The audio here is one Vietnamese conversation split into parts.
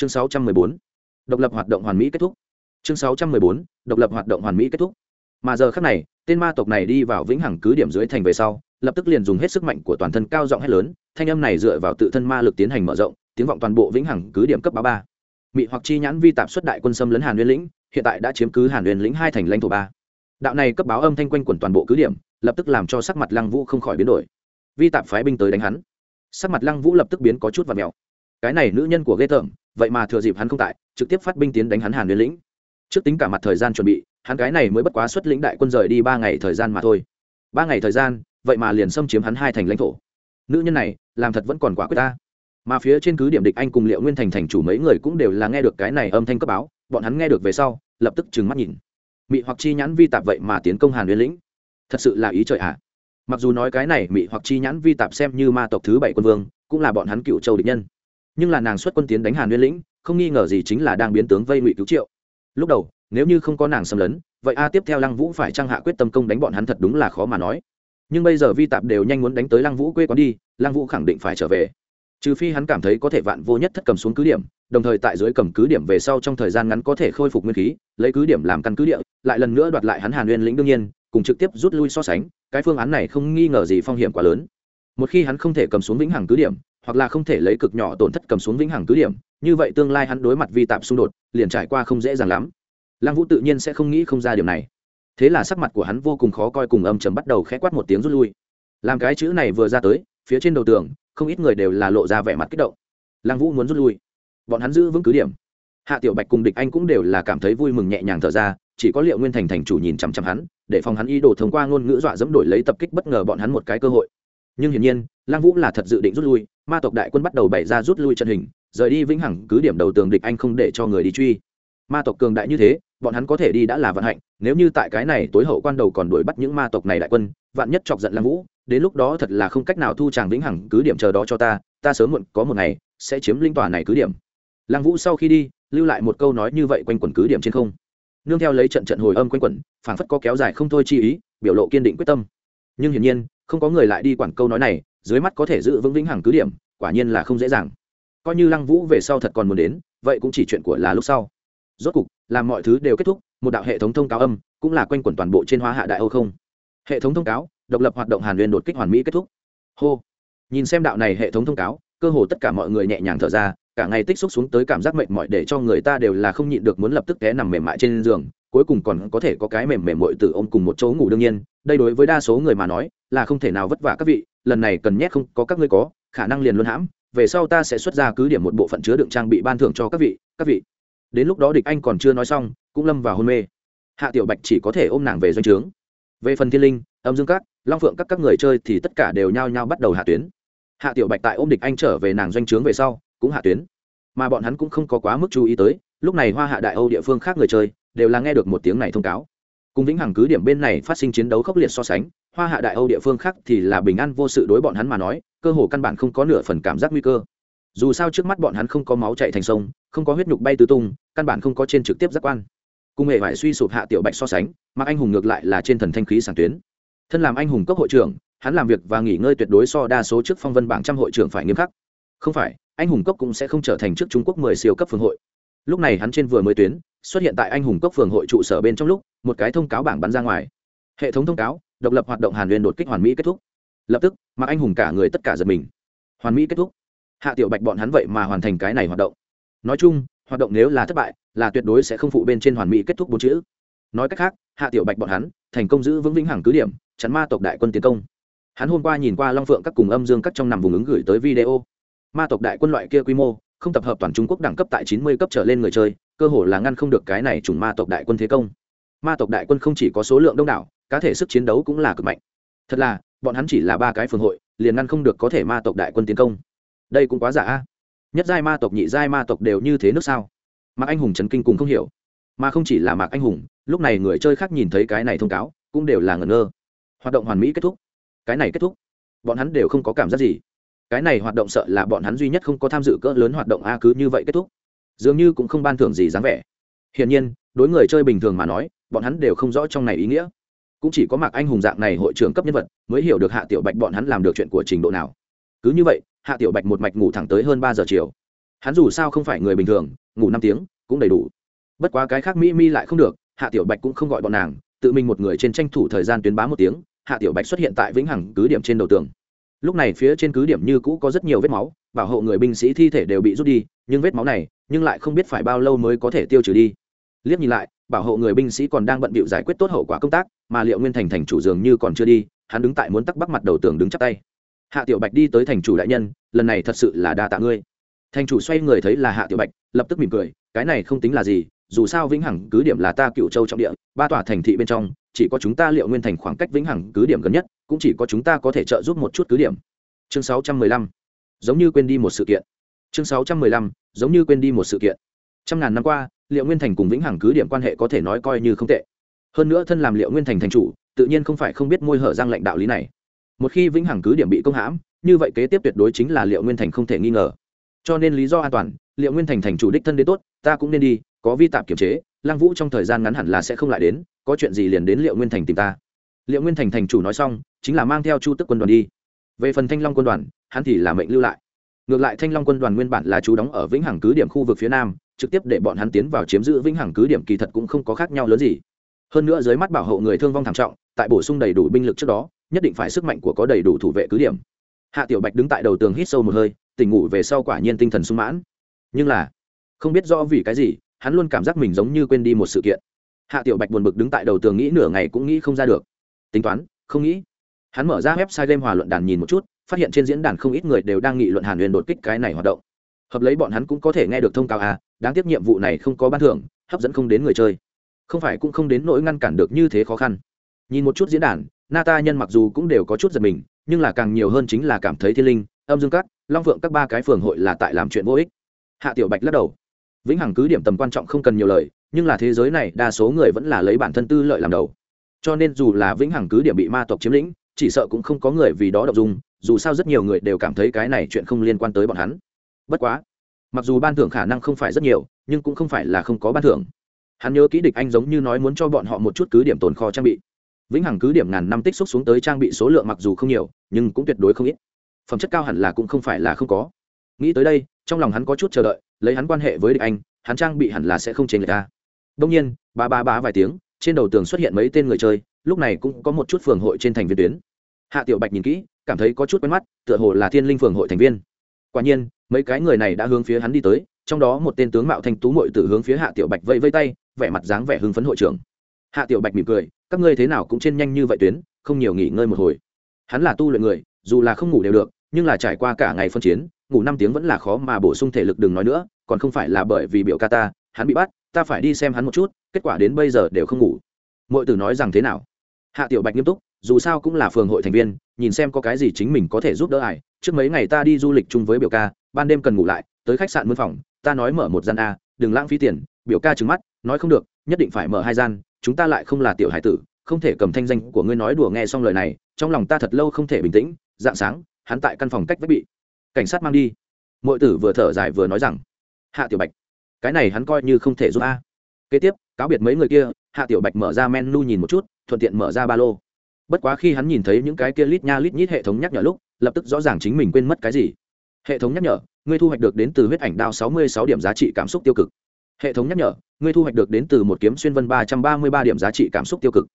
chương 614. độc lập hoạt động hoàn mỹ kết thúc. Chương 614. độc lập hoạt động hoàn mỹ kết thúc. Mà giờ khác này, tên ma tộc này đi vào vĩnh hằng cứ điểm dưới thành về sau, lập tức liền dùng hết sức mạnh của toàn thân cao giọng hét lớn, thanh âm này dựa vào tự thân ma lực tiến hành mở rộng, tiếng vọng toàn bộ vĩnh hằng cứ điểm cấp ba ba. Mị hoặc chi nhãn vi tạp xuất đại quân xâm lấn hàn nguyên lĩnh, hiện tại đã chiếm cứ hàn nguyên lĩnh hai thành lãnh thổ ba. Đạo này cấp báo âm thanh quanh quẩn toàn bộ cứ điểm, lập tức làm cho sắc mặt lăng vũ không khỏi biến đổi. Vi tạp phái binh tới đánh hắn. Sắc mặt lăng vũ lập tức biến có chút và mèo cái này nữ nhân của ghê tởm vậy mà thừa dịp hắn không tại, trực tiếp phát binh tiến đánh hắn hàn nguyên lĩnh. Trước tính cả mặt thời gian chuẩn bị, hắn cái này mới bất quá xuất lĩnh đại quân rời đi ba ngày thời gian mà thôi. Ba ngày thời gian, vậy mà liền xâm chiếm hắn hai thành lãnh thổ. Nữ nhân này, làm thật vẫn còn quả quyết ta. Mà phía trên cứ điểm địch anh cùng liệu nguyên thành thành chủ mấy người cũng đều là nghe được cái này âm thanh cấp báo, bọn hắn nghe được về sau, lập tức trừng mắt nhìn. Mị hoặc chi nhãn vi tạp vậy mà tiến công hàn nguyên lĩnh. Thật sự là ý trời ạ. À. mặc dù nói cái này mị hoặc chi nhãn vi tạp xem như ma tộc thứ bảy quân vương, cũng là bọn hắn cựu châu địch nhân nhưng là nàng xuất quân tiến đánh hàn nguyên lĩnh, không nghi ngờ gì chính là đang biến tướng vây ngụy cứu triệu. Lúc đầu, nếu như không có nàng xâm lấn, vậy a tiếp theo lăng vũ phải trang hạ quyết tâm công đánh bọn hắn thật đúng là khó mà nói. Nhưng bây giờ vi tạp đều nhanh muốn đánh tới lăng vũ quê quán đi, lăng vũ khẳng định phải trở về. Trừ phi hắn cảm thấy có thể vạn vô nhất thất cầm xuống cứ điểm, đồng thời tại dưới cầm cứ điểm về sau trong thời gian ngắn có thể khôi phục nguyên khí, lấy cứ điểm làm căn cứ địa, lại lần nữa đoạt lại hắn hàn nguyên lĩnh đương nhiên, cùng trực tiếp rút lui so sánh, cái phương án này không nghi ngờ gì phong hiểm quá lớn. Một khi hắn không thể cầm xuống vĩnh hằng cứ điểm hoặc là không thể lấy cực nhỏ tổn thất cầm xuống vĩnh hằng cứ điểm, như vậy tương lai hắn đối mặt vi tạp xung đột, liền trải qua không dễ dàng lắm. Lăng vũ tự nhiên sẽ không nghĩ không ra điều này. Thế là sắc mặt của hắn vô cùng khó coi cùng âm chầm bắt đầu khẽ quát một tiếng rút lui. Làm cái chữ này vừa ra tới, phía trên đầu tường, không ít người đều là lộ ra vẻ mặt kích động. Lăng vũ muốn rút lui. Bọn hắn giữ vững cứ điểm. Hạ tiểu bạch cùng địch anh cũng đều là cảm thấy vui mừng nhẹ nhàng thở ra, chỉ có liệu nguyên thành thành chủ nhìn chằm chằm hắn, để phòng hắn ý đồ thông qua ngôn ngữ dọa dẫm đổi lấy tập kích bất ngờ bọn hắn một cái cơ hội. Nhưng hiển nhiên, lăng vũ là thật dự định rút lui ma tộc đại quân bắt đầu bày ra rút lui trận hình, rời đi vĩnh hằng cứ điểm đầu tường địch anh không để cho người đi truy. Ma tộc cường đại như thế, bọn hắn có thể đi đã là vận hạnh, nếu như tại cái này tối hậu quan đầu còn đuổi bắt những ma tộc này đại quân, vạn nhất chọc giận lam vũ, đến lúc đó thật là không cách nào thu tràng vĩnh hằng cứ điểm chờ đó cho ta ta sớm muộn có một ngày sẽ chiếm linh tòa này cứ điểm. Lăng vũ sau khi đi, lưu lại một câu nói như vậy quanh quẩn cứ điểm trên không. Nương theo lấy trận trận hồi âm quanh quẩn, phảng phất có kéo dài không thôi chi ý, biểu lộ kiên định quyết tâm. Nhưng hiển nhiên, không có người lại đi quản câu nói này dưới mắt có thể giữ vững vĩnh hằng cứ điểm, quả nhiên là không dễ dàng. Coi như lăng vũ về sau thật còn muốn đến, vậy cũng chỉ chuyện của là lúc sau. Rốt cục, làm mọi thứ đều kết thúc, một đạo hệ thống thông cáo âm, cũng là quanh quẩn toàn bộ trên hóa hạ đại âu không. Hệ thống thông cáo, độc lập hoạt động hàn huyền đột kích hoàn mỹ kết thúc. Hô. Nhìn xem đạo này hệ thống thông cáo, cơ hồ tất cả mọi người nhẹ nhàng thở ra, cả ngày tích xúc xuống tới cảm giác mệt mỏi để cho người ta đều là không nhịn được muốn lập tức té nằm mềm mại trên giường, cuối cùng còn có thể có cái mềm mềm mội từ ôm cùng một chỗ ngủ đương nhiên đây đối với đa số người mà nói là không thể nào vất vả các vị, lần này cần nhét không có các ngươi có, khả năng liền luôn hãm, về sau ta sẽ xuất ra cứ điểm một bộ phận chứa đựng trang bị ban thưởng cho các vị các vị. Đến lúc đó địch anh còn chưa nói xong, cũng lâm vào hôn mê. Hạ tiểu bạch chỉ có thể ôm nàng về doanh trướng. Về phần thiên linh, âm dương các, long phượng các các người chơi thì tất cả đều nhao nhao bắt đầu hạ tuyến. Hạ tiểu bạch tại ôm địch anh trở về nàng doanh trướng về sau, cũng hạ tuyến. Mà bọn hắn cũng không có quá mức chú ý tới, lúc này hoa hạ đại âu địa phương khác người chơi, đều là nghe được một tiếng này thông cáo cùng vĩnh hằng cứ điểm bên này phát sinh chiến đấu khốc liệt so sánh, hoa hạ đại âu địa phương khác thì là bình an vô sự đối bọn hắn mà nói, cơ hồ căn bản không có nửa phần cảm giác nguy cơ. Dù sao trước mắt bọn hắn không có máu chạy thành sông, không có huyết nhục bay tứ tung, căn bản không có trên trực tiếp giác quan. Cùng hệ vải suy sụp hạ tiểu bạch so sánh mà anh hùng ngược lại là trên thần thanh khí sàng tuyến. Thân làm anh hùng cấp hội trưởng, hắn làm việc và nghỉ ngơi tuyệt đối so đa số trước phong vân bảng trăm hội trưởng phải nghiêm khắc. Không phải, anh hùng cấp cũng sẽ không trở thành trước trung quốc mười siêu cấp phương hội. Lúc này hắn trên vừa mới tuyến xuất hiện tại anh hùng cốc phường hội trụ sở bên trong lúc, một cái thông cáo bảng bắn ra ngoài. Hệ thống thông cáo, độc lập hoạt động hàn huyền đột kích hoàn mỹ kết thúc. Lập tức mặc anh hùng cả người tất cả giật mình. Hoàn mỹ kết thúc. Hạ tiểu bạch bọn hắn vậy mà hoàn thành cái này hoạt động. Nói chung, hoạt động nếu là thất bại, là tuyệt đối sẽ không phụ bên trên hoàn mỹ kết thúc bốn chữ. Nói cách khác, hạ tiểu bạch bọn hắn, thành công giữ vững vĩnh hằng cứ điểm chắn ma tộc đại quân tiến công. Hắn hôm qua nhìn qua long phượng các cùng âm dương các trong nằm vùng ứng gửi tới video. Ma tộc đại quân loại kia quy mô, không tập hợp toàn trung quốc đẳng cấp tại chín mươi cấp trở lên người chơi cơ hồ là ngăn không được cái này chủng ma tộc đại quân thế công. Ma tộc đại quân không chỉ có số lượng đông đảo, cá thể sức chiến đấu cũng là cực mạnh. Thật là, bọn hắn chỉ là ba cái phường hội, liền ngăn không được có thể ma tộc đại quân tiến công. Đây cũng quá giả a. Nhất giai ma tộc, nhị giai ma tộc đều như thế nước sao? Mạc anh hùng trấn kinh cùng không hiểu. Mà không chỉ là mạc anh hùng, lúc này người chơi khác nhìn thấy cái này thông cáo, cũng đều là ngẩn ngơ. Hoạt động hoàn mỹ kết thúc. Cái này kết thúc. Bọn hắn đều không có cảm giác gì. Cái này hoạt động sợ là bọn hắn duy nhất không có tham dự cỡ lớn hoạt động a cứ như vậy kết thúc dường như cũng không ban thưởng gì dáng vẻ. Hiển nhiên, đối người chơi bình thường mà nói, bọn hắn đều không rõ trong này ý nghĩa. Cũng chỉ có mạc anh hùng dạng này hội trưởng cấp nhân vật mới hiểu được hạ tiểu bạch bọn hắn làm được chuyện của trình độ nào. Cứ như vậy, hạ tiểu bạch một mạch ngủ thẳng tới hơn ba giờ chiều. Hắn dù sao không phải người bình thường, ngủ năm tiếng cũng đầy đủ. Bất quá cái khác mỹ mi lại không được, hạ tiểu bạch cũng không gọi bọn nàng, tự mình một người trên tranh thủ thời gian tuyến bá một tiếng, hạ tiểu bạch xuất hiện tại vĩnh hằng cứ điểm trên đầu tường. Lúc này phía trên cứ điểm như cũ có rất nhiều vết máu, bảo hộ người binh sĩ thi thể đều bị rút đi, nhưng vết máu này nhưng lại không biết phải bao lâu mới có thể tiêu trừ đi liếc nhìn lại, bảo hộ người binh sĩ còn đang bận bịu giải quyết tốt hậu quả công tác, mà liệu nguyên thành thành chủ dường như còn chưa đi, hắn đứng tại muốn tắc bắc mặt đầu tường đứng chắp tay hạ tiểu bạch đi tới thành chủ đại nhân, lần này thật sự là đa tạ ngươi thành chủ xoay người thấy là hạ tiểu bạch, lập tức mỉm cười, cái này không tính là gì, dù sao vĩnh hằng cứ điểm là ta cựu châu trọng địa, ba tòa thành thị bên trong, chỉ có chúng ta liệu nguyên thành khoảng cách vĩnh hằng cứ điểm gần nhất, cũng chỉ có chúng ta có thể trợ giúp một chút cứ điểm chương 615. giống như quên đi một sự kiện chương 615 giống như quên đi một sự kiện. Trăm ngàn năm qua, liệu nguyên thành cùng vĩnh hằng cứ điểm quan hệ có thể nói coi như không tệ. Hơn nữa thân làm liệu nguyên thành thành chủ, tự nhiên không phải không biết môi hở răng lệnh đạo lý này. Một khi vĩnh hằng cứ điểm bị công hãm, như vậy kế tiếp tuyệt đối chính là liệu nguyên thành không thể nghi ngờ. Cho nên lý do an toàn, liệu nguyên thành thành chủ đích thân đến tốt, ta cũng nên đi, có vi tạm kiểm chế, lăng vũ trong thời gian ngắn hẳn là sẽ không lại đến, có chuyện gì liền đến liệu nguyên thành tìm ta. Liệu nguyên thành thành chủ nói xong, chính là mang theo chu tức quân đoàn đi. Về phần thanh long quân đoàn, hắn thì là mệnh lưu lại ngược lại thanh long quân đoàn nguyên bản là chú đóng ở vĩnh hằng cứ điểm khu vực phía nam, trực tiếp để bọn hắn tiến vào chiếm giữ vĩnh hằng cứ điểm kỳ thật cũng không có khác nhau lớn gì. Hơn nữa dưới mắt bảo hộ người thương vong thảm trọng, tại bổ sung đầy đủ binh lực trước đó, nhất định phải sức mạnh của có đầy đủ thủ vệ cứ điểm. Hạ tiểu bạch đứng tại đầu tường hít sâu một hơi, tỉnh ngủ về sau quả nhiên tinh thần sung mãn. Nhưng là, không biết rõ vì cái gì, hắn luôn cảm giác mình giống như quên đi một sự kiện. Hạ tiểu bạch buồn bực đứng tại đầu tường nghĩ nửa ngày cũng nghĩ không ra được. Tính toán, không nghĩ. Hắn mở ra website game hòa luận đàn nhìn một chút phát hiện trên diễn đàn không ít người đều đang nghị luận hàn huyền đột kích cái này hoạt động. Hợp lấy bọn hắn cũng có thể nghe được thông cáo à đáng tiếc nhiệm vụ này không có ban thưởng, hấp dẫn không đến người chơi. Không phải cũng không đến nỗi ngăn cản được như thế khó khăn. Nhìn một chút diễn đàn Na Ta nhân mặc dù cũng đều có chút giật mình, nhưng là càng nhiều hơn chính là cảm thấy thiên linh, âm dương cát long phượng các ba cái phường hội là tại làm chuyện vô ích. Hạ tiểu bạch lắc đầu. Vĩnh hằng cứ điểm tầm quan trọng không cần nhiều lời, nhưng là thế giới này đa số người vẫn là lấy bản thân tư lợi làm đầu. Cho nên dù là vĩnh hằng cứ điểm bị ma tộc chiếm lĩnh, chỉ sợ cũng không có người vì đó đọc dung dù sao rất nhiều người đều cảm thấy cái này chuyện không liên quan tới bọn hắn. Bất quá, mặc dù ban thưởng khả năng không phải rất nhiều, nhưng cũng không phải là không có ban thưởng. Hắn nhớ kỹ địch anh giống như nói muốn cho bọn họ một chút cứ điểm tồn kho trang bị. Vĩnh hằng cứ điểm ngàn năm tích xúc xuống tới trang bị số lượng mặc dù không nhiều, nhưng cũng tuyệt đối không ít. Phẩm chất cao hẳn là cũng không phải là không có. Nghĩ tới đây, trong lòng hắn có chút chờ đợi, lấy hắn quan hệ với địch anh, hắn trang bị hẳn là sẽ không chênh lệch ta đông nhiên, ba ba ba vài tiếng, trên đầu tường xuất hiện mấy tên người chơi, lúc này cũng có một chút phường hội trên thành viên tuyến hạ tiểu bạch nhìn kỹ, cảm thấy có chút quen mắt, tựa hồ là thiên linh phường hội thành viên. Quả nhiên, mấy cái người này đã hướng phía hắn đi tới, trong đó một tên tướng mạo thanh tú mội từ hướng phía hạ tiểu bạch vây vây tay, vẻ mặt dáng vẻ hưng phấn hội trưởng. Hạ tiểu bạch mỉm cười, các ngươi thế nào cũng trên nhanh như vậy tuyến, không nhiều nghỉ ngơi một hồi. Hắn là tu luyện người, dù là không ngủ đều được, nhưng là trải qua cả ngày phân chiến, ngủ năm tiếng vẫn là khó mà bổ sung thể lực đừng nói nữa, còn không phải là bởi vì biểu ca ta, hắn bị bắt, ta phải đi xem hắn một chút, kết quả đến bây giờ đều không ngủ. Mọi tử nói rằng thế nào? Hạ tiểu bạch nghiêm túc dù sao cũng là phường hội thành viên, nhìn xem có cái gì chính mình có thể giúp đỡ ải trước mấy ngày ta đi du lịch chung với biểu ca, ban đêm cần ngủ lại, tới khách sạn mướn phòng, ta nói mở một gian a, đừng lãng phí tiền. Biểu ca trừng mắt, nói không được, nhất định phải mở hai gian, chúng ta lại không là tiểu hải tử, không thể cầm thanh danh của ngươi nói đùa nghe xong lời này, trong lòng ta thật lâu không thể bình tĩnh, dạng sáng, hắn tại căn phòng cách vách bị cảnh sát mang đi. Mọi tử vừa thở dài vừa nói rằng, hạ tiểu bạch, cái này hắn coi như không thể giúp a. Kế tiếp, cáo biệt mấy người kia, hạ tiểu bạch mở ra menu nhìn một chút, thuận tiện mở ra ba lô bất quá khi hắn nhìn thấy những cái kia lít nha lít nhít hệ thống nhắc nhở lúc, lập tức rõ ràng chính mình quên mất cái gì. Hệ thống nhắc nhở, ngươi thu hoạch được đến từ huyết ảnh đao sáu mươi sáu điểm giá trị cảm xúc tiêu cực. Hệ thống nhắc nhở, ngươi thu hoạch được đến từ một kiếm xuyên vân ba trăm ba mươi ba điểm giá trị cảm xúc tiêu cực.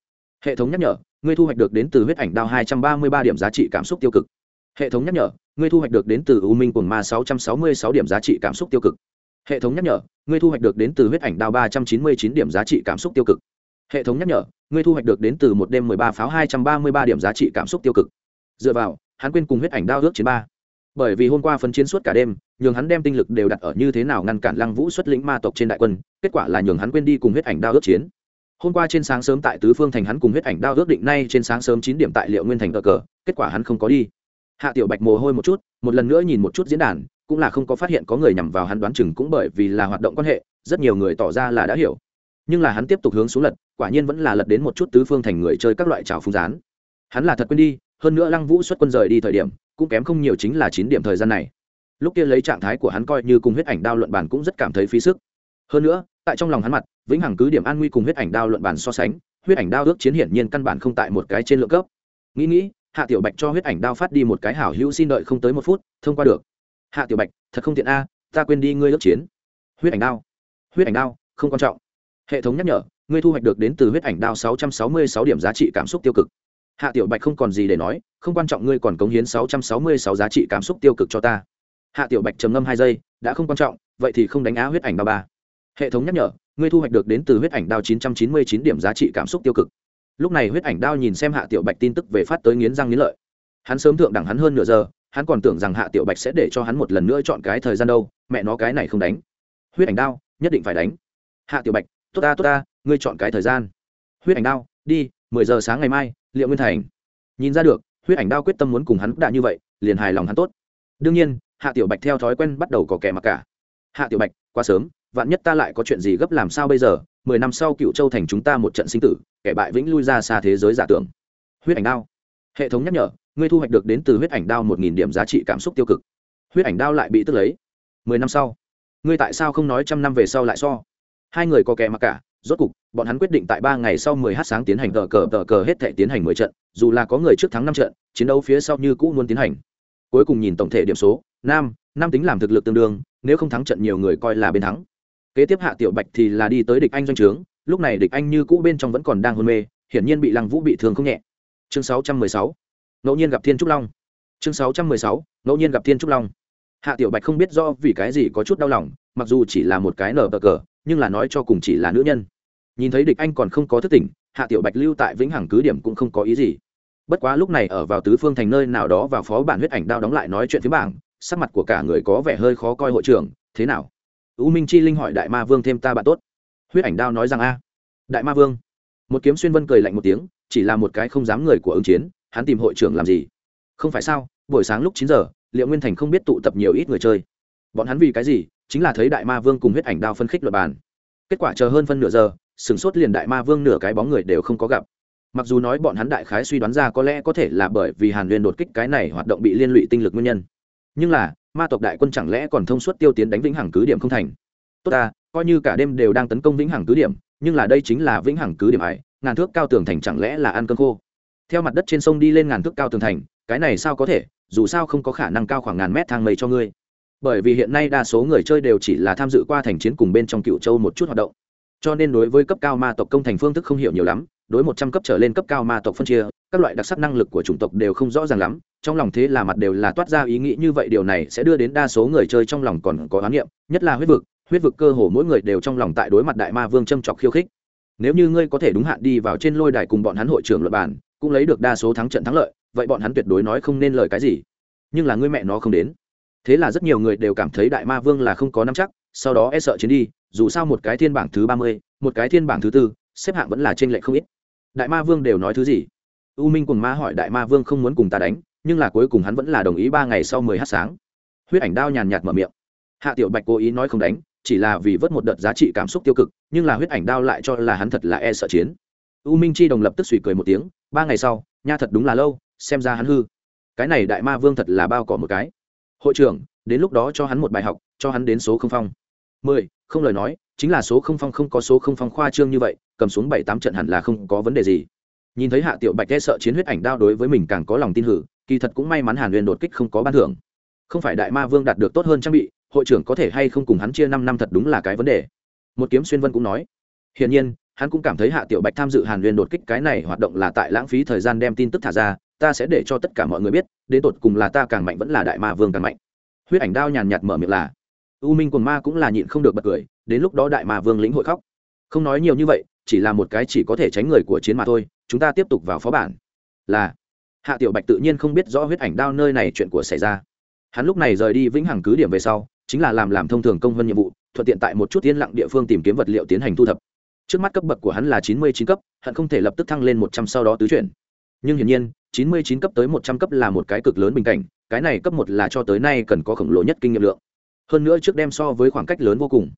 Hệ thống nhắc nhở, ngươi thu hoạch được đến từ huyết ảnh đao hai trăm ba mươi ba điểm giá trị cảm xúc tiêu cực. Hệ thống nhắc nhở, ngươi thu hoạch được đến từ u minh quần ma sáu trăm sáu mươi sáu điểm giá trị cảm xúc tiêu cực. Hệ thống nhắc nhở, ngươi thu hoạch được đến từ huyết ảnh đao ba trăm chín mươi chín điểm giá trị cảm xúc tiêu cực hệ thống nhắc nhở, ngươi thu hoạch được đến từ một đêm mười ba pháo hai trăm ba mươi ba điểm giá trị cảm xúc tiêu cực. Dựa vào, hắn quên cùng huyết ảnh đao ước chiến ba. Bởi vì hôm qua phấn chiến suốt cả đêm, nhường hắn đem tinh lực đều đặt ở như thế nào ngăn cản lăng vũ xuất lĩnh ma tộc trên đại quân, kết quả là nhường hắn quên đi cùng huyết ảnh đao ước chiến. Hôm qua trên sáng sớm tại tứ phương thành hắn cùng huyết ảnh đao ước định nay trên sáng sớm chín điểm tại liệu nguyên thành cờ cờ, kết quả hắn không có đi. Hạ tiểu bạch mồ hôi một chút, một lần nữa nhìn một chút diễn đàn, cũng là không có phát hiện có người nhằm vào hắn đoán chừng cũng bởi vì là hoạt động quan hệ, rất nhiều người tỏ ra là đã hiểu nhưng là hắn tiếp tục hướng xuống lật, quả nhiên vẫn là lật đến một chút tứ phương thành người chơi các loại trào phung rán hắn là thật quên đi, hơn nữa lăng vũ xuất quân rời đi thời điểm, cũng kém không nhiều chính là chín điểm thời gian này. Lúc kia lấy trạng thái của hắn coi như cùng huyết ảnh đao luận bàn cũng rất cảm thấy phí sức. Hơn nữa, tại trong lòng hắn mặt, vĩnh hằng cứ điểm an nguy cùng huyết ảnh đao luận bàn so sánh, huyết ảnh đao ước chiến hiển nhiên căn bản không tại một cái trên lượng cấp. Nghĩ nghĩ, hạ tiểu bạch cho huyết ảnh đao phát đi một cái hảo hữu xin đợi không tới một phút, thông qua được. Hạ tiểu bạch, thật không tiện a, ta quên đi ngươi ước chiến. Huyết ảnh đao, huyết ảnh đao, không quan trọng hệ thống nhắc nhở, ngươi thu hoạch được đến từ huyết ảnh đao 666 điểm giá trị cảm xúc tiêu cực. Hạ tiểu bạch không còn gì để nói, không quan trọng ngươi còn cống hiến 666 giá trị cảm xúc tiêu cực cho ta. Hạ tiểu bạch trầm ngâm hai giây, đã không quan trọng, vậy thì không đánh á huyết ảnh đao ba. Hệ thống nhắc nhở, ngươi thu hoạch được đến từ huyết ảnh đao 999 điểm giá trị cảm xúc tiêu cực. Lúc này huyết ảnh đao nhìn xem hạ tiểu bạch tin tức về phát tới nghiến răng nghiến lợi. Hắn sớm thượng đẳng hắn hơn nửa giờ, hắn còn tưởng rằng hạ tiểu bạch sẽ để cho hắn một lần nữa chọn cái thời gian đâu, mẹ nó cái này không đánh. Huyết ảnh đao, nhất định phải đánh. Hạ tiểu bạch tốt ta tốt ta, ngươi chọn cái thời gian. Huyết ảnh đao, đi, mười giờ sáng ngày mai, liệu nguyên thành. Nhìn ra được, huyết ảnh đao quyết tâm muốn cùng hắn đã như vậy, liền hài lòng hắn tốt. Đương nhiên, hạ tiểu bạch theo thói quen bắt đầu có kẻ mặc cả. Hạ tiểu bạch, quá sớm, vạn nhất ta lại có chuyện gì gấp làm sao bây giờ? Mười năm sau cựu châu thành chúng ta một trận sinh tử, kẻ bại vĩnh lui ra xa thế giới giả tưởng. Huyết ảnh đao. Hệ thống nhắc nhở, ngươi thu hoạch được đến từ huyết ảnh đao một nghìn điểm giá trị cảm xúc tiêu cực. Huyết ảnh đao lại bị tức lấy. Mười năm sau, ngươi tại sao không nói trăm năm về sau lại so? Hai người có kẻ mặc cả, rốt cục, bọn hắn quyết định tại ba ngày sau mười h sáng tiến hành tờ cờ tờ cờ hết thể tiến hành mười trận, dù là có người trước thắng năm trận, chiến đấu phía sau như cũ muốn tiến hành cuối cùng nhìn tổng thể điểm số nam nam tính làm thực lực tương đương, nếu không thắng trận nhiều người coi là bên thắng kế tiếp hạ tiểu bạch thì là đi tới địch anh doanh trướng, lúc này địch anh như cũ bên trong vẫn còn đang hôn mê, hiển nhiên bị lăng vũ bị thương không nhẹ chương 616. ngẫu nhiên gặp thiên trúc long chương 616. ngẫu nhiên gặp thiên trúc long hạ tiểu bạch không biết do vì cái gì có chút đau lòng, mặc dù chỉ là một cái nở bờ cờ nhưng là nói cho cùng chỉ là nữ nhân. Nhìn thấy địch anh còn không có thức tỉnh, hạ tiểu bạch lưu tại vĩnh hằng cứ điểm cũng không có ý gì. Bất quá lúc này ở vào tứ phương thành nơi nào đó và phó bản huyết ảnh đao đóng lại nói chuyện phía bảng, sắc mặt của cả người có vẻ hơi khó coi hội trưởng, thế nào? U minh chi linh hỏi đại ma vương thêm ta bạn tốt. Huyết ảnh đao nói rằng, a, đại ma vương. Một kiếm xuyên vân cười lạnh một tiếng, chỉ là một cái không dám người của ứng chiến, hắn tìm hội trưởng làm gì? Không phải sao, buổi sáng lúc chín giờ, liệu nguyên thành không biết tụ tập nhiều ít người chơi. Bọn hắn vì cái gì chính là thấy đại ma vương cùng huyết ảnh đao phân khích luật bàn. Kết quả chờ hơn phân nửa giờ sửng sốt liền đại ma vương nửa cái bóng người đều không có gặp. Mặc dù nói bọn hắn đại khái suy đoán ra có lẽ có thể là bởi vì hàn liên đột kích cái này hoạt động bị liên lụy tinh lực nguyên nhân. Nhưng là, ma tộc đại quân chẳng lẽ còn thông suốt tiêu tiến đánh vĩnh hằng cứ điểm không thành? Tốt ta, coi như cả đêm đều đang tấn công vĩnh hằng cứ điểm, nhưng là đây chính là vĩnh hằng cứ điểm ải, ngàn thước cao tường thành chẳng lẽ là ăn cơm khô? Theo mặt đất trên sông đi lên ngàn thước cao tường thành, cái này sao có thể, dù sao không có khả năng cao khoảng ngàn mét thang mây cho ngươi bởi vì hiện nay đa số người chơi đều chỉ là tham dự qua thành chiến cùng bên trong cựu châu một chút hoạt động. Cho nên đối với cấp cao ma tộc công thành phương thức không hiểu nhiều lắm, đối một trăm cấp trở lên cấp cao ma tộc phân chia, các loại đặc sắc năng lực của chủng tộc đều không rõ ràng lắm, trong lòng thế là mặt đều là toát ra ý nghĩ như vậy, điều này sẽ đưa đến đa số người chơi trong lòng còn có oán niệm, nhất là huyết vực huyết vực cơ hồ mỗi người đều trong lòng tại đối mặt đại ma vương châm chọc khiêu khích. Nếu như ngươi có thể đúng hạn đi vào trên lôi đài cùng bọn hắn hội trưởng luật bản cũng lấy được đa số thắng trận thắng lợi, vậy bọn hắn tuyệt đối nói không nên lời cái gì. Nhưng là ngươi mẹ nó không đến thế là rất nhiều người đều cảm thấy đại ma vương là không có nắm chắc, sau đó e sợ chiến đi, dù sao một cái thiên bảng thứ ba mươi, một cái thiên bảng thứ tư, xếp hạng vẫn là trên lệ không ít. Đại ma vương đều nói thứ gì? U minh cùng ma hỏi đại ma vương không muốn cùng ta đánh, nhưng là cuối cùng hắn vẫn là đồng ý ba ngày sau mười h sáng. Huyết ảnh đao nhàn nhạt mở miệng. Hạ tiểu bạch cố ý nói không đánh, chỉ là vì vớt một đợt giá trị cảm xúc tiêu cực, nhưng là huyết ảnh đao lại cho là hắn thật là e sợ chiến. U minh chi đồng lập tức suy cười một tiếng, ba ngày sau, nha thật đúng là lâu, xem ra hắn hư. Cái này đại ma vương thật là bao cỏ một cái hội trưởng, đến lúc đó cho hắn một bài học, cho hắn đến số không phong. Mười, không lời nói, chính là số không phong không có số không phong khoa trương như vậy, cầm xuống bảy tám trận hẳn là không có vấn đề gì. Nhìn thấy hạ tiểu bạch e sợ chiến huyết ảnh đao đối với mình càng có lòng tin hử, kỳ thật cũng may mắn hàn huyền đột kích không có ban thưởng. Không phải đại ma vương đạt được tốt hơn trang bị, hội trưởng có thể hay không cùng hắn chia năm năm thật đúng là cái vấn đề. Một kiếm xuyên vân cũng nói. Hiển nhiên, hắn cũng cảm thấy hạ tiểu bạch tham dự hàn huyền đột kích cái này hoạt động là tại lãng phí thời gian đem tin tức thả ra ta sẽ để cho tất cả mọi người biết, đến tột cùng là ta càng mạnh vẫn là đại ma vương càng mạnh. Huyết ảnh đao nhàn nhạt mở miệng là, u minh quần ma cũng là nhịn không được bật cười, đến lúc đó đại ma vương lĩnh hội khóc. Không nói nhiều như vậy, chỉ là một cái chỉ có thể tránh người của chiến mà thôi, chúng ta tiếp tục vào phó bản. Là, hạ tiểu bạch tự nhiên không biết rõ huyết ảnh đao nơi này chuyện của xảy ra. Hắn lúc này rời đi vĩnh hằng cứ điểm về sau, chính là làm làm thông thường công hơn nhiệm vụ, thuận tiện tại một chút yên lặng địa phương tìm kiếm vật liệu tiến hành thu thập. Trước mắt cấp bậc của hắn là chín mươi chín cấp, hận không thể lập tức thăng lên một trăm sau đó tứ chuyển. Nhưng hiển nhiên chín mươi chín cấp tới một trăm cấp là một cái cực lớn bình cảnh, cái này cấp một là cho tới nay cần có khổng lồ nhất kinh nghiệm lượng. Hơn nữa trước đem so với khoảng cách lớn vô cùng.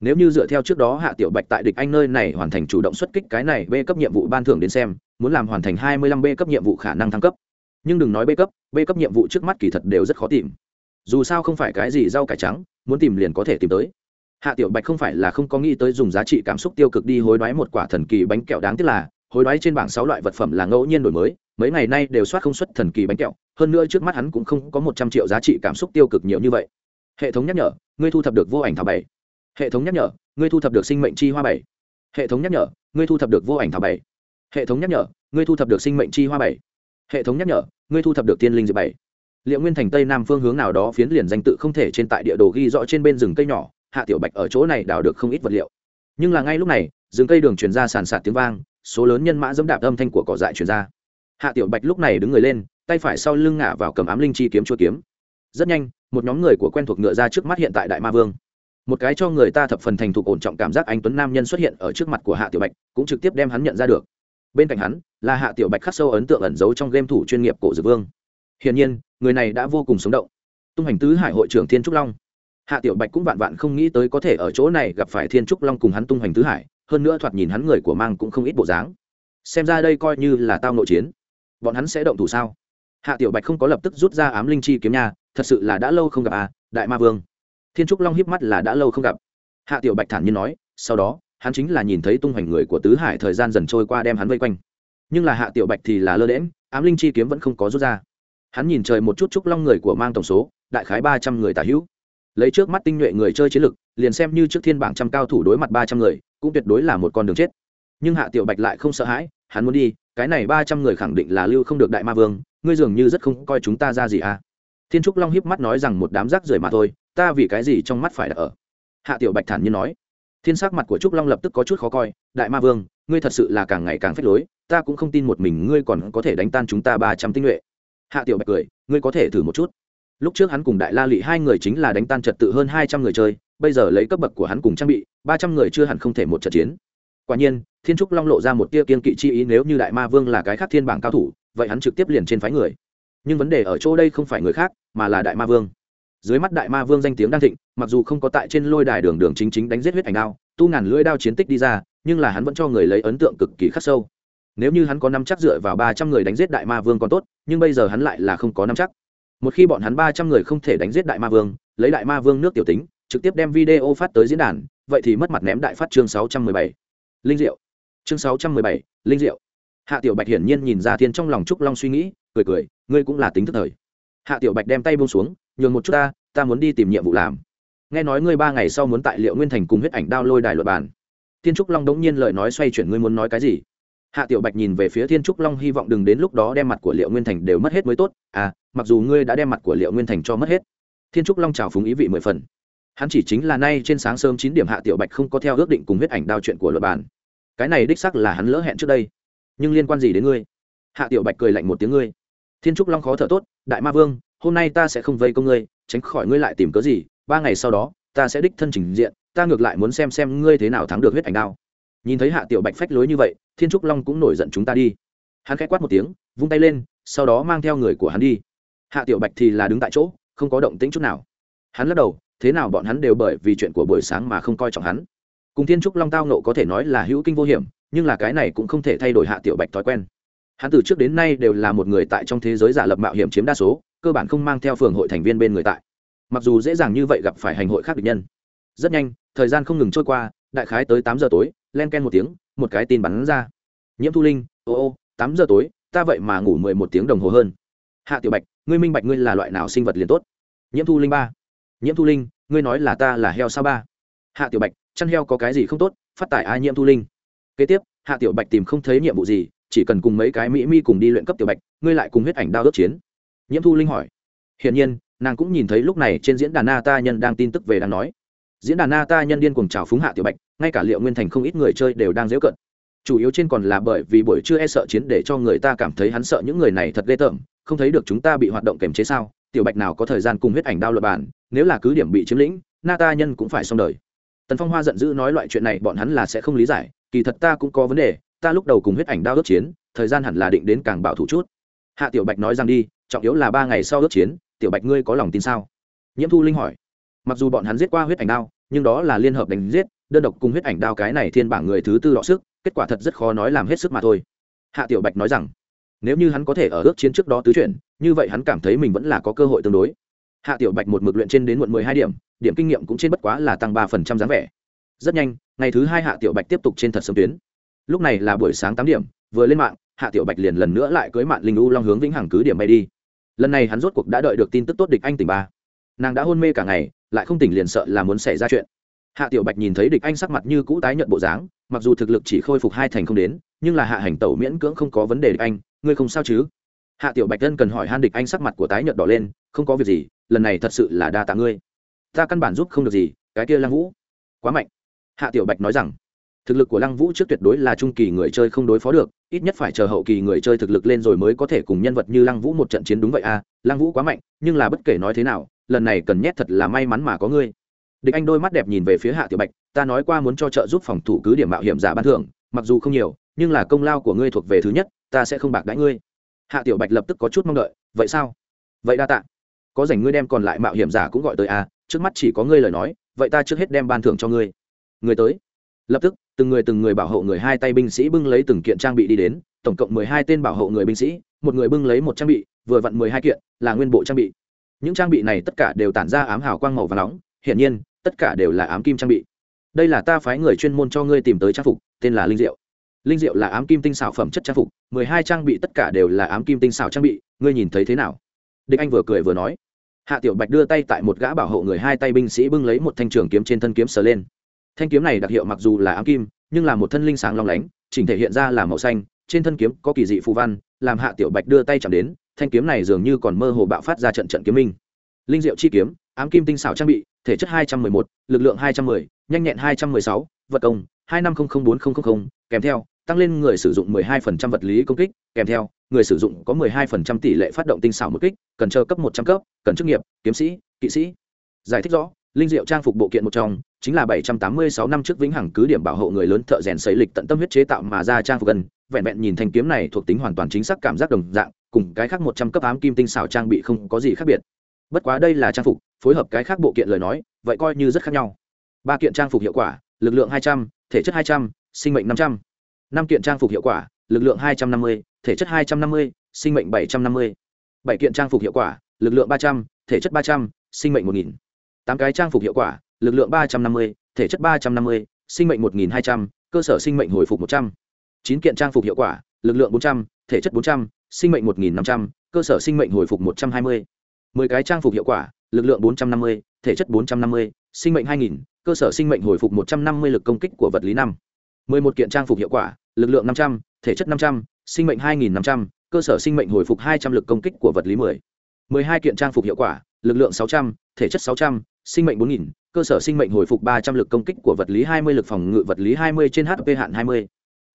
Nếu như dựa theo trước đó hạ tiểu bạch tại địch anh nơi này hoàn thành chủ động xuất kích cái này b cấp nhiệm vụ ban thưởng đến xem, muốn làm hoàn thành hai mươi lăm b cấp nhiệm vụ khả năng thăng cấp. Nhưng đừng nói b cấp b cấp nhiệm vụ trước mắt kỳ thật đều rất khó tìm. Dù sao không phải cái gì rau cải trắng, muốn tìm liền có thể tìm tới. Hạ tiểu bạch không phải là không có nghĩ tới dùng giá trị cảm xúc tiêu cực đi hối đoái một quả thần kỳ bánh kẹo đáng tiếc là, hối đoái trên bảng sáu loại vật phẩm là ngẫu nhiên đổi mới mấy ngày nay đều soát không xuất thần kỳ bánh kẹo, hơn nữa trước mắt hắn cũng không có một trăm triệu giá trị cảm xúc tiêu cực nhiều như vậy. Hệ thống nhắc nhở, ngươi thu thập được vô ảnh thảo bảy. Hệ thống nhắc nhở, ngươi thu thập được sinh mệnh chi hoa bảy. Hệ thống nhắc nhở, ngươi thu thập được vô ảnh thảo bảy. Hệ thống nhắc nhở, ngươi thu thập được sinh mệnh chi hoa bảy. Hệ thống nhắc nhở, ngươi thu thập được tiên linh dịp bảy. Liệu nguyên thành tây nam phương hướng nào đó phiến liền danh tự không thể trên tại địa đồ ghi rõ trên bên rừng cây nhỏ, hạ tiểu bạch ở chỗ này đào được không ít vật liệu. Nhưng là ngay lúc này, rừng cây đường truyền ra sàn sạt tiếng vang, số lớn nhân mã dẫm đạp âm thanh của cỏ dại truyền ra hạ tiểu bạch lúc này đứng người lên, tay phải sau lưng ngả vào cầm ám linh chi kiếm chua kiếm. Rất nhanh, một nhóm người của quen thuộc ngựa ra trước mắt hiện tại đại ma vương. Một cái cho người ta thập phần thành thục ổn trọng cảm giác anh tuấn nam nhân xuất hiện ở trước mặt của hạ tiểu bạch, cũng trực tiếp đem hắn nhận ra được. Bên cạnh hắn, là hạ tiểu bạch khắc sâu ấn tượng ẩn giấu trong game thủ chuyên nghiệp cổ dược vương. Hiển nhiên, người này đã vô cùng sống động. Tung hành tứ hải hội trưởng thiên trúc long. Hạ tiểu bạch cũng vạn vạn không nghĩ tới có thể ở chỗ này gặp phải thiên trúc long cùng hắn tung hành tứ hải, hơn nữa thoạt nhìn hắn người của mang cũng không ít bộ dáng. Xem ra đây coi như là tao nội chiến bọn hắn sẽ động thủ sao? Hạ tiểu bạch không có lập tức rút ra ám linh chi kiếm nha, thật sự là đã lâu không gặp à đại ma vương. Thiên trúc long hiếp mắt là đã lâu không gặp. Hạ tiểu bạch thản nhiên nói, sau đó, hắn chính là nhìn thấy tung hoành người của tứ hải thời gian dần trôi qua đem hắn vây quanh. Nhưng là hạ tiểu bạch thì là lơ đễm ám linh chi kiếm vẫn không có rút ra. Hắn nhìn trời một chút trúc long người của mang tổng số, đại khái ba trăm người tả hữu. Lấy trước mắt tinh nhuệ người chơi chiến lực, liền xem như trước thiên bảng trăm cao thủ đối mặt ba trăm người, cũng tuyệt đối là một con đường chết. Nhưng hạ tiểu bạch lại không sợ hãi, hắn muốn đi cái này ba trăm người khẳng định là lưu không được đại ma vương, ngươi dường như rất không coi chúng ta ra gì à? Thiên trúc long híp mắt nói rằng một đám rác rưởi mà thôi, ta vì cái gì trong mắt phải ở? Hạ tiểu bạch thản nhiên nói. Thiên sắc mặt của trúc long lập tức có chút khó coi, đại ma vương, ngươi thật sự là càng ngày càng phết lối, ta cũng không tin một mình ngươi còn có thể đánh tan chúng ta ba trăm tinh nhuệ. Hạ tiểu bạch cười, ngươi có thể thử một chút. Lúc trước hắn cùng đại la lị hai người chính là đánh tan trật tự hơn hai trăm người chơi, bây giờ lấy cấp bậc của hắn cùng trang bị, ba trăm người chưa hẳn không thể một trận chiến. Quả nhiên thiên trúc long lộ ra một tia kiên kỵ chi ý, nếu như đại ma vương là cái khác thiên bảng cao thủ, vậy hắn trực tiếp liền trên phái người. Nhưng vấn đề ở chỗ đây không phải người khác, mà là đại ma vương. Dưới mắt đại ma vương danh tiếng đang thịnh, mặc dù không có tại trên lôi đài đường đường chính chính đánh giết huyết ảnh đao, tu ngàn lưỡi đao chiến tích đi ra, nhưng là hắn vẫn cho người lấy ấn tượng cực kỳ khắc sâu. Nếu như hắn có năm chắc dựa vào ba trăm người đánh giết đại ma vương còn tốt, nhưng bây giờ hắn lại là không có năm chắc. Một khi bọn hắn ba trăm người không thể đánh giết đại ma vương, lấy đại ma vương nước tiểu tính, trực tiếp đem video phát tới diễn đàn, vậy thì mất mặt ném đại phát chương sáu trăm mười bảy. Linh diệu chương sáu trăm mười bảy, linh diệu. Hạ tiểu bạch hiển nhiên nhìn ra thiên trong lòng trúc long suy nghĩ, cười cười, ngươi cũng là tính thức thời. Hạ tiểu bạch đem tay buông xuống, nhường một chút ta ta muốn đi tìm nhiệm vụ làm. Nghe nói ngươi ba ngày sau muốn tại liệu nguyên thành cùng huyết ảnh đao lôi đài luật bàn. Thiên trúc long đống nhiên lời nói xoay chuyển, ngươi muốn nói cái gì? Hạ tiểu bạch nhìn về phía thiên trúc long, hy vọng đừng đến lúc đó đem mặt của liệu nguyên thành đều mất hết mới tốt. À mặc dù ngươi đã đem mặt của liệu nguyên thành cho mất hết. Thiên trúc long chào phúng ý vị mười phần. Hắn chỉ chính là nay trên sáng sớm chín điểm hạ tiểu bạch không có theo ước định cùng huyết ảnh đao chuyện của luật bàn cái này đích sắc là hắn lỡ hẹn trước đây. Nhưng liên quan gì đến ngươi? Hạ tiểu bạch cười lạnh một tiếng ngươi. Thiên trúc long khó thở tốt, đại ma vương, hôm nay ta sẽ không vây công ngươi, tránh khỏi ngươi lại tìm cớ gì, ba ngày sau đó, ta sẽ đích thân trình diện, ta ngược lại muốn xem xem ngươi thế nào thắng được huyết ảnh đao. Nhìn thấy hạ tiểu bạch phách lối như vậy, thiên trúc long cũng nổi giận chúng ta đi. Hắn k h á quát một tiếng, vung tay lên, sau đó mang theo người của hắn đi. Hạ tiểu bạch thì là đứng tại chỗ, không có động tĩnh chút nào. Hắn lắc đầu, thế nào bọn hắn đều bởi vì chuyện của buổi sáng mà không coi trọng hắn cùng thiên trúc long tao nộ có thể nói là hữu kinh vô hiểm, nhưng là cái này cũng không thể thay đổi hạ tiểu bạch thói quen. Hắn từ trước đến nay đều là một người tại trong thế giới giả lập mạo hiểm chiếm đa số, cơ bản không mang theo phường hội thành viên bên người tại. Mặc dù dễ dàng như vậy gặp phải hành hội khác địch nhân. Rất nhanh, thời gian không ngừng trôi qua, đại khái tới tám giờ tối, len ken một tiếng, một cái tin bắn ra. Nhiễm thu linh, ô ô, tám giờ tối, ta vậy mà ngủ mười một tiếng đồng hồ hơn. Hạ tiểu bạch, ngươi minh bạch ngươi là loại nào sinh vật liền tốt? Nhiễm thu linh ba. Nhiễm thu linh, ngươi nói là ta là heo sao ba? Hạ tiểu bạch chăn heo có cái gì không tốt, phát tải ai nhiễm thu linh. Kế tiếp, hạ tiểu bạch tìm không thấy nhiệm vụ gì, chỉ cần cùng mấy cái mỹ mi cùng đi luyện cấp tiểu bạch, ngươi lại cùng huyết ảnh đao ước chiến. Nhiễm thu linh hỏi. Hiển nhiên, nàng cũng nhìn thấy lúc này trên diễn đàn na ta nhân đang tin tức về đang nói. Diễn đàn na ta nhân điên cùng chào phúng hạ tiểu bạch, ngay cả liệu nguyên thành không ít người chơi đều đang dễu cận chủ yếu trên còn là bởi vì buổi trưa e sợ chiến để cho người ta cảm thấy hắn sợ những người này thật ghê tởm, không thấy được chúng ta bị hoạt động kềm chế sao? Tiểu bạch nào có thời gian cùng huyết ảnh đao luật bản nếu là cứ điểm bị chiếm lĩnh, na ta nhân cũng phải xong đời tần phong hoa giận dữ nói loại chuyện này bọn hắn là sẽ không lý giải, kỳ thật ta cũng có vấn đề, ta lúc đầu cùng huyết ảnh đao ước chiến, thời gian hẳn là định đến càng bảo thủ chút. Hạ tiểu bạch nói rằng đi, trọng yếu là ba ngày sau ước chiến, tiểu bạch ngươi có lòng tin sao? Nhiễm thu linh hỏi. Mặc dù bọn hắn giết qua huyết ảnh đao, nhưng đó là liên hợp đánh giết, đơn độc cùng huyết ảnh đao cái này thiên bảng người thứ tư đọ sức, kết quả thật rất khó nói làm hết sức mà thôi. Hạ tiểu bạch nói rằng, nếu như hắn có thể ở ước chiến trước đó tứ chuyển, như vậy hắn cảm thấy mình vẫn là có cơ hội tương đối. Hạ tiểu bạch một mực luyện trên đến muộn mười hai điểm điểm kinh nghiệm cũng trên bất quá là tăng ba phần trăm dáng vẻ. Rất nhanh, ngày thứ hai hạ tiểu bạch tiếp tục trên thật sớm tuyến. Lúc này là buổi sáng tám điểm, vừa lên mạng, hạ tiểu bạch liền lần nữa lại cưới mạng linh u long hướng vĩnh hằng cứ điểm bay đi. Lần này hắn rốt cuộc đã đợi được tin tức tốt địch anh tỉnh ba. Nàng đã hôn mê cả ngày, lại không tỉnh liền sợ là muốn xảy ra chuyện. Hạ tiểu bạch nhìn thấy địch anh sắc mặt như cũ tái nhợt bộ dáng, mặc dù thực lực chỉ khôi phục hai thành không đến, nhưng là hạ hành tẩu miễn cưỡng không có vấn đề địch anh, ngươi không sao chứ? Hạ tiểu bạch thân cần hỏi han địch anh sắc mặt của tái nhợt đỏ lên, không có việc gì, lần này thật sự là đa tạ ngươi ta căn bản giúp không được gì, cái kia lăng vũ. Quá mạnh. Hạ tiểu bạch nói rằng, thực lực của lăng vũ trước tuyệt đối là trung kỳ người chơi không đối phó được, ít nhất phải chờ hậu kỳ người chơi thực lực lên rồi mới có thể cùng nhân vật như lăng vũ một trận chiến đúng vậy à lăng vũ quá mạnh, nhưng là bất kể nói thế nào, lần này cần nhét thật là may mắn mà có ngươi. Địch anh đôi mắt đẹp nhìn về phía hạ tiểu bạch, ta nói qua muốn cho trợ giúp phòng thủ cứ điểm mạo hiểm giả ban thưởng, mặc dù không nhiều, nhưng là công lao của ngươi thuộc về thứ nhất, ta sẽ không bạc đãi ngươi. Hạ tiểu bạch lập tức có chút mong đợi, vậy sao? Vậy đa tạ. Có dành ngươi đem còn lại mạo hiểm giả cũng gọi tới à trước mắt chỉ có ngươi lời nói, vậy ta trước hết đem ban thưởng cho ngươi. Người tới. Lập tức, từng người từng người bảo hộ người hai tay binh sĩ bưng lấy từng kiện trang bị đi đến, tổng cộng mười hai tên bảo hộ người binh sĩ, một người bưng lấy một trang bị, vừa vặn mười hai kiện, là nguyên bộ trang bị. Những trang bị này tất cả đều tản ra ám hào quang màu và nóng, hiển nhiên, tất cả đều là ám kim trang bị. Đây là ta phái người chuyên môn cho ngươi tìm tới trang phục, tên là linh diệu. Linh diệu là ám kim tinh xảo phẩm chất trang phục, mười hai trang bị tất cả đều là ám kim tinh xảo trang bị, ngươi nhìn thấy thế nào? Địch anh vừa cười vừa nói hạ tiểu bạch đưa tay tại một gã bảo hộ người hai tay binh sĩ bưng lấy một thanh trường kiếm trên thân kiếm sờ lên. Thanh kiếm này đặc hiệu mặc dù là ám kim nhưng là một thân linh sáng long lánh chỉnh thể hiện ra là màu xanh trên thân kiếm có kỳ dị phù văn làm hạ tiểu bạch đưa tay chạm đến thanh kiếm này dường như còn mơ hồ bạo phát ra trận trận kiếm minh. Linh diệu chi kiếm ám kim tinh xảo trang bị thể chất 211, lực lượng 210, nhanh nhẹn 216, vật công 2500400, kèm theo tăng lên người sử dụng 12% vật lý công kích kèm theo người sử dụng có 12% tỷ lệ phát động tinh xảo một kích cần chờ cấp 100 cấp cần chức nghiệp kiếm sĩ kỵ sĩ. Giải thích rõ linh diệu trang phục bộ kiện một trong chính là 786 năm trước vĩnh hằng cứ điểm bảo hộ người lớn thợ rèn sấy lịch tận tâm huyết chế tạo mà ra trang phục gần vẹn vẹn nhìn thanh kiếm này thuộc tính hoàn toàn chính xác cảm giác đồng dạng cùng cái khác 100 cấp ám kim tinh xảo trang bị không có gì khác biệt. Bất quá đây là trang phục phối hợp cái khác bộ kiện lời nói vậy coi như rất khác nhau. Ba kiện trang phục hiệu quả lực lượng 200, thể chất 200, sinh mệnh 500 năm kiện trang phục hiệu quả lực lượng 250, thể chất 250, sinh mệnh 750. bảy kiện trang phục hiệu quả lực lượng 300, thể chất 300, sinh mệnh 1000 tám cái trang phục hiệu quả lực lượng ba trăm năm mươi thể chất ba trăm năm mươi sinh mệnh một nghìn hai trăm cơ sở sinh mệnh hồi phục một trăm. Chín kiện trang phục hiệu quả lực lượng bốn trăm thể chất bốn trăm sinh mệnh một nghìn năm trăm cơ sở sinh mệnh hồi phục một trăm hai mươi. Mười cái trang phục hiệu quả lực lượng bốn trăm năm mươi thể chất bốn trăm năm mươi sinh mệnh hai nghìn cơ sở sinh mệnh hồi phục một trăm năm mươi lực công kích của vật lý năm mười một kiện trang phục hiệu quả lực lượng năm trăm thể chất năm trăm sinh mệnh hai nghìn năm trăm cơ sở sinh mệnh hồi phục hai trăm lực công kích của vật lý mười mười hai kiện trang phục hiệu quả lực lượng sáu trăm thể chất sáu trăm sinh mệnh 4000, cơ sở sinh mệnh hồi phục 300 lực công kích của vật lý 20 lực phòng ngự vật lý 20 trên HP hạn 20.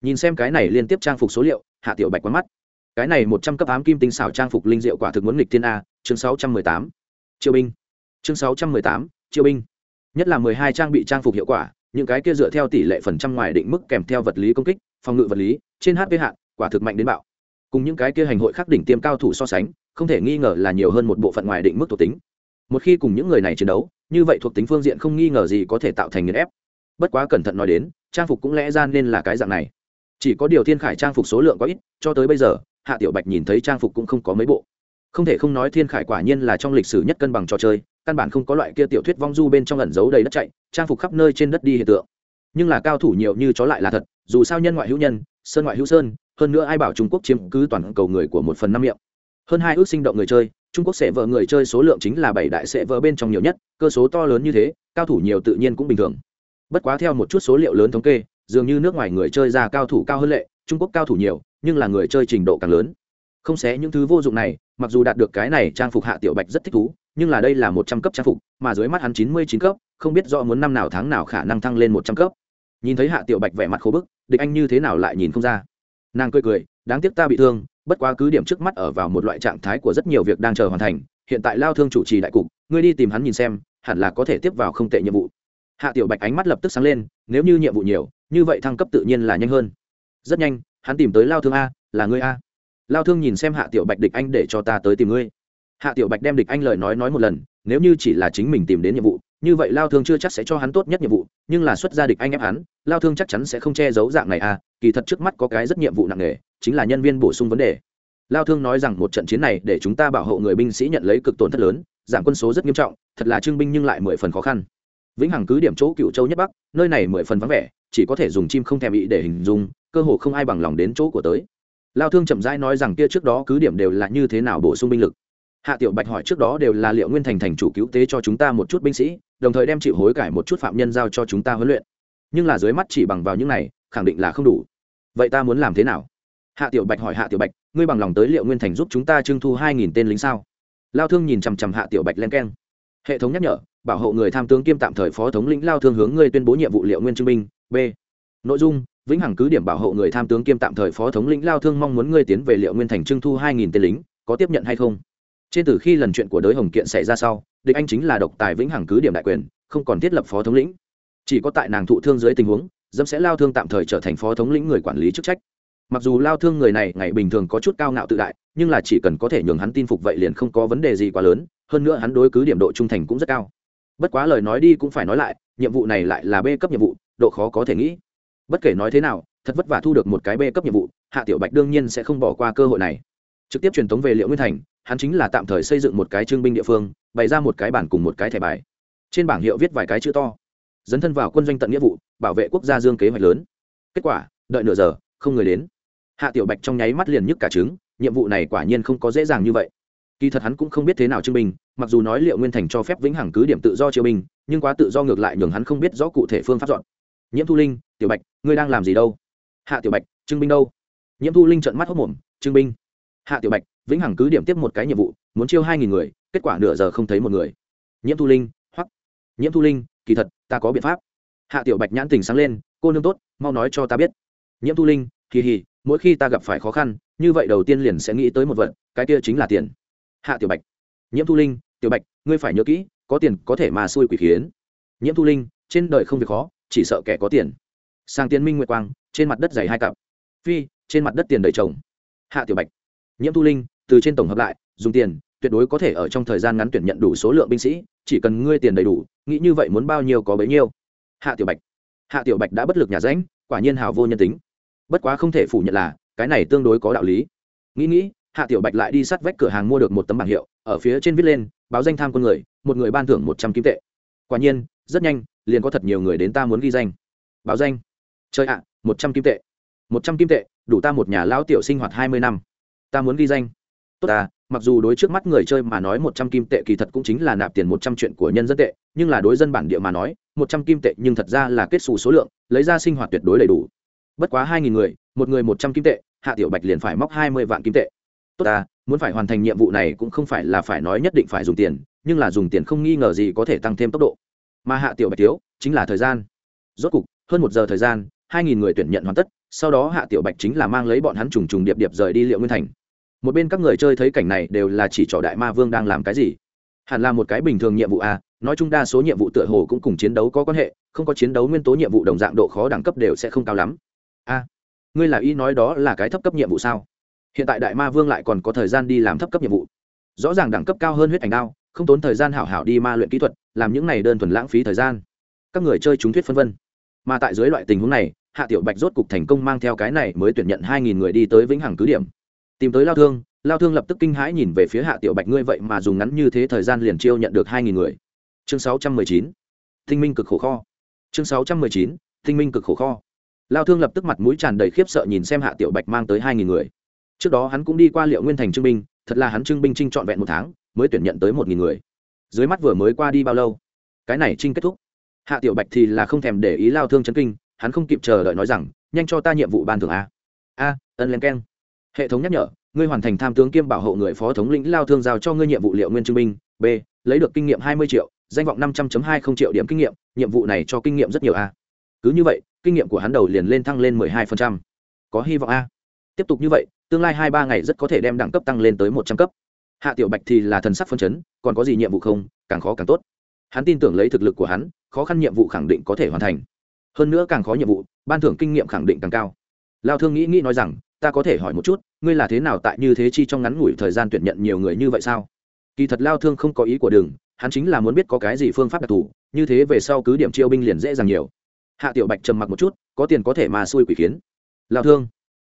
Nhìn xem cái này liên tiếp trang phục số liệu, Hạ Tiểu Bạch quán mắt. Cái này 100 cấp ám kim tinh xảo trang phục linh diệu quả thực muốn nghịch thiên a, chương 618. Triều binh. Chương 618, Triều binh. Nhất là 12 trang bị trang phục hiệu quả, những cái kia dựa theo tỷ lệ phần trăm ngoài định mức kèm theo vật lý công kích, phòng ngự vật lý, trên HP hạn, quả thực mạnh đến bạo. Cùng những cái kia hành hội khắc đỉnh tiêm cao thủ so sánh, không thể nghi ngờ là nhiều hơn một bộ phận ngoài định mức thuộc tính. Một khi cùng những người này chiến đấu, như vậy thuộc tính phương diện không nghi ngờ gì có thể tạo thành nghiền ép bất quá cẩn thận nói đến trang phục cũng lẽ ra nên là cái dạng này chỉ có điều thiên khải trang phục số lượng có ít cho tới bây giờ hạ tiểu bạch nhìn thấy trang phục cũng không có mấy bộ không thể không nói thiên khải quả nhiên là trong lịch sử nhất cân bằng trò chơi, căn bản không có loại kia tiểu thuyết vong du bên trong ẩn giấu đầy đất chạy, trang phục khắp nơi trên đất đi hiện tượng. Nhưng là cao thủ nhiều như chó lại là thật, dù sao nhân ngoại hữu nhân, sơn ngoại hữu sơn, hơn nữa ai bảo trung quốc chiếm cứ toàn cầu người của một phần năm miệng. Hơn hai ước sinh động người chơi, trung quốc sẽ vợ người chơi số lượng chính là bảy đại sẽ vợ bên trong nhiều nhất, cơ số to lớn như thế, cao thủ nhiều tự nhiên cũng bình thường. Bất quá theo một chút số liệu lớn thống kê, dường như nước ngoài người chơi ra cao thủ cao hơn lệ, trung quốc cao thủ nhiều, nhưng là người chơi trình độ càng lớn không xé những thứ vô dụng này, mặc dù đạt được cái này trang phục hạ tiểu bạch rất thích thú, nhưng là đây là một trăm cấp trang phục, mà dưới mắt hắn chín mươi chín cấp, không biết rõ muốn năm nào tháng nào khả năng thăng lên một trăm cấp. Nhìn thấy hạ tiểu bạch vẻ mặt khô bức, địch anh như thế nào lại nhìn không ra. Nàng cười cười, đáng tiếc ta bị thương, bất quá cứ điểm trước mắt ở vào một loại trạng thái của rất nhiều việc đang chờ hoàn thành, hiện tại lao thương chủ trì đại cục, ngươi đi tìm hắn nhìn xem, hẳn là có thể tiếp vào không tệ nhiệm vụ. Hạ tiểu bạch ánh mắt lập tức sáng lên, nếu như nhiệm vụ nhiều, như vậy thăng cấp tự nhiên là nhanh hơn. Rất nhanh, hắn tìm tới lao thương a, là ngươi a lao thương nhìn xem hạ tiểu bạch địch anh để cho ta tới tìm ngươi. Hạ tiểu bạch đem địch anh lời nói nói một lần, nếu như chỉ là chính mình tìm đến nhiệm vụ, như vậy lao thương chưa chắc sẽ cho hắn tốt nhất nhiệm vụ, nhưng là xuất gia địch anh ép hắn, lao thương chắc chắn sẽ không che giấu dạng này à kỳ thật trước mắt có cái rất nhiệm vụ nặng nề, chính là nhân viên bổ sung vấn đề. Lao thương nói rằng một trận chiến này để chúng ta bảo hộ người binh sĩ nhận lấy cực tổn thất lớn giảm quân số rất nghiêm trọng, thật là trưng binh nhưng lại mười phần khó khăn. Vĩnh hằng cứ điểm chỗ cựu châu nhất bắc, nơi này mười phần vắng vẻ, chỉ có thể dùng chim không thèm bị để hình dung, cơ hồ không ai bằng lòng đến chỗ của tới lao thương chậm rãi nói rằng kia trước đó cứ điểm đều là như thế nào bổ sung binh lực. Hạ tiểu bạch hỏi trước đó đều là liệu nguyên thành thành chủ cứu tế cho chúng ta một chút binh sĩ, đồng thời đem chịu hối cải một chút phạm nhân giao cho chúng ta huấn luyện. Nhưng là dưới mắt chỉ bằng vào những này, khẳng định là không đủ. Vậy ta muốn làm thế nào? Hạ tiểu bạch hỏi hạ tiểu bạch, ngươi bằng lòng tới liệu nguyên thành giúp chúng ta trưng thu hai nghìn tên lính sao? Lao thương nhìn chằm chằm hạ tiểu bạch len keng. Hệ thống nhắc nhở, bảo hộ người tham tướng kiêm tạm thời phó thống lĩnh lao thương hướng ngươi tuyên bố nhiệm vụ liệu nguyên trưng binh, b. Nội dung vĩnh hằng cứ điểm bảo hộ người tham tướng kiêm tạm thời phó thống lĩnh lao thương mong muốn ngươi tiến về liệu nguyên thành trưng thu hai nghìn tên lính, có tiếp nhận hay không? Trên từ khi lần chuyện của đới hồng kiện xảy ra sau, địch anh chính là độc tài vĩnh hằng cứ điểm đại quyền, không còn thiết lập phó thống lĩnh. Chỉ có tại nàng thụ thương dưới tình huống dâm sẽ lao thương tạm thời trở thành phó thống lĩnh người quản lý chức trách. Mặc dù lao thương người này ngày bình thường có chút cao ngạo tự đại, nhưng là chỉ cần có thể nhường hắn tin phục vậy liền không có vấn đề gì quá lớn, hơn nữa hắn đối cứ điểm độ trung thành cũng rất cao. Bất quá lời nói đi cũng phải nói lại, nhiệm vụ này lại là b cấp nhiệm vụ, độ khó có thể nghĩ bất kể nói thế nào, thật vất vả thu được một cái b cấp nhiệm vụ, hạ tiểu bạch đương nhiên sẽ không bỏ qua cơ hội này. Trực tiếp truyền tống về liệu nguyên thành, hắn chính là tạm thời xây dựng một cái trương binh địa phương, bày ra một cái bản cùng một cái thẻ bài. Trên bảng hiệu viết vài cái chữ to. Dấn thân vào quân doanh tận nghĩa vụ, bảo vệ quốc gia dương kế hoạch lớn. Kết quả, đợi nửa giờ, không người đến. Hạ tiểu bạch trong nháy mắt liền nhức cả trứng, nhiệm vụ này quả nhiên không có dễ dàng như vậy. Kỳ thật hắn cũng không biết thế nào trưng binh, mặc dù nói liệu nguyên thành cho phép vĩnh hằng cứ điểm tự do triều binh, nhưng quá tự do ngược lại nhường hắn không biết rõ cụ thể phương pháp dọn. Nhiễm thu linh tiểu bạch, ngươi đang làm gì đâu? Hạ tiểu bạch trưng binh đâu? Nhiễm thu linh trợn mắt hốc mồm trưng binh. Hạ tiểu bạch, vĩnh hằng cứ điểm tiếp một cái nhiệm vụ, muốn chiêu hai nghìn người, kết quả nửa giờ không thấy một người. Nhiễm thu linh, hoặc. Nhiễm thu linh, kỳ thật, ta có biện pháp. Hạ tiểu bạch nhãn tình sáng lên, cô nương tốt, mau nói cho ta biết. Nhiễm thu linh, kỳ hì, mỗi khi ta gặp phải khó khăn, như vậy đầu tiên liền sẽ nghĩ tới một vật, cái kia chính là tiền. Hạ tiểu bạch. Nhiễm thu linh, tiểu bạch, ngươi phải nhớ kỹ, có tiền có thể mà xui quỷ khiến. Nhiễm thu linh, trên đời không việc khó, chỉ sợ kẻ có tiền sang tiến minh nguyệt quang, trên mặt đất dày hai cặp. Phi, trên mặt đất tiền đầy chồng. Hạ tiểu bạch. Nhiễm thu linh, từ trên tổng hợp lại, dùng tiền, tuyệt đối có thể ở trong thời gian ngắn tuyển nhận đủ số lượng binh sĩ, chỉ cần ngươi tiền đầy đủ, nghĩ như vậy muốn bao nhiêu có bấy nhiêu. Hạ tiểu bạch. Hạ tiểu bạch đã bất lực nhà ránh, quả nhiên hào vô nhân tính. Bất quá không thể phủ nhận là, cái này tương đối có đạo lý. Nghĩ nghĩ, hạ tiểu bạch lại đi sát vách cửa hàng mua được một tấm bảng hiệu, ở phía trên viết lên, báo danh tham con người, một người ban thưởng một trăm kim tệ. Quả nhiên, rất nhanh, liền có thật nhiều người đến ta muốn ghi danh. Báo danh chơi ạ, một trăm kim tệ. Một trăm kim tệ, đủ ta một nhà lão tiểu sinh hoạt hai mươi năm. Ta muốn ghi danh. Tốt ta, mặc dù đối trước mắt người chơi mà nói một trăm kim tệ kỳ thật cũng chính là nạp tiền một trăm chuyện của nhân dân tệ, nhưng là đối dân bản địa mà nói, một trăm kim tệ nhưng thật ra là kết xù số lượng, lấy ra sinh hoạt tuyệt đối đầy đủ. Bất quá hai nghìn người, một người một trăm kim tệ, hạ tiểu bạch liền phải móc hai mươi vạn kim tệ. Tốt ta, muốn phải hoàn thành nhiệm vụ này cũng không phải là phải nói nhất định phải dùng tiền, nhưng là dùng tiền không nghi ngờ gì có thể tăng thêm tốc độ. Mà hạ tiểu bạch thiếu, chính là thời gian. Rốt cục, hơn một giờ thời gian hai nghìn người tuyển nhận hoàn tất, sau đó hạ tiểu bạch chính là mang lấy bọn hắn trùng trùng điệp điệp rời đi liệu nguyên thành. Một bên các người chơi thấy cảnh này đều là chỉ trỏ đại ma vương đang làm cái gì? Hẳn là một cái bình thường nhiệm vụ a nói chung đa số nhiệm vụ tựa hồ cũng cùng chiến đấu có quan hệ, không có chiến đấu nguyên tố nhiệm vụ đồng dạng độ khó đẳng cấp đều sẽ không cao lắm. A ngươi là ý nói đó là cái thấp cấp nhiệm vụ sao? Hiện tại đại ma vương lại còn có thời gian đi làm thấp cấp nhiệm vụ. Rõ ràng đẳng cấp cao hơn huyết ảnh đao, không tốn thời gian hảo hảo đi ma luyện kỹ thuật, làm những này đơn thuần lãng phí thời gian. Các người chơi chúng thuyết phân vân. Mà tại dưới loại tình huống này hạ tiểu bạch rốt cục thành công mang theo cái này mới tuyển nhận hai nghìn người đi tới vĩnh hằng cứ điểm. Tìm tới lao thương lao thương lập tức kinh hãi nhìn về phía hạ tiểu bạch, ngươi vậy mà dùng ngắn như thế thời gian liền chiêu nhận được hai nghìn người. Chương sáu trăm mười chín, thinh minh cực khổ kho. Chương sáu trăm mười chín, thinh minh cực khổ kho. Lao thương lập tức mặt mũi tràn đầy khiếp sợ nhìn xem hạ tiểu bạch mang tới hai nghìn người. Trước đó hắn cũng đi qua liệu nguyên thành trưng binh, thật là hắn trưng binh trinh trọn vẹn một tháng, mới tuyển nhận tới một nghìn người. Dưới mắt vừa mới qua đi bao lâu? Cái này trinh kết thúc. Hạ tiểu bạch thì là không thèm để ý lao thương chấn kinh hắn không kịp chờ đợi nói rằng, nhanh cho ta nhiệm vụ ban thưởng a. A, ân len keng. Hệ thống nhắc nhở, ngươi hoàn thành tham tướng kiêm bảo hộ người phó thống lĩnh lao thương giao cho ngươi nhiệm vụ liệu nguyên trưng binh b, lấy được kinh nghiệm hai mươi triệu, danh vọng năm trăm linh hai không triệu điểm kinh nghiệm, nhiệm vụ này cho kinh nghiệm rất nhiều a. Cứ như vậy, kinh nghiệm của hắn đầu liền lên thăng lên mười hai phần trăm. Có hy vọng a. Tiếp tục như vậy, tương lai hai ba ngày rất có thể đem đẳng cấp tăng lên tới một trăm cấp. Hạ tiểu bạch thì là thần sắc phân chấn, còn có gì nhiệm vụ không, càng khó càng tốt. Hắn tin tưởng lấy thực lực của hắn, khó khăn nhiệm vụ khẳng định có thể hoàn thành hơn nữa càng khó nhiệm vụ, ban thưởng kinh nghiệm khẳng định càng cao. Lao thương nghĩ nghĩ nói rằng, ta có thể hỏi một chút, ngươi là thế nào tại như thế chi trong ngắn ngủi thời gian tuyển nhận nhiều người như vậy sao? Kỳ thật lao thương không có ý của đường, hắn chính là muốn biết có cái gì phương pháp đặc thù, như thế về sau cứ điểm chiêu binh liền dễ dàng nhiều. Hạ tiểu bạch trầm mặc một chút, có tiền có thể mà xui quỷ khiến lao thương,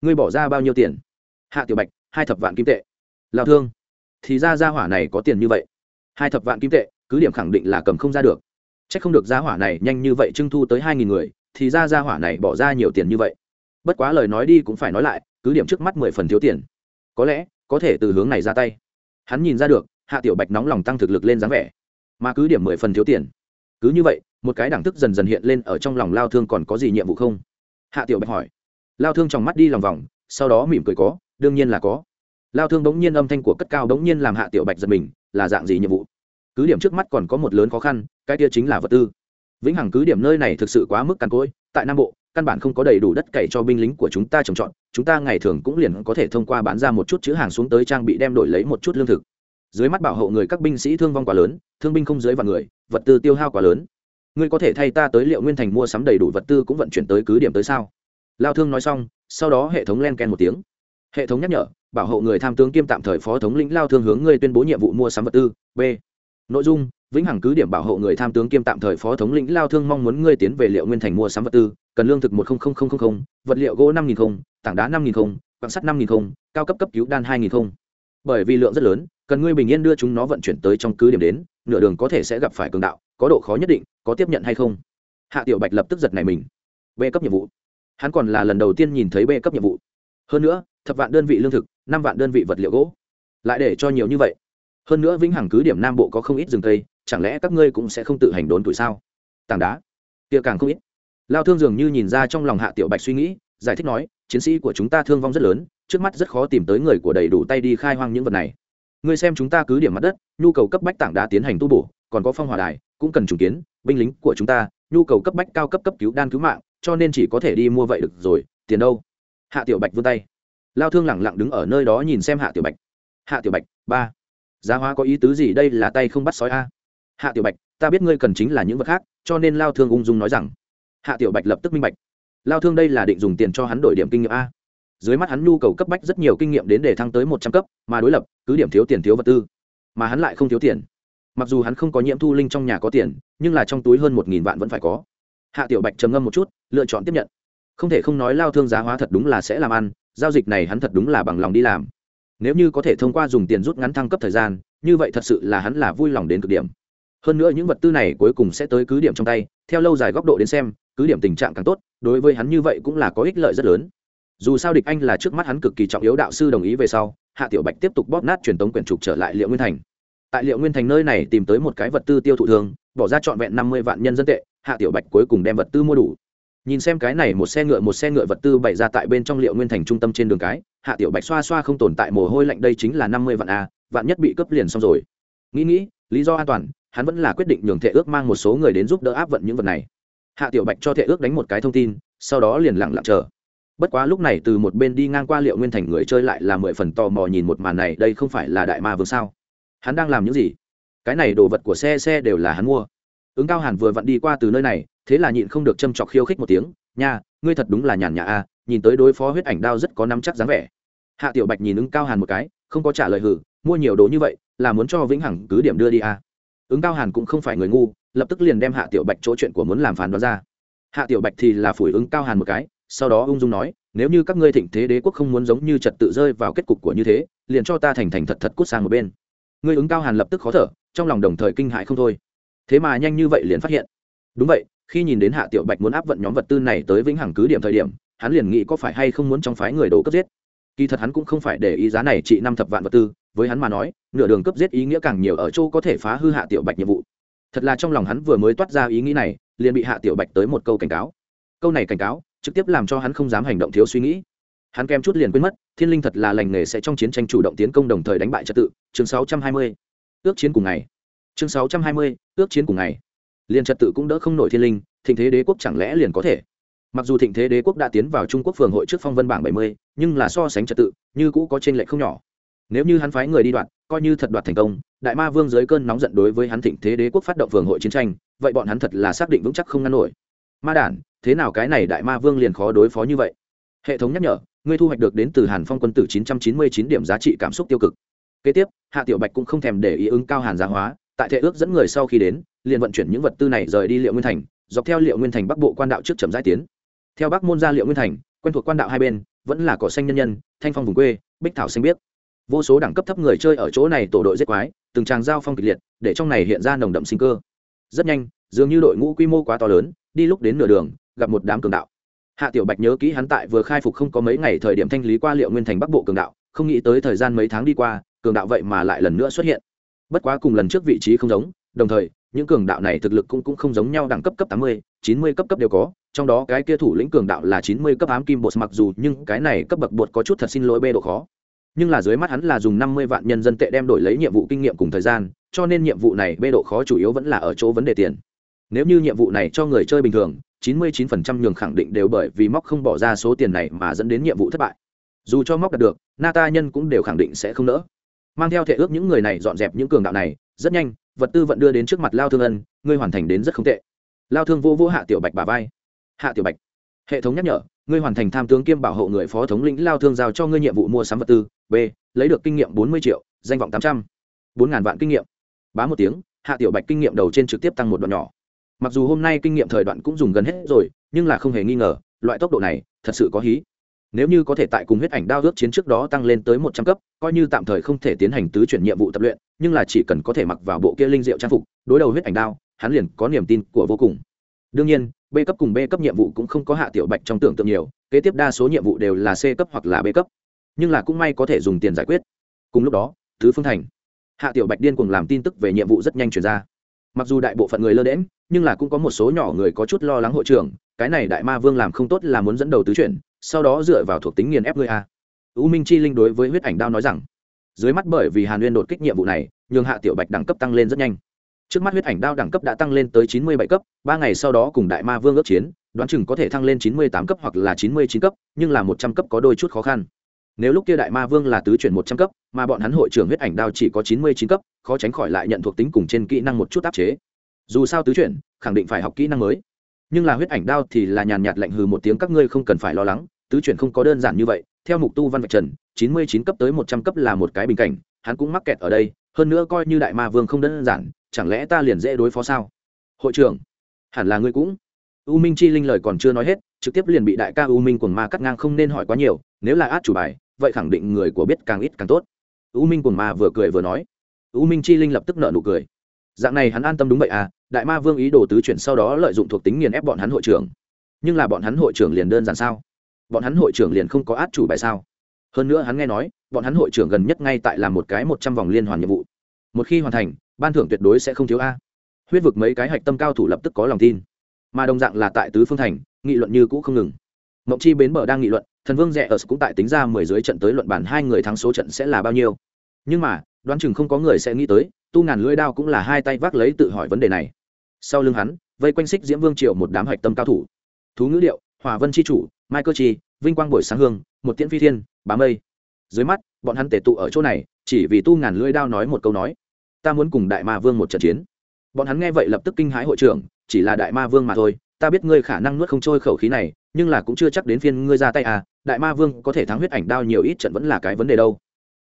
ngươi bỏ ra bao nhiêu tiền? Hạ tiểu bạch, hai thập vạn kim tệ. Lao thương, thì ra gia hỏa này có tiền như vậy. Hai thập vạn kim tệ, cứ điểm khẳng định là cầm không ra được chắc không được gia hỏa này nhanh như vậy trưng thu tới hai nghìn người, thì ra gia hỏa này bỏ ra nhiều tiền như vậy. Bất quá lời nói đi cũng phải nói lại, cứ điểm trước mắt mười phần thiếu tiền. Có lẽ, có thể từ hướng này ra tay. Hắn nhìn ra được, hạ tiểu bạch nóng lòng tăng thực lực lên dáng vẻ. Mà cứ điểm mười phần thiếu tiền. Cứ như vậy, một cái đẳng thức dần dần hiện lên ở trong lòng lao thương còn có gì nhiệm vụ không? Hạ tiểu bạch hỏi. Lao thương trong mắt đi lòng vòng, sau đó mỉm cười có, đương nhiên là có. Lao thương bỗng nhiên âm thanh của cất cao bỗng nhiên làm hạ tiểu bạch giật mình, là dạng gì nhiệm vụ? Cứ điểm trước mắt còn có một lớn khó khăn, cái kia chính là vật tư. Vĩnh hằng cứ điểm nơi này thực sự quá mức càn cỗi, tại nam bộ, căn bản không có đầy đủ đất cày cho binh lính của chúng ta trồng trọt, chúng ta ngày thường cũng liền có thể thông qua bán ra một chút chữ hàng xuống tới trang bị đem đổi lấy một chút lương thực. Dưới mắt bảo hộ người các binh sĩ thương vong quá lớn, thương binh không dưới vạn người, vật tư tiêu hao quá lớn. Ngươi có thể thay ta tới liệu nguyên thành mua sắm đầy đủ vật tư cũng vận chuyển tới cứ điểm tới sao? Lao thương nói xong, sau đó hệ thống len ken một tiếng. Hệ thống nhắc nhở, bảo hộ người tham tướng kiêm tạm thời phó thống lĩnh lao thương hướng ngươi tuyên bố nhiệm vụ mua sắm vật tư, b nội dung, vĩnh hằng cứ điểm bảo hộ người tham tướng kiêm tạm thời phó thống lĩnh lao thương mong muốn ngươi tiến về liệu nguyên thành mua sắm vật tư, cần lương thực một vật liệu gỗ năm nghìn tảng đá năm nghìn quạng sắt năm nghìn cao cấp cấp cứu đan hai nghìn bởi vì lượng rất lớn, cần ngươi bình yên đưa chúng nó vận chuyển tới trong cứ điểm đến, nửa đường có thể sẽ gặp phải cường đạo, có độ khó nhất định, có tiếp nhận hay không? Hạ tiểu bạch lập tức giật này mình. B cấp nhiệm vụ. Hắn còn là lần đầu tiên nhìn thấy b cấp nhiệm vụ. Hơn nữa, thập vạn đơn vị lương thực, năm vạn đơn vị vật liệu gỗ. Lại để cho nhiều như vậy hơn nữa vĩnh hằng cứ điểm nam bộ có không ít rừng cây, chẳng lẽ các ngươi cũng sẽ không tự hành đốn tuổi sao? Tảng đá. Kia càng không ít. Lao thương dường như nhìn ra trong lòng hạ tiểu bạch suy nghĩ, giải thích nói, chiến sĩ của chúng ta thương vong rất lớn, trước mắt rất khó tìm tới người của đầy đủ tay đi khai hoang những vật này. Ngươi xem chúng ta cứ điểm mặt đất, nhu cầu cấp bách tảng đá tiến hành tu bổ, còn có phong hỏa đài, cũng cần trùng kiến, binh lính của chúng ta, nhu cầu cấp bách cao cấp cấp cứu đan cứu mạng, cho nên chỉ có thể đi mua vậy được rồi, tiền đâu? Hạ tiểu bạch vươn tay. Lao thương lẳng lặng đứng ở nơi đó nhìn xem hạ tiểu bạch. Hạ tiểu bạch, ba giá hóa có ý tứ gì? Đây là tay không bắt sói a. Hạ tiểu bạch, ta biết ngươi cần chính là những vật khác, cho nên lao thương ung dung nói rằng. Hạ tiểu bạch lập tức minh bạch. Lao thương đây là định dùng tiền cho hắn đổi điểm kinh nghiệm a. Dưới mắt hắn nhu cầu cấp bách rất nhiều kinh nghiệm đến để thăng tới một trăm cấp, mà đối lập, cứ điểm thiếu tiền thiếu vật tư. Mà hắn lại không thiếu tiền. Mặc dù hắn không có nhiễm thu linh trong nhà có tiền, nhưng là trong túi hơn một nghìn vạn vẫn phải có. Hạ tiểu bạch trầm ngâm một chút, lựa chọn tiếp nhận. Không thể không nói lao thương giá hóa thật đúng là sẽ làm ăn, giao dịch này hắn thật đúng là bằng lòng đi làm nếu như có thể thông qua dùng tiền rút ngắn thăng cấp thời gian, như vậy thật sự là hắn là vui lòng đến cực điểm. Hơn nữa những vật tư này cuối cùng sẽ tới cứ điểm trong tay, theo lâu dài góc độ đến xem, cứ điểm tình trạng càng tốt, đối với hắn như vậy cũng là có ích lợi rất lớn. Dù sao địch anh là trước mắt hắn cực kỳ trọng yếu đạo sư đồng ý về sau, hạ tiểu bạch tiếp tục bóp nát truyền tống quyển trục trở lại liệu nguyên thành. Tại liệu nguyên thành nơi này tìm tới một cái vật tư tiêu thụ thường, bỏ ra trọn vẹn năm mươi vạn nhân dân tệ, hạ tiểu bạch cuối cùng đem vật tư mua đủ nhìn xem cái này một xe ngựa, một xe ngựa vật tư bày ra tại bên trong liệu nguyên thành trung tâm trên đường cái, hạ tiểu bạch xoa xoa không tồn tại mồ hôi lạnh, đây chính là năm mươi vạn a, vạn nhất bị cướp liền xong rồi. Nghĩ nghĩ, lý do an toàn, hắn vẫn là quyết định nhường thệ ước mang một số người đến giúp đỡ áp vận những vật này. Hạ tiểu bạch cho thệ ước đánh một cái thông tin, sau đó liền lặng lặng chờ. Bất quá lúc này từ một bên đi ngang qua liệu nguyên thành người chơi lại là mười phần tò mò nhìn một màn này, đây không phải là đại ma vương sao? Hắn đang làm những gì? Cái này đồ vật của xe xe đều là hắn mua ứng cao hàn vừa vặn đi qua từ nơi này, thế là nhịn không được châm chọc khiêu khích một tiếng, nha, ngươi thật đúng là nhàn nhã a nhìn tới đối phó huyết ảnh đao rất có nắm chắc dáng vẻ. Hạ tiểu bạch nhìn ứng cao hàn một cái, không có trả lời hử, mua nhiều đồ như vậy, là muốn cho vĩnh hằng cứ điểm đưa đi a ứng cao hàn cũng không phải người ngu, lập tức liền đem hạ tiểu bạch chỗ chuyện của muốn làm phán đoán ra. Hạ tiểu bạch thì là phủi ứng cao hàn một cái, sau đó ung dung nói, nếu như các ngươi thịnh thế đế quốc không muốn giống như trật tự rơi vào kết cục của như thế, liền cho ta thành thành thật thật cút sang một bên. Ngươi ứng cao hàn lập tức khó thở, trong lòng đồng thời kinh hại không thôi thế mà nhanh như vậy liền phát hiện. Đúng vậy, khi nhìn đến hạ tiểu bạch muốn áp vận nhóm vật tư này tới vĩnh hằng cứ điểm thời điểm, hắn liền nghĩ có phải hay không muốn trong phái người đồ cấp giết. Kỳ thật hắn cũng không phải để ý giá này trị năm thập vạn vật tư, với hắn mà nói, nửa đường cấp giết ý nghĩa càng nhiều ở chỗ có thể phá hư hạ tiểu bạch nhiệm vụ. Thật là trong lòng hắn vừa mới toát ra ý nghĩ này, liền bị hạ tiểu bạch tới một câu cảnh cáo. Câu này cảnh cáo, trực tiếp làm cho hắn không dám hành động thiếu suy nghĩ. Hắn kem chút liền quên mất, thiên linh thật là lành nghề sẽ trong chiến tranh chủ động tiến công đồng thời đánh bại trật tự, chương 620. ước chiến cùng ngày chương 620, ước chiến cùng ngày. Liền trật tự cũng đỡ không nổi thiên linh thịnh thế đế quốc chẳng lẽ liền có thể? Mặc dù thịnh thế đế quốc đã tiến vào trung quốc phường hội trước phong vân bảng bảy mươi nhưng là so sánh trật tự như cũ có trên lệ không nhỏ. Nếu như hắn phái người đi đoạn coi như thật đoạt thành công đại ma vương dưới cơn nóng giận đối với hắn thịnh thế đế quốc phát động phường hội chiến tranh vậy bọn hắn thật là xác định vững chắc không ngăn nổi. Ma đản thế nào cái này đại ma vương liền khó đối phó như vậy? Hệ thống nhắc nhở ngươi thu hoạch được đến từ hàn phong quân tử 999 điểm giá trị cảm xúc tiêu cực. Kế tiếp hạ tiểu bạch cũng không thèm để ý ứng cao hàn giá hóa tại Thệ ước dẫn người sau khi đến, liền vận chuyển những vật tư này rời đi liệu nguyên thành, dọc theo liệu nguyên thành bắc bộ quan đạo trước chậm giai tiến. Theo bắc môn ra liệu nguyên thành, quen thuộc quan đạo hai bên, vẫn là cỏ xanh nhân nhân, thanh phong vùng quê, bích thảo xanh biếc. Vô số đẳng cấp thấp người chơi ở chỗ này tổ đội giết quái, từng tràng giao phong kịch liệt, để trong này hiện ra nồng đậm sinh cơ. Rất nhanh, dường như đội ngũ quy mô quá to lớn, đi lúc đến nửa đường, gặp một đám cường đạo. Hạ tiểu bạch nhớ kỹ hắn tại vừa khai phục không có mấy ngày thời điểm thanh lý qua liệu nguyên thành bắc bộ cường đạo, không nghĩ tới thời gian mấy tháng đi qua, cường đạo vậy mà lại lần nữa xuất hiện bất quá cùng lần trước vị trí không giống đồng thời những cường đạo này thực lực cũng, cũng không giống nhau đẳng cấp cấp tám mươi chín mươi cấp cấp đều có trong đó cái kia thủ lĩnh cường đạo là chín mươi cấp ám kim bột mặc dù nhưng cái này cấp bậc bột có chút thật xin lỗi bê độ khó. Nhưng là dưới mắt hắn là dùng năm mươi vạn nhân dân tệ đem đổi lấy nhiệm vụ kinh nghiệm cùng thời gian cho nên nhiệm vụ này bê độ khó chủ yếu vẫn là ở chỗ vấn đề tiền. Nếu như nhiệm vụ này cho người chơi bình thường chín mươi 99% nhường khẳng định đều bởi vì móc không bỏ ra số tiền này mà dẫn đến nhiệm vụ thất bại. Dù cho móc đạt được nata nhân cũng đều khẳng định sẽ không nỡ mang theo thể ước những người này dọn dẹp những cường đạo này, rất nhanh, vật tư vận đưa đến trước mặt lao thương ân, ngươi hoàn thành đến rất không tệ. Lao thương vô vô hạ tiểu bạch bà vai. Hạ tiểu bạch, hệ thống nhắc nhở, ngươi hoàn thành tham tướng kiêm bảo hộ người phó thống lĩnh, lao thương giao cho ngươi nhiệm vụ mua sắm vật tư, b, lấy được kinh nghiệm bốn mươi triệu, danh vọng tám trăm, bốn ngàn vạn kinh nghiệm. Bá một tiếng, hạ tiểu bạch kinh nghiệm đầu trên trực tiếp tăng một đoạn nhỏ. Mặc dù hôm nay kinh nghiệm thời đoạn cũng dùng gần hết rồi, nhưng là không hề nghi ngờ, loại tốc độ này thật sự có hí nếu như có thể tại cùng huyết ảnh đao ước chiến trước đó tăng lên tới một trăm cấp, coi như tạm thời không thể tiến hành tứ chuyển nhiệm vụ tập luyện, nhưng là chỉ cần có thể mặc vào bộ kia linh diệu trang phục, đối đầu huyết ảnh đao, hắn liền có niềm tin của vô cùng. Đương nhiên, b cấp cùng b cấp nhiệm vụ cũng không có hạ tiểu bạch trong tưởng tượng nhiều, kế tiếp đa số nhiệm vụ đều là c cấp hoặc là b cấp. Nhưng là cũng may có thể dùng tiền giải quyết. Cùng lúc đó thứ phương thành. Hạ tiểu bạch điên cuồng làm tin tức về nhiệm vụ rất nhanh chuyển ra. Mặc dù đại bộ phận người lơ đễm nhưng là cũng có một số nhỏ người có chút lo lắng hội trưởng, cái này đại ma vương làm không tốt là muốn dẫn đầu tứ chuyển sau đó dựa vào thuộc tính nghiền ép ngươi a. U minh chi linh đối với huyết ảnh đao nói rằng, dưới mắt bởi vì hàn nguyên đột kích nhiệm vụ này, nhường hạ tiểu bạch đẳng cấp tăng lên rất nhanh. Trước mắt huyết ảnh đao đẳng cấp đã tăng lên tới chín mươi bảy cấp, ba ngày sau đó cùng đại ma vương ước chiến, đoán chừng có thể thăng lên chín mươi tám cấp hoặc là chín mươi chín cấp, nhưng là một trăm cấp có đôi chút khó khăn. Nếu lúc kia đại ma vương là tứ chuyển một trăm cấp, mà bọn hắn hội trưởng huyết ảnh đao chỉ có chín mươi chín cấp, khó tránh khỏi lại nhận thuộc tính cùng trên kỹ năng một chút áp chế. Dù sao tứ chuyển, khẳng định phải học kỹ năng mới nhưng là huyết ảnh đao thì là nhàn nhạt lạnh hừ một tiếng, các ngươi không cần phải lo lắng, tứ chuyển không có đơn giản như vậy. Theo mục tu văn vạch trần, chín mươi chín cấp tới một trăm cấp là một cái bình cảnh, hắn cũng mắc kẹt ở đây, hơn nữa coi như đại ma vương không đơn giản, chẳng lẽ ta liền dễ đối phó sao? Hội trưởng, hẳn là ngươi cũng. U minh chi linh lời còn chưa nói hết, trực tiếp liền bị đại ca u minh quần ma cắt ngang không nên hỏi quá nhiều, nếu là át chủ bài, vậy khẳng định người của biết càng ít càng tốt. U minh quần ma vừa cười vừa nói. U minh chi linh lập tức nợ nụ cười dạng này hắn an tâm đúng vậy à đại ma vương ý đồ tứ chuyển sau đó lợi dụng thuộc tính nghiền ép bọn hắn hội trưởng. Nhưng là bọn hắn hội trưởng liền đơn giản sao? Bọn hắn hội trưởng liền không có át chủ bài sao? Hơn nữa hắn nghe nói, bọn hắn hội trưởng gần nhất ngay tại làm một cái một trăm vòng liên hoàn nhiệm vụ. Một khi hoàn thành, ban thưởng tuyệt đối sẽ không thiếu a. Huyết vực mấy cái hạch tâm cao thủ lập tức có lòng tin. Mà đồng dạng là tại tứ phương thành, nghị luận như cũ không ngừng. Mộng chi bến bờ đang nghị luận, thần vương rẽ ở cũng tại tính ra mười dưới trận tới luận bản hai người thắng số trận sẽ là bao nhiêu. Nhưng mà, đoán chừng không có người sẽ nghĩ tới tu ngàn lưỡi đao cũng là hai tay vác lấy tự hỏi vấn đề này. Sau lưng hắn, vây quanh xích diễm vương triệu một đám hạch tâm cao thủ. Thú ngữ điệu hòa vân c h i chủ, mai cơ chi, vinh quang buổi sáng hương, một tiễn phi thiên, bá mây. Dưới mắt, bọn hắn tể tụ ở chỗ này, chỉ vì tu ngàn lưỡi đao nói một câu nói. Ta muốn cùng đại ma vương một trận chiến. Bọn hắn nghe vậy lập tức kinh hãi hội trưởng, chỉ là đại ma vương mà thôi, ta biết ngươi khả năng nuốt không trôi khẩu khí này, nhưng là cũng chưa chắc đến phiên ngươi ra tay à đại ma vương có thể thắng huyết ảnh đao nhiều ít trận vẫn là cái vấn đề đâu.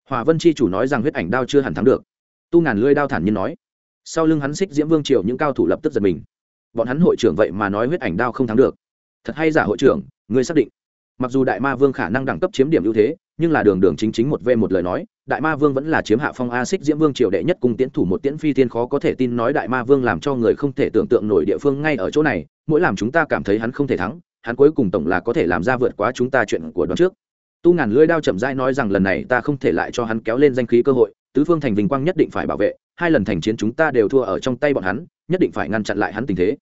Hòa vân chi chủ nói rằng huyết ảnh đao chưa hẳn thắng được tu ngàn lưỡi đao thản nhiên nói. Sau lưng hắn xích diễm vương triều những cao thủ lập tức giật mình. Bọn hắn hội trưởng vậy mà nói huyết ảnh đao không thắng được. Thật hay giả hội trưởng, ngươi xác định. Mặc dù đại ma vương khả năng đẳng cấp chiếm điểm ưu thế, nhưng là đường đường chính chính một v một lời nói, đại ma vương vẫn là chiếm hạ phong a xích diễm vương triều đệ nhất cùng tiễn thủ một tiễn phi tiên khó có thể tin nói đại ma vương làm cho người không thể tưởng tượng nổi địa phương ngay ở chỗ này, mỗi làm chúng ta cảm thấy hắn không thể thắng, hắn cuối cùng tổng là có thể làm ra vượt quá chúng ta chuyện của đoạn trước. Tu ngàn lưỡi đao chậm rãi nói rằng lần này ta không thể lại cho hắn kéo lên danh khí cơ hội tứ phương thành vinh quang nhất định phải bảo vệ, hai lần thành chiến chúng ta đều thua ở trong tay bọn hắn, nhất định phải ngăn chặn lại hắn tình thế.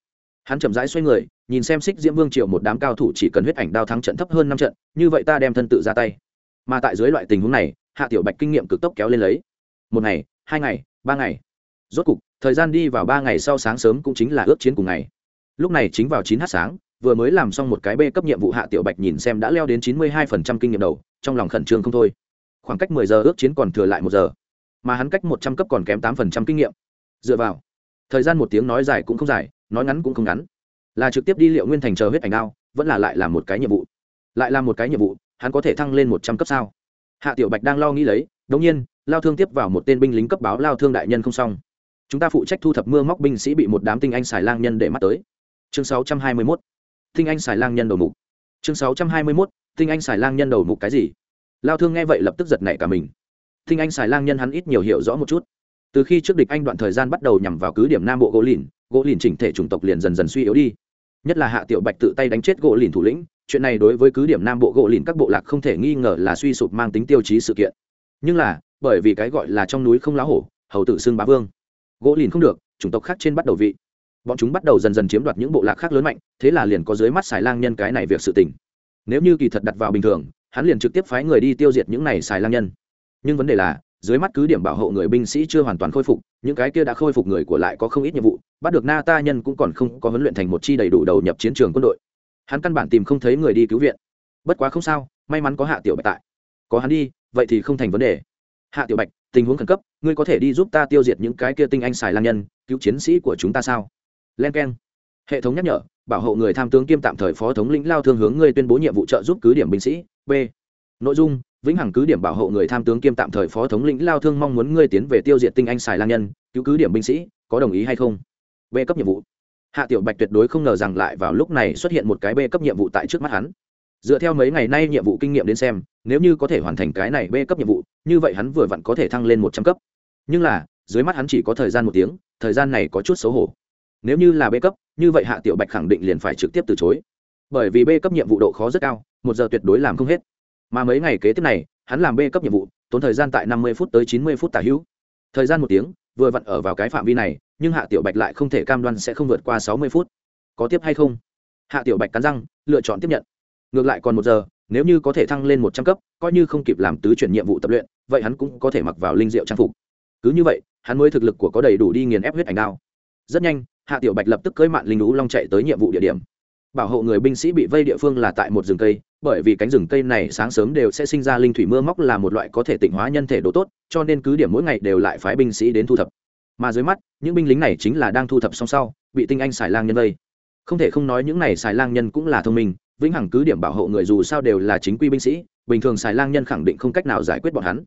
Hắn chậm rãi xoay người, nhìn xem xích diễm vương triệu một đám cao thủ chỉ cần huyết ảnh đao thắng trận thấp hơn năm trận, như vậy ta đem thân tự ra tay. Mà tại dưới loại tình huống này, hạ tiểu bạch kinh nghiệm cực tốc kéo lên lấy. Một ngày, hai ngày, ba ngày. Rốt cục, thời gian đi vào ba ngày sau sáng sớm cũng chính là ước chiến cùng ngày. Lúc này chính vào chín h sáng, vừa mới làm xong một cái b cấp nhiệm vụ hạ tiểu bạch nhìn xem đã leo đến chín mươi hai phần trăm kinh nghiệm đầu, trong lòng khẩn trương không thôi. Khoảng cách mười giờ ước chiến còn thừa lại một giờ mà hắn cách một trăm cấp còn kém tám phần trăm kinh nghiệm. Dựa vào, thời gian một tiếng nói dài cũng không dài, nói ngắn cũng không ngắn. Là trực tiếp đi liệu nguyên thành chờ huyết ảnh đao, vẫn là lại làm một cái nhiệm vụ. Lại làm một cái nhiệm vụ, hắn có thể thăng lên một trăm cấp sao? Hạ tiểu bạch đang lo nghĩ lấy đ ỗ n g nhiên, lao thương tiếp vào một tên binh lính cấp báo lao thương đại nhân không xong. Chúng ta phụ trách thu thập mưa móc binh sĩ bị một đám tinh anh xài lang nhân để mắt tới. Chương sáu trăm hai mươi mốt, tinh anh xài lang nhân đầu mục. Chương sáu trăm hai mươi mốt, tinh anh xài lang nhân đầu mục cái gì? Lao thương nghe vậy lập tức giật nảy cả mình. Thinh anh xài lang nhân hắn ít nhiều hiểu rõ một chút. Từ khi trước địch anh đoạn thời gian bắt đầu nhằm vào cứ điểm nam bộ gỗ lìn gỗ lìn chỉnh thể chủng tộc liền dần dần suy yếu đi. Nhất là hạ tiểu bạch tự tay đánh chết gỗ lìn thủ lĩnh, chuyện này đối với cứ điểm nam bộ gỗ lìn các bộ lạc không thể nghi ngờ là suy sụp mang tính tiêu chí sự kiện. Nhưng là, bởi vì cái gọi là trong núi không lá hổ, hầu tử xương bá vương, gỗ lìn không được, chủng tộc khác trên bắt đầu vị. Bọn chúng bắt đầu dần dần chiếm đoạt những bộ lạc khác lớn mạnh, thế là liền có dưới mắt xài lang nhân cái này việc sự tình. Nếu như kỳ thật đặt vào bình thường, hắn liền trực tiếp phái người đi tiêu diệt những này xài lang nhân nhưng vấn đề là, dưới mắt cứ điểm bảo hộ người binh sĩ chưa hoàn toàn khôi phục, những cái kia đã khôi phục người của lại có không ít nhiệm vụ, bắt được na ta nhân cũng còn không có huấn luyện thành một chi đầy đủ đầu nhập chiến trường quân đội. Hắn căn bản tìm không thấy người đi cứu viện. Bất quá không sao, may mắn có hạ tiểu bạch tại. Có hắn đi, vậy thì không thành vấn đề. Hạ tiểu bạch, tình huống khẩn cấp, ngươi có thể đi giúp ta tiêu diệt những cái kia tinh anh xài lang nhân, cứu chiến sĩ của chúng ta sao? Len k e n hệ thống nhắc nhở, bảo hộ người tham tướng kiêm tạm thời phó thống lĩnh lao thương hướng ngươi tuyên bố nhiệm vụ trợ giúp cứ điểm binh sĩ. B. Nội dung vĩnh hằng cứ điểm bảo hộ người tham tướng kiêm tạm thời phó thống lĩnh lao thương mong muốn ngươi tiến về tiêu diệt tinh anh xài lang nhân, cứu cứ điểm binh sĩ, có đồng ý hay không? B cấp nhiệm vụ. Hạ tiểu bạch tuyệt đối không ngờ rằng lại vào lúc này xuất hiện một cái b cấp nhiệm vụ tại trước mắt hắn. Dựa theo mấy ngày nay nhiệm vụ kinh nghiệm đến xem, nếu như có thể hoàn thành cái này b cấp nhiệm vụ, như vậy hắn vừa vặn có thể thăng lên một trăm cấp. Nhưng là, dưới mắt hắn chỉ có thời gian một tiếng, thời gian này có chút xấu hổ. Nếu như là b cấp, như vậy hạ tiểu bạch khẳng định liền phải trực tiếp từ chối. Bởi vì b cấp nhiệm vụ độ khó rất cao, một giờ tuyệt đối làm không hết mà mấy ngày kế tiếp này, hắn làm b cấp nhiệm vụ, tốn thời gian tại năm mươi phút tới chín mươi phút tả hữu. Thời gian một tiếng, vừa vặn ở vào cái phạm vi này, nhưng hạ tiểu bạch lại không thể cam đoan sẽ không vượt qua sáu mươi phút. Có tiếp hay không? Hạ tiểu bạch cắn răng, lựa chọn tiếp nhận. Ngược lại còn một giờ, nếu như có thể thăng lên một trăm cấp, coi như không kịp làm tứ chuyển nhiệm vụ tập luyện, vậy hắn cũng có thể mặc vào linh diệu trang phục. Cứ như vậy, hắn mới thực lực của có đầy đủ đi nghiền ép huyết ảnh đao. Rất nhanh, hạ tiểu bạch lập tức cưỡi mạn linh lũ long chạy tới nhiệm vụ địa điểm bảo hộ người binh sĩ bị vây địa phương là tại một rừng cây, bởi vì cánh rừng cây này sáng sớm đều sẽ sinh ra linh thủy mưa móc là một loại có thể tịnh hóa nhân thể đồ tốt, cho nên cứ điểm mỗi ngày đều lại phái binh sĩ đến thu thập. Mà dưới mắt, những binh lính này chính là đang thu thập song sau, bị tinh anh xài lang nhân vây. Không thể không nói những này xài lang nhân cũng là thông minh, vĩnh hằng cứ điểm bảo hộ người dù sao đều là chính quy binh sĩ, bình thường xài lang nhân khẳng định không cách nào giải quyết bọn hắn.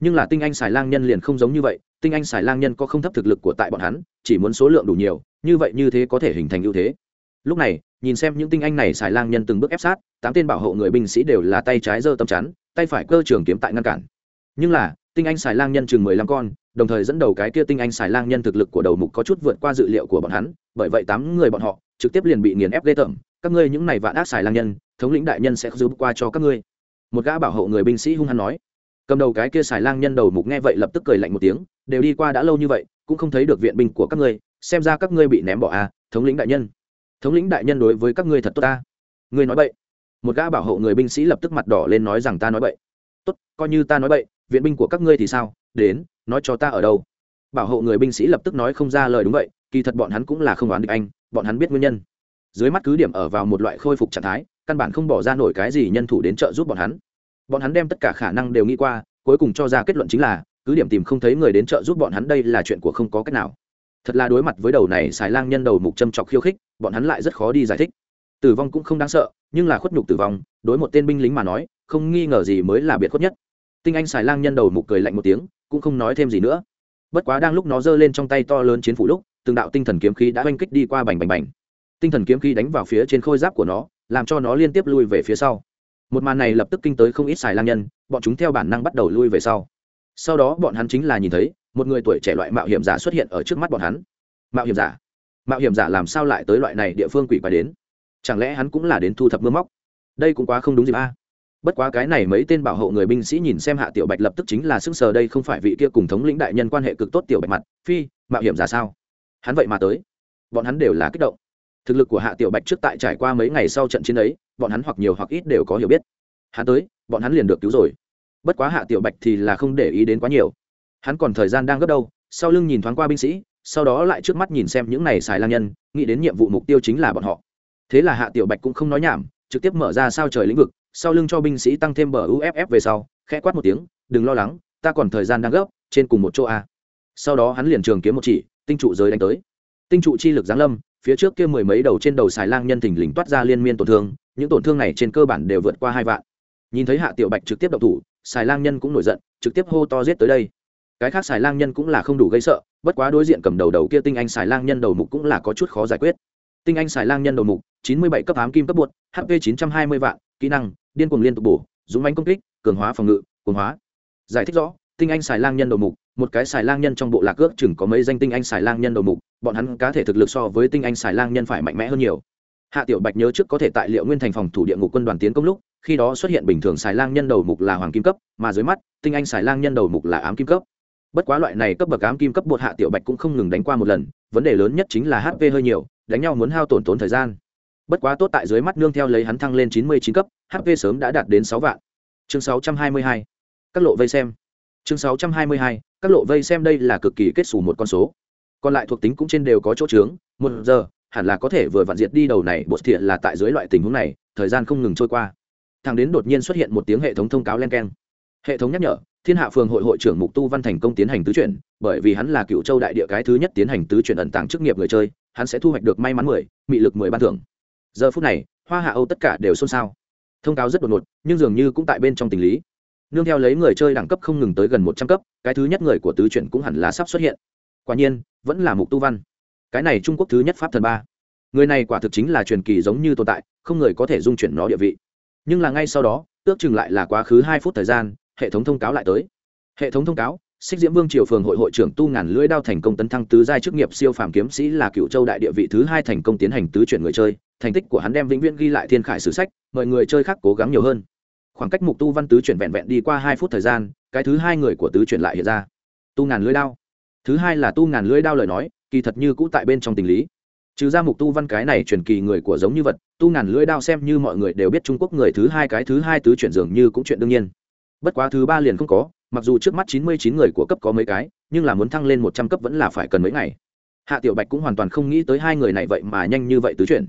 Nhưng là tinh anh xài lang nhân liền không giống như vậy, tinh anh xài lang nhân có không thấp thực lực của tại bọn hắn, chỉ muốn số lượng đủ nhiều, như vậy như thế có thể hình thành ưu thế lúc này, nhìn xem những tinh anh này xài lang nhân từng bước ép sát, tám tên bảo hộ người binh sĩ đều là tay trái giơ tầm chắn, tay phải cơ trường kiếm tại ngăn cản. Nhưng là, tinh anh xài lang nhân chừng mười lăm con, đồng thời dẫn đầu cái kia tinh anh xài lang nhân thực lực của đầu mục có chút vượt qua dự liệu của bọn hắn, bởi vậy tám người bọn họ trực tiếp liền bị nghiền ép ghê tởm. Các ngươi những này vạn ác xài lang nhân, thống lĩnh đại nhân sẽ giúp qua cho các ngươi. Một gã bảo hộ người binh sĩ hung hăng nói. Cầm đầu cái kia xài lang nhân đầu mục nghe vậy lập tức cười lạnh một tiếng, đều đi qua đã lâu như vậy, cũng không thấy được viện binh của các ngươi, xem ra các ngươi bị ném bỏ à thống lĩnh đại nhân thống lĩnh đại nhân đối với các ngươi thật tốt ta. Ngươi nói bậy. Một gã bảo hộ người binh sĩ lập tức mặt đỏ lên nói rằng ta nói bậy. Tốt, coi như ta nói bậy, viện binh của các ngươi thì sao? Đến, nói cho ta ở đâu? Bảo hộ người binh sĩ lập tức nói không ra lời đúng vậy, kỳ thật bọn hắn cũng là không đoán được anh, bọn hắn biết nguyên nhân. Dưới mắt cứ điểm ở vào một loại khôi phục trạng thái, căn bản không bỏ ra nổi cái gì nhân thủ đến trợ giúp bọn hắn. Bọn hắn đem tất cả khả năng đều nghĩ qua, cuối cùng cho ra kết luận chính là, cứ điểm tìm không thấy người đến trợ giúp bọn hắn đây là chuyện của không có cách nào. Thật là đối mặt với đầu này xài lang nhân đầu mục châm chọc khiêu khích bọn hắn lại rất khó đi giải thích. Tử vong cũng không đáng sợ, nhưng là khuất nhục tử vong, đối một tên binh lính mà nói, không nghi ngờ gì mới là biệt khuất nhất. Tinh anh xài lang nhân đầu mục cười lạnh một tiếng, cũng không nói thêm gì nữa. Bất quá đang lúc nó giơ lên trong tay to lớn chiến phủ lúc, từng đạo tinh thần kiếm khí đã oanh kích đi qua bành bành bành. Tinh thần kiếm khí đánh vào phía trên khôi giáp của nó, làm cho nó liên tiếp lui về phía sau. Một màn này lập tức kinh tới không ít xài lang nhân, bọn chúng theo bản năng bắt đầu lui về sau. Sau đó bọn hắn chính là nhìn thấy, một người tuổi trẻ loại mạo hiểm giả xuất hiện ở trước mắt bọn hắn. Mạo hiểm giả? Mạo hiểm giả làm sao lại tới loại này địa phương quỷ quái đến? Chẳng lẽ hắn cũng là đến thu thập mưa móc? Đây cũng quá không đúng gì a bất quá cái này mấy tên bảo hộ người binh sĩ nhìn xem hạ tiểu bạch lập tức chính là sức sờ, đây không phải vị kia cùng thống lĩnh đại nhân quan hệ cực tốt tiểu bạch mặt, phi, mạo hiểm giả sao? Hắn vậy mà tới. Bọn hắn đều là kích động. Thực lực của hạ tiểu bạch trước tại trải qua mấy ngày sau trận chiến ấy, bọn hắn hoặc nhiều hoặc ít đều có hiểu biết. Hắn tới, bọn hắn liền được cứu rồi. Bất quá hạ tiểu bạch thì là không để ý đến quá nhiều. Hắn còn thời gian đang gấp đâu, sau lưng nhìn thoáng qua binh sĩ sau đó lại trước mắt nhìn xem những này xài lang nhân, nghĩ đến nhiệm vụ mục tiêu chính là bọn họ. Thế là hạ tiểu bạch cũng không nói nhảm, trực tiếp mở ra sao trời lĩnh vực, sau lưng cho binh sĩ tăng thêm bờ uff về sau, khẽ quát một tiếng, đừng lo lắng, ta còn thời gian đang gấp, trên cùng một chỗ a. Sau đó hắn liền trường kiếm một chỉ, tinh trụ giới đánh tới. Tinh trụ chi lực giáng lâm, phía trước kia mười mấy đầu trên đầu xài lang nhân thình lình toát ra liên miên tổn thương, những tổn thương này trên cơ bản đều vượt qua hai vạn. Nhìn thấy hạ tiểu bạch trực tiếp đậu thủ, xài lang nhân cũng nổi giận, trực tiếp hô to giết tới đây cái khác xài lang nhân cũng là không đủ gây sợ, bất quá đối diện cầm đầu đầu kia tinh anh xài lang nhân đầu mục cũng là có chút khó giải quyết. Tinh anh xài lang nhân đầu mục, chín mươi bảy cấp ám kim cấp bột hp chín trăm hai mươi vạn, kỹ năng, điên cuồng liên tục bổ, dũng bánh công kích, cường hóa phòng ngự cường hóa. Giải thích rõ, tinh anh xài lang nhân đầu mục, một cái xài lang nhân trong bộ lạc ước chừng có mấy danh tinh anh xài lang nhân đầu mục, bọn hắn cá thể thực lực so với tinh anh xài lang nhân phải mạnh mẽ hơn nhiều. Hạ tiểu bạch nhớ trước có thể tại liệu nguyên thành phòng thủ địa ngục quân đoàn tiến công lúc, khi đó xuất hiện bình thường xài lang nhân đầu mục là hoàng kim cấp, mà dưới mắt, tinh anh xài lang nhân đầu mục là ám kim cấp bất quá loại này cấp bậc ám kim cấp bột hạ tiểu bạch cũng không ngừng đánh qua một lần, vấn đề lớn nhất chính là hp hơi nhiều, đánh nhau muốn hao tổn tốn thời gian. Bất quá tốt tại dưới mắt nương theo lấy hắn thăng lên chín mươi chín cấp hp sớm đã đạt đến sáu vạn. Chương sáu trăm hai mươi hai. Các lộ vây xem. Chương sáu trăm hai mươi hai, các lộ vây xem đây là cực kỳ kết xù một con số. Còn lại thuộc tính cũng trên đều có chỗ trướng một giờ, hẳn là có thể vừa vặn diệt đi đầu này, bột thiện là tại dưới loại tình huống này, thời gian không ngừng trôi qua. Thằng đến đột nhiên xuất hiện một tiếng hệ thống thông cáo len keng. Hệ thống nhắc nhở thiên hạ phường hội hội trưởng mục tu văn thành công tiến hành tứ chuyển, bởi vì hắn là cựu châu đại địa cái thứ nhất tiến hành tứ chuyển ẩn tàng chức nghiệp người chơi, hắn sẽ thu hoạch được may mắn mười, mị lực mười ban thưởng. Giờ phút này, hoa hạ âu tất cả đều xôn xao. Thông cáo rất đột ngột, nhưng dường như cũng tại bên trong tình lý. Nương theo lấy người chơi đẳng cấp không ngừng tới gần một trăm cấp, cái thứ nhất người của tứ chuyển cũng hẳn là sắp xuất hiện. Quả nhiên, vẫn là mục tu văn. Cái này trung quốc thứ nhất pháp thần ba. Người này quả thực chính là truyền kỳ giống như tồn tại, không người có thể dung chuyển nó địa vị. Nhưng là ngay sau đó, ước chừng lại là quá khứ hai phút thời gian hệ thống thông cáo lại tới. Hệ thống thông cáo, xích diễm vương triều phường hội hội trưởng tu ngàn lưỡi đao thành công tấn thăng tứ giai chức nghiệp siêu phàm kiếm sĩ là cựu châu đại địa vị thứ hai thành công tiến hành tứ chuyển người chơi. Thành tích của hắn đem vĩnh viễn ghi lại thiên khải sử sách, mời người chơi khác cố gắng nhiều hơn. Khoảng cách mục tu văn tứ chuyển vẹn vẹn đi qua hai phút thời gian, cái thứ hai người của tứ chuyển lại hiện ra. Tu ngàn lưỡi đao. Thứ hai là tu ngàn lưỡi đao lời nói, kỳ thật như cũ tại bên trong tình lý. Trừ ra mục tu văn cái này truyền kỳ người của giống như vật, tu ngàn lưỡi đao xem như mọi người đều biết trung quốc người thứ hai cái thứ hai tứ chuyển dường như cũng chuyện đương nhiên bất quá thứ ba liền không có, mặc dù trước mắt chín mươi chín người của cấp có mấy cái, nhưng là muốn thăng lên một trăm cấp vẫn là phải cần mấy ngày. Hạ tiểu bạch cũng hoàn toàn không nghĩ tới hai người này vậy mà nhanh như vậy tứ chuyển.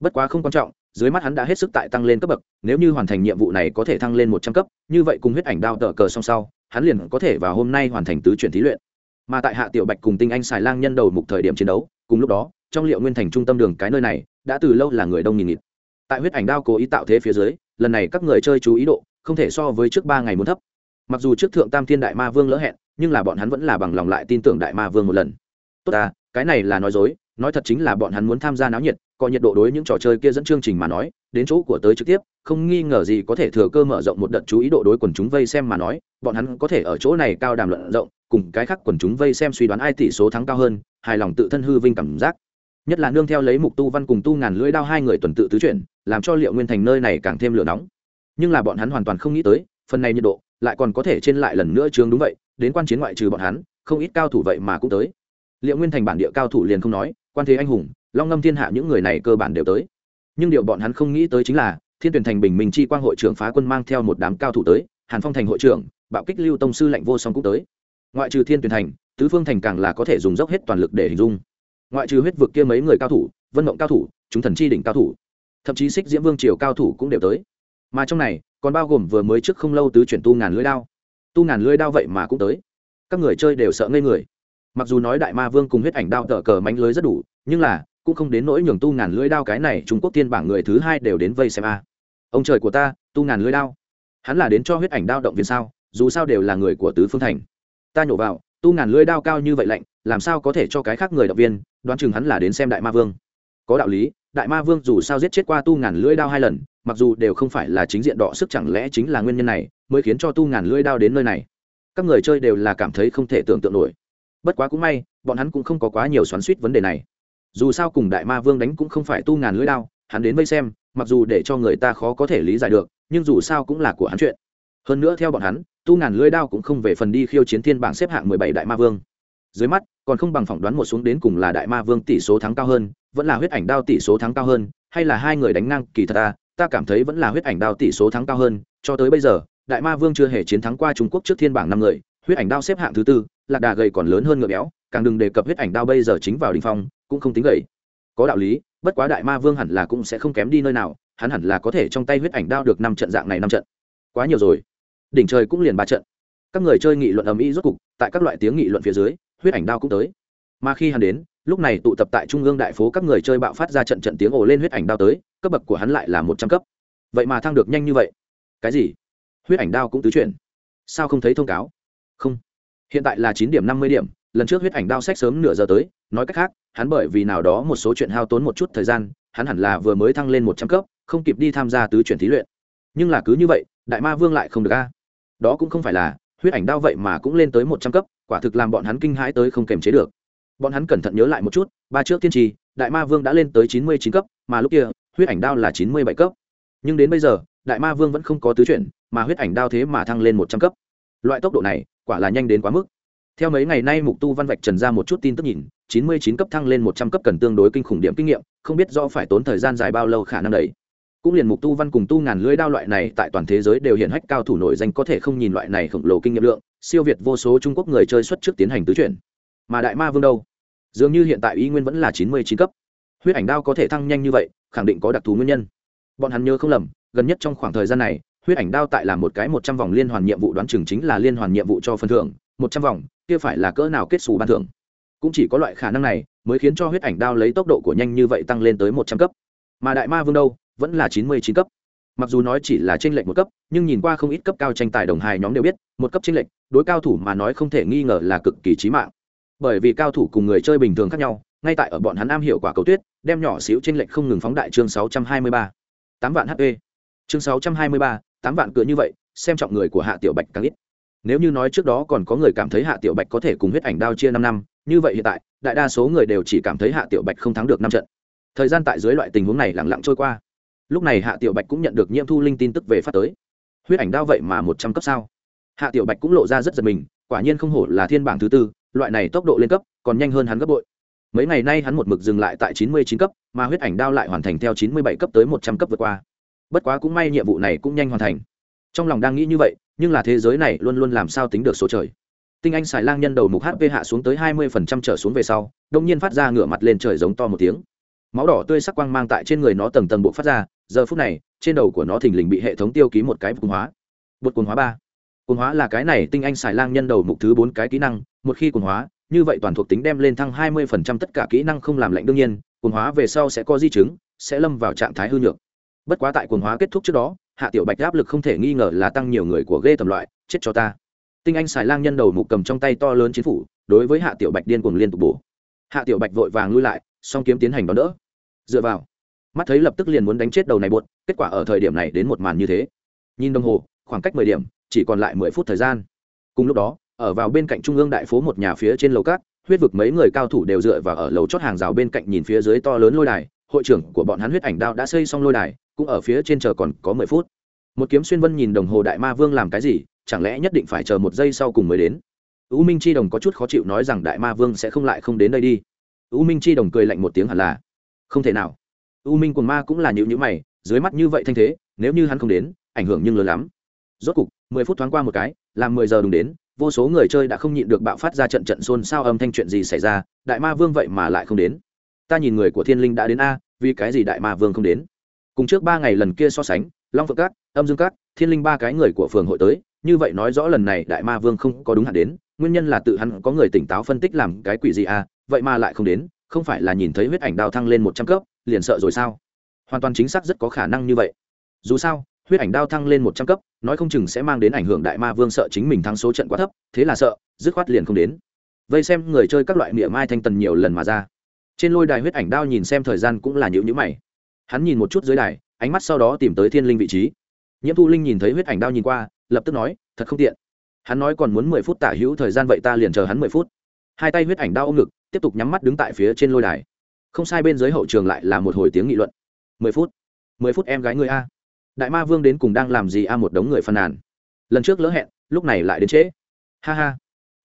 Bất quá không quan trọng, dưới mắt hắn đã hết sức tại tăng lên cấp bậc, nếu như hoàn thành nhiệm vụ này có thể thăng lên một trăm cấp, như vậy cùng huyết ảnh đao tờ cờ song sau, hắn liền có thể vào hôm nay hoàn thành tứ chuyển thí luyện. Mà tại hạ tiểu bạch cùng tinh anh xài lang nhân đầu mục thời điểm chiến đấu, cùng lúc đó, trong liệu nguyên thành trung tâm đường cái nơi này, đã từ lâu là người đông nghìn nghịt tại huyết ảnh đao cố ý tạo thế phía dưới, lần này các người chơi chú ý độ không thể so với trước ba ngày muốn thấp. Mặc dù trước thượng tam thiên đại ma vương lỡ hẹn, nhưng là bọn hắn vẫn là bằng lòng lại tin tưởng đại ma vương một lần. Tốt à cái này là nói dối, nói thật chính là bọn hắn muốn tham gia náo nhiệt, có nhiệt độ đối những trò chơi kia dẫn chương trình mà nói, đến chỗ của tới trực tiếp, không nghi ngờ gì có thể thừa cơ mở rộng một đợt chú ý độ đối quần chúng vây xem mà nói, bọn hắn có thể ở chỗ này cao đàm luận rộng, cùng cái khác quần chúng vây xem suy đoán ai tỷ số thắng cao hơn, hài lòng tự thân hư vinh cảm giác. Nhất là nương theo lấy mục tu văn cùng tu ngàn lưỡi đao hai người tuần tự tứ chuyển làm cho liệu nguyên thành nơi này càng thêm lửa nóng. Nhưng là bọn hắn hoàn toàn không nghĩ tới, phần này nhiệt độ lại còn có thể trên lại lần nữa trường đúng vậy, đến quan chiến ngoại trừ bọn hắn, không ít cao thủ vậy mà cũng tới. Liệu nguyên thành bản địa cao thủ liền không nói, quan thế anh hùng, long ngâm thiên hạ những người này cơ bản đều tới. Nhưng điều bọn hắn không nghĩ tới chính là, thiên tuyển thành bình minh chi quang hội trưởng phá quân mang theo một đám cao thủ tới, hàn phong thành hội trưởng, bạo kích lưu tông sư lạnh vô song cũng tới. Ngoại trừ thiên tuyển thành, tứ phương thành càng là có thể dùng dốc hết toàn lực để hình dung. Ngoại trừ huyết vực kia mấy người cao thủ, vân mộng cao thủ, chúng thần chi đỉnh cao thủ thậm chí xích diễm vương triều cao thủ cũng đều tới. Mà trong này, còn bao gồm vừa mới trước không lâu tứ chuyển tu ngàn lưới đao. Tu ngàn lưới đao vậy mà cũng tới. Các người chơi đều sợ ngây người. Mặc dù nói đại ma vương cùng huyết ảnh đao tờ cờ mánh lưới rất đủ, nhưng là, cũng không đến nỗi nhường tu ngàn lưới đao cái này trung quốc tiên bảng người thứ hai đều đến vây xem a. Ông trời của ta, tu ngàn lưới đao. Hắn là đến cho huyết ảnh đao động viên sao? Dù sao đều là người của tứ phương thành. Ta nhổ vào, tu ngàn lưới đao cao như vậy lạnh, làm sao có thể cho cái khác người động viên? Đoán chừng hắn là đến xem đại ma vương có đạo lý, đại ma vương dù sao giết chết qua tu ngàn lưỡi đao hai lần, mặc dù đều không phải là chính diện đọ sức chẳng lẽ chính là nguyên nhân này mới khiến cho tu ngàn lưỡi đao đến nơi này. Các người chơi đều là cảm thấy không thể tưởng tượng nổi. Bất quá cũng may, bọn hắn cũng không có quá nhiều xoắn suýt vấn đề này. Dù sao cùng đại ma vương đánh cũng không phải tu ngàn lưỡi đao, hắn đến vây xem, mặc dù để cho người ta khó có thể lý giải được, nhưng dù sao cũng là của hắn chuyện. Hơn nữa theo bọn hắn, tu ngàn lưỡi đao cũng không về phần đi khiêu chiến thiên bảng xếp hạng mười bảy đại ma vương dưới mắt, còn không bằng phỏng đoán một xuống đến cùng là đại ma vương tỷ số thắng cao hơn, vẫn là huyết ảnh đao tỷ số thắng cao hơn, hay là hai người đánh ngang, kỳ thật ta ta cảm thấy vẫn là huyết ảnh đao tỷ số thắng cao hơn, cho tới bây giờ, đại ma vương chưa hề chiến thắng qua trung quốc trước thiên bảng năm người, huyết ảnh đao xếp hạng thứ tư, lạc đà gầy còn lớn hơn ngựa béo, càng đừng đề cập huyết ảnh đao bây giờ chính vào đình phong, cũng không tính gầy. Có đạo lý, bất quá đại ma vương hẳn là cũng sẽ không kém đi nơi nào, hắn hẳn là có thể trong tay huyết ảnh đao được năm trận dạng này năm trận. Quá nhiều rồi. Đỉnh trời cũng liền ba trận. Các người chơi nghị luận ầm ĩ rốt cục, tại các loại tiếng nghị luận phía dưới huyết ảnh đao cũng tới. Mà khi hắn đến, lúc này tụ tập tại trung ương đại phố các người chơi bạo phát ra trận trận tiếng ồ lên huyết ảnh đao tới, cấp bậc của hắn lại là một trăm cấp. Vậy mà thăng được nhanh như vậy. Cái gì? Huyết ảnh đao cũng tứ chuyển. Sao không thấy thông cáo? Không. Hiện tại là chín điểm năm mươi điểm, lần trước huyết ảnh đao sách sớm nửa giờ tới, nói cách khác, hắn bởi vì nào đó một số chuyện hao tốn một chút thời gian, hắn hẳn là vừa mới thăng lên một trăm cấp, không kịp đi tham gia tứ chuyển thí luyện. Nhưng là cứ như vậy, đại ma vương lại không được a. Đó cũng không phải là, huyết ảnh đao vậy mà cũng lên tới một trăm cấp quả thực làm bọn hắn kinh hãi tới không kềm chế được. Bọn hắn cẩn thận nhớ lại một chút, ba trước tiên trì, đại ma vương đã lên tới chín mươi chín cấp, mà lúc kia, huyết ảnh đao là chín mươi bảy cấp. Nhưng đến bây giờ, đại ma vương vẫn không có tứ chuyển, mà huyết ảnh đao thế mà thăng lên một trăm cấp. Loại tốc độ này, quả là nhanh đến quá mức. Theo mấy ngày nay, mục tu văn vạch trần ra một chút tin tức nhìn, chín mươi chín cấp thăng lên một trăm cấp cần tương đối kinh khủng điểm kinh nghiệm, không biết do phải tốn thời gian dài bao lâu khả năng đấy cũng liền mục tu văn cùng tu ngàn lưới đao loại này tại toàn thế giới đều hiện hách cao thủ nổi danh có thể không nhìn loại này khổng lồ kinh nghiệm lượng, siêu việt vô số trung quốc người chơi xuất trước tiến hành tứ chuyển. Mà đại ma vương đâu? Dường như hiện tại y nguyên vẫn là chín mươi chín cấp. Huyết ảnh đao có thể thăng nhanh như vậy, khẳng định có đặc thù nguyên nhân. Bọn hắn nhớ không lầm, gần nhất trong khoảng thời gian này, huyết ảnh đao tại là một cái một trăm vòng liên hoàn nhiệm vụ đoán chừng chính là liên hoàn nhiệm vụ cho phần thưởng, một trăm vòng, kia phải là cỡ nào kết xù ban thưởng. Cũng chỉ có loại khả năng này, mới khiến cho huyết ảnh đao lấy tốc độ của nhanh như vậy tăng lên tới một trăm cấp. Mà đại ma vương đâu? Vẫn là chín mươi chín cấp. Mặc dù nói chỉ là t r ê n lệch một cấp, nhưng nhìn qua không ít cấp cao tranh tài đồng hài nhóm đều biết, một cấp t r ê n lệch, đối cao thủ mà nói không thể nghi ngờ là cực kỳ trí mạng. Bởi vì cao thủ cùng người chơi bình thường khác nhau, ngay tại ở bọn hắn am hiểu quả cầu tuyết, đem nhỏ xíu t r ê n lệch không ngừng phóng đại chương sáu trăm hai mươi ba. Tám vạn hp chương sáu trăm hai mươi ba, tám vạn cửa như vậy, xem trọng người của hạ tiểu bạch càng ít. Nếu như nói trước đó còn có người cảm thấy hạ tiểu bạch có thể cùng huyết ảnh đao chia năm năm, như vậy hiện tại, đại đa số người đều chỉ cảm thấy hạ tiểu bạch không thắng được năm trận. Thời gian tại dưới loại tình huống này lẳng lặng trôi qua lúc này hạ tiểu bạch cũng nhận được nhiễm thu linh tin tức về phát tới. Huyết ảnh đao vậy mà một trăm cấp sao? Hạ tiểu bạch cũng lộ ra rất giật mình, quả nhiên không hổ là thiên bảng thứ tư, loại này tốc độ lên cấp, còn nhanh hơn hắn gấp bội. Mấy ngày nay hắn một mực dừng lại tại chín mươi chín cấp, mà huyết ảnh đao lại hoàn thành theo chín mươi bảy cấp tới một trăm cấp vượt qua. Bất quá cũng may nhiệm vụ này cũng nhanh hoàn thành. Trong lòng đang nghĩ như vậy, nhưng là thế giới này luôn luôn làm sao tính được số trời? Tinh anh xài lang nhân đầu mục hp hạ xuống tới hai mươi phần trăm trở xuống về sau đông nhiên phát ra ngửa mặt lên trời giống to một tiếng máu đỏ tươi sắc quang mang tại trên người nó tầng tầng bộ phát ra, giờ phút này, trên đầu của nó thình lình bị hệ thống tiêu ký một cái cuồng hóa. Bột cuồng hóa ba. Cuồng hóa là cái này tinh anh xài lang nhân đầu mục thứ bốn cái kỹ năng, một khi cuồng hóa, như vậy toàn thuộc tính đem lên thăng hai mươi phần trăm tất cả kỹ năng không làm lạnh đương nhiên, cuồng hóa về sau sẽ có di chứng, sẽ lâm vào trạng thái hư nhược. Bất quá tại cuồng hóa kết thúc trước đó, hạ tiểu bạch áp lực không thể nghi ngờ là tăng nhiều người của ghê tầm loại, chết cho ta. Tinh anh xài lang nhân đầu mục cầm trong tay to lớn chiến phủ, đối với hạ tiểu bạch điên cuồng liên tục bổ. Hạ tiểu bạch vội vàng lui lại song kiếm tiến hành đón đỡ. Dựa vào, mắt thấy lập tức liền muốn đánh chết đầu này buột kết quả ở thời điểm này đến một màn như thế. Nhìn đồng hồ, khoảng cách mười điểm, chỉ còn lại mười phút thời gian. Cùng lúc đó, ở vào bên cạnh trung ương đại phố một nhà phía trên lầu cát, huyết vực mấy người cao thủ đều dựa vào ở lầu chót hàng rào bên cạnh nhìn phía dưới to lớn lôi đài, hội trưởng của bọn hắn huyết ảnh đao đã xây xong lôi đài, cũng ở phía trên chờ còn có mười phút. Một kiếm xuyên vân nhìn đồng hồ đại ma vương làm cái gì, chẳng lẽ nhất định phải chờ một giây sau cùng mới đến? U minh chi đồng có chút khó chịu nói rằng đại ma vương sẽ không lại không đến đây đi u minh chi đồng cười lạnh một tiếng hẳn là, không thể nào. U minh quần ma cũng là nhịu nhữ mày, dưới mắt như vậy thanh thế, nếu như hắn không đến, ảnh hưởng nhưng lớn lắm. Rốt cục, mười phút thoáng qua một cái làm mười giờ đúng đến, vô số người chơi đã không nhịn được bạo phát ra trận trận xôn xao âm thanh chuyện gì xảy ra, đại ma vương vậy mà lại không đến. Ta nhìn người của thiên linh đã đến a, vì cái gì đại ma vương không đến? Cùng trước ba ngày lần kia so sánh, long phượng cát, âm dương cát, thiên linh ba cái người của phường hội tới, như vậy nói rõ lần này đại ma vương không có đúng hạn đến, nguyên nhân là tự hắn có người tỉnh táo phân tích làm cái quỷ gì à vậy mà lại không đến, không phải là nhìn thấy huyết ảnh đao thăng lên một trăm cấp, liền sợ rồi sao? Hoàn toàn chính xác rất có khả năng như vậy. Dù sao, huyết ảnh đao thăng lên một trăm cấp, nói không chừng sẽ mang đến ảnh hưởng đại ma vương sợ chính mình thắng số trận quá thấp, thế là sợ, dứt khoát liền không đến. Vây xem người chơi các loại miệng mai thanh tần nhiều lần mà ra. Trên lôi đài huyết ảnh đao nhìn xem thời gian cũng là nhữ nhữ mày. Hắn nhìn một chút dưới đài, ánh mắt sau đó tìm tới thiên linh vị trí. Nhiễm thu linh nhìn thấy huyết ảnh đao nhìn qua, lập tức nói, thật không tiện. Hắn nói còn muốn mười phút tả hữu thời gian vậy ta liền chờ hắn mười phút. Hai tay huyết ảnh đao ôm ngực tiếp tục nhắm mắt đứng tại phía trên lôi đài. Không sai bên dưới hậu trường lại là một hồi tiếng nghị luận. Mười phút. Mười phút em gái người a. Đại ma vương đến cùng đang làm gì a một đống người phàn nàn. Lần trước lỡ hẹn, lúc này lại đến trễ. Ha ha.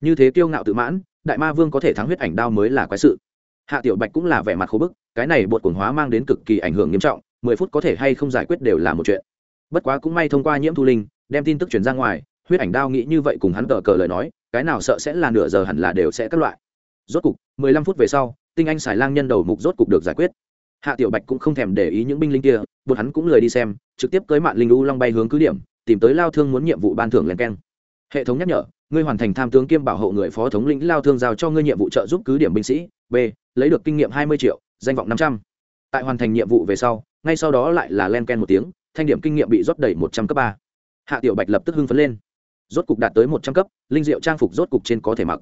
Như thế kiêu ngạo tự mãn, đại ma vương có thể thắng huyết ảnh đao mới là quái sự. Hạ tiểu bạch cũng là vẻ mặt khô bức, cái này bột quần hóa mang đến cực kỳ ảnh hưởng nghiêm trọng, mười phút có thể hay không giải quyết đều là một chuyện. Bất quá cũng may thông qua nhiễm thu linh, đem tin tức truyền ra ngoài, huyết ảnh đao nghĩ như vậy cùng hắn cờ cờ lời nói, cái nào sợ sẽ là nửa giờ hẳn là đều sẽ các loại rốt cục, mười lăm phút về sau, tinh anh xài lang nhân đầu mục rốt cục được giải quyết. Hạ tiểu bạch cũng không thèm để ý những binh lính kia bột hắn cũng lười đi xem, trực tiếp cưới mạng linh u long bay hướng cứ điểm, tìm tới lao thương muốn nhiệm vụ ban thưởng len keng. Hệ thống nhắc nhở, ngươi hoàn thành tham tướng kiêm bảo hộ người phó thống lĩnh lao thương giao cho ngươi nhiệm vụ trợ giúp cứ điểm binh sĩ, b, lấy được kinh nghiệm hai mươi triệu, danh vọng năm trăm. Tại hoàn thành nhiệm vụ về sau, ngay sau đó lại là len ken một tiếng, thanh điểm kinh nghiệm bị rót đầy một trăm cấp ba. Hạ tiểu bạch lập tức hưng phấn lên. Rốt cục đạt tới một trăm cấp, linh diệu trang phục rốt cục trên có thể mặc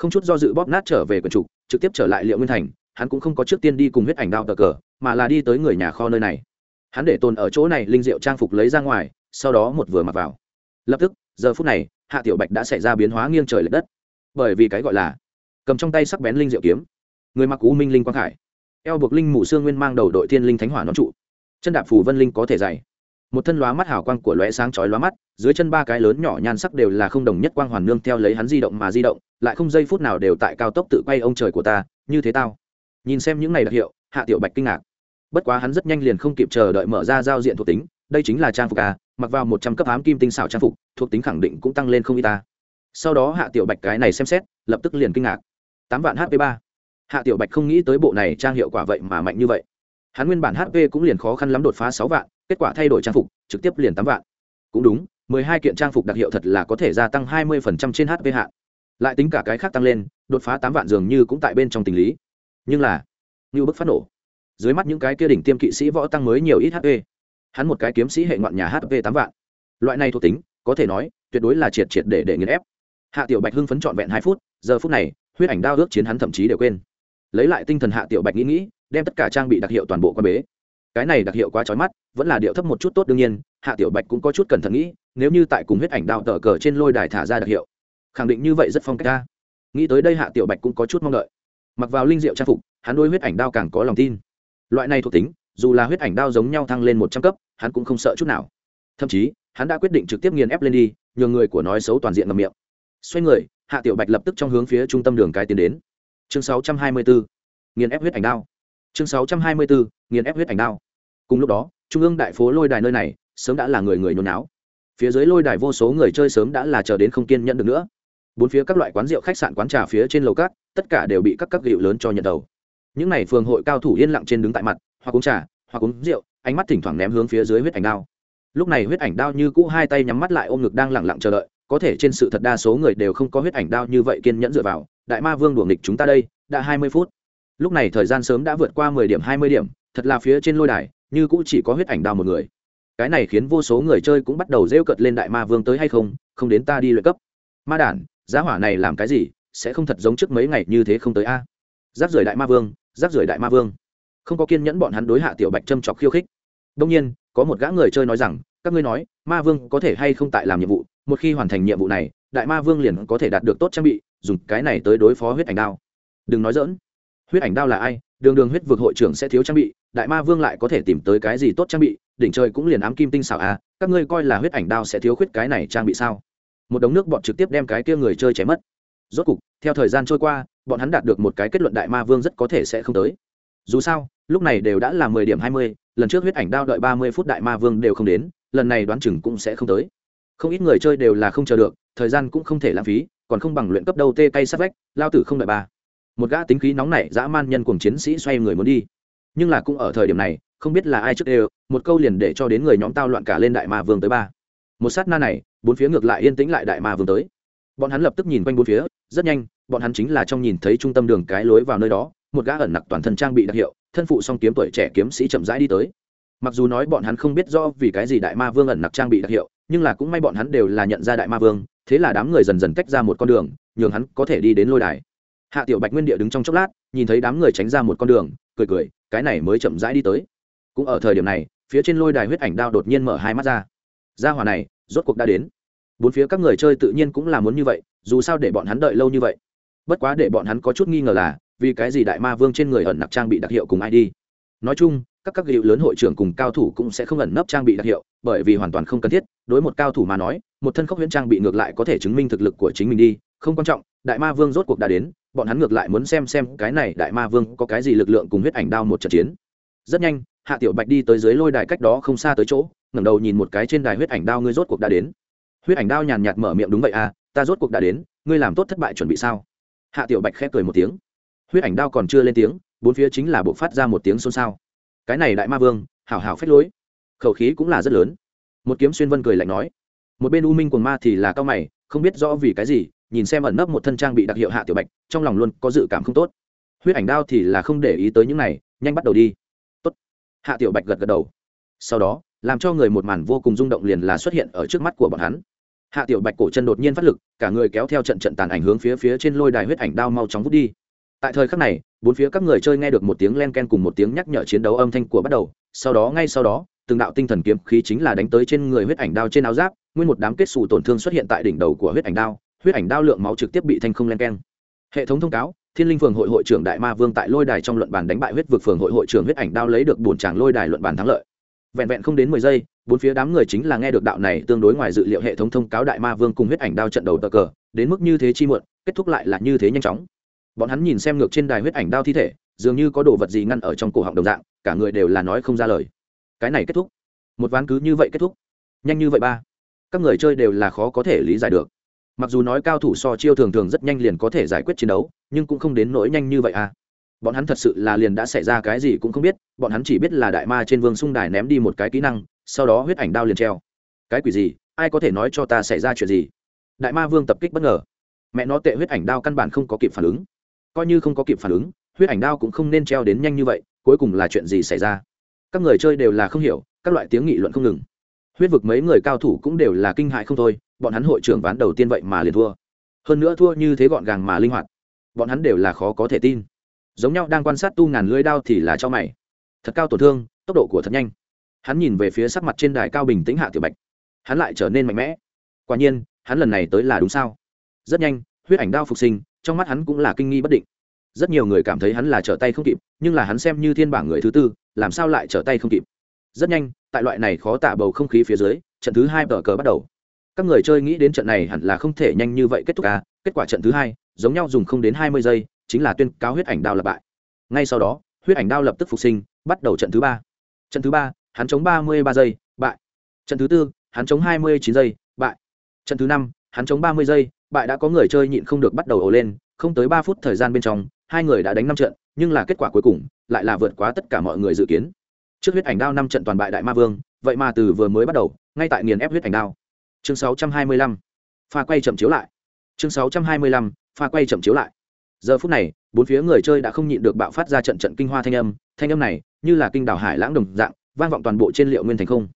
không chút do dự bóp nát trở về quần trục, trực tiếp trở lại liệu nguyên thành, hắn cũng không có trước tiên đi cùng huyết ảnh đao tờ cờ, mà là đi tới người nhà kho nơi này. Hắn để tồn ở chỗ này linh diệu trang phục lấy ra ngoài, sau đó một vừa mặc vào. Lập tức, giờ phút này, hạ tiểu bạch đã xảy ra biến hóa nghiêng trời lệch đất. Bởi vì cái gọi là cầm trong tay sắc bén linh diệu kiếm, người mặc u minh linh quang khải, eo buộc linh mù xương nguyên mang đầu đội thiên linh thánh hỏa nón trụ, chân đạp phù vân linh có thể dày một thân lóa mắt hào quang của lóe sáng chói lóa mắt, dưới chân ba cái lớn nhỏ nhan sắc đều là không đồng nhất quang hoàn nương theo lấy hắn di động mà di động, lại không giây phút nào đều tại cao tốc tự quay ông trời của ta, như thế tao. Nhìn xem những này đặc hiệu, hạ tiểu bạch kinh ngạc. Bất quá hắn rất nhanh liền không kịp chờ đợi mở ra giao diện thuộc tính, đây chính là trang phục à mặc vào một trăm cấp ám kim tinh xảo trang phục, thuộc tính khẳng định cũng tăng lên không y ta. Sau đó hạ tiểu bạch cái này xem xét, lập tức liền kinh ngạc. Tám vạn hp ba. Hạ tiểu bạch không nghĩ tới bộ này trang hiệu quả vậy mà mạnh như vậy hắn nguyên bản hp cũng liền khó khăn lắm đột phá sáu vạn, kết quả thay đổi trang phục, trực tiếp liền tám vạn. Cũng đúng, mười hai kiện trang phục đặc hiệu thật là có thể gia tăng hai mươi phần trăm trên hp hạ. Lại tính cả cái khác tăng lên, đột phá tám vạn dường như cũng tại bên trong tình lý. Nhưng là, như bức phát nổ. Dưới mắt những cái kia đỉnh tiêm kỵ sĩ võ tăng mới nhiều ít hp hắn một cái kiếm sĩ hệ ngoạn nhà hp tám vạn. Loại này thuộc tính, có thể nói, tuyệt đối là triệt triệt để để nghiền ép. Hạ tiểu bạch hưng phấn trọn vẹn hai phút, giờ phút này, huyết ảnh đao ước chiến hắn thậm chí đều quên. Lấy lại tinh thần hạ tiểu bạch nghĩ nghĩ đem tất cả trang bị đặc hiệu toàn bộ quan bế. Cái này đặc hiệu quá trói mắt vẫn là điệu thấp một chút tốt đương nhiên hạ tiểu bạch cũng có chút cẩn thận nghĩ nếu như tại cùng huyết ảnh đao tờ cờ trên lôi đài thả ra đặc hiệu khẳng định như vậy rất phong cách ta. Nghĩ tới đây hạ tiểu bạch cũng có chút mong đợi. Mặc vào linh diệu trang phục hắn đôi huyết ảnh đao càng có lòng tin. Loại này thuộc tính dù là huyết ảnh đao giống nhau thăng lên một trăm cấp hắn cũng không sợ chút nào. Thậm chí hắn đã quyết định trực tiếp nghiền ép lên đi nhường người của nói xấu toàn diện ngầm miệng. Xoay người hạ tiểu bạch lập tức trong hướng phía trung tâm đường cái tiến đến. Chương 624, nghiền ép huyết ảnh đao chương 624, nghiền ép huyết ảnh đao. Cùng lúc đó trung ương đại phố lôi đài nơi này sớm đã là người người nhốn náo. Phía dưới lôi đài vô số người chơi sớm đã là chờ đến không kiên nhận được nữa. Bốn phía các loại quán rượu khách sạn quán trà phía trên lầu cát tất cả đều bị các các rượu lớn cho nhận đầu. Những n à y phường hội cao thủ yên lặng trên đứng tại mặt hoặc uống trà hoặc uống rượu ánh mắt thỉnh thoảng ném hướng phía dưới huyết ảnh đao. Lúc này huyết ảnh đao như cũ hai tay nhắm mắt lại ôm ngực đang lẳng lặng chờ đợi có thể trên sự thật đa số người đều không có huyết ảnh đao như vậy kiên nhẫn dựa vào. Đại ma vương đuổi nghịch chúng ta đây đã hai mươi phút lúc này thời gian sớm đã vượt qua mười điểm, hai mươi điểm, thật là phía trên lôi đài, như cũ chỉ có huyết ảnh đào một người. Cái này khiến vô số người chơi cũng bắt đầu rêu cợt lên đại ma vương tới hay không không đến ta đi luyện cấp. Ma đản, giá hỏa này làm cái gì, sẽ không thật giống trước mấy ngày như thế không tới a? Giáp rời đại ma vương, giáp rời đại ma vương. Không có kiên nhẫn bọn hắn đối hạ tiểu bạch châm chọc khiêu khích. Đông nhiên, có một gã người chơi nói rằng, các ngươi nói, ma vương có thể hay không tại làm nhiệm vụ, một khi hoàn thành nhiệm vụ này, đại ma vương liền có thể đạt được tốt trang bị, dùng cái này tới đối phó huyết ảnh đao. Đừng nói dỡn huyết ảnh đao là ai, đường đường huyết vực hội trưởng sẽ thiếu trang bị, đại ma vương lại có thể tìm tới cái gì tốt trang bị, đỉnh trời cũng liền ám kim tinh xảo à các ngươi coi là huyết ảnh đao sẽ thiếu khuyết cái này trang bị sao? Một đống nước bọn trực tiếp đem cái kia người chơi chém mất. Rốt cục, theo thời gian trôi qua, bọn hắn đạt được một cái kết luận đại ma vương rất có thể sẽ không tới. Dù sao, lúc này đều đã là mười điểm hai mươi, lần trước huyết ảnh đao đợi ba mươi phút đại ma vương đều không đến, lần này đoán chừng cũng sẽ không tới. Không ít người chơi đều là không chờ được, thời gian cũng không thể lãng phí, còn không bằng luyện cấp đầu tê cay sát vách, lao tử không đợi ba một gã tính khí nóng nảy dã man nhân cùng chiến sĩ xoay người muốn đi. Nhưng là cũng ở thời điểm này, không biết là ai trước đều, một câu liền để cho đến người nhóm tao loạn cả lên đại ma vương tới ba. Một sát na này, bốn phía ngược lại yên tĩnh lại đại ma vương tới. Bọn hắn lập tức nhìn quanh bốn phía, rất nhanh, bọn hắn chính là trong nhìn thấy trung tâm đường cái lối vào nơi đó, một gã ẩn nặc toàn thân trang bị đặc hiệu, thân phụ song kiếm tuổi trẻ kiếm sĩ chậm rãi đi tới. Mặc dù nói bọn hắn không biết do vì cái gì đại ma vương ẩn nặc trang bị đặc hiệu, nhưng là cũng may bọn hắn đều là nhận ra đại ma vương, thế là đám người dần dần tách ra một con đường, nhường hắn có thể đi đến lôi đài hạ tiểu bạch nguyên địa đứng trong chốc lát, nhìn thấy đám người tránh ra một con đường, cười cười, cái này mới chậm rãi đi tới. Cũng ở thời điểm này, phía trên lôi đài huyết ảnh đao đột nhiên mở hai mắt ra. Gia hỏa này, rốt cuộc đã đến. Bốn phía các người chơi tự nhiên cũng là muốn như vậy, dù sao để bọn hắn đợi lâu như vậy. Bất quá để bọn hắn có chút nghi ngờ là, vì cái gì đại ma vương trên người ẩn nặc trang bị đặc hiệu cùng ID. nói chung, các các hiệu lớn hội trưởng cùng cao thủ cũng sẽ không ẩn nấp trang bị đặc hiệu, bởi vì hoàn toàn không cần thiết, đối một cao thủ mà nói, một thân khốc huyễn trang bị ngược lại có thể chứng minh thực lực của chính mình đi không quan trọng, đại ma vương rốt cuộc đã đến, bọn hắn ngược lại muốn xem xem cái này đại ma vương có cái gì lực lượng cùng huyết ảnh đao một trận chiến. Rất nhanh, hạ tiểu bạch đi tới dưới lôi đài cách đó không xa tới chỗ, ngẩng đầu nhìn một cái trên đài huyết ảnh đao ngươi rốt cuộc đã đến. Huyết ảnh đao nhàn nhạt mở miệng đúng vậy à ta rốt cuộc đã đến, ngươi làm tốt thất bại chuẩn bị sao? Hạ tiểu bạch khép cười một tiếng. Huyết ảnh đao còn chưa lên tiếng, bốn phía chính là buộc phát ra một tiếng xôn xao. Cái này đại ma vương, hảo hảo phách lối. Khẩu khí cũng là rất lớn. Một kiếm xuyên vân cười lạnh nói. Một bên u minh quần ma thì là cao mày, không biết rõ vì cái gì nhìn xem ẩn nấp một thân trang bị đặc hiệu hạ tiểu bạch, trong lòng luôn có dự cảm không tốt. Huyết ảnh đao thì là không để ý tới những này, nhanh bắt đầu đi. Tốt. hạ tiểu bạch gật gật đầu. Sau đó, làm cho người một màn vô cùng rung động liền là xuất hiện ở trước mắt của bọn hắn. Hạ tiểu bạch cổ chân đột nhiên phát lực, cả người kéo theo trận trận tàn ảnh hướng phía phía trên lôi đài huyết ảnh đao mau chóng vút đi. Tại thời khắc này, bốn phía các người chơi nghe được một tiếng len ken cùng một tiếng nhắc nhở chiến đấu âm thanh của bắt đầu, sau đó ngay sau đó, từng đạo tinh thần kiếm khí chính là đánh tới trên người huyết ảnh đao trên áo giáp, nguyên một đám kết xù tổn thương xuất hiện tại đỉnh đầu của huyết ảnh đao huyết ảnh đao lượng máu trực tiếp bị thanh không len keng. Hệ thống thông cáo, thiên linh phường hội hội trưởng đại ma vương tại lôi đài trong luận bàn đánh bại huyết vực phường hội hội trưởng huyết ảnh đao lấy được bổn tràng lôi đài luận bàn thắng lợi. Vẹn vẹn không đến mười giây, bốn phía đám người chính là nghe được đạo này tương đối ngoài dự liệu hệ thống thông cáo đại ma vương cùng huyết ảnh đao trận đầu tờ cờ, đến mức như thế chi muộn, kết thúc lại là như thế nhanh chóng. Bọn hắn nhìn xem ngược trên đài huyết ảnh đao thi thể, dường như có đồ vật gì ngăn ở trong cổ họng đồng dạng, cả người đều là nói không ra lời. Cái này kết thúc. Một ván cứ như vậy kết thúc. Nhanh như vậy ba. Các người chơi đều là khó có thể lý giải được mặc dù nói cao thủ so chiêu thường thường rất nhanh liền có thể giải quyết chiến đấu, nhưng cũng không đến nỗi nhanh như vậy à. Bọn hắn thật sự là liền đã xảy ra cái gì cũng không biết, bọn hắn chỉ biết là đại ma trên vương sung đài ném đi một cái kỹ năng, sau đó huyết ảnh đao liền treo. Cái quỷ gì? Ai có thể nói cho ta xảy ra chuyện gì? Đại ma vương tập kích bất ngờ. Mẹ nó tệ huyết ảnh đao căn bản không có kịp phản ứng. Coi như không có kịp phản ứng, huyết ảnh đao cũng không nên treo đến nhanh như vậy, cuối cùng là chuyện gì xảy ra? Các người chơi đều là không hiểu, các loại tiếng nghị luận không ngừng. Huyết vực mấy người cao thủ cũng đều là kinh hại không thôi bọn hắn hội trưởng ván đầu tiên vậy mà liền thua. Hơn nữa thua như thế gọn gàng mà linh hoạt. Bọn hắn đều là khó có thể tin. Giống nhau đang quan sát tu ngàn lưới đao thì là cho mày. Thật cao tổn thương, tốc độ của thật nhanh. Hắn nhìn về phía sắc mặt trên đài cao bình tĩnh hạ tiểu bạch. Hắn lại trở nên mạnh mẽ. Quả nhiên, hắn lần này tới là đúng sao? Rất nhanh, huyết ảnh đao phục sinh, trong mắt hắn cũng là kinh nghi bất định. Rất nhiều người cảm thấy hắn là trở tay không kịp, nhưng là hắn xem như thiên bảng người thứ tư, làm sao lại trở tay không kịp? Rất nhanh, tại loại này khó tạ bầu không khí phía dưới, trận thứ hai tờ cờ bắt đầu các người chơi nghĩ đến trận này hẳn là không thể nhanh như vậy kết thúc à? Kết quả trận thứ hai, giống nhau dùng không đến hai mươi giây, chính là tuyên cáo huyết ảnh đao lập bại. Ngay sau đó, huyết ảnh đao lập tức phục sinh, bắt đầu trận thứ ba. Trận thứ ba, hắn chống ba mươi ba giây, bại. Trận thứ tư, hắn chống hai mươi chín giây, bại. Trận thứ năm, hắn chống ba mươi giây, bại đã có người chơi nhịn không được bắt đầu ồ lên, không tới ba phút thời gian bên trong, hai người đã đánh năm trận, nhưng là kết quả cuối cùng lại là vượt quá tất cả mọi người dự kiến. Trước huyết ảnh đao năm trận toàn bại đại ma vương, vậy mà từ vừa mới bắt đầu, ngay tại nghiền ép huyết ảnh đao chương 625. pha quay chậm chiếu lại. Chương 625. pha quay chậm chiếu lại. Giờ phút này, bốn phía người chơi đã không nhịn được bạo phát ra trận trận kinh hoa thanh âm. Thanh âm này, như là kinh đảo hải lãng đồng dạng, vang vọng toàn bộ trên liệu nguyên thành không.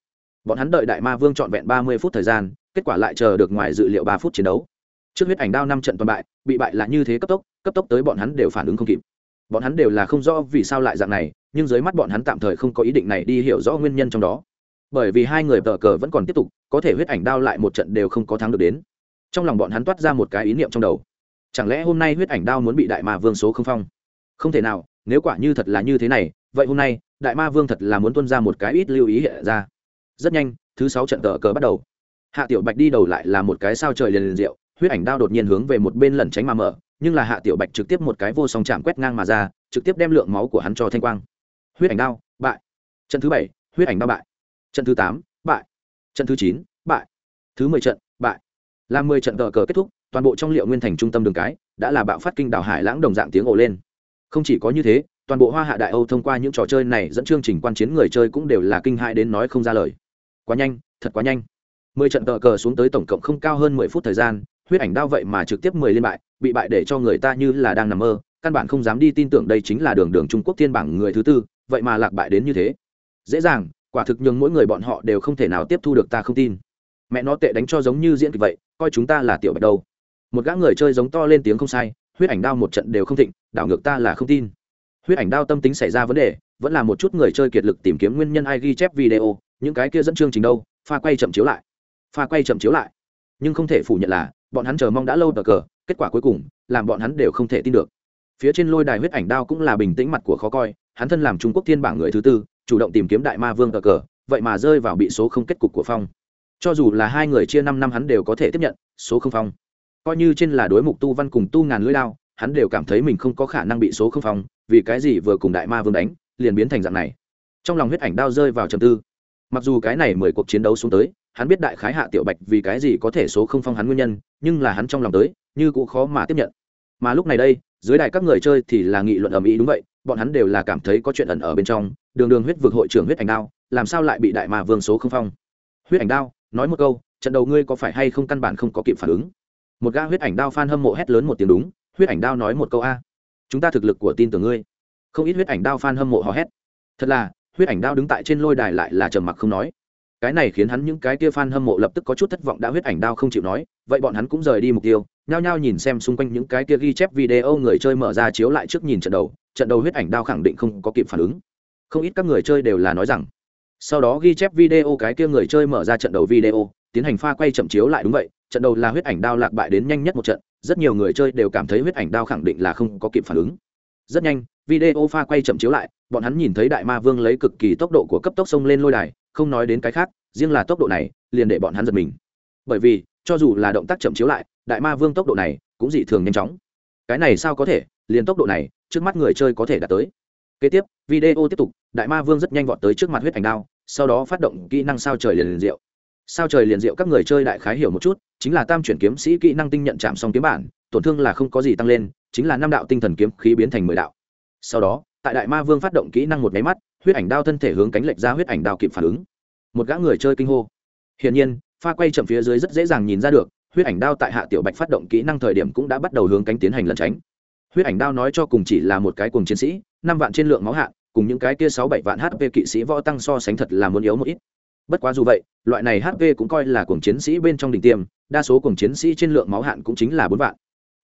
Bọn hắn đợi đại ma vương trọn vẹn ba mươi phút thời gian, kết quả lại chờ được ngoài dự liệu ba phút chiến đấu. Trước huyết ảnh đao năm trận toàn bại, bị bại là như thế cấp tốc cấp tốc tới bọn hắn đều phản ứng không kịp. Bọn hắn đều là không rõ vì sao lại dạng này, nhưng dưới mắt bọn hắn tạm thời không có ý định này đi hiểu rõ nguyên nhân trong đó bởi vì hai người tờ cờ vẫn còn tiếp tục, có thể huyết ảnh đao lại một trận đều không có thắng được đến. Trong lòng bọn hắn toát ra một cái ý niệm trong đầu. Chẳng lẽ hôm nay huyết ảnh đao muốn bị đại ma vương số không phong? Không thể nào, nếu quả như thật là như thế này, vậy hôm nay, đại ma vương thật là muốn tuân ra một cái ít lưu ý hiện ra. Rất nhanh, thứ sáu trận tờ cờ bắt đầu. Hạ tiểu bạch đi đầu lại là một cái sao trời liền liền rượu huyết ảnh đao đột nhiên hướng về một bên lẩn tránh mà mở, nhưng là hạ tiểu bạch trực tiếp một cái vô song chạm quét ngang mà ra, trực tiếp đem lượng máu của hắn cho thanh quang. Huyết ảnh đao, bại. Trận thứ bảy, huyết ảnh đao bại trận thứ tám, bại. Trận thứ chín, bại. Thứ mười trận, bại. Là mười trận cờ cờ kết thúc, toàn bộ trong liệu nguyên thành trung tâm đường cái, đã là bạo phát kinh đảo hải lãng đồng dạng tiếng ồ lên. Không chỉ có như thế, toàn bộ hoa hạ đại âu thông qua những trò chơi này dẫn chương trình quan chiến người chơi cũng đều là kinh hại đến nói không ra lời. Quá nhanh, thật quá nhanh. Mười trận cờ cờ xuống tới tổng cộng không cao hơn mười phút thời gian, huyết ảnh đao vậy mà trực tiếp mười liên bại, bị bại để cho người ta như là đang nằm mơ, căn bản không dám đi tin tưởng đây chính là đường đường trung quốc thiên bảng người thứ tư, vậy mà lạc bại đến như thế. Dễ dàng quả thực nhường mỗi người bọn họ đều không thể nào tiếp thu được ta không tin. Mẹ nó tệ đánh cho giống như diễn kịch vậy, coi chúng ta là tiểu bạch đâu. Một gã người chơi giống to lên tiếng không sai, huyết ảnh đao một trận đều không thịnh, đảo ngược ta là không tin. Huyết ảnh đao tâm tính xảy ra vấn đề, vẫn là một chút người chơi kiệt lực tìm kiếm nguyên nhân ai ghi chép video, những cái kia dẫn chương trình đâu, pha quay chậm chiếu lại. Pha quay chậm chiếu lại. Nhưng không thể phủ nhận là, bọn hắn chờ mong đã lâu tờ cờ, kết quả cuối cùng, làm bọn hắn đều không thể tin được. Phía trên lôi đài huyết ảnh đao cũng là bình tĩnh mặt của khó coi, hắn thân làm trung quốc thiên bảng người thứ tư chủ động tìm kiếm đại ma vương tờ cờ, vậy mà rơi vào bị số không kết cục của phong. Cho dù là hai người chia năm năm hắn đều có thể tiếp nhận, số không phong. Coi như trên là đối mục tu văn cùng tu ngàn lưỡi lao hắn đều cảm thấy mình không có khả năng bị số không phong, vì cái gì vừa cùng đại ma vương đánh, liền biến thành dạng này. Trong lòng huyết ảnh đao rơi vào trầm tư. Mặc dù cái này mười cuộc chiến đấu xuống tới, hắn biết đại khái hạ tiểu bạch vì cái gì có thể số không phong hắn nguyên nhân, nhưng là hắn trong lòng tới, như cũng khó mà tiếp nhận. Mà lúc này đây, dưới đài các người chơi thì là nghị luận ầm ĩ đúng vậy, bọn hắn đều là cảm thấy có chuyện ẩn ở bên trong đường đường huyết vực hội trưởng huyết ảnh đao, làm sao lại bị đại ma vương số không phong? Huyết ảnh đao, nói một câu, trận đầu ngươi có phải hay không căn bản không có kịp phản ứng? Một gã huyết ảnh đao fan hâm mộ hét lớn một tiếng đúng, huyết ảnh đao nói một câu a. Chúng ta thực lực của tin tưởng ngươi. Không ít huyết ảnh đao fan hâm mộ hò hét. Thật là, huyết ảnh đao đứng tại trên lôi đài lại là trầm mặc không nói. Cái này khiến hắn những cái kia fan hâm mộ lập tức có chút thất vọng đã huyết ảnh đao không chịu nói, vậy bọn hắn cũng rời đi mục tiêu, nhao nhao nhìn xem xung quanh những cái kia ghi chép video người chơi mở ra chiếu lại trước nhìn trận đầu trận đầu huyết ảnh đao khẳng định không có kịp phản ứng không ít các người chơi đều là nói rằng. Sau đó ghi chép video cái kia người chơi mở ra trận đầu video, tiến hành pha quay chậm chiếu lại đúng vậy, trận đầu là huyết ảnh đao lạc bại đến nhanh nhất một trận, rất nhiều người chơi đều cảm thấy huyết ảnh đao khẳng định là không có kịp phản ứng. Rất nhanh, video pha quay chậm chiếu lại, bọn hắn nhìn thấy đại ma vương lấy cực kỳ tốc độ của cấp tốc sông lên lôi đài, không nói đến cái khác, riêng là tốc độ này, liền để bọn hắn giật mình. Bởi vì, cho dù là động tác chậm chiếu lại, đại ma vương tốc độ này cũng dị thường nhanh chóng. Cái này sao có thể, liền tốc độ này, trước mắt người chơi có thể đạt tới kế tiếp, video tiếp tục, đại ma vương rất nhanh vọt tới trước mặt huyết ảnh đao, sau đó phát động kỹ năng sao trời liền liền diệu. Sao trời liền diệu các người chơi đại khái hiểu một chút, chính là tam chuyển kiếm sĩ kỹ năng tinh nhận chạm xong kiếm bản, tổn thương là không có gì tăng lên, chính là năm đạo tinh thần kiếm khí biến thành mười đạo. Sau đó, tại đại ma vương phát động kỹ năng một máy mắt, huyết ảnh đao thân thể hướng cánh lệch ra huyết ảnh đao kịp phản ứng. Một gã người chơi kinh hô. Hiển nhiên, pha quay chậm phía dưới rất dễ dàng nhìn ra được, huyết ảnh đao tại hạ tiểu bạch phát động kỹ năng thời điểm cũng đã bắt đầu hướng cánh tiến hành lẩn tránh. Huyết ảnh đao nói cho cùng chỉ là một cái cùng chiến sĩ năm vạn trên lượng máu hạ cùng những cái kia sáu bảy vạn hp kỵ sĩ võ tăng so sánh thật là muốn yếu một ít. Bất quá dù vậy, loại này hp cũng coi là cuồng chiến sĩ bên trong đỉnh tiêm, đa số cuồng chiến sĩ trên lượng máu hạn cũng chính là bốn vạn.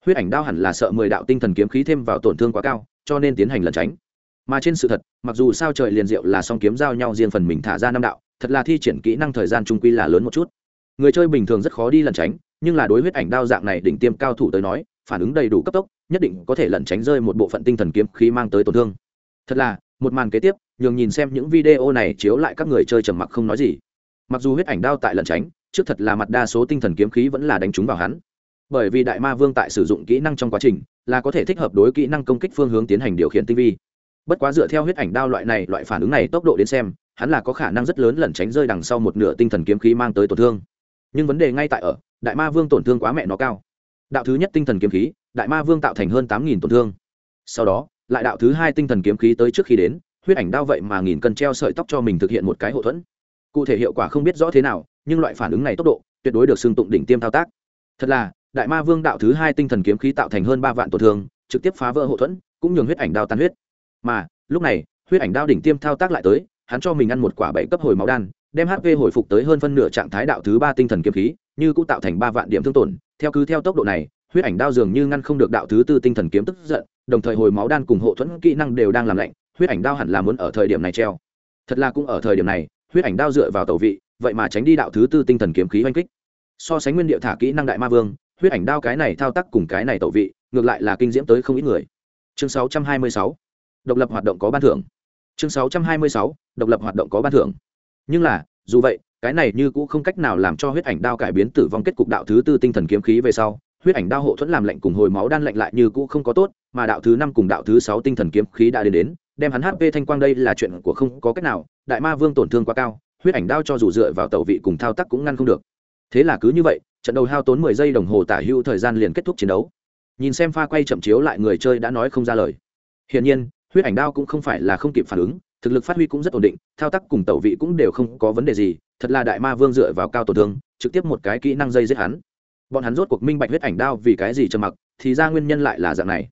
Huyết ảnh đao hẳn là sợ mười đạo tinh thần kiếm khí thêm vào tổn thương quá cao, cho nên tiến hành lẩn tránh. Mà trên sự thật, mặc dù sao trời liền diệu là song kiếm giao nhau riêng phần mình thả ra năm đạo, thật là thi triển kỹ năng thời gian trung quy là lớn một chút. Người chơi bình thường rất khó đi lẩn tránh, nhưng là đối huyết ảnh đao dạng này đỉnh tiêm cao thủ tới nói, phản ứng đầy đủ cấp tốc nhất định có thể lẩn tránh rơi một bộ phận tinh thần kiếm khí mang tới tổn thương. Thật là, một màn kế tiếp, nhường nhìn xem những video này chiếu lại các người chơi trầm mặc không nói gì. Mặc dù huyết ảnh đao tại lẩn tránh, trước thật là mặt đa số tinh thần kiếm khí vẫn là đánh trúng vào hắn. Bởi vì đại ma vương tại sử dụng kỹ năng trong quá trình, là có thể thích hợp đối kỹ năng công kích phương hướng tiến hành điều khiển tinh vi. Bất quá dựa theo huyết ảnh đao loại này, loại phản ứng này tốc độ đến xem, hắn là có khả năng rất lớn lẩn tránh rơi đằng sau một nửa tinh thần kiếm khí mang tới tổn thương. Nhưng vấn đề ngay tại ở, đại ma vương tổn thương quá mẹ nó cao. Đạo thứ nhất tinh thần kiếm khí đại ma vương tạo thành hơn tám nghìn tổn thương. Sau đó, lại đạo thứ hai tinh thần kiếm khí tới trước khi đến, huyết ảnh đao vậy mà nghìn cân treo sợi tóc cho mình thực hiện một cái hậu thuẫn. Cụ thể hiệu quả không biết rõ thế nào, nhưng loại phản ứng này tốc độ, tuyệt đối được xưng tụng đỉnh tiêm thao tác. Thật là, đại ma vương đạo thứ hai tinh thần kiếm khí tạo thành hơn ba vạn tổn thương, trực tiếp phá vỡ hậu thuẫn, cũng nhường huyết ảnh đao tan huyết. Mà, lúc này, huyết ảnh đao đỉnh tiêm thao tác lại tới, hắn cho mình ăn một quả bảy cấp hồi máu đan, đem hp hồi phục tới hơn phân nửa trạng thái đạo thứ ba tinh thần kiếm khí, như cũng tạo thành ba vạn điểm thương tổn. Theo cứ theo tốc độ này huyết ảnh đao dường như ngăn không được đạo thứ tư tinh thần kiếm tức giận, đồng thời hồi máu đan cùng hộ thuẫn kỹ năng đều đang làm lạnh, huyết ảnh đao hẳn là muốn ở thời điểm này treo. Thật là cũng ở thời điểm này, huyết ảnh đao dựa vào tẩu vị, vậy mà tránh đi đạo thứ tư tinh thần kiếm khí oanh kích. So sánh nguyên điệu thả kỹ năng đại ma vương, huyết ảnh đao cái này thao tác cùng cái này tẩu vị, ngược lại là kinh diễm tới không ít người. Chương 626. độc lập hoạt động có ban thưởng. Chương 626. độc lập hoạt động có ban thưởng. Nhưng là, dù vậy, cái này như cũng không cách nào làm cho huyết ảnh đao cải biến tử vong kết cục đạo thứ tư tinh thần kiếm khí về sau huyết ảnh đao hộ thuẫn làm lạnh cùng hồi máu đan lạnh lại như cũ không có tốt, mà đạo thứ năm cùng đạo thứ sáu tinh thần kiếm khí đã đến đến, đem hắn hp thanh quang đây là chuyện của không có cách nào, đại ma vương tổn thương quá cao, huyết ảnh đao cho dù dựa vào tẩu vị cùng thao tác cũng ngăn không được. Thế là cứ như vậy, trận đầu hao tốn mười giây đồng hồ tả hữu thời gian liền kết thúc chiến đấu. Nhìn xem pha quay chậm chiếu lại người chơi đã nói không ra lời. Hiển nhiên, huyết ảnh đao cũng không phải là không kịp phản ứng, thực lực phát huy cũng rất ổn định, thao tác cùng tẩu vị cũng đều không có vấn đề gì, thật là đại ma vương dựa vào cao tổn thương, trực tiếp một cái kỹ năng dây giết hắn bọn hắn rốt cuộc minh bạch huyết ảnh đao vì cái gì trầm mặc, thì ra nguyên nhân lại là dạng này.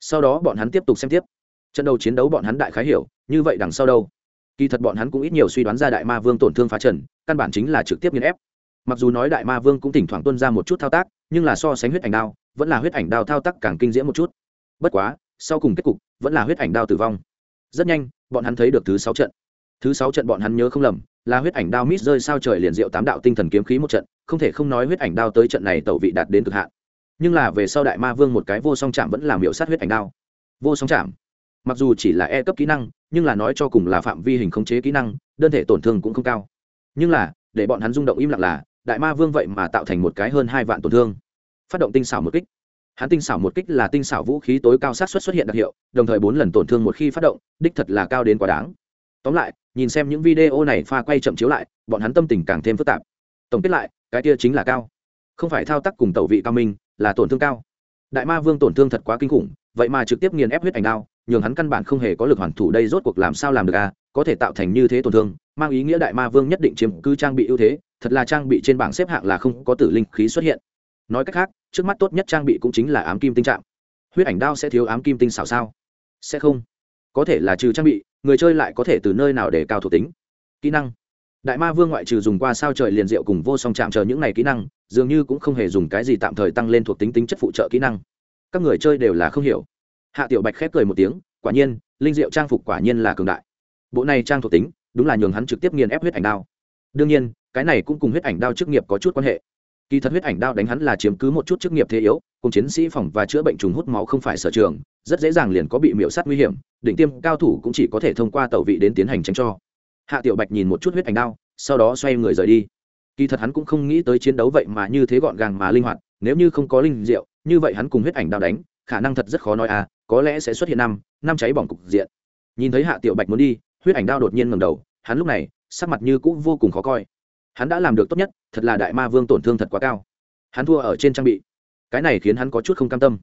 Sau đó bọn hắn tiếp tục xem tiếp. Trận đầu chiến đấu bọn hắn đại khái hiểu, như vậy đằng sau đâu. Kỳ thật bọn hắn cũng ít nhiều suy đoán ra đại ma vương tổn thương phá trần căn bản chính là trực tiếp nghiên ép. Mặc dù nói đại ma vương cũng thỉnh thoảng tuân ra một chút thao tác, nhưng là so sánh huyết ảnh đao, vẫn là huyết ảnh đao thao tác càng kinh diễm một chút. Bất quá, sau cùng kết cục, vẫn là huyết ảnh đao tử vong. Rất nhanh, bọn hắn thấy được thứ sáu trận thứ sáu trận bọn hắn nhớ không lầm, là huyết ảnh đao mít rơi sao trời liền diệu tám đạo tinh thần kiếm khí một trận, không thể không nói huyết ảnh đao tới trận này tẩu vị đạt đến cực hạn. Nhưng là về sau đại ma vương một cái vô song chạm vẫn làm hiệu sát huyết ảnh đao. Vô song chạm. Mặc dù chỉ là e cấp kỹ năng, nhưng là nói cho cùng là phạm vi hình khống chế kỹ năng, đơn thể tổn thương cũng không cao. Nhưng là, để bọn hắn rung động im lặng là, đại ma vương vậy mà tạo thành một cái hơn hai vạn tổn thương. Phát động tinh xảo một kích. Hắn tinh xảo một kích là tinh xảo vũ khí tối cao sát xuất xuất hiện đặc hiệu, đồng thời bốn lần tổn thương một khi phát động, đích thật là cao đến quá đáng tóm lại, nhìn xem những video này pha quay chậm chiếu lại, bọn hắn tâm tình càng thêm phức tạp. Tổng kết lại, cái kia chính là cao. Không phải thao tác cùng tẩu vị cao minh, là tổn thương cao. Đại ma vương tổn thương thật quá kinh khủng, vậy mà trực tiếp nghiền ép huyết ảnh đao, nhường hắn căn bản không hề có lực hoàn thủ đây rốt cuộc làm sao làm được à có thể tạo thành như thế tổn thương, mang ý nghĩa đại ma vương nhất định chiếm cứ trang bị ưu thế, thật là trang bị trên bảng xếp hạng là không có tử linh khí xuất hiện. Nói cách khác, trước mắt tốt nhất trang bị cũng chính là ám kim tinh trạng. Huyết ảnh đao sẽ thiếu ám kim tinh xảo sao? Sẽ không. Có thể là trừ trang bị người chơi lại có thể từ nơi nào để cao thuộc tính? Kỹ năng. Đại ma vương ngoại trừ dùng qua sao trời liền diệu cùng vô song chạm chờ những này kỹ năng, dường như cũng không hề dùng cái gì tạm thời tăng lên thuộc tính tính chất phụ trợ kỹ năng. Các người chơi đều là không hiểu. Hạ tiểu bạch khép cười một tiếng, quả nhiên, linh diệu trang phục quả nhiên là cường đại. Bộ này trang thuộc tính, đúng là nhường hắn trực tiếp nghiền ép huyết ảnh đao. Đương nhiên, cái này cũng cùng huyết ảnh đao chức nghiệp có chút quan hệ. Kỳ thật huyết ảnh đao đánh hắn là chiếm cứ một chút chức nghiệp thế yếu, cùng chiến sĩ phòng và chữa bệnh trùng hút máu không phải sở trường rất dễ dàng liền có bị miễu sát nguy hiểm, đỉnh tiêm cao thủ cũng chỉ có thể thông qua tẩu vị đến tiến hành tránh cho. Hạ tiểu bạch nhìn một chút huyết ảnh đao, sau đó xoay người rời đi. Kỳ thật hắn cũng không nghĩ tới chiến đấu vậy mà như thế gọn gàng mà linh hoạt, nếu như không có linh diệu, như vậy hắn cùng huyết ảnh đao đánh, khả năng thật rất khó nói à có lẽ sẽ xuất hiện năm năm cháy bỏng cục diện. Nhìn thấy hạ tiểu bạch muốn đi, huyết ảnh đao đột nhiên ngầm đầu, hắn lúc này, sắc mặt như cũng vô cùng khó coi. Hắn đã làm được tốt nhất, thật là đại ma vương tổn thương thật quá cao. Hắn thua ở trên trang bị. Cái này khiến hắn có chút không cam tâm.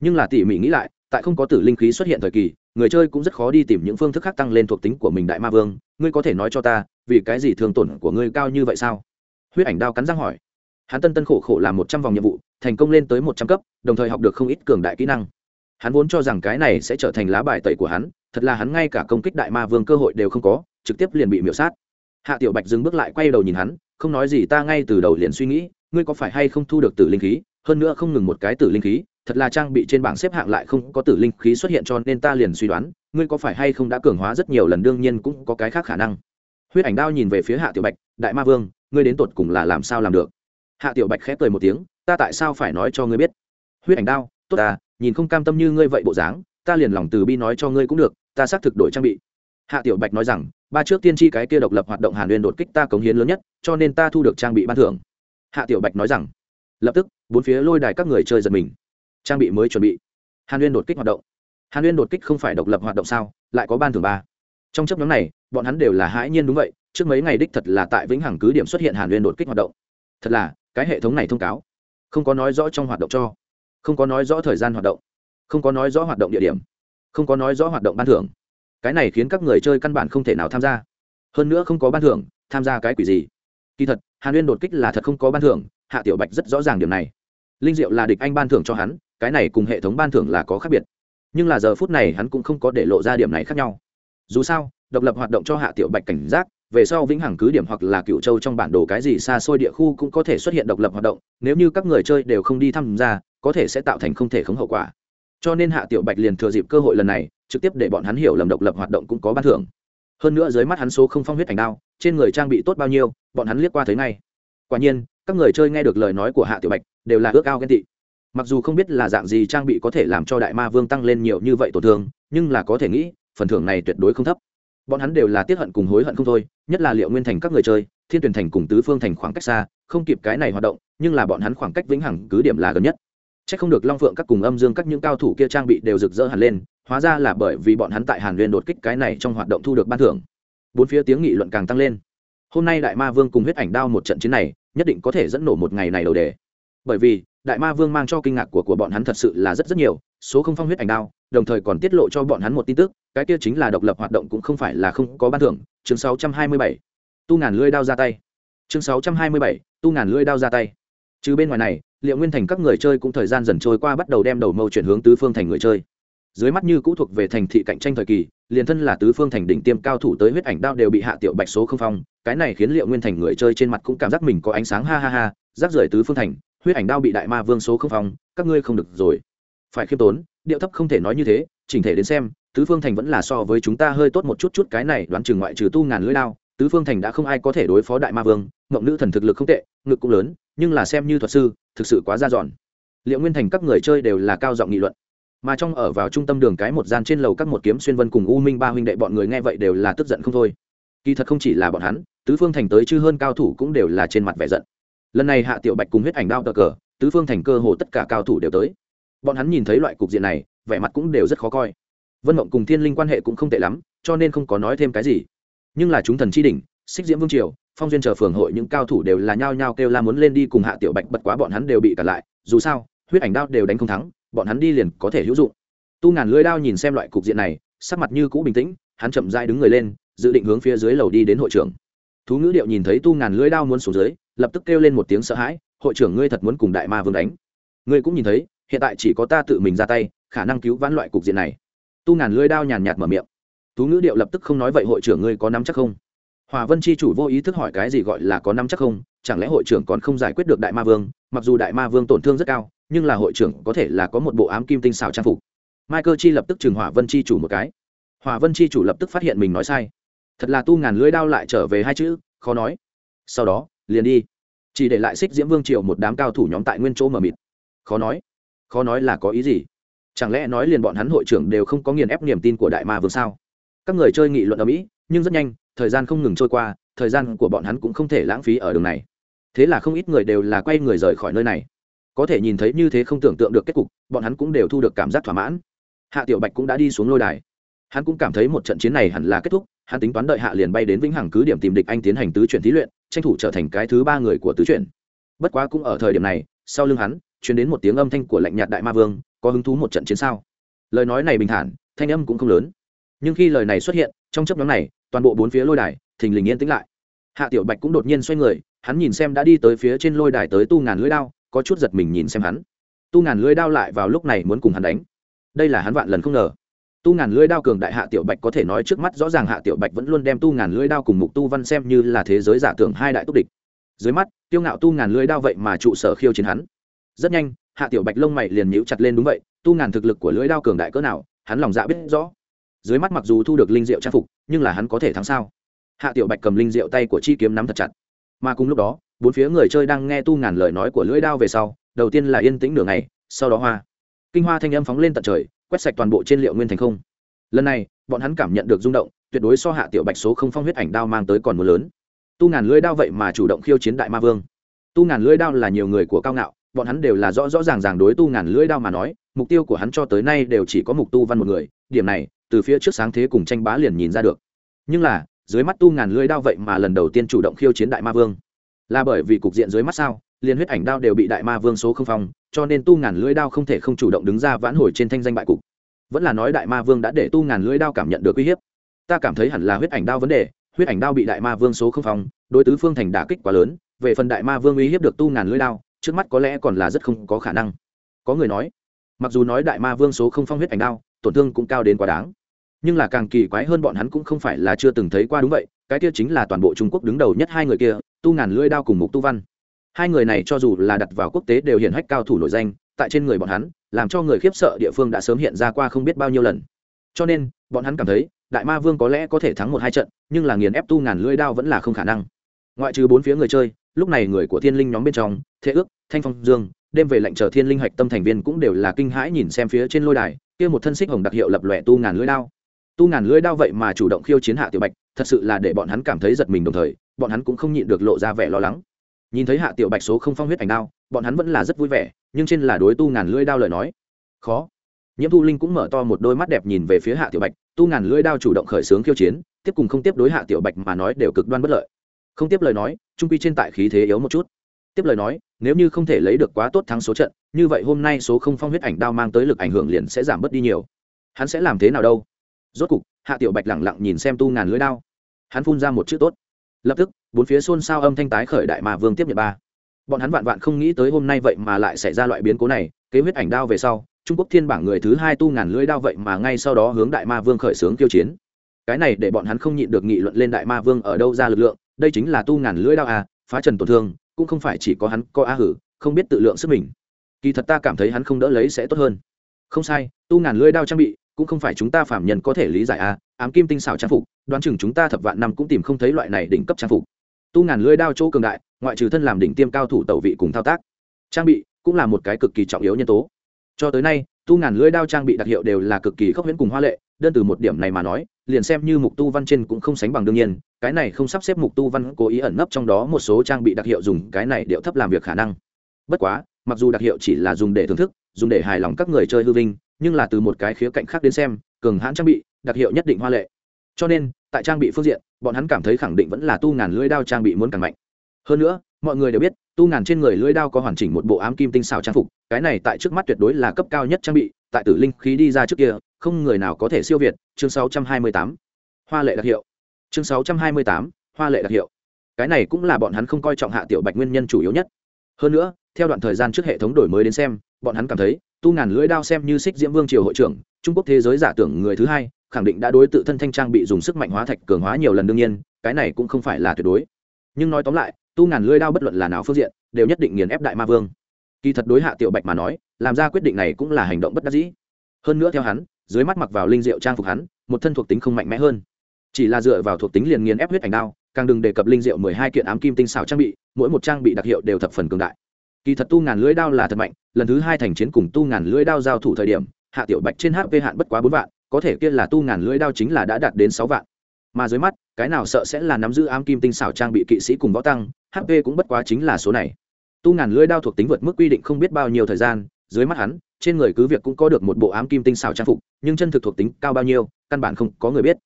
Nhưng là tỉ mỉ nghĩ lại tại không có tử linh khí xuất hiện thời kỳ, người chơi cũng rất khó đi tìm những phương thức khác tăng lên thuộc tính của mình đại ma vương. Ngươi có thể nói cho ta, vì cái gì thường tổn của ngươi cao như vậy sao? Huyết ảnh đao cắn răng hỏi. Hắn tân tân khổ khổ làm một trăm vòng nhiệm vụ, thành công lên tới một trăm cấp, đồng thời học được không ít cường đại kỹ năng. Hắn vốn cho rằng cái này sẽ trở thành lá bài tẩy của hắn, thật là hắn ngay cả công kích đại ma vương cơ hội đều không có, trực tiếp liền bị miễu sát. Hạ tiểu bạch dừng bước lại quay đầu nhìn hắn, không nói gì, ta ngay từ đầu liền suy nghĩ, ngươi có phải hay không thu được tử linh khí? Hơn nữa không ngừng một cái tử linh khí thật là trang bị trên bảng xếp hạng lại không có tử linh khí xuất hiện cho nên ta liền suy đoán, ngươi có phải hay không đã cường hóa rất nhiều lần đương nhiên cũng có cái khác khả năng. Huyết ảnh đao nhìn về phía hạ tiểu bạch, đại ma vương, ngươi đến tột cùng là làm sao làm được? Hạ tiểu bạch khép cười một tiếng, ta tại sao phải nói cho ngươi biết? Huyết ảnh đao, tốt ta, nhìn không cam tâm như ngươi vậy bộ dáng, ta liền lòng từ bi nói cho ngươi cũng được, ta xác thực đổi trang bị. Hạ tiểu bạch nói rằng, ba trước tiên tri cái kia độc lập hoạt động hàn huyền đột kích ta cống hiến lớn nhất, cho nên ta thu được trang bị ban thưởng. Hạ tiểu bạch nói rằng, lập tức, bốn phía lôi đài các người chơi giật mình trang bị mới chuẩn bị. Hàn uyên đột kích hoạt động. Hàn uyên đột kích không phải độc lập hoạt động sao, lại có ban thưởng ba. Trong chấp nhóm này, bọn hắn đều là hãi nhiên đúng vậy, trước mấy ngày đích thật là tại vĩnh hằng cứ điểm xuất hiện hàn uyên đột kích hoạt động. Thật là, cái hệ thống này thông cáo. Không có nói rõ trong hoạt động cho. Không có nói rõ thời gian hoạt động. Không có nói rõ hoạt động địa điểm. Không có nói rõ hoạt động ban thưởng. Cái này khiến các người chơi căn bản không thể nào tham gia. Hơn nữa không có ban thưởng, tham gia cái quỷ gì? Kỳ thật, hàn uyên đột kích là thật không có ban thưởng, hạ tiểu bạch rất rõ ràng điểm này. Linh diệu là địch anh ban thưởng cho hắn cái này cùng hệ thống ban thưởng là có khác biệt. Nhưng là giờ phút này hắn cũng không có để lộ ra điểm này khác nhau. Dù sao, độc lập hoạt động cho hạ tiểu bạch cảnh giác, về sau vĩnh hằng cứ điểm hoặc là cựu châu trong bản đồ cái gì xa xôi địa khu cũng có thể xuất hiện độc lập hoạt động, nếu như các người chơi đều không đi tham gia, có thể sẽ tạo thành không thể khống hậu quả. Cho nên hạ tiểu bạch liền thừa dịp cơ hội lần này, trực tiếp để bọn hắn hiểu lầm độc lập hoạt động cũng có ban thưởng. Hơn nữa dưới mắt hắn số không phong huyết thành đao, trên người trang bị tốt bao nhiêu, bọn hắn liếc qua thấy ngay. Quả nhiên, các người chơi nghe được lời nói của hạ tiểu bạch, đều là ước ao ghen tị mặc dù không biết là dạng gì trang bị có thể làm cho đại ma vương tăng lên nhiều như vậy tổn thương, nhưng là có thể nghĩ, phần thưởng này tuyệt đối không thấp. Bọn hắn đều là tiết hận cùng hối hận không thôi, nhất là liệu nguyên thành các người chơi, thiên tuyển thành cùng tứ phương thành khoảng cách xa, không kịp cái này hoạt động, nhưng là bọn hắn khoảng cách vĩnh hằng cứ điểm là gần nhất. C h ắ c không được long phượng các cùng âm dương các những cao thủ kia trang bị đều rực rỡ hẳn lên, hóa ra là bởi vì bọn hắn tại hàn liên đột kích cái này trong hoạt động thu được ban thưởng. Bốn phía tiếng nghị luận càng tăng lên. Hôm nay đại ma vương cùng huyết ảnh đao một trận chiến này, nhất định có thể dẫn nổ một ngày này đầu đề. Bởi vì đại ma vương mang cho kinh ngạc của của bọn hắn thật sự là rất rất nhiều, số không phong huyết ảnh đao, đồng thời còn tiết lộ cho bọn hắn một tin tức, cái kia chính là độc lập hoạt động cũng không phải là không có ban thưởng, chương 627. tu ngàn lưỡi đao ra tay chương 627. tu ngàn lưỡi đao ra tay Chứ bên ngoài này, liệu nguyên thành các người chơi cũng thời gian dần trôi qua bắt đầu đem đầu mâu chuyển hướng tứ phương thành người chơi dưới mắt như cũ thuộc về thành thị cạnh tranh thời kỳ, liền thân là tứ phương thành đỉnh tiêm cao thủ tới huyết ảnh đao đều bị hạ tiểu bạch số không phong, cái này khiến liệu nguyên thành người chơi trên mặt cũng cảm giác mình có ánh sáng, ha ha ha, rác rưởi tứ phương thành huyết ảnh đao bị đại ma vương số không phong, các ngươi không được rồi. Phải khiêm tốn, điệu thấp không thể nói như thế, chỉnh thể đến xem, tứ phương thành vẫn là so với chúng ta hơi tốt một chút chút, cái này đoán chừng ngoại trừ tu ngàn lưỡi đao, tứ phương thành đã không ai có thể đối phó đại ma vương, mộng nữ thần thực lực không tệ, ngực cũng lớn, nhưng là xem như thuật sư, thực sự quá ra dọn. Liệu nguyên thành các người chơi đều là cao giọng nghị luận. Mà trong ở vào trung tâm đường cái một gian trên lầu các một kiếm xuyên vân cùng u minh ba huynh đệ bọn người nghe vậy đều là tức giận không thôi. Kỳ thật không chỉ là bọn hắn, tứ phương thành tới chư hơn cao thủ cũng đều là trên mặt vẻ giận lần này hạ tiểu bạch cùng huyết ảnh đao cờ cờ, tứ phương thành cơ hồ tất cả cao thủ đều tới. Bọn hắn nhìn thấy loại cục diện này, vẻ mặt cũng đều rất khó coi. Vân mộng cùng thiên linh quan hệ cũng không tệ lắm, cho nên không có nói thêm cái gì. Nhưng là chúng thần chi đỉnh, xích diễm vương triều, phong duyên chờ phường hội những cao thủ đều là nhao nhao kêu la muốn lên đi cùng hạ tiểu bạch bật quá bọn hắn đều bị cản lại. Dù sao, huyết ảnh đao đều đánh không thắng, bọn hắn đi liền có thể hữu dụng. Tu ngàn lưỡi đao nhìn xem loại cục diện này, sắc mặt như cũ bình tĩnh, hắn chậm dai đứng người lên, dự định hướng phía dưới lầu đi đến hội trưởng thú ngữ điệu nhìn thấy tu ngàn lưỡi đao muốn xuống dưới, lập tức kêu lên một tiếng sợ hãi, hội trưởng ngươi thật muốn cùng đại ma vương đánh? Ngươi cũng nhìn thấy, hiện tại chỉ có ta tự mình ra tay, khả năng cứu vãn loại cục diện này. Tu ngàn lưỡi đao nhàn nhạt mở miệng. Thú ngữ điệu lập tức không nói vậy, hội trưởng ngươi có nắm chắc không? Hòa vân chi chủ vô ý thức hỏi cái gì gọi là có nắm chắc không, chẳng lẽ hội trưởng còn không giải quyết được đại ma vương, mặc dù đại ma vương tổn thương rất cao, nhưng là hội trưởng có thể là có một bộ ám kim tinh xào trang phục. Michael chi lập tức trừng hỏa vân chi chủ một cái. Hòa vân chi chủ lập tức phát hiện mình nói sai thật là tu ngàn lưỡi đao lại trở về hai chữ, khó nói. Sau đó, liền đi. Chỉ để lại xích diễm vương triều một đám cao thủ nhóm tại nguyên chỗ mờ mịt. Khó nói. Khó nói là có ý gì? Chẳng lẽ nói liền bọn hắn hội trưởng đều không có nghiền ép niềm tin của đại ma vương sao? Các người chơi nghị luận ở mỹ nhưng rất nhanh, thời gian không ngừng trôi qua, thời gian của bọn hắn cũng không thể lãng phí ở đường này. Thế là không ít người đều là quay người rời khỏi nơi này. Có thể nhìn thấy như thế không tưởng tượng được kết cục, bọn hắn cũng đều thu được cảm giác thỏa mãn. Hạ tiểu bạch cũng đã đi xuống lôi đài hắn cũng cảm thấy một trận chiến này hẳn là kết thúc, hắn tính toán đợi hạ liền bay đến vĩnh hằng cứ điểm tìm địch anh tiến hành tứ chuyển thí luyện, tranh thủ trở thành cái thứ ba người của tứ chuyển. Bất quá cũng ở thời điểm này, sau lưng hắn chuyển đến một tiếng âm thanh của lạnh nhạt đại ma vương, có hứng thú một trận chiến sao? Lời nói này bình thản, thanh âm cũng không lớn. Nhưng khi lời này xuất hiện, trong chấp nhóm này, toàn bộ bốn phía lôi đài, thình lình yên tĩnh lại. Hạ tiểu bạch cũng đột nhiên xoay người, hắn nhìn xem đã đi tới phía trên lôi đài tới tu ngàn lưỡi đao, có chút giật mình nhìn xem hắn. Tu ngàn lưỡi đao lại vào lúc này muốn cùng hắn đánh. Đây là hắn vạn lần không ngờ tu ngàn lưỡi đao cường đại hạ tiểu bạch có thể nói trước mắt rõ ràng hạ tiểu bạch vẫn luôn đem tu ngàn lưỡi đao cùng mục tu văn xem như là thế giới giả tưởng hai đại túc địch. Dưới mắt tiêu ngạo tu ngàn lưỡi đao vậy mà trụ sở khiêu chiến hắn. Rất nhanh, hạ tiểu bạch lông mày liền nhíu chặt lên đúng vậy, tu ngàn thực lực của lưỡi đao cường đại cỡ nào, hắn lòng dạ biết rõ. Dưới mắt mặc dù thu được linh diệu trang phục, nhưng là hắn có thể thắng sao? Hạ tiểu bạch cầm linh diệu tay của chi kiếm nắm thật chặt. Mà cùng lúc đó, bốn phía người chơi đang nghe tu ngàn lời nói của lưỡi đao về sau, đầu tiên là yên tĩnh nửa ngày, sau đó hoa. Kinh hoa thanh âm phóng lên tận trời quét sạch toàn bộ trên liệu nguyên thành không. Lần này, bọn hắn cảm nhận được rung động, tuyệt đối so hạ tiểu bạch số không phong huyết ảnh đao mang tới còn mưa lớn. Tu ngàn lưỡi đao vậy mà chủ động khiêu chiến đại ma vương. Tu ngàn lưỡi đao là nhiều người của cao ngạo, bọn hắn đều là rõ rõ ràng ràng đối tu ngàn lưỡi đao mà nói, mục tiêu của hắn cho tới nay đều chỉ có mục tu văn một người, điểm này, từ phía trước sáng thế cùng tranh bá liền nhìn ra được. Nhưng là, dưới mắt tu ngàn lưỡi đao vậy mà lần đầu tiên chủ động khiêu chiến đại ma vương. Là bởi vì cục diện dưới mắt sao, liền huyết ảnh đao đều bị đại ma vương số không phong cho nên tu ngàn lưỡi đao không thể không chủ động đứng ra vãn hồi trên thanh danh bại cục. Vẫn là nói đại ma vương đã để tu ngàn lưỡi đao cảm nhận được uy hiếp. Ta cảm thấy hẳn là huyết ảnh đao vấn đề, huyết ảnh đao bị đại ma vương số không phong, đối tứ phương thành đả kích quá lớn, về phần đại ma vương uy hiếp được tu ngàn lưỡi đao, trước mắt có lẽ còn là rất không có khả năng. Có người nói, mặc dù nói đại ma vương số không phong huyết ảnh đao, tổn thương cũng cao đến quá đáng. Nhưng là càng kỳ quái hơn bọn hắn cũng không phải là chưa từng thấy qua đúng vậy, cái kia chính là toàn bộ trung quốc đứng đầu nhất hai người kia, tu ngàn lưỡi đao cùng mục tu văn hai người này cho dù là đặt vào quốc tế đều hiển hách cao thủ nổi danh, tại trên người bọn hắn, làm cho người khiếp sợ địa phương đã sớm hiện ra qua không biết bao nhiêu lần. Cho nên, bọn hắn cảm thấy, đại ma vương có lẽ có thể thắng một hai trận, nhưng là nghiền ép tu ngàn lưỡi đao vẫn là không khả năng. Ngoại trừ bốn phía người chơi, lúc này người của thiên linh nhóm bên trong, thế ước, thanh phong dương, đêm về lệnh chờ thiên linh hạch tâm thành viên cũng đều là kinh hãi nhìn xem phía trên lôi đài, kia một thân xích hồng đặc hiệu lập lòe tu ngàn lưỡi đao. Tu ngàn lưỡi đao vậy mà chủ động khiêu chiến hạ tiểu bạch, thật sự là để bọn hắn cảm thấy giật mình đồng thời, bọn hắn cũng không nhịn được lộ ra vẻ lo lắng nhìn thấy hạ tiểu bạch số không phong huyết ảnh đao, bọn hắn vẫn là rất vui vẻ, nhưng trên là đối tu ngàn lưỡi đao lời nói. Khó. Nhiễm thu linh cũng mở to một đôi mắt đẹp nhìn về phía hạ tiểu bạch, tu ngàn lưỡi đao chủ động khởi xướng khiêu chiến, tiếp cùng không tiếp đối hạ tiểu bạch mà nói đều cực đoan bất lợi. Không tiếp lời nói, trung quy trên tại khí thế yếu một chút. Tiếp lời nói, nếu như không thể lấy được quá tốt thắng số trận, như vậy hôm nay số không phong huyết ảnh đao mang tới lực ảnh hưởng liền sẽ giảm bớt đi nhiều. Hắn sẽ làm thế nào đâu? Rốt cục, hạ tiểu bạch lẳng lặng nhìn xem tu ngàn lưỡi đao. Hắn phun ra một chữ tốt lập tức, bốn phía xôn xao âm thanh tái khởi đại mà vương tiếp nhận ba. Bọn hắn vạn vạn không nghĩ tới hôm nay vậy mà lại xảy ra loại biến cố này, kế huyết ảnh đao về sau, trung quốc thiên bảng người thứ hai tu ngàn lưỡi đao vậy mà ngay sau đó hướng đại ma vương khởi xướng kiêu chiến. Cái này để bọn hắn không nhịn được nghị luận lên đại ma vương ở đâu ra lực lượng, đây chính là tu ngàn lưỡi đao à phá trần tổn thương, cũng không phải chỉ có hắn có a hử, không biết tự lượng sức mình. Kỳ thật ta cảm thấy hắn không đỡ lấy sẽ tốt hơn. Không sai, tu ngàn lưỡi đao trang bị cũng không phải chúng ta phạm nhân có thể lý giải a, ám kim tinh xảo trang phục, đoán chừng chúng ta thập vạn năm cũng tìm không thấy loại này đỉnh cấp trang phục. Tu ngàn lưỡi đao chỗ cường đại, ngoại trừ thân làm đỉnh tiêm cao thủ tẩu vị cùng thao tác. Trang bị cũng là một cái cực kỳ trọng yếu nhân tố. Cho tới nay, tu ngàn lưỡi đao trang bị đặc hiệu đều là cực kỳ khốc huyễn cùng hoa lệ, đơn từ một điểm này mà nói, liền xem như mục tu văn trên cũng không sánh bằng đương nhiên, cái này không sắp xếp mục tu văn cố ý ẩn nấp trong đó một số trang bị đặc hiệu dùng cái này điệu thấp làm việc khả năng. Bất quá, mặc dù đặc hiệu chỉ là dùng để thưởng thức, dùng để hài lòng các người chơi hư vinh nhưng là từ một cái khía cạnh khác đến xem cường hãn trang bị đặc hiệu nhất định hoa lệ. Cho nên tại trang bị phương diện bọn hắn cảm thấy khẳng định vẫn là tu ngàn lưỡi đao trang bị muốn càng mạnh. Hơn nữa mọi người đều biết tu ngàn trên người lưỡi đao có hoàn chỉnh một bộ ám kim tinh xào trang phục cái này tại trước mắt tuyệt đối là cấp cao nhất trang bị tại tử linh khí đi ra trước kia không người nào có thể siêu việt chương 628. hoa lệ đặc hiệu. Chương 628, hoa lệ đặc hiệu. Cái này cũng là bọn hắn không coi trọng hạ tiểu bạch nguyên nhân chủ yếu nhất. Hơn nữa theo đoạn thời gian trước hệ thống đổi mới đến xem bọn hắn cảm thấy tu ngàn lưỡi đao xem như xích diễm vương triều hội trưởng, trung quốc thế giới giả tưởng người thứ hai, khẳng định đã đối tự thân thanh trang bị dùng sức mạnh hóa thạch cường hóa nhiều lần đương nhiên, cái này cũng không phải là tuyệt đối. Nhưng nói tóm lại, tu ngàn lưỡi đao bất luận là nào phương diện, đều nhất định nghiền ép đại ma vương. Kỳ thật đối hạ tiểu bạch mà nói, làm ra quyết định này cũng là hành động bất đắc dĩ. Hơn nữa theo hắn, dưới mắt mặc vào linh diệu trang phục hắn, một thân thuộc tính không mạnh mẽ hơn. Chỉ là dựa vào thuộc tính liền nghiền ép huyết ảnh đao, càng đừng đề cập linh diệu mười hai kiện ám kim tinh xảo trang bị, mỗi một trang bị đặc hiệu đều thập phần cường đại kỳ thật tu ngàn lưỡi đao là thật mạnh, lần thứ hai thành chiến cùng tu ngàn lưỡi đao giao thủ thời điểm, hạ tiểu bạch trên hp hạn bất quá bốn vạn, có thể kia là tu ngàn lưỡi đao chính là đã đạt đến sáu vạn. Mà dưới mắt, cái nào sợ sẽ là nắm giữ ám kim tinh xảo trang bị kỵ sĩ cùng võ tăng hp cũng bất quá chính là số này. Tu ngàn lưỡi đao thuộc tính vượt mức quy định không biết bao nhiêu thời gian, dưới mắt hắn, trên người cứ việc cũng có được một bộ ám kim tinh xảo trang phục, nhưng chân thực thuộc tính cao bao nhiêu, căn bản không có người biết.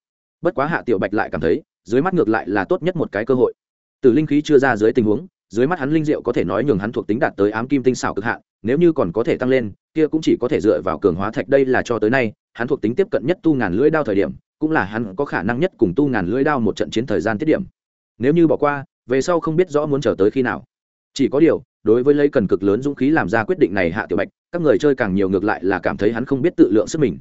Bất quá hạ tiểu bạch lại cảm thấy, dưới mắt ngược lại là tốt nhất một cái cơ hội. Từ linh khí chưa ra dưới tình huống dưới mắt hắn linh diệu có thể nói nhường hắn thuộc tính đạt tới ám kim tinh xảo cực hạn, nếu như còn có thể tăng lên, kia cũng chỉ có thể dựa vào cường hóa thạch đây là cho tới nay, hắn thuộc tính tiếp cận nhất tu ngàn lưỡi đao thời điểm, cũng là hắn có khả năng nhất cùng tu ngàn lưỡi đao một trận chiến thời gian tiết điểm. Nếu như bỏ qua, về sau không biết rõ muốn chờ tới khi nào. Chỉ có điều, đối với lấy cần cực lớn dũng khí làm ra quyết định này hạ tiểu bạch, các người chơi càng nhiều ngược lại là cảm thấy hắn không biết tự lượng sức mình.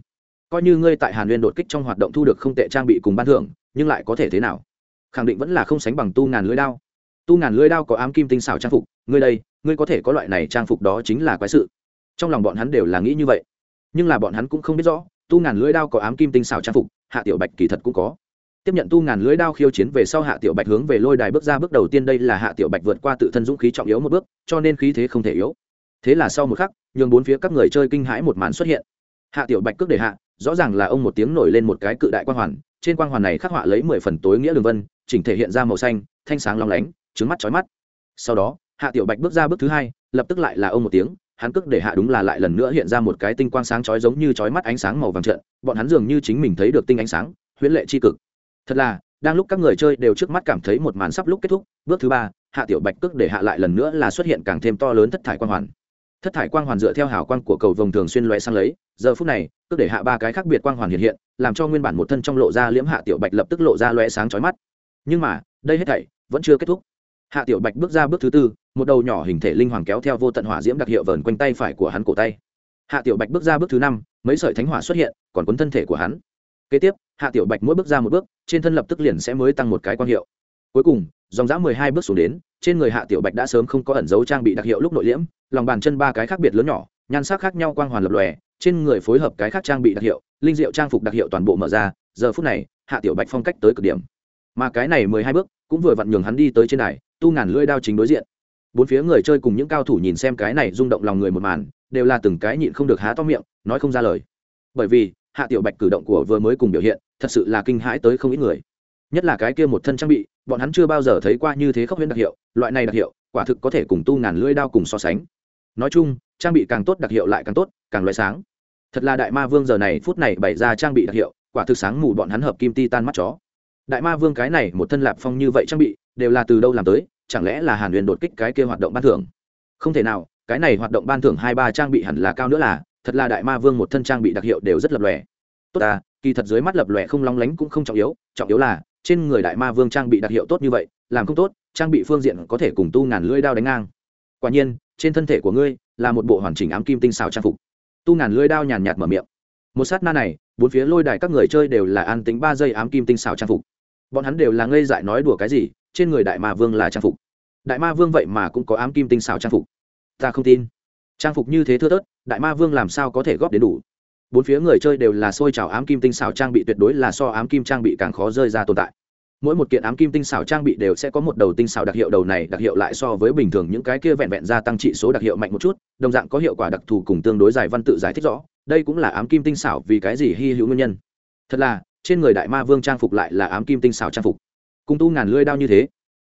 Coi như ngươi tại hàn nguyên đột kích trong hoạt động thu được không tệ trang bị cùng ban thưởng, nhưng lại có thể thế nào? Khẳng định vẫn là không sánh bằng tu ngàn lưỡi đao tu ngàn lưỡi đao có ám kim tinh xảo trang phục, ngươi đây, ngươi có thể có loại này trang phục đó chính là quái sự. Trong lòng bọn hắn đều là nghĩ như vậy. Nhưng là bọn hắn cũng không biết rõ, tu ngàn lưỡi đao có ám kim tinh xảo trang phục, hạ tiểu bạch kỳ thật cũng có. Tiếp nhận tu ngàn lưỡi đao khiêu chiến về sau hạ tiểu bạch hướng về lôi đài bước ra bước đầu tiên đây là hạ tiểu bạch vượt qua tự thân dũng khí trọng yếu một bước, cho nên khí thế không thể yếu. Thế là sau một khắc, nhường bốn phía các người chơi kinh hãi một màn xuất hiện. Hạ tiểu bạch cước để hạ, rõ ràng là ông một tiếng nổi lên một cái cự đại quang hoàn, trên quang hoàn này khắc họa lấy mười phần tối nghĩa đường vân, chỉnh thể hiện ra màu xanh, thanh sáng long lánh trứng mắt chói mắt. Sau đó, hạ tiểu bạch bước ra bước thứ hai, lập tức lại là ông một tiếng, hắn cước để hạ đúng là lại lần nữa hiện ra một cái tinh quang sáng chói giống như chói mắt ánh sáng màu vàng trợn, bọn hắn dường như chính mình thấy được tinh ánh sáng, huyễn lệ chi cực. Thật là, đang lúc các người chơi đều trước mắt cảm thấy một màn sắp lúc kết thúc, bước thứ ba, hạ tiểu bạch cước để hạ lại lần nữa là xuất hiện càng thêm to lớn thất thải quang hoàn. Thất thải quang hoàn dựa theo hào quang của cầu vồng thường xuyên loe sang lấy, giờ phút này, cước để hạ ba cái khác biệt quang hoàn hiện hiện, làm cho nguyên bản một thân trong lộ ra liễm hạ tiểu bạch lập tức lộ ra loe sáng chói mắt. Nhưng mà, đây hết thảy vẫn chưa kết thúc hạ tiểu bạch bước ra bước thứ tư, một đầu nhỏ hình thể linh hoàng kéo theo vô tận hỏa diễm đặc hiệu vờn quanh tay phải của hắn cổ tay. Hạ tiểu bạch bước ra bước thứ năm, mấy sợi thánh hỏa xuất hiện, còn cuốn thân thể của hắn. Kế tiếp, hạ tiểu bạch mỗi bước ra một bước, trên thân lập tức liền sẽ mới tăng một cái quan hiệu. Cuối cùng, dòng dã mười hai bước xuống đến, trên người hạ tiểu bạch đã sớm không có ẩn dấu trang bị đặc hiệu lúc nội liễm, lòng bàn chân ba cái khác biệt lớn nhỏ, nhan sắc khác nhau quang hoàn lập lòe, trên người phối hợp cái khác trang bị đặc hiệu, linh diệu trang phục đặc hiệu toàn bộ mở ra, giờ phút này, hạ tiểu bạch phong cách tới cực điểm. Mà cái này mười hai bước cũng vừa vặn nhường hắn đi tới trên này tu ngàn lưỡi đao chính đối diện. Bốn phía người chơi cùng những cao thủ nhìn xem cái này rung động lòng người một màn, đều là từng cái nhịn không được há to miệng, nói không ra lời. Bởi vì, hạ tiểu bạch cử động của vừa mới cùng biểu hiện, thật sự là kinh hãi tới không ít người. Nhất là cái kia một thân trang bị, bọn hắn chưa bao giờ thấy qua như thế khốc huyễn đặc hiệu, loại này đặc hiệu, quả thực có thể cùng tu ngàn lưỡi đao cùng so sánh. Nói chung, trang bị càng tốt đặc hiệu lại càng tốt, càng loại sáng. Thật là đại ma vương giờ này phút này bày ra trang bị đặc hiệu, quả thực sáng mù bọn hắn hợp kim ti tan mắt chó. Đại ma vương cái này một thân lạp phong như vậy trang bị đều là từ đâu làm tới, chẳng lẽ là hàn huyền đột kích cái kia hoạt động ban thưởng? Không thể nào, cái này hoạt động ban thưởng hai ba trang bị hẳn là cao nữa là, thật là đại ma vương một thân trang bị đặc hiệu đều rất lập lòe. Tốt à kỳ thật dưới mắt lập lòe không lóng lánh cũng không trọng yếu trọng yếu là, trên người đại ma vương trang bị đặc hiệu tốt như vậy, làm không tốt, trang bị phương diện có thể cùng tu ngàn lưỡi đao đánh ngang. Quả nhiên, trên thân thể của ngươi là một bộ hoàn chỉnh ám kim tinh xào trang phục. Tu ngàn lưỡi đao nhàn nhạt mở miệng. Một sát na này, bốn phía lôi đài các người chơi đều là an tính ba giây ám kim tinh xào trang phục. Bọn hắn đều là ngây dại nói đùa cái gì trên người đại ma vương là trang phục. Đại ma vương vậy mà cũng có ám kim tinh xảo trang phục. Ta không tin. Trang phục như thế thưa thớt, đại ma vương làm sao có thể góp đến đủ? Bốn phía người chơi đều là xôi trào ám kim tinh xảo trang bị tuyệt đối là so ám kim trang bị càng khó rơi ra tồn tại. Mỗi một kiện ám kim tinh xảo trang bị đều sẽ có một đầu tinh xảo đặc hiệu, đầu này đặc hiệu lại so với bình thường những cái kia vẹn vẹn gia tăng trị số đặc hiệu mạnh một chút, đồng dạng có hiệu quả đặc thù cùng tương đối dài văn tự giải thích rõ. Đây cũng là ám kim tinh xảo vì cái gì hy hữu nguyên nhân. Thật là, trên người đại ma vương trang phục lại là ám kim tinh xảo trang phục cung tu ngàn lưỡi đao như thế.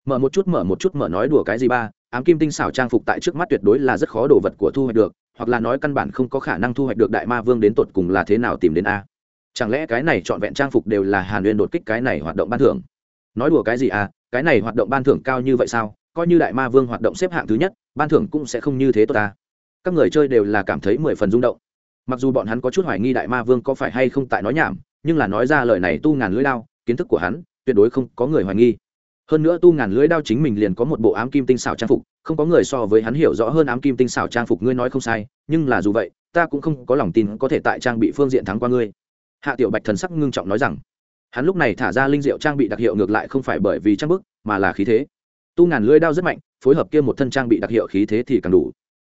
Mở một chút, mở một chút, mở nói đùa cái gì ba, ám kim tinh xảo trang phục tại trước mắt tuyệt đối là rất khó đồ vật của thu hoạch được, hoặc là nói căn bản không có khả năng thu hoạch được đại ma vương đến tột cùng là thế nào tìm đến a. Chẳng lẽ cái này trọn vẹn trang phục đều là hàn uyên đột kích cái này hoạt động ban thưởng? Nói đùa cái gì à cái này hoạt động ban thưởng cao như vậy sao? Coi như đại ma vương hoạt động xếp hạng thứ nhất, ban thưởng cũng sẽ không như thế tốt ta. Các người chơi đều là cảm thấy mười phần rung động. Mặc dù bọn hắn có chút hoài nghi đại ma vương có phải hay không tại nói nhảm, nhưng là nói ra lời này tu ngàn lưỡi lao kiến thức của hắn tuyệt đối không có người hoài nghi. Hơn nữa tu ngàn lưỡi đao chính mình liền có một bộ ám kim tinh xảo trang phục, không có người so với hắn hiểu rõ hơn ám kim tinh xảo trang phục, ngươi nói không sai, nhưng là dù vậy, ta cũng không có lòng tin có thể tại trang bị phương diện thắng qua ngươi. Hạ tiểu bạch thần sắc ngưng trọng nói rằng, hắn lúc này thả ra linh diệu trang bị đặc hiệu ngược lại không phải bởi vì trang bức, mà là khí thế. Tu ngàn lưỡi đao rất mạnh, phối hợp kia một thân trang bị đặc hiệu khí thế thì càng đủ.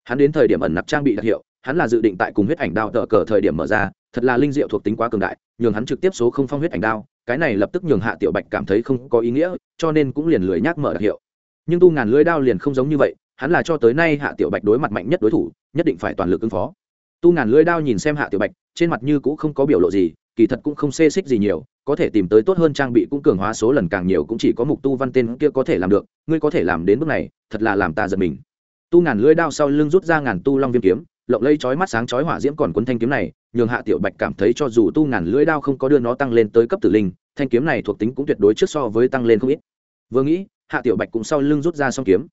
Hắn đến thời điểm ẩn nặc trang bị đặc hiệu hắn là dự định tại cùng huyết ảnh đao tờ cờ thời điểm mở ra, thật là linh diệu thuộc tính quá cường đại, nhường hắn trực tiếp số không phong huyết ảnh đao, cái này lập tức nhường hạ tiểu bạch cảm thấy không có ý nghĩa, cho nên cũng liền lười nhác mở đặc hiệu. Nhưng tu ngàn lưới đao liền không giống như vậy, hắn là cho tới nay hạ tiểu bạch đối mặt mạnh nhất đối thủ, nhất định phải toàn lực ứng phó. Tu ngàn lưới đao nhìn xem hạ tiểu bạch, trên mặt như cũ không có biểu lộ gì, kỳ thật cũng không xê xích gì nhiều, có thể tìm tới tốt hơn trang bị cũng cường hóa số lần càng nhiều cũng chỉ có mục tu văn tên kia có thể làm được, ngươi có thể làm đến bước này, thật là làm ta giật mình. Tu ngàn lưỡi đao sau lưng rút ra ngàn tu long viêm kiếm lộng lây chói mắt sáng chói hỏa diễm còn cuốn thanh kiếm này nhường hạ tiểu bạch cảm thấy cho dù tu ngàn lưỡi đao không có đưa nó tăng lên tới cấp tử linh thanh kiếm này thuộc tính cũng tuyệt đối trước so với tăng lên không ít. Vừa nghĩ hạ tiểu bạch cũng sau lưng rút ra xong kiếm.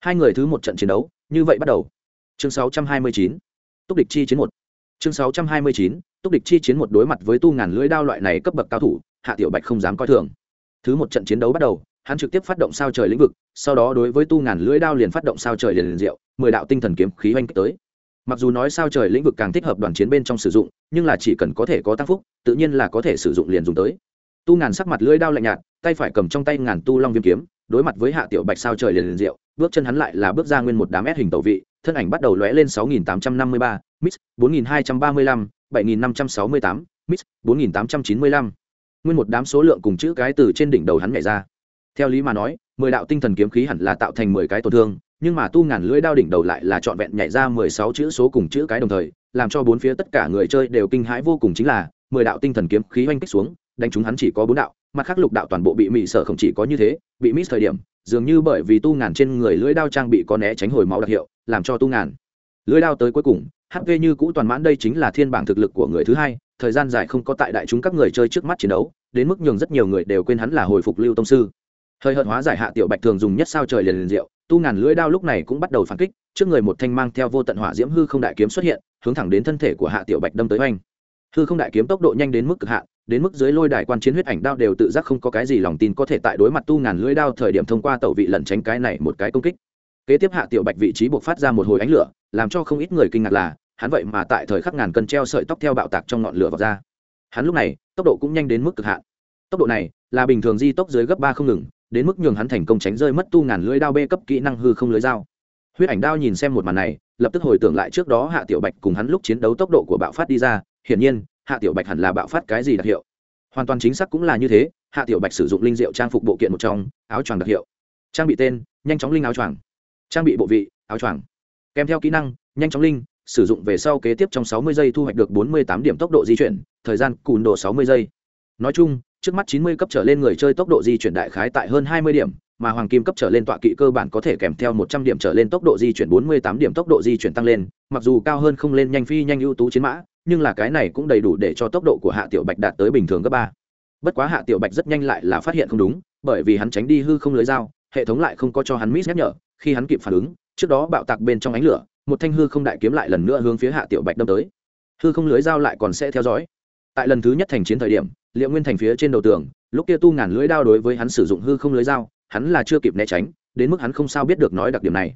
Hai người thứ một trận chiến đấu như vậy bắt đầu. Chương 629, túc địch chi chiến một. Chương 629, túc địch chi chiến một đối mặt với tu ngàn lưỡi đao loại này cấp bậc cao thủ hạ tiểu bạch không dám coi thường. Thứ một trận chiến đấu bắt đầu hắn trực tiếp phát động sao trời lĩnh vực sau đó đối với tu ngàn lưỡi đao liền phát động sao trời liền liền diệu mười đạo tinh thần kiếm khí oanh tới mặc dù nói sao trời lĩnh vực càng thích hợp đoàn chiến bên trong sử dụng nhưng là chỉ cần có thể có tăng phúc tự nhiên là có thể sử dụng liền dùng tới tu ngàn sắc mặt lưỡi đao lạnh nhạt tay phải cầm trong tay ngàn tu long viêm kiếm đối mặt với hạ tiểu bạch sao trời liền liền diệu bước chân hắn lại là bước ra nguyên một đám ép hình tẩu vị thân ảnh bắt đầu lóe lên 6853, mix 4235, 7568, mix 4895. nguyên một đám số lượng cùng chữ cái từ trên đỉnh đầu hắn nhảy ra theo lý mà nói mười đạo tinh thần kiếm khí hẳn là tạo thành mười cái tổn thương nhưng mà tu ngàn lưỡi đao đỉnh đầu lại là trọn vẹn nhảy ra mười sáu chữ số cùng chữ cái đồng thời, làm cho bốn phía tất cả người chơi đều kinh hãi vô cùng chính là, mười đạo tinh thần kiếm khí hoành kích xuống, đánh chúng hắn chỉ có bốn đạo, mặt khác lục đạo toàn bộ bị mị sợ không chỉ có như thế, bị miss thời điểm, dường như bởi vì tu ngàn trên người lưỡi đao trang bị có né tránh hồi máu đặc hiệu, làm cho tu ngàn lưỡi đao tới cuối cùng hp như cũ toàn mãn đây chính là thiên bảng thực lực của người thứ hai, thời gian dài không có tại đại chúng các người chơi trước mắt chiến đấu, đến mức nhường rất nhiều người đều quên hắn là hồi phục lưu tông sư hơi hợt hóa giải hạ tiểu bạch thường dùng nhất sao trời liền liền rượu tu ngàn lưỡi đao lúc này cũng bắt đầu phản kích, trước người một thanh mang theo vô tận hỏa diễm hư không đại kiếm xuất hiện, hướng thẳng đến thân thể của hạ tiểu bạch đâm tới oanh. Hư không đại kiếm tốc độ nhanh đến mức cực hạn, đến mức dưới lôi đài quan chiến huyết ảnh đao đều tự giác không có cái gì lòng tin có thể tại đối mặt tu ngàn lưỡi đao thời điểm thông qua tẩu vị lẩn tránh cái này một cái công kích. Kế tiếp hạ tiểu bạch vị trí buộc phát ra một hồi ánh lửa, làm cho không ít người kinh ngạc là, hắn vậy mà tại thời khắc ngàn cân treo sợi tóc theo bạo tạc trong ngọn lửa vào ra. Hắn lúc này, tốc độ cũng nhanh đến mức cực hạn. Tốc độ này là bình thường di tốc dưới gấp ba không ngừng đến mức nhường hắn thành công tránh rơi mất tu ngàn lưỡi đao bê cấp kỹ năng hư không lưới dao. Huyết ảnh đao nhìn xem một màn này, lập tức hồi tưởng lại trước đó hạ tiểu bạch cùng hắn lúc chiến đấu tốc độ của bạo phát đi ra, hiển nhiên, hạ tiểu bạch hẳn là bạo phát cái gì đặc hiệu. Hoàn toàn chính xác cũng là như thế, hạ tiểu bạch sử dụng linh diệu trang phục bộ kiện một trong, áo choàng đặc hiệu. Trang bị tên, nhanh chóng linh áo choàng. Trang bị bộ vị, áo choàng. Kèm theo kỹ năng, nhanh chóng linh, sử dụng về sau kế tiếp trong 60 giây thu hoạch được 48 điểm tốc độ di chuyển, thời gian cùn độ 60 giây. Nói chung trước mắt 90 cấp trở lên người chơi tốc độ di chuyển đại khái tại hơn 20 điểm, mà hoàng kim cấp trở lên tọa kỵ cơ bản có thể kèm theo 100 điểm trở lên tốc độ di chuyển 48 điểm tốc độ di chuyển tăng lên, mặc dù cao hơn không lên nhanh phi nhanh ưu tú chiến mã, nhưng là cái này cũng đầy đủ để cho tốc độ của hạ tiểu bạch đạt tới bình thường cấp ba. Bất quá hạ tiểu bạch rất nhanh lại là phát hiện không đúng, bởi vì hắn tránh đi hư không lưới dao, hệ thống lại không có cho hắn miss nhắc nhở, khi hắn kịp phản ứng, trước đó bạo tạc bên trong ánh lửa, một thanh hư không đại kiếm lại lần nữa hướng phía hạ tiểu bạch đâm tới. Hư không lưới dao lại còn sẽ theo dõi. Tại lần thứ nhất thành chiến thời điểm liệu nguyên thành phía trên đầu tường, lúc kia tu ngàn lưới đao đối với hắn sử dụng hư không lưới dao, hắn là chưa kịp né tránh, đến mức hắn không sao biết được nói đặc điểm này.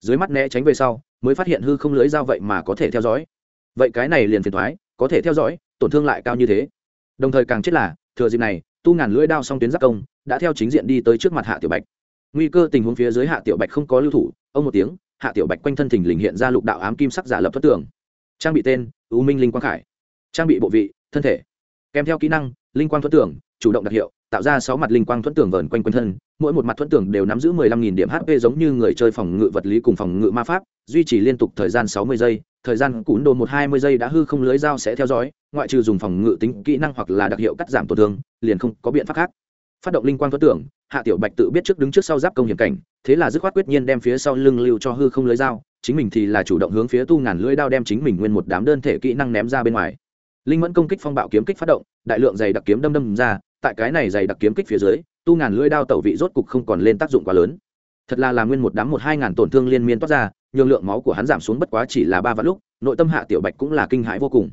Dưới mắt né tránh về sau, mới phát hiện hư không lưới dao vậy mà có thể theo dõi. Vậy cái này liền phiền thoái có thể theo dõi, tổn thương lại cao như thế. Đồng thời càng chết là, thừa dịp này, tu ngàn lưỡi đao song tuyến giác công, đã theo chính diện đi tới trước mặt hạ tiểu bạch. Nguy cơ tình huống phía dưới hạ tiểu bạch không có lưu thủ, ông một tiếng, hạ tiểu bạch quanh thân thình lình hiện ra lục đạo ám kim sắc giả lập thoát tường. Trang bị tên, u minh linh quang khải. Trang bị bộ vị, thân thể kèm theo kỹ năng linh quang thuẫn tưởng, chủ động đặc hiệu tạo ra sáu mặt linh quang thuẫn tưởng vờn quanh quanh thân. Mỗi một mặt thuẫn tưởng đều nắm giữ mười lăm nghìn điểm hp giống như người chơi phòng ngự vật lý cùng phòng ngự ma pháp duy trì liên tục thời gian sáu mươi giây. Thời gian cún đồ một hai mươi giây đã hư không lưới dao sẽ theo dõi ngoại trừ dùng phòng ngự tính kỹ năng hoặc là đặc hiệu cắt giảm tổn thương liền không có biện pháp khác. Phát động linh quang thuẫn tưởng hạ tiểu bạch tự biết trước đứng trước sau giáp công hiểm cảnh thế là dứt khoát quyết nhiên đem phía sau lưng lưu cho hư không lưới dao chính mình thì là chủ động hướng phía tu ngàn lưới đao đem chính mình nguyên một đám đơn thể kỹ năng ném ra bên ngoài linh mẫn công kích phong bạo kiếm kích phát động, đại lượng dày đặc kiếm đâm đâm ra, tại cái này dày đặc kiếm kích phía dưới, tu ngàn lưỡi đao tẩu vị rốt cục không còn lên tác dụng quá lớn. Thật là làm nguyên một đám một hai ngàn tổn thương liên miên toát ra, nhường lượng máu của hắn giảm xuống bất quá chỉ là ba vạn lúc, nội tâm hạ tiểu bạch cũng là kinh hãi vô cùng.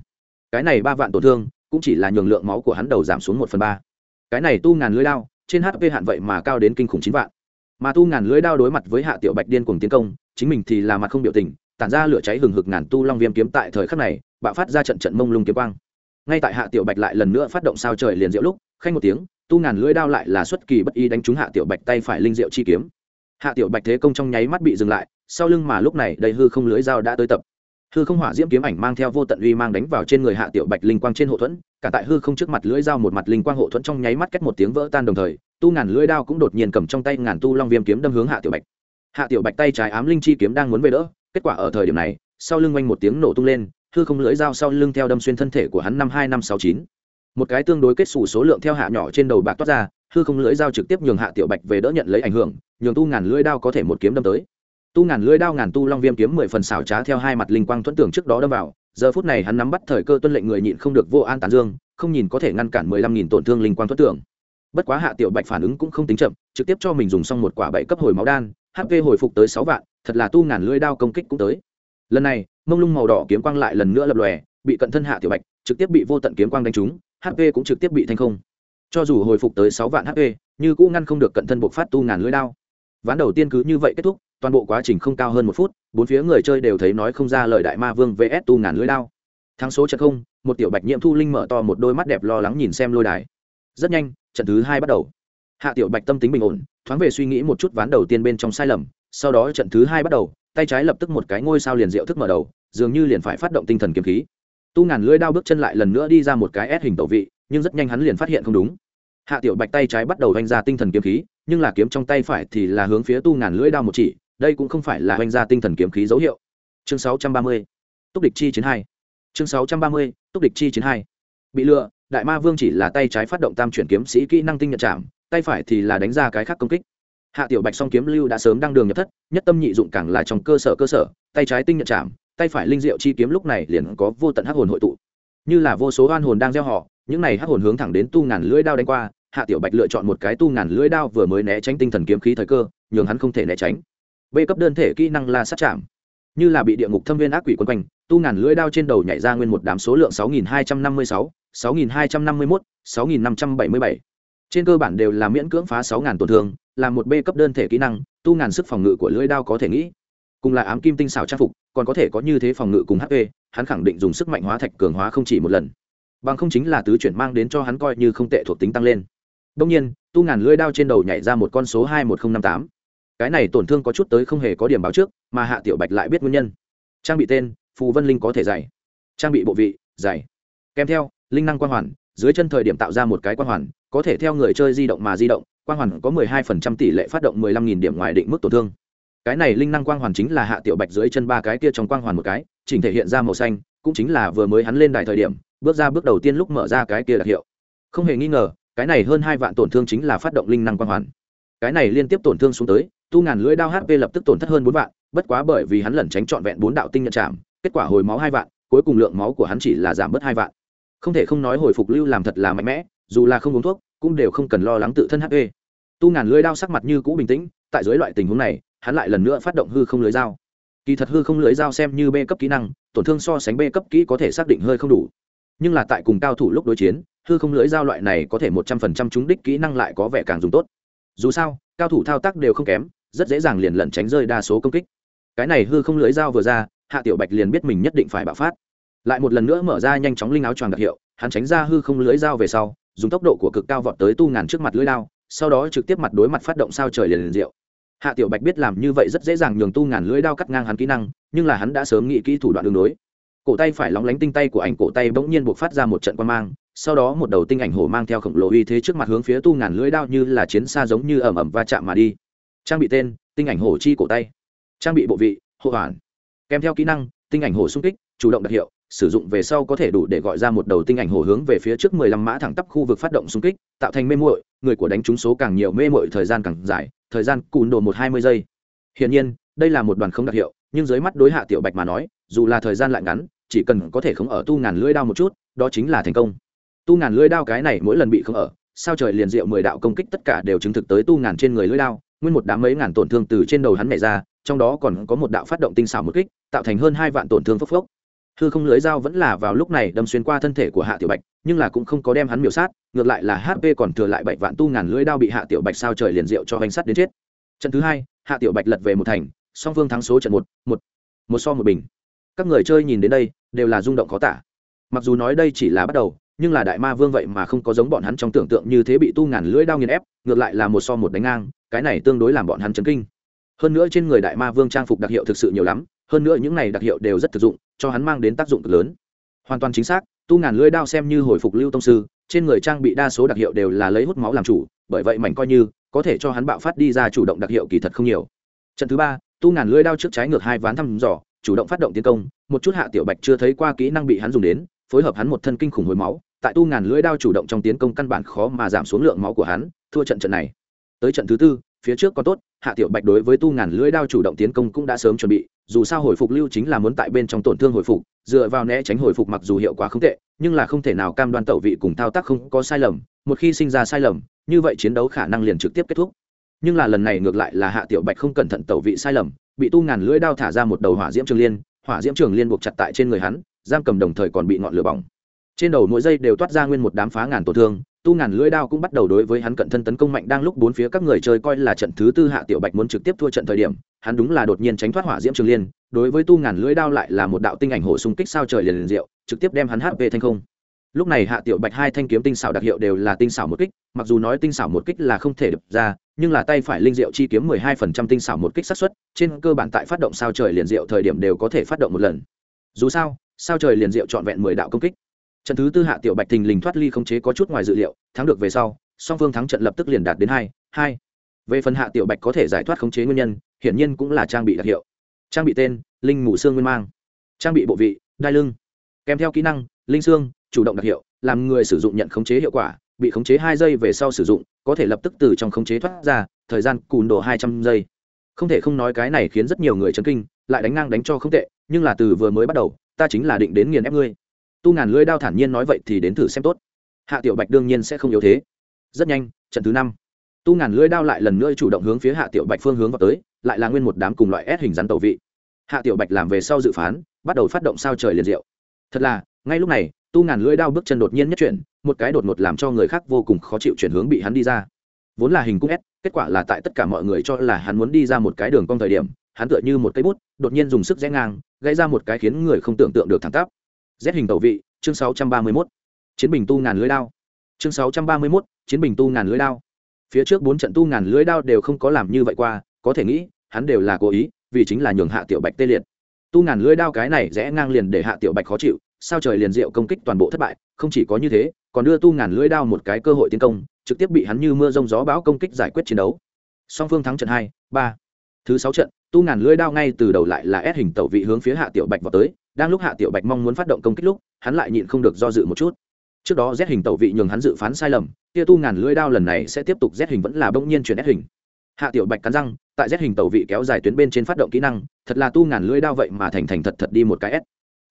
Cái này ba vạn tổn thương, cũng chỉ là nhường lượng máu của hắn đầu giảm xuống một phần ba. Cái này tu ngàn lưỡi đao, trên hp hạn vậy mà cao đến kinh khủng chín vạn. Mà tu ngàn lưỡi đao đối mặt với hạ tiểu bạch điên cuồng tiến công, chính mình thì là mặt không biểu tình tản ra lửa cháy hừng hực ngàn tu long viêm kiếm tại thời khắc này, bạo phát ra trận trận mông lung kiếm quang. Ngay tại hạ tiểu bạch lại lần nữa phát động sao trời liền diệu lúc, khanh một tiếng, tu ngàn lưỡi đao lại là xuất kỳ bất y đánh trúng hạ tiểu bạch tay phải linh diệu chi kiếm. Hạ tiểu bạch thế công trong nháy mắt bị dừng lại, sau lưng mà lúc này đầy hư không lưới dao đã tới tập. Hư không hỏa diễm kiếm ảnh mang theo vô tận uy mang đánh vào trên người hạ tiểu bạch linh quang trên hộ thuẫn, cả tại hư không trước mặt lưỡi dao một mặt linh quang hộ thuẫn trong nháy mắt cách một tiếng vỡ tan đồng thời, tu ngàn lưỡi đao cũng đột nhiên cầm trong tay ngàn tu long viêm kiếm đâm hướng hạ tiểu bạch. Hạ tiểu bạch tay trái ám linh chi kiếm đang muốn về đỡ kết quả ở thời điểm này, sau lưng oanh một tiếng nổ tung lên, hư không lưỡi dao sau lưng theo đâm xuyên thân thể của hắn năm hai năm sáu chín. Một cái tương đối kết xù số lượng theo hạ nhỏ trên đầu bạc toát ra, hư không lưỡi dao trực tiếp nhường hạ tiểu bạch về đỡ nhận lấy ảnh hưởng, nhường tu ngàn lưỡi đao có thể một kiếm đâm tới. Tu ngàn lưỡi đao ngàn tu long viêm kiếm mười phần xảo trá theo hai mặt linh quang thuẫn tưởng trước đó đâm vào, giờ phút này hắn nắm bắt thời cơ tuân lệnh người nhịn không được vô an tán dương, không nhìn có thể ngăn cản mười lăm nghìn tổn thương linh quang thuẫn tưởng bất quá hạ tiểu bạch phản ứng cũng không tính chậm, trực tiếp cho mình dùng xong một quả bảy cấp hồi máu đan hp hồi phục tới sáu vạn thật là tu ngàn lưỡi đao công kích cũng tới. Lần này, mông lung màu đỏ kiếm quang lại lần nữa lập lòe, bị cận thân hạ tiểu bạch trực tiếp bị vô tận kiếm quang đánh trúng hp cũng trực tiếp bị thanh không. Cho dù hồi phục tới sáu vạn hp như cũ ngăn không được cận thân buộc phát tu ngàn lưỡi đao. Ván đầu tiên cứ như vậy kết thúc, toàn bộ quá trình không cao hơn một phút, bốn phía người chơi đều thấy nói không ra lời đại ma vương vs tu ngàn lưỡi đao. Thắng số trận không, một tiểu bạch nhiễm thu linh mở to một đôi mắt đẹp lo lắng nhìn xem lôi đài. Rất nhanh, trận thứ hai bắt đầu. Hạ tiểu bạch tâm tính bình ổn, thoáng về suy nghĩ một chút ván đầu tiên bên trong sai lầm sau đó trận thứ hai bắt đầu, tay trái lập tức một cái ngôi sao liền diệu thức mở đầu, dường như liền phải phát động tinh thần kiếm khí tu ngàn lưỡi đao bước chân lại lần nữa đi ra một cái ép hình tẩu vị, nhưng rất nhanh hắn liền phát hiện không đúng hạ tiểu bạch tay trái bắt đầu vanh ra tinh thần kiếm khí, nhưng là kiếm trong tay phải thì là hướng phía tu ngàn lưỡi đao một chỉ, đây cũng không phải là vanh ra tinh thần kiếm khí dấu hiệu chương 630. túc địch chi chiến hai chương 630. túc địch chi chiến hai bị lừa, đại ma vương chỉ là tay trái phát động tam chuyển kiếm sĩ kỹ năng tinh nhận chạm, tay phải thì là đánh ra cái khác công kích hạ tiểu bạch song kiếm lưu đã sớm đăng đường nhập thất nhất tâm nhị dụng càng là trong cơ sở cơ sở tay trái tinh nhận chạm tay phải linh diệu chi kiếm lúc này liền có vô tận hắc hồn hội tụ. Như là vô số oan hồn đang gieo họ những này hắc hồn hướng thẳng đến tu ngàn lưỡi đao đánh qua hạ tiểu bạch lựa chọn một cái tu ngàn lưỡi đao vừa mới né tránh tinh thần kiếm khí thời cơ nhường hắn không thể né tránh. B cấp đơn thể kỹ năng la sát chạm. Như là bị địa ngục thâm viên ác quỷ quấn quanh tu ngàn lưỡi đao trên đầu nhảy ra nguyên một đám số lượng 6256, 6251, 6577. trên cơ bản đều là miễn cưỡng phá 6000 tổn thương là một b cấp đơn thể kỹ năng, tu ngàn sức phòng ngự của lưỡi đao có thể nghĩ. Cùng là ám kim tinh xảo trang phục, còn có thể có như thế phòng ngự cùng hp hắn khẳng định dùng sức mạnh hóa thạch cường hóa không chỉ một lần. Bằng không chính là tứ chuyển mang đến cho hắn coi như không tệ thuộc tính tăng lên. Đông nhiên, tu ngàn lưỡi đao trên đầu nhảy ra một con số hai một nghìn năm tám. Cái này tổn thương có chút tới không hề có điểm báo trước, mà hạ tiểu bạch lại biết nguyên nhân. Trang bị tên, phù vân linh có thể dày trang bị bộ vị dày kèm theo, linh năng quang hoàn, dưới chân thời điểm tạo ra một cái quang hoàn, có thể theo người chơi di động mà di động quang hoàn có mười hai phần trăm tỷ lệ phát động mười lăm nghìn điểm ngoài định mức tổn thương. Cái này linh năng quang hoàn chính là hạ tiểu bạch dưới chân ba cái kia trong quang hoàn một cái, chỉnh thể hiện ra màu xanh, cũng chính là vừa mới hắn lên đài thời điểm, bước ra bước đầu tiên lúc mở ra cái kia đặc hiệu. Không hề nghi ngờ, cái này hơn hai vạn tổn thương chính là phát động linh năng quang hoàn. Cái này liên tiếp tổn thương xuống tới, tu ngàn lưỡi đao hp lập tức tổn thất hơn bốn vạn, bất quá bởi vì hắn lẩn tránh trọn vẹn bốn đạo tinh nhận chạm, kết quả hồi máu hai vạn, cuối cùng lượng máu của hắn chỉ là giảm bớt hai vạn. Không thể không nói hồi phục lưu làm thật là mạnh mẽ, dù là không uống thuốc cũng đều không cần lo lắng tự thân hp tu ngàn lưỡi đao sắc mặt như cũ bình tĩnh, tại dưới loại tình huống này, hắn lại lần nữa phát động hư không lưới dao. Kỳ thật hư không lưới dao xem như b cấp kỹ năng, tổn thương so sánh b cấp kỹ có thể xác định hơi không đủ. Nhưng là tại cùng cao thủ lúc đối chiến, hư không lưới dao loại này có thể một trăm phần trăm trúng đích kỹ năng lại có vẻ càng dùng tốt. Dù sao, cao thủ thao tác đều không kém, rất dễ dàng liền lẩn tránh rơi đa số công kích. Cái này hư không lưới dao vừa ra, hạ tiểu bạch liền biết mình nhất định phải bạo phát. Lại một lần nữa mở ra nhanh chóng linh áo choàng đặc hiệu, hắn tránh ra hư không lưới dao về sau dùng tốc độ của cực cao vọt tới tu ngàn trước mặt lưỡi đao, sau đó trực tiếp mặt đối mặt phát động sao trời liền liền diệu. Hạ tiểu bạch biết làm như vậy rất dễ dàng nhường tu ngàn lưỡi đao cắt ngang hắn kỹ năng, nhưng là hắn đã sớm nghĩ kỹ thủ đoạn đường đối. Cổ tay phải lóng lánh tinh tay của ảnh cổ tay bỗng nhiên buộc phát ra một trận quan mang, sau đó một đầu tinh ảnh hổ mang theo khổng lồ uy thế trước mặt hướng phía tu ngàn lưỡi đao như là chiến xa giống như ẩm ẩm va chạm mà đi. Trang bị tên, tinh ảnh hổ chi cổ tay. Trang bị bộ vị hộ hoàn. Kèm theo kỹ năng, tinh ảnh hổ xung kích, chủ động đặc hiệu sử dụng về sau có thể đủ để gọi ra một đầu tinh ảnh hổ hướng về phía trước mười lăm mã thẳng tắp khu vực phát động xung kích, tạo thành mê muội, người của đánh trúng số càng nhiều mê muội thời gian càng dài, thời gian cùn đồ một hai mươi giây. Hiển nhiên, đây là một đoàn không đặc hiệu, nhưng dưới mắt đối hạ tiểu bạch mà nói, dù là thời gian lại ngắn, chỉ cần có thể không ở tu ngàn lưỡi đao một chút, đó chính là thành công. Tu ngàn lưỡi đao cái này mỗi lần bị không ở, sao trời liền diệu mười đạo công kích tất cả đều chứng thực tới tu ngàn trên người lưỡi đao, nguyên một đám mấy ngàn tổn thương từ trên đầu hắn nhảy ra, trong đó còn có một đạo phát động tinh xảo một kích, tạo thành hơn hai vạn tổn thương phốc phốc hư không lưới dao vẫn là vào lúc này đâm xuyên qua thân thể của hạ tiểu bạch, nhưng là cũng không có đem hắn miểu sát, ngược lại là hp còn thừa lại bảy vạn tu ngàn lưới đao bị hạ tiểu bạch sao trời liền diệu cho hành sắt đến chết. Trận thứ hai, hạ tiểu bạch lật về một thành, song phương thắng số trận một một một so một bình. Các người chơi nhìn đến đây, đều là rung động khó tả. Mặc dù nói đây chỉ là bắt đầu, nhưng là đại ma vương vậy mà không có giống bọn hắn trong tưởng tượng như thế bị tu ngàn lưỡi đao nghiền ép, ngược lại là một so một đánh ngang, cái này tương đối làm bọn hắn chấn kinh. Hơn nữa trên người đại ma vương trang phục đặc hiệu thực sự nhiều lắm hơn nữa những này đặc hiệu đều rất thực dụng, cho hắn mang đến tác dụng cực lớn. Hoàn toàn chính xác, tu ngàn lưỡi đao xem như hồi phục lưu tông sư, trên người trang bị đa số đặc hiệu đều là lấy hút máu làm chủ, bởi vậy mảnh coi như, có thể cho hắn bạo phát đi ra chủ động đặc hiệu kỳ thật không nhiều. Trận thứ ba, tu ngàn lưỡi đao trước trái ngược hai ván thăm dò, chủ động phát động tiến công, một chút hạ tiểu bạch chưa thấy qua kỹ năng bị hắn dùng đến, phối hợp hắn một thân kinh khủng hồi máu, tại tu ngàn lưỡi đao chủ động trong tiến công căn bản khó mà giảm xuống lượng máu của hắn, thua trận trận này. Tới trận thứ tư, phía trước có tốt, hạ tiểu bạch đối với tu ngàn lưỡi đao chủ động tiến công cũng đã sớm chuẩn bị dù sao hồi phục lưu chính là muốn tại bên trong tổn thương hồi phục, dựa vào né tránh hồi phục mặc dù hiệu quả không tệ, nhưng là không thể nào cam đoan tẩu vị cùng thao tác không có sai lầm, một khi sinh ra sai lầm, như vậy chiến đấu khả năng liền trực tiếp kết thúc. Nhưng là lần này ngược lại là hạ tiểu bạch không cẩn thận tẩu vị sai lầm, bị tu ngàn lưỡi đao thả ra một đầu hỏa diễm trường liên, hỏa diễm trường liên buộc chặt tại trên người hắn, giam cầm đồng thời còn bị ngọn lửa bỏng. Trên đầu mỗi giây đều toát ra nguyên một đám phá ngàn tổn thương tu ngàn lưỡi đao cũng bắt đầu đối với hắn cận thân tấn công mạnh đang lúc bốn phía các người chơi coi là trận thứ tư hạ tiểu bạch muốn trực tiếp thua trận thời điểm hắn đúng là đột nhiên tránh thoát hỏa diễm trường liên đối với tu ngàn lưỡi đao lại là một đạo tinh ảnh hổ xung kích sao trời liền liền diệu trực tiếp đem hắn hp thành không. Lúc này hạ tiểu bạch hai thanh kiếm tinh xảo đặc hiệu đều là tinh xảo một kích mặc dù nói tinh xảo một kích là không thể đập ra nhưng là tay phải linh diệu chi kiếm mười hai phần trăm tinh xảo một kích sát suất, trên cơ bản tại phát động sao trời liền diệu thời điểm đều có thể phát động một lần. Dù sao sao trời liền diệu trọn vẹn mười đạo công kích trận thứ tư hạ tiểu bạch thình lình thoát ly không chế có chút ngoài dự liệu, thắng được về sau, song phương thắng trận lập tức liền đạt đến hai hai. Về phần hạ tiểu bạch có thể giải thoát khống chế nguyên nhân, hiển nhiên cũng là trang bị đặc hiệu. Trang bị tên, linh mù xương nguyên mang. Trang bị bộ vị, đai lưng. Kèm theo kỹ năng, linh xương, chủ động đặc hiệu, làm người sử dụng nhận khống chế hiệu quả, bị khống chế hai giây về sau sử dụng, có thể lập tức từ trong khống chế thoát ra, thời gian cùn đồ hai trăm giây. Không thể không nói cái này khiến rất nhiều người chấn kinh, lại đánh ngang đánh cho không tệ, nhưng là từ vừa mới bắt đầu, ta chính là định đến nghiền ép ngươi tu ngàn lưỡi đao thản nhiên nói vậy thì đến thử xem tốt. Hạ tiểu bạch đương nhiên sẽ không yếu thế. Rất nhanh, trận thứ năm. Tu ngàn lưỡi đao lại lần nữa chủ động hướng phía hạ tiểu bạch phương hướng vào tới, lại là nguyên một đám cùng loại ép hình rắn tẩu vị. Hạ tiểu bạch làm về sau dự phán, bắt đầu phát động sao trời liền diệu. Thật là, ngay lúc này, tu ngàn lưỡi đao bước chân đột nhiên nhất chuyển, một cái đột ngột làm cho người khác vô cùng khó chịu chuyển hướng bị hắn đi ra. Vốn là hình cung ép kết quả là tại tất cả mọi người cho là hắn muốn đi ra một cái đường cong thời điểm, hắn tựa như một cây bút, đột nhiên dùng sức rẽ ngang gây ra một cái khiến người không tưởng tượng được thẳng tắp z hình tẩu vị chương 631. chiến bình tu ngàn lưới đao. Chương 631, chiến bình tu ngàn lưới đao. Phía trước bốn trận tu ngàn lưới đao đều không có làm như vậy qua có thể nghĩ hắn đều là cố ý vì chính là nhường hạ tiểu bạch tê liệt. Tu ngàn lưới đao cái này rẽ ngang liền để hạ tiểu bạch khó chịu sao trời liền diệu công kích toàn bộ thất bại không chỉ có như thế còn đưa tu ngàn lưới đao một cái cơ hội tiến công trực tiếp bị hắn như mưa rông gió bão công kích giải quyết chiến đấu. Song phương thắng trận hai ba. Thứ sáu trận tu ngàn lưới đao ngay từ đầu lại là ép hình tẩu vị hướng phía hạ tiểu bạch vào tới đang lúc hạ tiểu bạch mong muốn phát động công kích lúc, hắn lại nhịn không được do dự một chút. Trước đó z hình tẩu vị nhường hắn dự phán sai lầm, kia tu ngàn lưỡi đao lần này sẽ tiếp tục z hình vẫn là bỗng nhiên chuyển s hình. Hạ tiểu bạch cắn răng, tại z hình tẩu vị kéo dài tuyến bên trên phát động kỹ năng, thật là tu ngàn lưỡi đao vậy mà thành thành thật thật đi một cái s.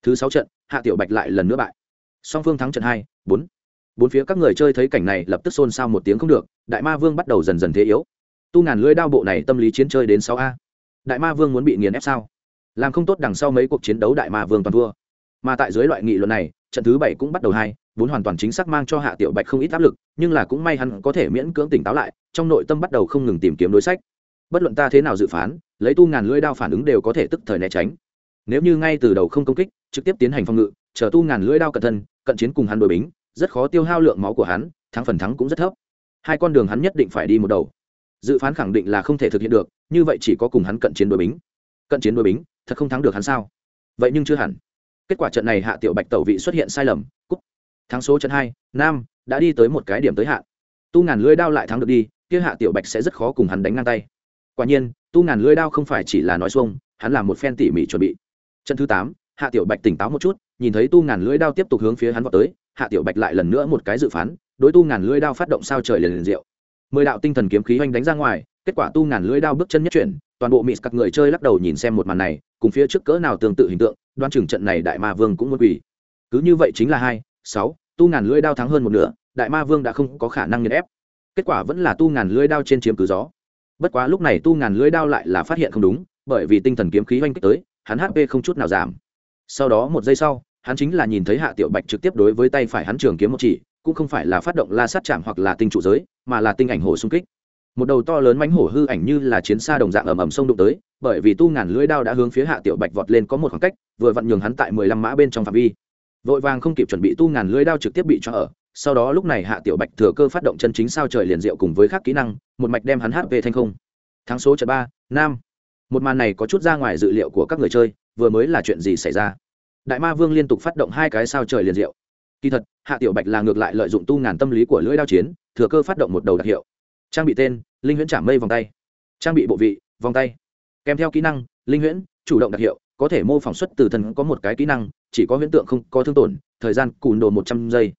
Thứ sáu trận, hạ tiểu bạch lại lần nữa bại. Song phương thắng trận hai, bốn. Bốn phía các người chơi thấy cảnh này lập tức xôn xao một tiếng không được, đại ma vương bắt đầu dần dần thế yếu. Tu ngàn lưỡi đao bộ này tâm lý chiến chơi đến sáu a. Đại ma vương muốn bị nghiền ép sao? Làm không tốt đằng sau mấy cuộc chiến đấu đại ma vương toàn thua. Mà tại dưới loại nghị luận này, trận thứ bảy cũng bắt đầu hai vốn hoàn toàn chính xác mang cho hạ tiểu bạch không ít áp lực, nhưng là cũng may hắn có thể miễn cưỡng tỉnh táo lại, trong nội tâm bắt đầu không ngừng tìm kiếm đối sách. Bất luận ta thế nào dự phán, lấy tu ngàn lưỡi đao phản ứng đều có thể tức thời né tránh. Nếu như ngay từ đầu không công kích, trực tiếp tiến hành phòng ngự, chờ tu ngàn lưỡi đao cận thân, cận chiến cùng hắn đội bính, rất khó tiêu hao lượng máu của hắn, thắng phần thắng cũng rất thấp. Hai con đường hắn nhất định phải đi một đầu. Dự phán khẳng định là không thể thực hiện được, như vậy chỉ có cùng hắn cận chiến đội bính. Cận chiến đội bính thật không thắng được hắn sao? Vậy nhưng chưa hẳn. Kết quả trận này hạ tiểu bạch tẩu vị xuất hiện sai lầm cúc thắng số trận hai, nam đã đi tới một cái điểm tới hạn. Tu ngàn lưỡi đao lại thắng được đi, kia hạ tiểu bạch sẽ rất khó cùng hắn đánh ngang tay. Quả nhiên, tu ngàn lưỡi đao không phải chỉ là nói xuông, hắn là một phen tỉ mỉ chuẩn bị. Trận thứ tám, hạ tiểu bạch tỉnh táo một chút, nhìn thấy tu ngàn lưỡi đao tiếp tục hướng phía hắn vào tới, hạ tiểu bạch lại lần nữa một cái dự phán, đối tu ngàn lưỡi đao phát động sao trời liền liền diệu. Mười đạo tinh thần kiếm khí oanh đánh ra ngoài, kết quả tu ngàn lưỡi đao bước chân nhất chuyển toàn bộ mỹ các người chơi lắc đầu nhìn xem một màn này, cùng phía trước cỡ nào tương tự hình tượng đoan chừng trận này đại ma vương cũng muốn quỳ. Cứ như vậy chính là hai, sáu, tu ngàn lưỡi đao thắng hơn một nửa, đại ma vương đã không có khả năng nhận ép. Kết quả vẫn là tu ngàn lưỡi đao trên chiếm cứ gió. Bất quá lúc này tu ngàn lưỡi đao lại là phát hiện không đúng, bởi vì tinh thần kiếm khí oanh kích tới, hắn hp không chút nào giảm. Sau đó một giây sau, hắn chính là nhìn thấy hạ tiểu bạch trực tiếp đối với tay phải hắn trường kiếm một chỉ, cũng không phải là phát động la sát chạm hoặc là tinh trụ giới, mà là tinh ảnh hồ xung kích một đầu to lớn mánh hổ hư ảnh như là chiến xa đồng dạng ầm ầm sông đụng tới, bởi vì tu ngàn lưỡi đao đã hướng phía hạ tiểu bạch vọt lên có một khoảng cách, vừa vặn nhường hắn tại mười lăm mã bên trong phạm vi. Vội vàng không kịp chuẩn bị tu ngàn lưỡi đao trực tiếp bị cho ở, sau đó lúc này hạ tiểu bạch thừa cơ phát động chân chính sao trời liền diệu cùng với các kỹ năng, một mạch đem hắn hp thành không. Thắng số trận ba, nam. Một màn này có chút ra ngoài dự liệu của các người chơi, vừa mới là chuyện gì xảy ra? Đại ma vương liên tục phát động hai cái sao trời liền diệu. Kỳ thật, hạ tiểu bạch là ngược lại lợi dụng tu ngàn tâm lý của lưỡi đao chiến, thừa cơ phát động một đầu đặc hiệu trang bị tên, linh huyễn chạm mây vòng tay. Trang bị bộ vị, vòng tay. Kèm theo kỹ năng, linh huyễn, chủ động đặc hiệu, có thể mô phỏng xuất từ thần có một cái kỹ năng, chỉ có huyễn tượng không có thương tổn, thời gian cùn đồ một trăm giây.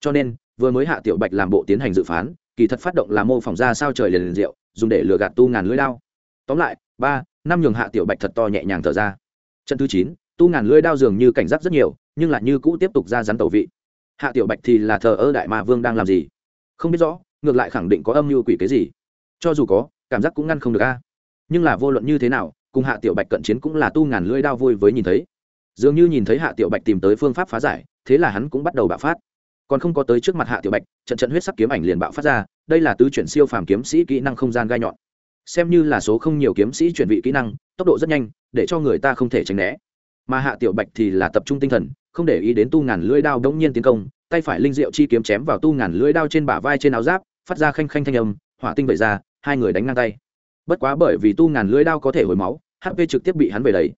Cho nên, vừa mới hạ tiểu bạch làm bộ tiến hành dự phán, kỳ thật phát động là mô phỏng ra sao trời liền liền rượu dùng để lừa gạt tu ngàn lưỡi đao. Tóm lại, ba, năm nhường hạ tiểu bạch thật to nhẹ nhàng thở ra. Trận thứ chín, tu ngàn lưỡi đao dường như cảnh giác rất nhiều, nhưng lại như cũ tiếp tục ra rắn tẩu vị. Hạ tiểu bạch thì là thờ ơ đại ma vương đang làm gì? Không biết rõ ngược lại khẳng định có âm mưu quỷ cái gì. Cho dù có, cảm giác cũng ngăn không được a. Nhưng là vô luận như thế nào, cùng hạ tiểu bạch cận chiến cũng là tu ngàn lưỡi đao vui với nhìn thấy. Dường như nhìn thấy hạ tiểu bạch tìm tới phương pháp phá giải, thế là hắn cũng bắt đầu bạo phát. Còn không có tới trước mặt hạ tiểu bạch, trận trận huyết sắc kiếm ảnh liền bạo phát ra, đây là tứ chuyển siêu phàm kiếm sĩ kỹ năng không gian gai nhọn. Xem như là số không nhiều kiếm sĩ chuyển vị kỹ năng, tốc độ rất nhanh, để cho người ta không thể tránh né. Mà hạ tiểu bạch thì là tập trung tinh thần, không để ý đến tu ngàn lưỡi đao đống nhiên tiến công, tay phải linh diệu chi kiếm chém vào tu ngàn lưỡi đao trên bả vai trên áo giáp phát ra khanh khanh thanh âm, hỏa tinh vậy ra, hai người đánh ngang tay. Bất quá bởi vì tu ngàn lưỡi đao có thể hồi máu hp trực tiếp bị hắn về đấy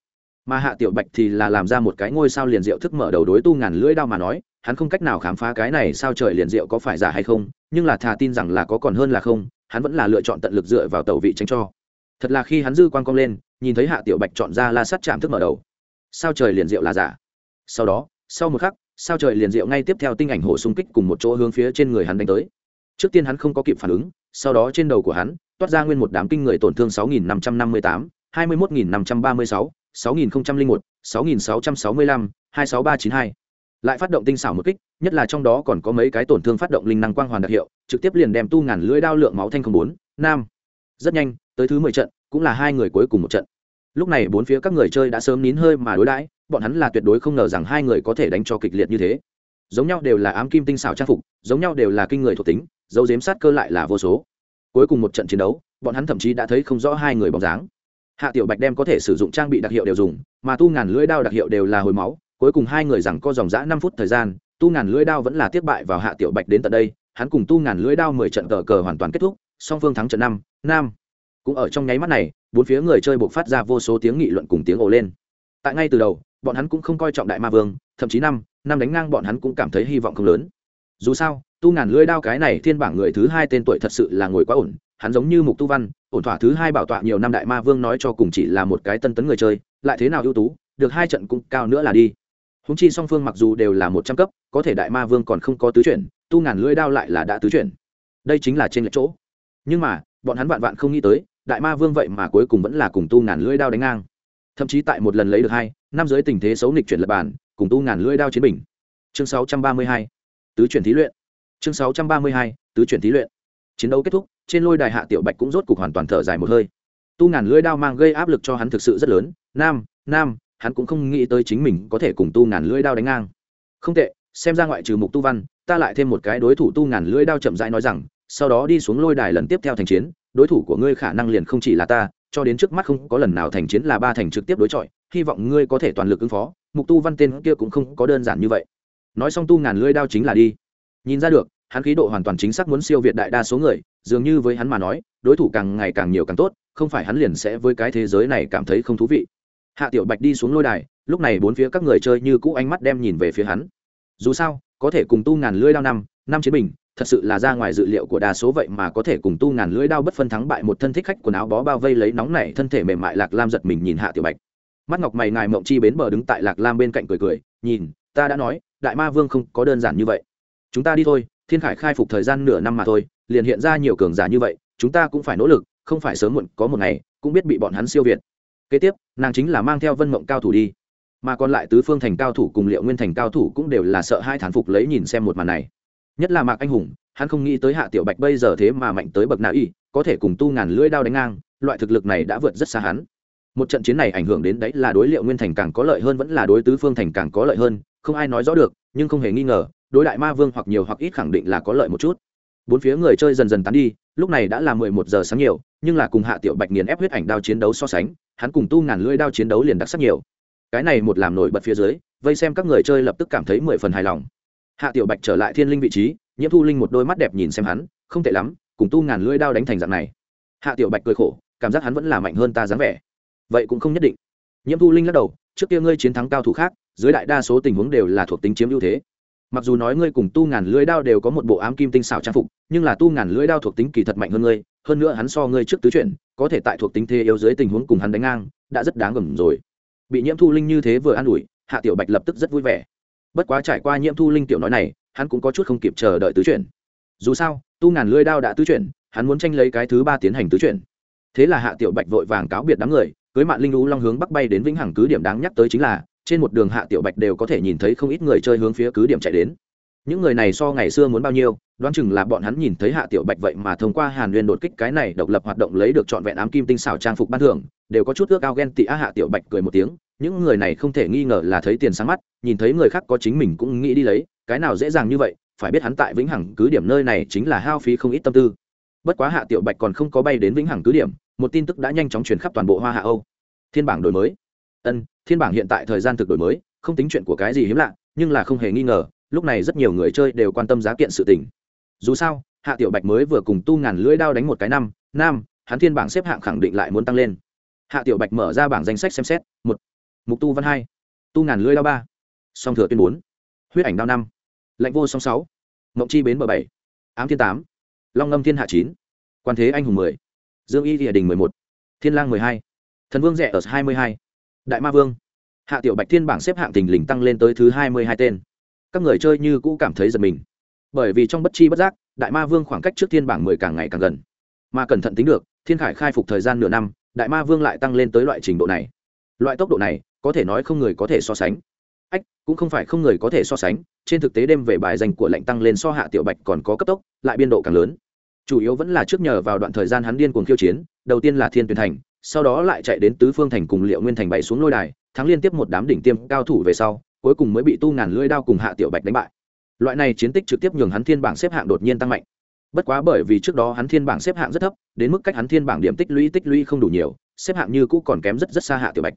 mà hạ tiểu bạch thì là làm ra một cái ngôi sao liền diệu thức mở đầu đối tu ngàn lưỡi đao mà nói, hắn không cách nào khám phá cái này sao trời liền diệu có phải giả hay không, nhưng là thà tin rằng là có còn hơn là không, hắn vẫn là lựa chọn tận lực dựa vào tàu vị tránh cho. Thật là khi hắn dư quan cong lên, nhìn thấy hạ tiểu bạch chọn ra la sắt chạm thức mở đầu. Sao trời liền diệu là giả. Sau đó, sau một khắc, sao trời liền diệu ngay tiếp theo tinh ảnh hổ xung kích cùng một chỗ hướng phía trên người hắn đánh tới trước tiên hắn không có kịp phản ứng sau đó trên đầu của hắn toát ra nguyên một đám kinh người tổn thương 6.558, 21.536, 6.001, 6.665, 26392. lại phát động tinh xảo một kích nhất là trong đó còn có mấy cái tổn thương phát động linh năng quang hoàn đặc hiệu trực tiếp liền đem tu ngàn lưỡi đao lượng máu thanh không bốn nam. Rất nhanh tới thứ mười trận cũng là hai người cuối cùng một trận. Lúc này bốn phía các người chơi đã sớm nín hơi mà đối đãi bọn hắn là tuyệt đối không ngờ rằng hai người có thể đánh cho kịch liệt như thế. Giống nhau đều là ám kim tinh xảo trang phục giống nhau đều là kinh người thuộc tính dấu dếm sát cơ lại là vô số. Cuối cùng một trận chiến đấu, bọn hắn thậm chí đã thấy không rõ hai người bóng dáng. Hạ tiểu bạch đem có thể sử dụng trang bị đặc hiệu đều dùng, mà tu ngàn lưỡi đao đặc hiệu đều là hồi máu, cuối cùng hai người rằng có dòng dã năm phút thời gian, tu ngàn lưỡi đao vẫn là tiếp bại vào hạ tiểu bạch đến tận đây, hắn cùng tu ngàn lưỡi đao mười trận cờ cờ hoàn toàn kết thúc, song phương thắng trận năm, nam. Cũng ở trong nháy mắt này, bốn phía người chơi buộc phát ra vô số tiếng nghị luận cùng tiếng ồ lên. Tại ngay từ đầu, bọn hắn cũng không coi trọng đại ma vương, thậm chí năm năm đánh ngang bọn hắn cũng cảm thấy hy vọng không lớn. Dù sao tu ngàn lưỡi đao cái này thiên bảng người thứ hai tên tuổi thật sự là ngồi quá ổn, hắn giống như mục tu văn, ổn thỏa thứ hai bảo tọa nhiều năm đại ma vương nói cho cùng chỉ là một cái tân tấn người chơi, lại thế nào ưu tú, được hai trận cũng cao nữa là đi. Húng chi song phương mặc dù đều là một trăm cấp, có thể đại ma vương còn không có tứ chuyển, tu ngàn lưỡi đao lại là đã tứ chuyển. Đây chính là trên lệch chỗ. Nhưng mà, bọn hắn vạn vạn không nghĩ tới, đại ma vương vậy mà cuối cùng vẫn là cùng tu ngàn lưỡi đao đánh ngang. Thậm chí tại một lần lấy được hai, năm giới tình thế xấu nghịch chuyển lập bản cùng tu ngàn lưỡi đao chiến bình. Chương sáu trăm ba mươi hai, tứ chuyển thí luyện chương sáu trăm ba mươi hai, tứ chuyển thí luyện. Chiến đấu kết thúc, trên lôi đài hạ tiểu bạch cũng rốt cục hoàn toàn thở dài một hơi. Tu ngàn lưỡi đao mang gây áp lực cho hắn thực sự rất lớn. Nam nam, hắn cũng không nghĩ tới chính mình có thể cùng tu ngàn lưỡi đao đánh ngang. Không tệ, xem ra ngoại trừ mục tu văn, ta lại thêm một cái đối thủ tu ngàn lưỡi đao chậm rãi nói rằng, sau đó đi xuống lôi đài lần tiếp theo thành chiến, đối thủ của ngươi khả năng liền không chỉ là ta, cho đến trước mắt không có lần nào thành chiến là ba thành trực tiếp đối chọi, hy vọng ngươi có thể toàn lực ứng phó. Mục tu văn tên kia cũng không có đơn giản như vậy. Nói xong tu ngàn lưỡi đao chính là đi nhìn ra được, hắn khí độ hoàn toàn chính xác muốn siêu việt đại đa số người, dường như với hắn mà nói, đối thủ càng ngày càng nhiều càng tốt, không phải hắn liền sẽ với cái thế giới này cảm thấy không thú vị. Hạ tiểu bạch đi xuống lôi đài, lúc này bốn phía các người chơi như cũ ánh mắt đem nhìn về phía hắn. Dù sao, có thể cùng tu ngàn lưỡi đao năm năm chiến bình, thật sự là ra ngoài dự liệu của đa số vậy mà có thể cùng tu ngàn lưỡi đao bất phân thắng bại một thân thích khách quần áo bó bao vây lấy nóng này thân thể mềm mại lạc lam giật mình nhìn hạ tiểu bạch. Mắt ngọc mày ngài mộng chi bến bờ đứng tại lạc lam bên cạnh cười cười, nhìn, ta đã nói, đại ma vương không có đơn giản như vậy chúng ta đi thôi, thiên khải khai phục thời gian nửa năm mà thôi, liền hiện ra nhiều cường giả như vậy, chúng ta cũng phải nỗ lực, không phải sớm muộn, có một ngày, cũng biết bị bọn hắn siêu việt. Kế tiếp, nàng chính là mang theo vân mộng cao thủ đi. Mà còn lại tứ phương thành cao thủ cùng liệu nguyên thành cao thủ cũng đều là sợ hai thán phục lấy nhìn xem một màn này. Nhất là mạc anh hùng, hắn không nghĩ tới hạ tiểu bạch bây giờ thế mà mạnh tới bậc nào y, có thể cùng tu ngàn lưỡi đao đánh ngang, loại thực lực này đã vượt rất xa hắn. Một trận chiến này ảnh hưởng đến đấy là đối liệu nguyên thành càng có lợi hơn vẫn là đối tứ phương thành càng có lợi hơn, không ai nói rõ được, nhưng không hề nghi ngờ đối đại ma vương hoặc nhiều hoặc ít khẳng định là có lợi một chút. Bốn phía người chơi dần dần tán đi, lúc này đã là mười một giờ sáng nhiều, nhưng là cùng hạ tiểu bạch nghiền ép huyết ảnh đao chiến đấu so sánh, hắn cùng tu ngàn lưỡi đao chiến đấu liền đặc sắc nhiều. Cái này một làm nổi bật phía dưới, vây xem các người chơi lập tức cảm thấy mười phần hài lòng. Hạ tiểu bạch trở lại thiên linh vị trí, nhiễm thu linh một đôi mắt đẹp nhìn xem hắn, không tệ lắm, cùng tu ngàn lưỡi đao đánh thành dạng này. Hạ tiểu bạch cười khổ, cảm giác hắn vẫn là mạnh hơn ta dáng vẻ. Vậy cũng không nhất định. Nhiễm thu linh lắc đầu, trước kia ngươi chiến thắng cao thủ khác, dưới đại đa số tình huống đều là thuộc tính chiếm ưu thế mặc dù nói ngươi cùng tu ngàn lưỡi đao đều có một bộ ám kim tinh xảo trang phục, nhưng là tu ngàn lưỡi đao thuộc tính kỳ thật mạnh hơn ngươi, hơn nữa hắn so ngươi trước tứ chuyển, có thể tại thuộc tính thế yếu dưới tình huống cùng hắn đánh ngang, đã rất đáng gầm rồi. Bị nhiễm thu linh như thế vừa an ủi, hạ tiểu bạch lập tức rất vui vẻ. Bất quá trải qua nhiễm thu linh tiểu nói này, hắn cũng có chút không kịp chờ đợi tứ chuyển. Dù sao, tu ngàn lưỡi đao đã tứ chuyển, hắn muốn tranh lấy cái thứ ba tiến hành tứ chuyển. Thế là hạ tiểu bạch vội vàng cáo biệt đám người, cưới mạng linh lũ long hướng bắc bay đến vĩnh hằng cứ điểm đáng nhắc tới chính là trên một đường hạ tiểu bạch đều có thể nhìn thấy không ít người chơi hướng phía cứ điểm chạy đến. Những người này so ngày xưa muốn bao nhiêu, đoán chừng là bọn hắn nhìn thấy hạ tiểu bạch vậy mà thông qua hàn nguyên đột kích cái này độc lập hoạt động lấy được trọn vẹn ám kim tinh xảo trang phục ban thưởng, đều có chút ước ao ghen tị á hạ tiểu bạch cười một tiếng. Những người này không thể nghi ngờ là thấy tiền sáng mắt, nhìn thấy người khác có chính mình cũng nghĩ đi lấy, cái nào dễ dàng như vậy, phải biết hắn tại vĩnh hằng cứ điểm nơi này chính là hao phí không ít tâm tư. Bất quá hạ tiểu bạch còn không có bay đến vĩnh hằng cứ điểm, một tin tức đã nhanh chóng truyền khắp toàn bộ hoa hạ âu. Thiên bảng đổi mới. Ân thiên bảng hiện tại thời gian thực đổi mới, không tính chuyện của cái gì hiếm lạ, nhưng là không hề nghi ngờ, lúc này rất nhiều người chơi đều quan tâm giá kiện sự tình. Dù sao, hạ tiểu bạch mới vừa cùng tu ngàn lưỡi đao đánh một cái năm, nam, hắn thiên bảng xếp hạng khẳng định lại muốn tăng lên. Hạ tiểu bạch mở ra bảng danh sách xem xét, một, mục tu văn hai, tu ngàn lưỡi đao ba, song thừa tuyên bốn, huyết ảnh đao năm, lạnh vô song sáu mộng chi bến bờ bảy, ám thiên tám, long ngâm thiên hạ chín, quan thế anh hùng mười, dương y địa đình mười một, thiên lang mười hai, thần vương rẻ ở hai mươi hai đại ma vương. Hạ tiểu bạch thiên bảng xếp hạng tình lình tăng lên tới thứ hai mươi hai tên. Các người chơi như cũ cảm thấy giật mình. Bởi vì trong bất chi bất giác, đại ma vương khoảng cách trước thiên bảng mười càng ngày càng gần. Mà cẩn thận tính được, thiên khải khai phục thời gian nửa năm, đại ma vương lại tăng lên tới loại trình độ này. Loại tốc độ này, có thể nói không người có thể so sánh. Ách, cũng không phải không người có thể so sánh, trên thực tế đêm về bài danh của lệnh tăng lên so hạ tiểu bạch còn có cấp tốc, lại biên độ càng lớn. Chủ yếu vẫn là trước nhờ vào đoạn thời gian hắn điên cuồng khiêu chiến, đầu tiên là thiên tuyển thành sau đó lại chạy đến tứ phương thành cùng liệu nguyên thành bày xuống lôi đài, thắng liên tiếp một đám đỉnh tiêm cao thủ về sau, cuối cùng mới bị tu ngàn lưỡi đao cùng hạ tiểu bạch đánh bại. Loại này chiến tích trực tiếp nhường hắn thiên bảng xếp hạng đột nhiên tăng mạnh. Bất quá bởi vì trước đó hắn thiên bảng xếp hạng rất thấp, đến mức cách hắn thiên bảng điểm tích lũy tích lũy không đủ nhiều, xếp hạng như cũ còn kém rất rất xa hạ tiểu bạch.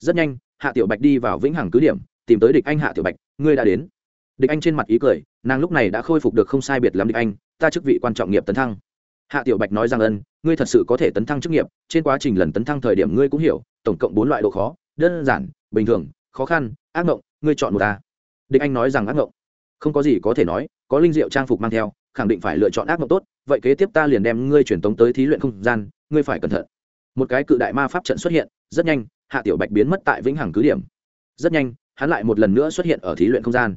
Rất nhanh, hạ tiểu bạch đi vào vĩnh hằng cứ điểm, tìm tới địch anh hạ tiểu bạch, ngươi đã đến. Địch anh trên mặt ý cười, nàng lúc này đã khôi phục được không sai biệt lắm địch anh, ta chức vị quan trọng nghiệp tấn thăng hạ tiểu bạch nói rằng, ân, ngươi thật sự có thể tấn thăng chức nghiệp, trên quá trình lần tấn thăng thời điểm ngươi cũng hiểu, tổng cộng bốn loại độ khó, đơn giản, bình thường, khó khăn, ác mộng, ngươi chọn một ta địch anh nói rằng, ác mộng? Không có gì có thể nói, có linh diệu trang phục mang theo, khẳng định phải lựa chọn ác mộng tốt, vậy kế tiếp ta liền đem ngươi truyền tống tới thí luyện không gian, ngươi phải cẩn thận. Một cái cự đại ma pháp trận xuất hiện, rất nhanh, hạ tiểu bạch biến mất tại vĩnh hằng cứ điểm. Rất nhanh, hắn lại một lần nữa xuất hiện ở thí luyện không gian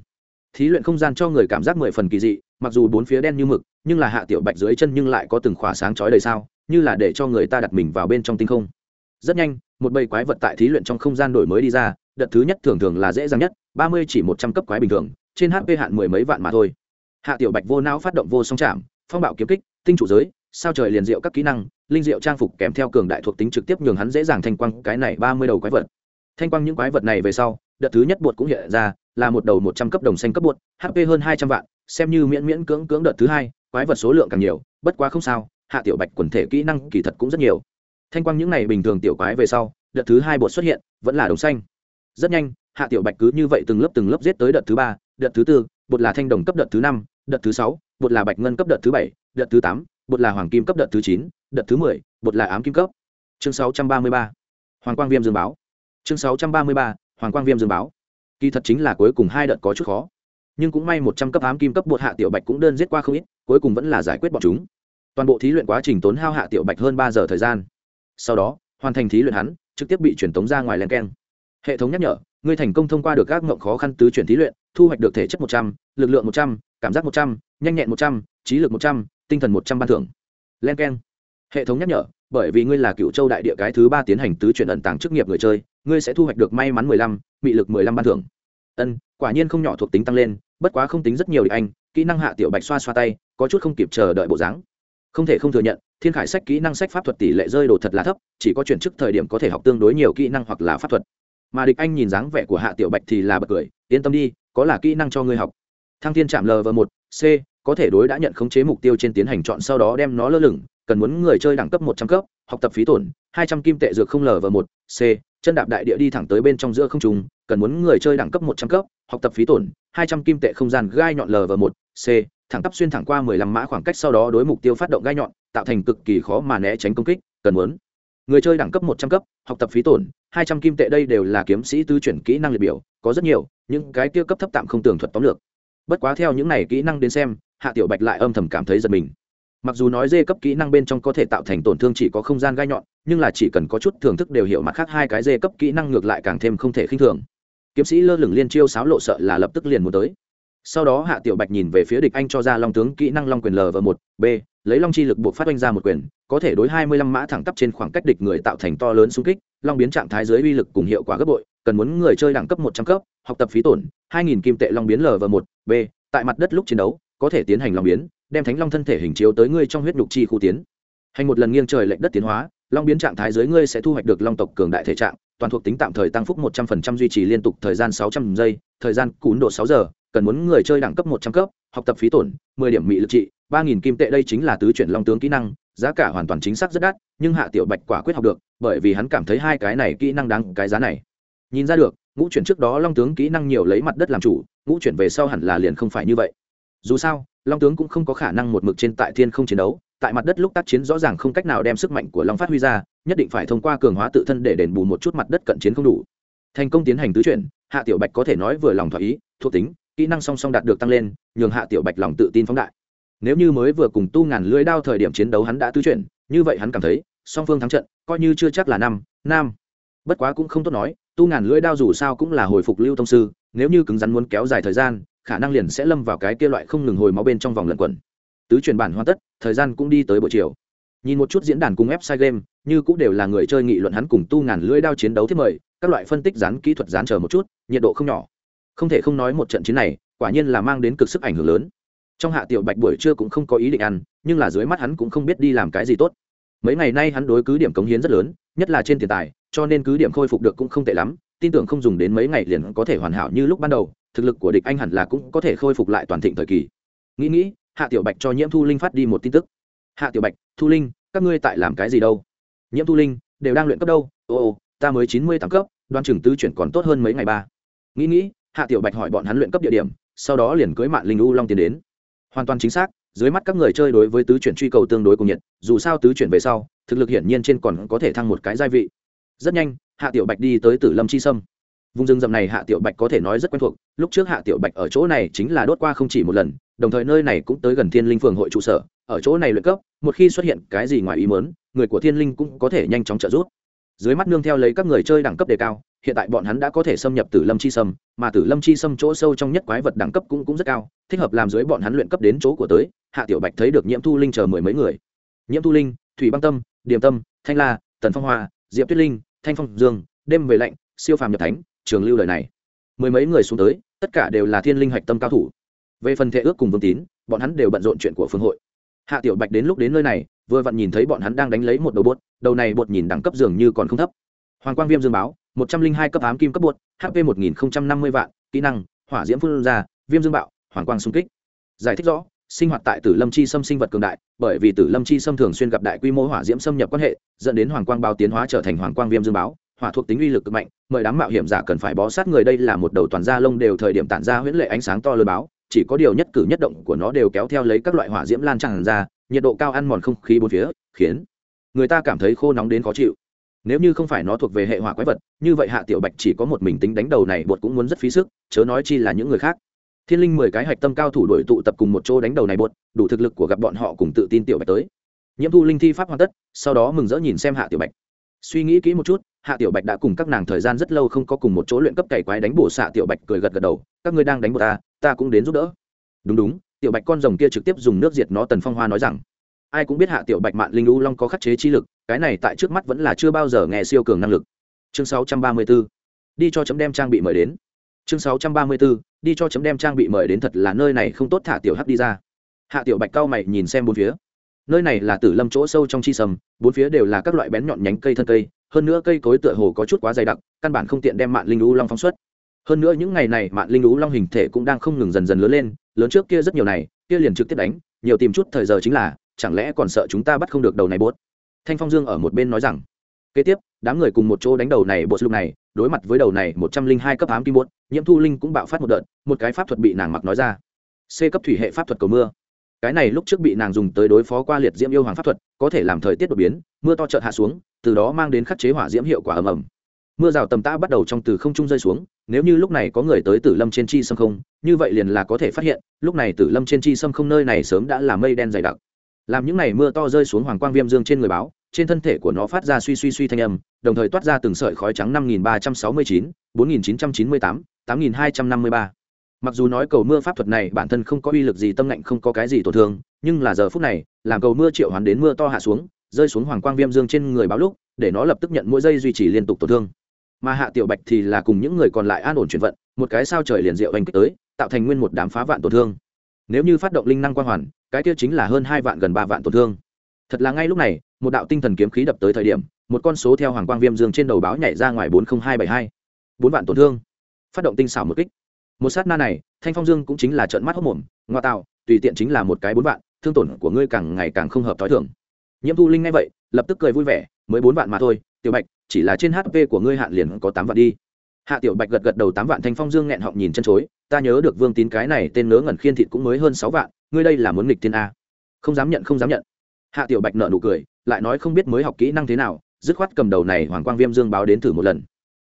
thí luyện không gian cho người cảm giác mười phần kỳ dị, mặc dù bốn phía đen như mực, nhưng là hạ tiểu bạch dưới chân nhưng lại có từng khỏa sáng chói đầy sao, như là để cho người ta đặt mình vào bên trong tinh không. Rất nhanh, một bầy quái vật tại thí luyện trong không gian đổi mới đi ra, đợt thứ nhất thường thường là dễ dàng nhất, ba mươi chỉ một trăm cấp quái bình thường, trên hp hạn mười mấy vạn mà thôi. Hạ tiểu bạch vô não phát động vô song chạm, phong bạo kiếm kích, tinh chủ giới, sao trời liền diệu các kỹ năng, linh diệu trang phục kèm theo cường đại thuộc tính trực tiếp nhường hắn dễ dàng thanh quang cái này ba mươi đầu quái vật. Thanh quang những quái vật này về sau đợt thứ nhất bột cũng hiện ra là một đầu một trăm cấp đồng xanh cấp bột hp hơn hai trăm vạn xem như miễn miễn cưỡng cưỡng đợt thứ hai quái vật số lượng càng nhiều bất quá không sao hạ tiểu bạch quần thể kỹ năng kỳ thật cũng rất nhiều thanh quang những này bình thường tiểu quái về sau đợt thứ hai bột xuất hiện vẫn là đồng xanh rất nhanh hạ tiểu bạch cứ như vậy từng lớp từng lớp giết tới đợt thứ ba đợt thứ tư bột là thanh đồng cấp đợt thứ năm đợt thứ sáu bột là bạch ngân cấp đợt thứ bảy đợt thứ tám bột là hoàng kim cấp đợt thứ chín đợt thứ mười bột là ám kim cấp chương sáu trăm ba mươi ba hoàng quang viêm dương báo chương sáu trăm ba mươi ba hoàng quang viêm dương báo. Kỳ thật chính là cuối cùng hai đợt có chút khó. Nhưng cũng may một trăm cấp ám kim cấp bột hạ tiểu bạch cũng đơn giết qua không ít, cuối cùng vẫn là giải quyết bọn chúng. Toàn bộ thí luyện quá trình tốn hao hạ tiểu bạch hơn ba giờ thời gian. Sau đó, hoàn thành thí luyện hắn, trực tiếp bị truyền tống ra ngoài len keng. Hệ thống nhắc nhở, ngươi thành công thông qua được các ngộng khó khăn tứ chuyển thí luyện, thu hoạch được thể chất một trăm l ự c lượng một trăm, cảm giác một trăm n h a n h nhẹn một trăm, trí lực một trăm, tinh thần một trăm ban thưởng. Len k e n hệ thống nhắc nhở, bởi vì ngươi là cựu châu đại địa cái thứ ba tiến hành tứ chuyển ẩn tàng chức nghiệp người chơi ngươi sẽ thu hoạch được may mắn mười lăm bị lực mười lăm ban thưởng. Ân, quả nhiên không nhỏ thuộc tính tăng lên, bất quá không tính rất nhiều địch anh, kỹ năng hạ tiểu bạch xoa xoa tay, có chút không kịp chờ đợi bộ dáng. Không thể không thừa nhận, thiên khải sách kỹ năng sách pháp thuật tỷ lệ rơi đồ thật là thấp, chỉ có chuyển chức thời điểm có thể học tương đối nhiều kỹ năng hoặc là pháp thuật. Mà địch anh nhìn dáng vẻ của hạ tiểu bạch thì là bật cười, yên tâm đi, có là kỹ năng cho ngươi học. Thăng thiên chạm lv một, c, có thể đối đã nhận khống chế mục tiêu trên tiến hành chọn sau đó đem nó lơ lửng, cần muốn người chơi đẳng cấp một trăm cấp, học tập phí tổn, hai trăm kim tệ dược không lv một, c chân đạp đại địa đi thẳng tới bên trong giữa không trung, cần muốn người chơi đẳng cấp một trăm cấp học tập phí tổn hai trăm kim tệ không gian gai nhọn lv một c thẳng tắp xuyên thẳng qua mười lăm mã khoảng cách sau đó đối mục tiêu phát động gai nhọn tạo thành cực kỳ khó mà né tránh công kích cần muốn người chơi đẳng cấp một trăm cấp học tập phí tổn hai trăm kim tệ đây đều là kiếm sĩ tư chuyển kỹ năng liệt biểu có rất nhiều những cái tiêu cấp thấp tạm không tường thuật tóm lược. Bất quá theo những này kỹ năng đến xem hạ tiểu bạch lại âm thầm cảm thấy giật mình. Mặc dù nói dê cấp kỹ năng bên trong có thể tạo thành tổn thương chỉ có không gian gai nhọn nhưng là chỉ cần có chút thưởng thức đều hiểu mặt khác hai cái dê cấp kỹ năng ngược lại càng thêm không thể khinh thường. Kiếm sĩ lơ lửng liên chiêu sáo lộ sợ là lập tức liền muốn tới. Sau đó hạ tiểu bạch nhìn về phía địch anh cho ra long tướng kỹ năng long quyền l và một, b, lấy long chi lực buộc phát oanh ra một quyền, có thể đối hai mươi lăm mã thẳng tắp trên khoảng cách địch người tạo thành to lớn xung kích, long biến trạng thái dưới uy lực cùng hiệu quả gấp bội, cần muốn người chơi đẳng cấp một trăm cấp, học tập phí tổn, hai nghìn kim tệ long biến l và một, b, tại mặt đất lúc chiến đấu, có thể tiến hành long biến, đem thánh long thân thể hình chiếu tới ngươi trong huyết nhục chi khu tiến. Hành một lần nghiêng trời lệnh đất tiến hóa long biến trạng thái dưới ngươi sẽ thu hoạch được long tộc cường đại thể trạng, toàn thuộc tính tạm thời tăng phúc một trăm phần trăm duy trì liên tục thời gian sáu trăm giây, thời gian cún độ sáu giờ, cần muốn người chơi đẳng cấp một trăm cấp, học tập phí tổn, mười điểm mỹ lực trị, ba nghìn kim tệ đây chính là tứ chuyển long tướng kỹ năng, giá cả hoàn toàn chính xác rất đắt, nhưng hạ tiểu bạch quả quyết học được, bởi vì hắn cảm thấy hai cái này kỹ năng đáng cái giá này. Nhìn ra được, ngũ chuyển trước đó long tướng kỹ năng nhiều lấy mặt đất làm chủ, ngũ chuyển về sau hẳn là liền không phải như vậy. Dù sao, long tướng cũng không có khả năng một mực trên tại thiên không chiến đấu tại mặt đất lúc tác chiến rõ ràng không cách nào đem sức mạnh của long phát huy ra, nhất định phải thông qua cường hóa tự thân để đền bù một chút mặt đất cận chiến không đủ. Thành công tiến hành tứ chuyển, hạ tiểu bạch có thể nói vừa lòng thỏa ý, thuộc tính, kỹ năng song song đạt được tăng lên, nhường hạ tiểu bạch lòng tự tin phóng đại. Nếu như mới vừa cùng tu ngàn lưỡi đao thời điểm chiến đấu hắn đã tứ chuyển, như vậy hắn cảm thấy, song phương thắng trận, coi như chưa chắc là năm, nam. Bất quá cũng không tốt nói, tu ngàn lưỡi đao dù sao cũng là hồi phục lưu thông sư, nếu như cứng rắn muốn kéo dài thời gian, khả năng liền sẽ lâm vào cái kia loại không ngừng hồi máu bên trong vòng lẩn quẩn. Tứ chuyển bản hoàn tất thời gian cũng đi tới buổi chiều. Nhìn một chút diễn đàn cùng website game, như cũng đều là người chơi nghị luận hắn cùng tu ngàn lưỡi đao chiến đấu thiết mời, các loại phân tích dán kỹ thuật dán chờ một chút, nhiệt độ không nhỏ. Không thể không nói một trận chiến này, quả nhiên là mang đến cực sức ảnh hưởng lớn. Trong hạ tiểu bạch buổi trưa cũng không có ý định ăn, nhưng là dưới mắt hắn cũng không biết đi làm cái gì tốt. Mấy ngày nay hắn đối cứ điểm cống hiến rất lớn, nhất là trên tiền tài, cho nên cứ điểm khôi phục được cũng không tệ lắm, tin tưởng không dùng đến mấy ngày liền có thể hoàn hảo như lúc ban đầu, thực lực của địch anh hẳn là cũng có thể khôi phục lại toàn thịnh thời kỳ. Nghĩ nghĩ hạ tiểu bạch cho nhiễm thu linh phát đi một tin tức. Hạ tiểu bạch, thu linh, các ngươi tại làm cái gì đâu? Nhiễm thu linh, đều đang luyện cấp đâu? Ồ ồ ta mới chín mươi tám cấp, đoan Trường tứ chuyển còn tốt hơn mấy ngày ba. Nghĩ nghĩ, hạ tiểu bạch hỏi bọn hắn luyện cấp địa điểm, sau đó liền cưới mạng linh u long tiến đến. Hoàn toàn chính xác, dưới mắt các người chơi đối với tứ chuyển truy cầu tương đối cùng nhiệt, dù sao tứ chuyển về sau, thực lực hiển nhiên trên còn có thể thăng một cái gia vị. Rất nhanh, hạ tiểu bạch đi tới tử lâm chi sâm vùng rừng rậm này hạ tiểu bạch có thể nói rất quen thuộc, lúc trước hạ tiểu bạch ở chỗ này chính là đốt qua không chỉ một lần, đồng thời nơi này cũng tới gần thiên linh phường hội trụ sở, ở chỗ này luyện cấp, một khi xuất hiện cái gì ngoài ý mớn người của thiên linh cũng có thể nhanh chóng trợ giúp. Dưới mắt nương theo lấy các người chơi đẳng cấp đề cao, hiện tại bọn hắn đã có thể xâm nhập tử lâm chi sâm, mà tử lâm chi sâm chỗ sâu trong nhất quái vật đẳng cấp cũng cũng rất cao, thích hợp làm dưới bọn hắn luyện cấp đến chỗ của tới, hạ tiểu bạch thấy được nhiễm thu linh chờ mười mấy người. Nhiễm thu linh, thủy băng tâm, điềm tâm, thanh la, tần phong hoa, diệp tuyết linh, thanh phong dương, đêm về lạnh, siêu phàm nhập thánh trường lưu lời này. Mười mấy người xuống tới, tất cả đều là thiên linh hạch tâm cao thủ. Về phần thệ ước cùng vương tín, bọn hắn đều bận rộn chuyện của phương hội. Hạ tiểu bạch đến lúc đến nơi này, vừa vặn nhìn thấy bọn hắn đang đánh lấy một đầu bột, đầu này bột nhìn đẳng cấp dường như còn không thấp. Hoàng quang viêm dương báo, một trăm linh hai cấp ám kim cấp bột hp một nghìn năm mươi vạn, kỹ năng, hỏa diễm phun ra, viêm dương bạo, hoàng quang xung kích. Giải thích rõ, sinh hoạt tại tử lâm chi xâm sinh vật cường đại, bởi vì tử lâm chi xâm thường xuyên gặp đại quy mô hỏa diễm xâm nhập quan hệ, dẫn đến hoàng quang bao tiến hóa trở thành hoàng quang viêm dương báo hỏa thuộc tính uy lực cực mạnh, mời đám mạo hiểm giả cần phải bó sát người. Đây là một đầu toàn da lông đều thời điểm tản ra huyễn lệ ánh sáng to lớn báo, chỉ có điều nhất cử nhất động của nó đều kéo theo lấy các loại hỏa diễm lan tràn ra, nhiệt độ cao ăn mòn không khí bốn phía, khiến người ta cảm thấy khô nóng đến khó chịu. Nếu như không phải nó thuộc về hệ hỏa quái vật, như vậy hạ tiểu bạch chỉ có một mình tính đánh đầu này, bột cũng muốn rất phí sức, chớ nói chi là những người khác. Thiên linh mười cái hạch tâm cao thủ đội tụ tập cùng một chỗ đánh đầu này bột, đủ thực lực của gặp bọn họ cùng tự tin tiểu bạch tới. Nhiễm thu linh thi pháp hoàn tất, sau đó mừng rỡ nhìn xem hạ tiểu bạch suy nghĩ kỹ một chút, hạ tiểu bạch đã cùng các nàng thời gian rất lâu không có cùng một chỗ luyện cấp cày quái đánh bổ xạ tiểu bạch cười gật gật đầu, các ngươi đang đánh bổ ta ta cũng đến giúp đỡ đúng đúng, tiểu bạch con rồng kia trực tiếp dùng nước diệt nó tần phong hoa nói rằng ai cũng biết hạ tiểu bạch mạn linh u long có khắc chế chi lực, cái này tại trước mắt vẫn là chưa bao giờ nghe siêu cường năng lực chương 634. đi cho chấm đem trang bị mời đến chương 634. đi cho chấm đem trang bị mời đến thật là nơi này không tốt thả tiểu hắc đi ra hạ tiểu bạch cao mày nhìn xem bốn phía nơi này là tử lâm chỗ sâu trong chi sầm, bốn phía đều là các loại bén nhọn nhánh cây thân cây, hơn nữa cây cối tựa hồ có chút quá dày đặc, căn bản không tiện đem mạng linh lũ long phóng xuất. Hơn nữa những ngày này mạng linh lũ long hình thể cũng đang không ngừng dần dần lớn lên, lớn trước kia rất nhiều này, kia liền trực tiếp đánh, nhiều tìm chút thời giờ chính là, chẳng lẽ còn sợ chúng ta bắt không được đầu này bốt? Thanh phong dương ở một bên nói rằng. Kế tiếp, đám người cùng một chỗ đánh đầu này bột lúc này, đối mặt với đầu này một trăm linh hai cấp ám kim bốt nhiễm thu linh cũng bạo phát một đợt, một cái pháp thuật bị nàng mặc nói ra. C cấp thủy hệ pháp thuật cầu mưa cái này lúc trước bị nàng dùng tới đối phó qua liệt diễm yêu hoàng pháp thuật có thể làm thời tiết đột biến mưa to chợt hạ xuống từ đó mang đến khắc chế hỏa diễm hiệu quả ầm ầm mưa rào tầm tã bắt đầu trong từ không trung rơi xuống nếu như lúc này có người tới tử lâm trên chi sâm không như vậy liền là có thể phát hiện lúc này tử lâm trên chi sâm không nơi này sớm đã là mây đen dày đặc làm những ngày mưa to rơi xuống hoàng quang viêm dương trên người báo trên thân thể của nó phát ra suy suy suy thanh âm đồng thời toát ra từng sợi khói trắng năm nghìn ba trăm sáu mươi chín 4998, 8253 mặc dù nói cầu mưa pháp thuật này bản thân không có uy lực gì, tâm lạnh không có cái gì tổn thương, nhưng là giờ phút này, làm cầu mưa triệu hoán đến mưa to hạ xuống, rơi xuống hoàng quang viêm dương trên người báo lúc, để nó lập tức nhận mỗi giây duy trì liên tục tổn thương. Mà hạ tiểu bạch thì là cùng những người còn lại an ổn chuyển vận, một cái sao trời liền diệu anh kích tới, tạo thành nguyên một đám phá vạn tổn thương. Nếu như phát động linh năng quang hoàn, cái kia chính là hơn hai vạn gần ba vạn tổn thương. Thật là ngay lúc này, một đạo tinh thần kiếm khí đập tới thời điểm, một con số theo hoàng quang viêm dương trên đầu báo nhảy ra ngoài bốn mươi hai bảy hai. Bốn vạn tổn thương. Phát động tinh xảo một kích một sát na này, thanh phong dương cũng chính là trận mắt hốc mồm, ngoa tạo, tùy tiện chính là một cái bốn vạn, thương tổn của ngươi càng ngày càng không hợp t h o i thường. Nhiễm thu linh nghe vậy, lập tức cười vui vẻ, mới bốn vạn mà thôi, tiểu bạch, chỉ là trên hp của ngươi hạn liền có tám vạn đi. Hạ tiểu bạch gật gật đầu tám vạn, thanh phong dương nghẹn họng nhìn chân chối, ta nhớ được vương tín cái này tên nớ ngẩn khiên thịt cũng mới hơn sáu vạn, ngươi đây là muốn nghịch tiên a? Không dám nhận, không dám nhận. Hạ tiểu bạch nợ nụ cười, lại nói không biết mới học kỹ năng thế nào, dứt khoát cầm đầu này hoàng quang viêm dương báo đến thử một lần.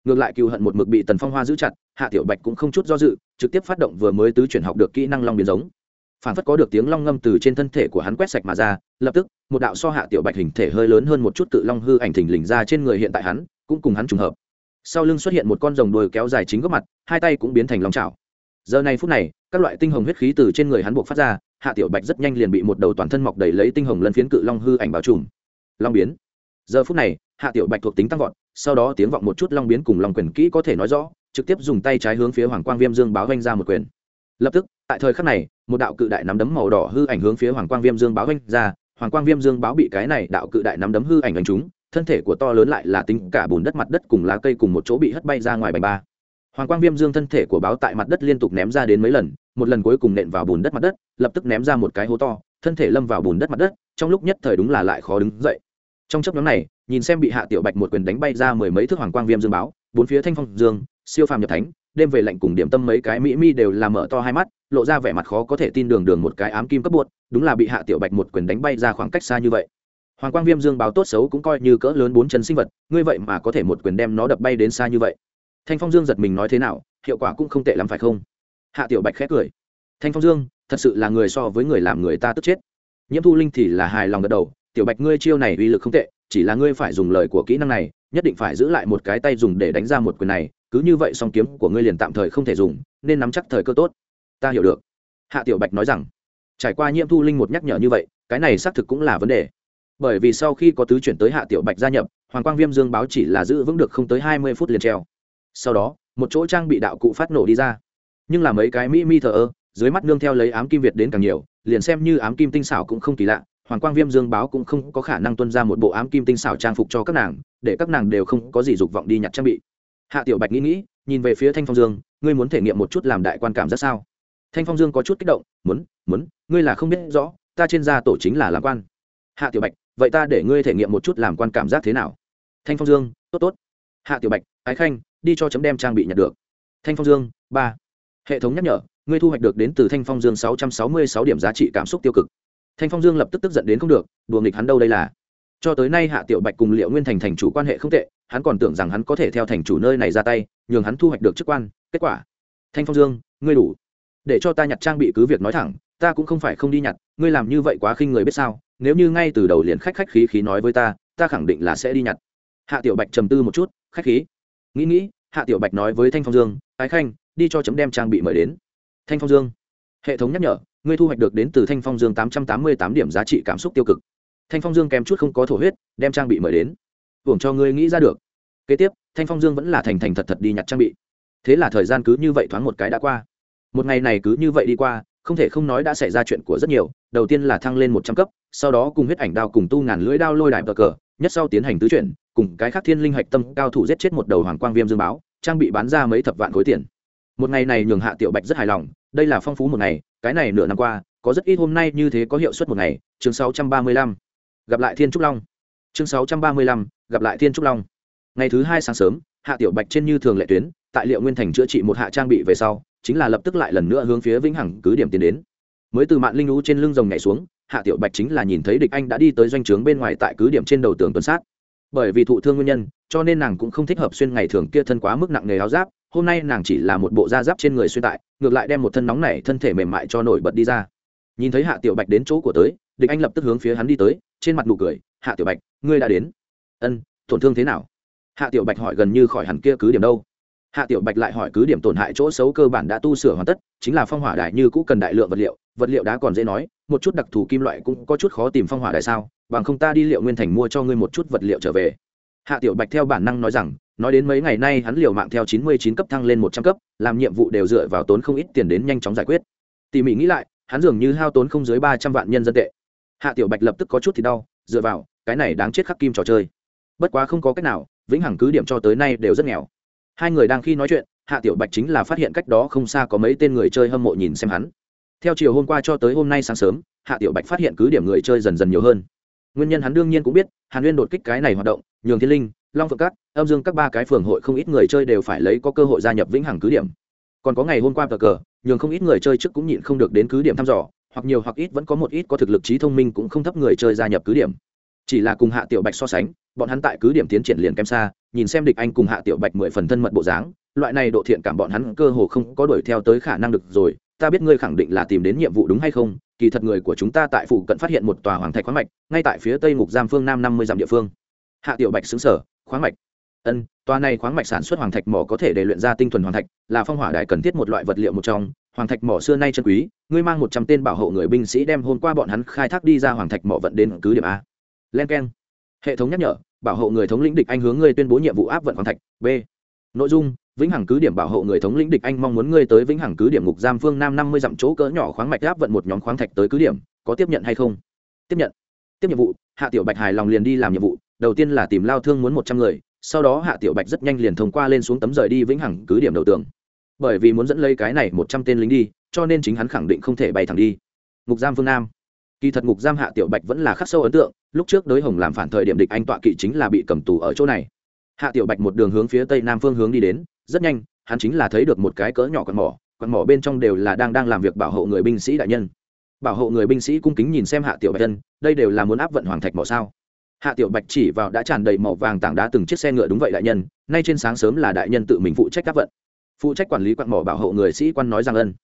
Ngược lại cựu hận một mực bị tần phong hoa giữ chặt hạ tiểu bạch cũng không chút do dự, trực tiếp phát động vừa mới tứ chuyển học được kỹ năng long biến giống. Phản phất có được tiếng long ngâm từ trên thân thể của hắn quét sạch mà ra, lập tức, một đạo so hạ tiểu bạch hình thể hơi lớn hơn một chút cự long hư ảnh thình lình ra trên người hiện tại hắn, cũng cùng hắn trùng hợp. Sau lưng xuất hiện một con rồng đồi kéo dài chính góc mặt, hai tay cũng biến thành long trào giờ này phút này, các loại tinh hồng huyết khí từ trên người hắn buộc phát ra, hạ tiểu bạch rất nhanh liền bị một đầu toàn thân mọc đầy lấy tinh hồng lân phiến cự long hư ảnh bao trùm. Long biến. Giờ phút này, hạ tiểu bạch thuộc tính tăng vọt, sau đó tiếng vọng một chút long biến cùng long quyền kỹ có thể nói rõ trực tiếp dùng tay trái hướng phía hoàng quang viêm dương báo vanh ra một quyền. Lập tức, tại thời khắc này, một đạo cự đại nắm đấm màu đỏ hư ảnh hướng phía hoàng quang viêm dương báo vanh ra. Hoàng quang viêm dương báo bị cái này đạo cự đại nắm đấm hư ảnh đánh trúng, thân thể của to lớn lại là tính cả bùn đất mặt đất cùng lá cây cùng một chỗ bị hất bay ra ngoài bành ba. Hoàng quang viêm dương thân thể của báo tại mặt đất liên tục ném ra đến mấy lần, một lần cuối cùng nện vào bùn đất mặt đất, lập tức ném ra một cái hố to, thân thể lâm vào bùn đất mặt đất, trong lúc nhất thời đúng là lại khó đứng dậy. Trong chấp nhóm này, nhìn xem bị hạ tiểu bạch một quyền đánh bay ra mười mấy thước hoàng quang viêm dương báo, bốn phía thanh phong dương siêu phàm nhập thánh, đêm về lạnh cùng điểm tâm mấy cái mỹ mi đều làm mở to hai mắt, lộ ra vẻ mặt khó có thể tin đường đường một cái ám kim cấp bột đúng là bị hạ tiểu bạch một quyền đánh bay ra khoảng cách xa như vậy. Hoàng quang viêm dương báo tốt xấu cũng coi như cỡ lớn bốn chân sinh vật, ngươi vậy mà có thể một quyền đem nó đập bay đến xa như vậy. Thanh phong dương giật mình nói thế nào, hiệu quả cũng không tệ lắm phải không? Hạ tiểu bạch khét cười. Thanh phong dương, thật sự là người so với người làm người ta tức chết. Nhiễm thu linh thì là hài lòng gật đầu, tiểu bạch, ngươi chiêu này uy lực không tệ, chỉ là ngươi phải dùng lời của kỹ năng này nhất định phải giữ lại một cái tay dùng để đánh ra một quyền này, cứ như vậy song kiếm của ngươi liền tạm thời không thể dùng, nên nắm chắc thời cơ tốt. Ta hiểu được. Hạ tiểu bạch nói rằng. Trải qua nhiễm thu linh một nhắc nhở như vậy, cái này xác thực cũng là vấn đề. Bởi vì sau khi có tứ chuyển tới hạ tiểu bạch gia nhập, hoàng quang viêm dương báo chỉ là giữ vững được không tới hai mươi phút liền treo. Sau đó, một chỗ trang bị đạo cụ phát nổ đi ra. Nhưng là mấy cái mỹ mi thờ ơ, dưới mắt nương theo lấy ám kim việt đến càng nhiều, liền xem như ám kim tinh xảo cũng không kỳ lạ, hoàng quang viêm dương báo cũng không có khả năng tuân ra một bộ ám kim tinh xảo trang phục cho các nàng để các nàng đều không có gì dục vọng đi nhặt trang bị. Hạ tiểu bạch nghĩ nghĩ, nhìn về phía thanh phong dương, ngươi muốn thể nghiệm một chút làm đại quan cảm giác sao? Thanh phong dương có chút kích động, muốn muốn, ngươi là không biết rõ, ta trên gia tổ chính là làm quan. Hạ tiểu bạch, vậy ta để ngươi thể nghiệm một chút làm quan cảm giác thế nào? Thanh phong dương, tốt tốt. Hạ tiểu bạch, ái khanh, đi cho chấm đem trang bị nhặt được. Thanh phong dương, ba. Hệ thống nhắc nhở, ngươi thu hoạch được đến từ thanh phong dương sáu trăm sáu mươi sáu điểm giá trị cảm xúc tiêu cực. Thanh phong dương lập tức tức giận đến không được, đùa nghịch hắn đâu đây là cho tới nay hạ tiểu bạch cùng liệu nguyên thành thành chủ quan hệ không tệ, hắn còn tưởng rằng hắn có thể theo thành chủ nơi này ra tay, nhường hắn thu hoạch được chức quan, kết quả. Thanh phong dương, ngươi đủ. Để cho ta nhặt trang bị cứ việc nói thẳng, ta cũng không phải không đi nhặt, ngươi làm như vậy quá khinh người biết sao, nếu như ngay từ đầu liền khách khách khí khí nói với ta ta khẳng định là sẽ đi nhặt. Hạ tiểu bạch trầm tư một chút, khách khí. Nghĩ nghĩ, hạ tiểu bạch nói với thanh phong dương, ái khanh, đi cho chấm đem trang bị mời đến. Thanh phong dương, hệ thống nhắc nhở, ngươi thu hoạch được đến từ thanh phong dương tám trăm tám mươi tám điểm giá trị cảm xúc tiêu cực thanh phong dương kèm chút không có thổ huyết, đem trang bị mời đến. Hưởng cho ngươi nghĩ ra được. Kế tiếp, thanh phong dương vẫn là thành thành thật thật đi nhặt trang bị. Thế là thời gian cứ như vậy thoáng một cái đã qua. Một ngày này cứ như vậy đi qua, không thể không nói đã xảy ra chuyện của rất nhiều. Đầu tiên là thăng lên một trăm cấp, sau đó cùng huyết ảnh đao cùng tu ngàn lưỡi đao lôi đại bờ cờ, nhất sau tiến hành tứ chuyển, cùng cái khác thiên linh hạch tâm cao thủ giết chết một đầu hoàng quang viêm dương báo, trang bị bán ra mấy thập vạn khối tiền. Một ngày này nhường hạ tiểu bạch rất hài lòng, đây là phong phú một ngày, cái này nửa năm qua, có rất ít hôm nay như thế có hiệu suất một ngày, chương 635 gặp lại thiên trúc long chương 635, gặp lại thiên trúc long ngày thứ hai sáng sớm hạ tiểu bạch trên như thường lệ tuyến tại liệu nguyên thành chữa trị một hạ trang bị về sau chính là lập tức lại lần nữa hướng phía vĩnh hằng cứ điểm tiến đến mới từ mạng linh lũ trên lưng rồng nhảy xuống hạ tiểu bạch chính là nhìn thấy địch anh đã đi tới doanh trướng bên ngoài tại cứ điểm trên đầu tường tuần sát bởi vì thụ thương nguyên nhân cho nên nàng cũng không thích hợp xuyên ngày thường kia thân quá mức nặng nề áo giáp hôm nay nàng chỉ là một bộ da giáp trên người xuyên tại ngược lại đem một thân nóng này thân thể mềm mại cho nổi bật đi ra nhìn thấy hạ tiểu bạch đến chỗ của tới địch anh lập tức hướng phía hắn đi tới, trên mặt nụ cười, hạ tiểu bạch, ngươi đã đến. Ân, tổn thương thế nào? Hạ tiểu bạch hỏi gần như khỏi hẳn kia cứ điểm đâu. Hạ tiểu bạch lại hỏi cứ điểm tổn hại chỗ xấu cơ bản đã tu sửa hoàn tất, chính là phong hỏa đài như cũ cần đại lượng vật liệu vật liệu đá còn dễ nói, một chút đặc thù kim loại cũng có chút khó tìm phong hỏa đài sao, bằng không ta đi liệu nguyên thành mua cho ngươi một chút vật liệu trở về. Hạ tiểu bạch theo bản năng nói rằng, nói đến mấy ngày nay hắn liều mạng theo chín mươi chín cấp thăng lên một trăm cấp, làm nhiệm vụ đều dựa vào tốn không ít tiền đến nhanh chóng giải quyết. Tỉ mỉ nghĩ lại, hắn dường như hao tốn không dưới ba trăm vạn nhân dân tệ hạ tiểu bạch lập tức có chút thì đau, dựa vào, cái này đáng chết khắc kim trò chơi. Bất quá không có cách nào, vĩnh hằng cứ điểm cho tới nay đều rất nghèo. Hai người đang khi nói chuyện, hạ tiểu bạch chính là phát hiện cách đó không xa có mấy tên người chơi hâm mộ nhìn xem hắn. Theo chiều hôm qua cho tới hôm nay sáng sớm, hạ tiểu bạch phát hiện cứ điểm người chơi dần dần nhiều hơn. Nguyên nhân hắn đương nhiên cũng biết, hàn nguyên đột kích cái này hoạt động, nhường thiên linh, long phượng cát, âm dương các ba cái phường hội không ít người chơi đều phải lấy có cơ hội gia nhập vĩnh hằng cứ điểm. Còn có ngày hôm qua cờ cờ, nhường không ít người chơi trước cũng nhịn không được đến cứ điểm thăm dò hoặc nhiều hoặc ít vẫn có một ít có thực lực trí thông minh cũng không thấp người chơi gia nhập cứ điểm. Chỉ là cùng hạ tiểu bạch so sánh, bọn hắn tại cứ điểm tiến triển liền kém xa, nhìn xem địch anh cùng hạ tiểu bạch mười phần thân mật bộ dáng, loại này độ thiện cảm bọn hắn cơ hồ không có đuổi theo tới khả năng được rồi, ta biết ngươi khẳng định là tìm đến nhiệm vụ đúng hay không, kỳ thật người của chúng ta tại phủ cận phát hiện một tòa hoàng thạch khoáng mạch, ngay tại phía tây ngục giam phương nam năm mươi dặm địa phương. Hạ tiểu bạch xứng sở khoáng mạch. Ân, tòa này khoáng mạch sản xuất hoàng thạch mỏ có thể để luyện ra tinh thuần hoàng thạch, là phong hỏa đại cần thiết một loại vật liệu một trong hoàng thạch mỏ xưa nay chân quý, ngươi mang một trăm tên bảo hộ người binh sĩ đem hôm qua bọn hắn khai thác đi ra, hoàng thạch mỏ vận đến cứ điểm a. Len k hệ thống nhắc nhở, bảo hộ người thống lĩnh địch anh hướng ngươi tuyên bố nhiệm vụ áp vận hoàng thạch. B. Nội dung, vĩnh hằng cứ điểm bảo hộ người thống lĩnh địch anh mong muốn ngươi tới vĩnh hằng cứ điểm ngục giam phương nam năm mươi dặm chỗ cỡ nhỏ khoáng mạch áp vận một nhóm khoáng thạch tới cứ điểm, có tiếp nhận hay không? Tiếp nhận. Tiếp nhiệm vụ, hạ tiểu bạch hài lòng liền đi làm nhiệm vụ, đầu tiên là tìm lao thương muốn một trăm người, sau đó hạ tiểu bạch rất nhanh liền thông qua lên xuống tấm rời đi vĩnh hằng cứ điểm đầu tường bởi vì muốn dẫn lấy cái này một trăm tên lính đi, cho nên chính hắn khẳng định không thể bay thẳng đi. Ngục giam phương nam. Kỳ thật ngục giam hạ tiểu bạch vẫn là khắc sâu ấn tượng, lúc trước đới hồng làm phản thời điểm địch anh tọa kỵ chính là bị cầm tù ở chỗ này. Hạ tiểu bạch một đường hướng phía tây nam phương hướng đi đến, rất nhanh, hắn chính là thấy được một cái cỡ nhỏ quạt mỏ quạt mỏ bên trong đều là đang đang làm việc bảo hộ người binh sĩ đại nhân. Bảo hộ người binh sĩ cung kính nhìn xem hạ tiểu bạch chân đây đều là muốn áp vận hoàng thạch mỏ sao? Hạ tiểu bạch chỉ vào đã tràn đầy màu vàng tảng đá từng chiếc xe ngựa đúng vậy đại nhân, nay trên sáng sớm là đại nhân tự mình phụ trách áp vận phụ trách quản lý quặng mỏ bảo hộ người sĩ quan nói rằng ân.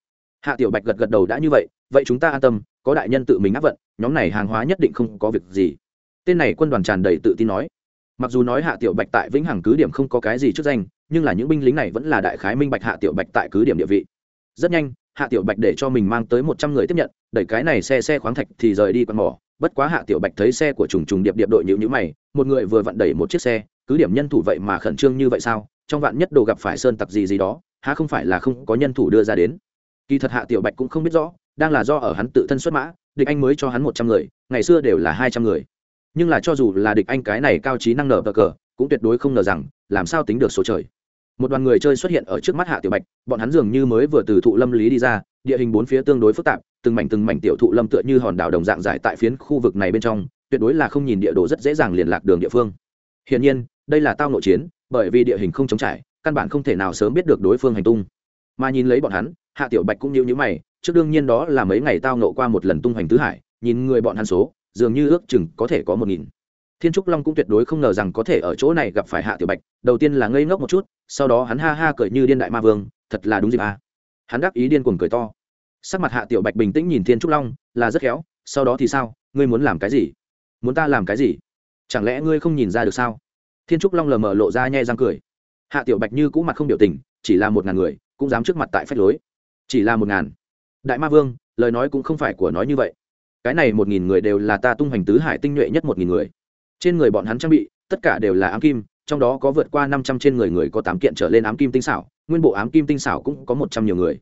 Hạ tiểu bạch gật gật đầu đã như vậy vậy chúng ta an tâm, có đại nhân tự mình áp vận, nhóm này hàng hóa nhất định không có việc gì. Tên này quân đoàn tràn đầy tự tin nói. Mặc dù nói hạ tiểu bạch tại vĩnh hằng cứ điểm không có cái gì trước danh, nhưng là những binh lính này vẫn là đại khái minh bạch hạ tiểu bạch tại cứ điểm địa vị. Rất nhanh, hạ tiểu bạch để cho mình mang tới một trăm người tiếp nhận, đẩy cái này xe xe khoáng thạch thì rời đi quạt mỏ. Bất quá hạ tiểu bạch thấy xe của trùng trùng điệp điệp đội nhữ nhữ mày, một người vừa vặn đẩy một chiếc xe, cứ điểm nhân thủ vậy mà khẩn trương như vậy sao? Trong vạn nhất đồ gặp phải sơn tặc gì gì đó, há không phải là không có nhân thủ đưa ra đến. Kỳ thật hạ tiểu bạch cũng không biết rõ, đang là do ở hắn tự thân xuất mã, địch anh mới cho hắn một trăm người, ngày xưa đều là hai trăm người. Nhưng là cho dù là địch anh cái này cao trí năng nở bờ cờ, cũng tuyệt đối không ngờ rằng, làm sao tính được số trời. Một đoàn người chơi xuất hiện ở trước mắt hạ tiểu bạch, bọn hắn dường như mới vừa từ thụ lâm lý đi ra, địa hình bốn phía tương đối phức tạp, từng mảnh từng mảnh tiểu thụ lâm tựa như hòn đảo đồng dạng giải tại phiến khu vực này bên trong, tuyệt đối là không nhìn địa đồ rất dễ dàng liên lạc đường địa phương. Hiển nhiên, đây là tao nội chiến bởi vì địa hình không chống trải, căn bản không thể nào sớm biết được đối phương hành tung. Mà nhìn lấy bọn hắn, hạ tiểu bạch cũng nhíu nhíu mày, trước đương nhiên đó là mấy ngày tao nộ qua một lần tung hoành tứ hải, nhìn người bọn hắn số, dường như ước chừng có thể có một nghìn. Thiên trúc long cũng tuyệt đối không ngờ rằng có thể ở chỗ này gặp phải hạ tiểu bạch, đầu tiên là ngây ngốc một chút, sau đó hắn ha ha cười như điên đại ma vương, thật là đúng dịp à. hắn đáp ý điên cuồng cười to. Sắc mặt hạ tiểu bạch bình tĩnh nhìn thiên trúc long, là rất khéo, sau đó thì sao, ngươi muốn làm cái gì? Muốn ta làm cái gì? Chẳng lẽ ngươi không nhìn ra được sao? Thiên trúc long lờ mờ lộ ra nhẹ răng cười. Hạ tiểu bạch như cũ mặt không biểu tình, chỉ là một ngàn người, cũng dám trước mặt tại phách lối. Chỉ là một ngàn. Đại ma vương, lời nói cũng không phải của nói như vậy. Cái này một nghìn người đều là ta tung hoành tứ hải tinh nhuệ nhất một nghìn người. Trên người bọn hắn trang bị, tất cả đều là ám kim, trong đó có vượt qua năm trăm trên người người có tám kiện trở lên ám kim tinh xảo, nguyên bộ ám kim tinh xảo cũng có một trăm nhiều người.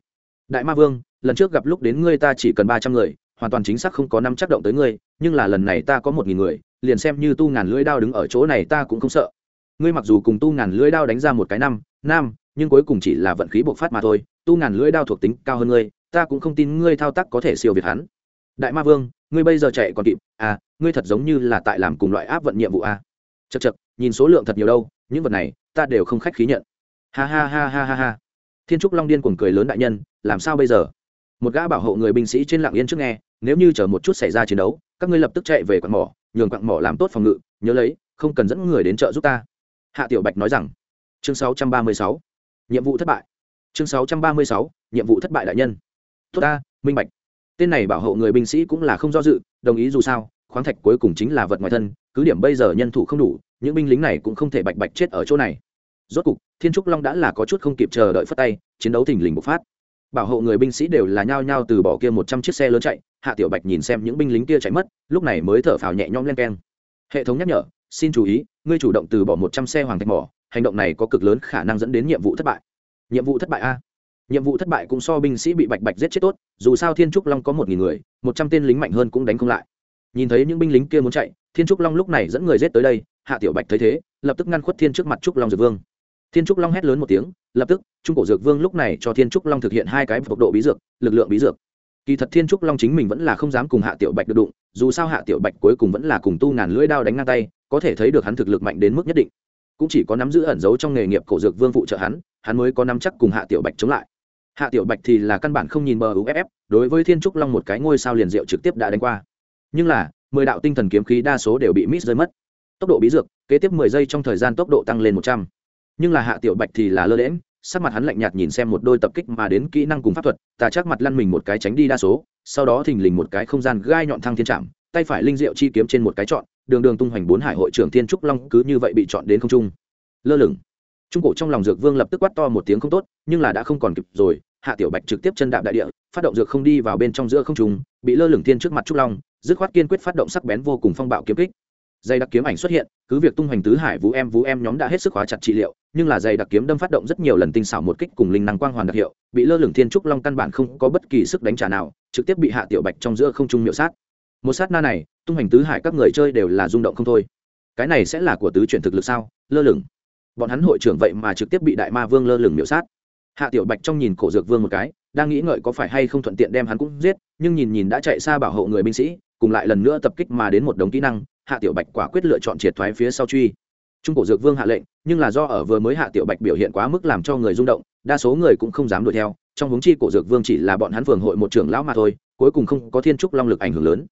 Đại ma vương, lần trước gặp lúc đến ngươi ta chỉ cần ba trăm người hoàn toàn chính xác không có năm chắc động tới ngươi, nhưng là lần này ta có một nghìn người, liền xem như tu ngàn lưỡi đao đứng ở chỗ này ta cũng không sợ. Ngươi mặc dù cùng tu ngàn lưỡi đao đánh ra một cái năm, nam, nhưng cuối cùng chỉ là vận khí bộc phát mà thôi, tu ngàn lưỡi đao thuộc tính cao hơn ngươi, ta cũng không tin ngươi thao tác có thể siêu việt hắn. Đại ma vương, ngươi bây giờ chạy còn kịp à ngươi thật giống như là tại làm cùng loại áp vận nhiệm vụ à. chật chật nhìn số lượng thật nhiều đâu, những vật này, ta đều không khách khí nhận. Ha ha ha ha ha ha. Thiên trúc long điên cuồng cười lớn đại nhân, làm sao bây giờ? Một gã bảo hộ người binh sĩ trên lạng yên trước nghe, nếu như chờ một chút xảy ra chiến đấu, các ngươi lập tức chạy về quặng mỏ, nhường quặng mỏ làm tốt phòng ngự, nhớ lấy, không cần dẫn người đến chợ giúp ta. Hạ tiểu bạch nói rằng. Chương 636. nhiệm vụ thất bại. Chương 636. nhiệm vụ thất bại đại nhân. Tốt ta, minh bạch. Tên này bảo hộ người binh sĩ cũng là không do dự, đồng ý dù sao, khoáng thạch cuối cùng chính là vật ngoài thân, cứ điểm bây giờ nhân thủ không đủ, những binh lính này cũng không thể bạch bạch chết ở chỗ này. Rốt cục, thiên trúc long đã là có chút không kịp chờ đợi phất tay, chiến đấu thình lình bộc phát bảo hộ người binh sĩ đều là nhao nhao từ bỏ kia một trăm chiếc xe lớn chạy, hạ tiểu bạch nhìn xem những binh lính kia chạy mất, lúc này mới thở phào nhẹ nhõm len keng. Hệ thống nhắc nhở, xin chú ý, ngươi chủ động từ bỏ một trăm xe hoàng thạch mỏ, hành động này có cực lớn khả năng dẫn đến nhiệm vụ thất bại. Nhiệm vụ thất bại a? Nhiệm vụ thất bại cũng so binh sĩ bị bạch bạch giết chết tốt, dù sao thiên trúc long có một nghìn người, một trăm tên lính mạnh hơn cũng đánh không lại. Nhìn thấy những binh lính kia muốn chạy, thiên trúc long lúc này dẫn người giết tới đây, hạ tiểu bạch thấy thế, lập tức ngăn khuất thiên trước mặt trúc long dược vương thiên trúc long hét lớn một tiếng, lập tức, trung cổ dược vương lúc này cho thiên trúc long thực hiện hai cái tốc độ bí dược, lực lượng bí dược. Kỳ thật thiên trúc long chính mình vẫn là không dám cùng hạ tiểu bạch được đụng, dù sao hạ tiểu bạch cuối cùng vẫn là cùng tu ngàn lưỡi đao đánh ngang tay, có thể thấy được hắn thực lực mạnh đến mức nhất định. Cũng chỉ có nắm giữ ẩn giấu trong nghề nghiệp cổ dược vương phụ trợ hắn hắn mới có nắm chắc cùng hạ tiểu bạch chống lại. Hạ tiểu bạch thì là căn bản không nhìn bờ uff đối với thiên trúc long một cái ngôi sao liền diệu trực tiếp đã đánh qua. Nhưng là, mười đạo tinh thần kiếm khí đa số đều bị miss rơi mất. Tốc độ bí dược, kế tiếp mười giây trong thời gian tốc độ tăng lên một trăm nhưng là hạ tiểu bạch thì là lơ lẽm sắc mặt hắn lạnh nhạt nhìn xem một đôi tập kích mà đến kỹ năng cùng pháp thuật, tà chắc mặt lăn mình một cái tránh đi đa số, sau đó thình lình một cái không gian gai nhọn thăng thiên trạm tay phải linh diệu chi kiếm trên một cái chọn đường đường tung hoành bốn hải hội trưởng thiên trúc long cứ như vậy bị chọn đến không trung. Lơ lửng. Trung cổ trong lòng dược vương lập tức quát to một tiếng không tốt, nhưng là đã không còn kịp rồi, hạ tiểu bạch trực tiếp chân đạp đại địa, phát động dược không đi vào bên trong giữa không trung, bị lơ lửng thiên trước mặt trúc long, dứt khoát kiên quyết phát động sắc bén vô cùng phong bạo kiếm kích. Dây đặc kiếm ảnh xuất hiện, cứ việc tung hoành tứ hải vũ em vũ em nhóm đã hết sức khóa chặt trị liệu nhưng là dây đặc kiếm đâm phát động rất nhiều lần tinh xảo một kích cùng linh năng quang hoàn đặc hiệu, bị lơ lửng thiên trúc long căn bản không có bất kỳ sức đánh trả nào, trực tiếp bị hạ tiểu bạch trong giữa không trung miệu sát. Một sát na này, tung hành tứ hải các người chơi đều là rung động không thôi. Cái này sẽ là của tứ chuyển thực lực sao? Lơ lửng. Bọn hắn hội trưởng vậy mà trực tiếp bị đại ma vương lơ lửng miệu sát. Hạ tiểu bạch trong nhìn cổ dược vương một cái, đang nghĩ ngợi có phải hay không thuận tiện đem hắn cũng giết, nhưng nhìn nhìn đã chạy xa bảo hộ người binh sĩ, cùng lại lần nữa tập kích mà đến một đống kỹ năng, hạ tiểu bạch quả quyết lựa chọn triệt thoái phía sau truy trung cổ dược vương hạ lệnh, nhưng là do ở vừa mới hạ tiểu bạch biểu hiện quá mức làm cho người rung động, đa số người cũng không dám đuổi theo, trong hướng chi cổ dược vương chỉ là bọn hắn phường hội một trưởng lão mà thôi, cuối cùng không có thiên trúc long lực ảnh hưởng lớn.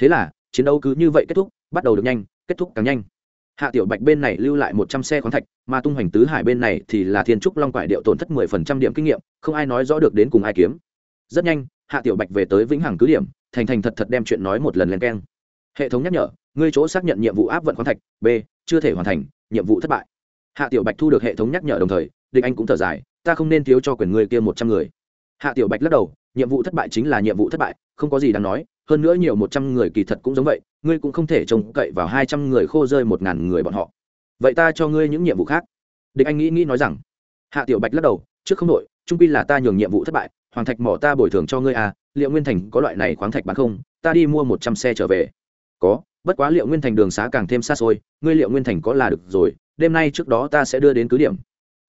Thế là, chiến đấu cứ như vậy kết thúc, bắt đầu được nhanh, kết thúc càng nhanh. Hạ tiểu bạch bên này lưu lại một trăm xe khoáng thạch, mà tung hoành tứ hải bên này thì là thiên trúc long quải điệu tổn thất mười phần trăm điểm kinh nghiệm, không ai nói rõ được đến cùng ai kiếm. Rất nhanh, hạ tiểu bạch về tới vĩnh hằng cứ điểm, thành thành thật thật đem chuyện nói một lần lên keng. Hệ thống nhắc nhở, ngươi chỗ xác nhận nhiệm vụ áp vận khoáng thạch, b chưa thể hoàn thành, nhiệm vụ thất bại. Hạ tiểu bạch thu được hệ thống nhắc nhở đồng thời, địch anh cũng thở dài, ta không nên thiếu cho quyền ngươi kia một trăm người. Hạ tiểu bạch lắc đầu, nhiệm vụ thất bại chính là nhiệm vụ thất bại, không có gì đáng nói, hơn nữa nhiều một trăm người kỳ thật cũng giống vậy, ngươi cũng không thể trông cậy vào hai trăm người khô rơi một ngàn người bọn họ. Vậy ta cho ngươi những nhiệm vụ khác. Địch anh nghĩ nghĩ nói rằng, hạ tiểu bạch lắc đầu, trước không đội trung pi là ta nhường nhiệm vụ thất bại, hoàng thạch mỏ ta bồi thường cho ngươi à liệu nguyên thành có loại này khoáng thạch bán không, ta đi mua một trăm xe trở về. Có bất quá liệu nguyên thành đường xá càng thêm xa xôi, ngươi liệu nguyên thành có là được rồi, đêm nay trước đó ta sẽ đưa đến cứ điểm.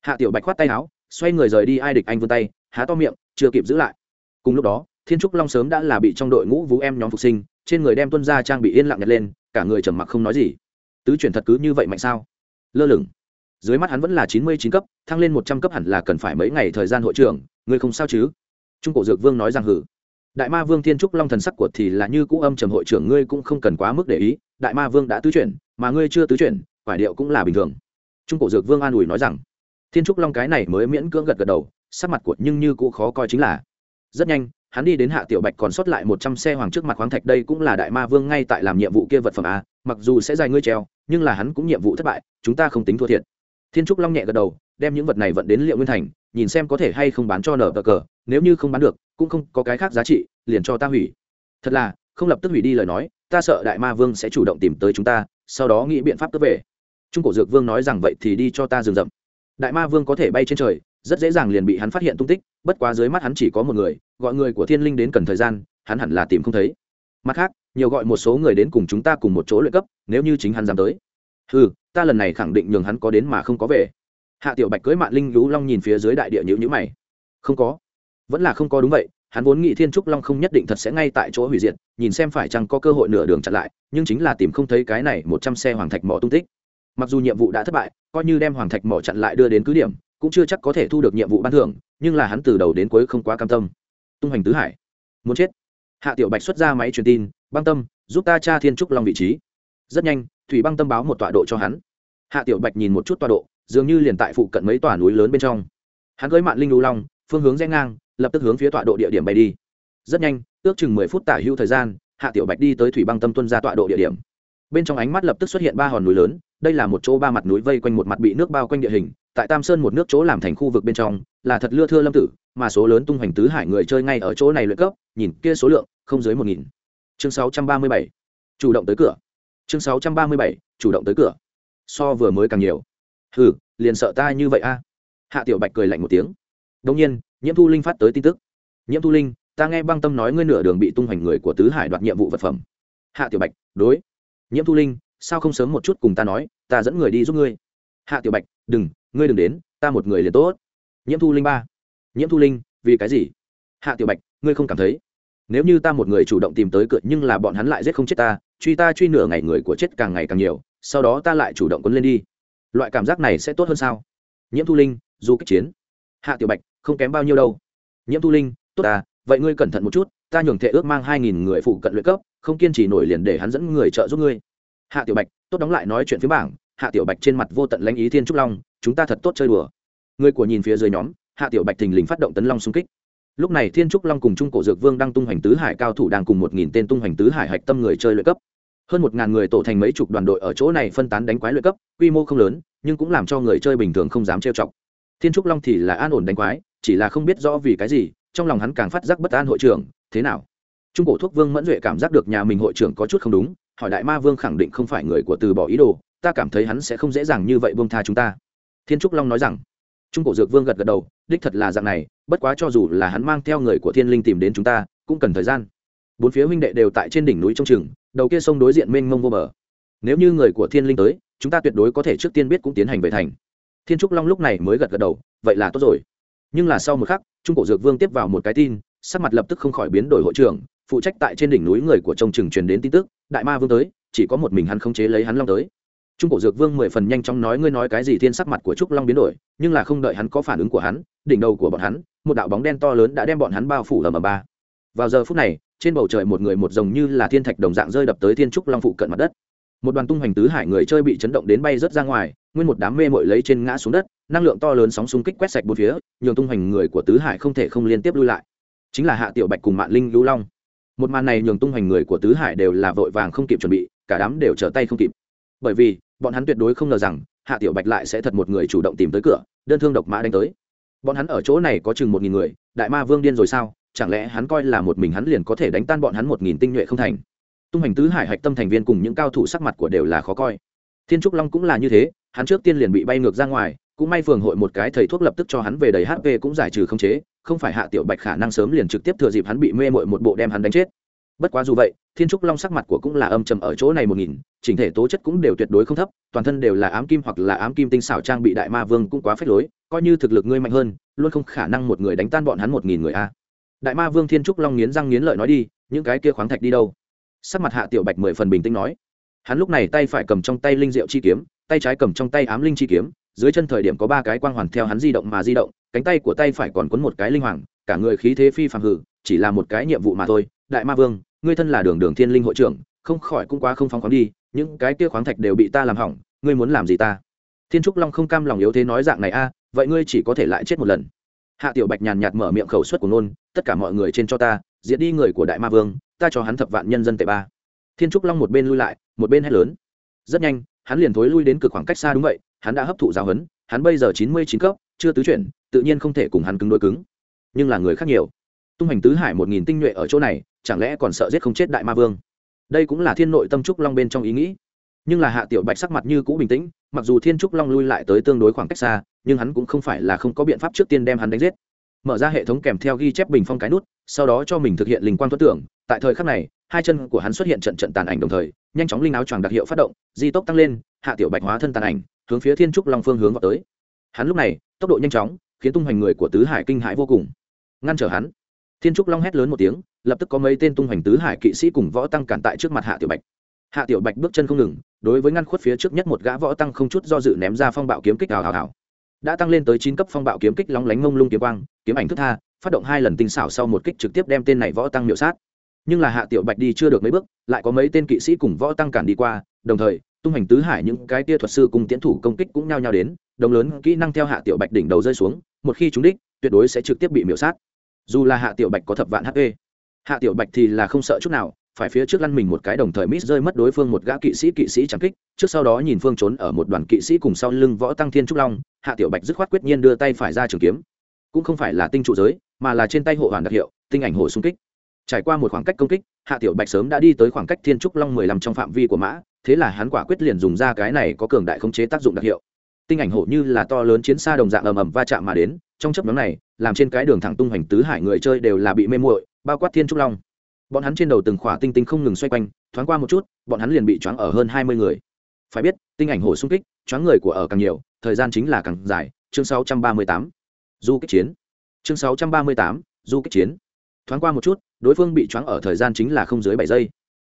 Hạ tiểu bạch khoát tay áo, xoay người rời đi ai địch anh vươn tay, há to miệng, chưa kịp giữ lại. Cùng lúc đó, thiên trúc long sớm đã là bị trong đội ngũ vũ em nhóm phục sinh, trên người đem tuân ra trang bị yên lặng nhặt lên, cả người trầm mặc không nói gì. Tứ chuyển thật cứ như vậy mạnh sao? Lơ lửng. Dưới mắt hắn vẫn là chín mươi chín cấp, thăng lên một trăm cấp hẳn là cần phải mấy ngày thời gian hội trưởng, ngươi không sao chứ? Trung cổ dược vương nói rằng hử đại ma vương thiên trúc long thần sắc của thì là như cũ âm trầm, hội trưởng, ngươi cũng không cần quá mức để ý, đại ma vương đã tứ chuyển, mà ngươi chưa tứ chuyển phải điệu cũng là bình thường. Trung cổ dược vương an ủi nói rằng. Thiên trúc long cái này mới miễn cưỡng gật gật đầu, sắc mặt của nhưng như cũ khó coi chính là rất nhanh, hắn đi đến hạ tiểu bạch còn sót lại một trăm xe hoàng trước mặt khoáng thạch, đây cũng là đại ma vương ngay tại làm nhiệm vụ kia vật phẩm a mặc dù sẽ dài ngươi treo, nhưng là hắn cũng nhiệm vụ thất bại, chúng ta không tính thua thiệt. Thiên trúc long nhẹ gật đầu, đem những vật này vận đến liệu nguyên thành, nhìn xem có thể hay không bán cho nở cờ nếu như không bán được, cũng không có cái khác giá trị, liền cho ta hủy. Thật là, không lập tức hủy đi lời nói, ta sợ đại ma vương sẽ chủ động tìm tới chúng ta, sau đó nghĩ biện pháp cướp về. Trung cổ dược vương nói rằng vậy thì đi cho ta dừng rậm. Đại ma vương có thể bay trên trời, rất dễ dàng liền bị hắn phát hiện tung tích, bất quá dưới mắt hắn chỉ có một người, gọi người của thiên linh đến cần thời gian, hắn hẳn là tìm không thấy. Mặt khác, nhiều gọi một số người đến cùng chúng ta cùng một chỗ luyện cấp, nếu như chính hắn dám tới. Ừ ta lần này khẳng định nhường hắn có đến mà không có về. Hạ tiểu bạch cưới mạng linh lũ long nhìn phía dưới đại địa nhữ nhữ mày. Không có vẫn là không có đúng vậy, hắn vốn nghĩ thiên trúc long không nhất định thật sẽ ngay tại chỗ hủy diệt, nhìn xem phải chăng có cơ hội nửa đường chặn lại, nhưng chính là tìm không thấy cái này một trăm xe hoàng thạch mỏ tung tích. Mặc dù nhiệm vụ đã thất bại, coi như đem hoàng thạch mỏ chặn lại đưa đến cứ điểm, cũng chưa chắc có thể thu được nhiệm vụ ban thưởng, nhưng là hắn từ đầu đến cuối không quá cam tâm. Tung hoành tứ hải. Muốn chết. Hạ tiểu bạch xuất ra máy truyền tin, băng tâm, giúp ta tra thiên trúc long vị trí. Rất nhanh, thủy băng tâm báo một tọa độ cho hắn. Hạ tiểu bạch nhìn một chút tọa độ, dường như liền tại phụ cận mấy tòa núi lớn bên trong. Hắn cưới mạng linh lưu long, phương hướng rẽ ngang lập tức hướng phía tọa độ địa điểm bay đi. Rất nhanh, ước chừng mười phút tả hữu thời gian, hạ tiểu bạch đi tới thủy băng tâm tuân ra tọa độ địa điểm. Bên trong ánh mắt lập tức xuất hiện ba hòn núi lớn, đây là một chỗ ba mặt núi vây quanh một mặt bị nước bao quanh địa hình, tại tam sơn một nước chỗ làm thành khu vực bên trong, là thật lưa thưa lâm tử, mà số lớn tung hoành tứ hải người chơi ngay ở chỗ này luyện cấp, nhìn kia số lượng, không dưới một nghìn. Chương sáu trăm ba mươi bảy, chủ động tới cửa. Chương sáu trăm ba mươi bảy, chủ động tới cửa. So vừa mới càng nhiều. Hừ, liền sợ ta như vậy a. Hạ tiểu bạch cười lạnh một tiếng. Đông nhiên nhiễm thu linh phát tới tin tức. Nhiễm thu linh, ta nghe băng tâm nói ngươi nửa đường bị tung hoành người của tứ hải đoạt nhiệm vụ vật phẩm. Hạ tiểu bạch, đối. Nhiễm thu linh, sao không sớm một chút cùng ta nói, ta dẫn người đi giúp ngươi. Hạ tiểu bạch, đừng, ngươi đừng đến, ta một người liền tốt. Nhiễm thu linh ba. Nhiễm thu linh, vì cái gì? Hạ tiểu bạch, ngươi không cảm thấy? Nếu như ta một người chủ động tìm tới cựa nhưng là bọn hắn lại giết không chết ta, truy ta truy nửa ngày người của chết càng ngày càng nhiều, sau đó ta lại chủ động quấn lên đi. Loại cảm giác này sẽ tốt hơn sao? Nhiễm thu linh du kích chiến. Hạ tiểu bạch không kém bao nhiêu đâu. Nhiễm thu linh, tốt à vậy ngươi cẩn thận một chút, ta nhường thệ ước mang hai nghìn người phụ cận luyện cấp, không kiên trì nổi liền để hắn dẫn người trợ giúp ngươi. Hạ tiểu bạch, tốt đóng lại nói chuyện phía bảng, hạ tiểu bạch trên mặt vô tận lãnh ý thiên trúc long, chúng ta thật tốt chơi đùa. Người của nhìn phía dưới nhóm, hạ tiểu bạch thình lình phát động tấn long xung kích. Lúc này thiên trúc long cùng trung cổ dược vương đang tung hoành tứ hải cao thủ đang cùng một nghìn tên tung hoành tứ hải hạch tâm người chơi luyện cấp. Hơn một ngàn người tổ thành mấy chục đoàn đội ở chỗ này phân tán đánh quái luyện cấp, quy mô không lớn, nhưng cũng làm cho người chơi bình thường không dám trêu chọc. Thiên trúc long thì là an ổn đánh quái chỉ là không biết rõ vì cái gì, trong lòng hắn càng phát giác bất an hội trưởng, thế nào? Trung cổ thuốc vương mẫn duệ cảm giác được nhà mình hội trưởng có chút không đúng, hỏi đại ma vương khẳng định không phải người của từ bỏ ý đồ, ta cảm thấy hắn sẽ không dễ dàng như vậy buông tha chúng ta. Thiên trúc long nói rằng, trung cổ dược vương gật gật đầu, đích thật là dạng này, bất quá cho dù là hắn mang theo người của thiên linh tìm đến chúng ta, cũng cần thời gian. Bốn phía huynh đệ đều tại trên đỉnh núi trong trường đầu kia sông đối diện mênh mông vô bờ. Nếu như người của thiên linh tới, chúng ta tuyệt đối có thể trước tiên biết cũng tiến hành về thành. Thiên trúc long lúc này mới gật gật đầu, vậy là tốt rồi nhưng là sau một khắc, trung cổ dược vương tiếp vào một cái tin, sắc mặt lập tức không khỏi biến đổi hội trưởng, phụ trách tại trên đỉnh núi người của trông chừng truyền đến tin tức, đại ma vương tới, chỉ có một mình hắn không chế lấy hắn long tới. Trung cổ dược vương mười phần nhanh chóng nói, ngươi nói cái gì thiên sắc mặt của trúc long biến đổi, nhưng là không đợi hắn có phản ứng của hắn, đỉnh đầu của bọn hắn, một đạo bóng đen to lớn đã đem bọn hắn bao phủ ở mờ ba. Vào giờ phút này, trên bầu trời một người một rồng như là thiên thạch đồng dạng rơi đập tới thiên trúc long phụ cận mặt đất một đoàn tung hoành tứ hải người chơi bị chấn động đến bay rớt ra ngoài, nguyên một đám mê mội lấy trên ngã xuống đất, năng lượng to lớn sóng xung kích quét sạch bốn phía, nhường tung hoành người của tứ hải không thể không liên tiếp lui lại. Chính là hạ tiểu bạch cùng mạng linh lưu long. Một màn này nhường tung hoành người của tứ hải đều là vội vàng không kịp chuẩn bị, cả đám đều trở tay không kịp. Bởi vì, bọn hắn tuyệt đối không ngờ rằng, hạ tiểu bạch lại sẽ thật một người chủ động tìm tới cửa, đơn thương độc mã đánh tới. Bọn hắn ở chỗ này có chừng một nghìn người, đại ma vương điên rồi sao? Chẳng lẽ hắn coi là một mình hắn liền có thể đánh tan bọn hắn một nghìn tinh nhuệ không thành? Tung hành tứ hải hạch tâm thành viên cùng những cao thủ sắc mặt của đều là khó coi. Thiên trúc long cũng là như thế, hắn trước tiên liền bị bay ngược ra ngoài, cũng may phường hội một cái thầy thuốc lập tức cho hắn về đầy hp cũng giải trừ không chế, không phải hạ tiểu bạch khả năng sớm liền trực tiếp thừa dịp hắn bị mê mội một bộ đem hắn đánh chết. Bất quá dù vậy, thiên trúc long sắc mặt của cũng là âm trầm ở chỗ này một nghìn, chỉnh thể tố chất cũng đều tuyệt đối không thấp, toàn thân đều là ám kim hoặc là ám kim tinh xảo trang bị đại ma vương cũng quá phết lối, coi như thực lực ngươi mạnh hơn, luôn không khả năng một người đánh tan bọn hắn một nghìn người a. Đại ma vương thiên trúc long nghiến răng nghiến lợi nói đi, những cái kia khoáng thạch đi đâu? Sắc mặt hạ tiểu bạch mười phần bình tĩnh nói. Hắn lúc này tay phải cầm trong tay linh diệu chi kiếm, tay trái cầm trong tay ám linh chi kiếm, dưới chân thời điểm có ba cái quang hoàn theo hắn di động mà di động, cánh tay của tay phải còn quấn một cái linh hoàng, cả người khí thế phi phàm hử, chỉ là một cái nhiệm vụ mà thôi. Đại ma vương, ngươi thân là đường đường thiên linh hội trưởng, không khỏi cũng quá không phóng khoáng đi, những cái kia khoáng thạch đều bị ta làm hỏng, ngươi muốn làm gì ta? Thiên trúc long không cam lòng yếu thế nói dạng này a, vậy ngươi chỉ có thể lại chết một lần. Hạ tiểu bạch nhàn nhạt mở miệng khẩu suất của nôn tất cả mọi người trên cho ta diễn đi người của đại ma vương ta cho hắn thập vạn nhân dân tệ ba. Thiên trúc long một bên lui lại, một bên hét lớn. Rất nhanh, hắn liền thối lui đến cực khoảng cách xa đúng vậy, hắn đã hấp thụ giáo huấn, hắn bây giờ chín mươi chín cấp, chưa tứ chuyển, tự nhiên không thể cùng hắn cứng đôi cứng. Nhưng là người khác nhiều. Tung hành tứ hải một nghìn tinh nhuệ ở chỗ này, chẳng lẽ còn sợ giết không chết đại ma vương? Đây cũng là thiên nội tâm trúc long bên trong ý nghĩ. Nhưng là hạ tiểu bạch sắc mặt như cũ bình tĩnh, mặc dù thiên trúc long lui lại tới tương đối khoảng cách xa, nhưng hắn cũng không phải là không có biện pháp trước tiên đem hắn đánh giết mở ra hệ thống kèm theo ghi chép bình phong cái nút, sau đó cho mình thực hiện linh quang tuất tưởng. Tại thời khắc này, hai chân của hắn xuất hiện trận trận tàn ảnh đồng thời, nhanh chóng linh áo choàng đặc hiệu phát động, di tốc tăng lên, hạ tiểu bạch hóa thân tàn ảnh, hướng phía thiên trúc long phương hướng vào tới. Hắn lúc này, tốc độ nhanh chóng, khiến tung hoành người của tứ hải kinh hãi vô cùng. Ngăn trở hắn. Thiên trúc long hét lớn một tiếng, lập tức có mấy tên tung hoành tứ hải kỵ sĩ cùng võ tăng cản tại trước mặt hạ tiểu bạch. Hạ tiểu bạch bước chân không ngừng, đối với ngăn khuất phía trước nhất một gã võ tăng không chút do dự ném ra phong bạo kiếm kích ào ào ào đã tăng lên tới chín cấp phong bạo kiếm kích lóng lánh mông lung kiếm quang, kiếm ảnh thức tha, phát động hai lần tinh xảo sau một kích trực tiếp đem tên này võ tăng miểu sát. Nhưng là hạ tiểu bạch đi chưa được mấy bước, lại có mấy tên kỵ sĩ cùng võ tăng cản đi qua, đồng thời, tung hành tứ hải những cái tia thuật sư cùng tiến thủ công kích cũng nhao nhao đến, đồng lớn kỹ năng theo hạ tiểu bạch đỉnh đầu rơi xuống, một khi trúng đích, tuyệt đối sẽ trực tiếp bị miểu sát. Dù là hạ tiểu bạch có thập vạn hp hạ tiểu bạch thì là không sợ chút nào phải phía trước lăn mình một cái đồng thời mít rơi mất đối phương một gã kỵ sĩ kỵ sĩ chẳng kích, trước sau đó nhìn phương trốn ở một đoàn kỵ sĩ cùng sau lưng võ tăng thiên trúc long, hạ tiểu bạch dứt khoát quyết nhiên đưa tay phải ra trường kiếm. Cũng không phải là tinh trụ giới, mà là trên tay hộ hoàn đặc hiệu, tinh ảnh hộ xung kích. Trải qua một khoảng cách công kích, hạ tiểu bạch sớm đã đi tới khoảng cách thiên trúc long mười lăm trong phạm vi của mã, thế là hắn quả quyết liền dùng ra cái này có cường đại khống chế tác dụng đặc hiệu. Tinh ảnh hộ như là to lớn chiến xa đồng dạng ầm ầm va chạm mà đến, trong chấp nhóm này, làm trên cái đường thẳng tung hoành tứ hải người chơi đều là bị mê muội, bao quát thiên trúc long bọn hắn trên đầu từng khỏa tinh tinh không ngừng xoay quanh, thoáng qua một chút, bọn hắn liền bị choáng ở hơn hai mươi người. Phải biết, tinh ảnh hổ sung kích, choáng người của ở càng nhiều, thời gian chính là càng dài. Chương sáu trăm ba mươi tám, du kích chiến. Chương sáu trăm ba mươi tám, du kích chiến. Thoáng qua một chút, đối phương bị choáng ở thời gian chính là không dưới bảy giây.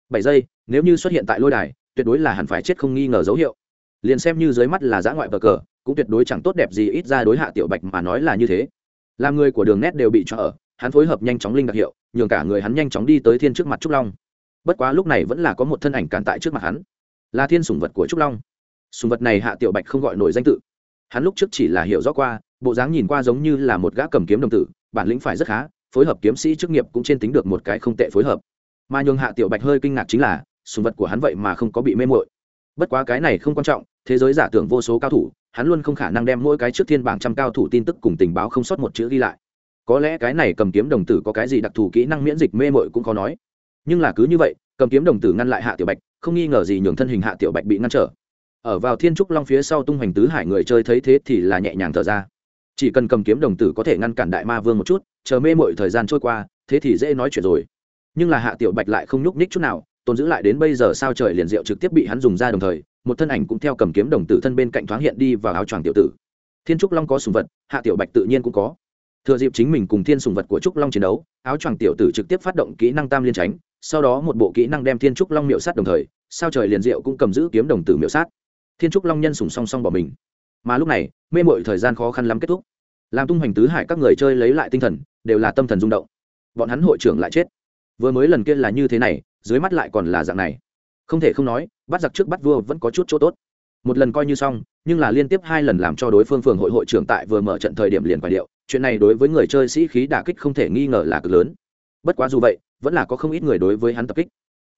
Bảy giây, nếu như xuất hiện tại lôi đài, tuyệt đối là hẳn phải chết không nghi ngờ dấu hiệu. Liền xem như dưới mắt là giã ngoại bờ cờ, cũng tuyệt đối chẳng tốt đẹp gì ít ra đối hạ tiểu bạch mà nói là như thế. Làm người của đường nét đều bị cho ở hắn phối hợp nhanh chóng linh đặc hiệu, nhường cả người hắn nhanh chóng đi tới thiên trước mặt trúc long. Bất quá lúc này vẫn là có một thân ảnh cản tại trước mặt hắn. Là thiên sủng vật của trúc long. Sủng vật này hạ tiểu bạch không gọi nổi danh tự. Hắn lúc trước chỉ là hiểu rõ qua, bộ dáng nhìn qua giống như là một gã cầm kiếm đồng tử, bản lĩnh phải rất khá, phối hợp kiếm sĩ chức nghiệp cũng trên tính được một cái không tệ phối hợp. Mà nhường hạ tiểu bạch hơi kinh ngạc chính là sùng vật của hắn vậy mà không có bị mê mội bất quá cái này không quan trọng, thế giới giả tưởng vô số cao thủ, hắn luôn không khả năng đem mỗi cái trước thiên bảng trăm cao thủ tin tức cùng tình báo không sót một chữ ghi lại có lẽ cái này cầm kiếm đồng tử có cái gì đặc thù kỹ năng miễn dịch mê mội cũng khó nói. Nhưng là cứ như vậy, cầm kiếm đồng tử ngăn lại hạ tiểu bạch, không nghi ngờ gì nhường thân hình hạ tiểu bạch bị ngăn trở. Ở vào thiên trúc long phía sau tung hoành tứ hải người chơi thấy thế thì là nhẹ nhàng thở ra. Chỉ cần cầm kiếm đồng tử có thể ngăn cản đại ma vương một chút, chờ mê mội thời gian trôi qua, thế thì dễ nói chuyện rồi. Nhưng là hạ tiểu bạch lại không nhúc ních chút nào, tồn giữ lại đến bây giờ sao trời liền diệu trực tiếp bị hắn dùng ra đồng thời, một thân ảnh cũng theo cầm kiếm đồng tử thân bên cạnh thoáng hiện đi vào áo choàng tiểu tử. Thiên trúc long có sùng vật, hạ tiểu bạch tự nhiên cũng có thừa dịp chính mình cùng thiên sùng vật của trúc long chiến đấu, áo choàng tiểu tử trực tiếp phát động kỹ năng tam liên tránh, sau đó một bộ kỹ năng đem thiên trúc long miệu sát đồng thời, sao trời liền diệu cũng cầm giữ kiếm đồng tử miệu sát. Thiên trúc long nhân sùng song song bỏ mình. Mà lúc này, mê mội thời gian khó khăn lắm kết thúc. Làm tung hoành tứ hải các người chơi lấy lại tinh thần, đều là tâm thần rung động. Bọn hắn hội trưởng lại chết. Vừa mới lần kia là như thế này, dưới mắt lại còn là dạng này. Không thể không nói, bắt giặc trước bắt vua vẫn có chút chỗ tốt. Một lần coi như xong, nhưng là liên tiếp hai lần làm cho đối phương phường hội hội trưởng tại vừa mở trận thời điểm liền quả điệu chuyện này đối với người chơi sĩ khí đả kích không thể nghi ngờ là cực lớn. Bất quá dù vậy, vẫn là có không ít người đối với hắn tập kích.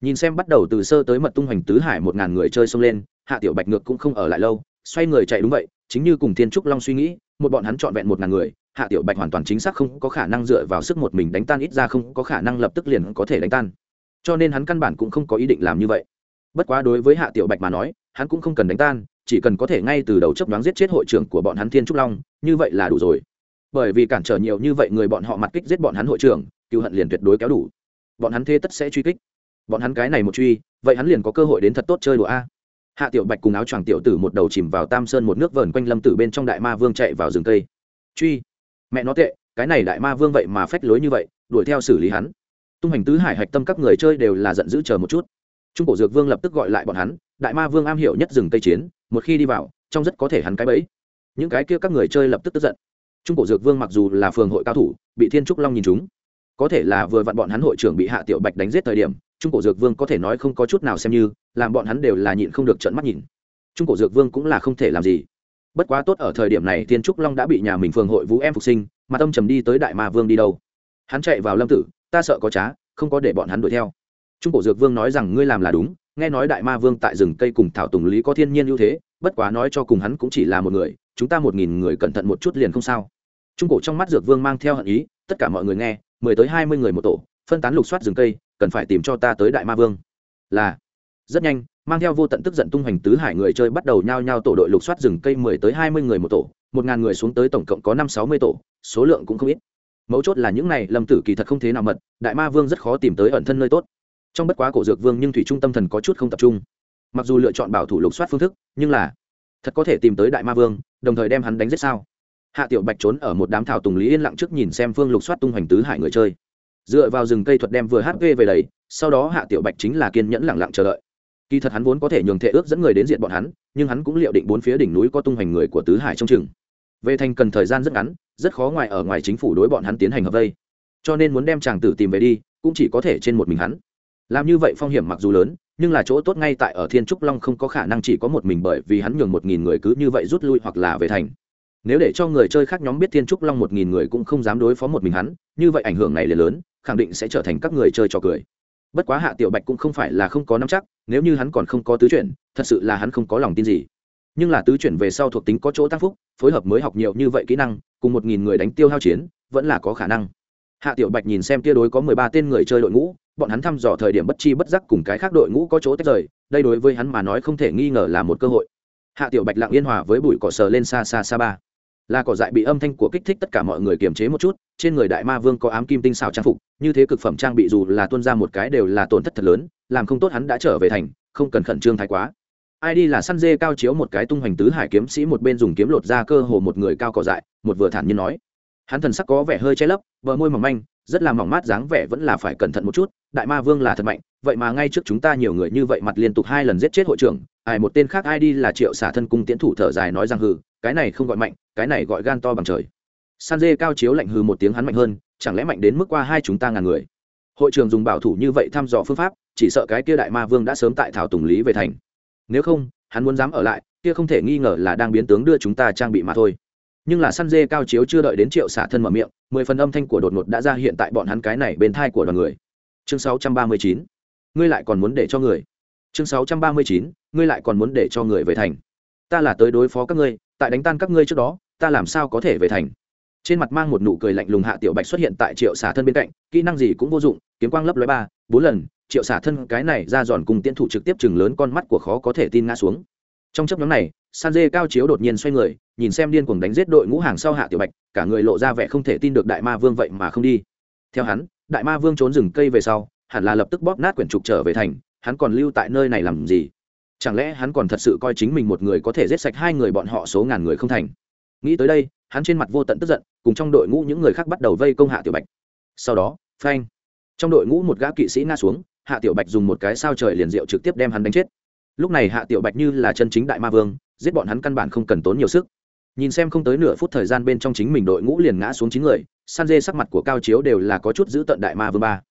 Nhìn xem bắt đầu từ sơ tới mật tung hoành tứ hải một ngàn người chơi xông lên, hạ tiểu bạch ngược cũng không ở lại lâu, xoay người chạy đúng vậy, chính như cùng thiên trúc long suy nghĩ, một bọn hắn trọn vẹn một ngàn người, hạ tiểu bạch hoàn toàn chính xác không có khả năng dựa vào sức một mình đánh tan ít ra không có khả năng lập tức liền có thể đánh tan. Cho nên hắn căn bản cũng không có ý định làm như vậy. Bất quá đối với hạ tiểu bạch mà nói, hắn cũng không cần đánh tan, chỉ cần có thể ngay từ đầu chấp đoán giết chết hội trưởng của bọn hắn thiên trúc long, như vậy là đủ rồi bởi vì cản trở nhiều như vậy người bọn họ mặt kích giết bọn hắn hội trưởng, cựu hận liền tuyệt đối kéo đủ. Bọn hắn thế tất sẽ truy kích. Bọn hắn cái này một truy, vậy hắn liền có cơ hội đến thật tốt chơi đùa a. Hạ tiểu bạch cùng áo choàng tiểu tử một đầu chìm vào tam sơn một nước vờn quanh lâm tử bên trong đại ma vương chạy vào rừng cây. Truy. Mẹ nó tệ, cái này đại ma vương vậy mà phách lối như vậy, đuổi theo xử lý hắn. Tung hành tứ hải hạch tâm các người chơi đều là giận dữ chờ một chút. Trung cổ dược vương lập tức gọi lại bọn hắn, đại ma vương am hiểu nhất rừng cây chiến, một khi đi vào, trong rất có thể hắn cái bẫy. Những cái kia các người chơi lập tức tức giận trung cổ dược vương mặc dù là phường hội cao thủ, bị thiên trúc long nhìn chúng, có thể là vừa vặn bọn hắn hội trưởng bị hạ tiểu bạch đánh giết thời điểm, trung cổ dược vương có thể nói không có chút nào xem như, làm bọn hắn đều là nhịn không được trận mắt nhìn. Trung cổ dược vương cũng là không thể làm gì. Bất quá tốt ở thời điểm này, thiên trúc long đã bị nhà mình phường hội vũ em phục sinh, mà tâm trầm đi tới đại ma vương đi đâu? Hắn chạy vào lâm tử, ta sợ có trá, không có để bọn hắn đuổi theo. Trung cổ dược vương nói rằng, ngươi làm là đúng, nghe nói đại ma vương tại rừng cây cùng thảo tùng lý có thiên nhiên ưu thế, bất quá nói cho cùng hắn cũng chỉ là một người, chúng ta một nghìn người cẩn thận một chút liền không sao trung cổ trong mắt dược vương mang theo hận ý, tất cả mọi người nghe, mười tới hai mươi người một tổ, phân tán lục soát rừng cây, cần phải tìm cho ta tới đại ma vương. Là, rất nhanh, mang theo vô tận tức giận tung hoành tứ hải người chơi bắt đầu nhao nhao tổ đội lục soát rừng cây mười tới hai mươi người một tổ, một ngàn người xuống tới tổng cộng có năm sáu mươi tổ, số lượng cũng không ít. Mấu chốt là những này lâm tử kỳ thật không thế nào mật, đại ma vương rất khó tìm tới ẩn thân nơi tốt. Trong bất quá cổ dược vương nhưng thủy trung tâm thần có chút không tập trung. Mặc dù lựa chọn bảo thủ lục soát phương thức, nhưng là thật có thể tìm tới đại ma vương, đồng thời đem hắn đánh giết sao? Hạ tiểu bạch trốn ở một đám thảo tùng lý yên lặng trước nhìn xem phương lục soát tung hoành tứ hải người chơi. Dựa vào rừng cây thuật đem vừa hp về đầy, sau đó hạ tiểu bạch chính là kiên nhẫn lặng lặng chờ đợi. Kỳ thật hắn vốn có thể nhường thệ ước dẫn người đến diện bọn hắn, nhưng hắn cũng liệu định bốn phía đỉnh núi có tung hoành người của tứ hải trong chừng. Về thành cần thời gian rất ngắn, rất khó ngoài ở ngoài chính phủ đối bọn hắn tiến hành hợp vây. Cho nên muốn đem chàng tử tìm về đi, cũng chỉ có thể trên một mình hắn. Làm như vậy phong hiểm mặc dù lớn, nhưng là chỗ tốt ngay tại ở thiên trúc long không có khả năng chỉ có một mình bởi vì hắn nhường một nghìn người cứ như vậy rút lui hoặc là về thành nếu để cho người chơi khác nhóm biết thiên trúc long một nghìn người cũng không dám đối phó một mình hắn, như vậy ảnh hưởng này là lớn, khẳng định sẽ trở thành các người chơi trò cười. Bất quá hạ tiểu bạch cũng không phải là không có nắm chắc, nếu như hắn còn không có tứ chuyển, thật sự là hắn không có lòng tin gì. Nhưng là tứ chuyển về sau thuộc tính có chỗ tăng phúc, phối hợp mới học nhiều như vậy kỹ năng, cùng một nghìn người đánh tiêu hao chiến, vẫn là có khả năng. Hạ tiểu bạch nhìn xem tia đối có mười ba tên người chơi đội ngũ, bọn hắn thăm dò thời điểm bất chi bất giác cùng cái khác đội ngũ có chỗ tách rời, đây đối với hắn mà nói không thể nghi ngờ là một cơ hội. Hạ tiểu bạch lặng yên hòa với bụi cỏ sờ lên xa xa xa ba là cỏ dại bị âm thanh của kích thích tất cả mọi người kiềm chế một chút, trên người đại ma vương có ám kim tinh xào trang phục, như thế cực phẩm trang bị dù là tuân ra một cái đều là tổn thất thật lớn, làm không tốt hắn đã trở về thành, không cần khẩn trương thái quá. Ai đi là săn dê cao chiếu một cái tung hoành tứ hải kiếm sĩ một bên dùng kiếm lột ra cơ hồ một người cao cỏ dại, một vừa thản nhiên nói. Hắn thần sắc có vẻ hơi che lấp, bờ môi mỏng manh, rất là mỏng mát dáng vẻ vẫn là phải cẩn thận một chút, đại ma vương là thật mạnh, vậy mà ngay trước chúng ta nhiều người như vậy mặt liên tục hai lần giết chết hội trưởng, ai một tên khác ai đi là triệu xả thân cung tiễn thủ thở dài nói rằng hừ cái này không gọi mạnh, cái này gọi gan to bằng trời. San dê cao chiếu lạnh hừ một tiếng hắn mạnh hơn, chẳng lẽ mạnh đến mức qua hai chúng ta ngàn người? Hội trường dùng bảo thủ như vậy thăm dò phương pháp, chỉ sợ cái kia đại ma vương đã sớm tại thảo tùng lý về thành. Nếu không, hắn muốn dám ở lại, kia không thể nghi ngờ là đang biến tướng đưa chúng ta trang bị mà thôi. Nhưng là săn dê cao chiếu chưa đợi đến triệu xả thân mở miệng, mười phần âm thanh của đột ngột đã ra hiện tại bọn hắn cái này bên thai của đoàn người. Chương sáu trăm ba mươi chín, ngươi lại còn muốn để cho người. Chương sáu trăm ba mươi chín, ngươi lại còn muốn để cho người về thành ta là tới đối phó các ngươi, tại đánh tan các ngươi trước đó, ta làm sao có thể về thành? Trên mặt mang một nụ cười lạnh lùng hạ tiểu bạch xuất hiện tại triệu xả thân bên cạnh, kỹ năng gì cũng vô dụng, kiếm quang lấp lóe ba, bốn lần, triệu xả thân cái này ra giòn cùng tiến thủ trực tiếp chừng lớn con mắt của khó có thể tin ngã xuống. Trong chấp nhóm này, san dê cao chiếu đột nhiên xoay người, nhìn xem điên cuồng đánh giết đội ngũ hàng sau hạ tiểu bạch, cả người lộ ra vẻ không thể tin được đại ma vương vậy mà không đi. Theo hắn, đại ma vương trốn rừng cây về sau, hẳn là lập tức bóp nát quyển trục trở về thành, hắn còn lưu tại nơi này làm gì? Chẳng lẽ hắn còn thật sự coi chính mình một người có thể giết sạch hai người bọn họ số ngàn người không thành? Nghĩ tới đây, hắn trên mặt vô tận tức giận, cùng trong đội ngũ những người khác bắt đầu vây công hạ tiểu bạch. Sau đó, phanh. Trong đội ngũ một gã kỵ sĩ ngã xuống, hạ tiểu bạch dùng một cái sao trời liền diệu trực tiếp đem hắn đánh chết. Lúc này hạ tiểu bạch như là chân chính đại ma vương, giết bọn hắn căn bản không cần tốn nhiều sức. Nhìn xem không tới nửa phút thời gian bên trong chính mình đội ngũ liền ngã xuống chín người, san dê sắc mặt của cao chiếu đều là có chút giữ tận đại ma vương ba.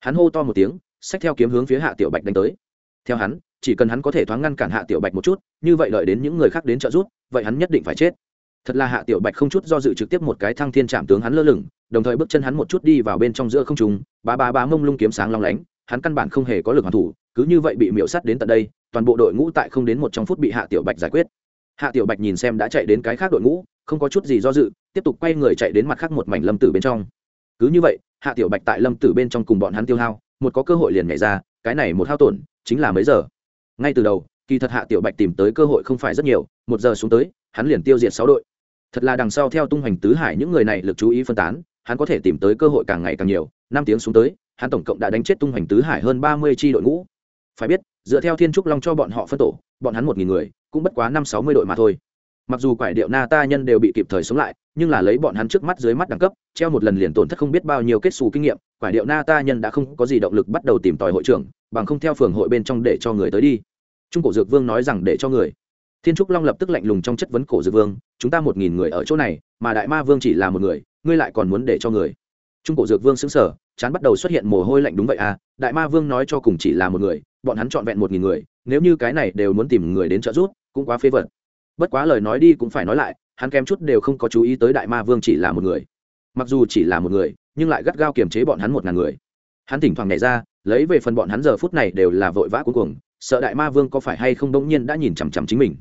Hắn hô to một tiếng, xách theo kiếm hướng phía hạ tiểu bạch đánh tới. Theo hắn chỉ cần hắn có thể thoáng ngăn cản hạ tiểu bạch một chút, như vậy đợi đến những người khác đến trợ giúp, vậy hắn nhất định phải chết. Thật là hạ tiểu bạch không chút do dự trực tiếp một cái thăng thiên chạm tướng hắn lơ lửng, đồng thời bước chân hắn một chút đi vào bên trong giữa không trùng ba ba ba mông lung kiếm sáng long lánh, hắn căn bản không hề có lực hoàn thủ, cứ như vậy bị miễu sắt đến tận đây, toàn bộ đội ngũ tại không đến một trong phút bị hạ tiểu bạch giải quyết. Hạ tiểu bạch nhìn xem đã chạy đến cái khác đội ngũ, không có chút gì do dự, tiếp tục quay người chạy đến mặt khác một mảnh lâm tử bên trong. Cứ như vậy, hạ tiểu bạch tại lâm tử bên trong cùng bọn hắn tiêu hao, một có cơ hội liền nhảy ra, cái này một hao tổn, chính là mấy giờ? Ngay từ đầu, kỳ thật hạ tiểu bạch tìm tới cơ hội không phải rất nhiều, một giờ xuống tới, hắn liền tiêu diệt sáu đội. Thật là đằng sau theo tung hoành tứ hải những người này lực chú ý phân tán, hắn có thể tìm tới cơ hội càng ngày càng nhiều. Năm tiếng xuống tới, hắn tổng cộng đã đánh chết tung hoành tứ hải hơn ba mươi tri đội ngũ. Phải biết, dựa theo thiên trúc long cho bọn họ phân tổ, bọn hắn một nghìn người, cũng bất quá năm sáu mươi đội mà thôi. Mặc dù quải điệu na ta nhân đều bị kịp thời sống lại, nhưng là lấy bọn hắn trước mắt dưới mắt đẳng cấp, treo một lần liền tổn thất không biết bao nhiêu kết xù kinh nghiệm, quải điệu na ta nhân đã không có gì động lực bắt đầu tìm tòi hội trưởng bằng không theo phường hội bên trong để cho người tới đi. Trung cổ dược vương nói rằng để cho người. Thiên trúc long lập tức lạnh lùng trong chất vấn cổ dược vương, chúng ta một nghìn người ở chỗ này, mà đại ma vương chỉ là một người, ngươi lại còn muốn để cho người. Trung cổ dược vương xứng sở chán bắt đầu xuất hiện mồ hôi lạnh đúng vậy à đại ma vương nói cho cùng chỉ là một người, bọn hắn trọn vẹn một nghìn người, nếu như cái này đều muốn tìm người đến trợ giúp, cũng quá phế vật. Bất quá lời nói đi cũng phải nói lại, hắn kém chút đều không có chú ý tới đại ma vương chỉ là một người. Mặc dù chỉ là một người, nhưng lại gắt gao kiềm chế bọn hắn một ngàn người. Hắn thỉnh thoảng nhảy ra lấy về phần bọn hắn giờ phút này đều là vội vã cuối cùng sợ đại ma vương có phải hay không đông nhiên đã nhìn chằm chằm chính mình.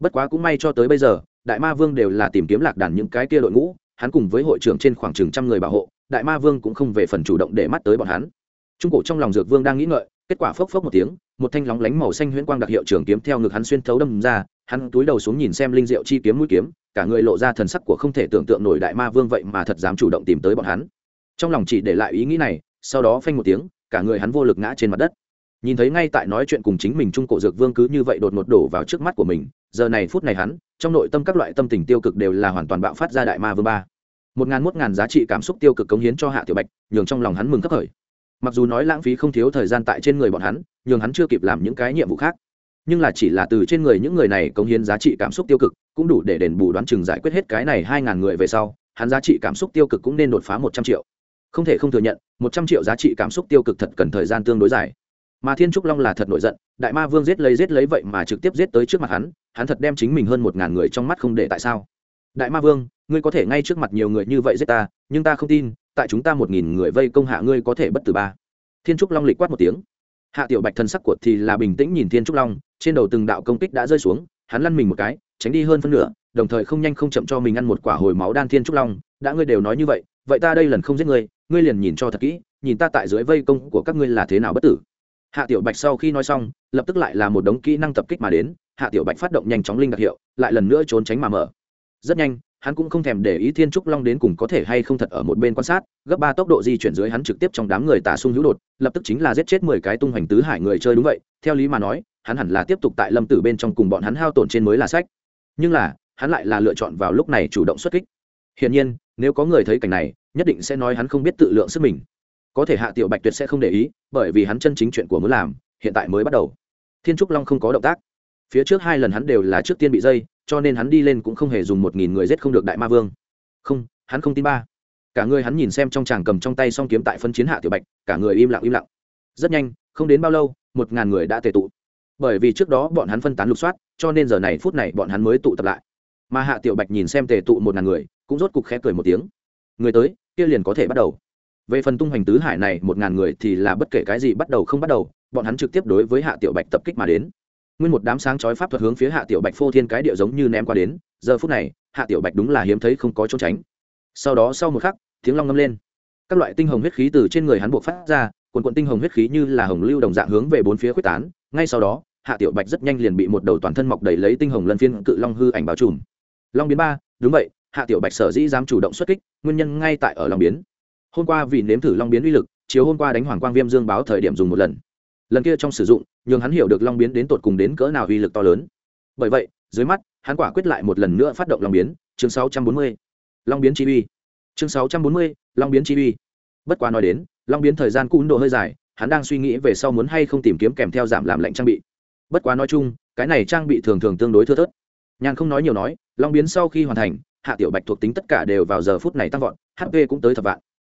Bất quá cũng may cho tới bây giờ, đại ma vương đều là tìm kiếm lạc đàn những cái kia đội ngũ, hắn cùng với hội trưởng trên khoảng chừng trăm người bảo hộ, đại ma vương cũng không về phần chủ động để mắt tới bọn hắn. Trung cổ trong lòng dược vương đang nghĩ ngợi, kết quả phốc phốc một tiếng, một thanh lóng lánh màu xanh huyễn quang đặc hiệu trưởng kiếm theo ngực hắn xuyên thấu đâm ra, hắn túi đầu xuống nhìn xem linh diệu chi kiếm mũi kiếm, cả người lộ ra thần sắc của không thể tưởng tượng nổi đại ma vương vậy mà thật dám chủ động tìm tới bọn hắn. Trong lòng chỉ để lại ý nghĩ này, sau đó phanh một tiếng cả người hắn vô lực ngã trên mặt đất. Nhìn thấy ngay tại nói chuyện cùng chính mình trung cổ dược vương cứ như vậy đột ngột đổ vào trước mắt của mình, giờ này phút này hắn, trong nội tâm các loại tâm tình tiêu cực đều là hoàn toàn bạo phát ra đại ma vương ba. Một ngàn một ngàn giá trị cảm xúc tiêu cực cống hiến cho hạ tiểu bạch, nhường trong lòng hắn mừng khắc khởi. Mặc dù nói lãng phí không thiếu thời gian tại trên người bọn hắn, nhường hắn chưa kịp làm những cái nhiệm vụ khác, nhưng là chỉ là từ trên người những người này cống hiến giá trị cảm xúc tiêu cực, cũng đủ để đền bù đoán chừng giải quyết hết cái này hai ngàn người về sau, hắn giá trị cảm xúc tiêu cực cũng nên đột phá một trăm triệu không thể không thừa nhận, một trăm triệu giá trị cảm xúc tiêu cực thật cần thời gian tương đối dài. Mà thiên trúc long là thật nổi giận, đại ma vương giết lấy giết lấy vậy mà trực tiếp giết tới trước mặt hắn hắn thật đem chính mình hơn một ngàn người trong mắt không để tại sao. Đại ma vương, ngươi có thể ngay trước mặt nhiều người như vậy giết ta, nhưng ta không tin, tại chúng ta một nghìn người vây công hạ ngươi có thể bất tử ba. Thiên trúc long lịch quát một tiếng. Hạ tiểu bạch thân sắc của thì là bình tĩnh nhìn thiên trúc long, trên đầu từng đạo công kích đã rơi xuống, hắn lăn mình một cái, tránh đi hơn phân nửa, đồng thời không nhanh không chậm cho mình ăn một quả hồi máu đan thiên trúc long. Đã ngươi đều nói như vậy vậy ta đây lần không giết ngươi ngươi liền nhìn cho thật kỹ, nhìn ta tại dưới vây công của các ngươi là thế nào bất tử. Hạ tiểu bạch sau khi nói xong, lập tức lại là một đống kỹ năng tập kích mà đến, hạ tiểu bạch phát động nhanh chóng linh đặc hiệu, lại lần nữa trốn tránh mà mở. Rất nhanh, hắn cũng không thèm để ý thiên trúc long đến cùng có thể hay không thật ở một bên quan sát, gấp ba tốc độ di chuyển dưới hắn trực tiếp trong đám người tả sung hữu đột, lập tức chính là giết chết mười cái tung hoành tứ hải người chơi đúng vậy, theo lý mà nói, hắn hẳn là tiếp tục tại lâm tử bên trong cùng bọn hắn hao tổn trên mới là sách. Nhưng là, hắn lại là lựa chọn vào lúc này chủ động xuất kích. Hiển nhiên, nếu có người thấy cảnh này nhất định sẽ nói hắn không biết tự lượng sức mình. Có thể hạ tiểu bạch tuyệt sẽ không để ý, bởi vì hắn chân chính chuyện của muốn làm, hiện tại mới bắt đầu. Thiên trúc long không có động tác. Phía trước hai lần hắn đều là trước tiên bị dây, cho nên hắn đi lên cũng không hề dùng một nghìn người giết không được đại ma vương. Không, hắn không tin ba. Cả người hắn nhìn xem trong chàng cầm trong tay song kiếm tại phân chiến hạ tiểu bạch, cả người im lặng im lặng. Rất nhanh, không đến bao lâu, một ngàn người đã tề tụ. Bởi vì trước đó bọn hắn phân tán lục soát, cho nên giờ này phút này bọn hắn mới tụ tập lại. Mà hạ tiểu bạch nhìn xem tề tụ một ngàn người, cũng rốt cục khẽ cười một tiếng. Người tới kia liền có thể bắt đầu. Về phần tung hoành tứ hải này, một ngàn người thì là bất kể cái gì bắt đầu không bắt đầu, bọn hắn trực tiếp đối với hạ tiểu bạch tập kích mà đến. Nguyên một đám sáng chói pháp thuật hướng phía hạ tiểu bạch phô thiên cái địa giống như ném qua đến, giờ phút này, hạ tiểu bạch đúng là hiếm thấy không có trốn tránh. Sau đó sau một khắc, tiếng long ngâm lên. Các loại tinh hồng huyết khí từ trên người hắn buộc phát ra quần quận tinh hồng huyết khí như là hồng lưu đồng dạng hướng về bốn phía quyết tán. Ngay sau đó, hạ tiểu bạch rất nhanh liền bị một đầu toàn thân mọc đầy lấy tinh hồng lân phiên cự long hư ảnh bao trùm. Long biến ba, đúng vậy hạ tiểu bạch sở dĩ dám chủ động xuất kích nguyên nhân ngay tại ở long biến. Hôm qua vì nếm thử long biến uy lực chiều hôm qua đánh hoàng quang viêm dương báo thời điểm dùng một lần. Lần kia trong sử dụng nhường hắn hiểu được long biến đến tột cùng đến cỡ nào uy lực to lớn. Bởi vậy dưới mắt hắn quả quyết lại một lần nữa phát động long biến chương 640. long biến chi uy. Chương 640, long biến chi uy. Bất quá nói đến long biến thời gian cún độ hơi dài hắn đang suy nghĩ về sau muốn hay không tìm kiếm kèm theo giảm làm lạnh trang bị. Bất quá nói chung cái này trang bị thường thường tương đối thưa thớt. Nhàn không nói nhiều nói long biến sau khi hoàn thành, hạ tiểu bạch thuộc tính tất cả đều vào giờ phút này tăng vọt hp cũng tới thập vạn.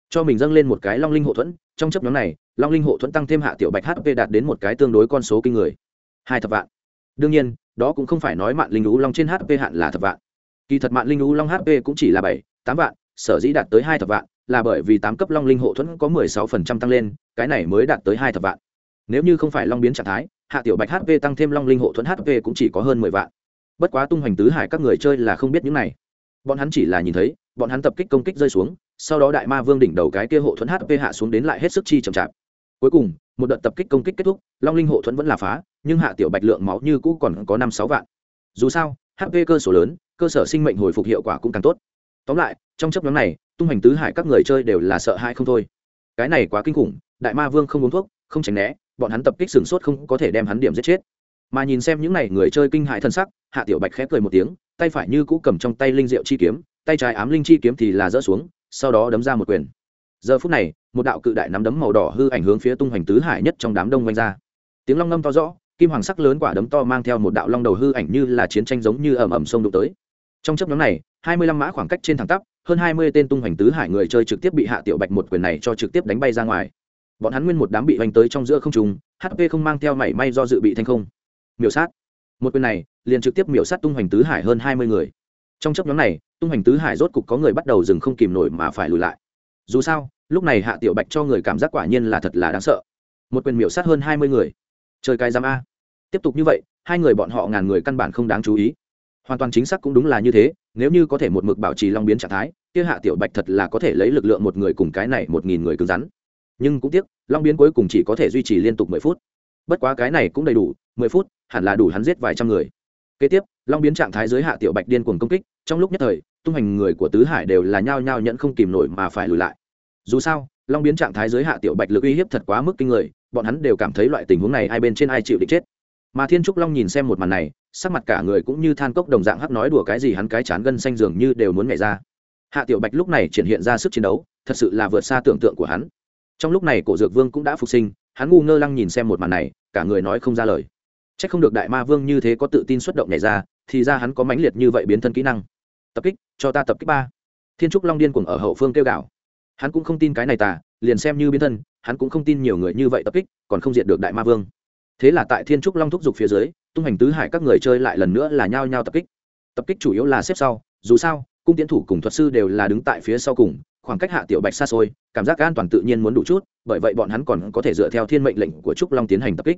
Cho mình dâng lên một cái long linh hộ thuẫn, trong chấp nhóm này, long linh hộ thuẫn tăng thêm hạ tiểu bạch hp đạt đến một cái tương đối con số kinh người. Hai thập vạn. Đương nhiên, đó cũng không phải nói mạng linh lũ long trên hp hạn là thập vạn. Kỳ thật mạng linh lũ long hp cũng chỉ là bảy, tám vạn, sở dĩ đạt tới hai thập vạn là bởi vì tám cấp long linh hộ thuẫn có mười sáu phần trăm tăng lên, cái này mới đạt tới hai thập vạn. Nếu như không phải long biến trạng thái, hạ tiểu bạch hp tăng thêm long linh hộ thuẫn hp cũng chỉ có hơn mười vạn bất quá tung hoành tứ hải các người chơi là không biết những này. Bọn hắn chỉ là nhìn thấy, bọn hắn tập kích công kích rơi xuống, sau đó đại ma vương đỉnh đầu cái kia hộ thuẫn hp hạ xuống đến lại hết sức chi chậm chạp. Cuối cùng, một đợt tập kích công kích kết thúc, long linh hộ thuẫn vẫn là phá, nhưng hạ tiểu bạch lượng máu như cũ còn có năm sáu vạn. Dù sao hp cơ số lớn, cơ sở sinh mệnh hồi phục hiệu quả cũng càng tốt. Tóm lại, trong chấp nhóm này, tung hành tứ hải các người chơi đều là sợ hãi không thôi. Cái này quá kinh khủng, đại ma vương không uống thuốc, không tránh né, bọn hắn tập kích sửng sốt không có thể đem hắn điểm giết chết mà nhìn xem những n à y người chơi kinh hại thân sắc, hạ tiểu bạch khẽ cười một tiếng, tay phải như cũ cầm trong tay linh diệu chi kiếm, tay trái ám linh chi kiếm thì là dỡ xuống, sau đó đấm ra một quyền. Giờ phút này, một đạo cự đại nắm đấm màu đỏ hư ảnh hướng phía tung hoành tứ hải nhất trong đám đông quanh ra. Tiếng long ngâm to rõ, kim hoàng sắc lớn quả đấm to mang theo một đạo long đầu hư ảnh như là chiến tranh giống như ẩm ẩm sông đụng tới. Trong chấp nhóm này, hai mươi lăm mã khoảng cách trên thẳng tắp, hơn hai mươi tên tung hoành tứ hải người chơi trực tiếp bị hạ tiểu bạch một quyền này cho trực tiếp đánh bay ra ngoài. Bọn hắn nguyên một đám bị hoành tới trong giữa không trùng hp không mang theo mảy may do dự bị thanh không miểu sát. Một quyền này, liền trực tiếp miểu sát tung hoành tứ hải hơn hai mươi người. Trong chấp nhóm này, tung hoành tứ hải rốt cục có người bắt đầu dừng không kìm nổi mà phải lùi lại. Dù sao, lúc này hạ tiểu bạch cho người cảm giác quả nhiên là thật là đáng sợ. Một quyền miểu sát hơn hai mươi người. Trời cai giam a. Tiếp tục như vậy, hai người bọn họ ngàn người căn bản không đáng chú ý. Hoàn toàn chính xác cũng đúng là như thế, nếu như có thể một mực bảo trì long biến trạng thái, kia hạ tiểu bạch thật là có thể lấy lực lượng một người cùng cái này một nghìn người cứng rắn. Nhưng cũng tiếc, long biến cuối cùng chỉ có thể duy trì liên tục mười phút. Bất quá cái này cũng đầy đủ, mười phút hẳn là đủ hắn giết vài trăm người. Kế tiếp, long biến trạng thái dưới hạ tiểu bạch điên cuồng công kích, trong lúc nhất thời, tung hành người của tứ hải đều là nhao nhao nhận không kìm nổi mà phải lùi lại. Dù sao, long biến trạng thái dưới hạ tiểu bạch lực uy hiếp thật quá mức kinh người, bọn hắn đều cảm thấy loại tình huống này ai bên trên ai chịu định chết. Mà thiên trúc long nhìn xem một màn này, sắc mặt cả người cũng như than cốc đồng dạng hắc nói đùa cái gì hắn cái chán gân xanh dường như đều muốn nhảy ra. Hạ tiểu bạch lúc này triển hiện ra sức chiến đấu, thật sự là vượt xa tưởng tượng của hắn. Trong lúc này cổ dược vương cũng đã phục sinh, hắn ngu ngơ lăng nhìn xem một màn này, cả người nói không ra lời c h ắ c không được đại ma vương như thế có tự tin xuất động nhảy ra, thì ra hắn có mãnh liệt như vậy biến thân kỹ năng. Tập kích, cho ta tập kích ba. Thiên trúc long điên cuồng ở hậu phương kêu gạo hắn cũng không tin cái này tà, liền xem như biến thân, hắn cũng không tin nhiều người như vậy tập kích, còn không diệt được đại ma vương. Thế là tại thiên trúc long thúc giục phía dưới, tung hành tứ hải các người chơi lại lần nữa là nhao nhao tập kích. Tập kích chủ yếu là xếp sau, dù sao, cung tiến thủ cùng thuật sư đều là đứng tại phía sau cùng, khoảng cách hạ tiểu bạch xa xôi, cảm giác an toàn tự nhiên muốn đủ chút, bởi vậy bọn hắn còn có thể dựa theo thiên mệnh lệnh của trúc long tiến hành tập kích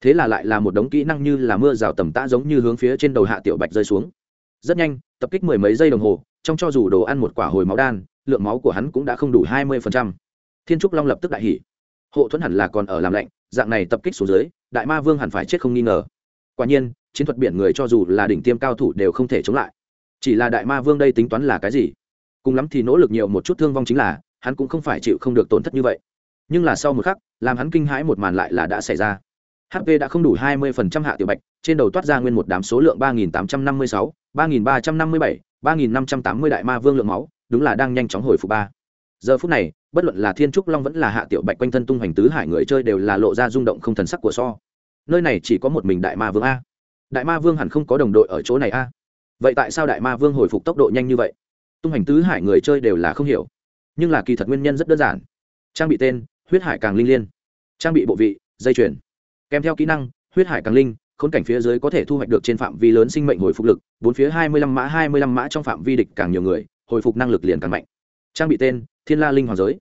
thế là lại là một đống kỹ năng như là mưa rào tầm tã giống như hướng phía trên đầu hạ tiểu bạch rơi xuống. Rất nhanh, tập kích mười mấy giây đồng hồ, trong cho dù đồ ăn một quả hồi máu đan, lượng máu của hắn cũng đã không đủ hai mươi thiên trúc long lập tức đại hỉ. Hộ thuẫn hẳn là còn ở làm lạnh, dạng này tập kích xuống dưới, đại ma vương hẳn phải chết không nghi ngờ. Quả nhiên, chiến thuật biển người cho dù là đỉnh tiêm cao thủ đều không thể chống lại. Chỉ là đại ma vương đây tính toán là cái gì? Cùng lắm thì nỗ lực nhiều một chút thương vong chính là, hắn cũng không phải chịu không được tổn thất như vậy. Nhưng là sau một khắc, làm hắn kinh hãi một màn lại là đã xảy ra hp đã không đủ hai mươi phần trăm hạ tiểu bạch, trên đầu toát ra nguyên một đám số lượng ba nghìn tám trăm năm mươi sáu, ba nghìn ba trăm năm mươi bảy, ba nghìn năm trăm tám mươi đại ma vương lượng máu, đúng là đang nhanh chóng hồi phục ba. Giờ phút này, bất luận là thiên trúc long vẫn là hạ tiểu bạch quanh thân tung hoành tứ hải người chơi đều là lộ ra rung động không thần sắc của so. Nơi này chỉ có một mình đại ma vương a. Đại ma vương hẳn không có đồng đội ở chỗ này a. Vậy tại sao đại ma vương hồi phục tốc độ nhanh như vậy? Tung hành tứ hải người chơi đều là không hiểu. Nhưng là kỳ thật nguyên nhân rất đơn giản. Trang bị tên, huyết hải càng linh liên. Trang bị bộ vị, dây chuyền kèm theo kỹ năng, huyết hải càng linh, khốn cảnh phía dưới có thể thu hoạch được trên phạm vi lớn sinh mệnh hồi phục lực, bốn phía hai mươi lăm mã, hai mươi lăm mã trong phạm vi địch càng nhiều người, hồi phục năng lực liền càng mạnh. Trang bị tên, thiên la linh hoàng giới.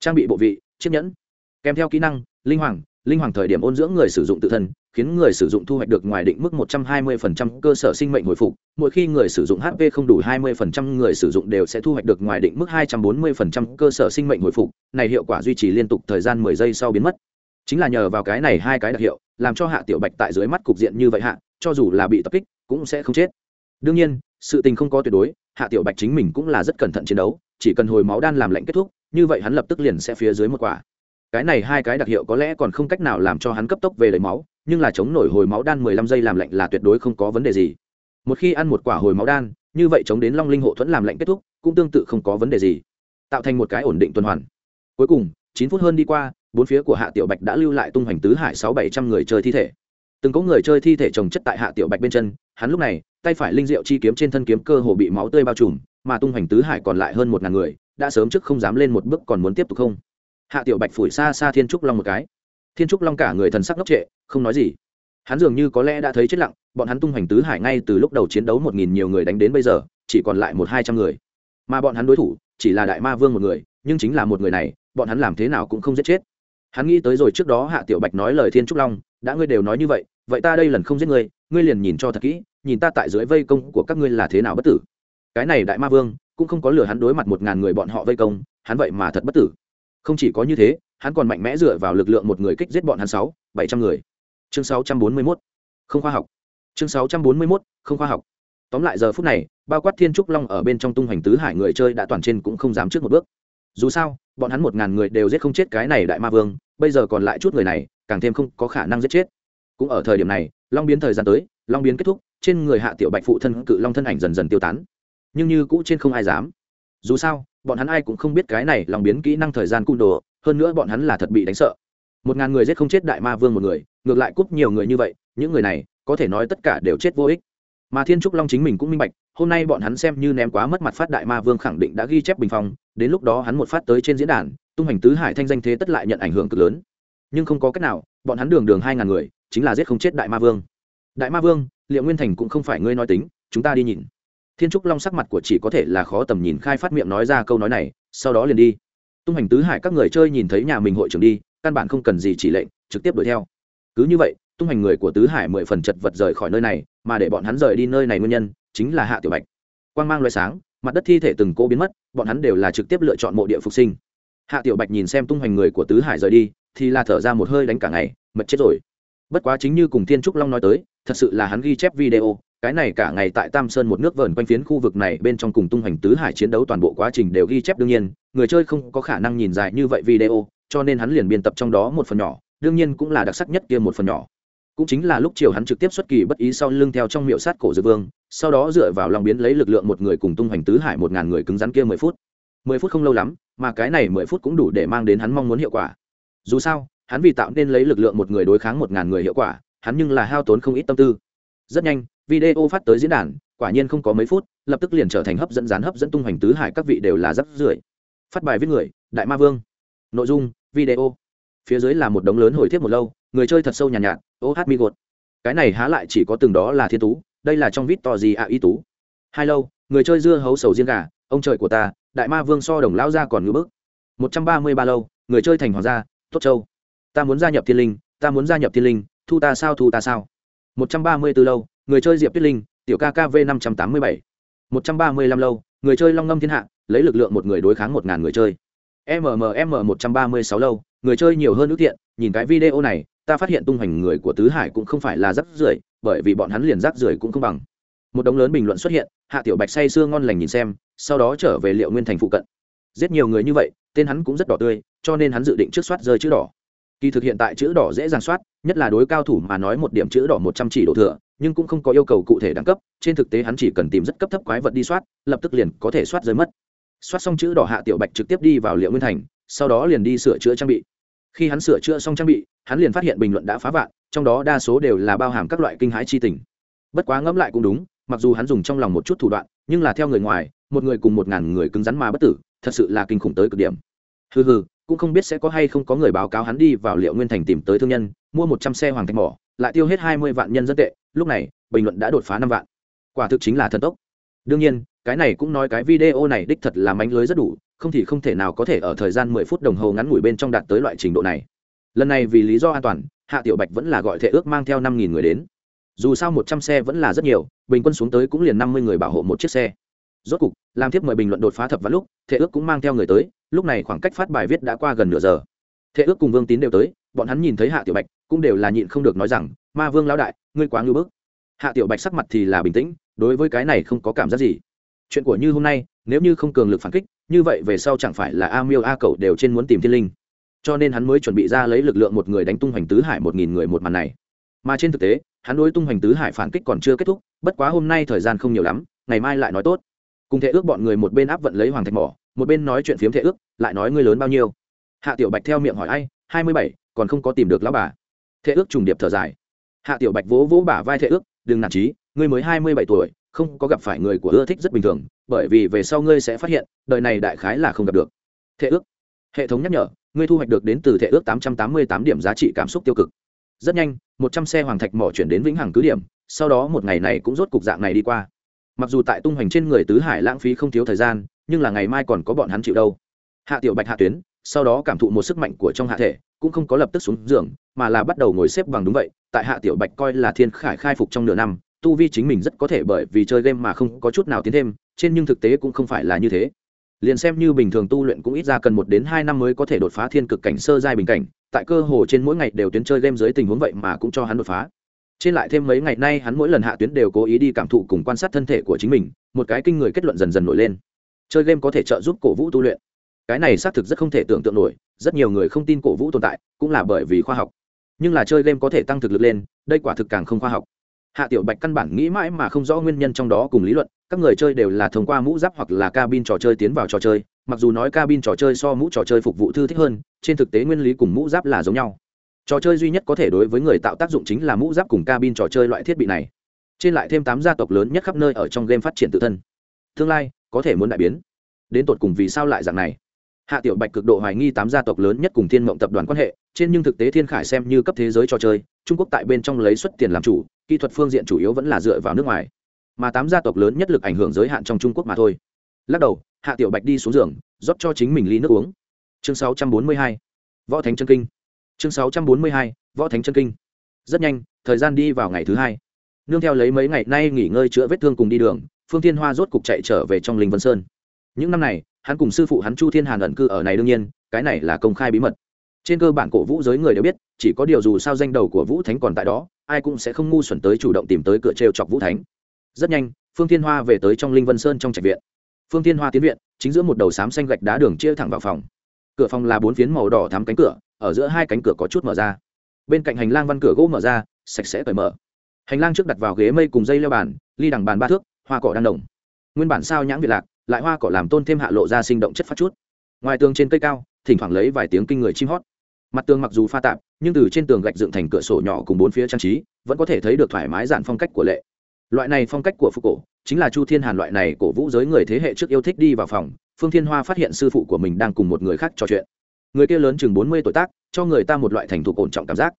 Trang bị bộ vị, chiếc nhẫn. Kèm theo kỹ năng, linh hoàng linh hoàng thời điểm ôn dưỡng người sử dụng tự thân, khiến người sử dụng thu hoạch được ngoài định mức 120% cơ sở sinh mệnh hồi phục. Mỗi khi người sử dụng hp không đủ 20% người sử dụng đều sẽ thu hoạch được ngoài định mức 240% cơ sở sinh mệnh hồi phục. Này hiệu quả duy trì liên tục thời gian 10 giây sau biến mất chính là nhờ vào cái này hai cái đặc hiệu, làm cho hạ tiểu bạch tại dưới mắt cục diện như vậy hạ, cho dù là bị tập kích, cũng sẽ không chết. Đương nhiên, sự tình không có tuyệt đối, hạ tiểu bạch chính mình cũng là rất cẩn thận chiến đấu, chỉ cần hồi máu đan làm lạnh kết thúc, như vậy hắn lập tức liền sẽ phía dưới một quả. Cái này hai cái đặc hiệu có lẽ còn không cách nào làm cho hắn cấp tốc về lấy máu, nhưng là chống nổi hồi máu đan mười lăm giây làm lạnh là tuyệt đối không có vấn đề gì. Một khi ăn một quả hồi máu đan, như vậy chống đến long linh hộ thuẫn làm lạnh kết thúc, cũng tương tự không có vấn đề gì. Tạo thành một cái ổn định tuần hoàn. Cuối cùng, chín phút hơn đi qua bốn phía của hạ tiểu bạch đã lưu lại tung hoành tứ hải sáu bảy trăm người chơi thi thể. Từng có người chơi thi thể trồng chất tại hạ tiểu bạch bên chân, hắn lúc này, tay phải linh diệu chi kiếm trên thân kiếm cơ hồ bị máu tươi bao trùm, mà tung hoành tứ hải còn lại hơn một ngàn người, đã sớm trước không dám lên một bước còn muốn tiếp tục không. Hạ tiểu bạch phủi xa xa thiên trúc long một cái. Thiên trúc long cả người thần sắc ngốc trệ, không nói gì. Hắn dường như có lẽ đã thấy chết lặng, bọn hắn tung hoành tứ hải ngay từ lúc đầu chiến đấu một nghìn nhiều người đánh đến bây giờ, chỉ còn lại một hai trăm người. Mà bọn hắn đối thủ, chỉ là đại ma vương một người, nhưng chính là một người này, bọn hắn làm thế nào cũng không giết chết hắn nghĩ tới rồi trước đó hạ tiểu bạch nói lời thiên trúc long, đã ngươi đều nói như vậy vậy ta đây lần không giết ngươi ngươi liền nhìn cho thật kỹ, nhìn ta tại dưới vây công của các ngươi là thế nào bất tử. Cái này đại ma vương cũng không có lừa hắn đối mặt một ngàn người bọn họ vây công, hắn vậy mà thật bất tử. Không chỉ có như thế, hắn còn mạnh mẽ dựa vào lực lượng một người kích giết bọn hắn sáu, bảy trăm người. Chương sáu trăm bốn mươi mốt. Không khoa học. Chương sáu trăm bốn mươi mốt, không khoa học. Tóm lại giờ phút này, bao quát thiên trúc long ở bên trong tung hoành tứ hải người chơi đã toàn trên cũng không dám trước một bước. Dù sao bọn hắn một ngàn người đều giết không chết cái này đại ma vương, bây giờ còn lại chút người này, càng thêm không có khả năng giết chết. Cũng ở thời điểm này, long biến thời gian tới, long biến kết thúc, trên người hạ tiểu bạch phụ thân cự long thân ảnh dần dần tiêu tán. Nhưng như cũ trên không ai dám. Dù sao, bọn hắn ai cũng không biết cái này long biến kỹ năng thời gian cung đồ, hơn nữa bọn hắn là thật bị đánh sợ. Một ngàn người giết không chết đại ma vương một người, ngược lại cúp nhiều người như vậy, những người này, có thể nói tất cả đều chết vô ích. Mà thiên trúc long chính mình cũng minh bạch hôm nay bọn hắn xem như ném quá mất mặt phát đại ma vương khẳng định đã ghi chép bình phong, đến lúc đó hắn một phát tới trên diễn đàn, tung hành tứ hải thanh danh thế tất lại nhận ảnh hưởng cực lớn. Nhưng không có cách nào, bọn hắn đường đường hai ngàn người, chính là giết không chết đại ma vương. Đại ma vương, liệu nguyên thành cũng không phải ngươi nói tính, chúng ta đi nhìn. Thiên trúc long sắc mặt của chỉ có thể là khó tầm nhìn khai phát miệng nói ra câu nói này, sau đó liền đi. Tung hành tứ hải các người chơi nhìn thấy nhà mình hội trưởng đi, căn bản không cần gì chỉ lệnh, trực tiếp đuổi theo. Cứ như vậy, tung hành người của tứ hải mười phần chật vật rời khỏi nơi này, mà để bọn hắn rời đi nơi này nguyên nhân chính là hạ tiểu bạch. Quang mang loại sáng, mặt đất thi thể từng cô biến mất, bọn hắn đều là trực tiếp lựa chọn mộ địa phục sinh. Hạ tiểu bạch nhìn xem tung hoành người của tứ hải rời đi, thì là thở ra một hơi đánh cả ngày mật chết rồi. Bất quá chính như cùng thiên trúc long nói tới, thật sự là hắn ghi chép video, cái này cả ngày tại tam sơn một nước vờn quanh phiến khu vực này bên trong cùng tung hoành tứ hải chiến đấu toàn bộ quá trình đều ghi chép đương nhiên, người chơi không có khả năng nhìn dài như vậy video, cho nên hắn liền biên tập trong đó một phần nhỏ, đương nhiên cũng là đặc sắc nhất kia một phần nhỏ. Cũng chính là lúc chiều hắn trực tiếp xuất kỳ bất ý sau lưng theo trong miệu sát cổ dự vương sau đó dựa vào lòng biến lấy lực lượng một người cùng tung hoành tứ hải một ngàn người cứng rắn kia mười phút. Mười phút không lâu lắm mà cái này mười phút cũng đủ để mang đến hắn mong muốn hiệu quả. Dù sao hắn vì tạo nên lấy lực lượng một người đối kháng một ngàn người hiệu quả hắn nhưng là hao tốn không ít tâm tư. Rất nhanh video phát tới diễn đàn quả nhiên không có mấy phút lập tức liền trở thành hấp dẫn dán hấp dẫn tung hoành tứ hải các vị đều là rắp rưởi. Phát bài viết người đại ma vương. Nội dung video. Phía dưới là một đống lớn hồi thiếp một lâu người chơi thật sâu nhàn nhạt, nhạt ô hát mi gột. Cái này há lại chỉ có từng đó là thiên tú đây là trong vít to gì ạ y tú. Hai lâu, người chơi dưa hấu sầu riêng gà, ông trời của ta, đại ma vương so đồng lão ra còn ngưỡng bức. Một trăm ba mươi ba lâu, người chơi thành hoàng gia, tốt châu. Ta muốn gia nhập thiên linh, ta muốn gia nhập thiên linh, thu ta sao, thu ta sao. Một trăm ba mươi b ố lâu, người chơi diệp tuyết linh, tiểu kkv năm trăm tám mươi bảy. Một trăm ba mươi lăm lâu, người chơi long ngâm thiên hạ, lấy lực lượng một người đối kháng một ngàn người chơi. Mmm một trăm ba mươi sáu lâu, người chơi nhiều hơn ước thiện, nhìn cái video này ta phát hiện tung hoành người của tứ hải cũng không phải là rắc rưởi, bởi vì bọn hắn liền rắc rưởi cũng không bằng. Một đống lớn bình luận xuất hiện, hạ tiểu bạch say sưa ngon lành nhìn xem, sau đó trở về liệu nguyên thành phụ cận. Giết nhiều người như vậy, tên hắn cũng rất đỏ tươi, cho nên hắn dự định trước soát rơi chữ đỏ. Kỳ thực hiện tại chữ đỏ dễ dàng soát, nhất là đối cao thủ mà nói một điểm chữ đỏ một trăm chỉ độ thừa, nhưng cũng không có yêu cầu cụ thể đẳng cấp, trên thực tế hắn chỉ cần tìm rất cấp thấp quái vật đi soát, lập tức liền có thể soát rơi mất. Soát xong chữ đỏ hạ tiểu bạch trực tiếp đi vào liệu nguyên thành, sau đó liền đi sửa chữa trang bị. Khi hắn sửa chữa xong trang bị hắn liền phát hiện bình luận đã phá vạn, trong đó đa số đều là bao hàm các loại kinh hãi chi tình. Bất quá ngẫm lại cũng đúng, mặc dù hắn dùng trong lòng một chút thủ đoạn, nhưng là theo người ngoài, một người cùng một ngàn người cứng rắn mà bất tử, thật sự là kinh khủng tới cực điểm. Hừ hừ, cũng không biết sẽ có hay không có người báo cáo hắn đi vào liệu nguyên thành tìm tới thương nhân, mua một trăm xe hoàng thạch mỏ, lại tiêu hết hai mươi vạn nhân dân tệ, lúc này, bình luận đã đột phá năm vạn. Quả thực chính là thần tốc. Đương nhiên, cái này cũng nói cái video này đích thật là mánh lưới rất đủ, không thì không thể nào có thể ở thời gian mười phút đồng hồ ngắn ngủi bên trong đạt tới loại trình độ này lần này vì lý do an toàn, hạ tiểu bạch vẫn là gọi thệ ước mang theo năm nghìn người đến. Dù sao một trăm xe vẫn là rất nhiều, bình quân xuống tới cũng liền năm mươi người bảo hộ một chiếc xe. Rốt cục, làm thiếp mời bình luận đột phá thập vào lúc thệ ước cũng mang theo người tới, lúc này khoảng cách phát bài viết đã qua gần nửa giờ. Thệ ước cùng vương tín đều tới, bọn hắn nhìn thấy hạ tiểu bạch, cũng đều là nhịn không được nói rằng, ma vương lão đại, ngươi quá ngưu bức. Hạ tiểu bạch sắc mặt thì là bình tĩnh, đối với cái này không có cảm giác gì. Chuyện của như hôm nay, nếu như không cường lực phản kích, như vậy về sau chẳng phải là a miêu a cậu đều trên muốn tìm thiên linh cho nên hắn mới chuẩn bị ra lấy lực lượng một người đánh tung hoành tứ hải một nghìn người một màn này. Mà trên thực tế, hắn đối tung hoành tứ hải phản kích còn chưa kết thúc, bất quá hôm nay thời gian không nhiều lắm, ngày mai lại nói tốt. Cùng thể ước bọn người một bên áp vận lấy hoàng thạch mỏ, một bên nói chuyện phiếm thể ước, lại nói ngươi lớn bao nhiêu. Hạ tiểu bạch theo miệng hỏi ai, hai mươi bảy, còn không có tìm được lão bà. Thể ước trùng điệp thở dài. Hạ tiểu bạch vỗ vỗ bả vai thể ước, đừng nản trí, ngươi mới hai mươi bảy tuổi, không có gặp phải người của ưa thích rất bình thường, bởi vì về sau ngươi sẽ phát hiện, đời này đại khái là không gặp được. Thể ước, hệ thống nhắc nhở ngươi thu hoạch được đến từ thể ước tám trăm tám mươi tám điểm giá trị cảm xúc tiêu cực. Rất nhanh, một trăm xe hoàng thạch mỏ chuyển đến vĩnh hằng cứ điểm, sau đó một ngày này cũng rốt cục dạng này đi qua. Mặc dù tại tung hoành trên người tứ hải lãng phí không thiếu thời gian, nhưng là ngày mai còn có bọn hắn chịu đâu. Hạ tiểu bạch hạ tuyến, sau đó cảm thụ một sức mạnh của trong hạ thể, cũng không có lập tức xuống giường, mà là bắt đầu ngồi xếp bằng đúng vậy, tại hạ tiểu bạch coi là thiên khải khai phục trong nửa năm, tu vi chính mình rất có thể bởi vì chơi game mà không có chút nào tiến thêm, trên nhưng thực tế cũng không phải là như thế liền xem như bình thường tu luyện cũng ít ra cần một đến hai năm mới có thể đột phá thiên cực cảnh sơ giai bình cảnh, tại cơ hồ trên mỗi ngày đều tuyến chơi game dưới tình huống vậy mà cũng cho hắn đột phá. Trên lại thêm mấy ngày nay hắn mỗi lần hạ tuyến đều cố ý đi cảm thụ cùng quan sát thân thể của chính mình, một cái kinh người kết luận dần dần nổi lên. Chơi game có thể trợ giúp cổ vũ tu luyện. Cái này xác thực rất không thể tưởng tượng nổi, rất nhiều người không tin cổ vũ tồn tại, cũng là bởi vì khoa học. Nhưng là chơi game có thể tăng thực lực lên, đây quả thực càng không khoa học hạ tiểu bạch căn bản nghĩ mãi mà không rõ nguyên nhân trong đó cùng lý luận, các người chơi đều là thông qua mũ giáp hoặc là cabin trò chơi tiến vào trò chơi, mặc dù nói cabin trò chơi so mũ trò chơi phục vụ thư thích hơn, trên thực tế nguyên lý cùng mũ giáp là giống nhau. Trò chơi duy nhất có thể đối với người tạo tác dụng chính là mũ giáp cùng cabin trò chơi loại thiết bị này. Trên lại thêm tám gia tộc lớn nhất khắp nơi ở trong game phát triển tự thân. Tương lai, có thể muốn đại biến. Đến tột cùng vì sao lại dạng này? Hạ tiểu bạch cực độ hoài nghi tám gia tộc lớn nhất cùng thiên mộng tập đoàn quan hệ, trên nhưng thực tế thiên khải xem như cấp thế giới trò chơi, trung quốc tại bên trong lấy xuất tiền làm chủ, kỹ thuật phương diện chủ yếu vẫn là dựa vào nước ngoài. Mà tám gia tộc lớn nhất lực ảnh hưởng giới hạn trong trung quốc mà thôi. Lắc đầu, hạ tiểu bạch đi xuống giường, rót cho chính mình ly nước uống. Chương 642. võ thánh chân kinh. Chương 642. võ thánh chân kinh. Rất nhanh, thời gian đi vào ngày thứ hai. Nương theo lấy mấy ngày nay nghỉ ngơi chữa vết thương cùng đi đường, phương thiên hoa rốt cục chạy trở về trong linh vân sơn. Những năm này hắn cùng sư phụ hắn chu thiên hàn ẩn cư ở này đương nhiên, cái này là công khai bí mật. Trên cơ bản cổ vũ giới người đều biết, chỉ có điều dù sao danh đầu của vũ thánh còn tại đó, ai cũng sẽ không ngu xuẩn tới chủ động tìm tới cửa trêu chọc vũ thánh. Rất nhanh, phương thiên hoa về tới trong linh vân sơn trong trạch viện. Phương thiên hoa tiến viện, chính giữa một đầu xám xanh gạch đá đường chia thẳng vào phòng. Cửa phòng là bốn phiến màu đỏ thắm cánh cửa, ở giữa hai cánh cửa có chút mở ra. Bên cạnh hành lang văn cửa gỗ mở ra, sạch sẽ cởi mở. Hành lang trước đặt vào ghế mây cùng dây leo bàn, ly đằng bàn ba thước, hoa cỏ đang đồng. Nguyên bản sao nhãn việt lạc lại hoa cỏ làm tôn thêm hạ lộ ra sinh động chất phát chút. Ngoài tường trên cây cao, thỉnh thoảng lấy vài tiếng kinh người chim hót. Mặt tường mặc dù pha tạp, nhưng từ trên tường gạch dựng thành cửa sổ nhỏ cùng bốn phía trang trí, vẫn có thể thấy được thoải mái dạn phong cách của lệ. Loại này phong cách của phục cổ, chính là chu thiên hàn loại này cổ vũ giới người thế hệ trước yêu thích đi vào phòng, phương thiên hoa phát hiện sư phụ của mình đang cùng một người khác trò chuyện. Người kia lớn chừng bốn mươi tuổi tác, cho người ta một loại thành thục ổn trọng cảm giác.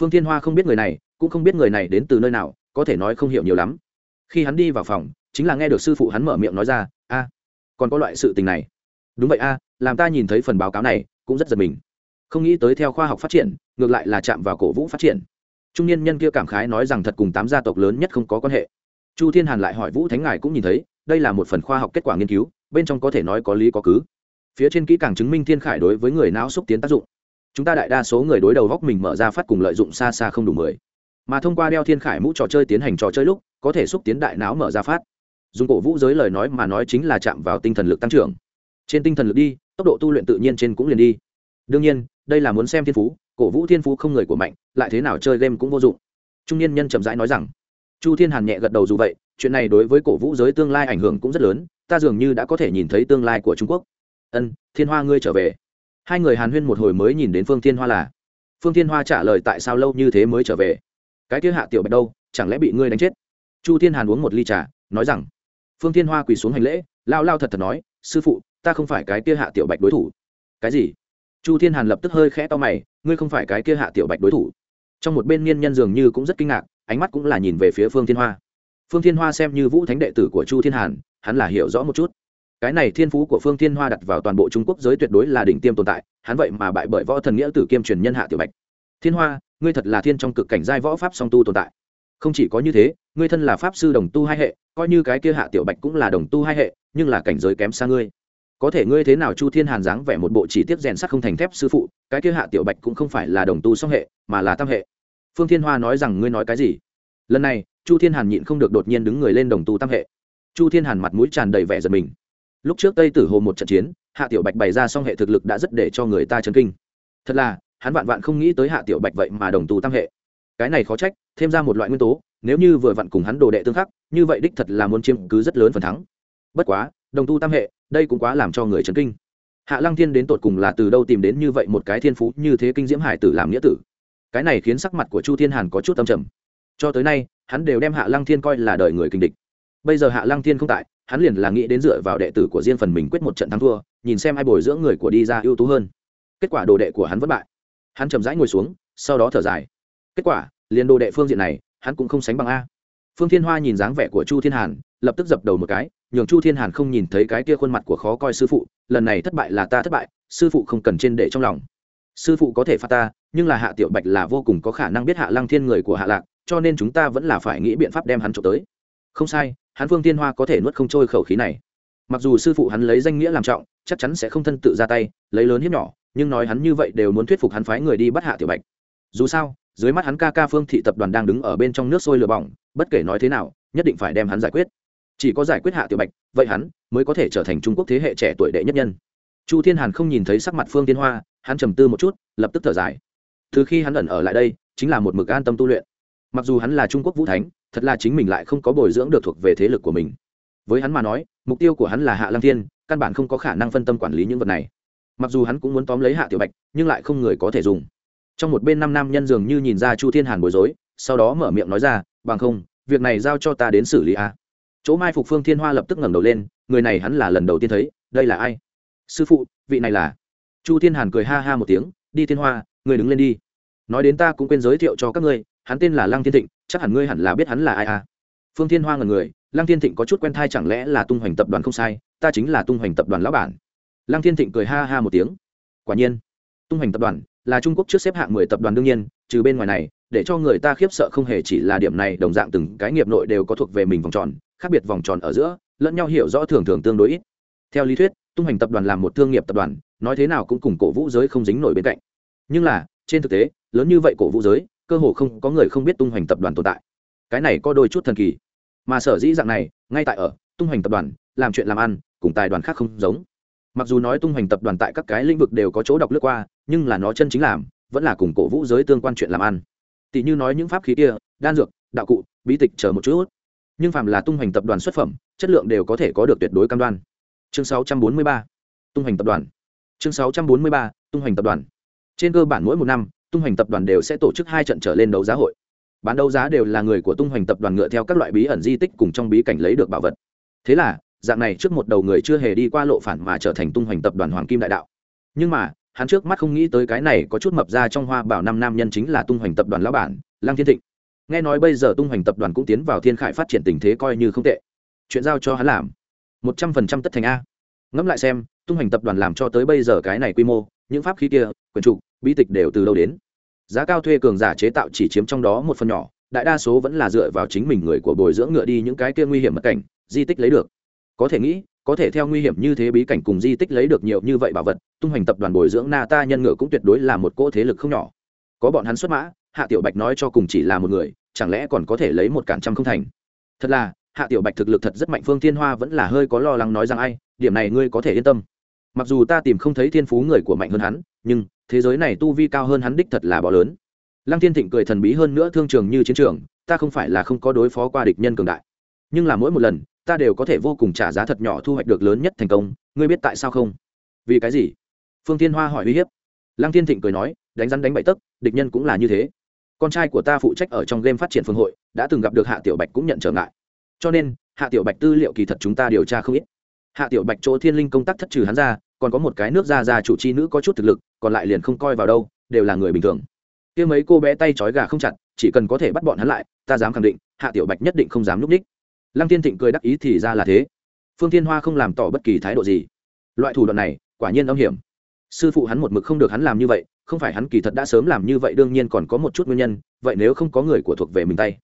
Phương thiên hoa không biết người này, cũng không biết người này đến từ nơi nào, có thể nói không hiểu nhiều lắm. Khi hắn đi vào phòng, chính là nghe được sư phụ hắn mở miệng nói ra còn có loại sự tình này. Đúng vậy a, làm ta nhìn thấy phần báo cáo này, cũng rất giật mình. Không nghĩ tới theo khoa học phát triển, ngược lại là chạm vào cổ vũ phát triển. Trung niên nhân kia cảm khái nói rằng thật cùng tám gia tộc lớn nhất không có quan hệ. Chu thiên hàn lại hỏi vũ thánh ngài cũng nhìn thấy, đây là một phần khoa học kết quả nghiên cứu, bên trong có thể nói có lý có cứ. Phía trên kỹ càng chứng minh thiên khải đối với người não xúc tiến tác dụng. Chúng ta đại đa số người đối đầu góc mình mở ra phát cùng lợi dụng xa xa không đủ mười. Mà thông qua đeo thiên khải mũ trò chơi tiến hành trò chơi lúc, có thể xúc tiến đại não mở ra phát dùng cổ vũ giới lời nói mà nói chính là chạm vào tinh thần lực tăng trưởng. Trên tinh thần lực đi, tốc độ tu luyện tự nhiên trên cũng liền đi. Đương nhiên, đây là muốn xem thiên phú, cổ vũ thiên phú không người của mạnh, lại thế nào chơi game cũng vô dụng. Trung niên nhân chậm rãi nói rằng, chu thiên hàn nhẹ gật đầu dù vậy, chuyện này đối với cổ vũ giới tương lai ảnh hưởng cũng rất lớn, ta dường như đã có thể nhìn thấy tương lai của trung quốc. Ân, thiên hoa ngươi trở về. Hai người hàn huyên một hồi mới nhìn đến phương thiên hoa là, phương thiên hoa trả lời tại sao lâu như thế mới trở về? Cái kia hạ tiểu bạch đâu, chẳng lẽ bị ngươi đánh chết? Chu thiên hàn uống một ly trà, nói rằng phương thiên hoa quỳ xuống hành lễ, lao lao thật thật nói, sư phụ, ta không phải cái kia hạ tiểu bạch đối thủ. Cái gì? Chu thiên hàn lập tức hơi khẽ to mày, ngươi không phải cái kia hạ tiểu bạch đối thủ? Trong một bên niên nhân dường như cũng rất kinh ngạc, ánh mắt cũng là nhìn về phía phương thiên hoa. Phương thiên hoa xem như vũ thánh đệ tử của chu thiên hàn, hắn là hiểu rõ một chút. Cái này thiên phú của phương thiên hoa đặt vào toàn bộ trung quốc giới tuyệt đối là đỉnh tiêm tồn tại, hắn vậy mà bại bởi võ thần nghĩa tử kiêm truyền nhân hạ tiểu bạch. Thiên hoa, ngươi thật là thiên trong cực cảnh giai võ pháp song tu tồn tại không chỉ có như thế, ngươi thân là pháp sư đồng tu hai hệ, coi như cái kia hạ tiểu bạch cũng là đồng tu hai hệ, nhưng là cảnh giới kém xa ngươi. Có thể ngươi thế nào chu thiên hàn dáng vẻ một bộ chỉ tiết rèn sắt không thành thép sư phụ, cái kia hạ tiểu bạch cũng không phải là đồng tu song hệ, mà là tam hệ. Phương thiên hoa nói rằng ngươi nói cái gì? Lần này, chu thiên hàn nhịn không được đột nhiên đứng người lên đồng tu tam hệ. Chu thiên hàn mặt mũi tràn đầy vẻ giật mình. Lúc trước tây tử hồ một trận chiến, hạ tiểu bạch bày ra song hệ thực lực đã rất để cho người ta chấn kinh. Thật là, hắn vạn vạn không nghĩ tới hạ tiểu bạch vậy mà đồng tu tam hệ cái này khó trách, thêm ra một loại nguyên tố, nếu như vừa vặn cùng hắn đồ đệ tương khắc, như vậy đích thật là muốn chiếm cứ rất lớn phần thắng. Bất quá, đồng tu tam hệ, đây cũng quá làm cho người chấn kinh. Hạ lăng thiên đến tột cùng là từ đâu tìm đến như vậy một cái thiên phú như thế kinh diễm hải tử làm nghĩa tử? Cái này khiến sắc mặt của chu thiên hàn có chút tâm trầm. Cho tới nay, hắn đều đem hạ lăng thiên coi là đời người kinh địch. Bây giờ hạ lăng thiên không tại, hắn liền là nghĩ đến dựa vào đệ tử của riêng phần mình quyết một trận thắng thua, nhìn xem ai bồi dưỡng người của đi ra ưu tú hơn. Kết quả đồ đệ của hắn vất bại. Hắn chầm rãi ngồi xuống, sau đó thở dài kết quả, liền đồ đệ phương diện này, hắn cũng không sánh bằng a. Phương thiên hoa nhìn dáng vẻ của chu thiên hàn, lập tức dập đầu một cái, nhường chu thiên hàn không nhìn thấy cái kia khuôn mặt của khó coi sư phụ, lần này thất bại là ta thất bại, sư phụ không cần trên để trong lòng. Sư phụ có thể phạt ta, nhưng là hạ tiểu bạch là vô cùng có khả năng biết hạ lăng thiên người của hạ lạc, cho nên chúng ta vẫn là phải nghĩ biện pháp đem hắn trộm tới. Không sai, hắn phương tiên hoa có thể nuốt không trôi khẩu khí này. Mặc dù sư phụ hắn lấy danh nghĩa làm trọng, chắc chắn sẽ không thân tự ra tay, lấy lớn hiếp nhỏ, nhưng nói hắn như vậy đều muốn thuyết phục hắn phái người đi bắt hạ tiểu bạch. Dù sao dưới mắt hắn ca ca phương thị tập đoàn đang đứng ở bên trong nước sôi lửa bỏng, bất kể nói thế nào, nhất định phải đem hắn giải quyết. Chỉ có giải quyết hạ tiểu bạch, vậy hắn mới có thể trở thành trung quốc thế hệ trẻ tuổi đệ nhất nhân. Chu thiên hàn không nhìn thấy sắc mặt phương tiên hoa, hắn trầm tư một chút, lập tức thở dài. Từ khi hắn ẩn ở lại đây, chính là một mực an tâm tu luyện. Mặc dù hắn là trung quốc vũ thánh, thật là chính mình lại không có bồi dưỡng được thuộc về thế lực của mình. Với hắn mà nói, mục tiêu của hắn là hạ lăng thiên, căn bản không có khả năng phân tâm quản lý những vật này. Mặc dù hắn cũng muốn tóm lấy hạ tiểu bạch, nhưng lại không người có thể dùng trong một bên năm nam nhân dường như nhìn ra chu thiên hàn bối rối, sau đó mở miệng nói ra, bằng không, việc này giao cho ta đến xử lý a. Chỗ mai phục phương thiên hoa lập tức ngẩng đầu lên, người này hắn là lần đầu tiên thấy, đây là ai? Sư phụ, vị này là chu thiên hàn cười ha ha một tiếng, đi thiên hoa, người đứng lên đi. Nói đến ta cũng quên giới thiệu cho các ngươi, hắn tên là lăng thiên thịnh, chắc hẳn ngươi hẳn là biết hắn là ai à phương thiên hoa ngần người, lăng thiên thịnh có chút quen thai chẳng lẽ là tung hoành tập đoàn không sai, ta chính là tung hoành tập đoàn lão bản. Lăng thiên thịnh cười ha ha một tiếng, quả nhiên, tung hoành tập đoàn là trung quốc trước xếp hạng mười tập đoàn đương nhiên, trừ bên ngoài này, để cho người ta khiếp sợ không hề chỉ là điểm này, đồng dạng từng cái nghiệp nội đều có thuộc về mình vòng tròn, khác biệt vòng tròn ở giữa, lẫn nhau hiểu rõ thường thường tương đối ít. Theo lý thuyết, tung hoành tập đoàn là một thương nghiệp tập đoàn, nói thế nào cũng cùng cổ vũ giới không dính nổi bên cạnh. Nhưng là, trên thực tế, lớn như vậy cổ vũ giới, cơ hồ không có người không biết tung hoành tập đoàn tồn tại. Cái này có đôi chút thần kỳ. Mà sở dĩ dạng này, ngay tại ở, tung hoành tập đoàn, làm chuyện làm ăn, cùng tài đoàn khác không giống mặc dù nói tung hoành tập đoàn tại các cái lĩnh vực đều có chỗ đọc lướt qua nhưng là nó chân chính làm vẫn là cùng cổ vũ giới tương quan chuyện làm ăn. Tỷ như nói những pháp khí kia đan dược đạo cụ bí tịch chờ một chút nhưng phạm là tung hoành tập đoàn xuất phẩm chất lượng đều có thể có được tuyệt đối cam đoan. Chương 643, tung hoành tập đoàn. Chương 643, tung hoành tập đoàn. Trên cơ bản mỗi một năm tung hoành tập đoàn đều sẽ tổ chức hai trận trở lên đấu giá hội. Bán đấu giá đều là người của tung hoành tập đoàn ngựa theo các loại bí ẩn di tích cùng trong bí cảnh lấy được bảo vật. Thế là dạng này trước một đầu người chưa hề đi qua lộ phản mà trở thành tung hoành tập đoàn hoàng kim đại đạo. Nhưng mà, hắn trước mắt không nghĩ tới cái này có chút mập ra trong hoa bảo năm nam nhân chính là tung hoành tập đoàn lão bản, lăng thiên thịnh. Nghe nói bây giờ tung hoành tập đoàn cũng tiến vào thiên khải phát triển tình thế coi như không tệ. Chuyện giao cho hắn làm. Một trăm phần trăm tất thành a. Ngẫm lại xem, tung hoành tập đoàn làm cho tới bây giờ cái này quy mô, những pháp khí kia, quyền trục, bí tịch đều từ đâu đến? Giá cao thuê cường giả chế tạo chỉ chiếm trong đó một phần nhỏ, đại đa số vẫn là dựa vào chính mình người của bồi dưỡng ngựa đi những cái kia nguy hiểm mật cảnh, di tích lấy được có thể nghĩ, có thể theo nguy hiểm như thế bí cảnh cùng di tích lấy được nhiều như vậy bảo vật, tung hoành tập đoàn bồi dưỡng na ta nhân ngựa cũng tuyệt đối là một cỗ thế lực không nhỏ. Có bọn hắn xuất mã, hạ tiểu bạch nói cho cùng chỉ là một người, chẳng lẽ còn có thể lấy một cản trăm không thành? Thật là, hạ tiểu bạch thực lực thật rất mạnh, phương thiên hoa vẫn là hơi có lo lắng nói rằng ai, điểm này ngươi có thể yên tâm. Mặc dù ta tìm không thấy thiên phú người của mạnh hơn hắn, nhưng, thế giới này tu vi cao hơn hắn đích thật là bó lớn. Lăng thiên thịnh cười thần bí hơn nữa thương trường như chiến trường, ta không phải là không có đối phó qua địch nhân cường đại. Nhưng là mỗi một lần ta đều có thể vô cùng trả giá thật nhỏ thu hoạch được lớn nhất thành công, ngươi biết tại sao không? Vì cái gì? Phương thiên hoa hỏi uy hiếp. Lăng thiên thịnh cười nói, đánh rắn đánh bậy tấc, địch nhân cũng là như thế. Con trai của ta phụ trách ở trong game phát triển phương hội, đã từng gặp được hạ tiểu bạch cũng nhận trở ngại. Cho nên, hạ tiểu bạch tư liệu kỳ thật chúng ta điều tra không ít. Hạ tiểu bạch chỗ thiên linh công tác thất trừ hắn ra, còn có một cái nước ra ra chủ chi nữ có chút thực lực, còn lại liền không coi vào đâu, đều là người bình thường. Kia mấy cô bé tay trói gà không chặt, chỉ cần có thể bắt bọn hắn lại, ta dám khẳng định, hạ tiểu bạch nhất định không dám núp ních lăng tiên thịnh cười đắc ý thì ra là thế. Phương thiên hoa không làm tỏ bất kỳ thái độ gì. Loại thủ đoạn này, quả nhiên âm hiểm. Sư phụ hắn một mực không được hắn làm như vậy, không phải hắn kỳ thật đã sớm làm như vậy, đương nhiên còn có một chút nguyên nhân, vậy nếu không có người của thuộc về mình tay,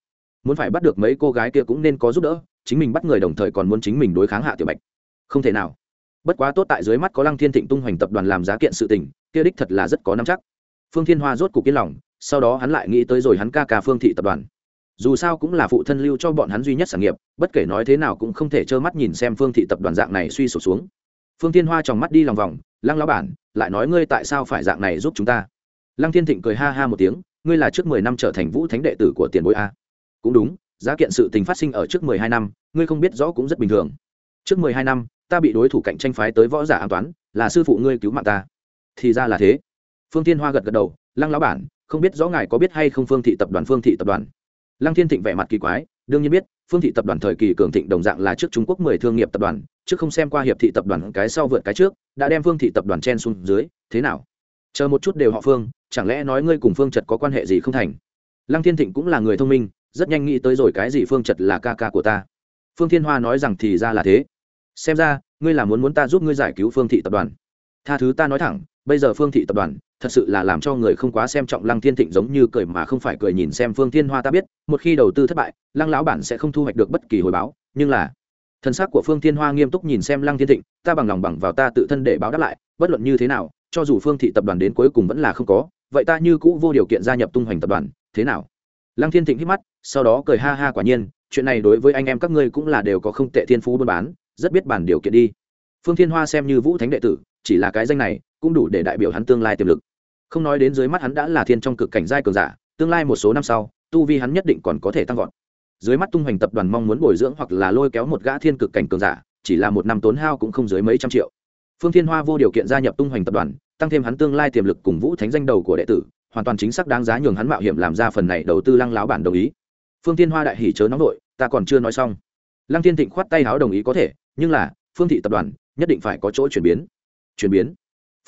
muốn phải bắt được mấy cô gái kia cũng nên có giúp đỡ, chính mình bắt người đồng thời còn muốn chính mình đối kháng hạ tiểu bạch. Không thể nào. Bất quá tốt tại dưới mắt có lăng thiên thịnh tung hoành tập đoàn làm giá kiện sự tình, kia đích thật là rất có nắm chắc. Phương thiên hoa rốt cục yên lòng, sau đó hắn lại nghĩ tới rồi hắn ca ca phương thị tập đoàn dù sao cũng là phụ thân lưu cho bọn hắn duy nhất sản nghiệp, bất kể nói thế nào cũng không thể trơ mắt nhìn xem phương thị tập đoàn dạng này suy sụp xuống. Phương thiên hoa tròng mắt đi lòng vòng, lăng lão bản, lại nói ngươi tại sao phải dạng này giúp chúng ta? Lăng thiên thịnh cười ha ha một tiếng, ngươi là trước mười năm trở thành vũ thánh đệ tử của tiền bối a. Cũng đúng, giá kiện sự tình phát sinh ở trước mười hai năm, ngươi không biết rõ cũng rất bình thường. Trước mười hai năm, ta bị đối thủ cạnh tranh phái tới võ giả an toán, là sư phụ ngươi cứu mạng ta. Thì ra là thế. Phương thiên hoa gật gật đầu, lăng lão bản, không biết rõ ngài có biết hay không phương thị tập đoàn, phương thị tập đoàn? Lăng thiên thịnh vẻ mặt kỳ quái, đương nhiên biết, phương thị tập đoàn thời kỳ cường thịnh đồng dạng là trước trung quốc mười thương nghiệp tập đoàn, trước không xem qua hiệp thị tập đoàn cái sau vượt cái trước, đã đem phương thị tập đoàn chen xuống dưới, thế nào? Chờ một chút đều họ phương, chẳng lẽ nói ngươi cùng phương trật có quan hệ gì không thành? Lăng thiên thịnh cũng là người thông minh, rất nhanh nghĩ tới rồi cái gì phương trật là ca ca của ta. Phương thiên hoa nói rằng thì ra là thế. Xem ra, ngươi là muốn muốn ta giúp ngươi giải cứu phương thị tập đoàn. Tha thứ ta nói thẳng bây giờ phương thị tập đoàn, thật sự là làm cho người không quá xem trọng lăng thiên thịnh giống như cười mà không phải cười nhìn xem phương thiên hoa ta biết, một khi đầu tư thất bại, lăng lão bản sẽ không thu hoạch được bất kỳ hồi báo, nhưng là thân xác của phương thiên hoa nghiêm túc nhìn xem lăng thiên thịnh, ta bằng lòng bằng vào ta tự thân để báo đáp lại, bất luận như thế nào, cho dù phương thị tập đoàn đến cuối cùng vẫn là không có, vậy ta như cũ vô điều kiện gia nhập tung hoành tập đoàn, thế nào? Lăng thiên thịnh hít mắt, sau đó cười ha ha quả nhiên, chuyện này đối với anh em các ngươi cũng là đều có không tệ thiên phú buôn bán, rất biết bản điều kiện đi. Phương thiên hoa xem như vũ thánh đệ tử chỉ là cái danh này, cũng đủ để đại biểu hắn tương lai tiềm lực. Không nói đến dưới mắt hắn đã là thiên trong cực cảnh giai cường giả, tương lai một số năm sau, tu vi hắn nhất định còn có thể tăng vọt. Dưới mắt tung hoành tập đoàn mong muốn bồi dưỡng hoặc là lôi kéo một gã thiên cực cảnh cường giả, chỉ là một năm tốn hao cũng không dưới mấy trăm triệu. Phương thiên hoa vô điều kiện gia nhập tung hoành tập đoàn, tăng thêm hắn tương lai tiềm lực cùng vũ thánh danh đầu của đệ tử, hoàn toàn chính xác đáng giá nhường hắn mạo hiểm làm ra phần này đầu tư lăng láo bản đồng ý. Phương thiên hoa đại hỉ chớ nóng nội, ta còn chưa nói xong. Lăng thiên thịnh khoát tay háo đồng ý có thể, nhưng là, phương thị tập đoàn, nhất định phải có chỗ chuyển biến chuyển biến.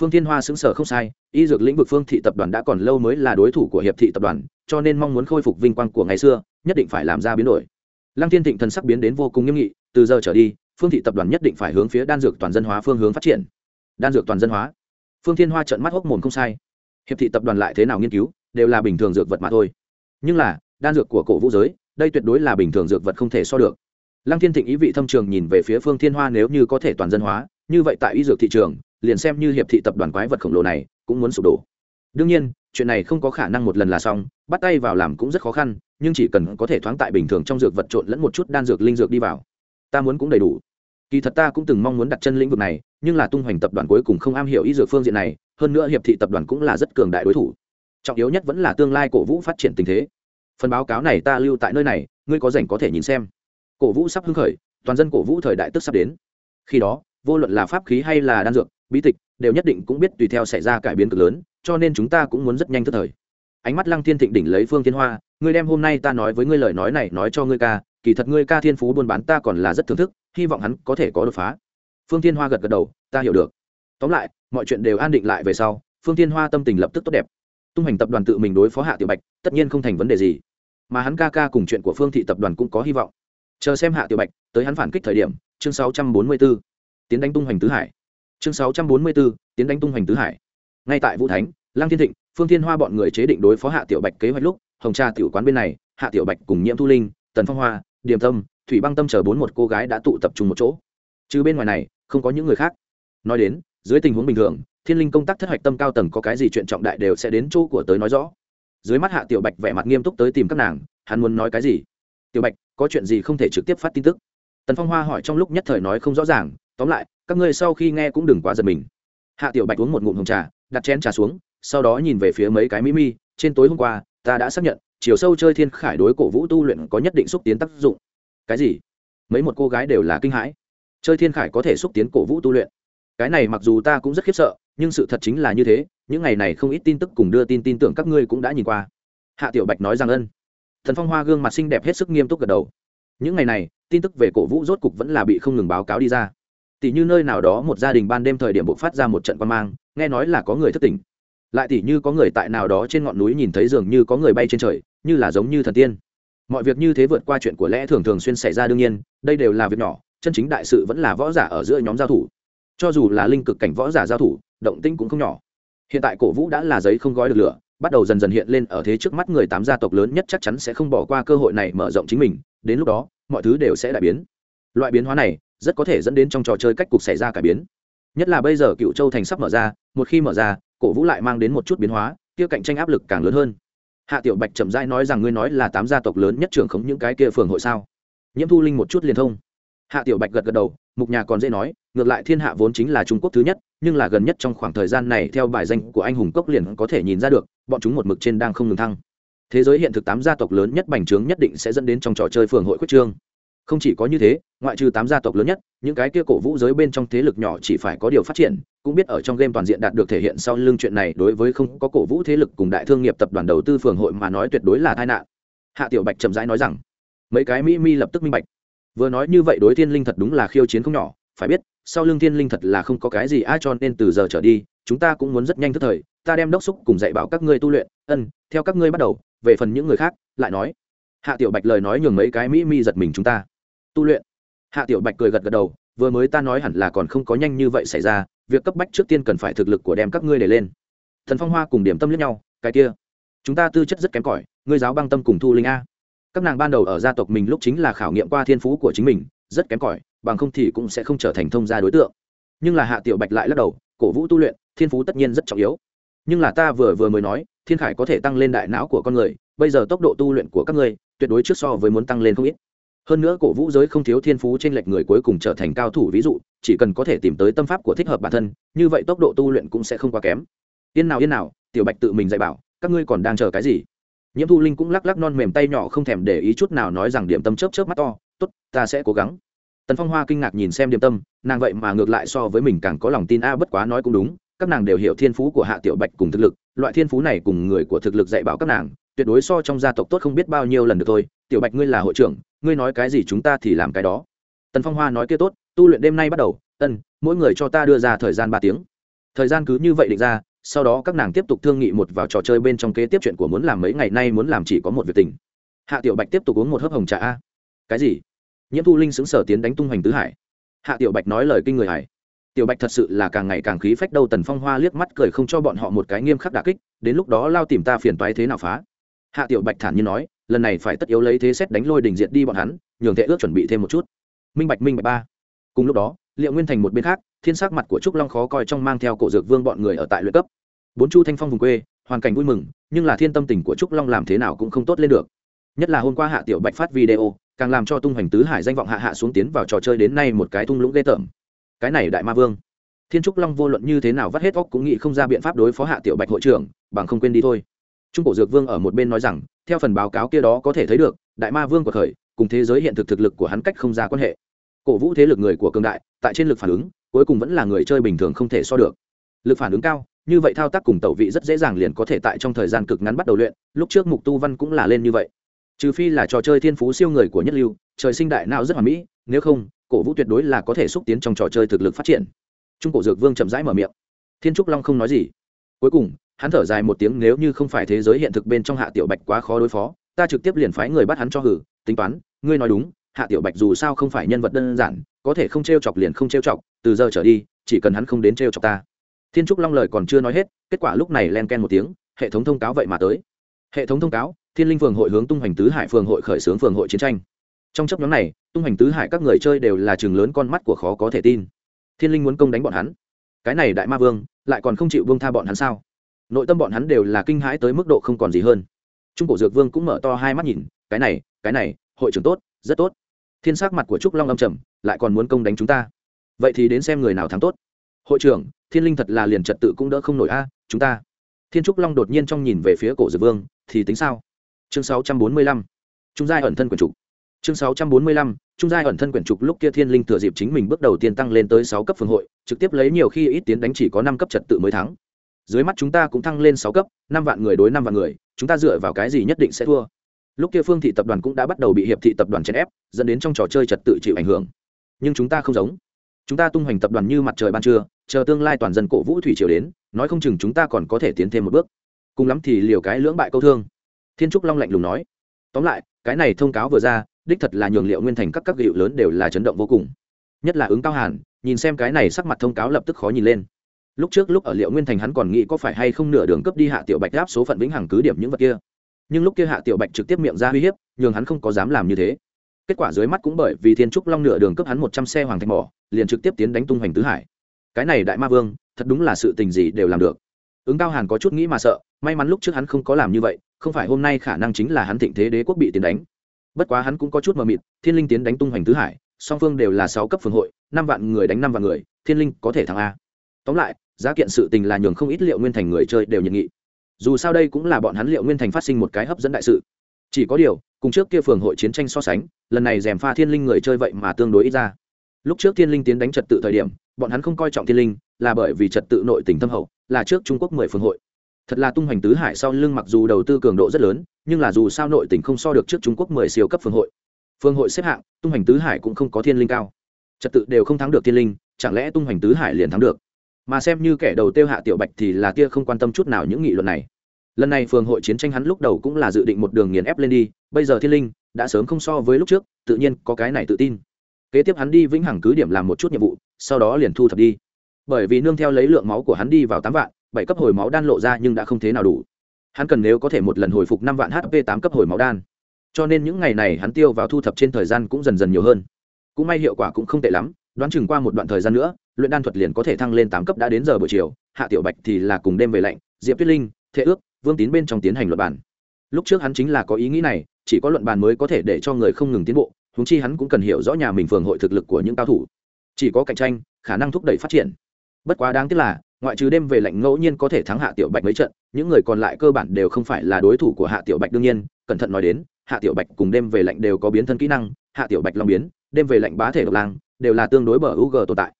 Phương thiên hoa xứng sở không sai, y dược lĩnh vực phương thị tập đoàn đã còn lâu mới là đối thủ của hiệp thị tập đoàn, cho nên mong muốn khôi phục vinh quang của ngày xưa, nhất định phải làm ra biến đổi. Lăng thiên thịnh thần sắc biến đến vô cùng nghiêm nghị, từ giờ trở đi, phương thị tập đoàn nhất định phải hướng phía đan dược toàn dân hóa phương hướng phát triển. Đan dược toàn dân hóa. Phương thiên hoa trợn mắt hốc mồm không sai. Hiệp thị tập đoàn lại thế nào nghiên cứu, đều là bình thường dược vật mà thôi. Nhưng là, đan dược của cổ vũ giới, đây tuyệt đối là bình thường dược vật không thể so được. Lăng thiên thịnh ý vị thâm trường nhìn về phía phương thiên hoa nếu như có thể toàn dân hóa, như vậy tại y dược thị trường liền xem như hiệp thị tập đoàn quái vật khổng lồ này cũng muốn sụp đổ. Đương nhiên, chuyện này không có khả năng một lần là xong, bắt tay vào làm cũng rất khó khăn, nhưng chỉ cần có thể thoáng tại bình thường trong dược vật trộn lẫn một chút đan dược linh dược đi vào, ta muốn cũng đầy đủ. Kỳ thật ta cũng từng mong muốn đặt chân lĩnh vực này, nhưng là tung hoành tập đoàn cuối cùng không am hiểu y dược phương diện này, hơn nữa hiệp thị tập đoàn cũng là rất cường đại đối thủ. Trọng yếu nhất vẫn là tương lai cổ vũ phát triển tình thế. Phần báo cáo này ta lưu tại nơi này, ngươi có rảnh có thể nhìn xem. Cổ vũ sắp hưng khởi, toàn dân cổ vũ thời đại tức sắp đến. Khi đó, vô luận là pháp khí hay là đan dược bí tịch đều nhất định cũng biết tùy theo xảy ra cải biến cực lớn, cho nên chúng ta cũng muốn rất nhanh tức thời. Ánh mắt lăng thiên thịnh đỉnh lấy phương thiên hoa, ngươi đem hôm nay ta nói với ngươi lời nói này nói cho ngươi ca, kỳ thật ngươi ca thiên phú buôn bán ta còn là rất thưởng thức, hy vọng hắn có thể có đột phá. Phương thiên hoa gật gật đầu, ta hiểu được. Tóm lại, mọi chuyện đều an định lại về sau, phương thiên hoa tâm tình lập tức tốt đẹp. Tung hành tập đoàn tự mình đối phó hạ tiểu bạch, tất nhiên không thành vấn đề gì. Mà hắn ca ca cùng chuyện của phương thị tập đoàn cũng có hy vọng. Chờ xem hạ tiểu bạch tới hắn phản kích thời điểm, chương 644. tiến đánh tung hoành tứ hải chương sáu trăm bốn mươi bốn tiến đánh tung hoành tứ hải. Ngay tại vũ thánh lang thiên thịnh, phương thiên hoa bọn người chế định đối phó hạ tiểu bạch kế hoạch lúc, hồng trà tiểu quán bên này, hạ tiểu bạch cùng nhiễm thu linh, tần phong hoa, điềm tâm, thủy băng tâm chờ bốn một cô gái đã tụ tập trung một chỗ. Chứ bên ngoài này, không có những người khác. Nói đến, dưới tình huống bình thường, thiên linh công tác thất hoạch tâm cao tầng có cái gì chuyện trọng đại đều sẽ đến chỗ của tới nói rõ. Dưới mắt hạ tiểu bạch vẻ mặt nghiêm túc tới tìm các nàng, hắn muốn nói cái gì? Tiểu bạch, có chuyện gì không thể trực tiếp phát tin tức? Tần phong hoa hỏi trong lúc nhất thời nói không rõ ràng tóm lại, các ngươi sau khi nghe cũng đừng quá giật mình. Hạ tiểu bạch uống một ngụm hồng trà, đặt chén trà xuống, sau đó nhìn về phía mấy cái mỹ mi. Trên tối hôm qua, ta đã xác nhận, chiều sâu chơi thiên khải đối cổ vũ tu luyện có nhất định xúc tiến tác dụng. Cái gì? Mấy một cô gái đều là kinh hãi. Chơi thiên khải có thể xúc tiến cổ vũ tu luyện. Cái này mặc dù ta cũng rất khiếp sợ, nhưng sự thật chính là như thế, những ngày này không ít tin tức cùng đưa tin tin tưởng các ngươi cũng đã nhìn qua. Hạ tiểu bạch nói rằng ân. Thần phong hoa gương mặt xinh đẹp hết sức nghiêm túc gật đầu. Những ngày này, tin tức về cổ vũ rốt cục vẫn là bị không ngừng báo cáo đi ra tỷ như nơi nào đó một gia đình ban đêm thời điểm bộc phát ra một trận quan mang, nghe nói là có người thất tỉnh. Lại tỷ như có người tại nào đó trên ngọn núi nhìn thấy dường như có người bay trên trời, như là giống như thần tiên. Mọi việc như thế vượt qua chuyện của lẽ thường thường xuyên xảy ra đương nhiên, đây đều là việc nhỏ, chân chính đại sự vẫn là võ giả ở giữa nhóm giao thủ. Cho dù là linh cực cảnh võ giả giao thủ, động tĩnh cũng không nhỏ. Hiện tại cổ vũ đã là giấy không gói được lửa, bắt đầu dần dần hiện lên ở thế trước mắt người tám gia tộc lớn nhất chắc chắn sẽ không bỏ qua cơ hội này mở rộng chính mình, đến lúc đó, mọi thứ đều sẽ đại biến. Loại biến hóa này rất có thể dẫn đến trong trò chơi cách cục xảy ra cải biến. Nhất là bây giờ cựu châu thành sắp mở ra, một khi mở ra, cổ vũ lại mang đến một chút biến hóa, kia cạnh tranh áp lực càng lớn hơn. Hạ tiểu bạch chậm rãi nói rằng ngươi nói là tám gia tộc lớn nhất trưởng khống những cái kia phường hội sao? Nhiễm thu linh một chút liền thông. Hạ tiểu bạch gật gật đầu, mục nhà còn dễ nói, ngược lại thiên hạ vốn chính là trung quốc thứ nhất, nhưng là gần nhất trong khoảng thời gian này theo bài danh của anh hùng cốc liền có thể nhìn ra được, bọn chúng một mực trên đang không ngừng thăng. Thế giới hiện thực tám gia tộc lớn nhất bành trướng nhất định sẽ dẫn đến trong trò chơi phường hội quyết trương không chỉ có như thế, ngoại trừ tám gia tộc lớn nhất, những cái kia cổ vũ giới bên trong thế lực nhỏ chỉ phải có điều phát triển, cũng biết ở trong game toàn diện đạt được thể hiện sau lưng chuyện này đối với không có cổ vũ thế lực cùng đại thương nghiệp tập đoàn đầu tư phường hội mà nói tuyệt đối là tai nạn. Hạ tiểu bạch chậm rãi nói rằng, mấy cái mỹ mi lập tức minh bạch. Vừa nói như vậy đối thiên linh thật đúng là khiêu chiến không nhỏ, phải biết, sau lưng thiên linh thật là không có cái gì ai cho nên từ giờ trở đi, chúng ta cũng muốn rất nhanh tức thời, ta đem đốc xúc cùng dạy bảo các ngươi tu luyện, ân, theo các ngươi bắt đầu, về phần những người khác, lại nói. Hạ tiểu bạch lời nói nhường mấy cái mỹ mi giật mình chúng ta tu luyện. Hạ tiểu bạch cười gật gật đầu, vừa mới ta nói hẳn là còn không có nhanh như vậy xảy ra, việc cấp bách trước tiên cần phải thực lực của đem các ngươi để lên. Thần phong hoa cùng điểm tâm lẫn nhau, cái kia, chúng ta tư chất rất kém cỏi, ngươi giáo băng tâm cùng thu linh a. Các nàng ban đầu ở gia tộc mình lúc chính là khảo nghiệm qua thiên phú của chính mình, rất kém cỏi, bằng không thì cũng sẽ không trở thành thông gia đối tượng. Nhưng là hạ tiểu bạch lại lắc đầu, cổ vũ tu luyện, thiên phú tất nhiên rất trọng yếu. Nhưng là ta vừa vừa mới nói, thiên khải có thể tăng lên đại não của con người, bây giờ tốc độ tu luyện của các ngươi, tuyệt đối trước so với muốn tăng lên không ít hơn nữa cổ vũ giới không thiếu thiên phú trên lệch người cuối cùng trở thành cao thủ, ví dụ, chỉ cần có thể tìm tới tâm pháp của thích hợp bản thân, như vậy tốc độ tu luyện cũng sẽ không quá kém. Yên nào yên nào, tiểu bạch tự mình dạy bảo, các ngươi còn đang chờ cái gì? Nhiễm thu linh cũng lắc lắc non mềm tay nhỏ không thèm để ý chút nào nói rằng điểm tâm chớp chớp mắt to, tốt, ta sẽ cố gắng. Tần phong hoa kinh ngạc nhìn xem điểm tâm, nàng vậy mà ngược lại so với mình càng có lòng tin, a, bất quá nói cũng đúng, các nàng đều hiểu thiên phú của hạ tiểu bạch cùng thực lực, loại thiên phú này cùng người của thực lực dạy bảo các nàng, tuyệt đối so trong gia tộc tốt không biết bao nhiêu lần được thôi. Tiểu bạch ngươi là hội trưởng ngươi nói cái gì chúng ta thì làm cái đó. Tần phong hoa nói kia tốt, tu luyện đêm nay bắt đầu, ân, mỗi người cho ta đưa ra thời gian ba tiếng. Thời gian cứ như vậy định ra, sau đó các nàng tiếp tục thương nghị một vào trò chơi bên trong kế tiếp chuyện của muốn làm mấy ngày nay muốn làm chỉ có một việc tình. Hạ tiểu bạch tiếp tục uống một hớp hồng trà a. Cái gì? Nhiễm thu linh xứng sở tiến đánh tung hoành tứ hải. Hạ tiểu bạch nói lời kinh người hải tiểu bạch thật sự là càng ngày càng khí phách đâu, tần phong hoa liếc mắt cười không cho bọn họ một cái nghiêm khắc đà kích, đến lúc đó lao tìm ta phiền toái thế nào phá. Hạ tiểu bạch thản nhiên nói lần này phải tất yếu lấy thế xét đánh lôi đình diệt đi bọn hắn, nhường thệ ước chuẩn bị thêm một chút. Minh bạch minh bạch ba. Cùng lúc đó, liệu nguyên thành một bên khác, thiên sắc mặt của trúc long khó coi trong mang theo cổ dược vương bọn người ở tại luyện cấp. Bốn chu thanh phong vùng quê, hoàn cảnh vui mừng, nhưng là thiên tâm tình của trúc long làm thế nào cũng không tốt lên được. Nhất là hôm qua hạ tiểu bạch phát video, càng làm cho tung hoành tứ hải danh vọng hạ hạ xuống tiến vào trò chơi đến nay một cái thung lũng ghê tởm. Cái này đại ma vương. Thiên trúc long vô luận như thế nào vắt hết óc cũng nghĩ không ra biện pháp đối phó hạ tiểu bạch hội trưởng, bằng không quên đi thôi trung cổ dược vương ở một bên nói rằng, theo phần báo cáo kia đó có thể thấy được, đại ma vương của khởi cùng thế giới hiện thực thực lực của hắn cách không ra quan hệ. Cổ vũ thế lực người của cường đại, tại trên lực phản ứng, cuối cùng vẫn là người chơi bình thường không thể so được. Lực phản ứng cao, như vậy thao tác cùng tẩu vị rất dễ dàng liền có thể tại trong thời gian cực ngắn bắt đầu luyện, lúc trước mục tu văn cũng là lên như vậy. Trừ phi là trò chơi thiên phú siêu người của nhất lưu, trời sinh đại nào rất hoàn mỹ, nếu không, cổ vũ tuyệt đối là có thể xúc tiến trong trò chơi thực lực phát triển. Trung cổ dược vương chậm rãi mở miệng. Thiên trúc long không nói gì cuối cùng, hắn thở dài một tiếng nếu như không phải thế giới hiện thực bên trong hạ tiểu bạch quá khó đối phó, ta trực tiếp liền phái người bắt hắn cho hử. Tính toán, ngươi nói đúng, hạ tiểu bạch dù sao không phải nhân vật đơn giản, có thể không t r e o chọc liền không t r e o chọc, từ giờ trở đi, chỉ cần hắn không đến t r e o chọc ta. Thiên trúc long lời còn chưa nói hết, kết quả lúc này len ken một tiếng, hệ thống thông cáo vậy mà tới. Hệ thống thông cáo, thiên linh phường hội hướng tung hoành tứ hải phường hội khởi xướng phường hội chiến tranh. Trong chấp nhóm này, tung hoành tứ hải các người chơi đều là chừng lớn con mắt của khó có thể tin. Thiên linh muốn công đánh bọn hắn. Cái này đại ma vương lại còn không chịu vương tha bọn hắn sao? Nội tâm bọn hắn đều là kinh hãi tới mức độ không còn gì hơn. Trung cổ dược vương cũng mở to hai mắt nhìn, cái này cái này, hội trưởng tốt, rất tốt. Thiên sắc mặt của trúc long âm trầm, lại còn muốn công đánh chúng ta. Vậy thì đến xem người nào thắng tốt. Hội trưởng, thiên linh thật là liền trật tự cũng đỡ không nổi a, chúng ta. Thiên trúc long đột nhiên trong nhìn về phía cổ dược vương, thì tính sao? Chương sáu trăm bốn mươi lăm. Trung giai ẩn thân quyền trục chương sáu trăm bốn mươi lăm trung giai ẩn thân quyển trục lúc kia thiên linh thừa dịp chính mình bước đầu tiên tăng lên tới sáu cấp phường hội, trực tiếp lấy nhiều khi ít tiến đánh chỉ có năm cấp trật tự mới thắng. Dưới mắt chúng ta cũng thăng lên sáu cấp, năm vạn người đối năm vạn người, chúng ta dựa vào cái gì nhất định sẽ thua? Lúc kia phương thị tập đoàn cũng đã bắt đầu bị hiệp thị tập đoàn chèn ép, dẫn đến trong trò chơi trật tự chịu ảnh hưởng. Nhưng chúng ta không giống. Chúng ta tung hoành tập đoàn như mặt trời ban trưa, chờ tương lai toàn dân cổ vũ thủy triều đến, nói không chừng chúng ta còn có thể tiến thêm một bước. Cùng lắm thì liều cái lưỡng bại câu thương. Thiên trúc long lạnh lùng nói. Tóm lại, cái này thông cáo vừa ra đích thật là nhường liệu nguyên thành các các hiệu lớn đều là chấn động vô cùng. Nhất là ứng cao hàn, nhìn xem cái này sắc mặt thông cáo lập tức khó nhìn lên. Lúc trước lúc ở liệu nguyên thành hắn còn nghĩ có phải hay không nửa đường cấp đi hạ tiểu bạch áp số phận vĩnh hằng cứ điểm những vật kia. Nhưng lúc kia hạ tiểu bạch trực tiếp miệng ra uy hiếp, nhường hắn không có dám làm như thế. Kết quả dưới mắt cũng bởi vì thiên trúc long nửa đường cấp hắn một trăm xe hoàng thành mỏ, liền trực tiếp tiến đánh tung hoành tứ hải. Cái này đại ma vương, thật đúng là sự tình gì đều làm được. Ứng cao hàn có chút nghĩ mà sợ, may mắn lúc trước hắn không có làm như vậy, không phải hôm nay khả năng chính là hắn thịnh thế đế quốc bị tiến đánh bất quá hắn cũng có chút mờ mịt, thiên linh tiến đánh tung hoành tứ hải, song phương đều là sáu cấp phường hội, năm vạn người đánh năm vạn người, thiên linh có thể thắng a. Tóm lại, giá kiện sự tình là nhường không ít liệu nguyên thành người chơi đều nhận nghị. Dù sao đây cũng là bọn hắn liệu nguyên thành phát sinh một cái hấp dẫn đại sự. Chỉ có điều, cùng trước kia phường hội chiến tranh so sánh, lần này dèm pha thiên linh người chơi vậy mà tương đối ít ra. Lúc trước thiên linh tiến đánh trật tự thời điểm, bọn hắn không coi trọng thiên linh, là bởi vì trật tự nội tỉnh tâm hậu, là trước trung quốc mười phường hội thật là tung hoành tứ hải sau lưng mặc dù đầu tư cường độ rất lớn, nhưng là dù sao nội tỉnh không so được trước trung quốc mười siêu cấp phương hội. Phương hội xếp hạng, tung hoành tứ hải cũng không có thiên linh cao. Trật tự đều không thắng được thiên linh, chẳng lẽ tung hoành tứ hải liền thắng được? Mà xem như kẻ đầu tiêu hạ tiểu bạch thì là tia không quan tâm chút nào những nghị luận này. Lần này phường hội chiến tranh hắn lúc đầu cũng là dự định một đường nghiền ép lên đi, bây giờ thiên linh đã sớm không so với lúc trước, tự nhiên có cái này tự tin. Kế tiếp hắn đi vĩnh hằng cứ điểm làm một chút nhiệm vụ, sau đó liền thu thập đi. Bởi vì nương theo lấy lượng máu của hắn đi vào tám vạn bảy cấp hồi máu đan lộ ra nhưng đã không thế nào đủ. Hắn cần nếu có thể một lần hồi phục năm vạn hp tám cấp hồi máu đan. Cho nên những ngày này hắn tiêu vào thu thập trên thời gian cũng dần dần nhiều hơn. Cũng may hiệu quả cũng không tệ lắm, đoán chừng qua một đoạn thời gian nữa, luyện đan thuật liền có thể thăng lên tám cấp đã đến giờ buổi chiều, hạ tiểu bạch thì là cùng đêm về lạnh, diệp tuyết linh thế ước, vương tín bên trong tiến hành luận bản lúc trước hắn chính là có ý nghĩ này, chỉ có luận bàn mới có thể để cho người không ngừng tiến bộ húng chi hắn cũng cần hiểu rõ nhà mình phường hội thực lực của những cao thủ. Chỉ có cạnh tranh, khả năng thúc đẩy phát triển. Bất quá đáng tiếc là ngoại trừ đêm về lạnh ngẫu nhiên có thể thắng hạ tiểu bạch mấy trận, những người còn lại cơ bản đều không phải là đối thủ của hạ tiểu bạch đương nhiên, cẩn thận nói đến, hạ tiểu bạch cùng đêm về lạnh đều có biến thân kỹ năng, hạ tiểu bạch long biến, đêm về lạnh bá thể độc lang, đều là tương đối bờ u g tồn tại.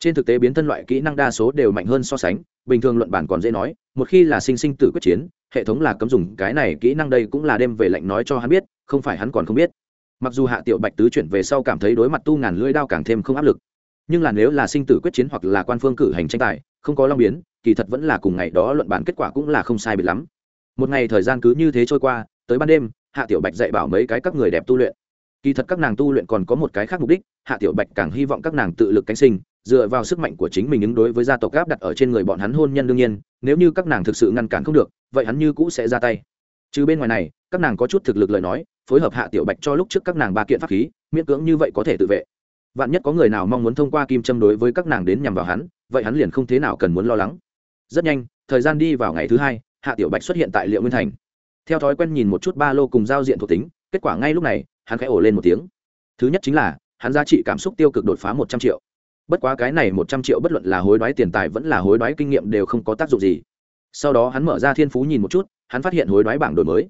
Trên thực tế biến thân loại kỹ năng đa số đều mạnh hơn so sánh, bình thường luận bản còn dễ nói, một khi là sinh sinh tử quyết chiến, hệ thống là cấm dùng, cái này kỹ năng đây cũng là đêm về lạnh nói cho hắn biết, không phải hắn còn không biết. Mặc dù hạ tiểu bạch tứ chuyển về sau cảm thấy đối mặt tu ngàn lưỡi đao càng thêm không áp lực nhưng là nếu là sinh tử quyết chiến hoặc là quan phương cử hành tranh tài, không có long biến, kỳ thật vẫn là cùng ngày đó luận bản kết quả cũng là không sai bị lắm. Một ngày thời gian cứ như thế trôi qua, tới ban đêm, hạ tiểu bạch dạy bảo mấy cái các người đẹp tu luyện. Kỳ thật các nàng tu luyện còn có một cái khác mục đích, hạ tiểu bạch càng hy vọng các nàng tự lực cánh sinh, dựa vào sức mạnh của chính mình ứng đối với gia tộc gáp đặt ở trên người bọn hắn hôn nhân đương nhiên, nếu như các nàng thực sự ngăn cản không được, vậy hắn như cũ sẽ ra tay. Trừ bên ngoài này, các nàng có chút thực lực lời nói, phối hợp hạ tiểu bạch cho lúc trước các nàng ba kiện pháp khí, miễn cưỡng như vậy có thể tự vệ vạn nhất có người nào mong muốn thông qua kim châm đối với các nàng đến nhằm vào hắn, vậy hắn liền không thế nào cần muốn lo lắng. Rất nhanh, thời gian đi vào ngày thứ hai, hạ tiểu bạch xuất hiện tại liệu nguyên thành. Theo thói quen nhìn một chút ba lô cùng giao diện thuộc tính, kết quả ngay lúc này, hắn khẽ ổ lên một tiếng. Thứ nhất chính là, hắn giá trị cảm xúc tiêu cực đột phá một trăm triệu. Bất quá cái này một trăm triệu bất luận là hối đoái tiền tài vẫn là hối đoái kinh nghiệm đều không có tác dụng gì. Sau đó hắn mở ra thiên phú nhìn một chút, hắn phát hiện hối đoái bảng đổi mới.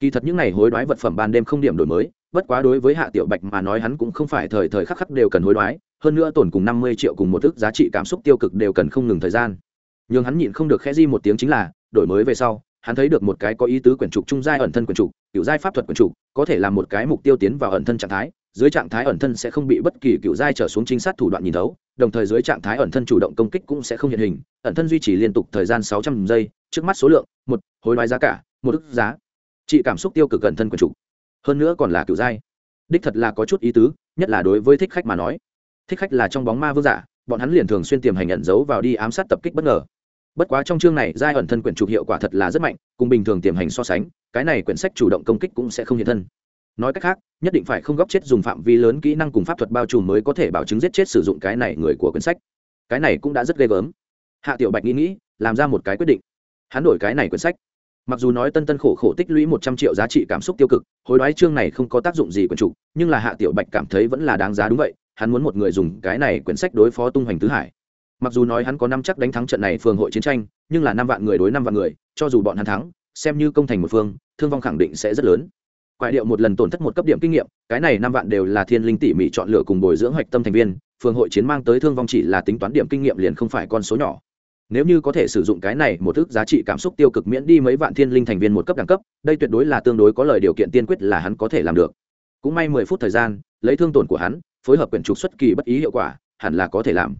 Kỳ thật những n à y hối đoái vật phẩm ban đêm không điểm đổi mới bất quá đối với hạ tiểu bạch mà nói hắn cũng không phải thời thời khắc khắc đều cần hối đoái, hơn nữa tổn cùng năm mươi triệu cùng một thức giá trị cảm xúc tiêu cực đều cần không ngừng thời gian. N h ư n g hắn nhịn không được khẽ di một tiếng chính là, đổi mới về sau, hắn thấy được một cái có ý tứ quyển trục trung giai ẩn thân quyển trục kiểu giai pháp thuật quyển trục, có thể là một cái mục tiêu tiến vào ẩn thân trạng thái, dưới trạng thái ẩn thân sẽ không bị bất kỳ cựu giai trở xuống chính sát thủ đoạn nhìn thấu, đồng thời dưới trạng thái ẩn thân chủ động công kích cũng sẽ không hiện hình, ẩn thân duy trì liên tục thời gian sáu trăm giây, trước mắt số lượng, một, hối đoái giá cả, một ức giá. Trị cảm xúc tiêu cực ẩn thân quyển chủ hơn nữa còn là cựu giai đích thật là có chút ý tứ, nhất là đối với thích khách mà nói. Thích khách là trong bóng ma vương giả, bọn hắn liền thường xuyên tiềm hành nhận giấu vào đi ám sát tập kích bất ngờ. Bất quá trong chương này, giai ẩn thân quyển trục hiệu quả thật là rất mạnh, cùng bình thường tiềm hành so sánh, cái này quyển sách chủ động công kích cũng sẽ không hiện thân. Nói cách khác, nhất định phải không góp chết dùng phạm vi lớn kỹ năng cùng pháp thuật bao trùm mới có thể bảo chứng giết chết sử dụng cái này người của quyển sách. Cái này cũng đã rất ghê gớm. Hạ tiểu bạch nghĩ nghĩ, làm ra một cái quyết định. Hắn đổi cái này quyển sách mặc dù nói tân tân khổ khổ tích lũy một trăm triệu giá trị cảm xúc tiêu cực, hối đoái chương này không có tác dụng gì quần trục nhưng là hạ tiểu bạch cảm thấy vẫn là đáng giá đúng vậy, hắn muốn một người dùng cái này quyển sách đối phó tung hoành tứ hải. Mặc dù nói hắn có năm chắc đánh thắng trận này phường hội chiến tranh, nhưng là năm vạn người đối năm vạn người, cho dù bọn hắn thắng, xem như công thành một phương, thương vong khẳng định sẽ rất lớn. Quại điệu một lần tổn thất một cấp điểm kinh nghiệm, cái này năm vạn đều là thiên linh tỉ mỉ chọn lựa cùng bồi dưỡng hoạch tâm thành viên, phường hội chiến mang tới thương vong chỉ là tính toán điểm kinh nghiệm liền không phải con số nhỏ nếu như có thể sử dụng cái này một thức giá trị cảm xúc tiêu cực miễn đi mấy vạn thiên linh thành viên một cấp đẳng cấp, đây tuyệt đối là tương đối có lời điều kiện tiên quyết là hắn có thể làm được. Cũng may mười phút thời gian, lấy thương tổn của hắn, phối hợp quyển trục xuất kỳ bất ý hiệu quả, hẳn là có thể làm.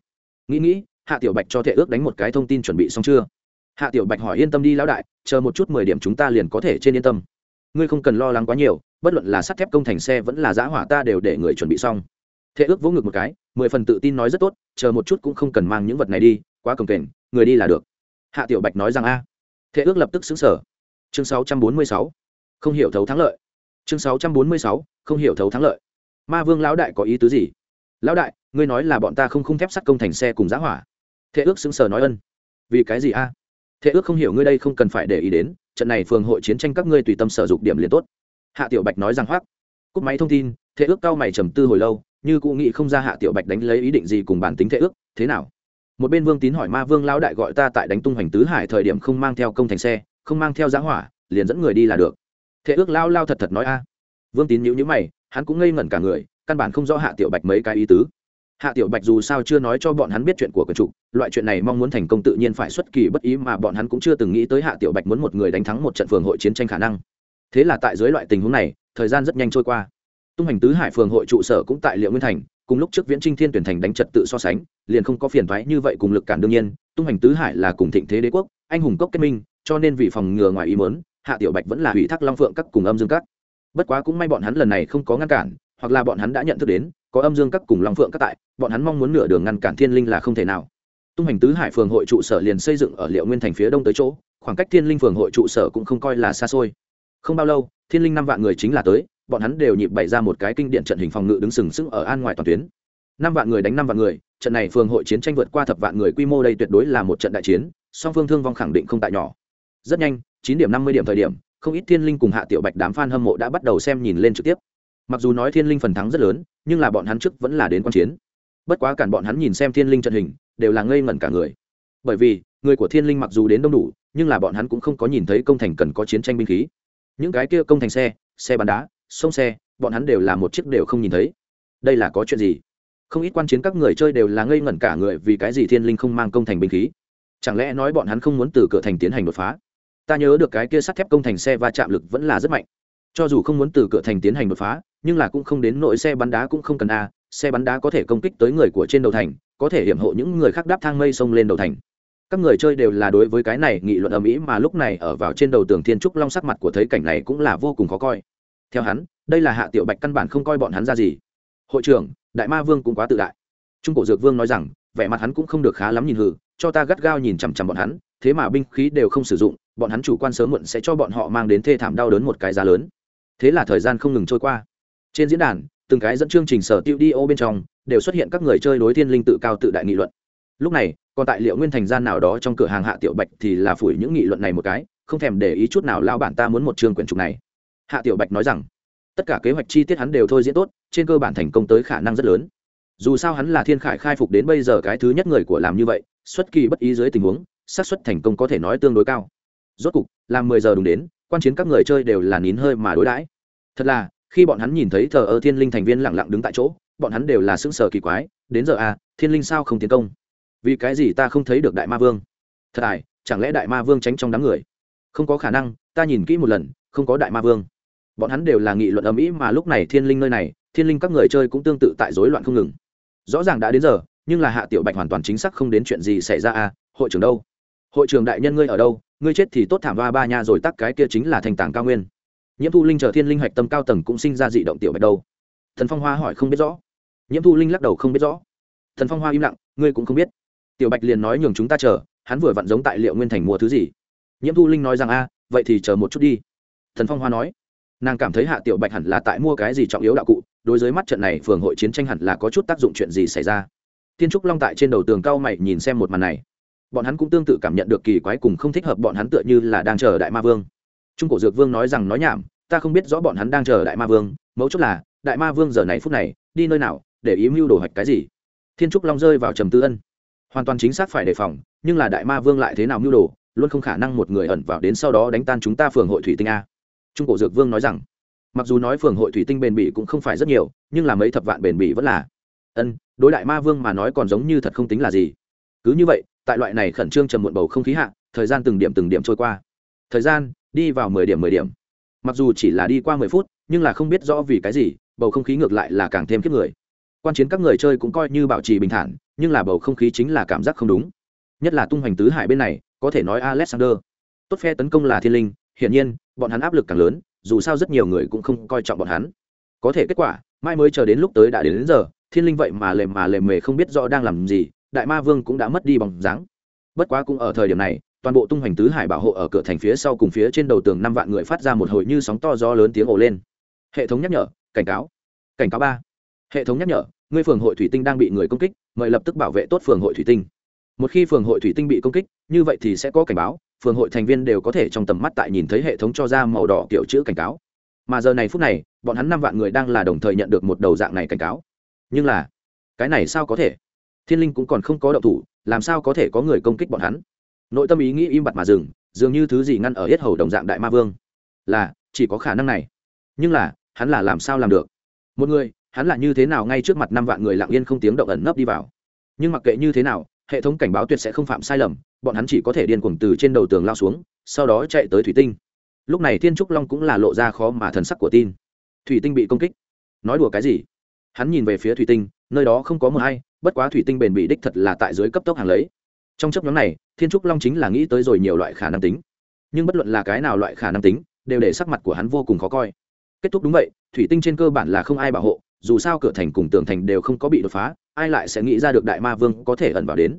Nghĩ nghĩ, hạ tiểu bạch cho thể ước đánh một cái thông tin chuẩn bị xong chưa? Hạ tiểu bạch hỏi yên tâm đi lão đại, chờ một chút mười điểm chúng ta liền có thể trên yên tâm. Ngươi không cần lo lắng quá nhiều, bất luận là sắt thép công thành xe vẫn là giã hỏa ta đều để người chuẩn bị xong. Thế ước vỗ ngực một cái, mười phần tự tin nói rất tốt, chờ một chút cũng không cần mang những vật này đi, quá cồng kềnh người đi là được. Hạ tiểu bạch nói rằng a. Thế ước lập tức xứng sở. Chương sáu trăm bốn mươi sáu. Không hiểu thấu thắng lợi. Chương sáu trăm bốn mươi sáu. Không hiểu thấu thắng lợi. Ma vương lão đại có ý tứ gì? Lão đại, ngươi nói là bọn ta không khung thép sắt công thành xe cùng giã hỏa. Thế ước xứng sở nói ân. Vì cái gì a? Thế ước không hiểu ngươi đây không cần phải để ý đến, trận này phường hội chiến tranh các ngươi tùy tâm sở dục điểm liền tốt. Hạ tiểu bạch nói rằng hoác cúp máy thông tin, thế ước cao mày trầm tư hồi lâu, như cụ nghĩ không ra hạ tiểu bạch đánh lấy ý định gì cùng bản tính thế ước, thế nào? Một bên vương tín hỏi ma vương lão đại gọi ta tại đánh tung hoành tứ hải thời điểm không mang theo công thành xe, không mang theo giá hỏa, liền dẫn người đi là được. Thế ước lao lao thật thật nói a. Vương tín nhữ nhữ mày, hắn cũng ngây ngẩn cả người, căn bản không rõ hạ tiểu bạch mấy cái ý tứ. Hạ tiểu bạch dù sao chưa nói cho bọn hắn biết chuyện của quần chủ, loại chuyện này mong muốn thành công tự nhiên phải xuất kỳ bất ý mà bọn hắn cũng chưa từng nghĩ tới hạ tiểu bạch muốn một người đánh thắng một trận phường hội chiến tranh khả năng. Thế là tại dưới loại tình huống này, thời gian rất nhanh trôi qua. Tung hành tứ hải phường hội trụ sở cũng tại liệu nguyên thành cùng lúc trước viễn trinh thiên tuyển thành đánh trật tự so sánh, liền không có phiền thoái như vậy cùng lực cản đương nhiên, tung hành tứ hải là cùng thịnh thế đế quốc, anh hùng cốc kết minh, cho nên vì phòng ngừa ngoài ý mớn hạ tiểu bạch vẫn là ủy thác long phượng các cùng âm dương các. Bất quá cũng may bọn hắn lần này không có ngăn cản, hoặc là bọn hắn đã nhận thức đến, có âm dương các cùng long phượng các tại, bọn hắn mong muốn nửa đường ngăn cản thiên linh là không thể nào. Tung hành tứ hải phường hội trụ sở liền xây dựng ở liệu nguyên thành phía đông tới chỗ, khoảng cách thiên linh phường hội trụ sở cũng không coi là xa xôi. Không bao lâu, thiên linh năm vạn người chính là tới bọn hắn đều nhịp bày ra một cái kinh điển trận hình phòng ngự đứng sừng sững ở an ngoài toàn tuyến. Năm vạn người đánh năm vạn người, trận này phường hội chiến tranh vượt qua thập vạn người quy mô đây tuyệt đối là một trận đại chiến, song phương thương vong khẳng định không tại nhỏ. Rất nhanh, chín điểm năm mươi điểm thời điểm, không ít thiên linh cùng hạ tiểu bạch đám f a n hâm mộ đã bắt đầu xem nhìn lên trực tiếp. Mặc dù nói thiên linh phần thắng rất lớn, nhưng là bọn hắn trước vẫn là đến q chiến. Bất quá cản bọn hắn nhìn xem thiên linh trận hình, đều là ngây ngẩn cả người. Bởi vì, người của thiên linh mặc dù đến đông đủ, nhưng là bọn hắn cũng không có nhìn thấy công thành cần có chiến tranh binh khí. Những cái kia công thành xe xe bắn đá sông xe, bọn hắn đều là một chiếc đều không nhìn thấy. Đây là có chuyện gì? Không ít quan chiến các người chơi đều là ngây ngẩn cả người vì cái gì thiên linh không mang công thành binh khí? Chẳng lẽ nói bọn hắn không muốn từ cửa thành tiến hành đột phá? Ta nhớ được cái kia sắt thép công thành xe va chạm lực vẫn là rất mạnh. Cho dù không muốn từ cửa thành tiến hành đột phá, nhưng là cũng không đến nội xe bắn đá cũng không cần a, xe bắn đá có thể công kích tới người của trên đầu thành, có thể hiểm hộ những người khác đáp thang mây xông lên đầu thành. Các người chơi đều là đối với cái này nghị luận ầm ĩ mà lúc này ở vào trên đầu tường thiên trúc long sắc mặt của thấy cảnh này cũng là vô cùng khó coi theo hắn, đây là hạ tiểu bạch căn bản không coi bọn hắn ra gì. Hội trưởng, đại ma vương cũng quá tự đại. Trung cổ dược vương nói rằng, vẻ mặt hắn cũng không được khá lắm nhìn hử cho ta gắt gao nhìn chằm chằm bọn hắn, thế mà binh khí đều không sử dụng, bọn hắn chủ quan sớm muộn sẽ cho bọn họ mang đến thê thảm đau đớn một cái giá lớn. Thế là thời gian không ngừng trôi qua. Trên diễn đàn, từng cái dẫn chương trình sở tiêu đi ô bên trong, đều xuất hiện các người chơi đối thiên linh tự cao tự đại nghị luận. Lúc này, còn tại liệu nguyên thành gian nào đó trong cửa hàng hạ tiểu bạch thì là phủi những nghị luận này một cái, không thèm để ý chút nào lao bản ta muốn một chương quyển trục này hạ tiểu bạch nói rằng, tất cả kế hoạch chi tiết hắn đều thôi diễn tốt, trên cơ bản thành công tới khả năng rất lớn. Dù sao hắn là thiên khải khai phục đến bây giờ cái thứ nhất người của làm như vậy, xuất kỳ bất ý dưới tình huống, xác suất thành công có thể nói tương đối cao. Rốt cục, làm mười giờ đúng đến, quan chiến các người chơi đều là nín hơi mà đối đãi. Thật là, khi bọn hắn nhìn thấy thờ ơ thiên linh thành viên lẳng lặng đứng tại chỗ, bọn hắn đều là sững sờ kỳ quái, đến giờ à thiên linh sao không tiến công? Vì cái gì ta không thấy được đại ma vương? Thật à chẳng lẽ đại ma vương tránh trong đám người? Không có khả năng, ta nhìn kỹ một lần, không có đại ma vương bọn hắn đều là nghị luận ầm ĩ mà lúc này thiên linh nơi này, thiên linh các người chơi cũng tương tự tại rối loạn không ngừng. Rõ ràng đã đến giờ, nhưng là hạ tiểu bạch hoàn toàn chính xác không đến chuyện gì xảy ra à hội trưởng đâu? Hội trưởng đại nhân ngươi ở đâu? Ngươi chết thì tốt thảm va ba nha rồi tắc cái kia chính là thành tảng cao nguyên. Nhiễm thu linh chờ thiên linh hạch tâm cao tầng cũng sinh ra dị động tiểu bạch đâu? Thần phong hoa hỏi không biết rõ. Nhiễm thu linh lắc đầu không biết rõ. Thần phong hoa im lặng, ngươi cũng không biết. Tiểu bạch liền nói nhường chúng ta chờ, hắn vừa vặn giống tại liệu nguyên thành mua thứ gì. Nhiễm thu linh nói rằng a, vậy thì chờ một chút đi. Thần phong hoa nói nàng cảm thấy hạ tiểu bạch hẳn là tại mua cái gì trọng yếu đạo cụ, đối với mắt trận này phường hội chiến tranh hẳn là có chút tác dụng chuyện gì xảy ra. Tiên trúc long tại trên đầu tường cao mày nhìn xem một màn này. Bọn hắn cũng tương tự cảm nhận được kỳ quái cùng không thích hợp bọn hắn tựa như là đang chờ đại ma vương. Trung cổ dược vương nói rằng nói nhảm, ta không biết rõ bọn hắn đang chờ đại ma vương, mấu chốt là, đại ma vương giờ này phút này, đi nơi nào, để ý mưu đồ hạch cái gì? Thiên trúc long rơi vào trầm tư ân. Hoàn toàn chính xác phải đề phòng, nhưng là đại ma vương lại thế nào mưu đồ, luôn không khả năng một người ẩn vào đến sau đó đánh tan chúng ta phường hội thủy tinh a trung cổ dược vương nói rằng, mặc dù nói phường hội thủy tinh bền bỉ cũng không phải rất nhiều, nhưng là mấy thập vạn bền bỉ vẫn là. Ân, đối đại ma vương mà nói còn giống như thật không tính là gì. Cứ như vậy, tại loại này khẩn trương trầm muộn bầu không khí hạ, thời gian từng điểm từng điểm trôi qua. Thời gian, đi vào mười điểm mười điểm. Mặc dù chỉ là đi qua mười phút, nhưng là không biết rõ vì cái gì, bầu không khí ngược lại là càng thêm kiếp người. Quan chiến các người chơi cũng coi như bảo trì bình thản, nhưng là bầu không khí chính là cảm giác không đúng. Nhất là tung hoành tứ hải bên này, có thể nói alexander. Tốt phe tấn công là thiên linh hiển nhiên bọn hắn áp lực càng lớn dù sao rất nhiều người cũng không coi trọng bọn hắn. Có thể kết quả mai mới chờ đến lúc tới đã đến, đến giờ thiên linh vậy mà lề mà lề mề không biết rõ đang làm gì đại ma vương cũng đã mất đi bóng dáng. Bất quá cũng ở thời điểm này toàn bộ tung hoành tứ hải bảo hộ ở cửa thành phía sau cùng phía trên đầu tường năm vạn người phát ra một hồi như sóng to gió lớn tiếng ồ lên. Hệ thống nhắc nhở cảnh cáo. Cảnh cáo ba. Hệ thống nhắc nhở ngươi phường hội thủy tinh đang bị người công kích mời lập tức bảo vệ tốt phường hội thủy tinh. Một khi phường hội thủy tinh bị công kích như vậy thì sẽ có cảnh báo phường hội thành viên đều có thể trong tầm mắt tại nhìn thấy hệ thống cho ra màu đỏ kiểu chữ cảnh cáo. Mà giờ này phút này, bọn hắn năm vạn người đang là đồng thời nhận được một đầu dạng này cảnh cáo. Nhưng là, cái này sao có thể? Thiên linh cũng còn không có động thủ, làm sao có thể có người công kích bọn hắn? Nội tâm ý nghĩ im bặt mà dừng, dường như thứ gì ngăn ở hết hầu đồng dạng đại ma vương. Là, chỉ có khả năng này. Nhưng là, hắn là làm sao làm được? Một người, hắn là như thế nào ngay trước mặt năm vạn người lặng yên không tiếng động ẩn nấp đi vào? Nhưng mặc kệ như thế nào, hệ thống cảnh báo tuyệt sẽ không phạm sai lầm bọn hắn chỉ có thể điên cuồng từ trên đầu tường lao xuống, sau đó chạy tới thủy tinh. Lúc này thiên trúc long cũng là lộ ra khó mà thần sắc của tin. Thủy tinh bị công kích. Nói đùa cái gì? Hắn nhìn về phía thủy tinh, nơi đó không có mờ hay, bất quá thủy tinh bền bị đích thật là tại dưới cấp tốc hàng lấy. Trong chấp nhóm này, thiên trúc long chính là nghĩ tới rồi nhiều loại khả năng tính. Nhưng bất luận là cái nào loại khả năng tính, đều để sắc mặt của hắn vô cùng khó coi. Kết thúc đúng vậy, thủy tinh trên cơ bản là không ai bảo hộ, dù sao cửa thành cùng tường thành đều không có bị đột phá, ai lại sẽ nghĩ ra được đại ma vương có thể ẩn vào đến?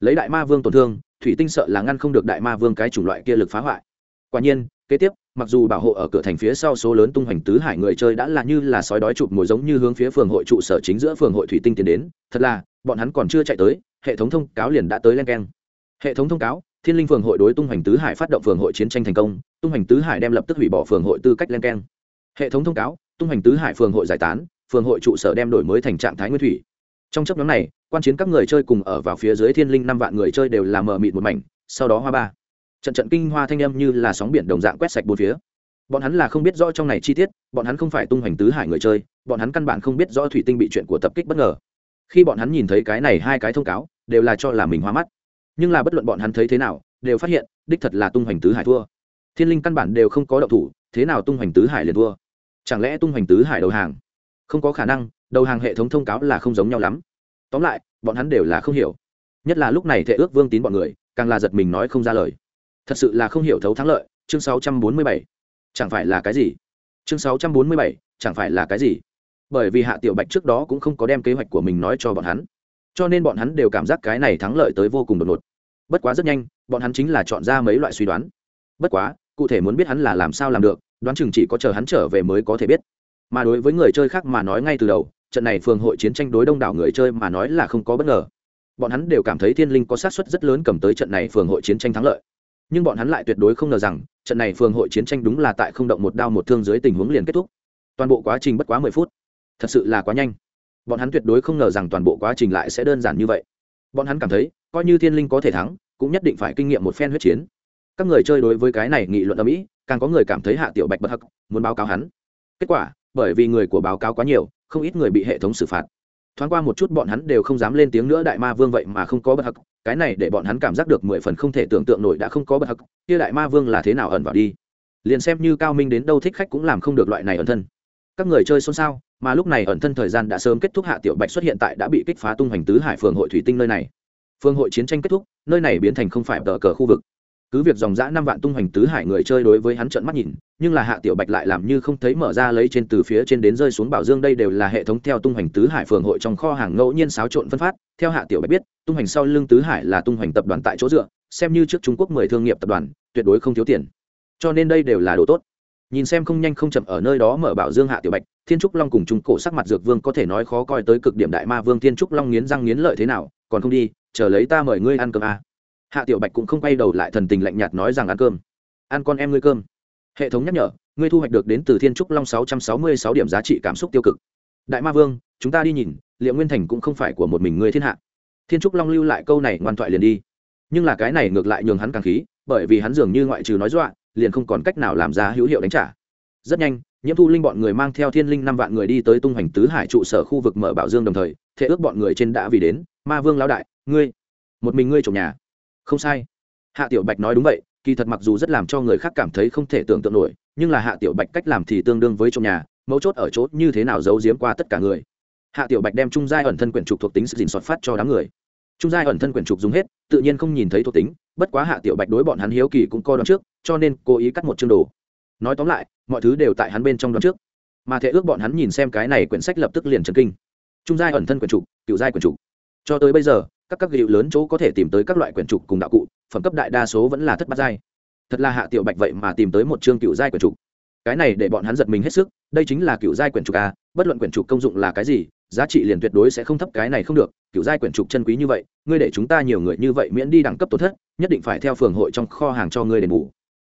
Lấy đại ma vương tổn thương, thủy tinh sợ là ngăn không được đại ma vương cái chủng loại kia lực phá hoại. Quả nhiên, kế tiếp, mặc dù bảo hộ ở cửa thành phía sau số lớn tung hoành tứ hải người chơi đã là như là sói đói chụp mồi giống như hướng phía phường hội trụ sở chính giữa phường hội thủy tinh tiến đến, thật là, bọn hắn còn chưa chạy tới, hệ thống thông cáo liền đã tới len keng. Hệ thống thông cáo, thiên linh phường hội đối tung hoành tứ hải phát động phường hội chiến tranh thành công, tung hoành tứ hải đem lập tức hủy bỏ phường hội tư cách len keng. Hệ thống thông cáo, tung hoành tứ hải phường hội giải tán, phường hội trụ sở đem đổi mới thành trạng thái nguyên thủy. Trong chấp nhóm này quan chiến các người chơi cùng ở vào phía dưới thiên linh năm vạn người chơi đều là mờ mịt một mảnh, sau đó hoa ba. Trận trận kinh hoa thanh âm như là sóng biển đồng dạng quét sạch bốn phía. Bọn hắn là không biết rõ trong này chi tiết, bọn hắn không phải tung hoành tứ hải người chơi, bọn hắn căn bản không biết rõ thủy tinh bị chuyện của tập kích bất ngờ. Khi bọn hắn nhìn thấy cái này hai cái thông cáo, đều là cho là mình hoa mắt. Nhưng là bất luận bọn hắn thấy thế nào, đều phát hiện, đích thật là tung hoành tứ hải thua. Thiên linh căn bản đều không có động thủ, thế nào tung hoành tứ hải liền thua? Chẳng lẽ tung hoành tứ hải đầu hàng? Không có khả năng, đầu hàng hệ thống thông cáo là không giống nhau lắm tóm lại bọn hắn đều là không hiểu. Nhất là lúc này thệ ước vương tín bọn người càng là giật mình nói không ra lời. Thật sự là không hiểu thấu thắng lợi chương 647. chẳng phải là cái gì? Chương 647, chẳng phải là cái gì? Bởi vì hạ tiểu bạch trước đó cũng không có đem kế hoạch của mình nói cho bọn hắn. Cho nên bọn hắn đều cảm giác cái này thắng lợi tới vô cùng đột ngột. Bất quá rất nhanh bọn hắn chính là chọn ra mấy loại suy đoán. Bất quá cụ thể muốn biết hắn là làm sao làm được đoán chừng chỉ có chờ hắn trở về mới có thể biết. Mà đối với người chơi khác mà nói ngay từ đầu trận này phường hội chiến tranh đối đông đảo người chơi mà nói là không có bất ngờ. Bọn hắn đều cảm thấy thiên linh có sát suất rất lớn cầm tới trận này phường hội chiến tranh thắng lợi. Nhưng bọn hắn lại tuyệt đối không ngờ rằng, trận này phường hội chiến tranh đúng là tại không động một đao một thương dưới tình huống liền kết thúc. Toàn bộ quá trình bất quá mười phút. Thật sự là quá nhanh. Bọn hắn tuyệt đối không ngờ rằng toàn bộ quá trình lại sẽ đơn giản như vậy. Bọn hắn cảm thấy, coi như thiên linh có thể thắng, cũng nhất định phải kinh nghiệm một phen huyết chiến. Các người chơi đối với cái này nghị luận ở mỹ càng có người cảm thấy hạ tiểu bạch bất hắc, muốn báo cáo hắn. Kết quả, bởi vì người của báo cáo quá nhiều không ít người bị hệ thống xử phạt. Thoáng qua một chút bọn hắn đều không dám lên tiếng nữa, đại ma vương vậy mà không có bất hắc. Cái này để bọn hắn cảm giác được mười phần không thể tưởng tượng nổi đã không có bất hắc. Kia đại ma vương là thế nào ẩn vào đi? Liền xem như cao minh đến đâu thích khách cũng làm không được loại này ẩn thân. Các người chơi xôn xao, mà lúc này ẩn thân thời gian đã sớm kết thúc, hạ tiểu bạch xuất hiện tại đã bị kích phá tung hoành tứ hải phường hội thủy tinh nơi này. Phương hội chiến tranh kết thúc, nơi này biến thành không phải tờ cờ khu vực cứ việc dòng dã năm vạn tung hoành tứ hải người chơi đối với hắn trận mắt nhìn, nhưng là hạ tiểu bạch lại làm như không thấy mở ra lấy trên từ phía trên đến rơi xuống bảo dương đây đều là hệ thống theo tung hoành tứ hải phường hội trong kho hàng ngẫu nhiên xáo trộn phân phát. Theo hạ tiểu bạch biết, tung hoành sau lưng tứ hải là tung hoành tập đoàn tại chỗ dựa, xem như trước trung quốc mười thương nghiệp tập đoàn, tuyệt đối không thiếu tiền. Cho nên đây đều là đồ tốt. Nhìn xem không nhanh không chậm ở nơi đó mở bảo dương hạ tiểu bạch, thiên trúc long cùng trung cổ sắc mặt dược vương có thể nói khó coi tới cực điểm đại ma vương thiên trúc long nghiến răng nghiến lợi thế nào, còn không đi, chờ lấy ta mời ngươi ăn cơm à hạ tiểu bạch cũng không quay đầu lại thần tình lạnh nhạt nói rằng ăn cơm. Ăn con em ngươi cơm. Hệ thống nhắc nhở, ngươi thu hoạch được đến từ thiên trúc long sáu trăm sáu mươi sáu điểm giá trị cảm xúc tiêu cực. Đại ma vương, chúng ta đi nhìn, liệu nguyên thành cũng không phải của một mình ngươi thiên hạ. Thiên trúc long lưu lại câu này ngoan thoại liền đi. Nhưng là cái này ngược lại nhường hắn càng khí, bởi vì hắn dường như ngoại trừ nói dọa, liền không còn cách nào làm ra hữu hiệu đánh trả. Rất nhanh, nhiễm thu linh bọn người mang theo thiên linh năm vạn người đi tới tung hoành tứ hải trụ sở khu vực mở bảo dương đồng thời thế ước bọn người trên đã vì đến. Ma vương lão đại, ngươi, một mình ngươi trồng nhà không sai. Hạ tiểu bạch nói đúng vậy, kỳ thật mặc dù rất làm cho người khác cảm thấy không thể tưởng tượng nổi, nhưng là hạ tiểu bạch cách làm thì tương đương với trong nhà, mấu chốt ở chỗ như thế nào giấu giếm qua tất cả người. Hạ tiểu bạch đem trung giai ẩn thân quyển trục thuộc tính sự dình soạt phát cho đám người. Trung giai ẩn thân quyển trục dùng hết, tự nhiên không nhìn thấy thuộc tính, bất quá hạ tiểu bạch đối bọn hắn hiếu kỳ cũng coi đón trước, cho nên cố ý cắt một chương đồ. Nói tóm lại, mọi thứ đều tại hắn bên trong đón trước. Mà thể ước bọn hắn nhìn xem cái này quyển sách lập tức liền trần kinh. Trung giai ẩn thân quyển trục cựu giai quyển trục. Cho tới bây giờ các các hiệu lớn chỗ có thể tìm tới các loại quyển trục cùng đạo cụ, phẩm cấp đại đa số vẫn là thất bát giai. Thật là hạ tiểu bạch vậy mà tìm tới một chương cựu giai quyển trục. Cái này để bọn hắn giật mình hết sức, đây chính là cựu giai quyển trục a, bất luận quyển trục công dụng là cái gì, giá trị liền tuyệt đối sẽ không thấp, cái này không được, cựu giai quyển trục chân quý như vậy, ngươi để chúng ta nhiều người như vậy miễn đi đẳng cấp tổn thất, nhất định phải theo phường hội trong kho hàng cho ngươi đền bù.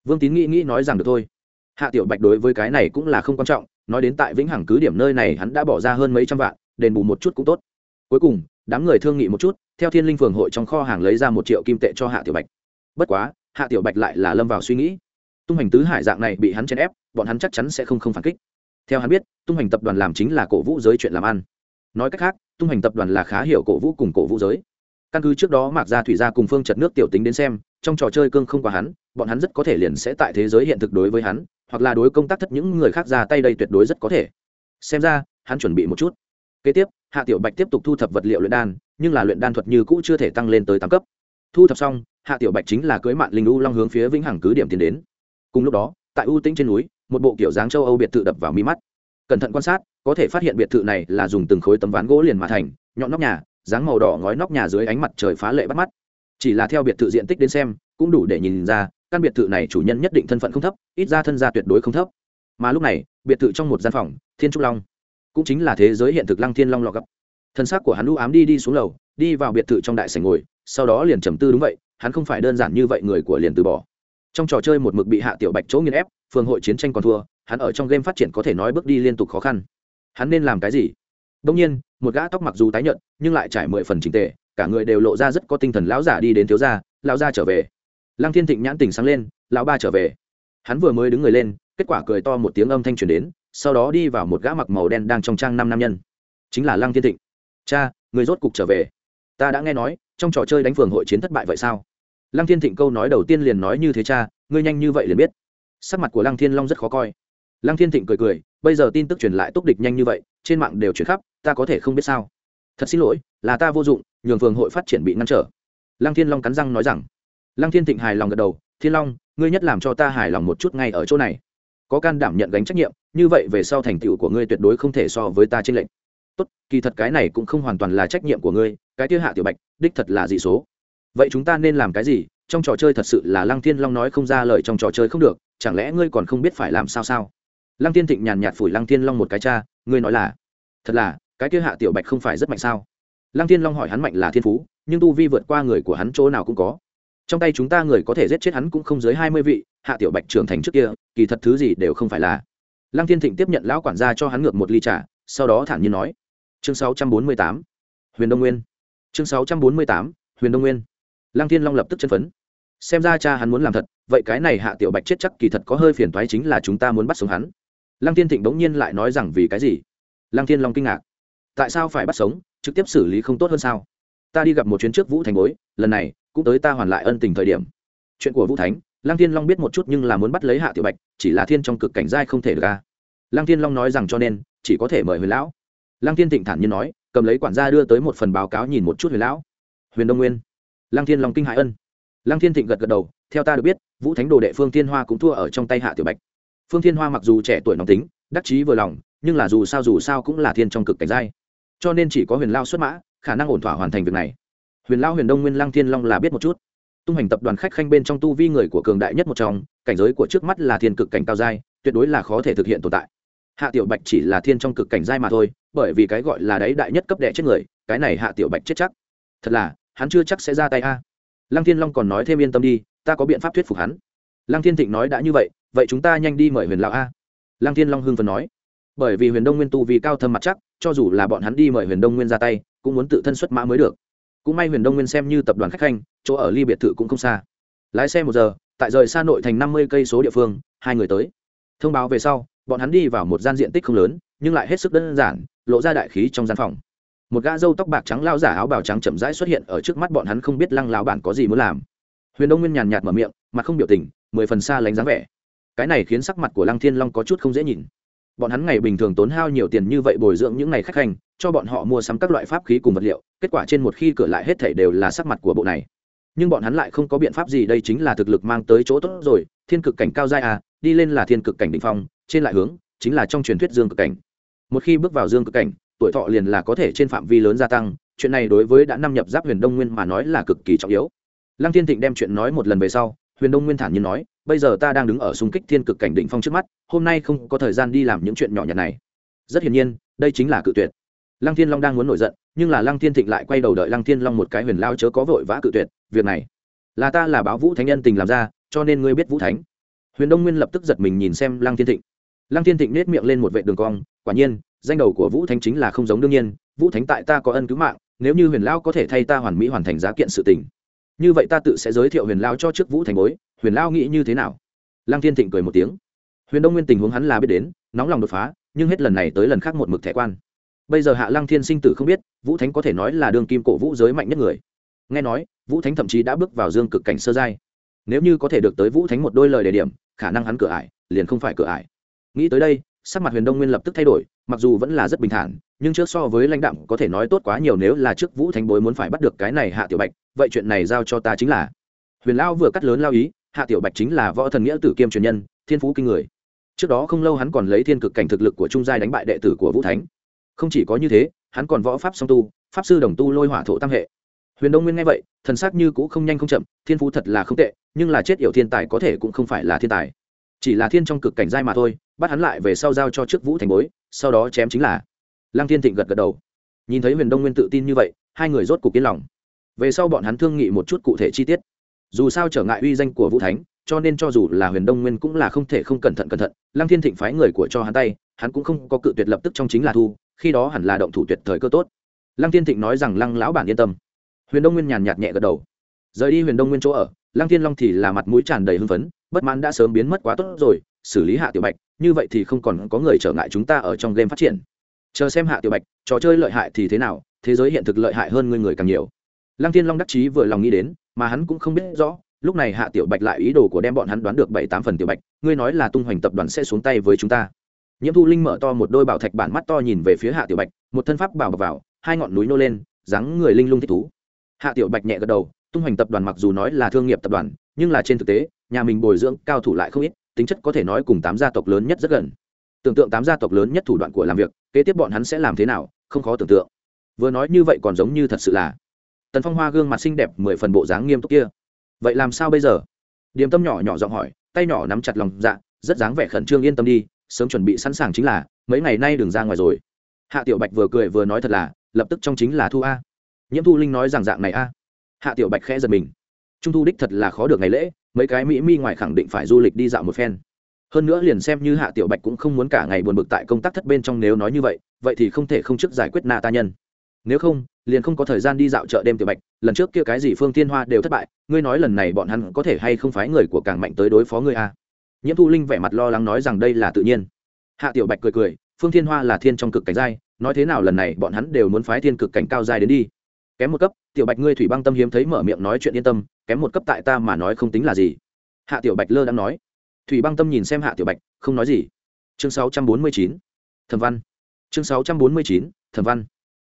Vương tín nghĩ nghĩ nói rằng được thôi. Hạ tiểu bạch đối với cái này cũng là không quan trọng, nói đến tại vĩnh hằng cứ điểm nơi này hắn đã bỏ ra hơn mấy trăm vạn, đền bù một chút cũng tốt. Cuối cùng, đám người thương nghị một chút theo thiên linh phường hội trong kho hàng lấy ra một triệu kim tệ cho hạ tiểu bạch. Bất quá, hạ tiểu bạch lại là lâm vào suy nghĩ. Tung hành tứ hải dạng này bị hắn chèn ép, bọn hắn chắc chắn sẽ không không phản kích. Theo hắn biết, tung hành tập đoàn làm chính là cổ vũ giới chuyện làm ăn. Nói cách khác, tung hành tập đoàn là khá hiểu cổ vũ cùng cổ vũ giới. Căn cứ trước đó mạc gia thủy gia cùng phương chật nước tiểu tính đến xem, trong trò chơi cương không qua hắn, bọn hắn rất có thể liền sẽ tại thế giới hiện thực đối với hắn, hoặc là đối công tác thất những người khác ra tay đây tuyệt đối rất có thể. Xem ra, hắn chuẩn bị một chút. Kế tiếp hạ tiểu bạch tiếp tục thu thập vật liệu luyện đan, nhưng là luyện đan thuật như cũ chưa thể tăng lên tới tám cấp. Thu thập xong, hạ tiểu bạch chính là cưới mạn linh u long hướng phía vĩnh hằng cứ điểm tiến đến. Cùng lúc đó, tại u tĩnh trên núi, một bộ kiểu dáng châu âu biệt thự đập vào mi mắt. Cẩn thận quan sát, có thể phát hiện biệt thự này là dùng từng khối tấm ván gỗ liền mà thành, nhọn nóc nhà, dáng màu đỏ ngói nóc nhà dưới ánh mặt trời phá lệ bắt mắt. Chỉ là theo biệt thự diện tích đến xem, cũng đủ để nhìn ra, căn biệt thự này chủ nhân nhất định thân phận không thấp, ít ra thân gia tuyệt đối không thấp. Mà lúc này, biệt thự trong một gian phòng, thiên trúc long cũng chính là thế giới hiện thực lăng thiên long lọ gấp thân xác của hắn u ám đi đi xuống lầu, đi vào biệt thự trong đại sảnh ngồi, sau đó liền trầm tư đúng vậy, hắn không phải đơn giản như vậy người của liền từ bỏ. Trong trò chơi một mực bị hạ tiểu bạch chỗ nghiên ép, phường hội chiến tranh còn thua, hắn ở trong game phát triển có thể nói bước đi liên tục khó khăn. Hắn nên làm cái gì? Đông nhiên, một gã tóc mặc dù tái nhợt, nhưng lại trải mười phần trình tề, cả người đều lộ ra rất có tinh thần lão giả đi đến thiếu gia, lão gia trở về. Lăng thiên thịnh nhãn tỉnh sáng lên, lão ba trở về. Hắn vừa mới đứng người lên, kết quả cười to một tiếng âm thanh truyền đến sau đó đi vào một gã mặc màu đen đang trong trang năm nam nhân. Chính là lăng thiên thịnh. Cha, người rốt cục trở về. Ta đã nghe nói, trong trò chơi đánh phường hội chiến thất bại vậy sao? Lăng thiên thịnh câu nói đầu tiên liền nói như thế cha, ngươi nhanh như vậy liền biết. Sắc mặt của lăng thiên long rất khó coi. Lăng thiên thịnh cười cười, bây giờ tin tức truyền lại túc địch nhanh như vậy, trên mạng đều chuyển khắp, ta có thể không biết sao. Thật xin lỗi, là ta vô dụng, nhường phường hội phát triển bị ngăn trở. Lăng thiên long cắn răng nói rằng. Lăng thiên thịnh hài lòng gật đầu, thiên long, ngươi nhất làm cho ta hài lòng một chút ngay ở chỗ này. Có can đảm nhận gánh trách nhiệm như vậy về sau thành tựu của ngươi tuyệt đối không thể so với ta trên lệnh tốt, kỳ thật cái này cũng không hoàn toàn là trách nhiệm của ngươi, cái tiêu hạ tiểu bạch, đích thật là dị số. Vậy chúng ta nên làm cái gì? Trong trò chơi thật sự là lăng thiên long nói không ra lời trong trò chơi không được, chẳng lẽ ngươi còn không biết phải làm sao sao? Lăng thiên thịnh nhàn nhạt phủi lăng thiên long một cái cha, ngươi nói là, thật là, cái kia hạ tiểu bạch không phải rất mạnh sao? Lăng thiên long hỏi hắn mạnh là thiên phú, nhưng tu vi vượt qua người của hắn chỗ nào cũng có. Trong tay chúng ta người có thể giết chết hắn cũng không dưới hai mươi vị, hạ tiểu bạch trưởng thành trước kia, kỳ thật thứ gì đều không phải là lăng thiên thịnh tiếp nhận lão quản gia cho hắn ngược một ly trà, sau đó thản nhiên nói, chương sáu trăm bốn mươi tám, huyền đông nguyên. Chương sáu trăm bốn mươi tám, huyền đông nguyên. Lăng thiên long lập tức chân phấn. Xem ra cha hắn muốn làm thật, vậy cái này hạ tiểu bạch chết chắc kỳ thật có hơi phiền toái chính là chúng ta muốn bắt sống hắn. Lăng thiên thịnh bỗng nhiên lại nói rằng vì cái gì? Lăng thiên long kinh ngạc. Tại sao phải bắt sống, trực tiếp xử lý không tốt hơn sao? Ta đi gặp một chuyến trước vũ thành bối, lần này, cũng tới ta hoàn lại ân tình thời điểm. Chuyện của vũ thánh, lăng thiên long biết một chút nhưng là muốn bắt lấy hạ tiểu bạch, chỉ là thiên trong cực cảnh giai không thể được ra lăng thiên long nói rằng cho nên, chỉ có thể mời huyền lão. Lăng thiên thịnh thản nhiên nói, cầm lấy quản gia đưa tới một phần báo cáo nhìn một chút huyền lão. Huyền đông nguyên. Lăng thiên long kinh hại ân. Lăng thiên thịnh gật gật đầu, theo ta được biết, vũ thánh đồ đệ phương thiên hoa cũng thua ở trong tay hạ tiểu bạch. Phương thiên hoa mặc dù trẻ tuổi nóng tính, đắc chí vừa lòng, nhưng là dù sao dù sao cũng là thiên trong cực cảnh giai. Cho nên chỉ có huyền lao xuất mã, khả năng ổn thỏa hoàn thành việc này. Huyền lao huyền đông nguyên lăng thiên long là biết một chút. Tung hành tập đoàn khách khanh bên trong tu vi người của cường đại nhất một trong, cảnh giới của trước mắt là thiên cực cảnh cao giai, tuyệt đối là khó thể thực hiện tồn tại hạ tiểu bạch chỉ là thiên trong cực cảnh giai mà thôi, bởi vì cái gọi là đấy đại nhất cấp đệ chết người, cái này hạ tiểu bạch chết chắc. Thật là, hắn chưa chắc sẽ ra tay a. Lăng thiên long còn nói thêm yên tâm đi, ta có biện pháp thuyết phục hắn. Lăng thiên thịnh nói đã như vậy vậy chúng ta nhanh đi mời huyền lão a. Lăng thiên long hưng phần nói. Bởi vì huyền đông nguyên tu vì cao thâm mặt chắc, cho dù là bọn hắn đi mời huyền đông nguyên ra tay, cũng muốn tự thân xuất mã mới được. Cũng may huyền đông nguyên xem như tập đoàn khách khanh, chỗ ở ly biệt thự cũng không xa. Lái xe một giờ, tại rời xa nội thành năm mươi cây số địa phương, hai người tới. Thông báo về sau bọn hắn đi vào một gian diện tích không lớn, nhưng lại hết sức đơn giản, lộ ra đại khí trong gian phòng. Một gã râu tóc bạc trắng lao giả áo bào trắng chậm rãi xuất hiện ở trước mắt bọn hắn không biết lăng lao bản có gì muốn làm. Huyền đông nguyên nhàn nhạt mở miệng, mặt không biểu tình, mười phần xa lánh dáng vẻ. Cái này khiến sắc mặt của lăng thiên long có chút không dễ nhìn. Bọn hắn ngày bình thường tốn hao nhiều tiền như vậy bồi dưỡng những ngày khách hành, cho bọn họ mua sắm các loại pháp khí cùng vật liệu, kết quả trên một khi cửa lại hết thảy đều là sắc mặt của bộ này. Nhưng bọn hắn lại không có biện pháp gì, đây chính là thực lực mang tới chỗ tốt rồi, thiên cực cảnh cao giai à đi lên là thiên cực cảnh định phong trên lại hướng, chính là trong truyền thuyết dương cực cảnh. Một khi bước vào dương cực cảnh, tuổi thọ liền là có thể trên phạm vi lớn gia tăng, chuyện này đối với đã năm nhập giáp huyền đông nguyên mà nói là cực kỳ trọng yếu. Lăng thiên thịnh đem chuyện nói một lần về sau, huyền đông nguyên thản nhiên nói, bây giờ ta đang đứng ở xung kích thiên cực cảnh định phong trước mắt, hôm nay không có thời gian đi làm những chuyện nhỏ nhặt này. Rất hiển nhiên, đây chính là cự tuyệt. Lăng thiên long đang muốn nổi giận, nhưng là lăng thiên thịnh lại quay đầu đợi lăng thiên long một cái huyền lao chớ có vội vã cự tuyệt, việc này là ta là báo vũ thánh nhân tình làm ra, cho nên ngươi biết vũ thánh. Huyền đông nguyên lập tức giật mình nhìn xem lăng thiên thịnh lăng thiên thịnh nết miệng lên một vệ đường cong, quả nhiên, danh đầu của vũ thánh chính là không giống đương nhiên, vũ thánh tại ta có ân cứu mạng, nếu như huyền lao có thể thay ta hoàn mỹ hoàn thành giá kiện sự tình. Như vậy ta tự sẽ giới thiệu huyền lao cho trước vũ thành bối, huyền lao nghĩ như thế nào? Lăng thiên thịnh cười một tiếng. Huyền đông nguyên tình huống hắn là biết đến, nóng lòng đột phá, nhưng hết lần này tới lần khác một mực thẻ quan. Bây giờ hạ lăng thiên sinh tử không biết, vũ thánh có thể nói là đương kim cổ vũ giới mạnh nhất người. Nghe nói, vũ thánh thậm chí đã bước vào dương cực cảnh sơ giai. Nếu như có thể được tới vũ thánh một đôi lời đề điểm, khả năng hắn cửa ải liền không phải cửa ải nghĩ tới đây, sắc mặt huyền đông nguyên lập tức thay đổi, mặc dù vẫn là rất bình thản, nhưng trước so với lãnh đạm có thể nói tốt quá nhiều nếu là trước vũ thánh bối muốn phải bắt được cái này hạ tiểu bạch, vậy chuyện này giao cho ta chính là. Huyền lao vừa cắt lớn lao ý, hạ tiểu bạch chính là võ thần nghĩa tử kiêm truyền nhân, thiên phú kinh người. Trước đó không lâu hắn còn lấy thiên cực cảnh thực lực của trung giai đánh bại đệ tử của vũ thánh. Không chỉ có như thế, hắn còn võ pháp song tu, pháp sư đồng tu lôi hỏa thổ tam hệ. Huyền đông nguyên nghe vậy, thần sắc như cũ không nhanh không chậm, thiên phú thật là không tệ, nhưng là chết yểu thiên tài có thể cũng không phải là thiên tài chỉ là thiên trong cực cảnh giai mà thôi, bắt hắn lại về sau giao cho trước vũ thành bối, sau đó chém chính là. Lăng thiên thịnh gật gật đầu. Nhìn thấy huyền đông nguyên tự tin như vậy, hai người rốt cục yên lòng. Về sau bọn hắn thương nghị một chút cụ thể chi tiết. Dù sao trở ngại uy danh của vũ thánh, cho nên cho dù là huyền đông nguyên cũng là không thể không cẩn thận cẩn thận. Lăng thiên thịnh phái người của cho hắn tay, hắn cũng không có cự tuyệt lập tức trong chính là thu, khi đó hẳn là động thủ tuyệt thời cơ tốt. Lăng thiên thịnh nói rằng lăng lão bản yên tâm. Huyền đông nguyên nhàn nhạt nhẹ gật đầu. Rời đi huyền đông nguyên chỗ ở, lăng thiên long thì là mặt mũi tràn đầy hưng phấn bất mãn đã sớm biến mất quá tốt rồi, xử lý hạ tiểu bạch, như vậy thì không còn có người trở ngại chúng ta ở trong game phát triển. Chờ xem hạ tiểu bạch, trò chơi lợi hại thì thế nào, thế giới hiện thực lợi hại hơn người người càng nhiều. Lăng thiên long đắc chí vừa lòng nghĩ đến, mà hắn cũng không biết rõ, lúc này hạ tiểu bạch lại ý đồ của đem bọn hắn đoán được bảy tám phần tiểu bạch, ngươi nói là tung hoành tập đoàn sẽ xuống tay với chúng ta. Nhiễm thu linh mở to một đôi bảo thạch bản mắt to nhìn về phía hạ tiểu bạch, một thân pháp bảo bọc vào, hai ngọn núi nô lên, dáng người linh lung thích thú. Hạ tiểu bạch nhẹ gật đầu tung hoành tập đoàn mặc dù nói là thương nghiệp tập đoàn, nhưng là trên thực tế, nhà mình bồi dưỡng cao thủ lại không ít, tính chất có thể nói cùng tám gia tộc lớn nhất rất gần. Tưởng tượng tám gia tộc lớn nhất thủ đoạn của làm việc, kế tiếp bọn hắn sẽ làm thế nào, không khó tưởng tượng. Vừa nói như vậy còn giống như thật sự là tần phong hoa gương mặt xinh đẹp mười phần bộ dáng nghiêm túc kia. Vậy làm sao bây giờ? Điềm tâm nhỏ nhỏ giọng hỏi, tay nhỏ nắm chặt lòng dạ rất dáng vẻ khẩn trương yên tâm đi, sớm chuẩn bị sẵn sàng chính là, mấy ngày nay đừng ra ngoài rồi. Hạ tiểu bạch vừa cười vừa nói thật là, lập tức trong chính là thu a. Nhiễm thu linh nói rằng dạng này a hạ tiểu bạch khẽ giật mình. Trung thu đích thật là khó được ngày lễ, mấy cái mỹ mi ngoài khẳng định phải du lịch đi dạo một phen. Hơn nữa liền xem như hạ tiểu bạch cũng không muốn cả ngày buồn bực tại công tác thất bên trong nếu nói như vậy vậy thì không thể không trước giải quyết na ta nhân. Nếu không, liền không có thời gian đi dạo chợ đêm tiểu bạch, lần trước kia cái gì phương thiên hoa đều thất bại, ngươi nói lần này bọn hắn có thể hay không phái người của càng mạnh tới đối phó ngươi a à? nhiễm thu linh vẻ mặt lo lắng nói rằng đây là tự nhiên. Hạ tiểu bạch cười cười, phương thiên hoa là thiên trong cực cảnh giai, nói thế nào lần này bọn hắn đều muốn phái thiên cực cảnh cao giai đến đi kém một cấp, tiểu bạch ngươi thủy băng tâm hiếm thấy mở miệng nói chuyện yên tâm, kém một cấp tại ta mà nói không tính là gì. Hạ tiểu bạch lơ đang nói. Thủy băng tâm nhìn xem hạ tiểu bạch, không nói gì. Chương 649. thẩm văn. Chương 649. thẩm văn.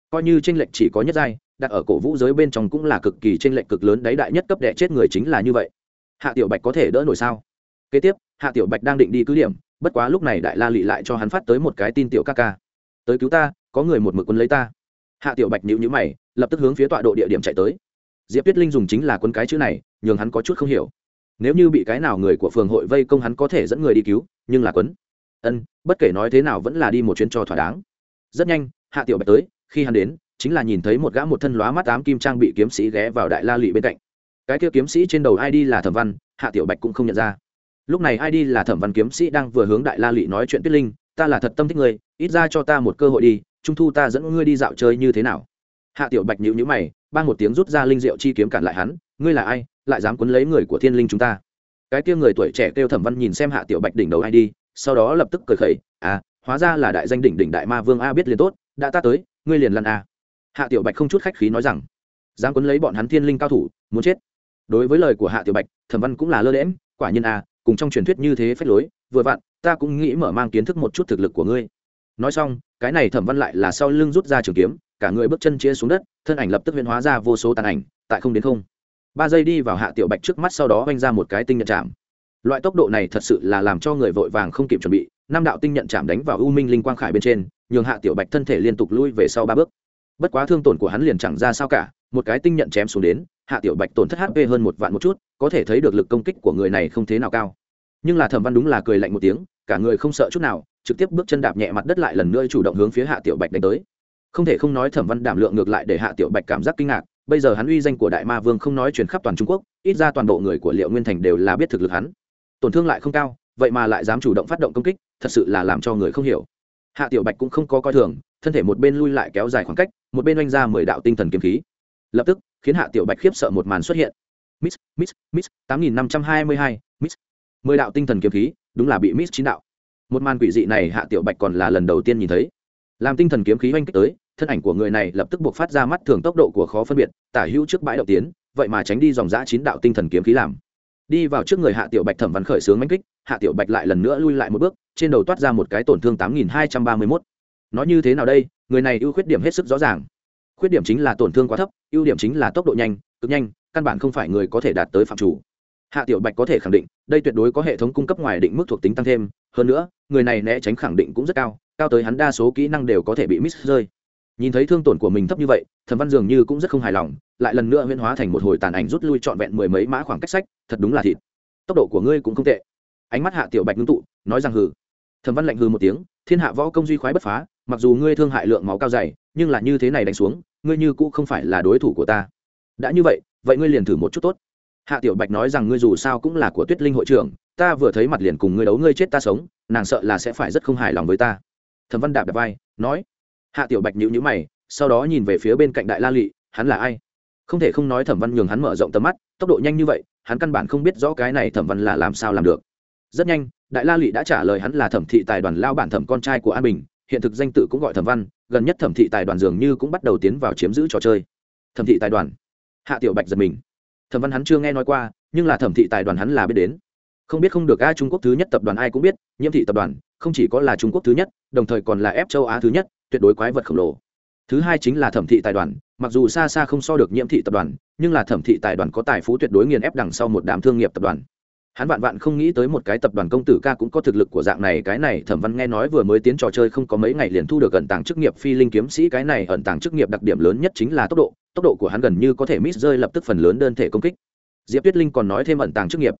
Coi như tranh lệch chỉ có nhất giai, đặt ở cổ vũ giới bên trong cũng là cực kỳ tranh lệch cực lớn đấy đại nhất cấp đệ chết người chính là như vậy. Hạ tiểu bạch có thể đỡ nổi sao? Kế tiếp, hạ tiểu bạch đang định đi cứ điểm, bất quá lúc này đại la lị lại cho hắn phát tới một cái tin tiểu ca ca. Tới cứu ta, có người một mực quân lấy ta. Hạ tiểu bạch nhíu nhíu mày lập tức hướng phía tọa độ địa điểm chạy tới. Diệp tuyết linh dùng chính là quân cái chữ này, nhường hắn có chút không hiểu. Nếu như bị cái nào người của phường hội vây công hắn có thể dẫn người đi cứu, nhưng là quấn ân, bất kể nói thế nào vẫn là đi một chuyến cho thỏa đáng. Rất nhanh, hạ tiểu bạch tới, khi hắn đến, chính là nhìn thấy một gã một thân lóa mắt tám kim trang bị kiếm sĩ ghé vào đại la lụy bên cạnh. Cái kia kiếm sĩ trên đầu id là thẩm văn, hạ tiểu bạch cũng không nhận ra. Lúc này id là thẩm văn kiếm sĩ đang vừa hướng đại la lụy nói chuyện tuyết linh, ta là thật tâm thích ngươi, ít ra cho ta một cơ hội đi, trung thu ta dẫn ngươi đi dạo chơi như thế nào? Hạ tiểu bạch nhíu nhữ mày ban một tiếng rút ra linh diệu chi kiếm cản lại hắn, ngươi là ai? Lại dám quấn lấy người của thiên linh chúng ta? Cái kia người tuổi trẻ kêu thẩm văn nhìn xem hạ tiểu bạch đỉnh đầu ai đi, sau đó lập tức cười khẩy à hóa ra là đại danh đỉnh đỉnh đại ma vương a biết liền tốt, đã ta tới, ngươi liền lăn a. Hạ tiểu bạch không chút khách khí nói rằng, dám quấn lấy bọn hắn thiên linh cao thủ, muốn chết. Đối với lời của hạ tiểu bạch thẩm văn cũng là lơ lẽm quả nhiên a, cùng trong truyền thuyết như thế phép lối, vừa vặn, ta cũng nghĩ mở mang kiến thức một chút thực lực của ngươi. Nói xong, cái này thẩm văn lại là sau lưng rút ra trường kiếm cả người bước chân chia xuống đất, thân ảnh lập tức huyễn hóa ra vô số tàn ảnh, tại không đến không. Ba giây đi vào hạ tiểu bạch trước mắt sau đó oanh ra một cái tinh nhận chạm. Loại tốc độ này thật sự là làm cho người vội vàng không kịp chuẩn bị, năm đạo tinh nhận chạm đánh vào u minh linh quang khải bên trên, nhường hạ tiểu bạch thân thể liên tục lui về sau ba bước. Bất quá thương tổn của hắn liền chẳng ra sao cả, một cái tinh nhận chém xuống đến, hạ tiểu bạch tổn thất hp hơn một vạn một chút, có thể thấy được lực công kích của người này không thế nào cao. Nhưng là thẩm văn đúng là cười lạnh một tiếng, cả người không sợ chút nào, trực tiếp bước chân đạp nhẹ mặt đất lại lần nữa chủ động hướng phía hạ tiểu bạch đánh tới không thể không nói thẩm văn đảm lượng ngược lại để hạ tiểu bạch cảm giác kinh ngạc, bây giờ hắn uy danh của đại ma vương không nói chuyển khắp toàn trung quốc, ít ra toàn bộ người của liệu nguyên thành đều là biết thực lực hắn. Tổn thương lại không cao, vậy mà lại dám chủ động phát động công kích, thật sự là làm cho người không hiểu. Hạ tiểu bạch cũng không có coi thường, thân thể một bên lui lại kéo dài khoảng cách, một bên oanh ra mười đạo tinh thần kiếm khí. Lập tức, khiến hạ tiểu bạch khiếp sợ một màn xuất hiện. Miss miss miss, tám nghìn năm trăm hai mươi hai, miss. Mười đạo tinh thần kiếm khí, đúng là bị miss chín đạo. Một màn quỷ dị này hạ tiểu bạch còn là lần đầu tiên nhìn thấy làm tinh thần kiếm khí oanh kích tới, thân ảnh của người này lập tức buộc phát ra mắt thường tốc độ của khó phân biệt, tả hữu trước bãi động tiến, vậy mà tránh đi dòng giã chín đạo tinh thần kiếm khí làm. Đi vào trước người hạ tiểu bạch thẩm văn khởi sướng manh kích, hạ tiểu bạch lại lần nữa lui lại một bước, trên đầu toát ra một cái tổn thương tám nghìn hai trăm ba mươi mốt. Nói như thế nào đây? Người này ưu khuyết điểm hết sức rõ ràng. Khuyết điểm chính là tổn thương quá thấp, ưu điểm chính là tốc độ nhanh, cực nhanh, căn bản không phải người có thể đạt tới phạm chủ. Hạ tiểu bạch có thể khẳng định, đây tuyệt đối có hệ thống cung cấp ngoài định mức thuộc tính tăng thêm, hơn nữa, người này né tránh khẳng định cũng rất cao cao tới hắn đa số kỹ năng đều có thể bị miss rơi. Nhìn thấy thương tổn của mình thấp như vậy thần văn dường như cũng rất không hài lòng, lại lần nữa huyễn hóa thành một hồi tàn ảnh rút lui trọn vẹn mười mấy mã khoảng cách sách, thật đúng là thịt. Tốc độ của ngươi cũng không tệ. Ánh mắt hạ tiểu bạch ngưng tụ, nói rằng hừ. Thần văn lạnh hừ một tiếng, thiên hạ võ công duy khoái bất phá, mặc dù ngươi thương hại lượng máu cao dày, nhưng là như thế này đánh xuống, ngươi như cũ không phải là đối thủ của ta. Đã như vậy vậy ngươi liền thử một chút tốt. Hạ tiểu bạch nói rằng ngươi dù sao cũng là của tuyết linh hội trưởng, ta vừa thấy mặt liền cùng ngươi đấu ngươi chết ta sống, nàng sợ là sẽ phải rất không hài lòng với ta thẩm văn đạp đạp vai, nói, hạ tiểu bạch nhữ nhữ mày, sau đó nhìn về phía bên cạnh đại la lị, hắn là ai? Không thể không nói thẩm văn nhường hắn mở rộng tầm mắt, tốc độ nhanh như vậy, hắn căn bản không biết rõ cái này thẩm văn là làm sao làm được. Rất nhanh, đại la lị đã trả lời hắn là thẩm thị tài đoàn lao bản thẩm con trai của an bình, hiện thực danh tự cũng gọi thẩm văn, gần nhất thẩm thị tài đoàn dường như cũng bắt đầu tiến vào chiếm giữ trò chơi. Thẩm thị tài đoàn. Hạ tiểu bạch giật mình. Thẩm văn hắn chưa nghe nói qua, nhưng là thẩm thị tài đoàn hắn là biết đến. Không biết không được a trung quốc thứ nhất tập đoàn ai cũng biết, nhiễm thị tập đoàn không chỉ có là trung quốc thứ nhất, đồng thời còn là ép châu á thứ nhất, tuyệt đối quái vật khổng lồ. Thứ hai chính là thẩm thị tài đoàn, mặc dù xa xa không so được nhiễm thị tập đoàn, nhưng là thẩm thị tài đoàn có tài phú tuyệt đối nghiền ép đằng sau một đám thương nghiệp tập đoàn. Hắn vạn vạn không nghĩ tới một cái tập đoàn công tử ca cũng có thực lực của dạng này, cái này thẩm văn nghe nói vừa mới tiến trò chơi không có mấy ngày liền thu được ẩn tàng chức nghiệp phi linh kiếm sĩ, cái này ẩn tàng chức nghiệp đặc điểm lớn nhất chính là tốc độ tốc độ của hắn gần như có thể miss rơi lập tức phần lớn đơn thể công kích. Diệp tuyết linh còn nói thêm ẩn tàng chức nghiệp.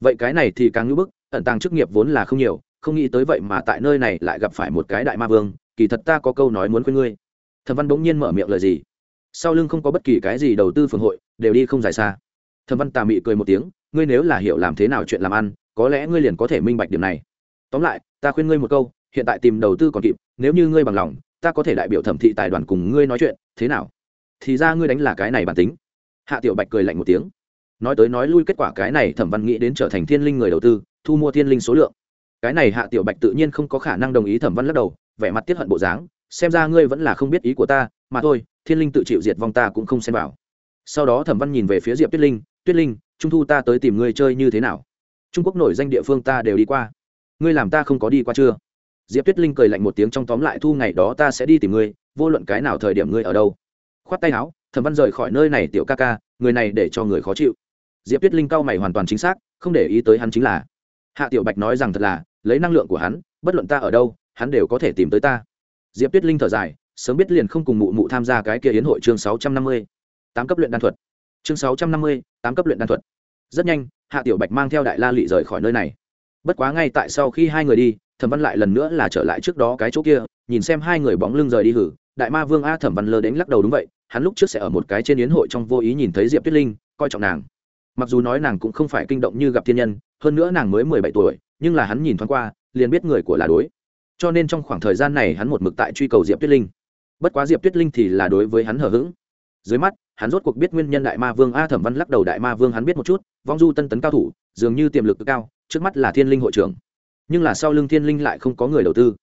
Vậy cái này thì càng ngưỡng bức, ẩn tàng chức nghiệp vốn là không nhiều không nghĩ tới vậy mà tại nơi này lại gặp phải một cái đại ma vương, kỳ thật ta có câu nói muốn khuyên ngươi. Thẩm văn bỗng nhiên mở miệng lời gì. Sau lưng không có bất kỳ cái gì đầu tư phường hội, đều đi không dài xa. Thẩm văn tà mị cười một tiếng, ngươi nếu là hiểu làm thế nào chuyện làm ăn, có lẽ ngươi liền có thể minh bạch điểm này. Tóm lại, ta khuyên ngươi một câu, hiện tại tìm đầu tư còn kịp, nếu như ngươi bằng lòng, ta có thể đại biểu thẩm thị tài đoàn cùng ngươi nói chuyện, thế nào? Thì ra ngươi đánh là cái này bản tính. Hạ tiểu bạch cười lạnh một tiếng. Nói tới nói lui kết quả cái này, thẩm văn nghĩ đến trở thành thiên linh người đầu tư, thu mua thiên linh số lượng cái này hạ tiểu bạch tự nhiên không có khả năng đồng ý thẩm văn lắc đầu, vẻ mặt tiết hận bộ dáng, xem ra ngươi vẫn là không biết ý của ta, mà thôi, thiên linh tự chịu diệt vong ta cũng không xem vào. Sau đó thẩm văn nhìn về phía diệp tuyết linh tuyết linh, trung thu ta tới tìm ngươi chơi như thế nào? Trung quốc nổi danh địa phương ta đều đi qua. Ngươi làm ta không có đi qua chưa? Diệp tuyết linh cười lạnh một tiếng trong tóm lại, thu ngày đó ta sẽ đi tìm ngươi, vô luận cái nào thời điểm ngươi ở đâu. Khoát tay áo, thẩm văn rời khỏi nơi này tiểu ca ca, người này để cho người khó chịu. Diệp tuyết linh cao mày hoàn toàn chính xác, không để ý tới hắn chính là, hạ tiểu bạch nói rằng thật là lấy năng lượng của hắn, bất luận ta ở đâu, hắn đều có thể tìm tới ta. Diệp tuyết linh thở dài, sớm biết liền không cùng mụ mụ tham gia cái kia yến hội chương sáu trăm năm mươi. Tám cấp luyện đan thuật. Chương sáu trăm năm mươi, tám cấp luyện đan thuật. Rất nhanh, hạ tiểu bạch mang theo đại la lị rời khỏi nơi này. Bất quá ngay tại sau khi hai người đi, thẩm văn lại lần nữa là trở lại trước đó cái chỗ kia, nhìn xem hai người bóng lưng rời đi hử. Đại ma vương a thẩm văn lơ đánh lắc đầu đúng vậy, hắn lúc trước sẽ ở một cái trên yến hội trong vô ý nhìn thấy diệp tuyết linh, coi trọng nàng mặc dù nói nàng cũng không phải kinh động như gặp thiên nhân, hơn nữa nàng mới mười bảy tuổi, nhưng là hắn nhìn thoáng qua, liền biết người của là đối. Cho nên trong khoảng thời gian này hắn một mực tại truy cầu diệp tuyết linh. Bất quá diệp tuyết linh thì là đối với hắn hờ hững. Dưới mắt, hắn rốt cuộc biết nguyên nhân đại ma vương a thẩm văn lắc đầu đại ma vương hắn biết một chút, vong du tân tấn cao thủ, dường như tiềm lực cao, trước mắt là thiên linh hội trưởng. Nhưng là sau lưng thiên linh lại không có người đầu tư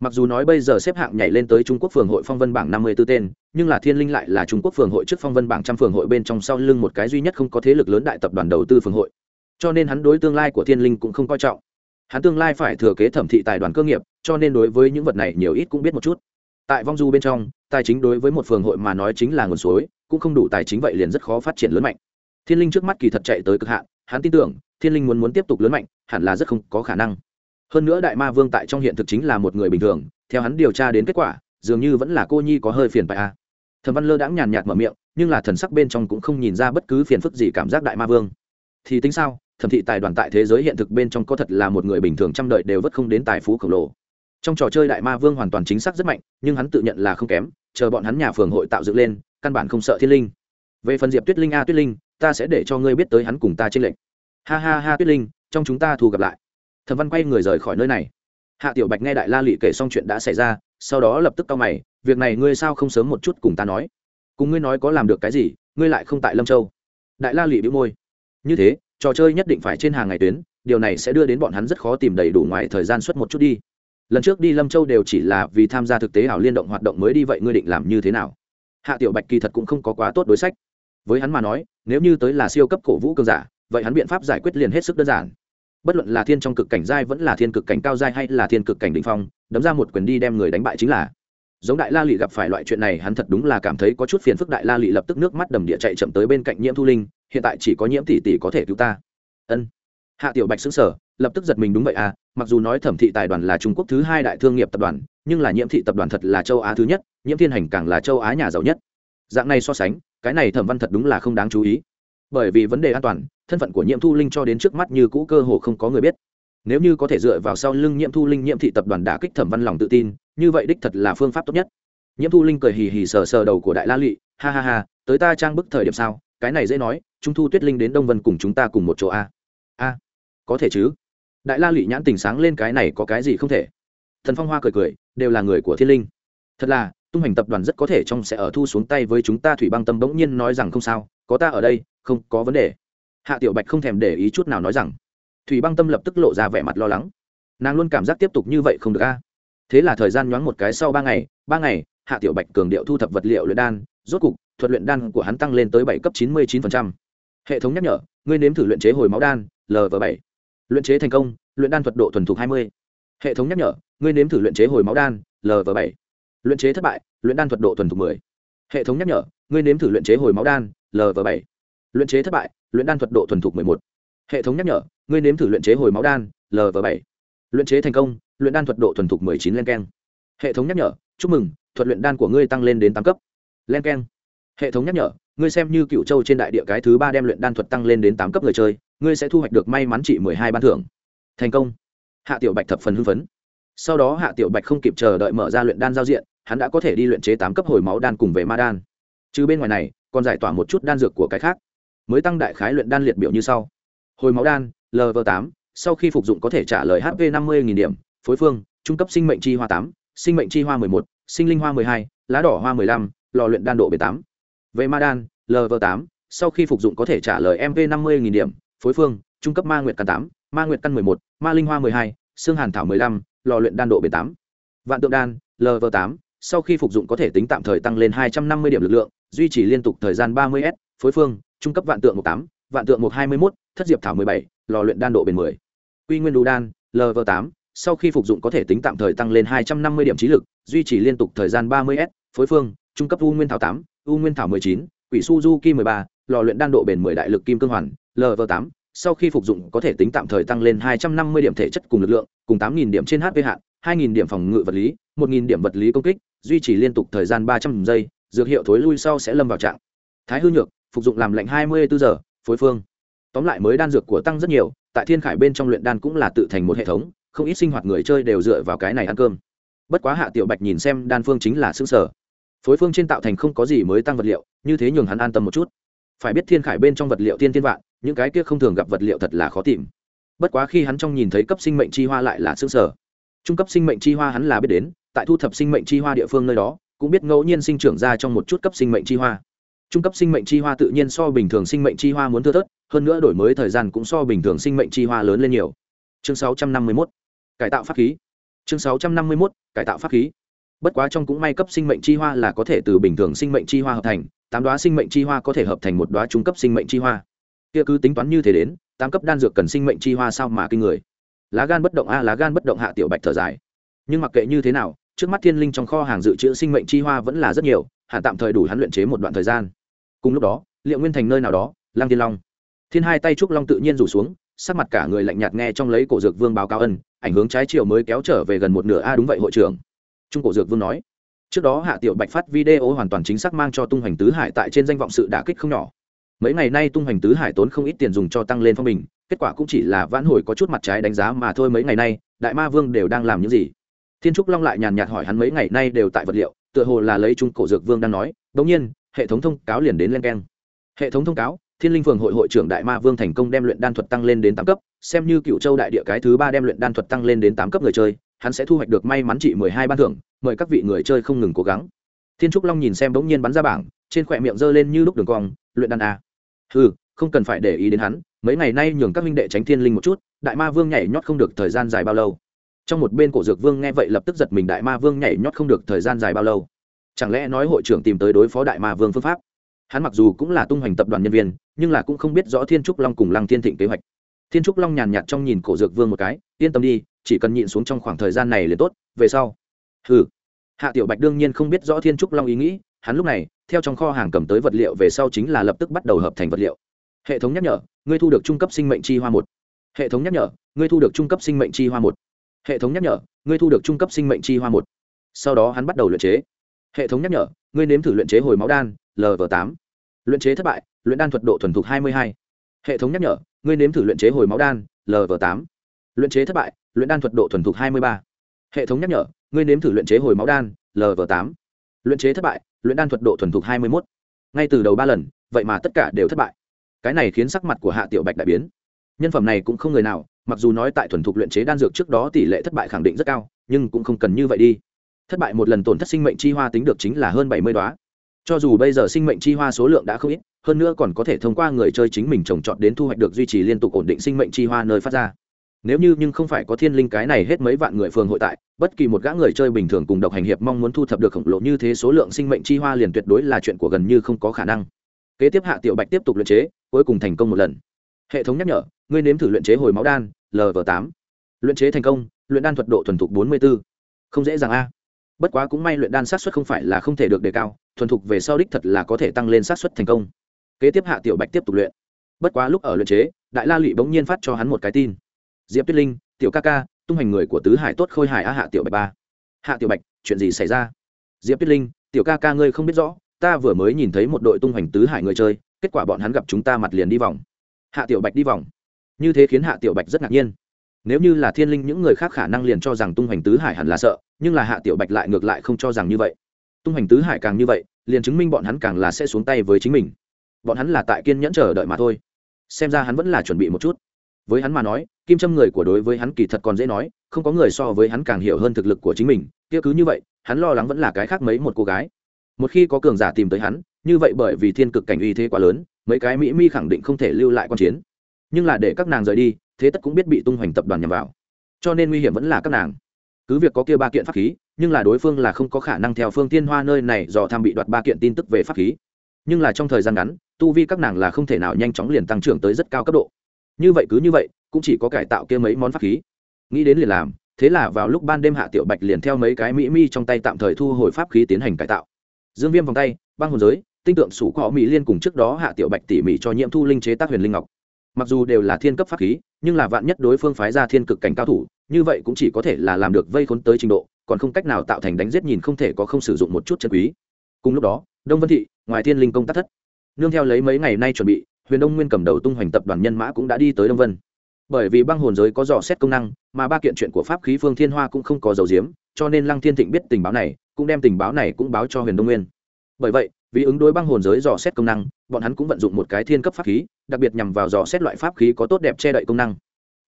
mặc dù nói bây giờ xếp hạng nhảy lên tới trung quốc phường hội phong vân bảng năm mươi b ố tên, nhưng là thiên linh lại là trung quốc phường hội trước phong vân bảng trăm phường hội bên trong sau lưng một cái duy nhất không có thế lực lớn đại tập đoàn đầu tư phường hội. Cho nên hắn đối tương lai của thiên linh cũng không coi trọng. Hắn tương lai phải thừa kế thẩm thị tài đoàn cơ nghiệp, cho nên đối với những vật này nhiều ít cũng biết một chút. Tại vong du bên trong, tài chính đối với một phường hội mà nói chính là nguồn suối, cũng không đủ tài chính vậy liền rất khó phát triển lớn mạnh. Thiên linh trước mắt kỳ thật chạy tới cực hạn, hắn tin tưởng, thiên linh muốn muốn tiếp tục lớn mạnh, hẳn là rất không có khả năng hơn nữa đại ma vương tại trong hiện thực chính là một người bình thường, theo hắn điều tra đến kết quả, dường như vẫn là cô nhi có hơi phiền phải a à. thần văn lơ đãng nhàn nhạt mở miệng, nhưng là thần sắc bên trong cũng không nhìn ra bất cứ phiền phức gì cảm giác đại ma vương. Thì tính sao, thẩm thị tài đoàn tại thế giới hiện thực bên trong có thật là một người bình thường trăm đợi đều vất không đến tài phú khổng lồ. Trong trò chơi đại ma vương hoàn toàn chính xác rất mạnh, nhưng hắn tự nhận là không kém, chờ bọn hắn nhà phường hội tạo dựng lên, căn bản không sợ thiên linh. Về phần diệp tuyết linh, a tuyết linh, ta sẽ để cho ngươi biết tới hắn cùng ta trên lệnh ha ha ha tuyết linh, trong chúng ta thù gặp lại thẩm văn quay người rời khỏi nơi này. Hạ tiểu bạch nghe đại la lị kể xong chuyện đã xảy ra, sau đó lập tức cau mày, việc này ngươi sao không sớm một chút cùng ta nói? Cùng ngươi nói có làm được cái gì, ngươi lại không tại lâm châu. Đại la lị bĩu môi. Như thế, trò chơi nhất định phải trên hàng ngày tuyến, điều này sẽ đưa đến bọn hắn rất khó tìm đầy đủ ngoài thời gian suốt một chút đi. Lần trước đi lâm châu đều chỉ là vì tham gia thực tế ảo liên động hoạt động mới đi vậy ngươi định làm như thế nào? Hạ tiểu bạch kỳ thật cũng không có quá tốt đối sách. Với hắn mà nói, nếu như tới là siêu cấp cổ vũ cường giả, vậy hắn biện pháp giải quyết liền hết sức đơn giản bất luận là thiên trong cực cảnh giai vẫn là thiên cực cảnh cao giai hay là thiên cực cảnh đỉnh phong, đấm ra một quyền đi đem người đánh bại chính là. Giống đại la lị gặp phải loại chuyện này, hắn thật đúng là cảm thấy có chút phiền phức đại la lị lập tức nước mắt đầm địa chạy chậm tới bên cạnh nhiễm thu linh, hiện tại chỉ có nhiễm tỷ tỷ có thể cứu ta. Ân. Hạ tiểu bạch xứng sở lập tức giật mình đúng vậy à mặc dù nói thẩm thị tài đoàn là trung quốc thứ hai đại thương nghiệp tập đoàn, nhưng là nhiễm thị tập đoàn thật là châu á thứ nhất, nhiễm thiên hành càng là châu á nhà giàu nhất. Dạng này so sánh, cái này thẩm văn thật đúng là không đáng chú ý. Bởi vì vấn đề an toàn thân phận của nhiễm thu linh cho đến trước mắt như cũ cơ hồ không có người biết. Nếu như có thể dựa vào sau lưng nhiễm thu linh, nhiễm thị tập đoàn đả kích thẩm văn lòng tự tin, như vậy đích thật là phương pháp tốt nhất. Nhiễm thu linh cười hì hì sờ sờ đầu của đại la lụy ha ha ha, tới ta trang bức thời điểm sao, cái này dễ nói, trung thu tuyết linh đến đông vân cùng chúng ta cùng một chỗ a a có thể chứ. Đại la lụy nhãn tình sáng lên cái này có cái gì không thể. Thần phong hoa cười cười, đều là người của thiên linh. Thật là, tung hành tập đoàn rất có thể trong sẽ ở thu xuống tay với chúng ta, thủy băng tâm bỗng nhiên nói rằng không sao, có ta ở đây, không có vấn đề hạ tiểu bạch không thèm để ý chút nào nói rằng, thủy băng tâm lập tức lộ ra vẻ mặt lo lắng. Nàng luôn cảm giác tiếp tục như vậy không được a. Thế là thời gian nhoáng một cái sau ba ngày ba ngày, hạ tiểu bạch cường điệu thu thập vật liệu luyện đan, rốt cục, thuật luyện đan của hắn tăng lên tới bảy cấp chín mươi chín hệ thống nhắc nhở, ngươi nếm thử luyện chế hồi máu đan lv bảy. Luyện chế thành công, luyện đan thuật độ thuần thục hai mươi. Hệ thống nhắc nhở, ngươi nếm thử luyện chế hồi máu đan lv bảy. Luyện chế thất bại, luyện đan thuật độ thuần thục mười. Hệ thống nhắc nhở, ngươi nếm thử luyện chế hồi máu đan lv bảy. Luyện chế thất bại luyện đan thuật độ thuần thục mười một. Hệ thống nhắc nhở ngươi nếm thử luyện chế hồi máu đan Lv7, luyện chế thành công luyện đan thuật độ thuần thục mười chín len keng. Hệ thống nhắc nhở chúc mừng thuật luyện đan của ngươi tăng lên đến tám cấp. Len keng. Hệ thống nhắc nhở ngươi xem như cựu châu trên đại địa cái thứ ba đem luyện đan thuật tăng lên đến tám cấp người chơi ngươi sẽ thu hoạch được may mắn trị mười hai ban thưởng. Thành công. Hạ tiểu bạch thập phần hưng phấn. Sau đó hạ tiểu bạch không kịp chờ đợi mở ra luyện đan giao diện hắn đã có thể đi luyện chế tám cấp hồi máu đan cùng về ma đan. Chứ bên ngoài này còn giải tỏa một chút đan dược của cái khác mới tăng đại khái luyện đan liệt biểu như sau. Hồi máu đan lv tám, sau khi phục dụng có thể trả lời hp năm mươi điểm, phối phương, trung cấp sinh mệnh chi hoa tám, sinh mệnh chi hoa mười một, sinh linh hoa mười hai, lá đỏ hoa mười lăm, lò luyện đan độ bảy tám. Về ma đan lv tám, sau khi phục dụng có thể trả lời mv năm mươi điểm, phối phương, trung cấp ma nguyệt căn tám, ma nguyệt căn mười một, ma linh hoa mười hai, xương hàn thảo mười lăm, lò luyện đan độ bảy tám. Vạn tượng đan lv tám, sau khi phục dụng có thể tính tạm thời tăng lên hai trăm năm mươi điểm lực lượng, duy trì liên tục thời gian ba mươi s phối phương, trung cấp vạn tượng một tám, vạn tượng một hai mươi một thất diệp thảo mười bảy, lò luyện đan độ bền mười. Quy nguyên đủ đan lv tám, sau khi phục dụng có thể tính tạm thời tăng lên hai trăm năm mươi điểm trí lực, duy trì liên tục thời gian ba mươi s, phối phương, trung cấp u nguyên thảo tám, u nguyên thảo mười chín, quỷ su ki mười ba, lò luyện đan độ bền mười đại lực kim cương hoàn lv tám, sau khi phục dụng có thể tính tạm thời tăng lên hai trăm năm mươi điểm thể chất cùng lực lượng, cùng tám nghìn điểm trên hp hạn, hai nghìn điểm phòng ngự vật lý, một nghìn điểm vật lý công kích, duy trì liên tục thời gian ba trăm giây, dược hiệu thối lui sau sẽ lâm vào trạng thái hư nhược phục dụng làm lạnh hai mươi bốn giờ, phối phương. Tóm lại mới đan dược của tăng rất nhiều, tại thiên khải bên trong luyện đan cũng là tự thành một hệ thống, không ít sinh hoạt người chơi đều dựa vào cái này ăn cơm. Bất quá hạ tiểu bạch nhìn xem đan phương chính là xương sở phối phương trên tạo thành không có gì mới tăng vật liệu, như thế nhường hắn an tâm một chút. Phải biết thiên khải bên trong vật liệu tiên tiên vạn, những cái kia không thường gặp vật liệu thật là khó tìm. Bất quá khi hắn trong nhìn thấy cấp sinh mệnh chi hoa lại là xương sở trung cấp sinh mệnh chi hoa hắn là biết đến, tại thu thập sinh mệnh chi hoa địa phương nơi đó, cũng biết ngẫu nhiên sinh trưởng ra trong một chút cấp sinh mệnh chi hoa trung cấp sinh mệnh chi hoa tự nhiên so bình thường sinh mệnh chi hoa muốn thưa thớt, hơn nữa đổi mới thời gian cũng so bình thường sinh mệnh chi hoa lớn lên nhiều. Chương 651 cải tạo pháp khí. Chương 651 cải tạo pháp khí. Bất quá trong cũng may cấp sinh mệnh chi hoa là có thể từ bình thường sinh mệnh chi hoa hợp thành, tám đoá sinh mệnh chi hoa có thể hợp thành một đoá trung cấp sinh mệnh chi hoa. Kia cứ tính toán như thế đến, tám cấp đan dược cần sinh mệnh chi hoa sao mà kinh người. Lá gan bất động a, lá gan bất động hạ tiểu bạch thở dài. Nhưng mặc kệ như thế nào, trước mắt thiên linh trong kho hàng dự trữ sinh mệnh chi hoa vẫn là rất nhiều hạn tạm thời đủ hắn luyện chế một đoạn thời gian cùng lúc đó, liệu nguyên thành nơi nào đó lang thiên long. Thiên hai tay trúc long tự nhiên rủ xuống, sắc mặt cả người lạnh nhạt nghe trong lấy cổ dược vương báo cáo ân, ảnh hướng trái chiều mới kéo trở về gần một nửa a, đúng vậy, hội trưởng. Trung cổ dược vương nói. Trước đó hạ tiểu bạch phát video hoàn toàn chính xác mang cho tung hoành tứ hải tại trên danh vọng sự đả kích không nhỏ. Mấy ngày nay tung hoành tứ hải tốn không ít tiền dùng cho tăng lên phong bình, kết quả cũng chỉ là vãn hồi có chút mặt trái đánh giá mà thôi mấy ngày nay, đại ma vương đều đang làm những gì? Thiên trúc long lại nhàn nhạt hỏi hắn mấy ngày nay đều tại vật liệu, tựa hồ là lấy trung cổ dược vương đang nói. Đ nhiên hệ thống thông cáo liền đến len keng. Hệ thống thông cáo, thiên linh phường hội hội trưởng đại ma vương thành công đem luyện đan thuật tăng lên đến tám cấp, xem như cựu châu đại địa cái thứ ba đem luyện đan thuật tăng lên đến tám cấp người chơi, hắn sẽ thu hoạch được may mắn trị mười hai ban thưởng, mời các vị người chơi không ngừng cố gắng. Thiên trúc long nhìn xem bỗng nhiên bắn ra bảng, trên khỏe miệng giơ lên như lúc đường cong, luyện đan à? a ừ không cần phải để ý đến hắn, mấy ngày nay nhường các minh đệ tránh thiên linh một chút, đại ma vương nhảy nhót không được thời gian dài bao lâu. Trong một bên cổ dược vương nghe vậy lập tức giật mình, đại ma vương nhảy nhót không được thời gian dài bao lâu chẳng lẽ nói hội trưởng tìm tới đối phó đại ma vương phương pháp? Hắn mặc dù cũng là tung hoành tập đoàn nhân viên, nhưng là cũng không biết rõ thiên trúc long cùng lăng thiên thịnh kế hoạch. Thiên trúc long nhàn nhạt trong nhìn cổ dược vương một cái, yên tâm đi, chỉ cần nhịn xuống trong khoảng thời gian này liền tốt, về sau. Ừ hạ tiểu bạch đương nhiên không biết rõ thiên trúc long ý nghĩ, hắn lúc này, theo trong kho hàng cầm tới vật liệu về sau chính là lập tức bắt đầu hợp thành vật liệu. Hệ thống nhắc nhở, ngươi thu được trung cấp sinh mệnh chi hoa một. Hệ thống nhắc nhở, ngươi thu được trung cấp sinh mệnh chi hoa một. Hệ thống nhắc nhở, ngươi thu được trung cấp sinh mệnh chi hoa một. Sau đó hắn bắt đầu luyện chế hệ thống nhắc nhở, ngươi nếm thử luyện chế hồi máu đan lv tám. Luyện chế thất bại, luyện đan thuật độ thuần thục hai mươi hai. Hệ thống nhắc nhở, ngươi nếm thử luyện chế hồi máu đan lv tám. Luyện chế thất bại, luyện đan thuật độ thuần thục hai mươi ba. Hệ thống nhắc nhở, ngươi nếm thử luyện chế hồi máu đan lv tám. Luyện chế thất bại, luyện đan thuật độ thuần thục hai mươi một ngay từ đầu ba lần, vậy mà tất cả đều thất bại. Cái này khiến sắc mặt của hạ tiểu bạch đại biến. Nhân phẩm này cũng không người nào, mặc dù nói tại thuần thục luyện chế đan dược trước đó tỷ lệ thất bại khẳng định rất cao, nhưng cũng không cần như vậy đi thất bại một lần tổn thất sinh mệnh chi hoa tính được chính là hơn bảy mươi đoá. Cho dù bây giờ sinh mệnh chi hoa số lượng đã không ít, hơn nữa còn có thể thông qua người chơi chính mình trồng trọt đến thu hoạch được duy trì liên tục ổn định sinh mệnh chi hoa nơi phát ra. Nếu như nhưng không phải có thiên linh cái này hết mấy vạn người phường hội tại, bất kỳ một gã người chơi bình thường cùng độc hành hiệp mong muốn thu thập được khổng lồ như thế số lượng sinh mệnh chi hoa liền tuyệt đối là chuyện của gần như không có khả năng. Kế tiếp hạ tiểu bạch tiếp tục luyện chế, cuối cùng thành công một lần. Hệ thống nhắc nhở, ngươi nếm thử luyện chế hồi máu đan lv tám. Luyện chế thành công, luyện đan thuật độ thuần thục bốn mươi b ố không dễ dàng a bất quá cũng may luyện đan sát xuất không phải là không thể được đề cao, thuần thục về sau đích thật là có thể tăng lên sát xuất thành công. Kế tiếp hạ tiểu bạch tiếp tục luyện. Bất quá lúc ở luyện chế, đại la lụy bỗng nhiên phát cho hắn một cái tin. Diệp tuyết linh, tiểu ca ca, tung hành người của tứ hải tốt khôi hải a hạ tiểu bạch ba. Hạ tiểu bạch, chuyện gì xảy ra? Diệp tuyết linh, tiểu ca ca ngươi không biết rõ, ta vừa mới nhìn thấy một đội tung hành tứ hải người chơi, kết quả bọn hắn gặp chúng ta mặt liền đi vòng. Hạ tiểu bạch đi vòng. Như thế khiến hạ tiểu bạch rất ngạc nhiên nếu như là thiên linh, những người khác khả năng liền cho rằng tung hoành tứ hải hẳn là sợ, nhưng là hạ tiểu bạch lại ngược lại không cho rằng như vậy. Tung hoành tứ hải càng như vậy, liền chứng minh bọn hắn càng là sẽ xuống tay với chính mình. Bọn hắn là tại kiên nhẫn chờ đợi mà thôi. Xem ra hắn vẫn là chuẩn bị một chút. Với hắn mà nói, kim châm người của đối với hắn kỳ thật còn dễ nói, không có người so với hắn càng hiểu hơn thực lực của chính mình, kia cứ như vậy, hắn lo lắng vẫn là cái khác mấy một cô gái. Một khi có cường giả tìm tới hắn, như vậy bởi vì thiên cực cảnh uy thế quá lớn, mấy cái mỹ mi khẳng định không thể lưu lại quan chiến. Nhưng là để các nàng rời đi thế tất cũng biết bị tung hoành tập đoàn nhằm vào. Cho nên nguy hiểm vẫn là các nàng. Cứ việc có kia ba kiện pháp khí, nhưng là đối phương là không có khả năng theo phương tiên hoa nơi này dò tham bị đoạt ba kiện tin tức về pháp khí. Nhưng là trong thời gian ngắn, tu vi các nàng là không thể nào nhanh chóng liền tăng trưởng tới rất cao cấp độ. Như vậy cứ như vậy, cũng chỉ có cải tạo kia mấy món pháp khí. Nghĩ đến liền làm, thế là vào lúc ban đêm hạ tiểu bạch liền theo mấy cái mỹ mi trong tay tạm thời thu hồi pháp khí tiến hành cải tạo. Dương viêm vòng tay, băng hồn giới, tinh tượng sủ có mỹ liên cùng trước đó hạ tiểu bạch tỉ mỉ cho nhiễm thu linh chế tác huyền linh ngọc. Mặc dù đều là thiên cấp pháp khí nhưng là vạn nhất đối phương phái ra thiên cực cảnh cao thủ, như vậy cũng chỉ có thể là làm được vây khốn tới trình độ, còn không cách nào tạo thành đánh giết nhìn không thể có không sử dụng một chút chân quý. Cùng lúc đó, đông vân thị, ngoài thiên linh công tác thất. Nương theo lấy mấy ngày nay chuẩn bị, huyền đông nguyên cầm đầu tung hoành tập đoàn nhân mã cũng đã đi tới đông vân. Bởi vì băng hồn giới có dò xét công năng, mà ba kiện chuyện của pháp khí phương thiên hoa cũng không có dầu diếm cho nên lăng thiên thịnh biết tình báo này, cũng đem tình báo này cũng báo cho huyền đông nguyên. Bởi vậy vì ứng đối băng hồn giới dò xét công năng, bọn hắn cũng vận dụng một cái thiên cấp pháp khí, đặc biệt nhằm vào dò xét loại pháp khí có tốt đẹp che đậy công năng.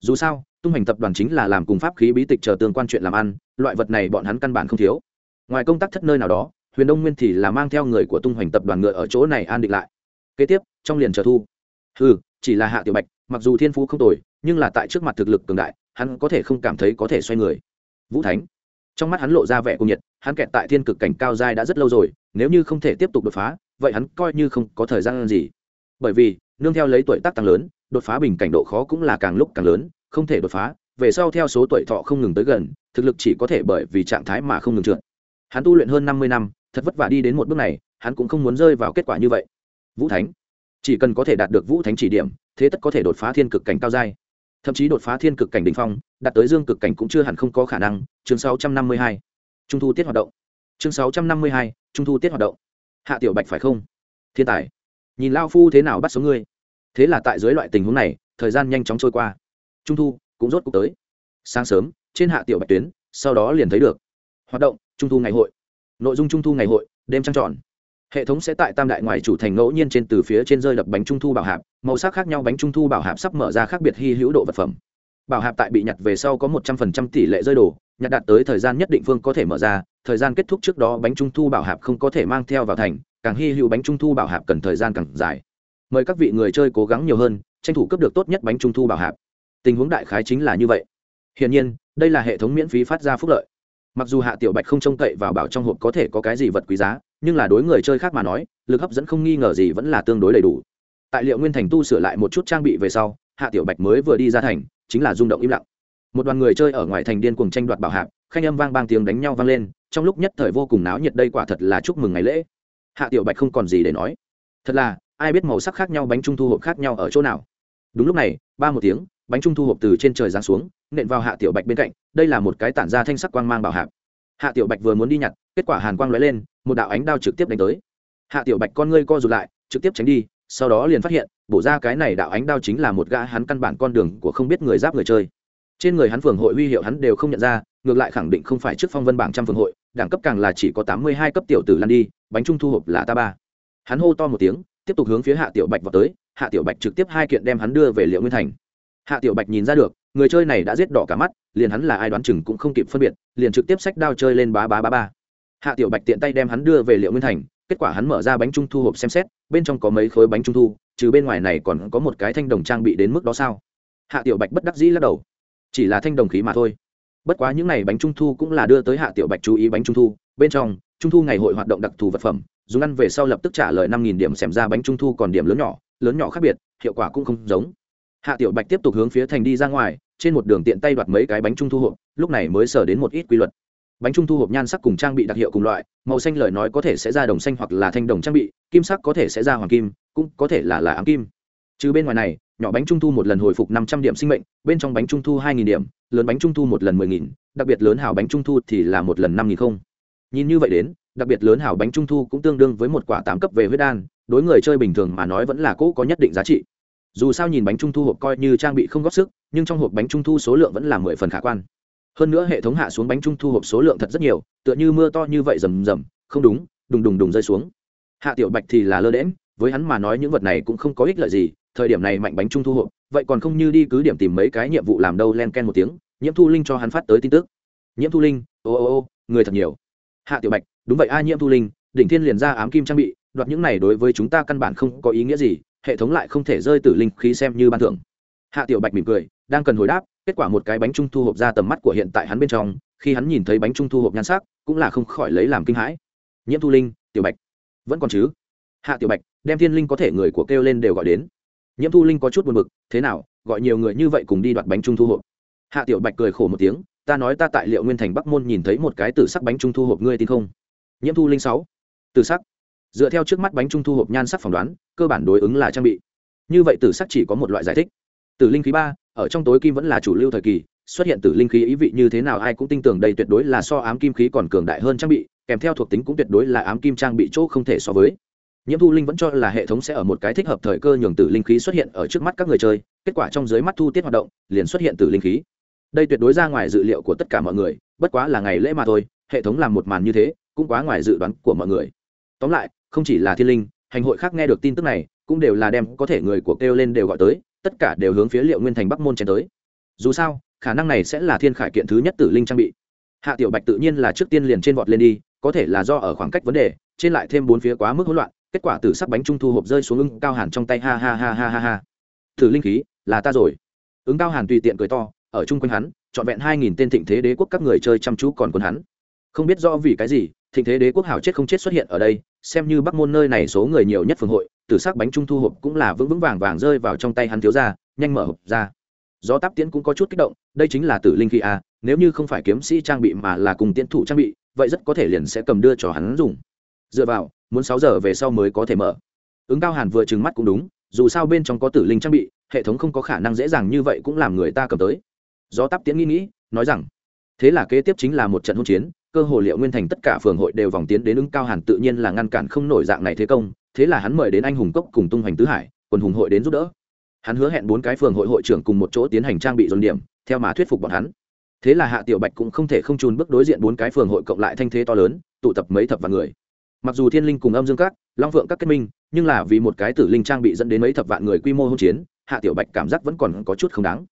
Dù sao, tung hành tập đoàn chính là làm cùng pháp khí bí tịch chờ tương quan chuyện làm ăn, loại vật này bọn hắn căn bản không thiếu. Ngoài công tác thất nơi nào đó, huyền đông nguyên thì là mang theo người của tung hoành tập đoàn ngựa ở chỗ này an định lại. Kế tiếp, trong liền chờ thu. Ừ chỉ là hạ tiểu bạch, mặc dù thiên phú không tồi, nhưng là tại trước mặt thực lực cường đại, hắn có thể không cảm thấy có thể xoay người. Vũ thánh trong mắt hắn lộ ra vẻ cung nhiệt, hắn kẹt tại thiên cực cảnh cao giai đã rất lâu rồi, nếu như không thể tiếp tục đột phá, vậy hắn coi như không có thời gian gì. Bởi vì, nương theo lấy tuổi tác tăng lớn, đột phá bình cảnh độ khó cũng là càng lúc càng lớn, không thể đột phá, về sau theo số tuổi thọ không ngừng tới gần, thực lực chỉ có thể bởi vì trạng thái mà không ngừng trượt. Hắn tu luyện hơn năm mươi năm, thật vất vả đi đến một bước này, hắn cũng không muốn rơi vào kết quả như vậy. Vũ thánh, chỉ cần có thể đạt được vũ thánh chỉ điểm, thế tất có thể đột phá thiên cực cảnh cao giai thậm chí đột phá thiên cực cảnh đ ỉ n h phong, đạt tới dương cực cảnh cũng chưa hẳn không có khả năng. Chương sáu trăm năm mươi hai, trung thu tiết hoạt động. Chương sáu trăm năm mươi hai, trung thu tiết hoạt động. Hạ tiểu bạch phải không? Thiên tài. Nhìn lao phu thế nào bắt sống ngươi? Thế là tại dưới loại tình huống này, thời gian nhanh chóng trôi qua. Trung thu cũng rốt cuộc tới. Sáng sớm, trên hạ tiểu bạch tuyến, sau đó liền thấy được. Hoạt động, trung thu ngày hội. Nội dung trung thu ngày hội, đêm trăng tròn. Hệ thống sẽ tại tam đại ngoài chủ thành ngẫu nhiên trên từ phía trên rơi đập bánh trung thu bảo hạp màu sắc khác nhau bánh trung thu bảo hạp sắp mở ra khác biệt hy hữu độ vật phẩm. Bảo hạp tại bị nhặt về sau có một trăm phần trăm tỷ lệ rơi đồ, nhặt đạt tới thời gian nhất định phương có thể mở ra, thời gian kết thúc trước đó bánh trung thu bảo hạp không có thể mang theo vào thành, càng hy hữu bánh trung thu bảo hạp cần thời gian càng dài. Mời các vị người chơi cố gắng nhiều hơn, tranh thủ cấp được tốt nhất bánh trung thu bảo hạp. Tình huống đại khái chính là như vậy. Hiển nhiên, đây là hệ thống miễn phí phát ra phúc lợi. Mặc dù hạ tiểu bạch không trông cậy vào bảo trong hộp có thể có cái gì vật quý giá, nhưng là đối người chơi khác mà nói, lực hấp dẫn không nghi ngờ gì vẫn là tương đối đầy đủ tại liệu nguyên thành tu sửa lại một chút trang bị về sau, hạ tiểu bạch mới vừa đi ra thành, chính là rung động im lặng. Một đoàn người chơi ở ngoài thành điên cuồng tranh đoạt bảo hạc khanh âm vang bang tiếng đánh nhau vang lên, trong lúc nhất thời vô cùng náo nhiệt đây quả thật là chúc mừng ngày lễ. Hạ tiểu bạch không còn gì để nói. Thật là, ai biết màu sắc khác nhau bánh trung thu hộp khác nhau ở chỗ nào. Đúng lúc này, ba một tiếng, bánh trung thu hộp từ trên trời giáng xuống, nện vào hạ tiểu bạch bên cạnh, đây là một cái tản ra thanh sắc quang mang bảo hạc hạ tiểu bạch vừa muốn đi nhặt, kết quả hàn quang lóe lên, một đạo ánh đao trực tiếp đánh tới. Hạ tiểu bạch con ngươi co rụt lại, trực tiếp tránh đi sau đó liền phát hiện, bổ ra cái này đạo ánh đao chính là một gã hắn căn bản con đường của không biết người giáp người chơi. Trên người hắn phường hội huy hiệu hắn đều không nhận ra, ngược lại khẳng định không phải trước phong vân bảng trăm phường hội, đẳng cấp càng là chỉ có tám mươi hai cấp tiểu tử lan đi, bánh trung thu hộp là ta ba. Hắn hô to một tiếng, tiếp tục hướng phía hạ tiểu bạch vào tới, hạ tiểu bạch trực tiếp hai kiện đem hắn đưa về liệu nguyên thành. Hạ tiểu bạch nhìn ra được, người chơi này đã giết đỏ cả mắt, liền hắn là ai đoán chừng cũng không kịp phân biệt, liền trực tiếp sách đao chơi lên bá bá bá ba hạ tiểu bạch tiện tay đem hắn đưa về liệu nguyên thành kết quả hắn mở ra bánh trung thu hộp xem xét, bên trong có mấy khối bánh trung thu, trừ bên ngoài này còn có một cái thanh đồng trang bị đến mức đó sao? Hạ tiểu bạch bất đắc dĩ lắc đầu. Chỉ là thanh đồng khí mà thôi. Bất quá những n à y bánh trung thu cũng là đưa tới hạ tiểu bạch chú ý bánh trung thu. Bên trong, trung thu ngày hội hoạt động đặc thù vật phẩm, dùng ăn về sau lập tức trả lời năm nghìn điểm xem ra bánh trung thu còn điểm lớn nhỏ lớn nhỏ khác biệt, hiệu quả cũng không giống. Hạ tiểu bạch tiếp tục hướng phía thành đi ra ngoài, trên một đường tiện tay đoạt mấy cái bánh trung thu hộp, lúc này mới sở đến một ít quy luật bánh trung thu hộp nhan sắc cùng trang bị đặc hiệu cùng loại, màu xanh lời nói có thể sẽ ra đồng xanh hoặc là thanh đồng trang bị, kim sắc có thể sẽ ra hoàng kim, cũng có thể là là ám kim. Trừ bên ngoài này, nhỏ bánh trung thu một lần hồi phục năm trăm điểm sinh mệnh, bên trong bánh trung thu hai nghìn điểm, lớn bánh trung thu một lần mười nghìn, đặc biệt lớn hào bánh trung thu thì là một lần năm nghìn không. Nhìn như vậy đến, đặc biệt lớn hào bánh trung thu cũng tương đương với một quả tám cấp về huyết đan, đối người chơi bình thường mà nói vẫn là cỗ có nhất định giá trị. Dù sao nhìn bánh trung thu hộp coi như trang bị không góp sức, nhưng trong hộp bánh trung thu số lượng vẫn là mười phần khả quan hơn nữa hệ thống hạ xuống bánh trung thu hộp số lượng thật rất nhiều, tựa như mưa to như vậy rầm rầm, không đúng, đùng đùng đùng rơi xuống. Hạ tiểu bạch thì là lơ đễm với hắn mà nói những vật này cũng không có ích lợi gì, thời điểm này mạnh bánh trung thu hộp, vậy còn không như đi cứ điểm tìm mấy cái nhiệm vụ làm đâu len ken một tiếng, nhiễm thu linh cho hắn phát tới tin tức. Nhiễm thu linh, ô ô ô, người thật nhiều. Hạ tiểu bạch, đúng vậy a, nhiễm thu linh, đỉnh thiên liền ra ám kim trang bị, đoạt những này đối với chúng ta căn bản không có ý nghĩa gì, hệ thống lại không thể rơi tử linh khí xem như ban thưởng. Hạ tiểu bạch mỉm cười, đang cần hồi đáp kết quả một cái bánh trung thu hộp ra tầm mắt của hiện tại hắn bên trong, khi hắn nhìn thấy bánh trung thu hộp nhan sắc, cũng là không khỏi lấy làm kinh hãi. Nhiễm thu linh, tiểu bạch. Vẫn còn chứ? Hạ tiểu bạch, đem thiên linh có thể người của kêu lên đều gọi đến. Nhiễm thu linh có chút buồn bực, thế nào, gọi nhiều người như vậy cùng đi đoạt bánh trung thu hộp? Hạ tiểu bạch cười khổ một tiếng, ta nói ta tại liệu nguyên thành bắc môn nhìn thấy một cái tử sắc bánh trung thu hộp, ngươi tin không? Nhiễm thu linh sáu. Tử sắc. Dựa theo trước mắt bánh trung thu hộp nhan sắc phỏng đoán, cơ bản đối ứng là trang bị. Như vậy tử sắc chỉ có một loại giải thích. Tử linh khí ba ở trong tối kim vẫn là chủ lưu thời kỳ, xuất hiện tử linh khí ý vị như thế nào ai cũng tin tưởng đây tuyệt đối là so ám kim khí còn cường đại hơn trang bị, kèm theo thuộc tính cũng tuyệt đối là ám kim trang bị chỗ không thể so với. Nhiễm thu linh vẫn cho là hệ thống sẽ ở một cái thích hợp thời cơ nhường tử linh khí xuất hiện ở trước mắt các người chơi, kết quả trong dưới mắt thu tiết hoạt động, liền xuất hiện tử linh khí. Đây tuyệt đối ra ngoài dự liệu của tất cả mọi người, bất quá là ngày lễ mà thôi, hệ thống làm một màn như thế, cũng quá ngoài dự đoán của mọi người. Tóm lại, không chỉ là thiên linh, hành hội khác nghe được tin tức này, cũng đều là đem có thể người của kêu lên đều gọi tới tất cả đều hướng phía liệu nguyên thành bắc môn chen tới. Dù sao, khả năng này sẽ là thiên khải kiện thứ nhất tử linh trang bị. Hạ tiểu bạch tự nhiên là trước tiên liền trên vọt lên đi, có thể là do ở khoảng cách vấn đề, trên lại thêm bốn phía quá mức hỗn loạn, kết quả tử sắc bánh trung thu hộp rơi xuống ưng cao hàn trong tay, ha ha ha ha ha ha. Thử linh khí, là ta rồi. Ứng cao hàn tùy tiện cười to, ở chung quanh hắn, trọn vẹn hai nghìn tên thịnh thế đế quốc các người chơi chăm chú còn quân hắn. Không biết rõ vì cái gì, thịnh thế đế quốc hảo chết không chết xuất hiện ở đây xem như bắc môn nơi này số người nhiều nhất phường hội, tử sắc bánh trung thu hộp cũng là vững vững vàng vàng rơi vào trong tay hắn thiếu ra nhanh mở hộp ra. Gió táp tiễn cũng có chút kích động, đây chính là tử linh khí a à, nếu như không phải kiếm sĩ trang bị mà là cùng tiến thủ trang bị, vậy rất có thể liền sẽ cầm đưa cho hắn dùng. Dựa vào, muốn sáu giờ về sau mới có thể mở. Ứng cao hàn vừa trừng mắt cũng đúng, dù sao bên trong có tử linh trang bị, hệ thống không có khả năng dễ dàng như vậy cũng làm người ta cầm tới. Gió táp tiễn nghĩ nghĩ, nói rằng thế là kế tiếp chính là một trận hỗn chiến, cơ hồ liệu nguyên thành tất cả phường hội đều vòng tiến đến ứng cao hàn tự nhiên là ngăn cản không nổi dạng này thế công, thế là hắn mời đến anh hùng cốc cùng tung hoành tứ hải quần hùng hội đến giúp đỡ. Hắn hứa hẹn bốn cái phường hội hội trưởng cùng một chỗ tiến hành trang bị dồn điểm, theo mà thuyết phục bọn hắn. Thế là hạ tiểu bạch cũng không thể không trùn bước đối diện bốn cái phường hội cộng lại thanh thế to lớn, tụ tập mấy thập vạn người. Mặc dù thiên linh cùng âm dương các, long phượng các kết minh, nhưng là vì một cái tử linh trang bị dẫn đến mấy thập vạn người quy mô hỗn chiến, hạ tiểu bạch cảm giác vẫn còn có chút không đáng.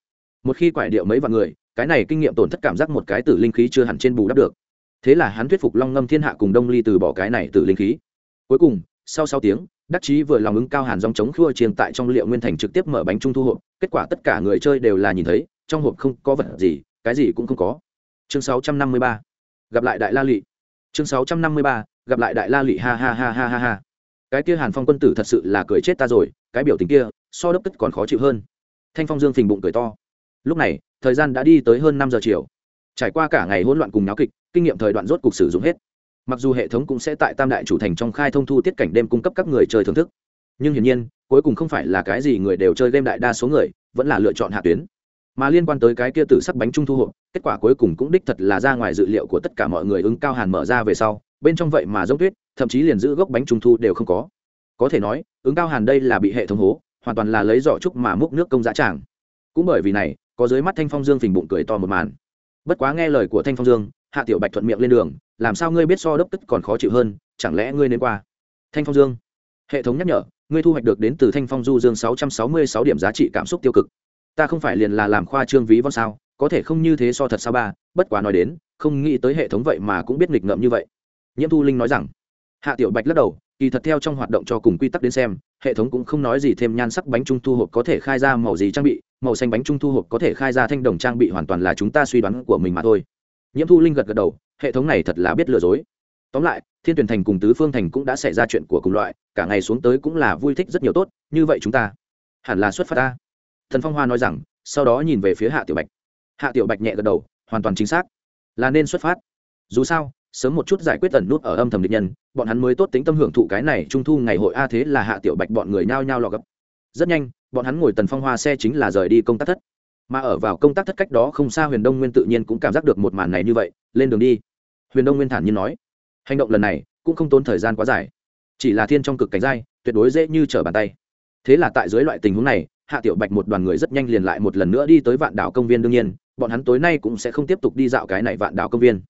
Một khi quải điệu mấy vạn người cái này kinh nghiệm tổn thất cảm giác một cái tử linh khí chưa hẳn trên bù đắp được. Thế là hắn thuyết phục long ngâm thiên hạ cùng đông ly từ bỏ cái này tử linh khí. Cuối cùng, sau sáu tiếng, đắc chí vừa lòng ứng cao hàn dòng chống khua chiêng tại trong liệu nguyên thành trực tiếp mở bánh trung thu hộp, kết quả tất cả người chơi đều là nhìn thấy, trong hộp không có vật gì, cái gì cũng không có. Chương sáu trăm năm mươi ba, gặp lại đại la lị. Chương sáu trăm năm mươi ba, gặp lại đại la lị, ha ha ha ha ha ha. Cái kia hàn phong quân tử thật sự là cười chết ta rồi, cái biểu tình kia, so đốc tức còn khó chịu hơn. Thanh phong dương phình bụng cười to lúc này, thời gian đã đi tới hơn năm giờ chiều. Trải qua cả ngày hỗn loạn cùng náo kịch, kinh nghiệm thời đoạn rốt cuộc sử dụng hết. Mặc dù hệ thống cũng sẽ tại tam đại chủ thành trong khai thông thu tiết cảnh đêm cung cấp các người chơi thưởng thức. Nhưng hiển nhiên, cuối cùng không phải là cái gì người đều chơi game đại đa số người, vẫn là lựa chọn hạ tuyến. Mà liên quan tới cái kia tử sắc bánh trung thu hộp, kết quả cuối cùng cũng đích thật là ra ngoài dự liệu của tất cả mọi người ứng cao hàn mở ra về sau, bên trong vậy mà giống tuyết, thậm chí liền giữ gốc bánh trung thu đều không có. Có thể nói, ứng cao hàn đây là bị hệ thống hố, hoàn toàn là lấy giỏ trúc mà múc nước công giá tràng. Cũng bởi vì này có dưới mắt thanh phong dương phình bụng cười to một màn. Bất quá nghe lời của thanh phong dương, hạ tiểu bạch thuận miệng lên đường, làm sao ngươi biết so đốc tức còn khó chịu hơn, chẳng lẽ ngươi nên qua? Thanh phong dương, hệ thống nhắc nhở, ngươi thu hoạch được đến từ thanh phong du dương sáu trăm sáu mươi sáu điểm giá trị cảm xúc tiêu cực. Ta không phải liền là làm khoa trương ví von sao, có thể không như thế so thật sao ba, bất quá nói đến, không nghĩ tới hệ thống vậy mà cũng biết nghịch ngợm như vậy. Nhiễm thu linh nói rằng, hạ tiểu bạch lắc đầu kỳ thật theo trong hoạt động cho cùng quy tắc đến xem, hệ thống cũng không nói gì thêm nhan sắc bánh trung thu hộp có thể khai ra màu gì trang bị, màu xanh bánh trung thu hộp có thể khai ra thanh đồng trang bị hoàn toàn là chúng ta suy đoán của mình mà thôi. Nhiễm thu linh gật gật đầu, hệ thống này thật là biết lừa dối. Tóm lại, thiên tuyển thành cùng tứ phương thành cũng đã xảy ra chuyện của cùng loại, cả ngày xuống tới cũng là vui thích rất nhiều tốt, như vậy chúng ta hẳn là xuất phát ta. Thần phong hoa nói rằng, sau đó nhìn về phía hạ tiểu bạch. Hạ tiểu bạch nhẹ gật đầu, hoàn toàn chính xác, là nên xuất phát. Dù sao sớm một chút giải quyết tần nút ở âm thầm địch nhân, bọn hắn mới tốt tính tâm hưởng thụ cái này trung thu ngày hội a thế là hạ tiểu bạch bọn người nhao nhao lò gấp rất nhanh, bọn hắn ngồi tần phong hoa xe chính là rời đi công tác thất. Mà ở vào công tác thất cách đó không xa huyền đông nguyên tự nhiên cũng cảm giác được một màn này như vậy, lên đường đi. Huyền đông nguyên thản nhiên nói, hành động lần này cũng không tốn thời gian quá dài. Chỉ là thiên trong cực cảnh giai, tuyệt đối dễ như trở bàn tay. Thế là tại dưới loại tình huống này, hạ tiểu bạch một đoàn người rất nhanh liền lại một lần nữa đi tới vạn đảo công viên đương nhiên, bọn hắn tối nay cũng sẽ không tiếp tục đi dạo cái này vạn đảo công viên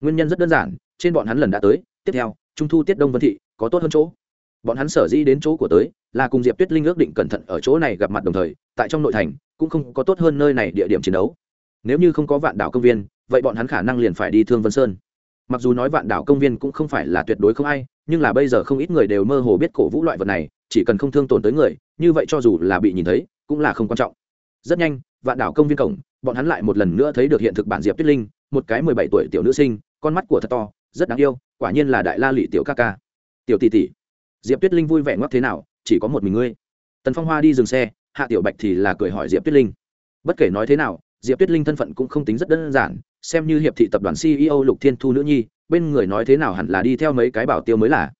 nguyên nhân rất đơn giản, trên bọn hắn lần đã tới, tiếp theo, trung thu tiết đông vân thị, có tốt hơn chỗ. Bọn hắn sở dĩ đến chỗ của tới, là cùng diệp tuyết linh ước định cẩn thận ở chỗ này gặp mặt đồng thời, tại trong nội thành, cũng không có tốt hơn nơi này địa điểm chiến đấu. Nếu như không có vạn đảo công viên, vậy bọn hắn khả năng liền phải đi thương vân sơn. Mặc dù nói vạn đảo công viên cũng không phải là tuyệt đối không ai, nhưng là bây giờ không ít người đều mơ hồ biết cổ vũ loại vật này, chỉ cần không thương tổn tới người, như vậy cho dù là bị nhìn thấy, cũng là không quan trọng. Rất nhanh, vạn đảo công viên cổng, bọn hắn lại một lần nữa thấy được hiện thực bản diệp tuyết linh, một cái mười bảy tuổi tiểu nữ sinh con mắt của thật to, rất đáng yêu, quả nhiên là đại la lị tiểu ca ca. Tiểu tỷ tỷ, diệp tuyết linh vui vẻ ngoắc thế nào, chỉ có một mình ngươi. Tần phong hoa đi dừng xe, hạ tiểu bạch thì là cười hỏi diệp tuyết linh. Bất kể nói thế nào, diệp tuyết linh thân phận cũng không tính rất đơn giản, xem như hiệp thị tập đoàn ceo lục thiên thu nữ nhi, bên người nói thế nào hẳn là đi theo mấy cái bảo tiêu mới là.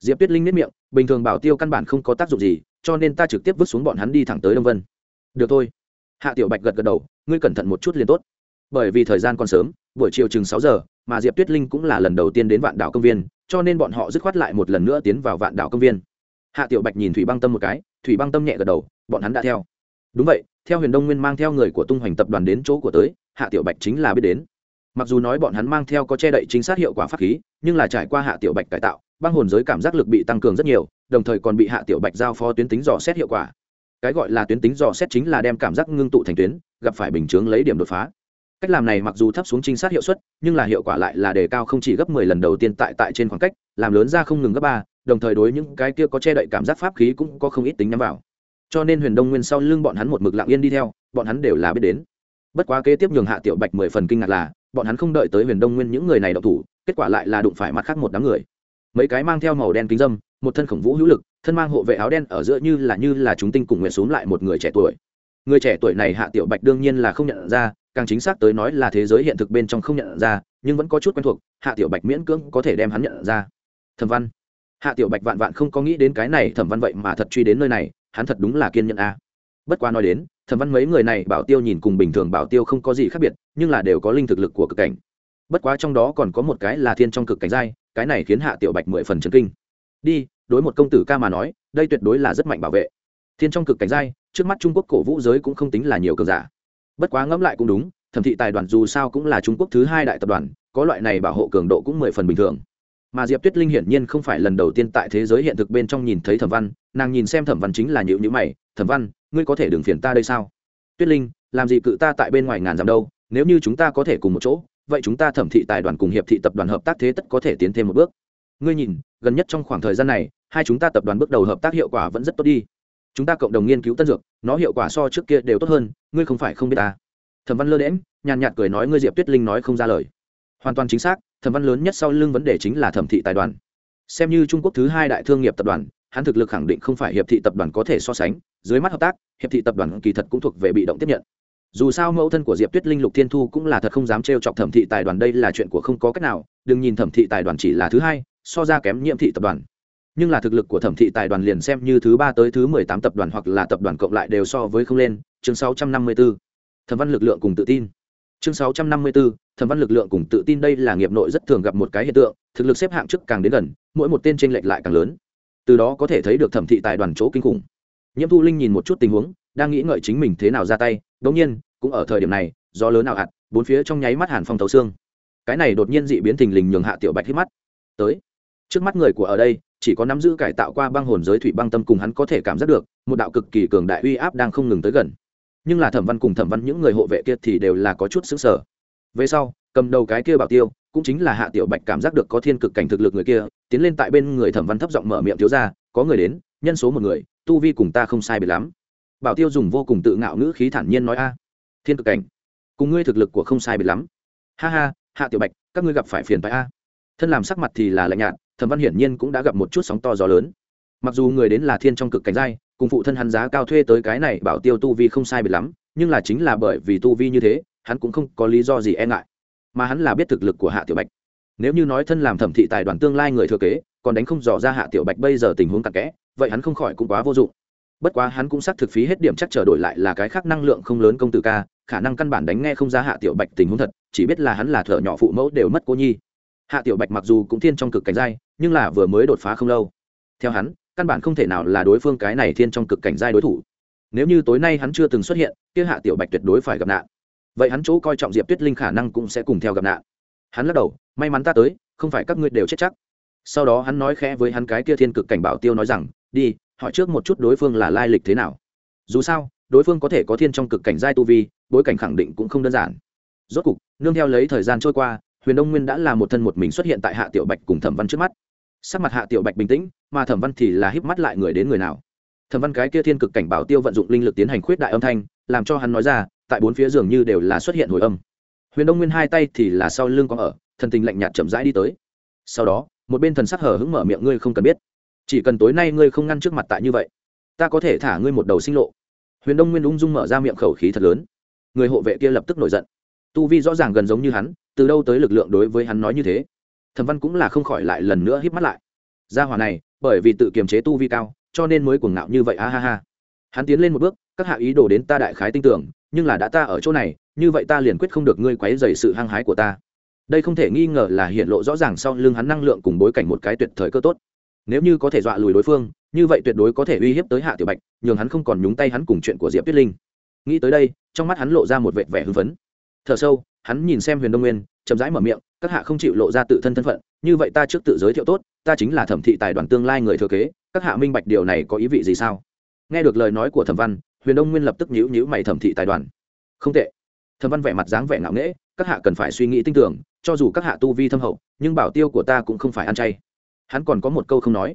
Diệp tuyết linh nếp miệng, bình thường bảo tiêu căn bản không có tác dụng gì, cho nên ta trực tiếp vứt xuống bọn hắn đi thẳng tới đông vân. Được thôi. Hạ tiểu bạch gật gật đầu, ngươi cẩn thận một chút liền tốt bởi vì thời gian còn sớm, buổi chiều chừng sáu giờ, mà diệp tuyết linh cũng là lần đầu tiên đến vạn đảo công viên, cho nên bọn họ dứt khoát lại một lần nữa tiến vào vạn đảo công viên. Hạ tiểu bạch nhìn thủy băng tâm một cái, thủy băng tâm nhẹ gật đầu, bọn hắn đã theo. Đúng vậy, theo huyền đông nguyên mang theo người của tung hoành tập đoàn đến chỗ của tới, hạ tiểu bạch chính là biết đến. Mặc dù nói bọn hắn mang theo có che đậy chính xác hiệu quả pháp khí, nhưng là trải qua hạ tiểu bạch cải tạo, băng hồn giới cảm giác lực bị tăng cường rất nhiều, đồng thời còn bị hạ tiểu bạch giao phó tuyến tính dò xét hiệu quả. Cái gọi là tuyến tính dò xét chính là đem cảm giác ngưng tụ thành tuyến, gặp phải bình chướng lấy điểm đột phá cách làm này mặc dù thấp xuống chính xác hiệu suất, nhưng là hiệu quả lại là đề cao không chỉ gấp mười lần đầu tiên tại tại trên khoảng cách, làm lớn ra không ngừng gấp ba, đồng thời đối những cái kia có che đậy cảm giác pháp khí cũng có không ít tính nhắm vào. Cho nên huyền đông nguyên sau lưng bọn hắn một mực lặng yên đi theo, bọn hắn đều là biết đến. Bất quá kế tiếp nhường hạ tiểu bạch mười phần kinh ngạc là, bọn hắn không đợi tới huyền đông nguyên những người này đậu thủ, kết quả lại là đụng phải mặt khác một đám người. Mấy cái mang theo màu đen kính dâm, một thân khổng vũ hữu lực, thân mang hộ vệ áo đen ở giữa như là như là chúng tinh cùng nguyện xuống lại một người trẻ tuổi. Người trẻ tuổi này hạ tiểu bạch đương nhiên là không nhận ra càng chính xác tới nói là thế giới hiện thực bên trong không nhận ra, nhưng vẫn có chút quen thuộc, hạ tiểu bạch miễn cưỡng có thể đem hắn nhận ra. Thẩm văn. Hạ tiểu bạch vạn vạn không có nghĩ đến cái này thẩm văn vậy mà thật truy đến nơi này, hắn thật đúng là kiên nhẫn a. Bất quá nói đến, thẩm văn mấy người này bảo tiêu nhìn cùng bình thường bảo tiêu không có gì khác biệt, nhưng là đều có linh thực lực của cực cảnh. Bất quá trong đó còn có một cái là thiên trong cực cảnh giai, cái này khiến hạ tiểu bạch mười phần chấn kinh. Đi, đối một công tử ca mà nói, đây tuyệt đối là rất mạnh bảo vệ. Thiên trong cực cảnh giai, trước mắt trung quốc cổ vũ giới cũng không tính là nhiều cường giả bất quá ngẫm lại cũng đúng, thẩm thị tài đoàn dù sao cũng là trung quốc thứ hai đại tập đoàn, có loại này bảo hộ cường độ cũng mười phần bình thường. Mà diệp tuyết linh hiển nhiên không phải lần đầu tiên tại thế giới hiện thực bên trong nhìn thấy thẩm văn, nàng nhìn xem thẩm văn chính là nhịu nhữ mày, thẩm văn, ngươi có thể đừng phiền ta đây sao? Tuyết linh, làm gì cự ta tại bên ngoài ngàn dặm đâu, nếu như chúng ta có thể cùng một chỗ, vậy chúng ta thẩm thị tài đoàn cùng hiệp thị tập đoàn hợp tác thế tất có thể tiến thêm một bước. Ngươi nhìn, gần nhất trong khoảng thời gian này, hai chúng ta tập đoàn bước đầu hợp tác hiệu quả vẫn rất tốt đi chúng ta cộng đồng nghiên cứu tân dược, nó hiệu quả so trước kia đều tốt hơn, ngươi không phải không biết ta. Thẩm văn lơ đễm nhàn nhạt cười nói ngươi diệp tuyết linh nói không ra lời. Hoàn toàn chính xác, thẩm văn lớn nhất sau lưng vấn đề chính là thẩm thị tài đoàn. Xem như trung quốc thứ hai đại thương nghiệp tập đoàn, hắn thực lực khẳng định không phải hiệp thị tập đoàn có thể so sánh, dưới mắt hợp tác, hiệp thị tập đoàn kỳ thật cũng thuộc về bị động tiếp nhận. Dù sao mẫu thân của diệp tuyết linh lục thiên thu cũng là thật không dám trêu chọc thẩm thị tài đoàn, đây là chuyện của không có cách nào, đừng nhìn thẩm thị tài đoàn chỉ là thứ hai, so ra kém nhiệm thị tập đoàn nhưng là thực lực của thẩm thị tài đoàn liền xem như thứ ba tới thứ mười tám tập đoàn hoặc là tập đoàn cộng lại đều so với không lên. Chương sáu trăm năm mươi b ố thẩm văn lực lượng cùng tự tin. Chương sáu trăm năm mươi b ố thẩm văn lực lượng cùng tự tin đây là nghiệp nội rất thường gặp một cái hiện tượng, thực lực xếp hạng trước càng đến gần, mỗi một tên t r ê n lệch lại càng lớn. Từ đó có thể thấy được thẩm thị tài đoàn chỗ kinh khủng. Nhiễm thu linh nhìn một chút tình huống, đang nghĩ ngợi chính mình thế nào ra tay đ ỗ n g nhiên, cũng ở thời điểm này do lớn nào hạt, bốn phía trong nháy mắt hàn phong thấu xương. Cái này đột nhiên dị biến thình lình nhường hạ tiểu bạch hít mắt. Tới. Trước mắt người của ở đây chỉ có nắm giữ cải tạo qua băng hồn giới thủy băng tâm cùng hắn có thể cảm giác được, một đạo cực kỳ cường đại uy áp đang không ngừng tới gần. Nhưng là thẩm văn cùng thẩm văn những người hộ vệ kia thì đều là có chút xứng sở về sau, cầm đầu cái kia bảo tiêu, cũng chính là hạ tiểu bạch cảm giác được có thiên cực cảnh thực lực người kia, tiến lên tại bên người thẩm văn thấp giọng mở miệng thiếu ra, có người đến, nhân số một người, tu vi cùng ta không sai biệt lắm. Bảo tiêu dùng vô cùng tự ngạo ngữ khí thản nhiên nói, a, thiên cực cảnh, cùng ngươi thực lực của không sai biệt lắm. Ha ha, hạ tiểu bạch, các ngươi gặp phải phiền phải a. Thân làm sắc mặt thì là lạnh nhạt thẩm văn hiển nhiên cũng đã gặp một chút sóng to gió lớn. Mặc dù người đến là thiên trong cực cảnh giai, cùng phụ thân hắn giá cao thuê tới cái này bảo tiêu tu vi không sai biệt lắm, nhưng là chính là bởi vì tu vi như thế, hắn cũng không có lý do gì e ngại. Mà hắn là biết thực lực của hạ tiểu bạch. Nếu như nói thân làm thẩm thị tài đoàn tương lai người thừa kế, còn đánh không dò ra hạ tiểu bạch bây giờ tình huống tặc kẽ, vậy hắn không khỏi cũng quá vô dụng. Bất quá hắn cũng xác thực phí hết điểm chắc chờ đổi lại là cái khác năng lượng không lớn công tử ca, khả năng căn bản đánh nghe không ra hạ tiểu bạch tình huống thật, chỉ biết là hắn là thợ nhỏ phụ mẫu đều mất cô nhi hạ tiểu bạch mặc dù cũng thiên trong cực cảnh giai, nhưng là vừa mới đột phá không lâu. Theo hắn, căn bản không thể nào là đối phương cái này thiên trong cực cảnh giai đối thủ. Nếu như tối nay hắn chưa từng xuất hiện, kia hạ tiểu bạch tuyệt đối phải gặp nạn. Vậy hắn chỗ coi trọng diệp tuyết linh khả năng cũng sẽ cùng theo gặp nạn. Hắn lắc đầu, may mắn ta tới, không phải các ngươi đều chết chắc. Sau đó hắn nói khẽ với hắn cái kia thiên cực cảnh bảo tiêu nói rằng, đi, hỏi trước một chút đối phương là lai lịch thế nào. Dù sao, đối phương có thể có thiên trong cực cảnh giai tu vi, bối cảnh khẳng định cũng không đơn giản. Rốt cục, nương theo lấy thời gian trôi qua huyền đông nguyên đã là một thân một mình xuất hiện tại hạ tiểu bạch cùng thẩm văn trước mắt. Sắc mặt hạ tiểu bạch bình tĩnh, mà thẩm văn thì là híp mắt lại người đến người nào. Thẩm văn cái kia thiên cực cảnh bảo tiêu vận dụng linh lực tiến hành khuyết đại âm thanh, làm cho hắn nói ra, tại bốn phía dường như đều là xuất hiện hồi âm. Huyền đông nguyên hai tay thì là sau lưng có ở, thần tình lạnh nhạt chậm rãi đi tới. Sau đó, một bên thần sắc hở hứng mở miệng, ngươi không cần biết. Chỉ cần tối nay ngươi không ngăn trước mặt tại như vậy, ta có thể thả ngươi một đầu sinh lộ. Huyền đông nguyên ung dung mở ra miệng khẩu khí thật lớn. Người hộ vệ kia lập tức nổi giận. Tu vi rõ ràng gần giống như hắn từ đâu tới lực lượng đối với hắn nói như thế? Thẩm văn cũng là không khỏi lại lần nữa híp mắt lại. Gia hỏa này, bởi vì tự kiềm chế tu vi cao, cho nên mới cuồng ngạo như vậy, a ha ha. Hắn tiến lên một bước, các hạ ý đồ đến ta đại khái tin tưởng, nhưng là đã ta ở chỗ này, như vậy ta liền quyết không được ngươi quấy dày sự hăng hái của ta. Đây không thể nghi ngờ là hiện lộ rõ ràng sau lưng hắn năng lượng cùng bối cảnh một cái tuyệt thời cơ tốt. Nếu như có thể dọa lùi đối phương, như vậy tuyệt đối có thể uy hiếp tới hạ tiểu bạch, nhường hắn không còn nhúng tay hắn cùng chuyện của diệp tuyết linh. Nghĩ tới đây, trong mắt hắn lộ ra một vệt vẻ hưng phấn thở sâu, hắn nhìn xem huyền đông nguyên, chậm rãi mở miệng, các hạ không chịu lộ ra tự thân thân phận, như vậy ta trước tự giới thiệu tốt, ta chính là thẩm thị tài đoàn tương lai người thừa kế, các hạ minh bạch điều này có ý vị gì sao? Nghe được lời nói của thẩm văn, huyền đông nguyên lập tức nhíu nhíu mày thẩm thị tài đoàn. Không tệ. Thẩm văn vẻ mặt dáng vẻ ngạo nghễ, các hạ cần phải suy nghĩ tinh tưởng, cho dù các hạ tu vi thâm hậu, nhưng bảo tiêu của ta cũng không phải ăn chay. Hắn còn có một câu không nói.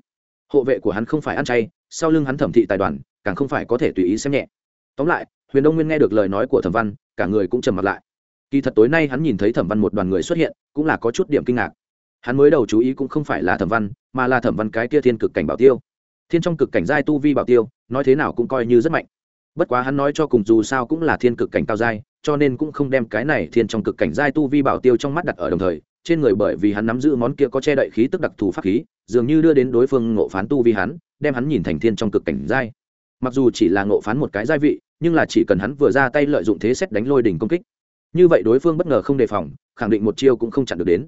Hộ vệ của hắn không phải ăn chay, sau lưng hắn thẩm thị tài đoàn, càng không phải có thể tùy ý xem nhẹ. Tóm lại, huyền đông nguyên nghe được lời nói của thẩm văn, cả người cũng trầm mặt lại kỳ thật tối nay hắn nhìn thấy thẩm văn một đoàn người xuất hiện, cũng là có chút điểm kinh ngạc. Hắn mới đầu chú ý cũng không phải là thẩm văn, mà là thẩm văn cái kia thiên cực cảnh bảo tiêu. Thiên trong cực cảnh giai tu vi bảo tiêu, nói thế nào cũng coi như rất mạnh. Bất quá hắn nói cho cùng dù sao cũng là thiên cực cảnh cao giai, cho nên cũng không đem cái này thiên trong cực cảnh giai tu vi bảo tiêu trong mắt đặt ở đồng thời, trên người bởi vì hắn nắm giữ món kia có che đậy khí tức đặc thù pháp khí, dường như đưa đến đối phương ngộ phán tu vi hắn, đem hắn nhìn thành thiên trong cực cảnh giai. Mặc dù chỉ là ngộ phán một cái giai vị, nhưng là chỉ cần hắn vừa ra tay lợi dụng thế xét đánh lôi đỉnh công kích như vậy đối phương bất ngờ không đề phòng, khẳng định một chiêu cũng không chặn được đến.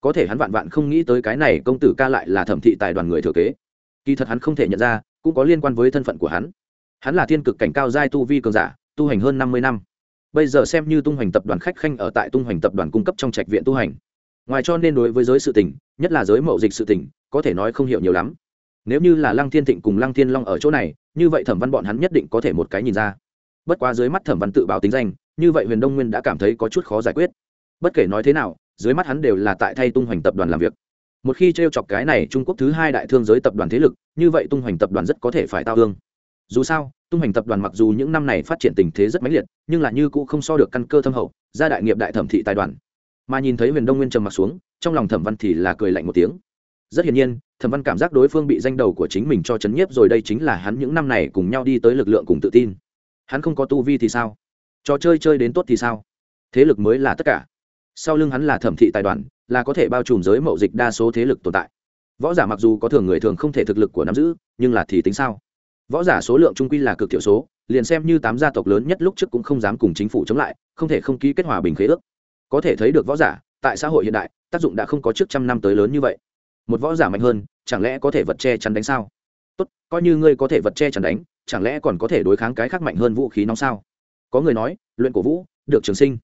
Có thể hắn vạn vạn không nghĩ tới cái này công tử ca lại là thẩm thị tài đoàn người thừa kế. Kỳ thật hắn không thể nhận ra, cũng có liên quan với thân phận của hắn. Hắn là thiên cực cảnh cao giai tu vi cường giả, tu hành hơn năm mươi năm. Bây giờ xem như tung hoành tập đoàn khách khanh ở tại tung hoành tập đoàn cung cấp trong trạch viện tu hành. Ngoài cho nên đối với giới sự tỉnh nhất là giới mậu dịch sự tỉnh có thể nói không hiểu nhiều lắm. Nếu như là lăng thiên thịnh cùng lăng thiên long ở chỗ này, như vậy thẩm văn bọn hắn nhất định có thể một cái nhìn ra. Bất quá dưới mắt thẩm văn tự báo tính danh như vậy huyền đông nguyên đã cảm thấy có chút khó giải quyết. Bất kể nói thế nào, dưới mắt hắn đều là tại thay tung hoành tập đoàn làm việc. Một khi t r e o chọc cái này trung quốc thứ hai đại thương giới tập đoàn thế lực, như vậy tung hoành tập đoàn rất có thể phải tao thương. Dù sao, tung hoành tập đoàn mặc dù những năm này phát triển tình thế rất mãnh liệt, nhưng là như cũ không so được căn cơ thâm hậu ra đại nghiệp đại thẩm thị tài đoàn. Mà nhìn thấy huyền đông nguyên trầm m ặ t xuống, trong lòng thẩm văn thì là cười lạnh một tiếng. Rất hiển nhiên, thẩm văn cảm giác đối phương bị danh đầu của chính mình cho chấn nhiếp rồi đây chính là hắn những năm này cùng nhau đi tới lực lượng cùng tự tin. Hắn không có tu vi thì sao? Trò chơi chơi đến tốt thì sao? Thế lực mới là tất cả. Sau lưng hắn là thẩm thị tài đoàn, là có thể bao trùm giới mậu dịch đa số thế lực tồn tại. Võ giả mặc dù có thường người thường không thể thực lực của nắm giữ, nhưng là thì tính sao? Võ giả số lượng trung quy là cực thiểu số, liền xem như tám gia tộc lớn nhất lúc trước cũng không dám cùng chính phủ chống lại, không thể không ký kết hòa bình khế ước. Có thể thấy được võ giả, tại xã hội hiện đại, tác dụng đã không có trước trăm năm tới lớn như vậy. Một võ giả mạnh hơn, chẳng lẽ có thể vật che chắn đánh sao? Tốt, coi như ngươi có thể vật che chắn đánh, chẳng lẽ còn có thể đối kháng cái khác mạnh hơn vũ khí nóng sao? Có người nói, luyện cổ vũ, được trường sinh.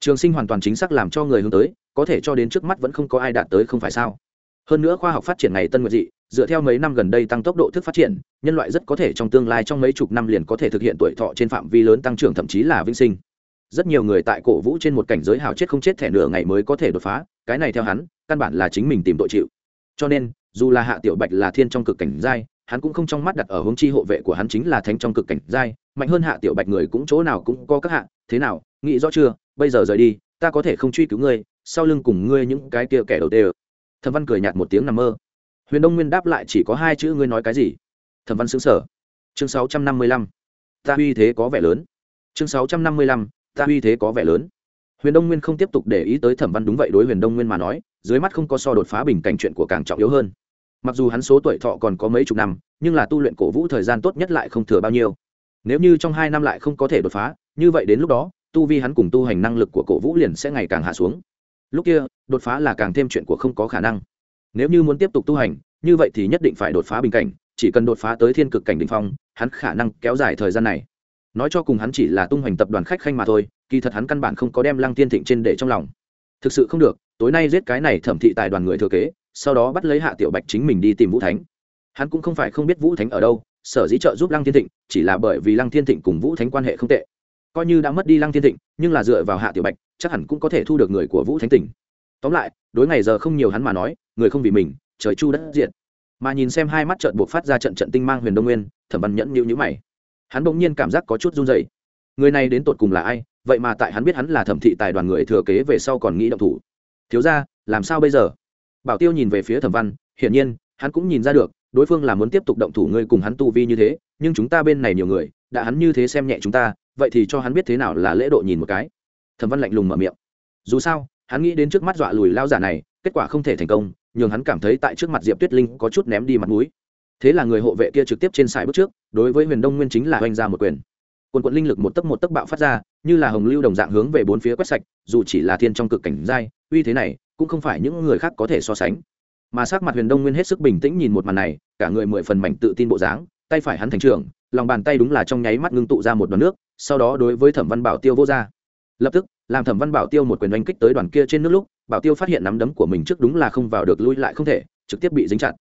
Trường sinh hoàn toàn chính xác làm cho người hướng tới, có thể cho đến trước mắt vẫn không có ai đạt tới không phải sao? Hơn nữa khoa học phát triển ngày tân nguyệt dị, dựa theo mấy năm gần đây tăng tốc độ thức phát triển, nhân loại rất có thể trong tương lai trong mấy chục năm liền có thể thực hiện tuổi thọ trên phạm vi lớn tăng trưởng thậm chí là vĩnh sinh. Rất nhiều người tại cổ vũ trên một cảnh giới hào chết không chết thẻ nửa ngày mới có thể đột phá, cái này theo hắn, căn bản là chính mình tìm tội chịu. Cho nên, dù là hạ tiểu bạch là thiên trong cực cảnh giai, hắn cũng không trong mắt đặt ở hướng chi hộ vệ của hắn chính là thánh trong cực cảnh giai mạnh hơn hạ tiểu bạch người cũng chỗ nào cũng có các hạ, thế nào, nghĩ rõ chưa? Bây giờ rời đi, ta có thể không truy cứu ngươi, sau lưng cùng ngươi những cái kia kẻ đầu tê thẩm văn cười nhạt một tiếng nằm mơ. Huyền đông nguyên đáp lại chỉ có hai chữ ngươi nói cái gì? Thẩm văn xứng sở chương sáu trăm năm mươi lăm. Ta uy thế có vẻ lớn. Chương sáu trăm năm mươi lăm. Ta uy thế có vẻ lớn. Huyền đông nguyên không tiếp tục để ý tới thẩm văn đúng vậy đối huyền đông nguyên mà nói, dưới mắt không có so đột phá bình cảnh chuyện của càng trọng yếu hơn. Mặc dù hắn số tuổi thọ còn có mấy chục năm, nhưng là tu luyện cổ vũ thời gian tốt nhất lại không thừa bao nhiêu nếu như trong hai năm lại không có thể đột phá, như vậy đến lúc đó, tu vi hắn cùng tu hành năng lực của cổ vũ liền sẽ ngày càng hạ xuống. Lúc kia, đột phá là càng thêm chuyện của không có khả năng. Nếu như muốn tiếp tục tu hành, như vậy thì nhất định phải đột phá bình cảnh, chỉ cần đột phá tới thiên cực cảnh đ ỉ n h phong, hắn khả năng kéo dài thời gian này. Nói cho cùng hắn chỉ là tung hoành tập đoàn khách khanh mà thôi, kỳ thật hắn căn bản không có đem lăng tiên thịnh trên để trong lòng. Thực sự không được, tối nay giết cái này thẩm thị tài đoàn người thừa kế, sau đó bắt lấy hạ tiểu bạch chính mình đi tìm vũ thánh. Hắn cũng không phải không biết vũ thánh ở đâu sở dĩ trợ giúp lăng thiên thịnh, chỉ là bởi vì lăng thiên thịnh cùng vũ thánh quan hệ không tệ. Coi như đã mất đi lăng thiên thịnh, nhưng là dựa vào hạ tiểu bạch, chắc hẳn cũng có thể thu được người của vũ thánh tỉnh tóm lại, đối ngày giờ không nhiều hắn mà nói, người không vì mình, trời chu đất diện mà nhìn xem hai mắt trợn buộc phát ra trận trận tinh mang huyền đông nguyên, thẩm văn nhẫn nhịu nhữ mày. Hắn bỗng nhiên cảm giác có chút run dày người này đến tột cùng là ai? Vậy mà tại hắn biết hắn là thẩm thị tài đoàn người thừa kế về sau còn nghĩ động thủ. Thiếu ra làm sao bây giờ? Bảo tiêu nhìn về phía thẩm văn, hiển nhiên, hắn cũng nhìn ra được đối phương là muốn tiếp tục động thủ ngươi cùng hắn tu vi như thế, nhưng chúng ta bên này nhiều người, đã hắn như thế xem nhẹ chúng ta, vậy thì cho hắn biết thế nào là lễ độ nhìn một cái. Thẩm văn lạnh lùng mở miệng. Dù sao, hắn nghĩ đến trước mắt dọa lùi lao giả này, kết quả không thể thành công, nhường hắn cảm thấy tại trước mặt diệp tuyết linh có chút ném đi mặt mũi. Thế là người hộ vệ kia trực tiếp trên sải bước trước, đối với huyền đông nguyên chính là oanh ra một quyền. Quần quận linh lực một tấc một tấc bạo phát ra, như là hồng lưu đồng dạng hướng về bốn phía quét sạch, dù chỉ là thiên trong cực cảnh giai, uy thế này cũng không phải những người khác có thể so sánh mà sắc mặt huyền đông nguyên hết sức bình tĩnh nhìn một màn này, cả người mười phần mảnh tự tin bộ dáng, tay phải hắn thành trường lòng bàn tay đúng là trong nháy mắt ngưng tụ ra một đoàn nước, sau đó đối với thẩm văn bảo tiêu vô ra. Lập tức, làm thẩm văn bảo tiêu một quyền đánh kích tới đoàn kia trên nước lúc, bảo tiêu phát hiện nắm đấm của mình trước đúng là không vào được lui lại không thể, trực tiếp bị dính chặt.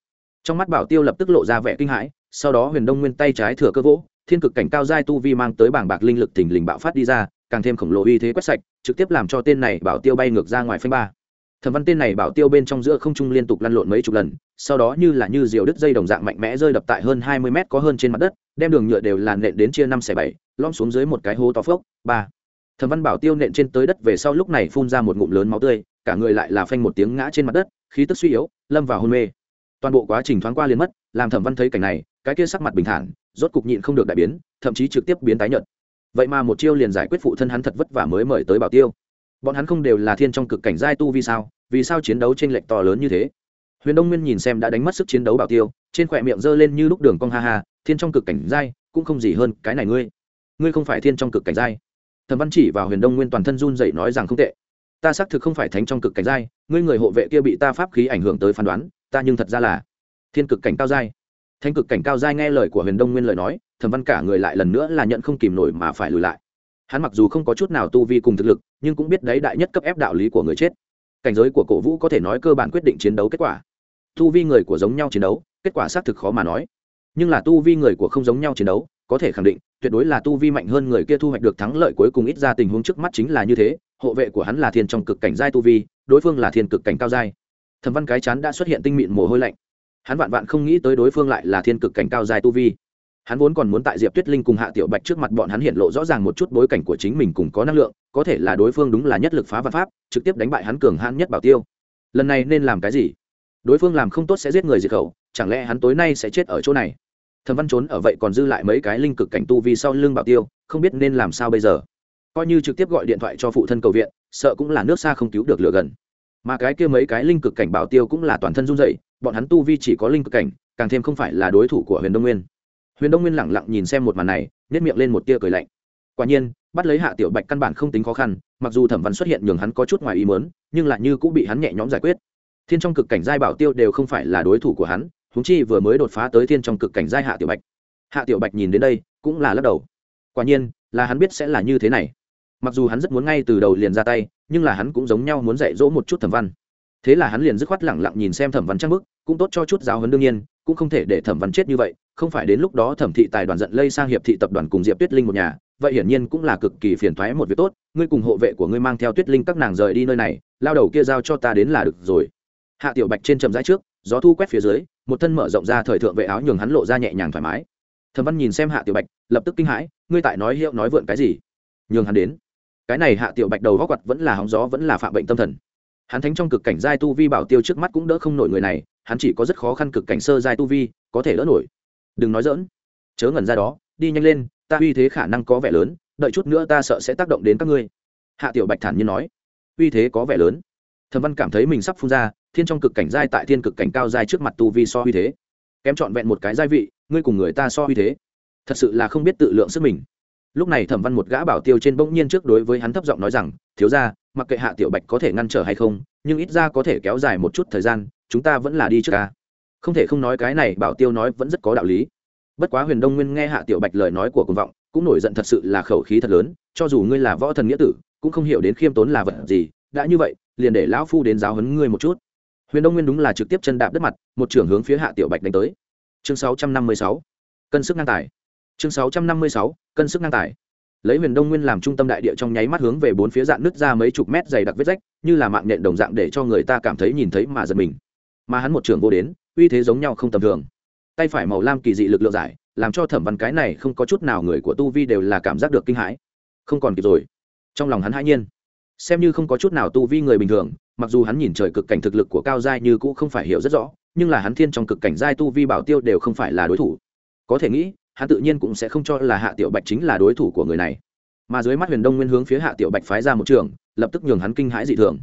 Trong mắt bảo tiêu lập tức lộ ra vẻ kinh hãi, sau đó huyền đông nguyên tay trái thừa cơ vỗ, thiên cực cảnh cao giai tu vi mang tới bảng bạc linh lực thình lình bạo phát đi ra, càng thêm khổng lồ uy thế quét sạch, trực tiếp làm cho tên này bảo tiêu bay ngược ra ngoài phanh ba thẩm văn tên này bảo tiêu bên trong giữa không trung liên tục lăn lộn mấy chục lần, sau đó như là như diều đứt dây đồng dạng mạnh mẽ rơi đập tại hơn hai mươi mét có hơn trên mặt đất, đem đường nhựa đều làn nện đến chia năm xẻ bảy lom xuống dưới một cái hố to phốc, ba. Thẩm văn bảo tiêu nện trên tới đất về sau lúc này phun ra một ngụm lớn máu tươi, cả người lại là phanh một tiếng ngã trên mặt đất, khí tức suy yếu, lâm vào hôn mê. Toàn bộ quá trình thoáng qua liền mất, làm thẩm văn thấy cảnh này, cái kia sắc mặt bình thản, rốt cục nhịn không được đại biến, thậm chí trực tiếp biến tái nhợt. Vậy mà một chiêu liền giải quyết phụ thân hắn thật vất vả mới mời tới bảo tiêu bọn hắn không đều là thiên trong cực cảnh giai tu vì sao? Vì sao chiến đấu trên lệch to lớn như thế? Huyền đông nguyên nhìn xem đã đánh mất sức chiến đấu bảo tiêu, trên khỏe miệng giơ lên như lúc đường cong ha ha, thiên trong cực cảnh giai, cũng không gì hơn cái này ngươi. Ngươi không phải thiên trong cực cảnh giai. Thần văn chỉ vào huyền đông nguyên toàn thân run dậy nói rằng không tệ. Ta xác thực không phải thánh trong cực cảnh giai, ngươi người hộ vệ kia bị ta pháp khí ảnh hưởng tới phán đoán, ta nhưng thật ra là thiên cực cảnh cao giai. Thanh cực cảnh cao giai nghe lời của huyền đông nguyên lời nói thần văn cả người lại lần nữa là nhận không kìm nổi mà phải lùi lại. Hắn mặc dù không có chút nào tu vi cùng thực lực nhưng cũng biết đấy đại nhất cấp ép đạo lý của người chết. Cảnh giới của cổ vũ có thể nói cơ bản quyết định chiến đấu kết quả. Tu vi người của giống nhau chiến đấu, kết quả xác thực khó mà nói. Nhưng là tu vi người của không giống nhau chiến đấu, có thể khẳng định, tuyệt đối là tu vi mạnh hơn người kia thu hoạch được thắng lợi cuối cùng ít ra tình huống trước mắt chính là như thế, hộ vệ của hắn là thiên trong cực cảnh giai tu vi, đối phương là thiên cực cảnh cao giai. Thẩm văn cái chán đã xuất hiện tinh mịn mồ hôi lạnh. Hắn vạn vạn không nghĩ tới đối phương lại là thiên cực cảnh cao giai tu vi hắn vốn còn muốn tại diệp tuyết linh cùng hạ tiểu bạch trước mặt bọn hắn hiện lộ rõ ràng một chút bối cảnh của chính mình cùng có năng lượng, có thể là đối phương đúng là nhất lực phá văn pháp, trực tiếp đánh bại hắn cường hãn nhất bảo tiêu. Lần này nên làm cái gì? Đối phương làm không tốt sẽ giết người diệt khẩu, chẳng lẽ hắn tối nay sẽ chết ở chỗ này? Thẩm văn trốn ở vậy còn dư lại mấy cái linh cực cảnh tu vì sau lưng bảo tiêu, không biết nên làm sao bây giờ. Coi như trực tiếp gọi điện thoại cho phụ thân cầu viện, sợ cũng là nước xa không cứu được lửa gần. Mà cái kia mấy cái linh cực cảnh bảo tiêu cũng là toàn thân run dậy bọn hắn tu vi chỉ có linh cực cảnh, càng thêm không phải là đối thủ của huyền đông nguyên huyền đông nguyên lẳng lặng nhìn xem một màn này nếp miệng lên một tia cười lạnh. Quả nhiên, bắt lấy hạ tiểu bạch căn bản không tính khó khăn, mặc dù thẩm văn xuất hiện nhường hắn có chút ngoài ý mớn nhưng lại như cũng bị hắn nhẹ nhõm giải quyết. Thiên trong cực cảnh giai bảo tiêu đều không phải là đối thủ của hắn húng chi vừa mới đột phá tới thiên trong cực cảnh giai hạ tiểu bạch. Hạ tiểu bạch nhìn đến đây, cũng là lắc đầu. Quả nhiên, là hắn biết sẽ là như thế này. Mặc dù hắn rất muốn ngay từ đầu liền ra tay, nhưng là hắn cũng giống nhau muốn dạy dỗ một chút thẩm văn. Thế là hắn liền dứt khoát lẳng lặng nhìn xem thẩm văn trang bức, cũng tốt cho chút giáo hấn đương nhiên cũng không thể để thẩm văn chết như vậy, không phải đến lúc đó thẩm thị tài đoàn giận lây sang hiệp thị tập đoàn cùng diệp tuyết linh một nhà, vậy hiển nhiên cũng là cực kỳ phiền thoái một việc tốt, ngươi cùng hộ vệ của ngươi mang theo tuyết linh các nàng rời đi nơi này, lao đầu kia giao cho ta đến là được rồi. Hạ tiểu bạch trên trầm rãi trước, gió thu quét phía dưới, một thân mở rộng ra thời thượng vệ áo nhường hắn lộ ra nhẹ nhàng thoải mái. Thẩm văn nhìn xem hạ tiểu bạch, lập tức kinh hãi, ngươi tại nói hiệu nói vượn cái gì? Nhường hắn đến. Cái này hạ tiểu bạch đầu góc quặt vẫn là hóng gió vẫn là phạm bệnh tâm thần. Hắn thánh trong cực cảnh giai tu vi bảo tiêu trước mắt cũng đỡ không nổi người này hắn chỉ có rất khó khăn cực cảnh sơ giai tu vi, có thể lỡ nổi. Đừng nói dỡn chớ ngẩn ra đó, đi nhanh lên, ta uy thế khả năng có vẻ lớn, đợi chút nữa ta sợ sẽ tác động đến các ngươi. Hạ tiểu bạch thản nhiên nói. Uy thế có vẻ lớn. Thẩm văn cảm thấy mình sắp phun ra, thiên trong cực cảnh giai tại thiên cực cảnh cao giai trước mặt tu vi so uy thế. Kém trọn vẹn một cái giai vị, ngươi cùng người ta so uy thế. Thật sự là không biết tự lượng sức mình. Lúc này thẩm văn một gã bảo tiêu trên bỗng nhiên trước đối với hắn thấp giọng nói rằng, thiếu ra mặc kệ hạ tiểu bạch có thể ngăn trở hay không, nhưng ít ra có thể kéo dài một chút thời gian chúng ta vẫn là đi trước ca. Không thể không nói cái này bảo tiêu nói vẫn rất có đạo lý. Bất quá huyền đông nguyên nghe hạ tiểu bạch lời nói của công vọng, cũng nổi giận thật sự là khẩu khí thật lớn, cho dù ngươi là võ thần nghĩa tử, cũng không hiểu đến khiêm tốn là vật gì, đã như vậy, liền để lão phu đến giáo hấn ngươi một chút. Huyền đông nguyên đúng là trực tiếp chân đạp đất mặt, một trưởng hướng phía hạ tiểu bạch đánh tới. Chương 656. cân sức ngang tài. Chương 656. cân sức ngang tài. Lấy huyền đông nguyên làm trung tâm đại địa trong nháy mắt hướng về bốn phía dạng nứt ra mấy chục mét dày đặc vết rách, như là mạng nhện đồng dạng để cho người ta cảm thấy nhìn thấy mà giật mình mà hắn một trưởng vô đến, uy thế giống nhau không tầm thường. Tay phải màu lam kỳ dị lực lượng giải, làm cho thẩm văn cái này không có chút nào người của tu vi đều là cảm giác được kinh hãi. Không còn kịp rồi. Trong lòng hắn hãi nhiên. Xem như không có chút nào tu vi người bình thường, mặc dù hắn nhìn trời cực cảnh thực lực của cao giai như cũ không phải hiểu rất rõ, nhưng là hắn thiên trong cực cảnh giai tu vi bảo tiêu đều không phải là đối thủ. Có thể nghĩ, hắn tự nhiên cũng sẽ không cho là hạ tiểu bạch chính là đối thủ của người này. Mà dưới mắt huyền đông nguyên hướng phía hạ tiểu bạch phái ra một trường, lập tức nhường hắn kinh hãi dị thường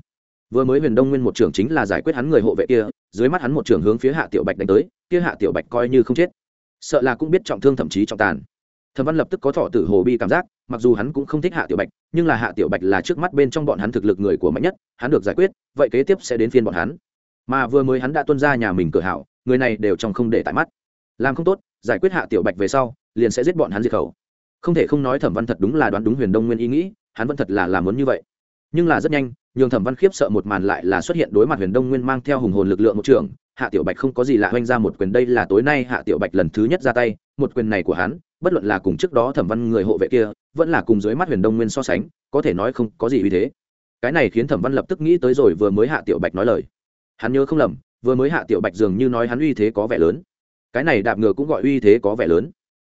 vừa mới huyền đông nguyên một trưởng chính là giải quyết hắn người hộ vệ kia, dưới mắt hắn một trưởng hướng phía hạ tiểu bạch đánh tới, kia hạ tiểu bạch coi như không chết. Sợ là cũng biết trọng thương thậm chí trọng tàn. Thẩm văn lập tức có thọ tử hồ bi cảm giác, mặc dù hắn cũng không thích hạ tiểu bạch, nhưng là hạ tiểu bạch là trước mắt bên trong bọn hắn thực lực người của mạnh nhất, hắn được giải quyết, vậy kế tiếp sẽ đến phiên bọn hắn. Mà vừa mới hắn đã tuân ra nhà mình cửa hảo, người này đều trong không để tại mắt. Làm không tốt, giải quyết hạ tiểu bạch về sau, liền sẽ giết bọn hắn diệt khẩu. Không thể không nói thẩm văn thật đúng là đoán đúng huyền đông nguyên ý nghĩ, hắn vẫn thật là làm muốn như vậy. Nhưng là rất nhanh nhường thẩm văn khiếp sợ một màn lại là xuất hiện đối mặt huyền đông nguyên mang theo hùng hồn lực lượng một trường hạ tiểu bạch không có gì lạ oanh ra một quyền, đây là tối nay hạ tiểu bạch lần thứ nhất ra tay, một quyền này của hắn, bất luận là cùng trước đó thẩm văn người hộ vệ kia, vẫn là cùng dưới mắt huyền đông nguyên so sánh, có thể nói không có gì uy thế. Cái này khiến thẩm văn lập tức nghĩ tới rồi vừa mới hạ tiểu bạch nói lời. Hắn nhớ không lầm, vừa mới hạ tiểu bạch dường như nói hắn uy thế có vẻ lớn. Cái này đạp ngựa cũng gọi uy thế có vẻ lớn.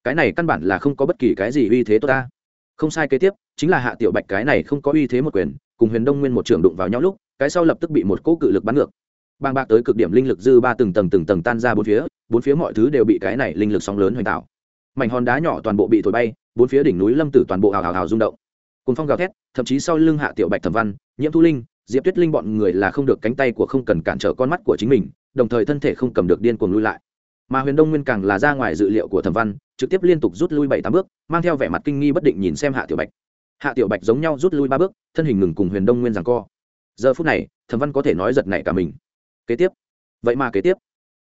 Cái này căn bản là không có bất kỳ cái gì uy thế tốt ta. Không sai kế tiếp, chính là hạ tiểu bạch cái này không có uy thế một quyền cùng huyền đông nguyên một trường đụng vào nhau lúc, cái sau lập tức bị một cỗ cự lực bắn ngược. Bang bạc tới cực điểm linh lực dư ba từng tầng từng tầng tan ra bốn phía bốn phía mọi thứ đều bị cái này linh lực sóng lớn hoành tạo. Mảnh hòn đá nhỏ toàn bộ bị thổi bay, bốn phía đỉnh núi lâm tử toàn bộ hào hào hào rung động. Cùng phong gào thét, thậm chí sau lưng hạ tiểu bạch thẩm văn, nhiễm thu linh, diệp tuyết linh bọn người là không được cánh tay của không cần cản trở con mắt của chính mình, đồng thời thân thể không cầm được điên cuồng lui lại. Mà huyền đông nguyên càng là ra ngoài dự liệu của thẩm văn, trực tiếp liên tục rút lui bảy tám bước, mang theo vẻ mặt kinh nghi bất định nhìn xem hạ tiểu bạch hạ tiểu bạch giống nhau rút lui ba bước, thân hình ngừng cùng huyền đông nguyên rằng co. Giờ phút này, thẩm văn có thể nói giật nảy cả mình. Kế tiếp? Vậy mà kế tiếp?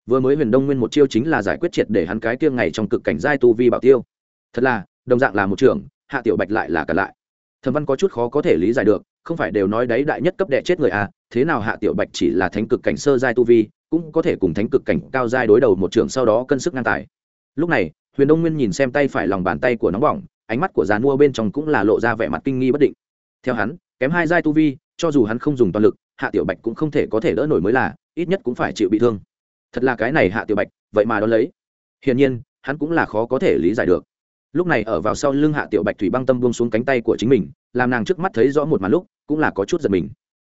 Vừa mới huyền đông nguyên một chiêu chính là giải quyết triệt để hắn cái tiêng ngày trong cực cảnh giai tu vi bảo tiêu. Thật là, đồng dạng là một trường hạ tiểu bạch lại là cả lại. Thẩm văn có chút khó có thể lý giải được, không phải đều nói đấy đại nhất cấp đệ chết người à thế nào hạ tiểu bạch chỉ là thánh cực cảnh sơ giai tu vi, cũng có thể cùng thánh cực cảnh cao giai đối đầu một trường sau đó cân sức ngang tài. Lúc này, huyền đông nguyên nhìn xem tay phải lòng bàn tay của nóng bỏng ánh mắt của già mua bên trong cũng là lộ ra vẻ mặt kinh nghi bất định. Theo hắn, kém hai giai tu vi, cho dù hắn không dùng toàn lực, hạ tiểu bạch cũng không thể có thể đỡ nổi mới là, ít nhất cũng phải chịu bị thương. Thật là cái này hạ tiểu bạch, vậy mà đ ó lấy. Hiển nhiên, hắn cũng là khó có thể lý giải được. Lúc này ở vào sau lưng hạ tiểu bạch thủy băng tâm buông xuống cánh tay của chính mình, làm nàng trước mắt thấy rõ một màn lúc, cũng là có chút giật mình.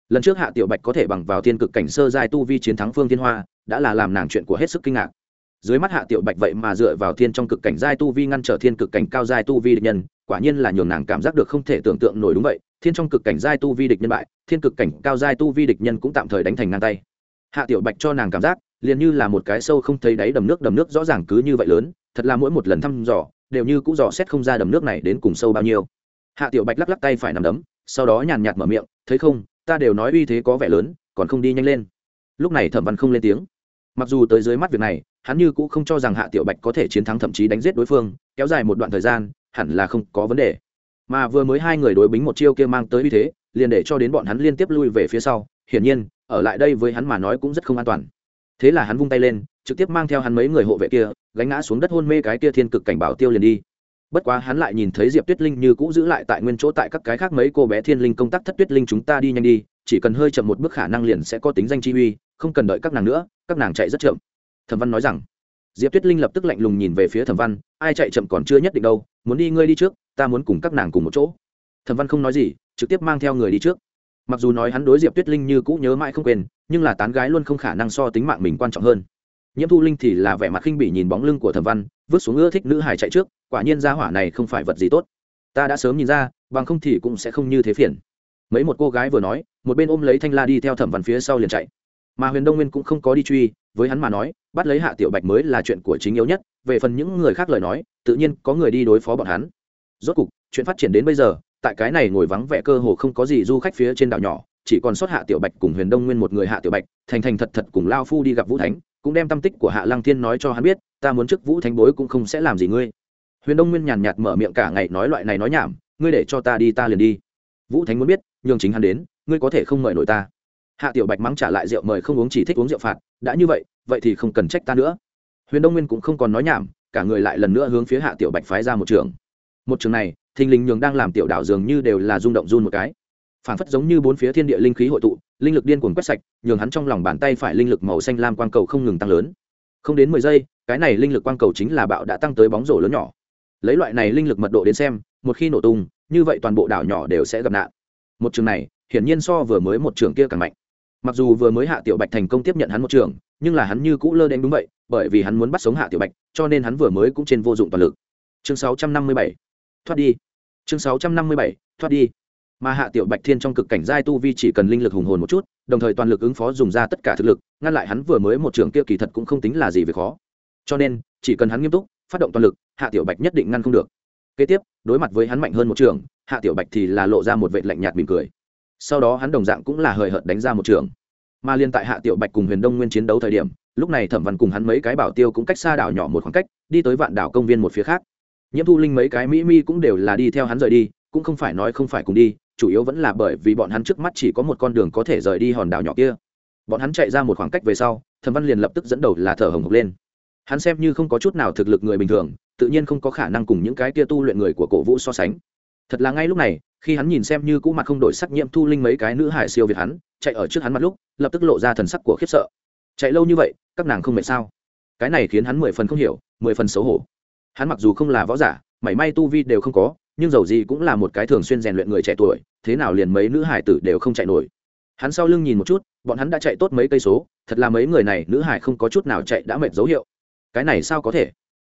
Lần trước hạ tiểu bạch có thể bằng vào thiên cực cảnh sơ giai tu vi chiến thắng phương thiên hoa, đã là làm nàng chuyện của hết sức kinh ngạc dưới mắt hạ tiểu bạch vậy mà dựa vào thiên trong cực cảnh giai tu vi ngăn trở thiên cực cảnh cao giai tu vi địch nhân, quả nhiên là nhường nàng cảm giác được không thể tưởng tượng nổi đúng vậy, thiên trong cực cảnh giai tu vi địch nhân bại, thiên cực cảnh cao giai tu vi địch nhân cũng tạm thời đánh thành ngang tay. Hạ tiểu bạch cho nàng cảm giác, liền như là một cái sâu không thấy đáy đầm nước đầm nước rõ ràng cứ như vậy lớn, thật là mỗi một lần thăm dò, đều như cũng dò xét không ra đầm nước này đến cùng sâu bao nhiêu. Hạ tiểu bạch lắc lắc tay phải nằm đấm, sau đó nhàn nhạt mở miệng, thấy không, ta đều nói uy thế có vẻ lớn, còn không đi nhanh lên. Lúc này thẩm văn không lên tiếng mặc dù tới dưới mắt việc này, hắn như cũng không cho rằng hạ tiểu bạch có thể chiến thắng thậm chí đánh giết đối phương, kéo dài một đoạn thời gian, hẳn là không có vấn đề. Mà vừa mới hai người đối bính một chiêu kia mang tới uy thế, liền để cho đến bọn hắn liên tiếp lui về phía sau, hiển nhiên, ở lại đây với hắn mà nói cũng rất không an toàn. Thế là hắn vung tay lên, trực tiếp mang theo hắn mấy người hộ vệ kia, gánh ngã xuống đất hôn mê cái kia thiên cực cảnh bảo tiêu liền đi. Bất quá hắn lại nhìn thấy diệp tuyết linh như cũ giữ lại tại nguyên chỗ tại các cái khác mấy cô bé thiên linh công tác thất tuyết linh chúng ta đi nhanh đi, chỉ cần hơi chậm một bước khả năng liền sẽ có tính danh chi uy không cần đợi các nàng nữa, các nàng chạy rất chậm. Thẩm văn nói rằng, diệp tuyết linh lập tức lạnh lùng nhìn về phía thẩm văn, ai chạy chậm còn chưa nhất định đâu, muốn đi ngươi đi trước, ta muốn cùng các nàng cùng một chỗ. Thẩm văn không nói gì, trực tiếp mang theo người đi trước. Mặc dù nói hắn đối diệp tuyết linh như cũ nhớ mãi không quên, nhưng là tán gái luôn không khả năng so tính mạng mình quan trọng hơn. Nhiễm thu linh thì là vẻ mặt khinh bỉ nhìn bóng lưng của thẩm văn, vứt xuống ưa thích nữ hải chạy trước, quả nhiên ra hỏa này không phải vật gì tốt. Ta đã sớm nhìn ra, bằng không thì cũng sẽ không như thế phiền. Mấy một cô gái vừa nói, một bên ôm lấy thanh la đi theo thẩm văn phía sau liền chạy mà huyền đông nguyên cũng không có đi truy, với hắn mà nói, bắt lấy hạ tiểu bạch mới là chuyện của chính yếu nhất, về phần những người khác lời nói, tự nhiên có người đi đối phó bọn hắn. Rốt cục, chuyện phát triển đến bây giờ, tại cái này ngồi vắng vẻ cơ hồ không có gì du khách phía trên đảo nhỏ, chỉ còn sót hạ tiểu bạch cùng huyền đông nguyên một người hạ tiểu bạch, thành thành thật thật cùng lao phu đi gặp vũ thánh, cũng đem tâm tích của hạ lăng thiên nói cho hắn biết, ta muốn trước vũ thánh bối cũng không sẽ làm gì ngươi. Huyền đông nguyên nhàn nhạt mở miệng cả ngày nói loại này nói nhảm, ngươi để cho ta đi ta liền đi. Vũ thánh muốn biết, nhường chính hắn đến, ngươi có thể không mời nổi ta hạ tiểu bạch mắng trả lại rượu mời không uống chỉ thích uống rượu phạt, đã như vậy vậy thì không cần trách ta nữa. Huyền đông nguyên cũng không còn nói nhảm, cả người lại lần nữa hướng phía hạ tiểu bạch phái ra một trường. Một trường này, thình lình nhường đang làm tiểu đảo dường như đều là rung động run một cái. Phản phất giống như bốn phía thiên địa linh khí hội tụ, linh lực điên cuồng quét sạch, nhường hắn trong lòng bàn tay phải linh lực màu xanh lam quang cầu không ngừng tăng lớn. Không đến mười giây, cái này linh lực quang cầu chính là bạo đã tăng tới bóng rổ lớn nhỏ. Lấy loại này linh lực mật độ đến xem, một khi nổ tung, như vậy toàn bộ đảo nhỏ đều sẽ gặp nạn. Một trường này, hiển nhiên so vừa mới một trường kia càng mạnh mặc dù vừa mới hạ tiểu bạch thành công tiếp nhận hắn một trường nhưng là hắn như cũ lơ đen đúng vậy bởi vì hắn muốn bắt sống hạ tiểu bạch cho nên hắn vừa mới cũng trên vô dụng toàn lực. Chương 657. thoát đi. Chương 657, thoát đi. Mà hạ tiểu bạch thiên trong cực cảnh giai tu vi chỉ cần linh lực hùng hồn một chút đồng thời toàn lực ứng phó dùng ra tất cả thực lực ngăn lại hắn vừa mới một trường kia kỳ thật cũng không tính là gì về khó. Cho nên chỉ cần hắn nghiêm túc phát động toàn lực hạ tiểu bạch nhất định ngăn không được. Kế tiếp đối mặt với hắn mạnh hơn một trường hạ tiểu bạch thì là lộ ra một vệ lạnh nhạt mỉm cười sau đó hắn đồng dạng cũng là hời hợt đánh ra một trường. Mà liên tại hạ tiểu bạch cùng huyền đông nguyên chiến đấu thời điểm, lúc này thẩm văn cùng hắn mấy cái bảo tiêu cũng cách xa đảo nhỏ một khoảng cách, đi tới vạn đảo công viên một phía khác. Nhiễm thu linh mấy cái mỹ mi cũng đều là đi theo hắn rời đi, cũng không phải nói không phải cùng đi, chủ yếu vẫn là bởi vì bọn hắn trước mắt chỉ có một con đường có thể rời đi hòn đảo nhỏ kia. Bọn hắn chạy ra một khoảng cách về sau, thẩm văn liền lập tức dẫn đầu là thở hồng hộc lên. Hắn xem như không có chút nào thực lực người bình thường, tự nhiên không có khả năng cùng những cái kia tu luyện người của cổ vũ so sánh thật là ngay lúc này, khi hắn nhìn xem như cũ mặt không đổi sắc nhiễm thu linh mấy cái nữ hải siêu việt hắn, chạy ở trước hắn mặt lúc, lập tức lộ ra thần sắc của khiếp sợ. Chạy lâu như vậy, các nàng không mệt sao? Cái này khiến hắn mười phần không hiểu, mười phần xấu hổ. Hắn mặc dù không là võ giả, mảy may tu vi đều không có, nhưng dầu gì cũng là một cái thường xuyên rèn luyện người trẻ tuổi, thế nào liền mấy nữ hải tử đều không chạy nổi. Hắn sau lưng nhìn một chút, bọn hắn đã chạy tốt mấy cây số, thật là mấy người này, nữ hải không có chút nào chạy đã mệt dấu hiệu. Cái này sao có thể?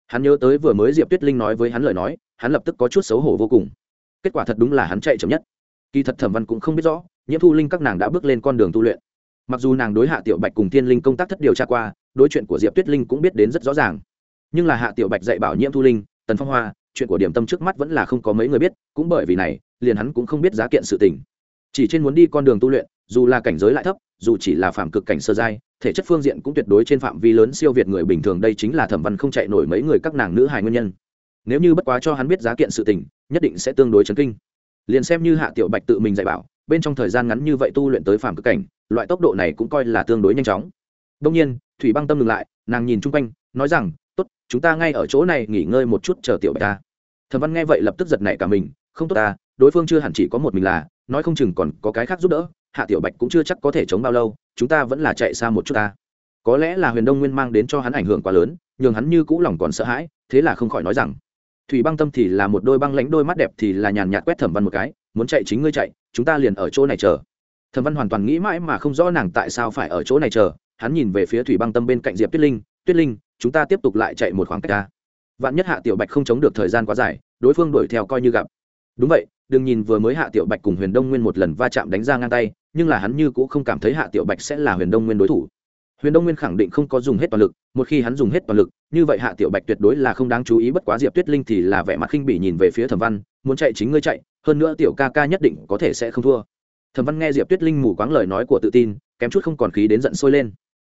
Hắn nhớ tới vừa mới diệp tuyết linh nói với hắn lời nói, hắn lập tức có chút xấu hổ vô cùng kết quả thật đúng là hắn chạy chậm nhất. Kỳ thật thẩm văn cũng không biết rõ, nhiễm thu linh các nàng đã bước lên con đường tu luyện. Mặc dù nàng đối hạ tiểu bạch cùng thiên linh công tác thất điều tra qua, đối chuyện của diệp tuyết linh cũng biết đến rất rõ ràng. Nhưng là hạ tiểu bạch dạy bảo nhiễm thu linh, tần phong hoa, chuyện của điểm tâm trước mắt vẫn là không có mấy người biết, cũng bởi vì này, liền hắn cũng không biết giá kiện sự tình. Chỉ trên muốn đi con đường tu luyện, dù là cảnh giới lại thấp, dù chỉ là phạm cực cảnh sơ giai, thể chất phương diện cũng tuyệt đối trên phạm vi lớn siêu việt người bình thường, đây chính là thẩm văn không chạy nổi mấy người các nàng nữ hài nguyên nhân. Nếu như bất quá cho hắn biết giá kiện sự tình nhất định sẽ tương đối chấn kinh. Liền xem như hạ tiểu bạch tự mình dạy bảo, bên trong thời gian ngắn như vậy tu luyện tới phạm cực cảnh, loại tốc độ này cũng coi là tương đối nhanh chóng. Đông nhiên, thủy băng tâm ngừng lại, nàng nhìn chung quanh, nói rằng, tốt, chúng ta ngay ở chỗ này nghỉ ngơi một chút chờ tiểu bạch ta. Thẩm văn nghe vậy lập tức giật nảy cả mình, không tốt ta, đối phương chưa hẳn chỉ có một mình là, nói không chừng còn có cái khác giúp đỡ, hạ tiểu bạch cũng chưa chắc có thể chống bao lâu, chúng ta vẫn là chạy xa một chút ta. Có lẽ là huyền đông nguyên mang đến cho hắn ảnh hưởng quá lớn, nhường hắn như cũ lòng còn sợ hãi, thế là không khỏi nói rằng thủy băng tâm thì là một đôi băng lãnh, đôi mắt đẹp thì là nhàn nhạt quét thẩm văn một cái, muốn chạy chính ngươi chạy, chúng ta liền ở chỗ này chờ. Thẩm văn hoàn toàn nghĩ mãi mà không rõ nàng tại sao phải ở chỗ này chờ. Hắn nhìn về phía thủy băng tâm bên cạnh diệp tuyết linh tuyết linh, chúng ta tiếp tục lại chạy một khoảng cách ra vạn nhất hạ tiểu bạch không chống được thời gian quá dài, đối phương đuổi theo coi như gặp. Đúng vậy, đừng nhìn vừa mới hạ tiểu bạch cùng huyền đông nguyên một lần va chạm đánh ra ngang tay, nhưng là hắn như cũng không cảm thấy hạ tiểu bạch sẽ là huyền đông nguyên đối thủ. Huyền đông nguyên khẳng định không có dùng hết toàn lực, một khi hắn dùng hết toàn lực như vậy hạ tiểu bạch tuyệt đối là không đáng chú ý, bất quá diệp tuyết linh thì là vẻ mặt khinh bỉ nhìn về phía thẩm văn, muốn chạy chính ngươi chạy, hơn nữa tiểu ca ca nhất định có thể sẽ không thua. Thẩm văn nghe diệp tuyết linh mù quáng lời nói của tự tin, kém chút không còn khí đến giận sôi lên.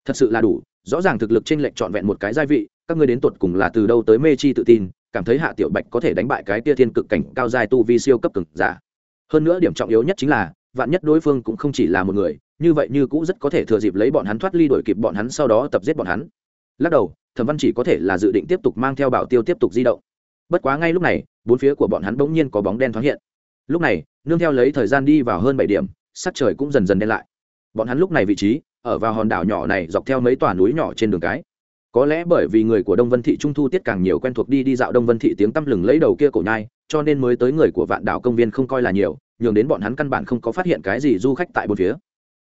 Thật sự là đủ, rõ ràng thực lực trên lệnh trọn vẹn một cái gia vị, các ngươi đến tột cùng là từ đâu tới mê chi tự tin, cảm thấy hạ tiểu bạch có thể đánh bại cái tia thiên cực cảnh cao dài tu vi siêu cấp cực giả. Hơn nữa điểm trọng yếu nhất chính là, vạn nhất đối phương cũng không chỉ là một người, như vậy như cũ rất có thể thừa dịp lấy bọn hắn thoát ly đổi kịp bọn hắn sau đó tập giết bọn hắn lắc đầu, thẩm văn chỉ có thể là dự định tiếp tục mang theo bảo tiêu tiếp tục di động. Bất quá ngay lúc này, bốn phía của bọn hắn bỗng nhiên có bóng đen thoáng hiện. Lúc này, nương theo lấy thời gian đi vào hơn bảy điểm, sắc trời cũng dần dần đen lại. Bọn hắn lúc này vị trí, ở vào hòn đảo nhỏ này dọc theo mấy tòa núi nhỏ trên đường cái. Có lẽ bởi vì người của đông vân thị trung thu tiết càng nhiều quen thuộc đi đi dạo đông vân thị tiếng tăm lừng lấy đầu kia cổ nhai, cho nên mới tới người của vạn đảo công viên không coi là nhiều, nhường đến bọn hắn căn bản không có phát hiện cái gì du khách tại bốn phía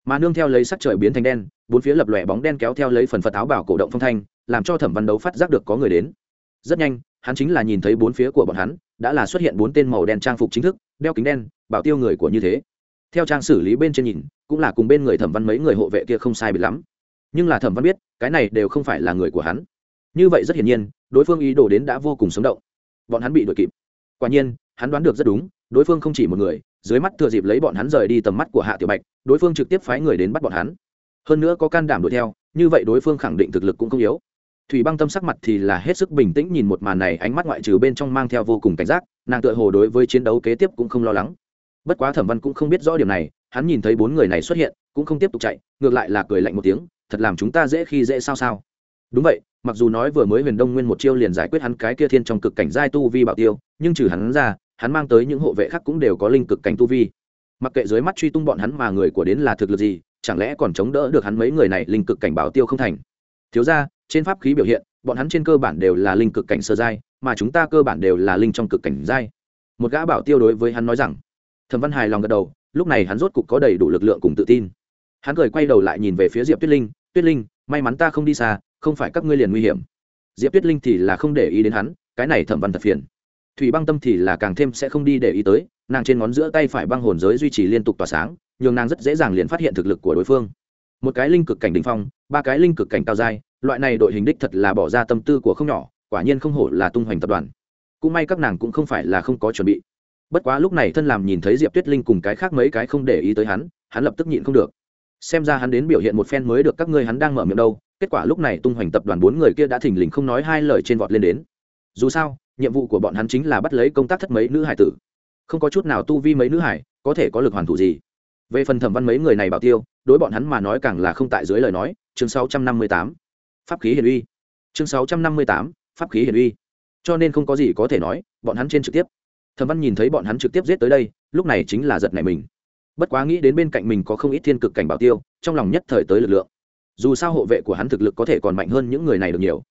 mà nương theo lấy sắc trời biến thành đen, bốn phía lập lòe bóng đen kéo theo lấy phần phật áo bảo cổ động phong thanh, làm cho thẩm văn đấu phát giác được có người đến. Rất nhanh, hắn chính là nhìn thấy bốn phía của bọn hắn, đã là xuất hiện bốn tên màu đen trang phục chính thức, đeo kính đen, bảo tiêu người của như thế. Theo trang xử lý bên trên nhìn, cũng là cùng bên người thẩm văn mấy người hộ vệ kia không sai biệt lắm. Nhưng là thẩm văn biết, cái này đều không phải là người của hắn. Như vậy rất hiển nhiên, đối phương ý đồ đến đã vô cùng sống động. Bọn hắn bị đuổi kịp. Quả nhiên, hắn đoán được rất đúng, đối phương không chỉ một người dưới mắt thừa dịp lấy bọn hắn rời đi tầm mắt của hạ tiểu bạch, đối phương trực tiếp phái người đến bắt bọn hắn. Hơn nữa có can đảm đuổi theo, như vậy đối phương khẳng định thực lực cũng không yếu. Thủy băng tâm sắc mặt thì là hết sức bình tĩnh nhìn một màn này, ánh mắt ngoại trừ bên trong mang theo vô cùng cảnh giác, nàng tựa hồ đối với chiến đấu kế tiếp cũng không lo lắng. Bất quá thẩm văn cũng không biết rõ điểm này, hắn nhìn thấy bốn người này xuất hiện, cũng không tiếp tục chạy, ngược lại là cười lạnh một tiếng, thật làm chúng ta dễ khi dễ sao sao? Đúng vậy, mặc dù nói vừa mới huyền đông nguyên một chiêu liền giải quyết hắn cái kia thiên trong cực cảnh giai tu vi bảo tiêu, nhưng trừ hắn ra hắn mang tới những hộ vệ khác cũng đều có linh cực cảnh tu vi. Mặc kệ dưới mắt truy tung bọn hắn mà người của đến là thực lực gì, chẳng lẽ còn chống đỡ được hắn mấy người này linh cực cảnh bảo tiêu không thành? Thiếu ra trên pháp khí biểu hiện, bọn hắn trên cơ bản đều là linh cực cảnh sơ giai, mà chúng ta cơ bản đều là linh trong cực cảnh giai. Một gã bảo tiêu đối với hắn nói rằng, thẩm văn hài lòng gật đầu, lúc này hắn rốt cục có đầy đủ lực lượng cùng tự tin. Hắn cười quay đầu lại nhìn về phía diệp tuyết linh tuyết linh, may mắn ta không đi xa, không phải các ngươi liền nguy hiểm. Diệp tuyết linh thì là không để ý đến hắn, cái này thẩm văn thật phiền thủy băng tâm thì là càng thêm sẽ không đi để ý tới, nàng trên ngón giữa tay phải băng hồn giới duy trì liên tục tỏa sáng, nhường nàng rất dễ dàng liền phát hiện thực lực của đối phương. Một cái linh cực cảnh đ ỉ n h phong, ba cái linh cực cảnh cao dai loại này đội hình đích thật là bỏ ra tâm tư của không nhỏ, quả nhiên không hổ là tung hoành tập đoàn. Cũng may các nàng cũng không phải là không có chuẩn bị. Bất quá lúc này thân làm nhìn thấy diệp tuyết linh cùng cái khác mấy cái không để ý tới hắn hắn lập tức nhịn không được. Xem ra hắn đến biểu hiện một phen mới được các ngươi hắn đang mở miệng đâu, kết quả lúc này tung hoành tập đoàn bốn người kia đã thình lình không nói hai lời trên vọt lên đến. Dù sao nhiệm vụ của bọn hắn chính là bắt lấy công tác thất mấy nữ hải tử. Không có chút nào tu vi mấy nữ hải, có thể có lực hoàn thủ gì. Về phần thẩm văn mấy người này bảo tiêu, đối bọn hắn mà nói càng là không tại dưới lời nói. Chương 658. pháp khí hiển uy. Chương 658. pháp khí hiển uy. Cho nên không có gì có thể nói, bọn hắn trên trực tiếp. Thẩm văn nhìn thấy bọn hắn trực tiếp giết tới đây, lúc này chính là giật này mình. Bất quá nghĩ đến bên cạnh mình có không ít thiên cực cảnh bảo tiêu, trong lòng nhất thời tới lực lượng. Dù sao hộ vệ của hắn thực lực có thể còn mạnh hơn những người này được nhiều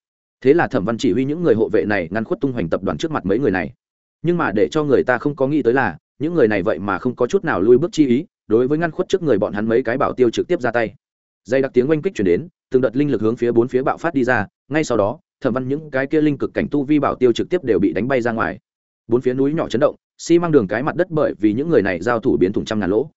thế là thẩm văn chỉ huy những người hộ vệ này ngăn khuất tung hoành tập đoàn trước mặt mấy người này. Nhưng mà để cho người ta không có nghĩ tới là, những người này vậy mà không có chút nào lui bước chi ý, đối với ngăn khuất trước người bọn hắn mấy cái bảo tiêu trực tiếp ra tay. Dây đặc tiếng oanh kích chuyển đến, từng đợt linh lực hướng phía bốn phía bạo phát đi ra, ngay sau đó, thẩm văn những cái kia linh cực cảnh tu vi bảo tiêu trực tiếp đều bị đánh bay ra ngoài. Bốn phía núi nhỏ chấn động, xi、si、măng đường cái mặt đất bởi vì những người này giao thủ biến thủng trăm ngàn lỗ.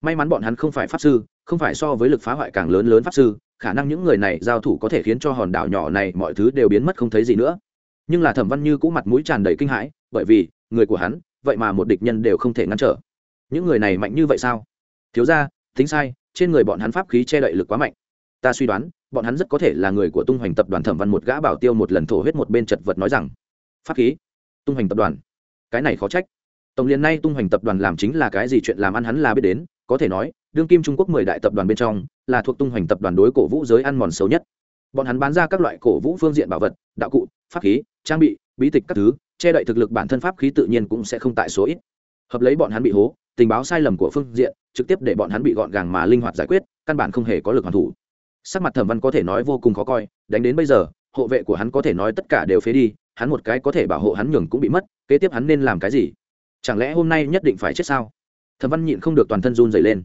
May mắn bọn hắn không phải pháp sư, không phải so với lực phá hoại càng lớn lớn pháp sư khả năng những người này giao thủ có thể khiến cho hòn đảo nhỏ này mọi thứ đều biến mất không thấy gì nữa. Nhưng là thẩm văn như cũng mặt mũi tràn đầy kinh hãi, bởi vì, người của hắn, vậy mà một địch nhân đều không thể ngăn trở. Những người này mạnh như vậy sao? Thiếu ra tính sai, trên người bọn hắn pháp khí che đậy lực quá mạnh. Ta suy đoán, bọn hắn rất có thể là người của tung hoành tập đoàn thẩm văn một gã bảo tiêu một lần thổ huyết một bên chật vật nói rằng. Pháp khí? Tung hoành tập đoàn. Cái này khó trách. Tổng liên nay tung hoành tập đoàn làm chính là cái gì chuyện làm ăn hắn là biết đến, có thể nói đương kim trung quốc mười đại tập đoàn bên trong, là thuộc tung hoành tập đoàn đối cổ vũ giới ăn mòn xấu nhất. Bọn hắn bán ra các loại cổ vũ phương diện bảo vật, đạo cụ, pháp khí, trang bị, bí tịch các thứ, che đậy thực lực bản thân pháp khí tự nhiên cũng sẽ không tại số ít. Hợp lấy bọn hắn bị hố, tình báo sai lầm của phương diện, trực tiếp để bọn hắn bị gọn gàng mà linh hoạt giải quyết, căn bản không hề có lực hoàn thủ. Sắc mặt thẩm văn có thể nói vô cùng khó coi, đánh đến bây giờ, hộ vệ của hắn có thể nói tất cả đều phế đi, hắn một cái có thể bảo hộ hắn nhường cũng bị mất, kế tiếp hắn nên làm cái gì? Chẳng lẽ hôm nay nhất định phải chết sao? Thẩm văn nhịn không được toàn thân run dày lên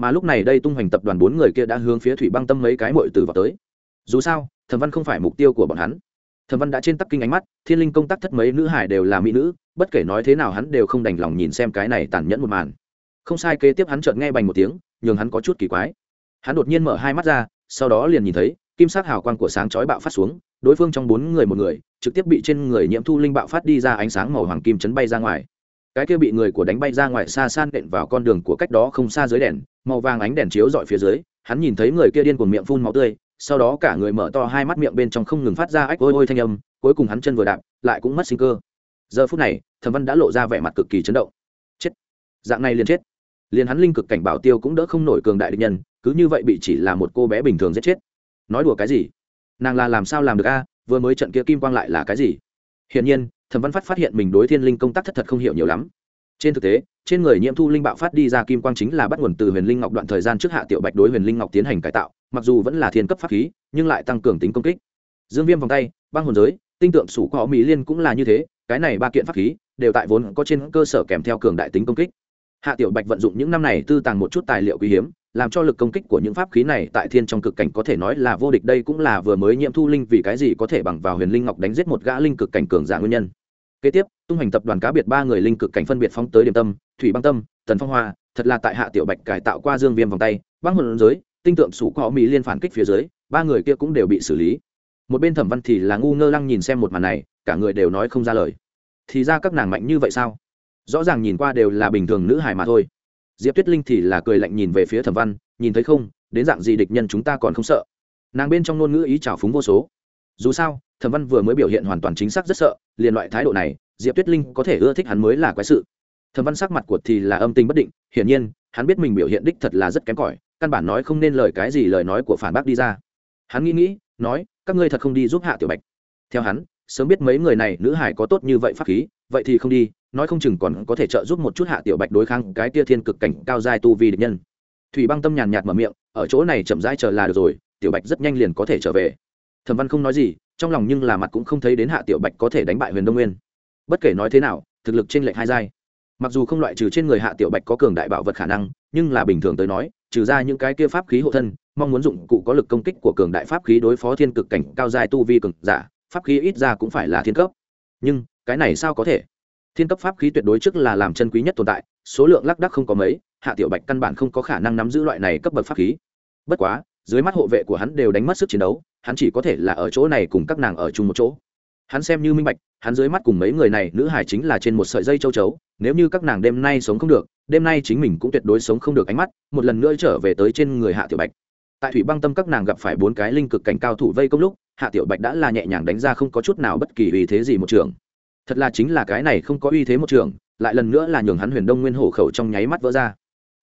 mà lúc này đây tung hoành tập đoàn bốn người kia đã hướng phía thủy băng tâm mấy cái mội từ vào tới. Dù sao, thẩm văn không phải mục tiêu của bọn hắn. Thẩm văn đã trên tắc kinh ánh mắt, thiên linh công tác thất mấy nữ hải đều là mỹ nữ, bất kể nói thế nào hắn đều không đành lòng nhìn xem cái này tàn nhẫn một màn. Không sai, kế tiếp hắn chợt nghe bành một tiếng, nhường hắn có chút kỳ quái. Hắn đột nhiên mở hai mắt ra, sau đó liền nhìn thấy, kim sắc hào quang của sáng chói bạo phát xuống, đối phương trong bốn người một người, trực tiếp bị trên người nhiễm thu linh bạo phát đi ra ánh sáng màu hoàng kim chấn bay ra ngoài cái kia bị người của đánh bay ra ngoài xa san đện vào con đường của cách đó không xa dưới đèn, màu vàng ánh đèn chiếu dọi phía dưới, hắn nhìn thấy người kia điên cuồng miệng phun máu tươi, sau đó cả người mở to hai mắt miệng bên trong không ngừng phát ra ách ôi ôi thanh âm, cuối cùng hắn chân vừa đạp, lại cũng mất sinh cơ. Giờ phút này, thẩm văn đã lộ ra vẻ mặt cực kỳ chấn động. Chết! Dạng này liền chết! Liền hắn linh cực cảnh bảo tiêu cũng đỡ không nổi cường đại địch nhân, cứ như vậy bị chỉ là một cô bé bình thường giết chết. Nói đùa cái gì? Nàng là làm sao làm được a? Vừa mới trận kia kim quang lại là cái gì? Hiển nhiên thẩm văn phát phát hiện mình đối thiên linh công tác thất thật không hiểu nhiều lắm. Trên thực tế, trên người nhiễm thu linh bạo phát đi ra kim quang chính là bắt nguồn từ huyền linh ngọc đoạn thời gian trước hạ tiểu bạch đối huyền linh ngọc tiến hành cải tạo, mặc dù vẫn là thiên cấp pháp khí, nhưng lại tăng cường tính công kích. Dương viêm vòng tay, băng hồn giới, tinh tượng sủ có mỹ liên cũng là như thế, cái này ba kiện pháp khí đều tại vốn có trên cơ sở kèm theo cường đại tính công kích. Hạ tiểu bạch vận dụng những năm này tư tàng một chút tài liệu quý hiếm, làm cho lực công kích của những pháp khí này tại thiên trong cực cảnh có thể nói là vô địch, đây cũng là vừa mới nhiễm thu linh vì cái gì có thể bằng vào huyền linh ngọc đánh giết một gã linh cực cảnh cường giả nguyên nhân kế tiếp, tung hành tập đoàn cá biệt ba người linh cực cảnh phân biệt phóng tới điểm tâm, thủy băng tâm, tần phong hoa, thật là tại hạ tiểu bạch cải tạo qua dương viêm vòng tay, băng hồn giới, tinh tượng sủ có mỹ liên phản kích phía dưới, ba người kia cũng đều bị xử lý. Một bên thẩm văn thì là ngu ngơ lăng nhìn xem một màn này, cả người đều nói không ra lời. Thì ra các nàng mạnh như vậy sao? Rõ ràng nhìn qua đều là bình thường nữ hài mà thôi. Diệp tuyết linh thì là cười lạnh nhìn về phía thẩm văn, nhìn thấy không, đến dạng gì địch nhân chúng ta còn không sợ. Nàng bên trong ngôn ngữ ý trào phúng vô số. Dù sao, thẩm văn vừa mới biểu hiện hoàn toàn chính xác rất sợ liền loại thái độ này, diệp tuyết linh có thể ưa thích hắn mới là quái sự. Thẩm văn sắc mặt của thì là âm tình bất định, hiển nhiên, hắn biết mình biểu hiện đích thật là rất kém cỏi, căn bản nói không nên lời cái gì lời nói của phản bác đi ra. Hắn nghĩ nghĩ, nói, các ngươi thật không đi giúp hạ tiểu bạch. Theo hắn, sớm biết mấy người này nữ hải có tốt như vậy pháp khí, vậy thì không đi, nói không chừng còn có thể trợ giúp một chút hạ tiểu bạch đối kháng cái tia thiên cực cảnh cao giai tu vi địch nhân. Thủy băng tâm nhàn nhạt mở miệng, ở chỗ này chậm rãi chờ là được rồi, tiểu bạch rất nhanh liền có thể trở về. Thẩm văn không nói gì trong lòng nhưng là mặt cũng không thấy đến hạ tiểu bạch có thể đánh bại huyền đông nguyên bất kể nói thế nào thực lực trên lệnh hai giai mặc dù không loại trừ trên người hạ tiểu bạch có cường đại bảo vật khả năng nhưng là bình thường tới nói trừ ra những cái kia pháp khí hộ thân mong muốn dụng cụ có lực công kích của cường đại pháp khí đối phó thiên cực cảnh cao giai tu vi cực giả pháp khí ít ra cũng phải là thiên cấp nhưng cái này sao có thể thiên cấp pháp khí tuyệt đối trước là làm chân quý nhất tồn tại số lượng lác đắc không có mấy hạ tiểu bạch căn bản không có khả năng nắm giữ loại này cấp bậc pháp khí bất quá dưới mắt hộ vệ của hắn đều đánh mất sức chiến đấu hắn chỉ có thể là ở chỗ này cùng các nàng ở chung một chỗ. Hắn xem như minh bạch, hắn dưới mắt cùng mấy người này, nữ hải chính là trên một sợi dây châu chấu, nếu như các nàng đêm nay sống không được, đêm nay chính mình cũng tuyệt đối sống không được ánh mắt, một lần nữa trở về tới trên người hạ tiểu bạch. Tại thủy băng tâm các nàng gặp phải bốn cái linh cực cảnh cao thủ vây công lúc, hạ tiểu bạch đã là nhẹ nhàng đánh ra không có chút nào bất kỳ uy thế gì một trường. Thật là chính là cái này không có uy thế một trường, lại lần nữa là nhường hắn huyền đông nguyên hổ khẩu trong nháy mắt vỡ ra.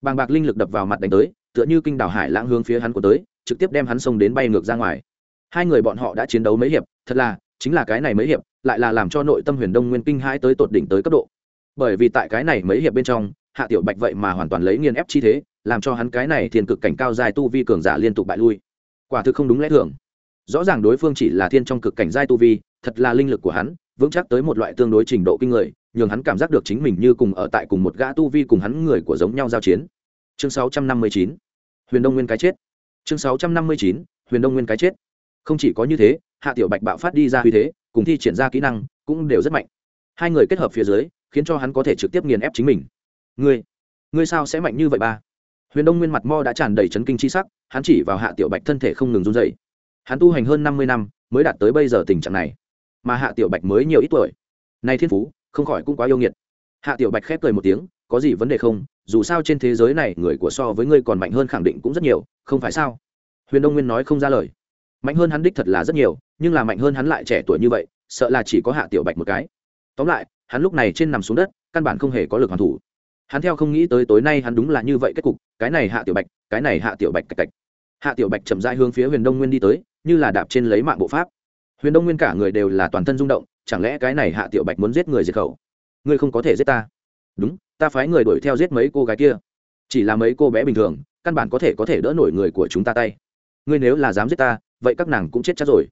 Bàng bạc linh lực đập vào mặt đánh tới, tựa như kinh đảo hải lãng hướng phía hắn của tới, trực tiếp đem hắn xông đến bay ngược ra ngoài hai người bọn họ đã chiến đấu mấy hiệp, thật là, chính là cái này mấy hiệp, lại là làm cho nội tâm huyền đông nguyên kinh hãi tới tột đỉnh tới cấp độ. Bởi vì tại cái này mấy hiệp bên trong, hạ tiểu bạch vậy mà hoàn toàn lấy nghiền ép chi thế, làm cho hắn cái này thiên cực cảnh cao dài tu vi cường giả liên tục bại lui. Quả thực không đúng lẽ thường. Rõ ràng đối phương chỉ là thiên trong cực cảnh giai tu vi, thật là linh lực của hắn, vững chắc tới một loại tương đối trình độ kinh người, nhường hắn cảm giác được chính mình như cùng ở tại cùng một gã tu vi cùng hắn người của giống nhau giao chiến. Chương 659 huyền đông nguyên cái chết. Chương 659 huyền đông nguyên cái chết không chỉ có như thế, hạ tiểu bạch bạo phát đi ra uy thế, cùng thi triển ra kỹ năng cũng đều rất mạnh. Hai người kết hợp phía dưới, khiến cho hắn có thể trực tiếp nghiền ép chính mình. Ngươi ngươi sao sẽ mạnh như vậy ba? Huyền đông nguyên mặt mo đã tràn đầy chấn kinh chi sắc, hắn chỉ vào hạ tiểu bạch thân thể không ngừng run dậy hắn tu hành hơn năm mươi năm, mới đạt tới bây giờ tình trạng này. Mà hạ tiểu bạch mới nhiều ít tuổi. Nay thiên phú, không khỏi cũng quá yêu nghiệt. Hạ tiểu bạch khép cười một tiếng, có gì vấn đề không? Dù sao trên thế giới này, người của so với ngươi còn mạnh hơn khẳng định cũng rất nhiều, không phải sao? Huyền đông nguyên nói không ra lời mạnh hơn hắn đích thật là rất nhiều, nhưng là mạnh hơn hắn lại trẻ tuổi như vậy, sợ là chỉ có hạ tiểu bạch một cái. Tóm lại, hắn lúc này trên nằm xuống đất, căn bản không hề có lực hoàn thủ. Hắn theo không nghĩ tới tối nay hắn đúng là như vậy kết cục, cái này hạ tiểu bạch, cái này hạ tiểu bạch cạch cạch. Hạ tiểu bạch chậm rãi hướng phía huyền đông nguyên đi tới, như là đạp trên lấy mạng bộ pháp. Huyền đông nguyên cả người đều là toàn thân rung động, chẳng lẽ cái này hạ tiểu bạch muốn giết người diệt khẩu? Ngươi không có thể giết ta. Đúng, ta phái người đuổi theo giết mấy cô gái kia. Chỉ là mấy cô bé bình thường, căn bản có thể có thể đỡ nổi người của chúng ta tay. Ngươi nếu là dám giết ta vậy các nàng cũng chết chắc rồi.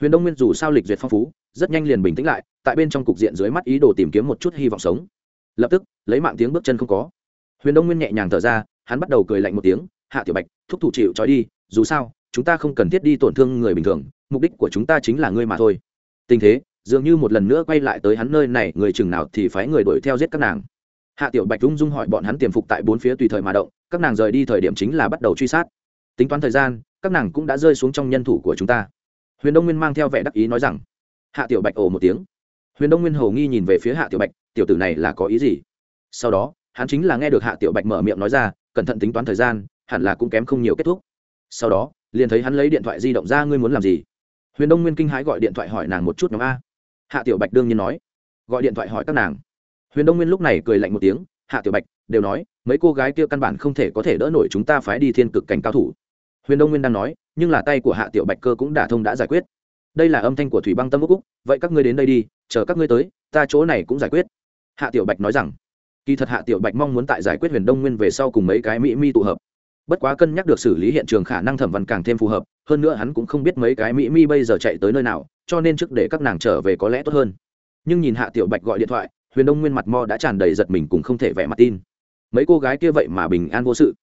Huyền đông nguyên dù sao lịch duyệt phong phú, rất nhanh liền bình tĩnh lại, tại bên trong cục diện dưới mắt ý đồ tìm kiếm một chút hy vọng sống. Lập tức, lấy mạng tiếng bước chân không có. Huyền đông nguyên nhẹ nhàng thở ra, hắn bắt đầu cười lạnh một tiếng, hạ tiểu bạch, thúc thủ chịu trói đi, dù sao, chúng ta không cần thiết đi tổn thương người bình thường, mục đích của chúng ta chính là ngươi mà thôi. Tình thế, dường như một lần nữa quay lại tới hắn nơi này, người chừng nào thì phái người đuổi theo giết các nàng. Hạ tiểu bạch rung rung hỏi bọn hắn tiềm phục tại bốn phía tùy thời mà động, các nàng rời đi thời điểm chính là bắt đầu truy sát tính toán thời gian, các nàng cũng đã rơi xuống trong nhân thủ của chúng ta. Huyền đông nguyên mang theo vẻ đắc ý nói rằng, hạ tiểu bạch ồ một tiếng. Huyền đông nguyên hầu nghi nhìn về phía hạ tiểu bạch, tiểu tử này là có ý gì? Sau đó, hắn chính là nghe được hạ tiểu bạch mở miệng nói ra, cẩn thận tính toán thời gian, hẳn là cũng kém không nhiều kết thúc. Sau đó, liền thấy hắn lấy điện thoại di động ra, ngươi muốn làm gì? Huyền đông nguyên kinh hãi gọi điện thoại hỏi nàng một chút nhóm a. Hạ tiểu bạch đương nhiên nói, gọi điện thoại hỏi các nàng. Huyền đông nguyên lúc này cười lạnh một tiếng, hạ tiểu bạch, đều nói, mấy cô gái kia căn bản không thể có thể đỡ nổi chúng ta phái đi thiên cực cảnh cao thủ huyền đông nguyên đang nói, nhưng là tay của hạ tiểu bạch cơ cũng đã thông đã giải quyết. Đây là âm thanh của thủy băng tâm úc úc, vậy các ngươi đến đây đi, chờ các ngươi tới, ta chỗ này cũng giải quyết. Hạ tiểu bạch nói rằng, kỳ thật hạ tiểu bạch mong muốn tại giải quyết huyền đông nguyên về sau cùng mấy cái mỹ mi tụ hợp. Bất quá cân nhắc được xử lý hiện trường khả năng thẩm văn càng thêm phù hợp, hơn nữa hắn cũng không biết mấy cái mỹ mi bây giờ chạy tới nơi nào, cho nên trước để các nàng trở về có lẽ tốt hơn. Nhưng nhìn hạ tiểu bạch gọi điện thoại, huyền đông nguyên mặt mo đã tràn đầy giật mình cùng không thể vẻ mặt tin. Mấy cô gái kia vậy mà bình an vô sự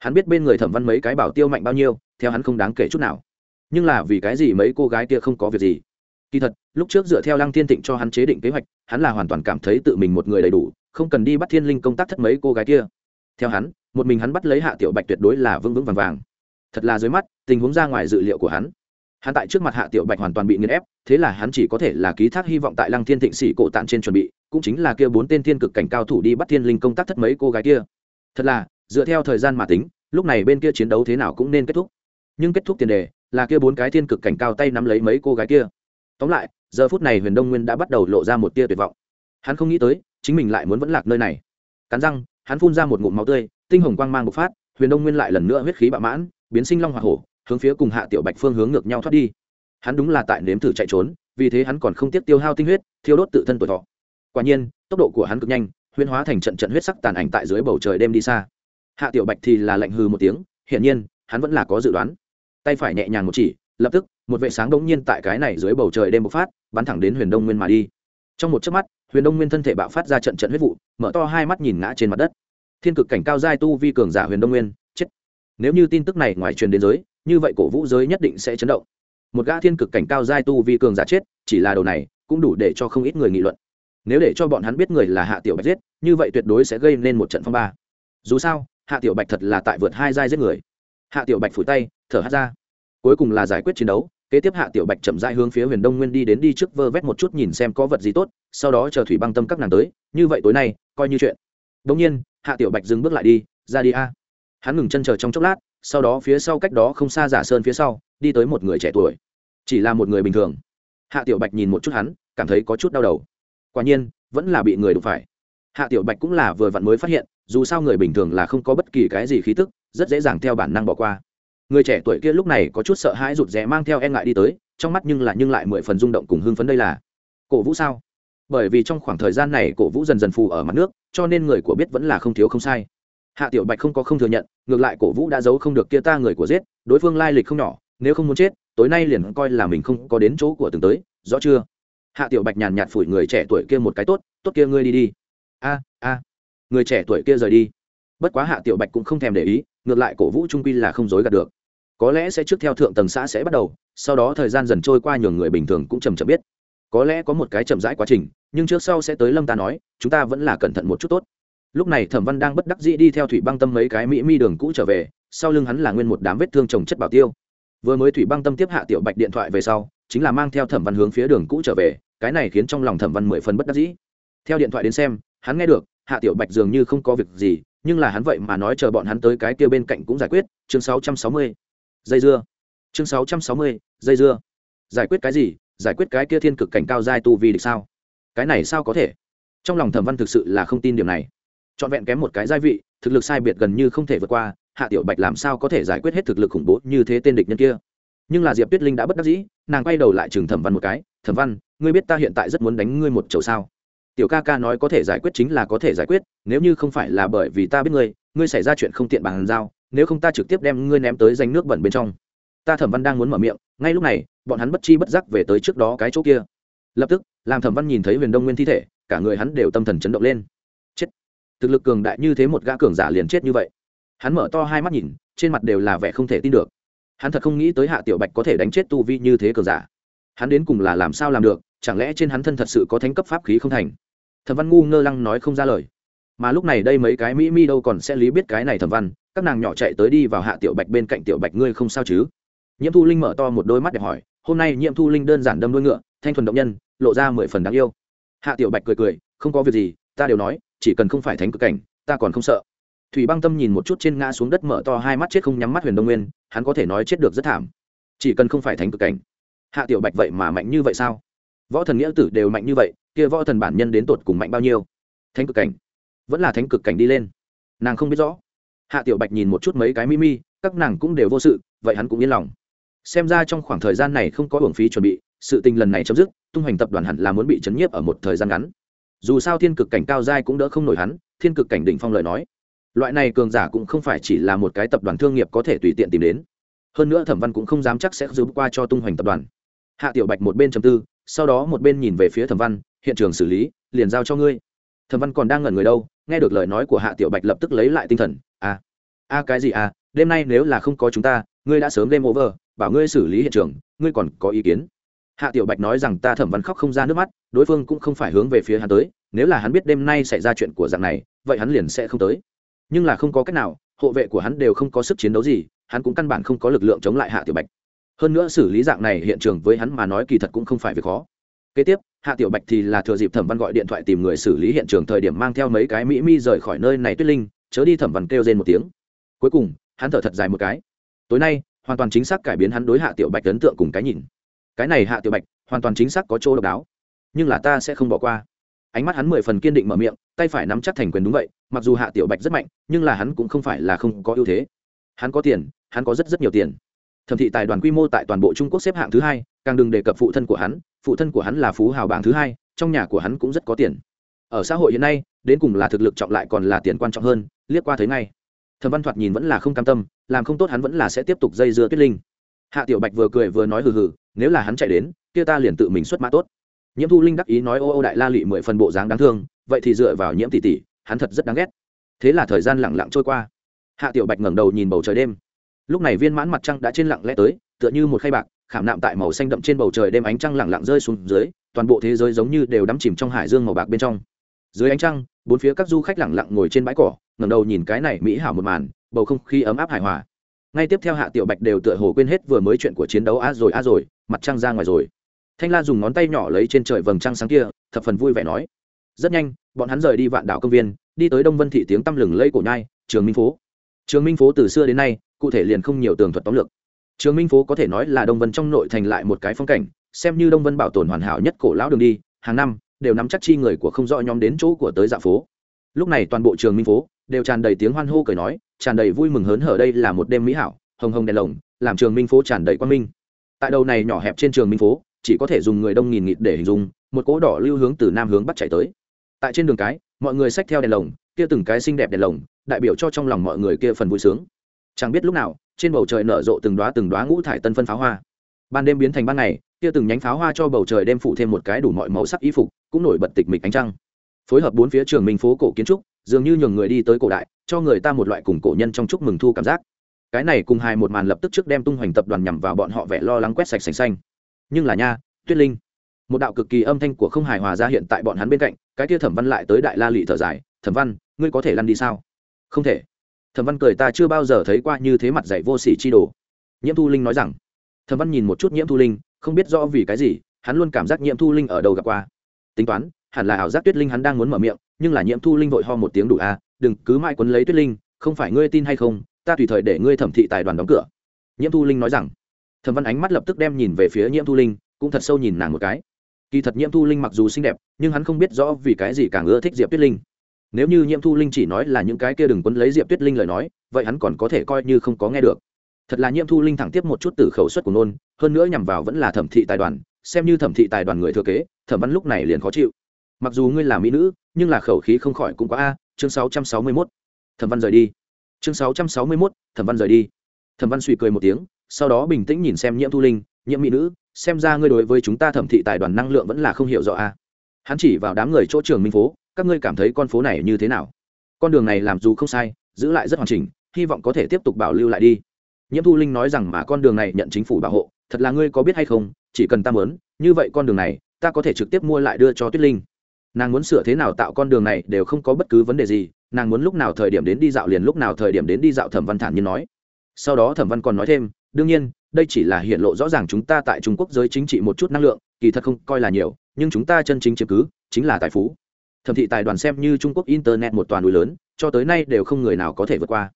hắn biết bên người thẩm văn mấy cái bảo tiêu mạnh bao nhiêu, theo hắn không đáng kể chút nào. Nhưng là vì cái gì mấy cô gái kia không có việc gì? Kỳ thật, lúc trước dựa theo lăng thiên tịnh cho hắn chế định kế hoạch, hắn là hoàn toàn cảm thấy tự mình một người đầy đủ, không cần đi bắt thiên linh công tác thất mấy cô gái kia. Theo hắn, một mình hắn bắt lấy hạ tiểu bạch tuyệt đối là vững vững vàng vàng. Thật là dưới mắt, tình huống ra ngoài dự liệu của hắn. Hắn tại trước mặt hạ tiểu bạch hoàn toàn bị nghiền ép, thế là hắn chỉ có thể là ký thác hy vọng tại lăng thiên thịnh sĩ cổ tạng trên chuẩn bị, cũng chính là kia bốn tên thiên cực cảnh cao thủ đi bắt thiên linh công tác thất mấy cô gái kia. Thật là dựa theo thời gian mà tính, lúc này bên kia chiến đấu thế nào cũng nên kết thúc. Nhưng kết thúc tiền đề là kia bốn cái thiên cực cảnh cao tay nắm lấy mấy cô gái kia. Tóm lại, giờ phút này huyền đông nguyên đã bắt đầu lộ ra một tia tuyệt vọng. Hắn không nghĩ tới, chính mình lại muốn vẫn lạc nơi này. Cắn răng, hắn phun ra một ngụm máu tươi, tinh hồng quang mang bộc phát, huyền đông nguyên lại lần nữa huyết khí bạo mãn, biến sinh long hoa hổ, hướng phía cùng hạ tiểu bạch phương hướng ngược nhau thoát đi. Hắn đúng là tại nếm thử chạy trốn, vì thế hắn còn không tiếp tiêu hao tinh huyết, thiêu đốt tự thân tuổi thọ. Quả nhiên, tốc độ của hắn cực nhanh huyên hóa thành trận trận huyết sắc tàn ảnh tại dưới bầu trời đêm đi xa hạ tiểu bạch thì là lạnh hư một tiếng, hiển nhiên, hắn vẫn là có dự đoán. Tay phải nhẹ nhàng một chỉ, lập tức, một vệ sáng đống nhiên tại cái này dưới bầu trời đêm bộc phát, bắn thẳng đến huyền đông nguyên mà đi. Trong một chớp mắt, huyền đông nguyên thân thể bạo phát ra trận trận huyết vụ, mở to hai mắt nhìn ngã trên mặt đất. Thiên cực cảnh cao giai tu vi cường giả huyền đông nguyên, chết. Nếu như tin tức này ngoài truyền đến giới, như vậy cổ vũ giới nhất định sẽ chấn động. Một gã thiên cực cảnh cao giai tu vi cường giả chết, chỉ là đầu này, cũng đủ để cho không ít người nghị luận. Nếu để cho bọn hắn biết người là hạ tiểu bạch giết, như vậy tuyệt đối sẽ gây nên một trận phong ba. Dù sao hạ tiểu bạch thật là tại vượt hai giai giết người. Hạ tiểu bạch phủi tay, thở hát ra. Cuối cùng là giải quyết chiến đấu, kế tiếp hạ tiểu bạch chậm rãi hướng phía huyền đông nguyên đi đến đi trước vơ vét một chút nhìn xem có vật gì tốt, sau đó chờ thủy băng tâm các nàng tới, như vậy tối nay, coi như chuyện. Đông nhiên, hạ tiểu bạch dừng bước lại đi, ra đi a. Hắn ngừng chân chờ trong chốc lát, sau đó phía sau cách đó không xa giả sơn phía sau, đi tới một người trẻ tuổi. Chỉ là một người bình thường. Hạ tiểu bạch nhìn một chút hắn, cảm thấy có chút đau đầu. Quả nhiên, vẫn là bị người đụng phải. Hạ tiểu bạch cũng là vừa vặn mới phát hiện dù sao người bình thường là không có bất kỳ cái gì khí tức, rất dễ dàng theo bản năng bỏ qua. Người trẻ tuổi kia lúc này có chút sợ hãi rụt rè mang theo e ngại đi tới, trong mắt nhưng lại nhưng lại mười phần rung động cùng hưng phấn đây là, cổ vũ sao? Bởi vì trong khoảng thời gian này cổ vũ dần dần phù ở mặt nước, cho nên người của biết vẫn là không thiếu không sai. Hạ tiểu bạch không có không thừa nhận, ngược lại cổ vũ đã giấu không được kia ta người của giết, đối phương lai lịch không nhỏ, nếu không muốn chết, tối nay liền coi là mình không có đến chỗ của từng tới, rõ chưa? Hạ tiểu bạch nhàn nhạt phủi người trẻ tuổi kia một cái tốt tốt kia ngươi đi đi. A a người trẻ tuổi kia rời đi. Bất quá hạ tiểu bạch cũng không thèm để ý, ngược lại cổ vũ trung quy là không dối gạt được. Có lẽ sẽ trước theo thượng tầng xã sẽ bắt đầu, sau đó thời gian dần trôi qua nhường người bình thường cũng chầm chậm biết. Có lẽ có một cái chậm rãi quá trình, nhưng trước sau sẽ tới lâm ta nói, chúng ta vẫn là cẩn thận một chút tốt. Lúc này thẩm văn đang bất đắc dĩ đi theo thủy băng tâm mấy cái mỹ mi đường cũ trở về, sau lưng hắn là nguyên một đám vết thương trồng chất bảo tiêu. Vừa mới thủy băng tâm tiếp hạ tiểu bạch điện thoại về sau, chính là mang theo thẩm văn hướng phía đường cũ trở về, cái này khiến trong lòng thẩm văn mười phần bất đắc dĩ. Theo điện thoại đến xem, hắn nghe được hạ tiểu bạch dường như không có việc gì nhưng là hắn vậy mà nói chờ bọn hắn tới cái kia bên cạnh cũng giải quyết chương 660. dây dưa. Chương 660, dây dưa. Giải quyết cái gì? Giải quyết cái kia thiên cực cảnh cao giai tu vi địch sao? Cái này sao có thể? Trong lòng thẩm văn thực sự là không tin điểm này. Trọn vẹn kém một cái giai vị thực lực sai biệt gần như không thể vượt qua hạ tiểu bạch làm sao có thể giải quyết hết thực lực khủng bố như thế tên địch nhân kia? Nhưng là diệp tuyết linh đã bất đắc dĩ nàng quay đầu lại chừng thẩm văn một cái thẩm văn ngươi biết ta hiện tại rất muốn đánh ngươi một chầu sao? Tiểu ca ca nói có thể giải quyết chính là có thể giải quyết, nếu như không phải là bởi vì ta biết ngươi ngươi xảy ra chuyện không tiện bàn giao, nếu không ta trực tiếp đem ngươi ném tới danh nước bẩn bên trong. Ta thẩm văn đang muốn mở miệng, ngay lúc này, bọn hắn bất chi bất giác về tới trước đó cái chỗ kia. Lập tức, làm thẩm văn nhìn thấy huyền đông nguyên thi thể, cả người hắn đều tâm thần chấn động lên. Chết! Thực lực cường đại như thế một gã cường giả liền chết như vậy. Hắn mở to hai mắt nhìn, trên mặt đều là vẻ không thể tin được. Hắn thật không nghĩ tới hạ tiểu bạch có thể đánh chết tu vi như thế cường giả. Hắn đến cùng là làm sao làm được, chẳng lẽ trên hắn thân thật sự có thánh cấp pháp khí không thành? Thẩm văn ngu ngơ lăng nói không ra lời. Mà lúc này đây mấy cái mỹ mi đâu còn sẽ lý biết cái này thẩm văn, các nàng nhỏ chạy tới đi vào hạ tiểu bạch bên cạnh tiểu bạch ngươi không sao chứ? Nhiễm thu linh mở to một đôi mắt đẹp hỏi, hôm nay nhiễm thu linh đơn giản đâm đôi ngựa, thanh thuần động nhân, lộ ra mười phần đáng yêu. Hạ tiểu bạch cười cười, không có việc gì, ta đều nói, chỉ cần không phải thánh cực cảnh, ta còn không sợ. Thủy băng tâm nhìn một chút trên ngã xuống đất mở to hai mắt chết không nhắm mắt huyền đông nguyên, hắn có thể nói chết được rất thảm. Chỉ cần không phải thánh cực cảnh. Hạ tiểu bạch vậy mà mạnh như vậy sao? Võ thần nghĩa tử đều mạnh như vậy kia võ thần bản nhân đến tột cùng mạnh bao nhiêu? Thánh cực cảnh. Vẫn là thánh cực cảnh đi lên. Nàng không biết rõ. Hạ tiểu bạch nhìn một chút mấy cái mi mi, các nàng cũng đều vô sự, vậy hắn cũng yên lòng. Xem ra trong khoảng thời gian này không có hưởng phí chuẩn bị, sự tình lần này chấm dứt, tung hoành tập đoàn hẳn là muốn bị chấn nhiếp ở một thời gian ngắn. Dù sao thiên cực cảnh cao giai cũng đỡ không nổi hắn, thiên cực cảnh đỉnh phong lời nói. Loại này cường giả cũng không phải chỉ là một cái tập đoàn thương nghiệp có thể tùy tiện tìm đến. Hơn nữa thẩm văn cũng không dám chắc sẽ giữ qua cho tung hoành tập đoàn. Hạ tiểu bạch một bên chầm tư, sau đó một bên nhìn về phía thẩm văn hiện trường xử lý, liền giao cho ngươi. Thẩm văn còn đang ngẩn người đâu, nghe được lời nói của hạ tiểu bạch lập tức lấy lại tinh thần. À a, cái gì à? Đêm nay nếu là không có chúng ta, ngươi đã sớm game over, bảo ngươi xử lý hiện trường, ngươi còn có ý kiến? Hạ tiểu bạch nói rằng ta thẩm văn khóc không ra nước mắt, đối phương cũng không phải hướng về phía hắn tới, nếu là hắn biết đêm nay xảy ra chuyện của dạng này, vậy hắn liền sẽ không tới. Nhưng là không có cách nào, hộ vệ của hắn đều không có sức chiến đấu gì, hắn cũng căn bản không có lực lượng chống lại hạ tiểu bạch. Hơn nữa xử lý dạng này hiện trường với hắn mà nói kỳ thật cũng không phải việc khó kế tiếp, hạ tiểu bạch thì là thừa dịp thẩm văn gọi điện thoại tìm người xử lý hiện trường thời điểm mang theo mấy cái mỹ mi rời khỏi nơi này tuyết linh, chớ đi thẩm văn kêu rên một tiếng. Cuối cùng, hắn thở thật dài một cái. Tối nay, hoàn toàn chính xác cải biến hắn đối hạ tiểu bạch ấn tượng cùng cái nhìn. Cái này hạ tiểu bạch, hoàn toàn chính xác có chỗ độc đáo. Nhưng là ta sẽ không bỏ qua. Ánh mắt hắn mười phần kiên định mở miệng, tay phải nắm chắc thành quyền đúng vậy, mặc dù hạ tiểu bạch rất mạnh, nhưng là hắn cũng không phải là không có ưu thế. Hắn có tiền, hắn có rất rất nhiều tiền. Thẩm thị tài đoàn quy mô tại toàn bộ trung quốc xếp hạng thứ hai, càng đừng đề cập phụ thân của hắn phụ thân của hắn là phú hào bảng thứ hai, trong nhà của hắn cũng rất có tiền. Ở xã hội hiện nay, đến cùng là thực lực trọng lại còn là tiền quan trọng hơn, liếc qua thấy ngay. Thẩm văn thoạt nhìn vẫn là không cam tâm, làm không tốt hắn vẫn là sẽ tiếp tục dây dưa tuyết linh. Hạ tiểu bạch vừa cười vừa nói hừ hừ, nếu là hắn chạy đến, kia ta liền tự mình xuất mã tốt. Nhiễm thu linh đắc ý nói ô ô đại la lị mười phần bộ dáng đáng thương, vậy thì dựa vào nhiễm tỷ tỷ, hắn thật rất đáng ghét. Thế là thời gian lẳng lặng trôi qua. Hạ tiểu bạch ngẩng đầu nhìn bầu trời đêm. Lúc này viên mãn mặt trăng đã trên lặng lẽ tới, tựa như một khay bạc khảm nạm tại màu xanh đậm trên bầu trời đêm ánh trăng lẳng lặng rơi xuống dưới, toàn bộ thế giới giống như đều đắm chìm trong hải dương màu bạc bên trong. Dưới ánh trăng, bốn phía các du khách lẳng lặng ngồi trên bãi cỏ, ngẩng đầu nhìn cái này mỹ hảo một màn, bầu không khí ấm áp hài hòa. Ngay tiếp theo hạ tiểu bạch đều tựa hồ quên hết vừa mới chuyện của chiến đấu, a rồi a rồi, mặt trăng ra ngoài rồi. Thanh la dùng ngón tay nhỏ lấy trên trời vầng trăng sáng kia, thập phần vui vẻ nói, rất nhanh, bọn hắn rời đi vạn đảo công viên, đi tới đông vân thị tiếng tăm lừng lây cổ nhai, trường minh phố. Trường minh phố từ xưa đến nay, cụ thể liền không nhiều tường thuật tóm lược trường minh phố có thể nói là đông vân trong nội thành lại một cái phong cảnh, xem như đông vân bảo tồn hoàn hảo nhất cổ lão đường đi, hàng năm, đều nắm chắc chi người của không rõ nhóm đến chỗ của tới dạ phố. Lúc này toàn bộ trường minh phố, đều tràn đầy tiếng hoan hô cười nói, tràn đầy vui mừng hớn hở đây là một đêm mỹ hảo, hồng hồng đèn lồng, làm trường minh phố tràn đầy quang minh. Tại đầu này nhỏ hẹp trên trường minh phố, chỉ có thể dùng người đông nghìn nghịt để hình dung, một cỗ đỏ lưu hướng từ nam hướng bắt chạy tới. Tại trên đường cái, mọi người xách theo đèn lồng, kia từng cái xinh đẹp đèn lồng, đại biểu cho trong lòng mọi người kia phần vui sướng. Chẳng biết lúc nào trên bầu trời nở rộ từng đoá từng đoá ngũ thải tân phân pháo hoa. Ban đêm biến thành ban ngày, kia từng nhánh pháo hoa cho bầu trời đem phụ thêm một cái đủ mọi màu sắc y phục, cũng nổi bật tịch mịch ánh trăng. Phối hợp bốn phía trường minh phố cổ kiến trúc, dường như nhường người đi tới cổ đại, cho người ta một loại cùng cổ nhân trong chúc mừng thu cảm giác. Cái này cùng hai một màn lập tức trước đem tung hoành tập đoàn nhằm vào bọn họ vẻ lo lắng quét sạch sành xanh. Nhưng là nha, tuyết linh, một đạo cực kỳ âm thanh của không hài hòa ra hiện tại bọn hắn bên cạnh, cái kia thẩm văn lại tới đại la lị thở dài, thẩm văn, ngươi có thể lăn đi sao? Không thể thẩm văn cười ta chưa bao giờ thấy qua như thế mặt dạy vô sỉ chi đồ. Nhiễm thu linh nói rằng, thẩm văn nhìn một chút nhiễm thu linh, không biết rõ vì cái gì, hắn luôn cảm giác nhiễm thu linh ở đầu gặp qua. Tính toán, hẳn là ảo giác tuyết linh hắn đang muốn mở miệng, nhưng là nhiễm thu linh vội ho một tiếng đủ a, đừng cứ mãi quấn lấy tuyết linh, không phải ngươi tin hay không, ta tùy thời để ngươi thẩm thị tài đoàn đóng cửa. Nhiễm thu linh nói rằng, thẩm văn ánh mắt lập tức đem nhìn về phía nhiễm thu linh, cũng thật sâu nhìn nàng một cái. Kỳ thật nhiễm thu linh mặc dù xinh đẹp, nhưng hắn không biết rõ vì cái gì càng ưa thích diệp tuyết linh nếu như nhiễm thu linh chỉ nói là những cái kia đừng quấn lấy diệp tuyết linh lời nói, vậy hắn còn có thể coi như không có nghe được. Thật là nhiễm thu linh thẳng tiếp một chút từ khẩu suất của nôn hơn nữa nhằm vào vẫn là thẩm thị tài đoàn, xem như thẩm thị tài đoàn người thừa kế, thẩm văn lúc này liền khó chịu. Mặc dù ngươi là mỹ nữ, nhưng là khẩu khí không khỏi cũng có a, chương sáu trăm sáu mươi mốt. Thẩm văn rời đi. Chương sáu trăm sáu mươi mốt, thẩm văn rời đi. Thẩm văn suy cười một tiếng, sau đó bình tĩnh nhìn xem nhiễm thu linh, nhiễm mỹ nữ, xem ra ngươi đối với chúng ta thẩm thị tài đoàn năng lượng vẫn là không hiểu rõ a. Hắn chỉ vào đám người chỗ trường minh phố các ngươi cảm thấy con phố này như thế nào? Con đường này làm dù không sai, giữ lại rất hoàn chỉnh, hy vọng có thể tiếp tục bảo lưu lại đi. Nhiễm thu linh nói rằng mà con đường này nhận chính phủ bảo hộ, thật là ngươi có biết hay không, chỉ cần ta mớn như vậy con đường này, ta có thể trực tiếp mua lại đưa cho tuyết linh. Nàng muốn sửa thế nào tạo con đường này đều không có bất cứ vấn đề gì, nàng muốn lúc nào thời điểm đến đi dạo liền lúc nào thời điểm đến đi dạo thẩm văn thản nhiên nói. Sau đó thẩm văn còn nói thêm, đương nhiên, đây chỉ là hiện lộ rõ ràng chúng ta tại trung quốc giới chính trị một chút năng lượng, kỳ thật không coi là nhiều, nhưng chúng ta chân chính chiếm cứ, chính là tài phú thẩm thị tài đoàn xem như trung quốc internet một toàn núi lớn, cho tới nay đều không người nào có thể vượt qua.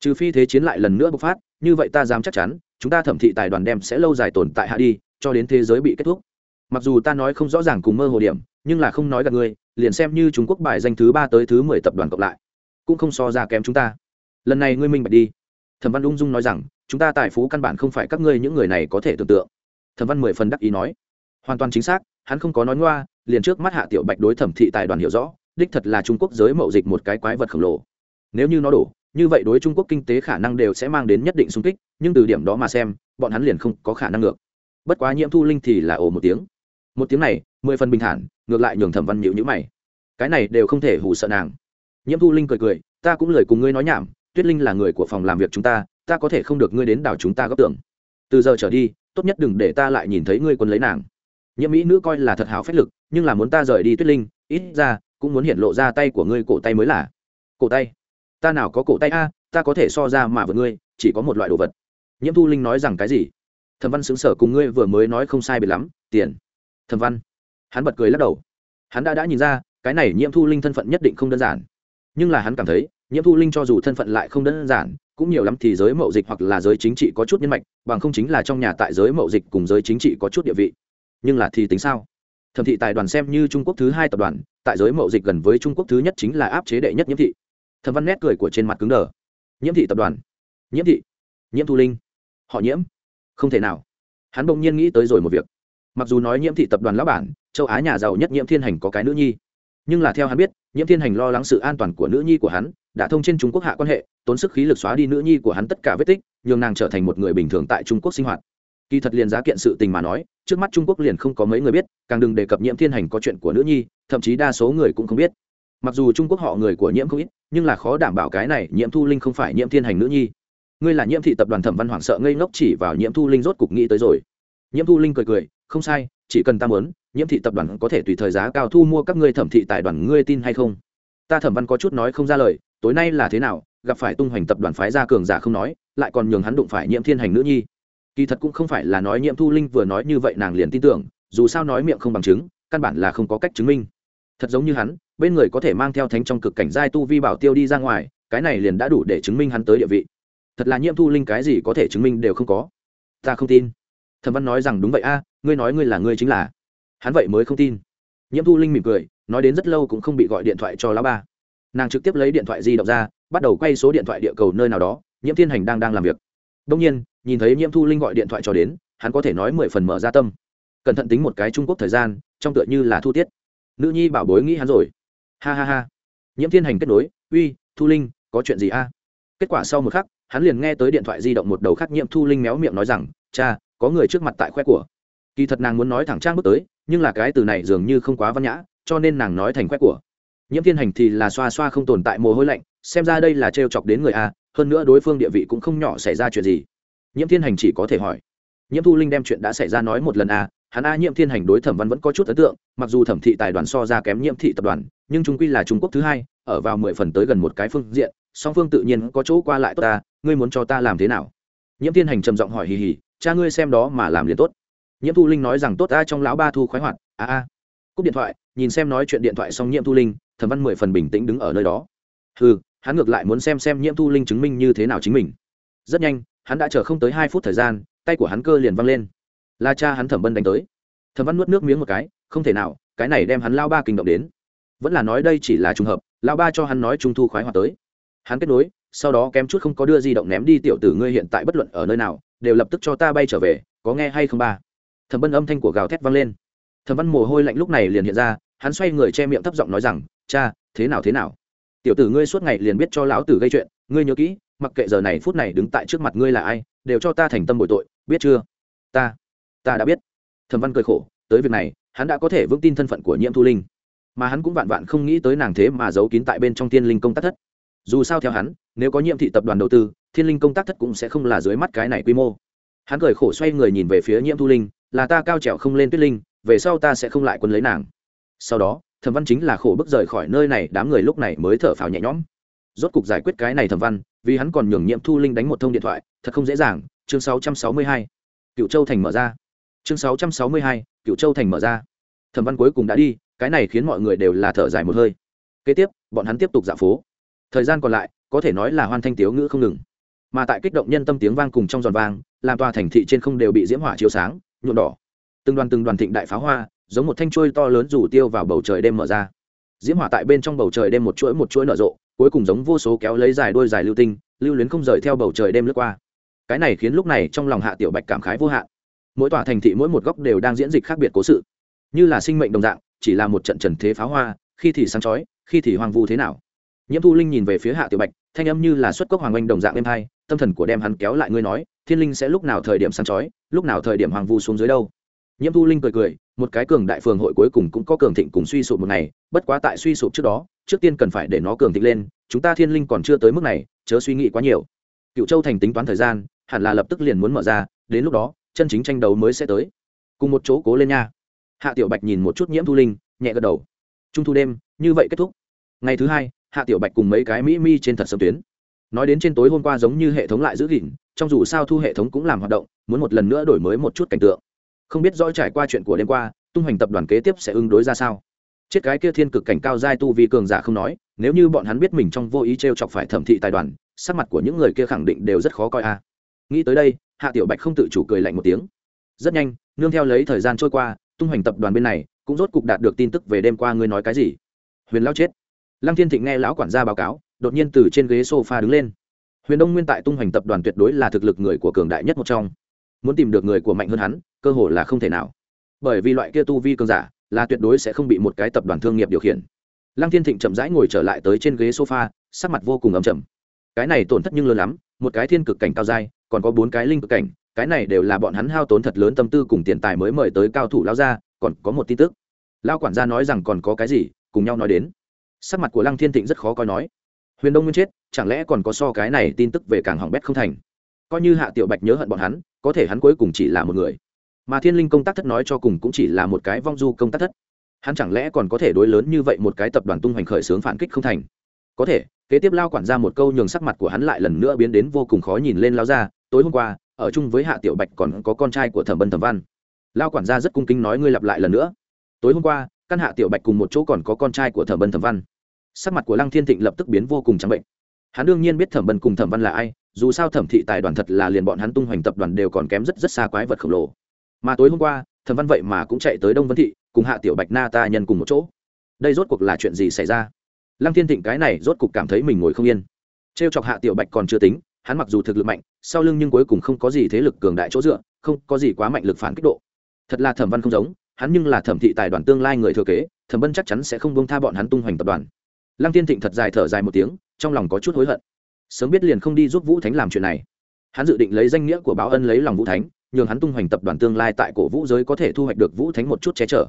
Trừ phi thế chiến lại lần nữa bộc phát, như vậy ta dám chắc chắn, chúng ta thẩm thị tài đoàn đem sẽ lâu dài tồn tại hạ đi, cho đến thế giới bị kết thúc. Mặc dù ta nói không rõ ràng cùng mơ hồ điểm, nhưng là không nói gặp ngươi, liền xem như trung quốc bài danh thứ ba tới thứ mười tập đoàn cộng lại, cũng không so ra kém chúng ta. Lần này ngươi minh bạch đi. Thẩm văn ung dung nói rằng, chúng ta tài phú căn bản không phải các ngươi những người này có thể tưởng tượng. Thẩm văn mười phần đắc ý nói. Hoàn toàn chính xác, hắn không có nói ngoa liền trước mắt hạ tiểu bạch đối thẩm thị tài đoàn hiểu rõ, đích thật là trung quốc giới mậu dịch một cái quái vật khổng lồ. Nếu như nó đổ, như vậy đối trung quốc kinh tế khả năng đều sẽ mang đến nhất định sung kích, nhưng từ điểm đó mà xem, bọn hắn liền không có khả năng ngược. Bất quá nhiễm thu linh thì là ồ một tiếng. Một tiếng này, mười phần bình thản, ngược lại nhường thẩm văn nhịu nhữ mày. Cái này đều không thể hù sợ nàng. Nhiễm thu linh cười cười, ta cũng lời cùng ngươi nói nhảm, tuyết linh là người của phòng làm việc chúng ta ta có thể không được ngươi đến đảo chúng ta góp tưởng. Từ giờ trở đi, tốt nhất đừng để ta lại nhìn thấy ngươi quân lấy nàng nhiễm mỹ nữ coi là thật hảo phách lực, nhưng là muốn ta rời đi tuyết linh, ít ra cũng muốn hiện lộ ra tay của ngươi cổ tay mới là. Cổ tay? Ta nào có cổ tay a, ta có thể so ra mà vượt ngươi, chỉ có một loại đồ vật. Nhiễm thu linh nói rằng cái gì? Thẩm văn xứng sở cùng ngươi vừa mới nói không sai biệt lắm, tiền. Thẩm văn. Hắn bật cười lắc đầu. Hắn đã đã nhìn ra, cái này nhiễm thu linh thân phận nhất định không đơn giản. Nhưng là hắn cảm thấy, nhiễm thu linh cho dù thân phận lại không đơn giản, cũng nhiều lắm thì giới mậu dịch hoặc là giới chính trị có chút nhân mạch, bằng không chính là trong nhà tại giới mậu dịch cùng giới chính trị có chút địa vị nhưng là thì tính sao? Thẩm thị tài đoàn xem như trung quốc thứ hai tập đoàn, tại giới mậu dịch gần với trung quốc thứ nhất chính là áp chế đệ nhất nhiễm thị. Thẩm văn nét cười của trên mặt cứng đờ. Nhiễm thị tập đoàn. Nhiễm thị. Nhiễm thu linh. Họ nhiễm. Không thể nào. Hắn bỗng nhiên nghĩ tới rồi một việc. Mặc dù nói nhiễm thị tập đoàn lão bản, châu á nhà giàu nhất nhiễm thiên hành có cái nữ nhi. Nhưng là theo hắn biết, nhiễm thiên hành lo lắng sự an toàn của nữ nhi của hắn, đã thông trên trung quốc hạ quan hệ, tốn sức khí lực xóa đi nữ nhi của hắn tất cả vết tích, nhường nàng trở thành một người bình thường tại trung quốc sinh hoạt kỳ thật liền giá kiện sự tình mà nói, trước mắt trung quốc liền không có mấy người biết, càng đừng đề cập nhiễm thiên hành có chuyện của nữ nhi, thậm chí đa số người cũng không biết. Mặc dù trung quốc họ người của nhiễm không ít, nhưng là khó đảm bảo cái này nhiễm thu linh không phải nhiễm thiên hành nữ nhi. Ngươi là nhiễm thị tập đoàn thẩm văn hoảng sợ ngây ngốc chỉ vào nhiễm thu linh rốt cục nghĩ tới rồi. Nhiễm thu linh cười cười, không sai, chỉ cần ta muốn, nhiễm thị tập đoàn có thể tùy thời giá cao thu mua các ngươi thẩm thị tài đoàn, ngươi tin hay không? Ta thẩm văn có chút nói không ra lời, tối nay là thế nào, gặp phải tung hoành tập đoàn phái gia cường giả không nói, lại còn nhường hắn đụng phải nhiễm thiên hành nữ nhi kỳ thật cũng không phải là nói nhiễm thu linh vừa nói như vậy nàng liền tin tưởng, dù sao nói miệng không bằng chứng, căn bản là không có cách chứng minh. Thật giống như hắn, bên người có thể mang theo thánh trong cực cảnh giai tu vi bảo tiêu đi ra ngoài, cái này liền đã đủ để chứng minh hắn tới địa vị. Thật là nhiễm thu linh cái gì có thể chứng minh đều không có. Ta không tin. Thẩm văn nói rằng đúng vậy a, ngươi nói ngươi là ngươi chính là. Hắn vậy mới không tin. Nhiễm thu linh mỉm cười, nói đến rất lâu cũng không bị gọi điện thoại cho lão ba. Nàng trực tiếp lấy điện thoại di động ra, bắt đầu quay số điện thoại địa cầu nơi nào đó, nhiễm thiên hành đang đang làm việc đông nhiên, nhìn thấy nhiễm thu linh gọi điện thoại cho đến, hắn có thể nói mười phần mở ra tâm. Cẩn thận tính một cái trung quốc thời gian, trong tựa như là thu tiết. Nữ nhi bảo bối nghĩ hắn rồi. Ha ha ha. Nhiễm thiên hành kết nối, uy, thu linh, có chuyện gì a? Kết quả sau một khắc, hắn liền nghe tới điện thoại di động một đầu khác nhiễm thu linh méo miệng nói rằng, cha, có người trước mặt tại khoe của. Kỳ thật nàng muốn nói thẳng trang bước tới, nhưng là cái từ này dường như không quá văn nhã, cho nên nàng nói thành khoe của. Nhiễm thiên hành thì là xoa xoa không tồn tại mồ hôi lạnh, xem ra đây là trêu chọc đến người a hơn nữa đối phương địa vị cũng không nhỏ xảy ra chuyện gì. Nhiễm thiên hành chỉ có thể hỏi. Nhiễm thu linh đem chuyện đã xảy ra nói một lần a hắn a nhiễm thiên hành đối thẩm văn vẫn có chút ấn tượng, mặc dù thẩm thị tài đoàn so ra kém nhiễm thị tập đoàn, nhưng trung quy là trung quốc thứ hai, ở vào mười phần tới gần một cái phương diện, song phương tự nhiên có chỗ qua lại tốt ta, ngươi muốn cho ta làm thế nào? Nhiễm thiên hành trầm giọng hỏi hì hì, cha ngươi xem đó mà làm liền tốt. Nhiễm thu linh nói rằng tốt ta trong lão ba thu khoái hoạt, a a. Cúp điện thoại, nhìn xem nói chuyện điện thoại xong nhiễm thu linh, thẩm văn mười phần bình tĩnh đứng ở nơi đó. Ừ hắn ngược lại muốn xem xem nhiễm thu linh chứng minh như thế nào chính mình. Rất nhanh, hắn đã chờ không tới hai phút thời gian, tay của hắn cơ liền văng lên. Là cha hắn thẩm bân đánh tới. Thẩm văn nuốt nước miếng một cái, không thể nào, cái này đem hắn lao ba kinh động đến. Vẫn là nói đây chỉ là trùng hợp, lao ba cho hắn nói trung thu khoái hoạt tới. Hắn kết nối, sau đó kém chút không có đưa di động ném đi tiểu tử ngươi hiện tại bất luận ở nơi nào, đều lập tức cho ta bay trở về, có nghe hay không ba? Thẩm bân âm thanh của gào thét vang lên. Thẩm văn mồ hôi lạnh lúc này liền hiện ra, hắn xoay người che miệng thấp giọng nói rằng, cha, thế nào thế nào? Tiểu tử ngươi suốt ngày liền biết cho lão tử gây chuyện, ngươi nhớ kỹ, mặc kệ giờ này phút này đứng tại trước mặt ngươi là ai, đều cho ta thành tâm bội tội, biết chưa? Ta ta đã biết. Thẩm văn cười khổ, tới việc này, hắn đã có thể vững tin thân phận của nhiễm thu linh. Mà hắn cũng vạn vạn không nghĩ tới nàng thế mà giấu kín tại bên trong thiên linh công tác thất. Dù sao theo hắn, nếu có nhiệm thị tập đoàn đầu tư, thiên linh công tác thất cũng sẽ không là dưới mắt cái này quy mô. Hắn cười khổ xoay người nhìn về phía nhiễm thu linh, là ta cao trèo không lên tuyết linh, về sau ta sẽ không lại quân lấy nàng. Sau đó thẩm văn chính là khổ bức rời khỏi nơi này đám người lúc này mới thở phào nhẹ nhõm. Rốt cục giải quyết cái này thẩm văn vì hắn còn nhường Nhiệm thu linh đánh một thông điện thoại thật không dễ dàng. Chương 662. cựu châu thành mở ra. Chương 662, cựu châu thành mở ra. Thẩm văn cuối cùng đã đi cái này khiến mọi người đều là thở dài một hơi. Kế tiếp bọn hắn tiếp tục dạo phố. Thời gian còn lại có thể nói là hoan thanh tiếu ngữ không ngừng. Mà tại kích động nhân tâm tiếng vang cùng trong giòn vang làm tòa thành thị trên không đều bị diễm hỏa chiếu sáng nhuộm đỏ. Từng đoàn từng đoàn thịnh đại pháo hoa giống một thanh trôi to lớn rủ tiêu vào bầu trời đêm mở ra. Diễm hỏa tại bên trong bầu trời đêm một chuỗi một chuỗi nở rộ, cuối cùng giống vô số kéo lấy dài đôi dài lưu tinh, lưu luyến không rời theo bầu trời đêm lướt qua. Cái này khiến lúc này trong lòng hạ tiểu bạch cảm khái vô hạn. Mỗi tòa thành thị mỗi một góc đều đang diễn dịch khác biệt cố sự. Như là sinh mệnh đồng dạng, chỉ là một trận trần thế pháo hoa, khi thì sáng chói, khi thì hoang vu thế nào. Nhiễm thu linh nhìn về phía hạ tiểu bạch, thanh âm như là xuất cốc hoàng oanh đồng dạng êm hai tâm thần của đem hắn kéo lại ngươi nói, thiên linh sẽ lúc nào thời điểm sáng chói, lúc nào thời điểm hoàng vu xuống dưới đâu? Nhiễm thu linh cười cười một cái cường đại phường hội cuối cùng cũng có cường thịnh cùng suy sụp một ngày, bất quá tại suy sụp trước đó, trước tiên cần phải để nó cường thịnh lên, chúng ta thiên linh còn chưa tới mức này, chớ suy nghĩ quá nhiều. Cựu châu thành tính toán thời gian, hẳn là lập tức liền muốn mở ra, đến lúc đó, chân chính tranh đấu mới sẽ tới. Cùng một chỗ cố lên nha. Hạ tiểu bạch nhìn một chút nhiễm thu linh, nhẹ gật đầu. Trung thu đêm, như vậy kết thúc. Ngày thứ hai, hạ tiểu bạch cùng mấy cái mỹ mi trên thật sớm tuyến. Nói đến trên tối hôm qua giống như hệ thống lại giữ gìn, trong dù sao thu hệ thống cũng làm hoạt động, muốn một lần nữa đổi mới một chút cảnh tượng không biết rõ trải qua chuyện của đêm qua, tung hoành tập đoàn kế tiếp sẽ ứng đối ra sao. Chết cái kia thiên cực cảnh cao giai tu vi cường giả không nói, nếu như bọn hắn biết mình trong vô ý t r e o chọc phải thẩm thị tài đoàn, sắc mặt của những người kia khẳng định đều rất khó coi a. À. Nghĩ tới đây, hạ tiểu bạch không tự chủ cười lạnh một tiếng. Rất nhanh, nương theo lấy thời gian trôi qua, tung hoành tập đoàn bên này cũng rốt cục đạt được tin tức về đêm qua ngươi nói cái gì. Huyền lao chết. Lăng thiên thịnh nghe lão quản gia báo cáo, đột nhiên từ trên ghế s o f a đứng lên. Huyền đông nguyên tại tung hoành tập đoàn tuyệt đối là thực lực người của cường đại nhất một trong. Muốn tìm được người của mạnh hơn hắn cơ hội là không thể nào. Bởi vì loại kia tu vi cường giả, là tuyệt đối sẽ không bị một cái tập đoàn thương nghiệp điều khiển. Lăng thiên thịnh chậm rãi ngồi trở lại tới trên ghế sofa, sắc mặt vô cùng ấm chầm cái này tổn thất nhưng lớn lắm, một cái thiên cực cảnh cao dai còn có bốn cái linh cực cảnh, cái này đều là bọn hắn hao tốn thật lớn tâm tư cùng tiền tài mới mời tới cao thủ lao ra, còn có một tin tức. Lao quản gia nói rằng còn có cái gì, cùng nhau nói đến. Sắc mặt của lăng thiên thịnh rất khó coi nói. Huyền đông nguyên chết, chẳng lẽ còn có so cái này tin tức về càng hỏng bét không thành? Coi như hạ tiểu bạch nhớ hận bọn hắn, có thể hắn cuối cùng chỉ là một người mà thiên linh công tác thất nói cho cùng cũng chỉ là một cái vong du công tác thất. Hắn chẳng lẽ còn có thể đối lớn như vậy một cái tập đoàn tung hoành khởi xướng phản kích không thành? Có thể, kế tiếp lao quản ra một câu nhường sắc mặt của hắn lại lần nữa biến đến vô cùng khó nhìn lên lao ra tối hôm qua, ở chung với hạ tiểu bạch còn có con trai của thẩm bân thẩm văn. Lao quản gia rất cung kính nói ngươi lặp lại lần nữa. Tối hôm qua, căn hạ tiểu bạch cùng một chỗ còn có con trai của thẩm bân thẩm văn. Sắc mặt của lăng thiên thịnh lập tức biến vô cùng trắng bệnh. Hắn đương nhiên biết thẩm bân cùng thẩm văn là ai, dù sao thẩm thị tài đoàn thật là liền bọn hắn tung hoành tập đoàn đều còn kém rất rất xa quái vật khổng lồ mà tối hôm qua, thẩm văn vậy mà cũng chạy tới đông vân thị, cùng hạ tiểu bạch na ta nhân cùng một chỗ. Đây rốt cuộc là chuyện gì xảy ra? Lăng thiên thịnh cái này rốt cuộc cảm thấy mình ngồi không yên. T r e o chọc hạ tiểu bạch còn chưa tính, hắn mặc dù thực lực mạnh, sau lưng nhưng cuối cùng không có gì thế lực cường đại chỗ dựa, không có gì quá mạnh lực phản kích độ. Thật là thẩm văn không giống, hắn nhưng là thẩm thị tài đoàn tương lai người thừa kế, thẩm vân chắc chắn sẽ không bông tha bọn hắn tung hoành tập đoàn. Lăng tiên thịnh thật dài thở dài một tiếng, trong lòng có chút hối hận. Sớm biết liền không đi giúp vũ thánh làm chuyện này. Hắn dự định lấy danh nghĩa của báo ân lấy lòng vũ thánh nhường hắn tung hoành tập đoàn tương lai tại cổ vũ giới có thể thu hoạch được vũ thánh một chút che chở.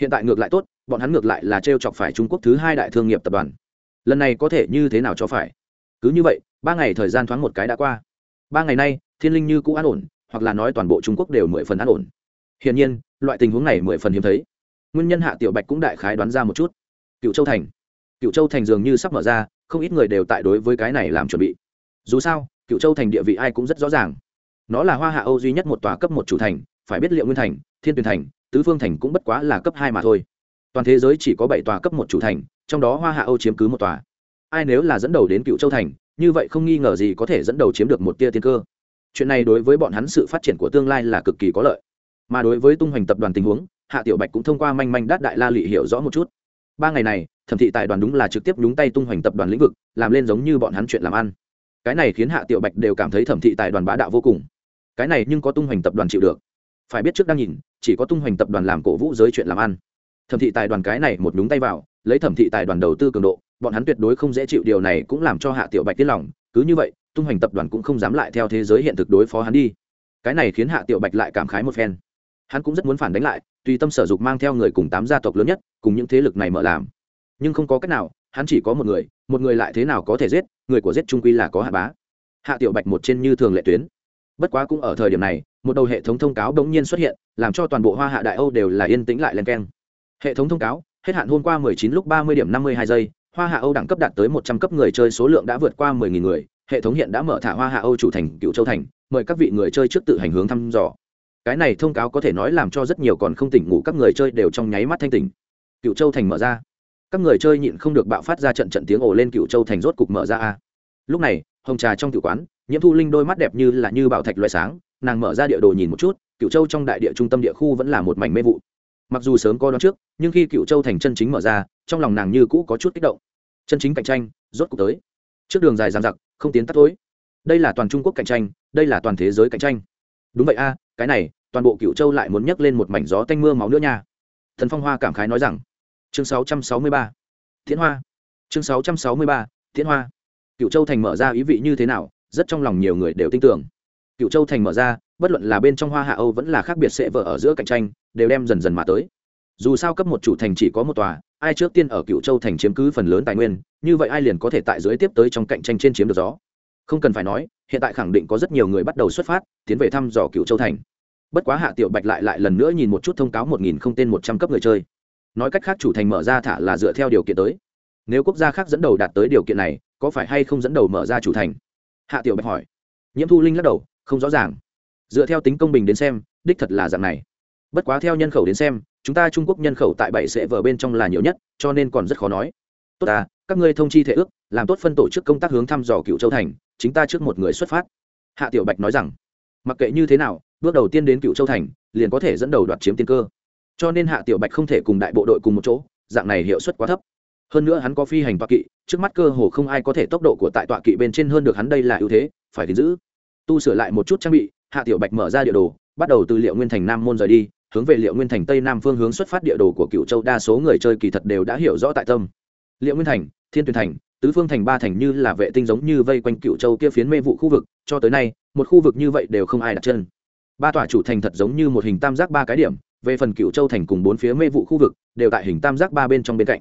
Hiện tại ngược lại tốt, bọn hắn ngược lại là t r e o chọc phải trung quốc thứ hai đại thương nghiệp tập đoàn. Lần này có thể như thế nào cho phải? Cứ như vậy, ba ngày thời gian thoáng một cái đã qua. Ba ngày nay, thiên linh như cũ an ổn, hoặc là nói toàn bộ trung quốc đều mười phần an ổn. Hiển nhiên, loại tình huống này mười phần hiếm thấy. Nguyên nhân hạ tiểu bạch cũng đại khái đoán ra một chút. Cựu châu thành. Cựu châu thành dường như sắp mở ra, không ít người đều tại đối với cái này làm chuẩn bị. Dù sao, cựu châu thành địa vị ai cũng rất rõ ràng nó là hoa hạ âu duy nhất một tòa cấp một chủ thành, phải biết liệu nguyên thành, thiên tuyền thành, tứ phương thành cũng bất quá là cấp hai mà thôi. Toàn thế giới chỉ có bảy tòa cấp một chủ thành, trong đó hoa hạ âu chiếm cứ một tòa. Ai nếu là dẫn đầu đến cựu châu thành, như vậy không nghi ngờ gì có thể dẫn đầu chiếm được một tia tiên cơ. Chuyện này đối với bọn hắn sự phát triển của tương lai là cực kỳ có lợi. Mà đối với tung hoành tập đoàn tình huống, hạ tiểu bạch cũng thông qua manh manh đát đại la lị hiểu rõ một chút. Ba ngày này, thẩm thị tài đoàn đúng là trực tiếp đúng tay tung hoành tập đoàn lĩnh vực, làm lên giống như bọn hắn chuyện làm ăn. Cái này khiến hạ tiểu bạch đều cảm thấy thẩm thị tài đoàn bá đạo vô cùng cái này nhưng có tung hoành tập đoàn chịu được. Phải biết trước đang nhìn, chỉ có tung hoành tập đoàn làm cổ vũ giới chuyện làm ăn. Thẩm thị tài đoàn cái này một nhúng tay vào, lấy thẩm thị tài đoàn đầu tư cường độ, bọn hắn tuyệt đối không dễ chịu, điều này cũng làm cho hạ tiểu bạch tiết lòng. Cứ như vậy, tung hoành tập đoàn cũng không dám lại theo thế giới hiện thực đối phó hắn đi. Cái này khiến hạ tiểu bạch lại cảm khái một phen. Hắn cũng rất muốn phản đánh lại, tùy tâm sở dục mang theo người cùng tám gia tộc lớn nhất, cùng những thế lực này mở làm. Nhưng không có cách nào, hắn chỉ có một người một người lại thế nào có thể giết, người của giết trung quy là có hạ bá. Hạ tiểu bạch một trên như thường lệ tuyến bất quá cũng ở thời điểm này, một đầu hệ thống thông cáo đ ố n g nhiên xuất hiện, làm cho toàn bộ hoa hạ đại âu đều là yên tĩnh lại len keng. Hệ thống thông cáo, hết hạn hôm qua 19 lúc 30 điểm 52 giây, hoa hạ âu đẳng cấp đạt tới 100 cấp người chơi số lượng đã vượt qua 10.000 người, hệ thống hiện đã mở thả hoa hạ âu chủ thành cựu châu thành, mời các vị người chơi trước tự hành hướng thăm dò. Cái này thông cáo có thể nói làm cho rất nhiều còn không tỉnh ngủ các người chơi đều trong nháy mắt thanh tỉnh. Cựu châu thành mở ra. Các người chơi nhịn không được bạo phát ra trận trận tiếng ồ lên cựu châu thành rốt cục mở ra a. Lúc này hồng trà trong tử quán, nhiễm thu linh đôi mắt đẹp như là như bảo thạch loại sáng, nàng mở ra địa đồ nhìn một chút cựu châu trong đại địa trung tâm địa khu vẫn là một mảnh mê vụ mặc dù sớm coi đó trước, nhưng khi cựu châu thành chân chính mở ra, trong lòng nàng như cũ có chút kích động chân chính cạnh tranh, rốt cuộc tới trước đường dài dàn giặc không tiến tắt tối đây là toàn trung quốc cạnh tranh, đây là toàn thế giới cạnh tranh đúng vậy a, cái này, toàn bộ cựu châu lại muốn nhấc lên một mảnh gió tanh mưa máu nữa nha thần phong hoa cảm khái nói rằng chương 663. thiên Hoa. Chương 663. thiên Hoa. Cựu Châu thành mở ra ý vị như thế nào, rất trong lòng nhiều người đều tin tưởng. Cựu Châu thành mở ra, bất luận là bên trong Hoa Hạ Âu vẫn là khác biệt sẽ vợ ở giữa cạnh tranh, đều đem dần dần mà tới. Dù sao cấp một chủ thành chỉ có một tòa, ai trước tiên ở Cựu Châu thành chiếm cứ phần lớn tài nguyên, như vậy ai liền có thể tại dưới tiếp tới trong cạnh tranh trên chiếm được gió. Không cần phải nói, hiện tại khẳng định có rất nhiều người bắt đầu xuất phát, tiến về thăm dò Cựu Châu thành. Bất quá Hạ Tiểu Bạch lại lại lần nữa nhìn một chút thông cáo một nghìn không tên một trăm cấp người chơi nói cách khác chủ thành mở ra thả là dựa theo điều kiện tới nếu quốc gia khác dẫn đầu đạt tới điều kiện này có phải hay không dẫn đầu mở ra chủ thành? Hạ tiểu bạch hỏi. Nhiễm thu linh lắc đầu, không rõ ràng. Dựa theo tính công bình đến xem, đích thật là dạng này. Bất quá theo nhân khẩu đến xem, chúng ta trung quốc nhân khẩu tại bảy sẽ vở bên trong là nhiều nhất, cho nên còn rất khó nói. Tốt à các ngươi thông chi thể ước, làm tốt phân tổ chức công tác hướng thăm dò cựu châu thành, chính ta trước một người xuất phát. Hạ tiểu bạch nói rằng. Mặc kệ như thế nào, bước đầu tiên đến cựu châu thành, liền có thể dẫn đầu đoạt chiếm tiên cơ. Cho nên hạ tiểu bạch không thể cùng đại bộ đội cùng một chỗ, dạng này hiệu suất quá thấp hơn nữa hắn có phi hành tọa kỵ, trước mắt cơ hồ không ai có thể tốc độ của tại tọa kỵ bên trên hơn được hắn đây là ưu thế, phải gìn giữ. Tu sửa lại một chút trang bị, hạ tiểu bạch mở ra địa đồ, bắt đầu từ liệu nguyên thành nam môn rời đi, hướng về liệu nguyên thành tây nam phương hướng xuất phát địa đồ của cựu châu. Đa số người chơi kỳ thật đều đã hiểu rõ tại tâm. Liệu nguyên thành, thiên tuyền thành, tứ phương thành ba thành như là vệ tinh giống như vây quanh cựu châu kia phiến mê vụ khu vực, cho tới nay, một khu vực như vậy đều không ai đặt chân. Ba tòa chủ thành thật giống như một hình tam giác ba cái điểm, về phần cựu châu thành cùng bốn phía mê vụ khu vực, đều tại hình tam giác ba bên trong bên cạnh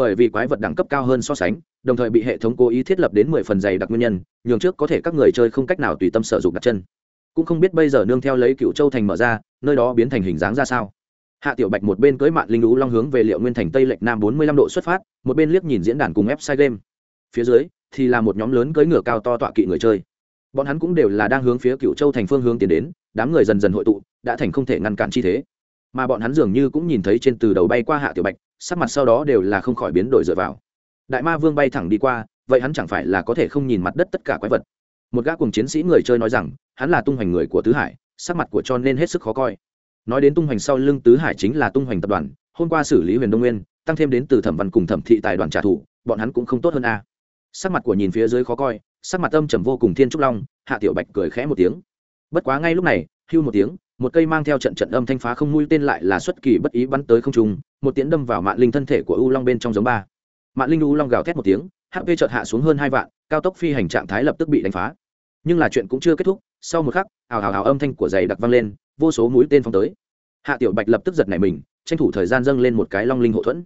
bởi vì quái vật đẳng cấp cao hơn so sánh, đồng thời bị hệ thống cố ý thiết lập đến mười phần dày đặc nguyên nhân, nhường trước có thể các người chơi không cách nào tùy tâm sở dụng đặt chân. Cũng không biết bây giờ nương theo lấy cựu châu thành mở ra, nơi đó biến thành hình dáng ra sao. Hạ tiểu bạch một bên cưới mạng linh lũ long hướng về liệu nguyên thành tây lệch nam bốn mươi lăm độ xuất phát, một bên liếc nhìn diễn đàn cùng website game. Phía dưới, thì là một nhóm lớn cưỡi ngựa cao to tọa kỵ người chơi. Bọn hắn cũng đều là đang hướng phía cựu châu thành phương hướng tiến đến, đám người dần dần hội tụ, đã thành không thể ngăn cản chi thế. Mà bọn hắn dường như cũng nhìn thấy trên từ đầu bay qua hạ tiểu bạch sắc mặt sau đó đều là không khỏi biến đổi dựa vào. Đại ma vương bay thẳng đi qua, vậy hắn chẳng phải là có thể không nhìn mặt đất tất cả quái vật? Một gã cùng chiến sĩ người chơi nói rằng, hắn là tung hoành người của tứ hải, sắc mặt của cho nên hết sức khó coi. Nói đến tung hoành sau lưng tứ hải chính là tung hoành tập đoàn, hôm qua xử lý huyền đông nguyên, tăng thêm đến từ thẩm văn cùng thẩm thị tài đoàn trả thù, bọn hắn cũng không tốt hơn a. Sắc mặt của nhìn phía dưới khó coi, sắc mặt âm trầm vô cùng thiên trúc long, hạ tiểu bạch cười khẽ một tiếng. Bất quá ngay lúc này, hưu một tiếng một cây mang theo trận trận âm thanh phá không mũi tên lại là xuất kỳ bất ý bắn tới không trung, một tiếng đâm vào mạng linh thân thể của u long bên trong giống ba. Mạng linh u long gào thét một tiếng hp chợt hạ xuống hơn hai vạn, cao tốc phi hành trạng thái lập tức bị đánh phá. Nhưng là chuyện cũng chưa kết thúc, sau một khắc, ào ào ào âm thanh của giày đặc vang lên, vô số mũi tên phóng tới. Hạ tiểu bạch lập tức giật nảy mình, tranh thủ thời gian dâng lên một cái long linh hộ thuẫn.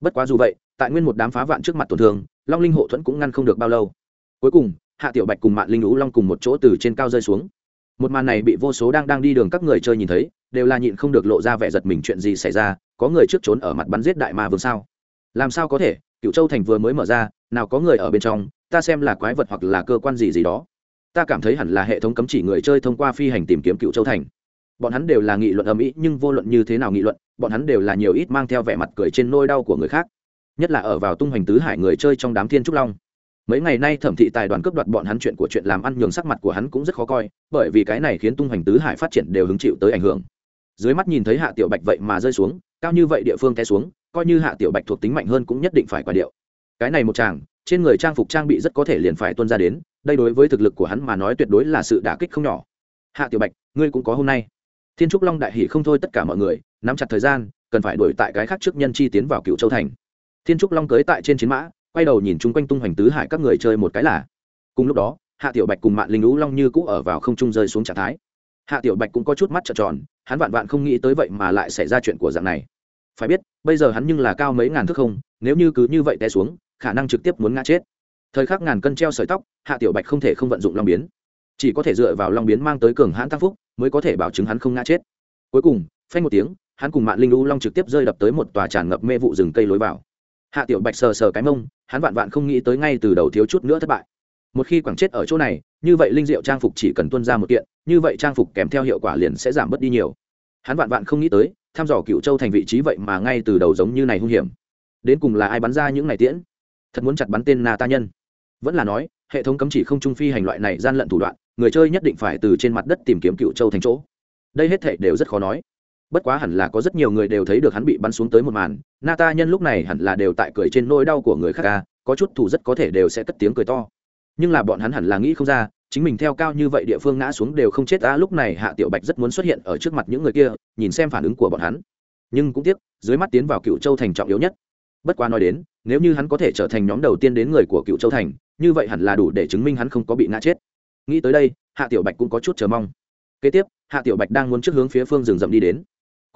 Bất quá dù vậy, tại nguyên một đám phá vạn trước mặt tổn thương, long linh hộ thuẫn cũng ngăn không được bao lâu. Cuối cùng, hạ tiểu bạch cùng mạng linh lũ long cùng một chỗ từ trên cao rơi xuống một màn này bị vô số đang đang đi đường các người chơi nhìn thấy đều là nhịn không được lộ ra vẻ giật mình chuyện gì xảy ra có người trước trốn ở mặt bắn giết đại ma vương sao? Làm sao có thể? Cựu châu thành vừa mới mở ra nào có người ở bên trong ta xem là quái vật hoặc là cơ quan gì gì đó. Ta cảm thấy hẳn là hệ thống cấm chỉ người chơi thông qua phi hành tìm kiếm cựu châu thành. Bọn hắn đều là nghị luận âm ý, nhưng vô luận như thế nào nghị luận bọn hắn đều là nhiều ít mang theo vẻ mặt cười trên nôi đau của người khác. Nhất là ở vào tung hoành tứ hải người chơi trong đám thiên trúc long mấy ngày nay thẩm thị tài đoàn cướp đoạt bọn hắn chuyện của chuyện làm ăn nhường sắc mặt của hắn cũng rất khó coi, bởi vì cái này khiến tung hoành tứ hải phát triển đều hứng chịu tới ảnh hưởng. Dưới mắt nhìn thấy hạ tiểu bạch vậy mà rơi xuống, cao như vậy địa phương té xuống, coi như hạ tiểu bạch thuộc tính mạnh hơn cũng nhất định phải quả điệu. Cái này một chàng, trên người trang phục trang bị rất có thể liền phải tuân ra đến, đây đối với thực lực của hắn mà nói tuyệt đối là sự đả kích không nhỏ. Hạ tiểu bạch, ngươi cũng có hôm nay. Thiên trúc long đại hỷ không thôi tất cả mọi người, nắm chặt thời gian, cần phải đổi tại cái khác trước nhân chi tiến vào cựu châu thành. Thiên trúc long cưới tại trên chiến mã quay đầu nhìn chung quanh tung hoành tứ hải các người chơi một cái là, cùng lúc đó, hạ tiểu bạch cùng mạng linh lũ long như cũ ở vào không trung rơi xuống trạng thái. Hạ tiểu bạch cũng có chút mắt trợn tròn, hắn vạn vạn không nghĩ tới vậy mà lại xảy ra chuyện của dạng này. Phải biết, bây giờ hắn nhưng là cao mấy ngàn thước không, nếu như cứ như vậy té xuống, khả năng trực tiếp muốn ngã chết. Thời khắc ngàn cân treo sợi tóc, hạ tiểu bạch không thể không vận dụng long biến. Chỉ có thể dựa vào long biến mang tới cường hãn tăng phúc, mới có thể bảo chứng hắn không ngã chết. Cuối cùng, phanh một tiếng, hắn cùng mạng linh u long trực tiếp rơi đập tới một tòa tràn ngập mê vụ rừng cây lối vào hạ tiểu bạch sờ sờ cái mông, hắn vạn vạn không nghĩ tới ngay từ đầu thiếu chút nữa thất bại. Một khi quảng chết ở chỗ này, như vậy linh diệu trang phục chỉ cần tuân ra một kiện, như vậy trang phục kèm theo hiệu quả liền sẽ giảm bớt đi nhiều. Hắn vạn vạn không nghĩ tới, thăm dò cựu châu thành vị trí vậy mà ngay từ đầu giống như này hung hiểm. Đến cùng là ai bắn ra những này tiễn? Thật muốn chặt bắn tên na ta nhân. Vẫn là nói, hệ thống cấm chỉ không trung phi hành loại này gian lận thủ đoạn, người chơi nhất định phải từ trên mặt đất tìm kiếm cựu châu thành chỗ. Đây hết thể đều rất khó nói bất quá hẳn là có rất nhiều người đều thấy được hắn bị bắn xuống tới một màn. Na ta nhân lúc này hẳn là đều tại cười trên nỗi đau của người khác ca có chút thủ rất có thể đều sẽ cất tiếng cười to. Nhưng là bọn hắn hẳn là nghĩ không ra, chính mình theo cao như vậy địa phương ngã xuống đều không chết ta lúc này hạ tiểu bạch rất muốn xuất hiện ở trước mặt những người kia, nhìn xem phản ứng của bọn hắn. Nhưng cũng tiếc, dưới mắt tiến vào cựu châu thành trọng yếu nhất. Bất quá nói đến, nếu như hắn có thể trở thành nhóm đầu tiên đến người của cựu châu thành, như vậy hẳn là đủ để chứng minh hắn không có bị ngã chết. Nghĩ tới đây, hạ tiểu bạch cũng có chút chờ mong. Kế tiếp, hạ tiểu bạch đang muốn trước hướng phía phương rừng rậm đi đến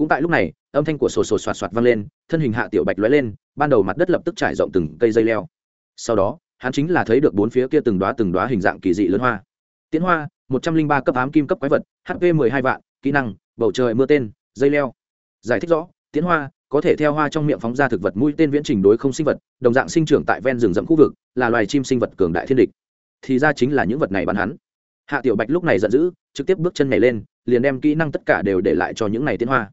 cũng tại lúc này, âm thanh của sổ sổ soạt soạt vang lên, thân hình hạ tiểu bạch lóe lên, ban đầu mặt đất lập tức trải rộng từng cây dây leo. Sau đó, hắn chính là thấy được bốn phía kia từng đoá từng đoá hình dạng kỳ dị lớn hoa. Tiến hoa, một trăm linh ba cấp ám kim cấp quái vật hp mười hai vạn, kỹ năng, bầu trời mưa tên, dây leo. Giải thích rõ tiến hoa có thể theo hoa trong miệng phóng ra thực vật mũi tên viễn trình đối không sinh vật, đồng dạng sinh trưởng tại ven rừng rậm khu vực, là loài chim sinh vật cường đại thiên địch. Thì ra chính là những vật này bắn hắn. Hạ tiểu bạch lúc này giận dữ, trực tiếp bước chân nhảy lên, liền đem kỹ năng tất cả đều để lại cho những này tiến hoa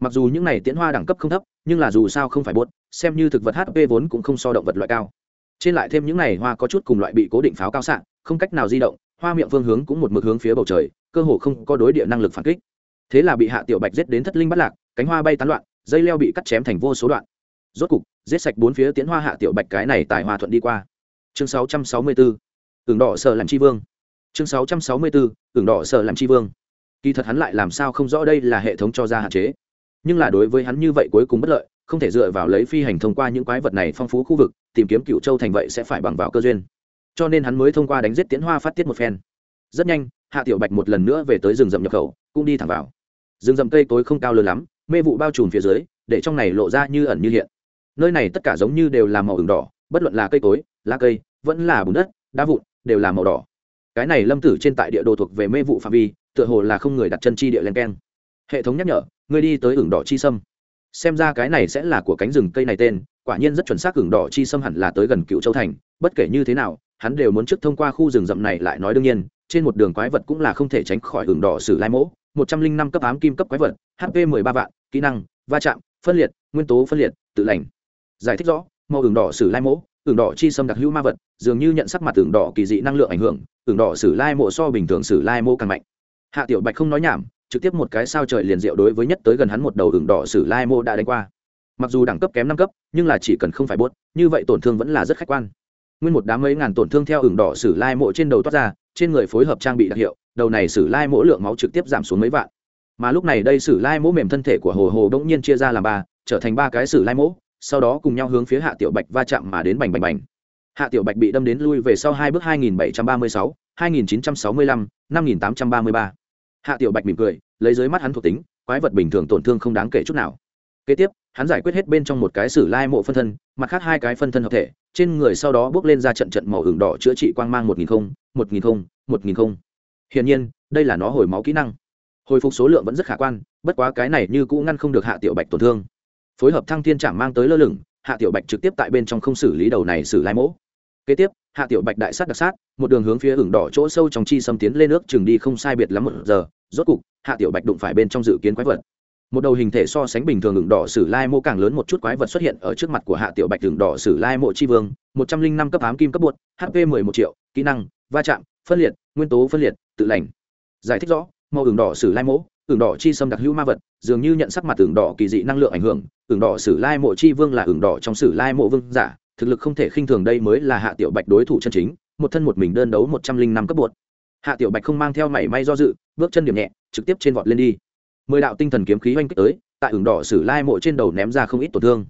mặc dù những này tiến hoa đẳng cấp không thấp nhưng là dù sao không phải bốt xem như thực vật hp vốn cũng không so động vật loại cao. Trên lại thêm những này hoa có chút cùng loại bị cố định pháo cao xạ không cách nào di động hoa miệng phương hướng cũng một mực hướng phía bầu trời cơ hồ không có đối địa năng lực phản kích. Thế là bị hạ tiểu bạch giết đến thất linh bắt lạc cánh hoa bay tán loạn dây leo bị cắt chém thành vô số đoạn. Rốt cục giết sạch bốn phía tiến hoa hạ tiểu bạch cái này tại hòa thuận đi qua. Chương 664, ửng đỏ sợ làm chi vương. Chương 664, ửng đỏ sợ làm chi vương. Kỳ thật hắn lại làm sao không rõ đây là hệ thống cho ra hạn chế nhưng là đối với hắn như vậy cuối cùng bất lợi, không thể dựa vào lấy phi hành thông qua những quái vật này phong phú khu vực, tìm kiếm cựu châu thành vậy sẽ phải bằng vào cơ duyên. Cho nên hắn mới thông qua đánh giết tiến hoa phát tiết một phen. Rất nhanh, hạ tiểu bạch một lần nữa về tới rừng rậm nhập khẩu, cũng đi thẳng vào. Rừng rậm cây tối không cao lớn lắm, mê vụ bao trùm phía dưới, để trong này lộ ra như ẩn như hiện. Nơi này tất cả giống như đều là màu ửng đỏ, bất luận là cây cối, lá cây, vẫn là bùn đất, đá vụn, đều là màu đỏ. Cái này lâm tử trên tại địa đồ thuộc về mê vụ phạm vi, tựa hồ là không người đặt chân chi địa len keng. Hệ thống nhắc nhở ngươi đi tới ửng đỏ chi sâm. Xem ra cái này sẽ là của cánh rừng cây này tên, quả nhiên rất chuẩn xác ửng đỏ chi sâm hẳn là tới gần cựu châu thành, bất kể như thế nào, hắn đều muốn trước thông qua khu rừng rậm này lại nói đương nhiên, trên một đường quái vật cũng là không thể tránh khỏi ửng đỏ sử lai mỗ, một trăm linh năm cấp ám kim cấp quái vật hp mười ba vạn, kỹ năng, va chạm, phân liệt, nguyên tố phân liệt, tự lành. Giải thích rõ, màu ửng đỏ sử lai mỗ, ửng đỏ chi sâm đặc hữu ma vật, dường như nhận sắc mặt ửng đỏ kỳ dị năng lượng ảnh hưởng, ửng đỏ sử lai mộ so bình thường sử lai mô càng mạnh. Hạ tiểu bạch không nói nhảm trực tiếp một cái sao trời liền diệu đối với nhất tới gần hắn một đầu ửng đỏ sử lai mô đã đánh qua. Mặc dù đẳng cấp kém năm cấp, nhưng là chỉ cần không phải bốt, như vậy tổn thương vẫn là rất khách quan. Nguyên một đám mấy ngàn tổn thương theo ửng đỏ sử lai mộ trên đầu toát ra, trên người phối hợp trang bị đặc hiệu, đầu này sử lai mỗ lượng máu trực tiếp giảm xuống mấy vạn. Mà lúc này đây sử lai mỗ mềm thân thể của hồ hồ bỗng nhiên chia ra làm ba, trở thành ba cái sử lai mỗ sau đó cùng nhau hướng phía hạ tiểu bạch va chạm mà đến bành bành bành. Hạ tiểu bạch bị đâm đến lui về sau hai bước hai nghìn bảy trăm ba mươi sáu, hai nghìn chín trăm sáu mươi lăm, năm nghìn tám trăm ba mươi ba hạ tiểu bạch mỉm cười, lấy dưới mắt hắn thuộc tính, quái vật bình thường tổn thương không đáng kể chút nào. Kế tiếp, hắn giải quyết hết bên trong một cái sử lai mộ phân thân, mặt khác hai cái phân thân hợp thể, trên người sau đó bước lên ra trận trận màu hưởng đỏ chữa trị quang mang một nghìn không, một nghìn không, một nghìn không. Hiển nhiên, đây là nó hồi máu kỹ năng. Hồi phục số lượng vẫn rất khả quan, bất quá cái này như cũ ngăn không được hạ tiểu bạch tổn thương. Phối hợp thăng thiên trảm mang tới lơ lửng, hạ tiểu bạch trực tiếp tại bên trong không xử lý đầu này xử lai mỗ kế tiếp hạ tiểu bạch đại sát đặc sát, một đường hướng phía hưởng đỏ chỗ sâu trong chi xâm tiến lên nước chừng đi không sai biệt lắm một giờ, rốt cục, hạ tiểu bạch đụng phải bên trong dự kiến quái vật. Một đầu hình thể so sánh bình thường hưởng đỏ sử lai mô càng lớn một chút quái vật xuất hiện ở trước mặt của hạ tiểu bạch hưởng đỏ sử lai mộ chi vương, một trăm linh năm cấp ám kim cấp bột hp mười một triệu, kỹ năng, va chạm, phân liệt, nguyên tố phân liệt, tự lành. Giải thích rõ, màu hưởng đỏ sử lai mỗ hưởng đỏ chi xâm đặc hữu ma vật, dường như nhận sắc mặt hưởng đỏ kỳ dị năng lượng ảnh hưởng hưởng đỏ sử lai mộ chi vương là hưởng đỏ trong sử lai mộ vương giả thực lực không thể khinh thường đây mới là hạ tiểu bạch đối thủ chân chính, một thân một mình đơn đấu một trăm linh năm cấp bột. Hạ tiểu bạch không mang theo mảy may do dự, bước chân điểm nhẹ, trực tiếp trên vọt lên đi. Mười đạo tinh thần kiếm khí oanh kích tới, tại ửng đỏ sử lai mộ trên đầu ném ra không ít tổn thương.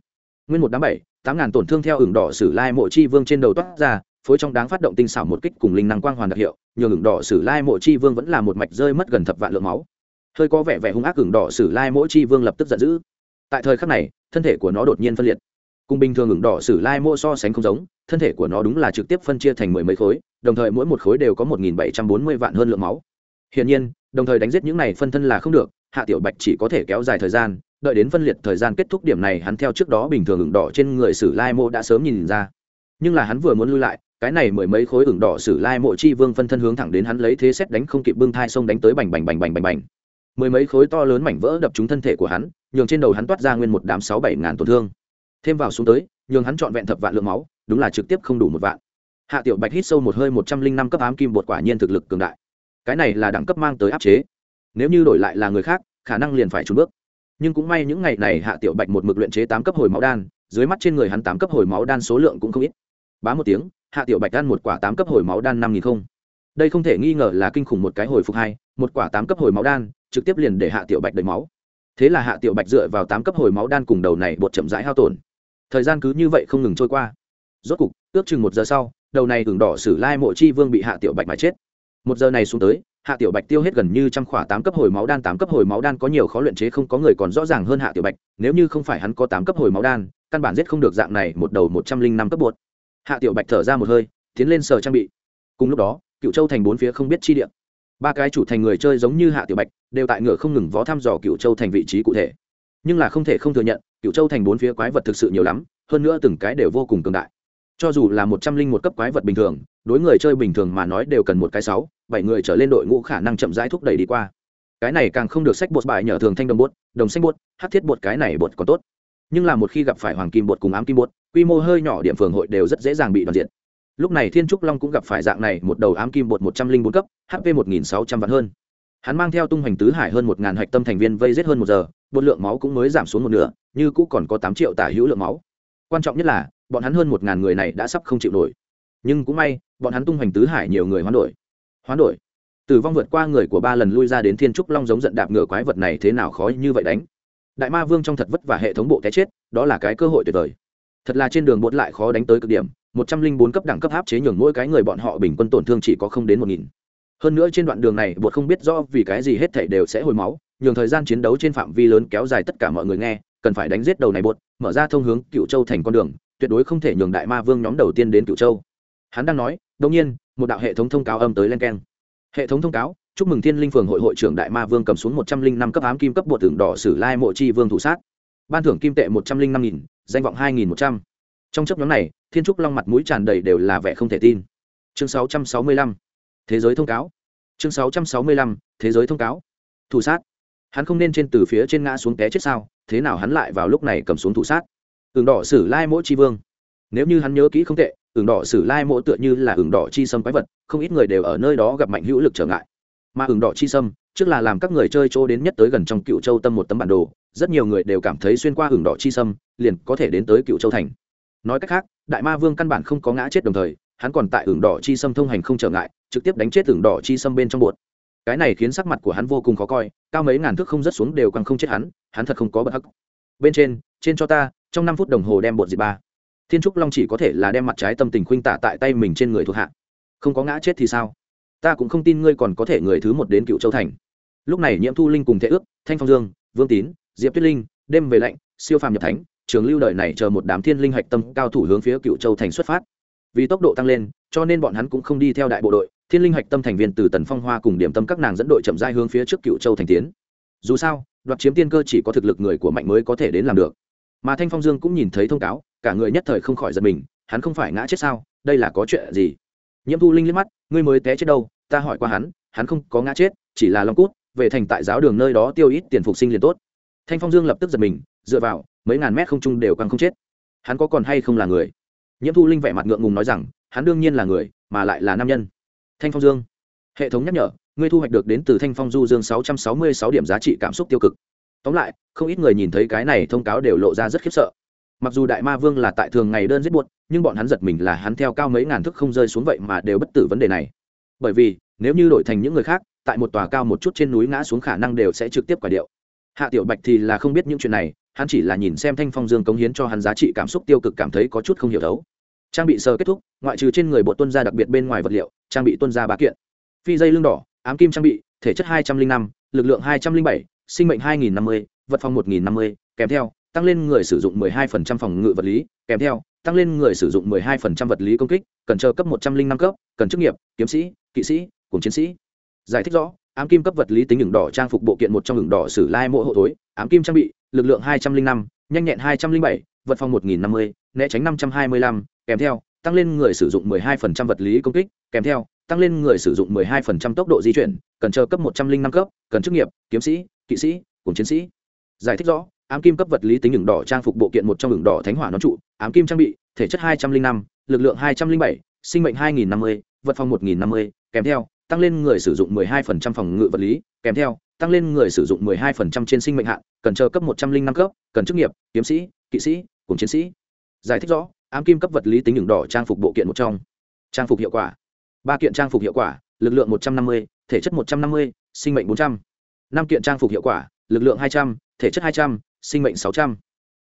Nguyên một đám bảy, tám ngàn tổn thương theo ửng đỏ sử lai mộ chi vương trên đầu toát ra, phối trong đáng phát động tinh xảo một kích cùng linh năng quang hoàn đặc hiệu, nhường ửng đỏ sử lai mộ chi vương vẫn là một mạch rơi mất gần thập vạn lượng máu. Hơi có vẻ vẻ hung ác ửng đỏ sử lai mộ chi vương lập tức giận dữ. Tại thời khắc này, thân thể của nó đột nhiên phân liệt cùng bình thường ửng đỏ sử lai mô so sánh không giống, thân thể của nó đúng là trực tiếp phân chia thành mười mấy khối, đồng thời mỗi một khối đều có một nghìn bảy trăm bốn mươi vạn hơn lượng máu. Hiển nhiên, đồng thời đánh giết những này phân thân là không được, hạ tiểu bạch chỉ có thể kéo dài thời gian, đợi đến phân liệt thời gian kết thúc điểm này hắn theo trước đó bình thường ửng đỏ trên người sử lai mộ đã sớm nhìn ra. Nhưng là hắn vừa muốn lui lại, cái này mười mấy khối ửng đỏ sử lai mộ chi vương phân thân hướng thẳng đến hắn lấy thế xét đánh không kịp bưng thai sông đánh tới bành bành bành bành bành bành. Mười mấy khối to lớn mảnh vỡ đập trúng thân thể của hắn, nhường trên đầu hắn toát ra nguyên một đám sáu bảy ngàn tổn thương thêm vào xuống tới, nhường hắn trọn vẹn thập vạn lượng máu, đúng là trực tiếp không đủ một vạn. Hạ tiểu bạch hít sâu một hơi một trăm linh năm cấp ám kim bột quả nhiên thực lực cường đại. Cái này là đẳng cấp mang tới áp chế. Nếu như đổi lại là người khác, khả năng liền phải trốn bước. Nhưng cũng may những ngày này hạ tiểu bạch một mực luyện chế tám cấp hồi máu đan, dưới mắt trên người hắn tám cấp hồi máu đan số lượng cũng không ít. Bá một tiếng, hạ tiểu bạch ăn một quả tám cấp hồi máu đan năm nghìn không. Đây không thể nghi ngờ là kinh khủng một cái hồi phục hai, một quả tám cấp hồi máu đan, trực tiếp liền để hạ tiểu bạch đầy máu. Thế là hạ tiểu bạch dựa vào tám cấp hồi máu đan cùng đầu này bột chậm rãi hao tổn thời gian cứ như vậy không ngừng trôi qua. Rốt cục ước chừng một giờ sau đầu này ửng đỏ sử lai mộ chi vương bị hạ tiểu bạch mà chết. Một giờ này xuống tới hạ tiểu bạch tiêu hết gần như trăm khỏa tám cấp hồi máu đan tám cấp hồi máu đan có nhiều khó luyện chế không có người còn rõ ràng hơn hạ tiểu bạch nếu như không phải hắn có tám cấp hồi máu đan căn bản giết không được dạng này một đầu một trăm linh năm cấp bột. Hạ tiểu bạch thở ra một hơi tiến lên sở trang bị. Cùng lúc đó cựu châu thành bốn phía không biết chi điện, ba cái chủ thành người chơi giống như hạ tiểu bạch đều tại ngựa không ngừng vó thăm dò cựu châu thành vị trí cụ thể nhưng là không thể không thừa nhận cựu châu thành bốn phía quái vật thực sự nhiều lắm, hơn nữa từng cái đều vô cùng cường đại. Cho dù là một trăm linh một cấp quái vật bình thường, đối người chơi bình thường mà nói đều cần một cái sáu, bảy người trở lên đội ngũ khả năng chậm rãi thúc đẩy đi qua. Cái này càng không được sách bột bài nhờ thường thanh đồng bột, đồng xanh bột, hát thiết bột, cái này bột còn tốt. Nhưng là một khi gặp phải hoàng kim bột cùng ám kim bột, quy mô hơi nhỏ điểm phường hội đều rất dễ dàng bị đoàn diện lúc này thiên trúc long cũng gặp phải dạng này, một đầu ám kim bột một trăm linh bốn cấp hp một nghìn sáu trăm vạn hơn hắn mang theo tung hoành tứ hải hơn một ngàn hạch tâm thành viên vây giết hơn một giờ, bột lượng máu cũng mới giảm xuống một nửa, như cũ còn có tám triệu tả hữu lượng máu. Quan trọng nhất là, bọn hắn hơn một ngàn người này đã sắp không chịu nổi. Nhưng cũng may, bọn hắn tung hoành tứ hải nhiều người hoán đổi. Hoán đổi? Tử vong vượt qua người của ba lần lui ra đến thiên trúc long giống giận đạp ngựa quái vật này thế nào khó như vậy đánh. Đại ma vương trong thật vất và hệ thống bộ té chết, đó là cái cơ hội tuyệt vời. Thật là trên đường bột lại khó đánh tới cực điểm, một trăm linh bốn cấp đẳng cấp áp chế nhường mỗi cái người bọn họ bình quân tổn thương chỉ có không đến một nghìn hơn nữa trên đoạn đường này, bột không biết do vì cái gì hết thảy đều sẽ hồi máu, nhường thời gian chiến đấu trên phạm vi lớn kéo dài tất cả mọi người nghe, cần phải đánh giết đầu này bột, mở ra thông hướng cựu châu thành con đường, tuyệt đối không thể nhường đại ma vương nhóm đầu tiên đến cựu châu. Hắn đang nói đông nhiên, một đạo hệ thống thông cáo âm tới len keng. Hệ thống thông cáo, chúc mừng thiên linh phường hội hội trưởng đại ma vương cầm xuống một trăm linh năm cấp ám kim cấp bột tưởng đỏ sử lai mộ chi vương thủ sát. Ban thưởng kim tệ một trăm linh năm nghìn, danh vọng hai nghìn một trăm. Trong chấp nhóm này, thiên trúc long mặt mũi tràn đầy đều là vẻ không thể tin. Chương sáu trăm sáu mươi lăm thế giới thông cáo. Chương sáu trăm sáu mươi lăm, thế giới thông cáo. Thủ sát. Hắn không nên trên từ phía trên ngã xuống té chết sao, thế nào hắn lại vào lúc này cầm xuống thủ sát? Ửng đỏ sử lai mỗi chi vương. Nếu như hắn nhớ kỹ không tệ, ửng đỏ sử lai mỗi tựa như là ửng đỏ chi sâm quái vật, không ít người đều ở nơi đó gặp mạnh hữu lực trở ngại. Mà ửng đỏ chi sâm, trước là làm các người chơi chỗ đến nhất tới gần trong cựu châu tâm một tấm bản đồ, rất nhiều người đều cảm thấy xuyên qua ửng đỏ chi sâm, liền có thể đến tới cựu châu thành. Nói cách khác, đại ma vương căn bản không có ngã chết đồng thời, hắn còn tại ửng đỏ chi sâm thông hành không trở ngại trực tiếp đánh chết tưởng đỏ chi sâm bên trong bột. Cái này khiến sắc mặt của hắn vô cùng khó coi, cao mấy ngàn thước không rớt xuống đều càng không chết hắn hắn thật không có bất hắc. Bên trên trên cho ta, trong năm phút đồng hồ đem bột dị ba. Thiên trúc long chỉ có thể là đem mặt trái tâm tình khuynh tạ tại tay mình trên người thuộc hạ. Không có ngã chết thì sao? Ta cũng không tin ngươi còn có thể người thứ một đến cựu châu thành. Lúc này nhiễm thu linh cùng thế ước, thanh phong dương, vương tín, diệp tuyết linh, đêm về lạnh, siêu phàm nhập thánh, trường lưu đời này chờ một đám thiên linh hạch tâm cao thủ hướng phía cựu châu thành xuất phát. Vì tốc độ tăng lên, cho nên bọn hắn cũng không đi theo đại bộ đội thiên linh hạch tâm thành viên từ tần phong hoa cùng điểm tâm các nàng dẫn đội chậm dai hướng phía trước cựu châu thành tiến. Dù sao, đoạt chiếm tiên cơ chỉ có thực lực người của mạnh mới có thể đến làm được. Mà thanh phong dương cũng nhìn thấy thông cáo, cả người nhất thời không khỏi giật mình, hắn không phải ngã chết sao, đây là có chuyện gì? Nhiễm thu linh liếc mắt, ngươi mới té chết đâu, ta hỏi qua hắn hắn không có ngã chết, chỉ là long cút, về thành tại giáo đường nơi đó tiêu ít tiền phục sinh liền tốt. Thanh phong dương lập tức giật mình, dựa vào, mấy ngàn mét không trung đều càng không chết. Hắn có còn hay không là người? Nhiễm thu linh vẻ mặt ngượng ngùng nói rằng, hắn đương nhiên là người, mà lại là nam nhân thanh phong dương. Hệ thống nhắc nhở, ngươi thu hoạch được đến từ thanh phong du dương sáu trăm sáu mươi sáu điểm giá trị cảm xúc tiêu cực. Tóm lại, không ít người nhìn thấy cái này thông cáo đều lộ ra rất khiếp sợ. Mặc dù đại ma vương là tại thường ngày đơn giết buốt nhưng bọn hắn giật mình là hắn theo cao mấy ngàn thước không rơi xuống vậy mà đều bất tử vấn đề này. Bởi vì, nếu như đổi thành những người khác, tại một tòa cao một chút trên núi ngã xuống khả năng đều sẽ trực tiếp quả điệu. Hạ tiểu bạch thì là không biết những chuyện này, hắn chỉ là nhìn xem thanh phong dương cống hiến cho hắn giá trị cảm xúc tiêu cực cảm thấy có chút không hiểu thấu. Trang bị sơ kết thúc, ngoại trừ trên người bộ tuân gia đặc biệt bên ngoài vật liệu trang bị tuân gia ba kiện. Phi dây lưng đỏ ám kim trang bị thể chất hai trăm linh năm lực lượng hai trăm linh bảy sinh mệnh hai nghìn năm mươi vật phòng một nghìn năm mươi kèm theo tăng lên người sử dụng 12% phòng ngự vật lý kèm theo tăng lên người sử dụng 12% vật lý công kích cần chờ cấp 105 cấp cần chức nghiệp kiếm sĩ kỵ sĩ cùng chiến sĩ. Giải thích rõ ám kim cấp vật lý tính đường đỏ trang phục bộ kiện một trong đường đỏ sử lai mộ hộ tối ám kim trang bị lực lượng 205, nhanh nhẹn 207, vật phòng 1050, né tránh 525, kèm theo tăng lên người sử dụng 12% vật lý công kích, kèm theo, tăng lên người sử dụng 12% tốc độ di chuyển, cần chờ cấp 105 cấp, cần chức nghiệp, kiếm sĩ, kỵ sĩ, cùng chiến sĩ. Giải thích rõ, ám kim cấp vật lý tính ứng đỏ trang phục bộ kiện một trong ứng đỏ thánh hỏa nón trụ, ám kim trang bị, thể chất hai trăm linh năm, lực lượng hai trăm linh bảy, sinh mệnh hai nghìn năm mươi, vật phòng một nghìn năm mươi, kèm theo, tăng lên người sử dụng 12% phòng ngự vật lý, kèm theo, tăng lên người sử dụng 12% trên sinh mệnh hạn, cần chờ cấp 105 cấp, cần chức nghiệp, kiếm sĩ, kỵ sĩ, cùng chiến sĩ. Giải thích rõ ám kim cấp vật lý tính ửng đỏ trang phục bộ kiện một trong. Trang phục hiệu quả. Ba kiện trang phục hiệu quả lực lượng 150, thể chất 150, sinh mệnh 400. năm kiện trang phục hiệu quả lực lượng 200, thể chất 200, sinh mệnh sáu trăm.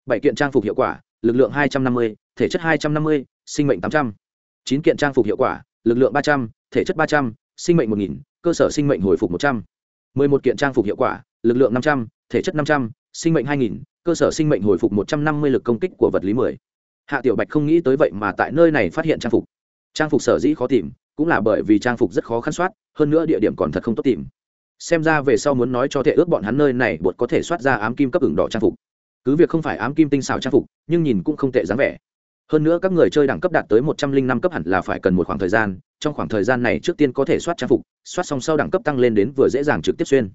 Bảy kiện trang phục hiệu quả lực lượng hai trăm năm mươi thể chất hai trăm năm mươi sinh mệnh tám trăm. Chín kiện trang phục hiệu quả lực lượng ba trăm thể chất ba trăm sinh mệnh một nghìn cơ sở sinh mệnh hồi phục một trăm. Mười một kiện trang phục hiệu quả lực lượng năm trăm thể chất năm trăm sinh mệnh hai nghìn cơ sở sinh mệnh hồi phục một trăm năm mươi lực công kích của vật lý mười hạ tiểu bạch không nghĩ tới vậy mà tại nơi này phát hiện trang phục. Trang phục sở dĩ khó tìm, cũng là bởi vì trang phục rất khó khăn soát, hơn nữa địa điểm còn thật không tốt tìm. Xem ra về sau muốn nói cho thể ước bọn hắn nơi này bột có thể soát ra ám kim cấp ửng đỏ trang phục. Cứ việc không phải ám kim tinh xào trang phục, nhưng nhìn cũng không tệ dáng vẻ. Hơn nữa các người chơi đẳng cấp đạt tới một trăm linh năm cấp hẳn là phải cần một khoảng thời gian, trong khoảng thời gian này trước tiên có thể soát trang phục, soát xong sau đẳng cấp tăng lên đến vừa dễ dàng trực tiếp xuyên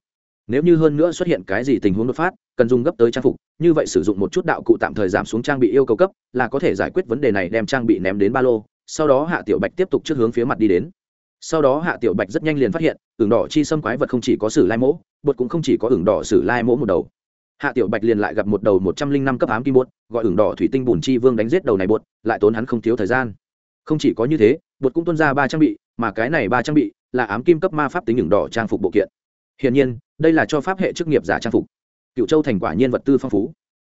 nếu như hơn nữa xuất hiện cái gì tình huống đột phát, cần dùng gấp tới trang phục, như vậy sử dụng một chút đạo cụ tạm thời giảm xuống trang bị yêu cầu cấp, là có thể giải quyết vấn đề này đem trang bị ném đến ba lô, sau đó hạ tiểu bạch tiếp tục trước hướng phía mặt đi đến. Sau đó hạ tiểu bạch rất nhanh liền phát hiện, ửng đỏ chi xâm quái vật không chỉ có sử lai mỗ, bột cũng không chỉ có ửng đỏ sử lai mỗ một đầu. Hạ tiểu bạch liền lại gặp một đầu một trăm linh năm cấp ám kim bột, gọi ửng đỏ thủy tinh bùn chi vương đánh giết đầu này bột, lại tốn hắn không thiếu thời gian. Không chỉ có như thế, bột cũng tuân ra ba trang bị, mà cái này ba trang bị là ám kim cấp ma pháp tính ửng đỏ trang phục bộ kiện hiển nhiên, đây là cho pháp hệ chức nghiệp giả trang phục. Cựu châu thành quả nhiên vật tư phong phú.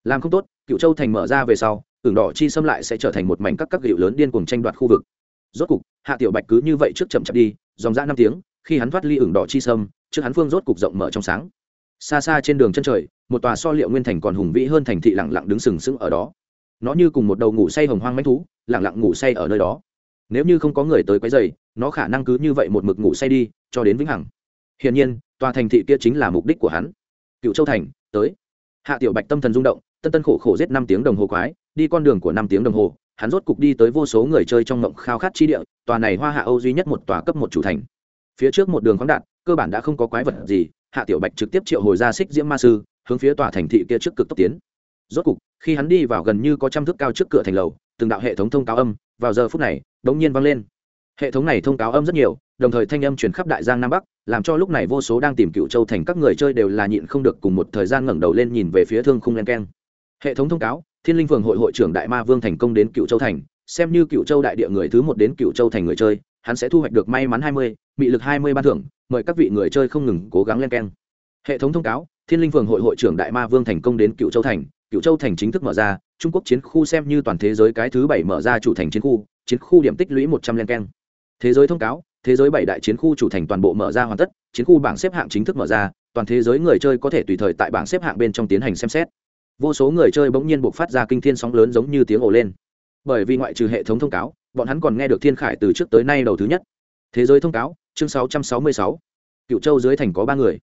Làm không tốt, cựu châu thành mở ra về sau ửng đỏ chi xâm lại sẽ trở thành một mảnh các các hiệu lớn điên cuồng tranh đoạt khu vực. Rốt cục, hạ tiểu bạch cứ như vậy trước chậm chậm đi, dòng dã năm tiếng, khi hắn thoát ly ửng đỏ chi sâm, trước hắn phương rốt cục rộng mở trong sáng. Xa xa trên đường chân trời, một tòa so liệu nguyên thành còn hùng vĩ hơn thành thị lặng lặng đứng sừng sững ở đó. Nó như cùng một đầu ngủ say hồng hoang manh thú, lặng lặng ngủ say ở nơi đó. Nếu như không có người tới quấy dày nó khả năng cứ như vậy một mực ngủ say đi, cho đến vĩnh hằng. Hiển nhiên tòa thành thị kia chính là mục đích của hắn. Cựu châu thành, tới. Hạ tiểu bạch tâm thần rung động, tân tân khổ khổ giết năm tiếng đồng hồ quái, đi con đường của năm tiếng đồng hồ, hắn rốt cục đi tới vô số người chơi trong mộng khao khát chi địa, tòa này hoa hạ âu duy nhất một tòa cấp một chủ thành. Phía trước một đường khoáng đạn cơ bản đã không có quái vật gì, hạ tiểu bạch trực tiếp triệu hồi ra xích diễm ma sư, hướng phía tòa thành thị kia trước cực tốc tiến. Rốt cục, khi hắn đi vào gần như có trăm thước cao trước cửa thành lầu, từng đạo hệ thống thông cáo âm, vào giờ phút này, đống nhiên vang lên hệ thống này thông cáo âm rất nhiều, đồng thời thanh âm truyền khắp đại giang nam bắc, làm cho lúc này vô số đang tìm cựu châu thành các người chơi đều là nhịn không được cùng một thời gian ngẩng đầu lên nhìn về phía thương khung len keng. Hệ thống thông cáo, thiên linh phường hội hội trưởng đại ma vương thành công đến cựu châu thành, xem như cựu châu đại địa người thứ một đến cựu châu thành người chơi, hắn sẽ thu hoạch được may mắn hai mươi bị lực hai mươi ban thưởng, mời các vị người chơi không ngừng cố gắng len keng. Hệ thống thông cáo, thiên linh phường hội hội trưởng đại ma vương thành công đến cựu châu thành, cựu châu thành chính thức mở ra, trung quốc chiến khu xem như toàn thế giới cái thứ bảy mở ra chủ thành chiến khu chiến khu điểm tích lũy một trăm len keng thế giới thông cáo thế giới bảy đại chiến khu chủ thành toàn bộ mở ra hoàn tất chiến khu bảng xếp hạng chính thức mở ra toàn thế giới người chơi có thể tùy thời tại bảng xếp hạng bên trong tiến hành xem xét. Vô số người chơi bỗng nhiên buộc phát ra kinh thiên sóng lớn giống như tiếng ồ lên. Bởi vì ngoại trừ hệ thống thông cáo bọn hắn còn nghe được thiên khải từ trước tới nay đầu thứ nhất. Thế giới thông cáo chương 666. cựu châu dưới thành có ba người.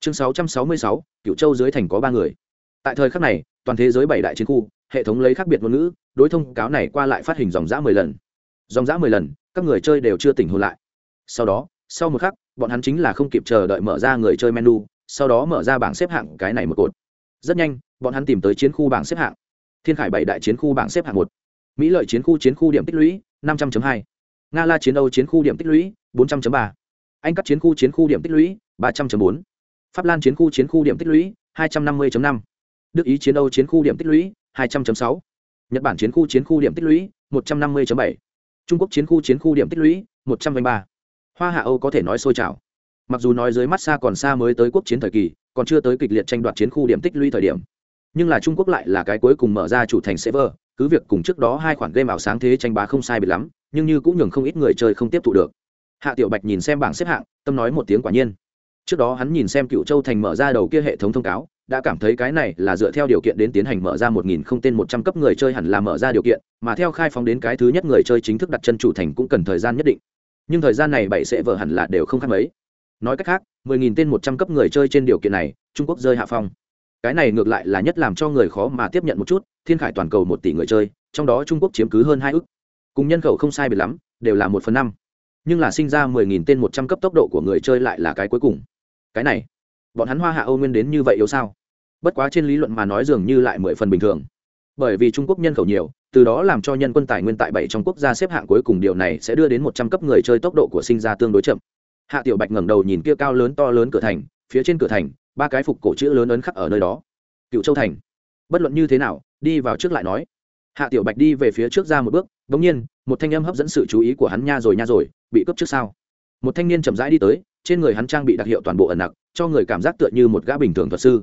Chương 666, cựu châu dưới thành có ba người. Tại thời khắc này toàn thế giới bảy đại chiến khu hệ thống lấy khác biệt ngôn ngữ đối thông cáo này qua lại phát hình dòng giã mười lần. Dòng giã mười lần các người chơi đều chưa tỉnh hồn lại sau đó sau một khắc bọn hắn chính là không kịp chờ đợi mở ra người chơi menu sau đó mở ra bảng xếp hạng cái này một cột rất nhanh bọn hắn tìm tới chiến khu bảng xếp hạng thiên khải bảy đại chiến khu bảng xếp hạng một mỹ lợi chiến khu chiến khu điểm tích lũy năm trăm hai nga la chiến âu chiến khu điểm tích lũy bốn trăm ba anh các chiến khu chiến khu điểm tích lũy ba trăm bốn pháp lan chiến khu chiến khu điểm tích lũy hai trăm năm mươi năm đức ý chiến âu chiến khu điểm tích lũy hai trăm sáu nhật bản chiến khu chiến khu điểm tích lũy một trăm năm mươi bảy trung quốc chiến khu chiến khu điểm tích lũy, một trăm ba. Hoa hạ âu có thể nói sôi trào. Mặc dù nói dưới mắt xa còn xa mới tới quốc chiến thời kỳ, còn chưa tới kịch liệt tranh đoạt chiến khu điểm tích lũy thời điểm. Nhưng là trung quốc lại là cái cuối cùng mở ra chủ thành server, cứ việc cùng trước đó hai khoản game ảo sáng thế tranh bá không sai biệt lắm, nhưng như cũng nhường không ít người chơi không tiếp thụ được. Hạ tiểu bạch nhìn xem bảng xếp hạng, tâm nói một tiếng quả nhiên. Trước đó hắn nhìn xem cựu châu thành mở ra đầu kia hệ thống thông cáo đã cảm thấy cái này là dựa theo điều kiện đến tiến hành mở ra một nghìn không tên một trăm cấp người chơi hẳn là mở ra điều kiện, mà theo khai phóng đến cái thứ nhất người chơi chính thức đặt chân chủ thành cũng cần thời gian nhất định. Nhưng thời gian này bảy sẽ vở hẳn là đều không khác mấy. Nói cách khác, mười nghìn tên một trăm cấp người chơi trên điều kiện này, trung quốc rơi hạ phong. Cái này ngược lại là nhất làm cho người khó mà tiếp nhận một chút, thiên khải toàn cầu một tỷ người chơi, trong đó trung quốc chiếm cứ hơn hai ức cùng nhân khẩu không sai biệt lắm, đều là một phần năm. Nhưng là sinh ra mười nghìn tên một trăm cấp tốc độ của người chơi lại là cái cuối cùng. Cái này bọn hắn hoa hạ âu nguyên đến như vậy yếu sao? Bất quá trên lý luận mà nói dường như lại mười phần bình thường. Bởi vì trung quốc nhân khẩu nhiều, từ đó làm cho nhân quân tài nguyên tại bảy trong quốc gia xếp hạng cuối cùng điều này sẽ đưa đến một trăm cấp người chơi tốc độ của sinh ra tương đối chậm. Hạ tiểu bạch ngẩng đầu nhìn kia cao lớn to lớn cửa thành, phía trên cửa thành, ba cái phục cổ chữ lớn ấn khắc ở nơi đó. Cựu châu thành. Bất luận như thế nào, đi vào trước lại nói. Hạ tiểu bạch đi về phía trước ra một bước đ ỗ n g nhiên, một thanh âm hấp dẫn sự chú ý của hắn nha rồi nha rồi, bị cướp trước sau một thanh niên chậm rãi đi tới trên người hắn trang bị đặc hiệu toàn bộ ẩn nặc, cho người cảm giác tựa như một gã bình thường thuật sư.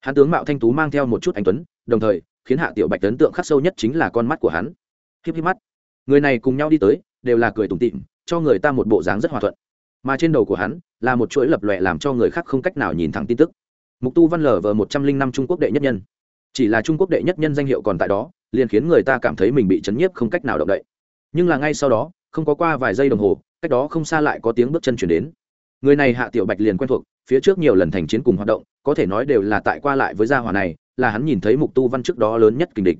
Hắn tướng mạo thanh tú mang theo một chút anh tuấn, đồng thời, khiến hạ tiểu bạch ấn tượng khắc sâu nhất chính là con mắt của hắn. Híp híp mắt. Người này cùng nhau đi tới, đều là cười tủm tịm cho người ta một bộ dáng rất hòa thuận. Mà trên đầu của hắn, là một chuỗi lập lòe làm cho người khác không cách nào nhìn thẳng tin tức. Mục tu văn lờ vờ một trăm linh năm trung quốc đệ nhất nhân. Chỉ là trung quốc đệ nhất nhân danh hiệu còn tại đó, liền khiến người ta cảm thấy mình bị chấn nhiếp không cách nào động đậy. Nhưng là ngay sau đó, không có qua vài giây đồng hồ, cách đó không xa lại có tiếng bước chân chuyển đến người này hạ tiểu bạch liền quen thuộc, phía trước nhiều lần thành chiến cùng hoạt động, có thể nói đều là tại qua lại với gia hỏa này, là hắn nhìn thấy mục tu văn trước đó lớn nhất kình địch.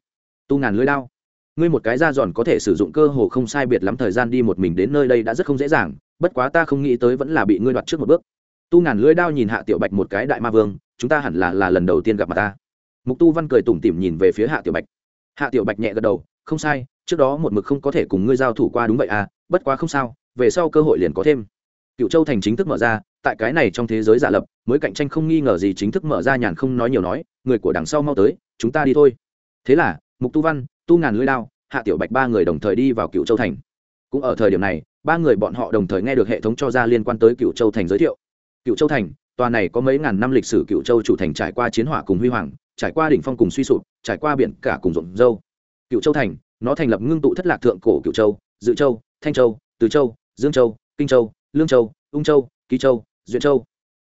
Tu ngàn lưới lao ngươi một cái da giòn có thể sử dụng cơ hồ không sai biệt lắm thời gian đi một mình đến nơi đây đã rất không dễ dàng, bất quá ta không nghĩ tới vẫn là bị ngươi đoạt trước một bước. Tu ngàn lưới đao nhìn hạ tiểu bạch một cái đại ma vương, chúng ta hẳn là là lần đầu tiên gặp mặt ta. Mục tu văn cười tủm tỉm nhìn về phía hạ tiểu bạch. Hạ tiểu bạch nhẹ gật đầu, không sai, trước đó một mực không có thể cùng ngươi giao thủ qua đúng vậy à bất quá không sao, về sau cơ hội liền có thêm cựu châu thành chính thức mở ra, tại cái này trong thế giới giả lập, mới cạnh tranh không nghi ngờ gì chính thức mở ra nhàn không nói nhiều nói, người của đằng sau mau tới, chúng ta đi thôi. Thế là, mục tu văn, tu ngàn lưỡi lao hạ tiểu bạch ba người đồng thời đi vào cựu châu thành. Cũng ở thời điểm này, ba người bọn họ đồng thời nghe được hệ thống cho ra liên quan tới cựu châu thành giới thiệu. Cựu châu thành, tòa này có mấy ngàn năm lịch sử cựu châu chủ thành trải qua chiến hỏa cùng huy hoàng, trải qua đỉnh phong cùng suy sụp, trải qua biển cả cùng rộn dâu. Cựu châu thành, nó thành lập ngưng tụ thất lạc thượng cổ cựu châu, dự châu, thanh châu, từ châu, dương châu, kinh châu lương châu, ung châu, ký châu, duyện châu.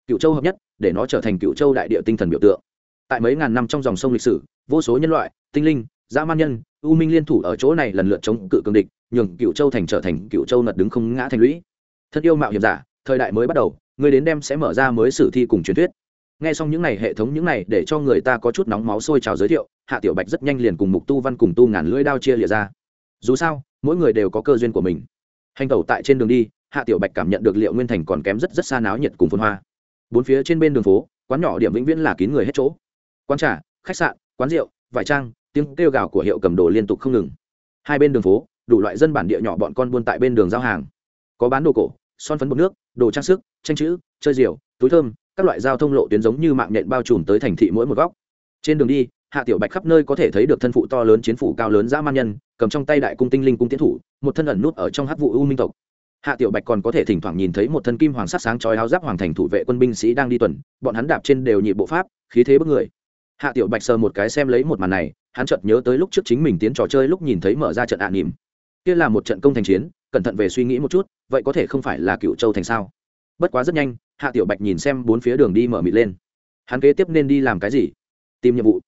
Cựu châu hợp nhất, để nó trở thành cựu châu đại địa tinh thần biểu tượng. Tại mấy ngàn năm trong dòng sông lịch sử, vô số nhân loại, tinh linh, dã man nhân, u minh liên thủ ở chỗ này lần lượt chống cự cường địch, nhường cựu châu thành trở thành cựu châu nật đứng không ngã thành lũy. Thân yêu mạo hiểm giả, thời đại mới bắt đầu, người đến đem sẽ mở ra mới sử thi cùng truyền thuyết. Nghe xong những này, hệ thống những này để cho người ta có chút nóng máu sôi trào giới thiệu, hạ tiểu bạch rất nhanh liền cùng mục tu văn cùng tu ngàn lưỡi đao chia lìa ra. Dù sao, mỗi người đều có cơ duyên của mình. Hành tẩu tại trên đường đi hạ tiểu bạch cảm nhận được liệu nguyên thành còn kém rất rất xa náo nhiệt cùng phồn hoa. Bốn phía trên bên đường phố, quán nhỏ điểm vĩnh viễn là kín người hết chỗ. Quán trà, khách sạn, quán rượu, vải trang, tiếng kêu gào của hiệu cầm đồ liên tục không ngừng. Hai bên đường phố, đủ loại dân bản địa nhỏ bọn con buôn tại bên đường giao hàng. Có bán đồ cổ, son phấn bột nước, đồ trang sức, tranh chữ, chơi diều túi thơm, các loại giao thông lộ tuyến giống như mạng nhện bao trùm tới thành thị mỗi một góc. Trên đường đi, hạ tiểu bạch khắp nơi có thể thấy được thân phụ to lớn chiến phủ cao lớn dã man nhân, cầm trong tay đại cung tinh linh cung tiến thủ, một thân ẩn nút ở trong hắc vụ u minh tộc hạ tiểu bạch còn có thể thỉnh thoảng nhìn thấy một thân kim hoàng sắc sáng chói áo giáp hoàng thành thủ vệ quân binh sĩ đang đi tuần, bọn hắn đạp trên đều nhị bộ pháp, khí thế bức người. Hạ tiểu bạch sờ một cái xem lấy một màn này, hắn chợt nhớ tới lúc trước chính mình tiến trò chơi lúc nhìn thấy mở ra trận ạ nỉm kia là một trận công thành chiến, cẩn thận về suy nghĩ một chút, vậy có thể không phải là cựu châu thành sao? Bất quá rất nhanh, hạ tiểu bạch nhìn xem bốn phía đường đi mở mịt lên. Hắn kế tiếp nên đi làm cái gì? Tìm nhiệm vụ.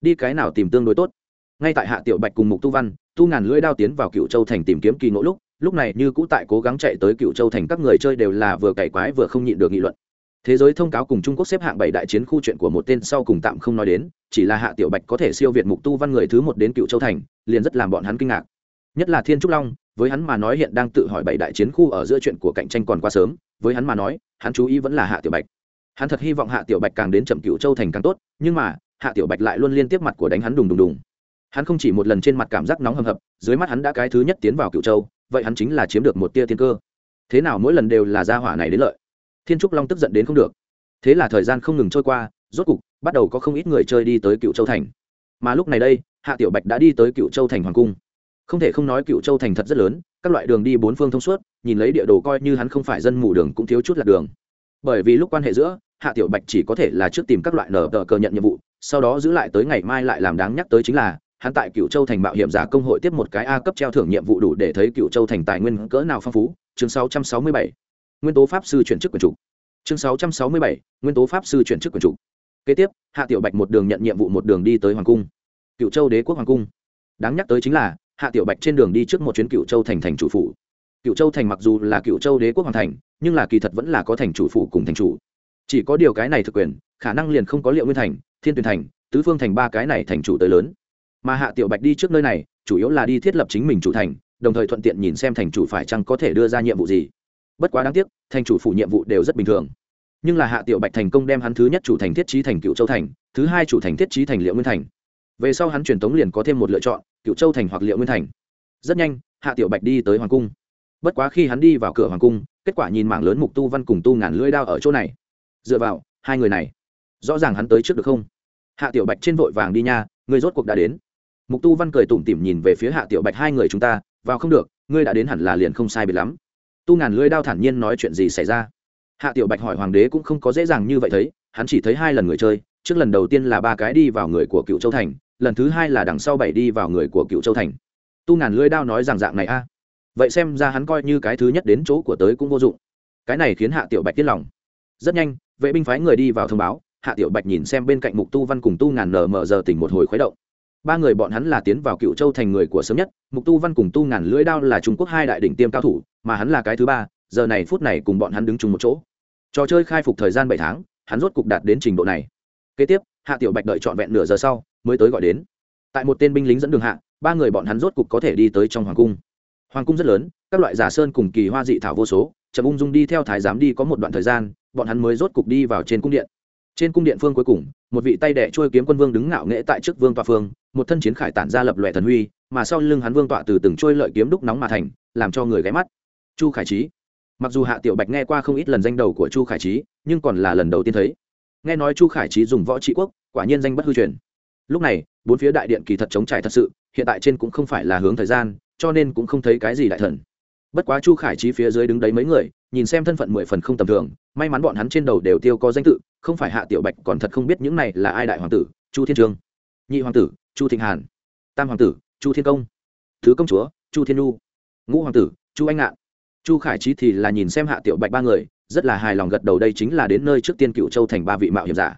Đi cái nào tìm tương đối tốt? Ngay tại hạ tiểu bạch cùng mục tu văn tu ngàn lưỡi đao tiến vào cựu châu thành tìm kiếm kỳ ngộ lúc lúc này như cũ tại cố gắng chạy tới cựu châu thành các người chơi đều là vừa cày quái vừa không nhịn được nghị luận. Thế giới thông cáo cùng trung quốc xếp hạng bảy đại chiến khu chuyện của một tên sau cùng tạm không nói đến, chỉ là hạ tiểu bạch có thể siêu việt mục tu văn người thứ một đến cựu châu thành, liền rất làm bọn hắn kinh ngạc. Nhất là thiên trúc long, với hắn mà nói hiện đang tự hỏi bảy đại chiến khu ở giữa chuyện của cạnh tranh còn quá sớm, với hắn mà nói, hắn chú ý vẫn là hạ tiểu bạch. Hắn thật hy vọng hạ tiểu bạch càng đến chậm cựu châu thành càng tốt, nhưng mà, hạ tiểu bạch lại luôn liên tiếp mặt của đánh hắn đùng đùng đùng. Hắn không chỉ một lần trên mặt cảm giác nóng hầm hập, dưới mắt hắn đã cái thứ nhất tiến vào cựu châu vậy hắn chính là chiếm được một tia thiên cơ. Thế nào mỗi lần đều là gia hỏa này đến lợi? Thiên trúc long tức giận đến không được. Thế là thời gian không ngừng trôi qua, rốt cục, bắt đầu có không ít người chơi đi tới cựu châu thành. Mà lúc này đây, hạ tiểu bạch đã đi tới cựu châu thành hoàng cung. Không thể không nói cựu châu thành thật rất lớn, các loại đường đi bốn phương thông suốt, nhìn lấy địa đồ coi như hắn không phải dân mù đường cũng thiếu chút lạc đường. Bởi vì lúc quan hệ giữa, hạ tiểu bạch chỉ có thể là trước tìm các loại nở tờ cờ nhận nhiệm vụ, sau đó giữ lại tới ngày mai lại làm đáng nhắc tới chính là hắn tại cựu châu thành mạo hiểm giả công hội tiếp một cái a cấp treo thưởng nhiệm vụ đủ để thấy cựu châu thành tài nguyên cỡ nào phong phú. Chương 667. nguyên tố pháp sư chuyển chức quyền chủ. Chương 667. nguyên tố pháp sư chuyển chức quyền chủ. Kế tiếp, hạ tiểu bạch một đường nhận nhiệm vụ một đường đi tới hoàng cung. Cựu châu đế quốc hoàng cung. Đáng nhắc tới chính là, hạ tiểu bạch trên đường đi trước một chuyến cựu châu thành thành chủ phủ. Cựu châu thành mặc dù là cựu châu đế quốc hoàng thành, nhưng là kỳ thật vẫn là có thành chủ phủ cùng thành chủ. Chỉ có điều cái này thực quyền, khả năng liền không có liệu nguyên thành, thiên tuyển thành, tứ phương thành ba cái này thành chủ tới lớn mà hạ tiểu bạch đi trước nơi này, chủ yếu là đi thiết lập chính mình chủ thành, đồng thời thuận tiện nhìn xem thành chủ phải chăng có thể đưa ra nhiệm vụ gì. Bất quá đáng tiếc, thành chủ phủ nhiệm vụ đều rất bình thường. Nhưng là hạ tiểu bạch thành công đem hắn thứ nhất chủ thành thiết trí thành cựu châu thành, thứ hai chủ thành thiết trí thành liệu nguyên thành. Về sau hắn truyền tống liền có thêm một lựa chọn, cựu châu thành hoặc liệu nguyên thành. Rất nhanh, hạ tiểu bạch đi tới hoàng cung. Bất quá khi hắn đi vào cửa hoàng cung, kết quả nhìn mảng lớn mục tu văn cùng tu ngàn lưỡi đao ở chỗ này. Dựa vào, hai người này, rõ ràng hắn tới trước được không? Hạ tiểu bạch trên vội vàng đi nha, người rốt cuộc đã đến mục tu văn cười tủm tỉm nhìn về phía hạ tiểu bạch hai người chúng ta, vào không được, ngươi đã đến hẳn là liền không sai biệt lắm. Tu ngàn lưỡi đao thản nhiên nói chuyện gì xảy ra? Hạ tiểu bạch hỏi hoàng đế cũng không có dễ dàng như vậy thấy, hắn chỉ thấy hai lần người chơi, trước lần đầu tiên là ba cái đi vào người của cựu châu thành, lần thứ hai là đằng sau bảy đi vào người của cựu châu thành. Tu ngàn lưỡi đao nói rằng dạng này a. Vậy xem ra hắn coi như cái thứ nhất đến chỗ của tới cũng vô dụng. Cái này khiến hạ tiểu bạch tiết lòng. Rất nhanh, vệ binh phái người đi vào thông báo, hạ tiểu bạch nhìn xem bên cạnh mục tu văn cùng tu ngàn nở mở giờ tỉnh một hồi khuấy động ba người bọn hắn là tiến vào cựu châu thành người của sớm nhất, mục tu văn cùng tu ngàn lưỡi đao là trung quốc hai đại đỉnh tiêm cao thủ, mà hắn là cái thứ ba, giờ này phút này cùng bọn hắn đứng chung một chỗ. Trò chơi khai phục thời gian bảy tháng, hắn rốt cục đạt đến trình độ này. Kế tiếp, hạ tiểu bạch đợi trọn vẹn nửa giờ sau mới tới gọi đến. Tại một tên binh lính dẫn đường hạ, ba người bọn hắn rốt cục có thể đi tới trong hoàng cung. Hoàng cung rất lớn, các loại giả sơn cùng kỳ hoa dị thảo vô số, chậm ung dung đi theo thái giám đi có một đoạn thời gian, bọn hắn mới rốt cục đi vào trên cung điện trên cung điện phương cuối cùng, một vị tay đẻ trôi kiếm quân vương đứng ngạo nghễ tại trước vương tọa phương, một thân chiến khải tản ra lập lòe thần huy, mà sau lưng hắn vương tọa từ từng trôi lợi kiếm đúc nóng mà thành, làm cho người ghé mắt. Chu khải trí mặc dù hạ tiểu bạch nghe qua không ít lần danh đầu của chu khải trí nhưng còn là lần đầu tiên thấy. Nghe nói chu khải trí dùng võ trị quốc, quả nhiên danh bất hư truyền. Lúc này, bốn phía đại điện kỳ thật chống trải thật sự, hiện tại trên cũng không phải là hướng thời gian, cho nên cũng không thấy cái gì đại thần. Bất quá chu khải trí phía dưới đứng đấy mấy người, nhìn xem thân phận mười phần không tầm thường, may mắn bọn hắn trên đầu đều tiêu có danh tự không phải hạ tiểu bạch còn thật không biết những này là ai đại hoàng tử, chu thiên trương nhị hoàng tử, chu thịnh hàn, tam hoàng tử, chu thiên công, thứ công chúa, chu thiên nhu, ngũ hoàng tử, chu anh ngạn. Chu khải trí thì là nhìn xem hạ tiểu bạch ba người, rất là hài lòng gật đầu đây chính là đến nơi trước tiên cựu châu thành ba vị mạo hiểm giả.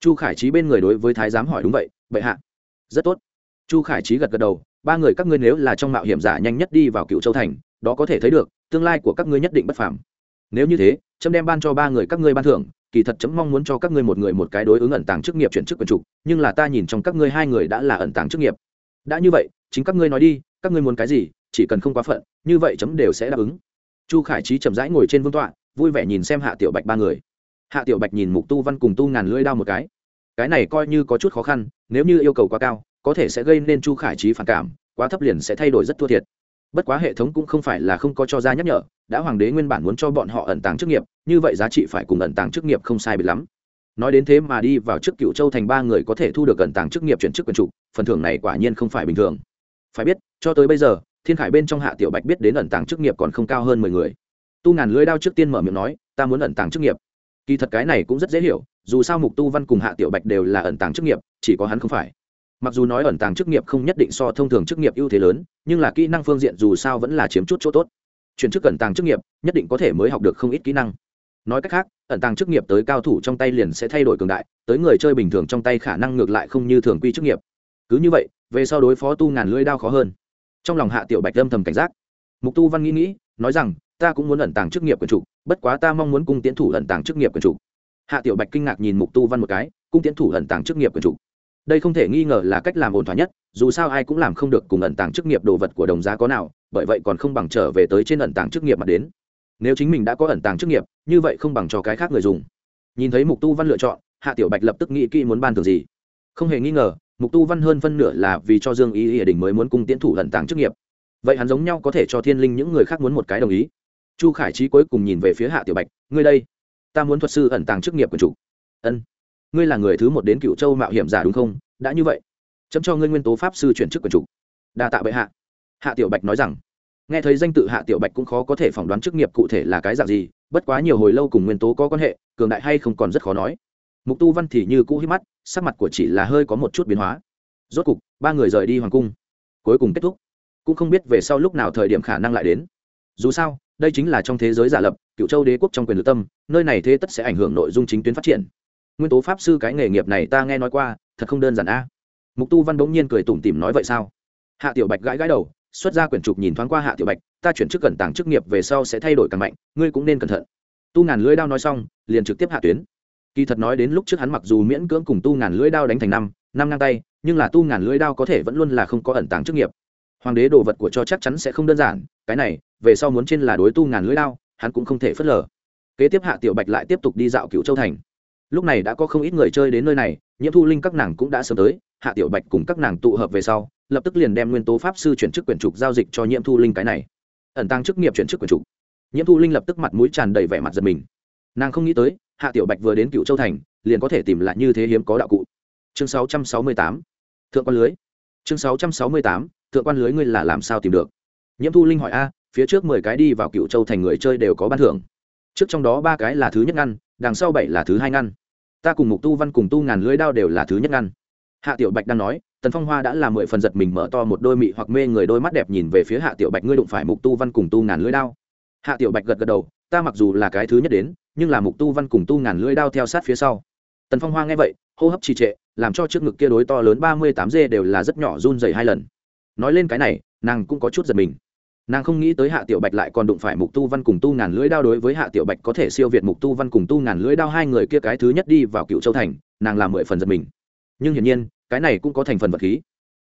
Chu khải trí bên người đối với thái giám hỏi đúng vậy, bệ hạ. Rất tốt. Chu khải trí gật gật đầu, ba người các ngươi nếu là trong mạo hiểm giả nhanh nhất đi vào cựu châu thành, đó có thể thấy được, tương lai của các ngươi nhất định bất phàm. Nếu như thế trâm đem ban cho ba người các ngươi ban thưởng kỳ thật chấm mong muốn cho các ngươi một người một cái đối ứng ẩn tàng chức nghiệp chuyển chức quyền trục, nhưng là ta nhìn trong các ngươi hai người đã là ẩn tàng chức nghiệp. Đã như vậy, chính các ngươi nói đi, các ngươi muốn cái gì, chỉ cần không quá phận, như vậy chấm đều sẽ đáp ứng. Chu khải trí chậm rãi ngồi trên vương tọa, vui vẻ nhìn xem hạ tiểu bạch ba người. Hạ tiểu bạch nhìn mục tu văn cùng tu ngàn lưỡi đao một cái. Cái này coi như có chút khó khăn, nếu như yêu cầu quá cao, có thể sẽ gây nên chu khải trí phản cảm, quá thấp liền sẽ thay đổi rất thua thiệt bất quá hệ thống cũng không phải là không có cho ra nhắc nhở, đã hoàng đế nguyên bản muốn cho bọn họ ẩn tàng chức nghiệp, như vậy giá trị phải cùng ẩn tàng chức nghiệp không sai biệt lắm. Nói đến thế mà đi vào trước cựu châu thành ba người có thể thu được ẩn tàng chức nghiệp chuyển chức quyền trục phần thưởng này quả nhiên không phải bình thường. Phải biết, cho tới bây giờ, thiên khải bên trong hạ tiểu bạch biết đến ẩn tàng chức nghiệp còn không cao hơn mười người. Tu ngàn lưới đao trước tiên mở miệng nói, ta muốn ẩn tàng chức nghiệp. Kỳ thật cái này cũng rất dễ hiểu, dù sao mục tu văn cùng hạ tiểu bạch đều là ẩn tàng chức nghiệp, chỉ có hắn không phải mặc dù nói ẩn tàng chức nghiệp không nhất định so thông thường chức nghiệp ưu thế lớn, nhưng là kỹ năng phương diện dù sao vẫn là chiếm chút chỗ tốt. Chuyển chức ẩn tàng chức nghiệp, nhất định có thể mới học được không ít kỹ năng. Nói cách khác, ẩn tàng chức nghiệp tới cao thủ trong tay liền sẽ thay đổi cường đại, tới người chơi bình thường trong tay khả năng ngược lại không như thường quy chức nghiệp. Cứ như vậy, về sau đối phó tu ngàn lưỡi đao khó hơn. Trong lòng hạ tiểu bạch lâm thầm cảnh giác. Mục tu văn nghĩ nghĩ, nói rằng, ta cũng muốn ẩn tàng chức nghiệp quyền chủ, bất quá ta mong muốn cung tiến thủ ẩn tàng chức nghiệp quyền chủ. Hạ tiểu bạch kinh ngạc nhìn mục tu văn một cái, cung tiến thủ ẩn tàng chức nghiệp quyền chủ? Đây không thể nghi ngờ là cách làm ổn thỏa nhất, dù sao ai cũng làm không được cùng ẩn tàng chức nghiệp đồ vật của đồng giá có nào, bởi vậy còn không bằng trở về tới trên ẩn tàng chức nghiệp mà đến. Nếu chính mình đã có ẩn tàng chức nghiệp, như vậy không bằng cho cái khác người dùng. Nhìn thấy mục tu văn lựa chọn, hạ tiểu bạch lập tức nghĩ kỹ muốn ban thường gì. Không hề nghi ngờ, mục tu văn hơn phân nửa là vì cho dương ý ỉa đình mới muốn cung tiến thủ ẩn tàng chức nghiệp. Vậy hắn giống nhau có thể cho thiên linh những người khác muốn một cái đồng ý. Chu khải trí cuối cùng nhìn về phía hạ tiểu bạch, ngươi đây, ta muốn thuật sư ẩn tàng chức nghiệp của chủ. Ân ngươi là người thứ một đến cựu châu mạo hiểm giả đúng không? Đã như vậy, chấm cho ngươi nguyên tố pháp sư chuyển chức quần chủ. Đa tạ bệ hạ. Hạ tiểu bạch nói rằng. Nghe thấy danh tự hạ tiểu bạch cũng khó có thể phỏng đoán chức nghiệp cụ thể là cái dạng gì, bất quá nhiều hồi lâu cùng nguyên tố có quan hệ, cường đại hay không còn rất khó nói. Mục tu văn thì như cũ hít mắt, sắc mặt của chỉ là hơi có một chút biến hóa. Rốt cục, ba người rời đi hoàng cung. Cuối cùng kết thúc. Cũng không biết về sau lúc nào thời điểm khả năng lại đến. Dù sao, đây chính là trong thế giới giả lập, cựu châu đế quốc trong quyền lực tâm, nơi này thế tất sẽ ảnh hưởng nội dung chính tuyến phát triển nguyên tố pháp sư cái nghề nghiệp này ta nghe nói qua, thật không đơn giản a. Mục tu văn bỗng nhiên cười tủm tỉm nói vậy sao? Hạ tiểu bạch gãi gãi đầu, xuất ra quyển trục nhìn thoáng qua hạ tiểu bạch, ta chuyển chức cẩn tàng chức nghiệp về sau sẽ thay đổi càng mạnh, ngươi cũng nên cẩn thận. Tu ngàn lưỡi đao nói xong, liền trực tiếp hạ tuyến. Kỳ thật nói đến lúc trước hắn mặc dù miễn cưỡng cùng tu ngàn lưỡi đao đánh thành năm năm ngang tay, nhưng là tu ngàn lưỡi đao có thể vẫn luôn là không có ẩn tàng chức nghiệp. Hoàng đế đồ vật của cho chắc chắn sẽ không đơn giản, cái này, về sau muốn trên là đối tu ngàn lưỡi đao, hắn cũng không thể phớt lờ. Kế tiếp hạ tiểu bạch lại tiếp tục đi dạo cựu châu thành lúc này đã có không ít người chơi đến nơi này nhiễm thu linh các nàng cũng đã sớm tới hạ tiểu bạch cùng các nàng tụ hợp về sau lập tức liền đem nguyên tố pháp sư chuyển chức quyển trục giao dịch cho nhiễm thu linh cái này. Ẩn tăng chức nghiệp chuyển chức quyển trục. Nhiễm thu linh lập tức mặt mũi tràn đầy vẻ mặt giật mình. Nàng không nghĩ tới hạ tiểu bạch vừa đến cựu châu thành liền có thể tìm lại như thế hiếm có đạo cụ. Chương 668, thượng quan lưới. Chương 668, thượng quan lưới ngươi là làm sao tìm được? Nhiễm thu linh hỏi a phía trước mười cái đi vào cựu châu thành người chơi đều có ban thưởng. Trước trong đó ba cái là thứ nhất ngăn đằng sau bảy là thứ hai ngăn ta cùng mục tu văn cùng tu ngàn lưới đao đều là thứ nhất ngăn. Hạ tiểu bạch đang nói, tần phong hoa đã làm mười phần giật mình mở to một đôi mị hoặc mê người đôi mắt đẹp nhìn về phía hạ tiểu bạch, ngươi đụng phải mục tu văn cùng tu ngàn lưới đao. Hạ tiểu bạch gật gật đầu, ta mặc dù là cái thứ nhất đến, nhưng là mục tu văn cùng tu ngàn lưỡi đao theo sát phía sau. Tần phong hoa nghe vậy, hô hấp trì trệ, làm cho trước ngực kia đối to lớn ba mươi tám dê đều là rất nhỏ run dày hai lần. Nói lên cái này, nàng cũng có chút giật mình nàng không nghĩ tới hạ tiểu bạch lại còn đụng phải mục tu văn cùng tu ngàn lưỡi đao đối với hạ tiểu bạch có thể siêu việt mục tu văn cùng tu ngàn lưỡi đao hai người kia cái thứ nhất đi vào cựu châu thành, nàng làm mười phần giật mình. Nhưng hiển nhiên, cái này cũng có thành phần vật khí.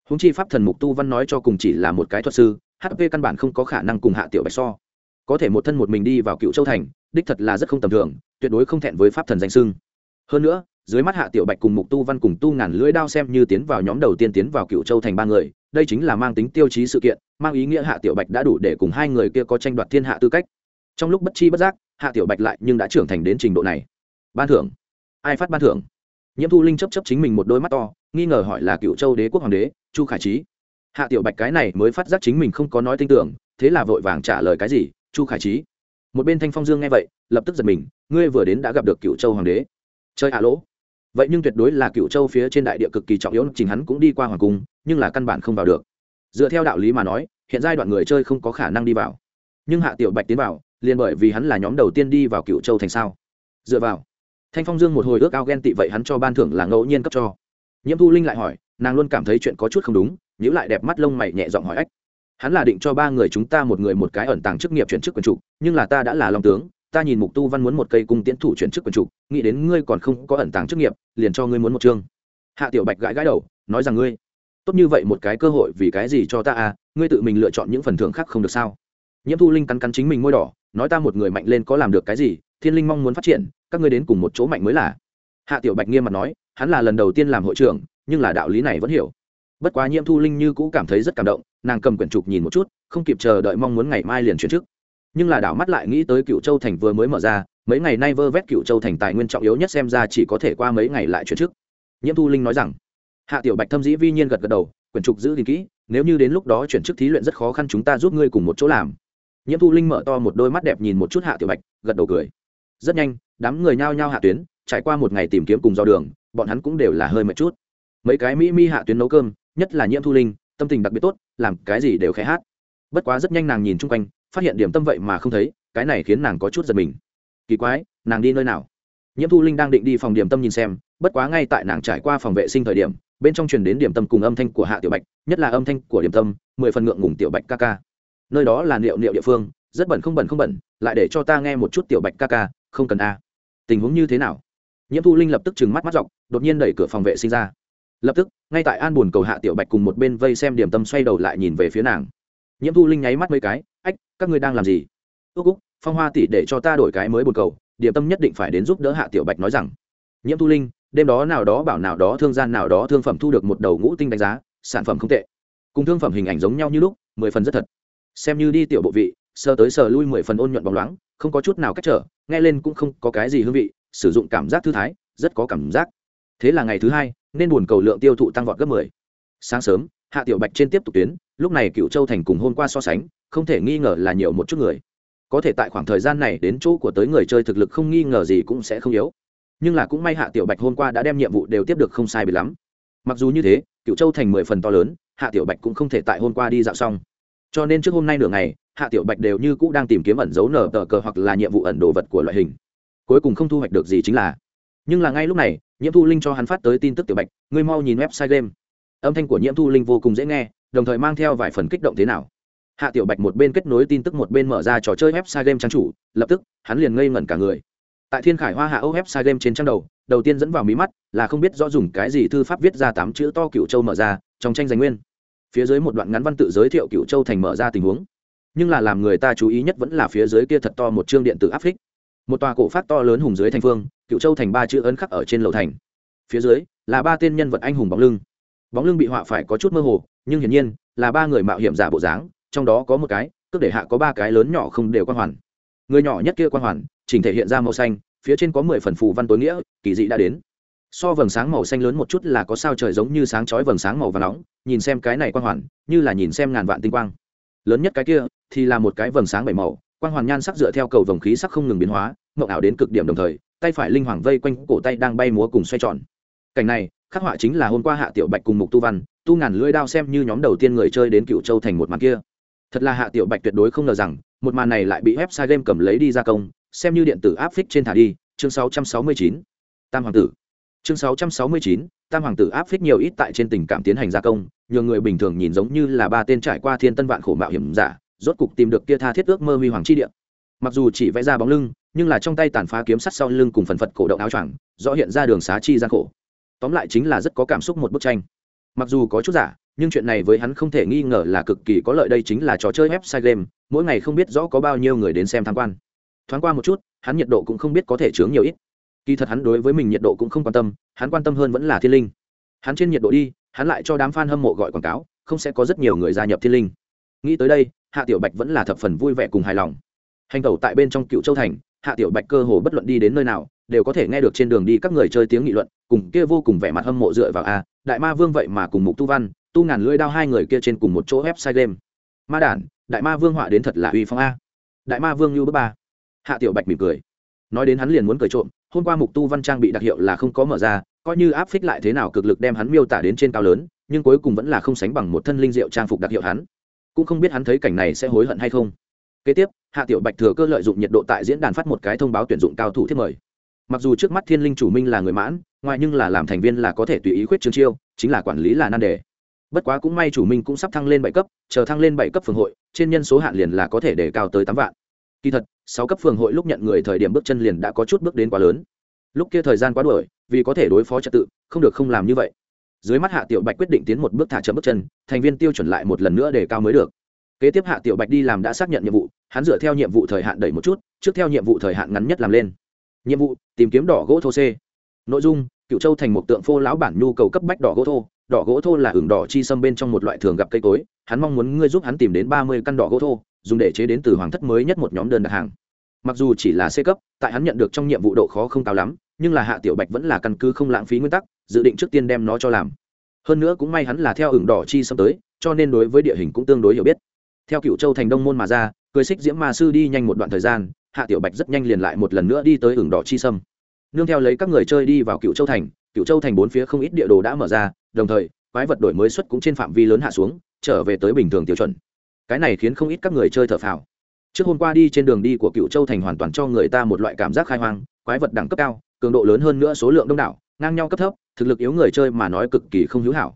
Húng chi pháp thần mục tu văn nói cho cùng chỉ là một cái thuật sư hp căn bản không có khả năng cùng hạ tiểu bạch so. Có thể một thân một mình đi vào cựu châu thành, đích thật là rất không tầm thường, tuyệt đối không thẹn với pháp thần danh sưng hơn nữa dưới mắt hạ tiểu bạch cùng mục tu văn cùng tu ngàn lưỡi đao xem như tiến vào nhóm đầu tiên tiến vào cựu châu thành ba người, đây chính là mang tính tiêu chí sự kiện, mang ý nghĩa hạ tiểu bạch đã đủ để cùng hai người kia có tranh đoạt thiên hạ tư cách. Trong lúc bất chi bất giác, hạ tiểu bạch lại nhưng đã trưởng thành đến trình độ này. Ban thưởng. Ai phát ban thưởng? Nhiễm thu linh chấp chấp chính mình một đôi mắt to, nghi ngờ hỏi là cựu châu đế quốc hoàng đế, chu khải trí hạ tiểu bạch cái này mới phát giác chính mình không có nói tin tưởng, thế là vội vàng trả lời cái gì, chu khải trí một bên thanh phong dương nghe vậy, lập tức giật mình, ngươi vừa đến đã gặp được cựu châu hoàng đế. Chơi hạ lỗ vậy nhưng tuyệt đối là cựu châu phía trên đại địa cực kỳ trọng yếu chính hắn cũng đi qua hoàng cung, nhưng là căn bản không vào được. Dựa theo đạo lý mà nói, hiện giai đoạn người chơi không có khả năng đi vào. Nhưng hạ tiểu bạch tiến vào, liền bởi vì hắn là nhóm đầu tiên đi vào cựu châu thành sao. Dựa vào. Thanh phong dương một hồi ước ao ghen tị vậy hắn cho ban thưởng là ngẫu nhiên cấp cho. Nhiễm thu linh lại hỏi, nàng luôn cảm thấy chuyện có chút không đúng nhữ lại đẹp mắt lông mày nhẹ giọng hỏi ách. Hắn là định cho ba người chúng ta một người một cái ẩn tàng chức nghiệp chuyển chức quyền trục nhưng là ta đã là long tướng ta nhìn mục tu văn muốn một cây cung tiễn thủ chuyển chức quần trục, nghĩ đến ngươi còn không có ẩn tàng chức nghiệp, liền cho ngươi muốn một chương. Hạ tiểu bạch gãi gãi đầu, nói rằng ngươi, tốt như vậy một cái cơ hội vì cái gì cho ta à ngươi tự mình lựa chọn những phần thưởng khác không được sao? Nhiễm thu linh cắn cắn chính mình môi đỏ, nói ta một người mạnh lên có làm được cái gì, thiên linh mong muốn phát triển, các ngươi đến cùng một chỗ mạnh mới là. Hạ tiểu bạch nghiêm mặt nói, hắn là lần đầu tiên làm hội trưởng, nhưng là đạo lý này vẫn hiểu. Bất quá nhiễm thu linh như cũ cảm thấy rất cảm động, nàng cầm quyển trục nhìn một chút, không kịp chờ đợi mong muốn ngày mai liền chuyển chức nhưng là đảo mắt lại nghĩ tới cựu châu thành vừa mới mở ra, mấy ngày nay vơ vét cựu châu thành tài nguyên trọng yếu nhất xem ra chỉ có thể qua mấy ngày lại chuyển chức. Nhiễm thu linh nói rằng, hạ tiểu bạch thâm dĩ vi nhiên gật gật đầu, quyển trục giữ gìn kỹ, nếu như đến lúc đó chuyển chức thí luyện rất khó khăn, chúng ta giúp ngươi cùng một chỗ làm. Nhiễm thu linh mở to một đôi mắt đẹp nhìn một chút hạ tiểu bạch, gật đầu cười. Rất nhanh, đám người nhao nhao hạ tuyến, trải qua một ngày tìm kiếm cùng do đường, bọn hắn cũng đều là hơi mệt chút. Mấy cái mỹ mi hạ tuyến nấu cơm, nhất là nhiễm thu linh, tâm tình đặc biệt tốt, làm cái gì đều khẽ hát. Bất quá rất nhanh nàng nhìn chung quanh phát hiện điểm tâm vậy mà không thấy, cái này khiến nàng có chút giật mình. Kỳ quái, nàng đi nơi nào? Nhiễm thu linh đang định đi phòng điểm tâm nhìn xem, bất quá ngay tại nàng trải qua phòng vệ sinh thời điểm, bên trong truyền đến điểm tâm cùng âm thanh của hạ tiểu bạch, nhất là âm thanh của điểm tâm, mười phần ngượng ngùng tiểu bạch ca ca. Nơi đó là liệu liệu địa phương, rất bẩn không bẩn không bẩn, lại để cho ta nghe một chút tiểu bạch ca ca, không cần a. Tình huống như thế nào? Nhiễm thu linh lập tức trừng mắt mắt dọc, đột nhiên đẩy cửa phòng vệ sinh ra. Lập tức, ngay tại an buồn cầu hạ tiểu bạch cùng một bên vây xem điểm tâm xoay đầu lại nhìn về phía nàng. Nhiễm thu linh nháy mắt mấy cái ách, các ngươi đang làm gì? Ước úc, phong hoa tỷ để cho ta đổi cái mới buồn cầu, điểm tâm nhất định phải đến giúp đỡ hạ tiểu bạch nói rằng. Nhiễm thu linh, đêm đó nào đó bảo nào đó thương gian nào đó thương phẩm thu được một đầu ngũ tinh đánh giá, sản phẩm không tệ. Cùng thương phẩm hình ảnh giống nhau như lúc, mười phần rất thật. Xem như đi tiểu bộ vị, sơ tới sờ lui mười phần ôn nhuận bóng loáng, không có chút nào cách trở, nghe lên cũng không có cái gì hương vị, sử dụng cảm giác thư thái, rất có cảm giác. Thế là ngày thứ hai, nên buồn cầu lượng tiêu thụ tăng vọt gấp mười. Sáng sớm hạ tiểu bạch trên tiếp tục tuyến, lúc này cựu châu thành cùng hôm qua so sánh, không thể nghi ngờ là nhiều một chút người. Có thể tại khoảng thời gian này đến chỗ của tới người chơi thực lực không nghi ngờ gì cũng sẽ không yếu. Nhưng là cũng may hạ tiểu bạch hôm qua đã đem nhiệm vụ đều tiếp được không sai bị lắm. Mặc dù như thế cựu châu thành mười phần to lớn, hạ tiểu bạch cũng không thể tại hôm qua đi dạo xong. Cho nên trước hôm nay nửa ngày, hạ tiểu bạch đều như cũ đang tìm kiếm ẩn dấu nở tờ cờ hoặc là nhiệm vụ ẩn đồ vật của loại hình. Cuối cùng không thu hoạch được gì chính là. Nhưng là ngay lúc này, nhiễm thu linh cho hắn phát tới tin tức tiểu bạch, ngươi mau nhìn website game âm thanh của nhiễm thu linh vô cùng dễ nghe, đồng thời mang theo vài phần kích động thế nào. Hạ tiểu bạch một bên kết nối tin tức một bên mở ra trò chơi website game trang chủ, lập tức, hắn liền ngây ngẩn cả người. Tại thiên khải hoa hạ âu website game trên trang đầu đầu tiên dẫn vào mí mắt là không biết do dùng cái gì thư pháp viết ra tám chữ to cựu châu mở ra, trong tranh giành nguyên. Phía dưới một đoạn ngắn văn tự giới thiệu cựu châu thành mở ra tình huống. Nhưng là làm người ta chú ý nhất vẫn là phía dưới kia thật to một chương điện tử áp phích. Một tòa cổ phát to lớn hùng dưới thành phương cựu châu thành ba chữ ấn khắc ở trên lầu thành. Phía dưới là ba tên nhân vật anh hùng bóng lưng bóng lưng bị họa phải có chút mơ hồ, nhưng hiển nhiên, là ba người mạo hiểm giả bộ dáng, trong đó có một cái cước để hạ có ba cái lớn nhỏ không đều quan hoàn. Người nhỏ nhất kia quan hoàn, chỉnh thể hiện ra màu xanh, phía trên có mười phần phù văn tối nghĩa, kỳ dị đã đến. So vầng sáng màu xanh lớn một chút là có sao trời giống như sáng chói vầng sáng màu và nóng, nhìn xem cái này quan hoàn, như là nhìn xem ngàn vạn tinh quang. Lớn nhất cái kia, thì là một cái vầng sáng bảy màu, quang hoàn nhan sắc dựa theo cầu vồng khí sắc không ngừng biến hóa, mộng ảo đến cực điểm đồng thời, tay phải linh hoàng vây quanh cổ tay đang bay múa cùng xoay tròn. Cảnh này khắc họa chính là hôm qua hạ tiểu bạch cùng mục tu văn tu ngàn lưỡi đao xem như nhóm đầu tiên người chơi đến cựu châu thành một màn kia. Thật là hạ tiểu bạch tuyệt đối không ngờ rằng một màn này lại bị website game cầm lấy đi ra công xem như điện tử áp phích trên thả đi. Chương 669. tam hoàng tử. Chương 669, tam hoàng tử áp phích nhiều ít tại trên tình cảm tiến hành gia công nhiều người bình thường nhìn giống như là ba tên trải qua thiên tân vạn khổ mạo hiểm giả rốt cục tìm được kia tha thiết ước mơ huy hoàng chi địa. Mặc dù chỉ vẽ ra bóng lưng nhưng là trong tay tàn phá kiếm sắt sau lưng cùng phần phật cổ động áo choàng rõ hiện ra đường xá chi gian khổ tóm lại chính là rất có cảm xúc một bức tranh. Mặc dù có chút giả, nhưng chuyện này với hắn không thể nghi ngờ là cực kỳ có lợi. Đây chính là trò chơi website game, mỗi ngày không biết rõ có bao nhiêu người đến xem tham quan. Thoáng qua một chút, hắn nhiệt độ cũng không biết có thể chướng nhiều ít. Kỳ thật hắn đối với mình nhiệt độ cũng không quan tâm, hắn quan tâm hơn vẫn là thiên linh. Hắn trên nhiệt độ đi, hắn lại cho đám f a n hâm mộ gọi quảng cáo, không sẽ có rất nhiều người gia nhập thiên linh. Nghĩ tới đây, hạ tiểu bạch vẫn là thập phần vui vẻ cùng hài lòng. Hành tẩu tại bên trong cựu châu thành, hạ tiểu bạch cơ hồ bất luận đi đến nơi nào đều có thể nghe được trên đường đi các người chơi tiếng nghị luận, cùng kia vô cùng vẻ mặt hâm mộ dựa vào a, đại ma vương vậy mà cùng mục tu văn, tu ngàn lưỡi đao hai người kia trên cùng một chỗ website game. Ma đản, đại ma vương họa đến thật là uy phong a. Đại ma vương như bước ba. Hạ tiểu bạch mỉm cười. Nói đến hắn liền muốn cười trộm, hôm qua mục tu văn trang bị đặc hiệu là không có mở ra, coi như áp phích lại thế nào cực lực đem hắn miêu tả đến trên cao lớn, nhưng cuối cùng vẫn là không sánh bằng một thân linh diệu trang phục đặc hiệu hắn. Cũng không biết hắn thấy cảnh này sẽ hối hận hay không. Kế tiếp, hạ tiểu bạch thừa cơ lợi dụng nhiệt độ tại diễn đàn phát một cái thông báo tuyển dụng cao thủ thiết mời mặc dù trước mắt thiên linh chủ minh là người mãn, ngoài nhưng là làm thành viên là có thể tùy ý khuyết trương chiêu, chính là quản lý là nan đề. Bất quá cũng may chủ minh cũng sắp thăng lên bảy cấp, chờ thăng lên bảy cấp phường hội, trên nhân số hạn liền là có thể để cao tới tám vạn. Kỳ thật, sáu cấp phường hội lúc nhận người thời điểm bước chân liền đã có chút bước đến quá lớn. Lúc kia thời gian quá đuổi, vì có thể đối phó trật tự, không được không làm như vậy. Dưới mắt hạ tiểu bạch quyết định tiến một bước thả chậm bước chân, thành viên tiêu chuẩn lại một lần nữa để cao mới được. Kế tiếp hạ tiểu bạch đi làm đã xác nhận nhiệm vụ, hắn dựa theo nhiệm vụ thời hạn đẩy một chút, trước theo nhiệm vụ thời hạn ngắn nhất làm lên nhiệm vụ, tìm kiếm đỏ gỗ thô c. Nội dung, cựu châu thành một tượng phô lão bản nhu cầu cấp bách đỏ gỗ thô. Đỏ gỗ thô là hưởng đỏ chi xâm bên trong một loại thường gặp cây cối. Hắn mong muốn ngươi giúp hắn tìm đến ba mươi căn đỏ gỗ thô, dùng để chế đến từ hoàng thất mới nhất một nhóm đơn đặt hàng. Mặc dù chỉ là c cấp, tại hắn nhận được trong nhiệm vụ độ khó không cao lắm, nhưng là hạ tiểu bạch vẫn là căn cứ không lãng phí nguyên tắc, dự định trước tiên đem nó cho làm. Hơn nữa cũng may hắn là theo hưởng đỏ chi xâm tới, cho nên đối với địa hình cũng tương đối hiểu biết. Theo cựu châu thành đông môn mà ra, cười xích diễm ma sư đi nhanh một đoạn thời gian hạ tiểu bạch rất nhanh liền lại một lần nữa đi tới hưởng đỏ chi sâm. Nương theo lấy các người chơi đi vào cựu châu thành, cựu châu thành bốn phía không ít địa đồ đã mở ra, đồng thời, quái vật đổi mới xuất cũng trên phạm vi lớn hạ xuống, trở về tới bình thường tiêu chuẩn. Cái này khiến không ít các người chơi thở phào. Trước hôm qua đi trên đường đi của cựu châu thành hoàn toàn cho người ta một loại cảm giác khai hoang, quái vật đẳng cấp cao, cường độ lớn hơn nữa số lượng đông đảo, ngang nhau cấp thấp, thực lực yếu người chơi mà nói cực kỳ không hữu hảo.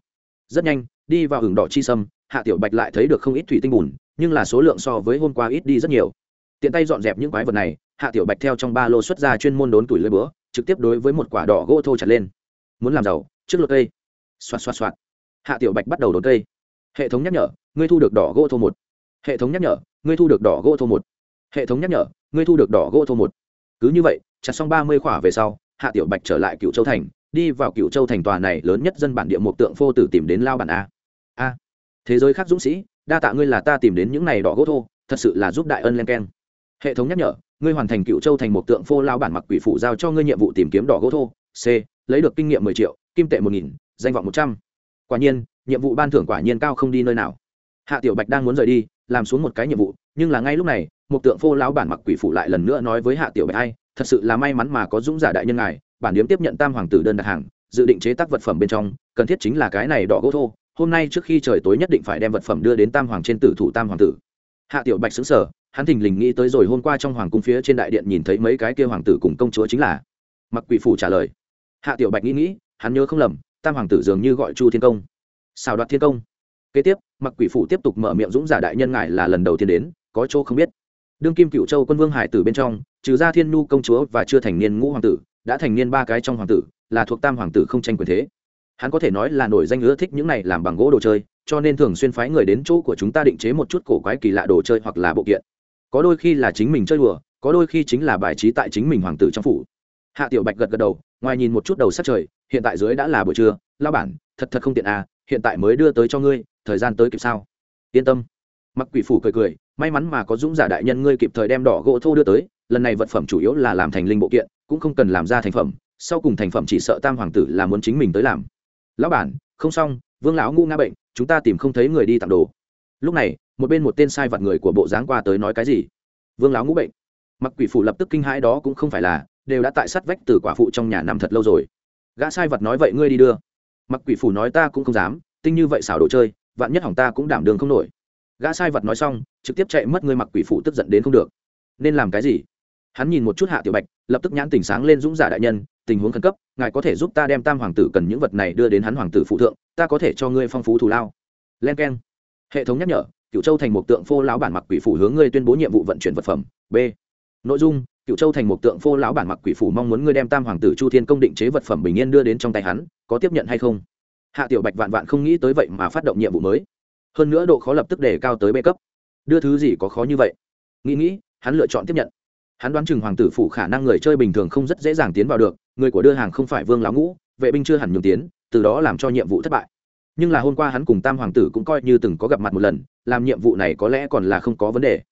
Rất nhanh, đi vào hưởng đỏ chi sâm, hạ tiểu bạch lại thấy được không ít thủy tinh bùn, nhưng là số lượng so với hôm qua ít đi rất nhiều tiện tay dọn dẹp những quái vật này, hạ tiểu bạch theo trong ba lô xuất ra chuyên môn đốn tuổi lưỡi búa, trực tiếp đối với một quả đỏ gỗ thô chặt lên. Muốn làm giàu, trước lượt cây. Xoạt xoạt xoạt. Hạ tiểu bạch bắt đầu đốn cây. Hệ thống nhắc nhở, ngươi thu được đỏ gỗ thô một. Hệ thống nhắc nhở, ngươi thu được đỏ gỗ thô một. Hệ thống nhắc nhở, ngươi thu được đỏ gỗ thô một. Cứ như vậy, chặt xong ba mươi khỏa về sau, hạ tiểu bạch trở lại cựu châu thành, đi vào cựu châu thành tòa này lớn nhất dân bản địa một tượng phô tử tìm đến lao bản a. A. Thế giới khác dũng sĩ, đa tạ ngươi là ta tìm đến những này đỏ gỗ thô, thật sự là giúp đại ân len keng hệ thống nhắc nhở, ngươi hoàn thành cựu châu thành một tượng phô lao bản mặc quỷ phủ giao cho ngươi nhiệm vụ tìm kiếm đỏ gỗ thô, c, lấy được kinh nghiệm mười triệu, kim tệ một nghìn, danh vọng một trăm. Quả nhiên, nhiệm vụ ban thưởng quả nhiên cao không đi nơi nào. Hạ tiểu bạch đang muốn rời đi, làm xuống một cái nhiệm vụ, nhưng là ngay lúc này, một tượng phô lão bản mặc quỷ phủ lại lần nữa nói với hạ tiểu bạch, ai, thật sự là may mắn mà có dũng giả đại nhân ngài, bản điếm tiếp nhận tam hoàng tử đơn đặt hàng, dự định chế tác vật phẩm bên trong, cần thiết chính là cái này đỏ gỗ thô, hôm nay trước khi trời tối nhất định phải đem vật phẩm đưa đến tam hoàng trên tử thủ tam hoàng tử. Hạ tiểu bạch xứng sở hắn thình lình nghĩ tới rồi hôm qua trong hoàng cung phía trên đại điện nhìn thấy mấy cái kia hoàng tử cùng công chúa chính là. Mặc quỷ phủ trả lời. Hạ tiểu bạch nghĩ nghĩ, hắn nhớ không lầm, tam hoàng tử dường như gọi chu thiên công. Xào đoạt thiên công. Kế tiếp, mặc quỷ phủ tiếp tục mở miệng dũng giả đại nhân ngại là lần đầu tiên đến, có chỗ không biết. Đương kim cựu châu quân vương hải tử bên trong, trừ ra thiên nhu công chúa và chưa thành niên ngũ hoàng tử, đã thành niên ba cái trong hoàng tử, là thuộc tam hoàng tử không tranh quyền thế. Hắn có thể nói là nổi danh ưa thích những này làm bằng gỗ đồ chơi, cho nên thường xuyên phái người đến chỗ của chúng ta định chế một chút cổ quái kỳ lạ đồ chơi hoặc là bộ kiện có đôi khi là chính mình chơi đùa, có đôi khi chính là bài trí tại chính mình hoàng tử trong phủ. Hạ tiểu bạch gật gật đầu, ngoài nhìn một chút đầu sát trời, hiện tại dưới đã là buổi trưa lao bản, thật thật không tiện à hiện tại mới đưa tới cho ngươi, thời gian tới kịp sao? Yên tâm. Mặc quỷ phủ cười cười, may mắn mà có dũng giả đại nhân ngươi kịp thời đem đỏ gỗ thô đưa tới, lần này vật phẩm chủ yếu là làm thành linh bộ kiện, cũng không cần làm ra thành phẩm, sau cùng thành phẩm chỉ sợ tam hoàng tử là muốn chính mình tới làm. Lão bản, không xong, vương lão ngu nga bệnh, chúng ta tìm không thấy người đi tặng đồ lúc này, một bên một tên sai vặt người của bộ dáng qua tới nói cái gì? Vương láo ngũ bệnh. Mặc quỷ phủ lập tức kinh hãi đó cũng không phải là, đều đã tại sát vách từ quả phụ trong nhà nằm thật lâu rồi. Gã sai vật nói, vậy ngươi đi đưa. Mặc quỷ phủ nói, ta cũng không dám, tinh như vậy xảo đồ chơi, vạn nhất hỏng ta cũng đảm đường không nổi. Gã sai vật nói xong, trực tiếp chạy mất ngươi mặc quỷ phủ tức giận đến không được. Nên làm cái gì? Hắn nhìn một chút hạ tiểu bạch, lập tức nhãn tỉnh sáng lên dũng giả đại nhân, tình huống khẩn cấp, ngài có thể giúp ta đem tam hoàng tử cần những vật này đưa đến hắn hoàng tử phụ thượng, ta có thể cho ngươi phong phú thù lao. Len k e n hệ thống nhắc nhở cựu châu thành một tượng phô lão bản mặc quỷ phủ hướng ngươi tuyên bố nhiệm vụ vận chuyển vật phẩm. B. Nội dung cựu châu thành một tượng phô lão bản mặc quỷ phủ mong muốn ngươi đem tam hoàng tử chu thiên công định chế vật phẩm bình yên đưa đến trong tay hắn, có tiếp nhận hay không? Hạ tiểu bạch vạn vạn không nghĩ tới vậy mà phát động nhiệm vụ mới. Hơn nữa độ khó lập tức đề cao tới b cấp. Đưa thứ gì có khó như vậy? Nghĩ nghĩ, hắn lựa chọn tiếp nhận. Hắn đoán chừng hoàng tử phủ khả năng người chơi bình thường không rất dễ dàng tiến vào được, người của đưa hàng không phải vương lão ngũ, vệ binh chưa hẳn nhường tiến, từ đó làm cho nhiệm vụ thất bại nhưng là hôm qua hắn cùng tam hoàng tử cũng coi như từng có gặp mặt một lần, làm nhiệm vụ này có lẽ còn là không có vấn đề.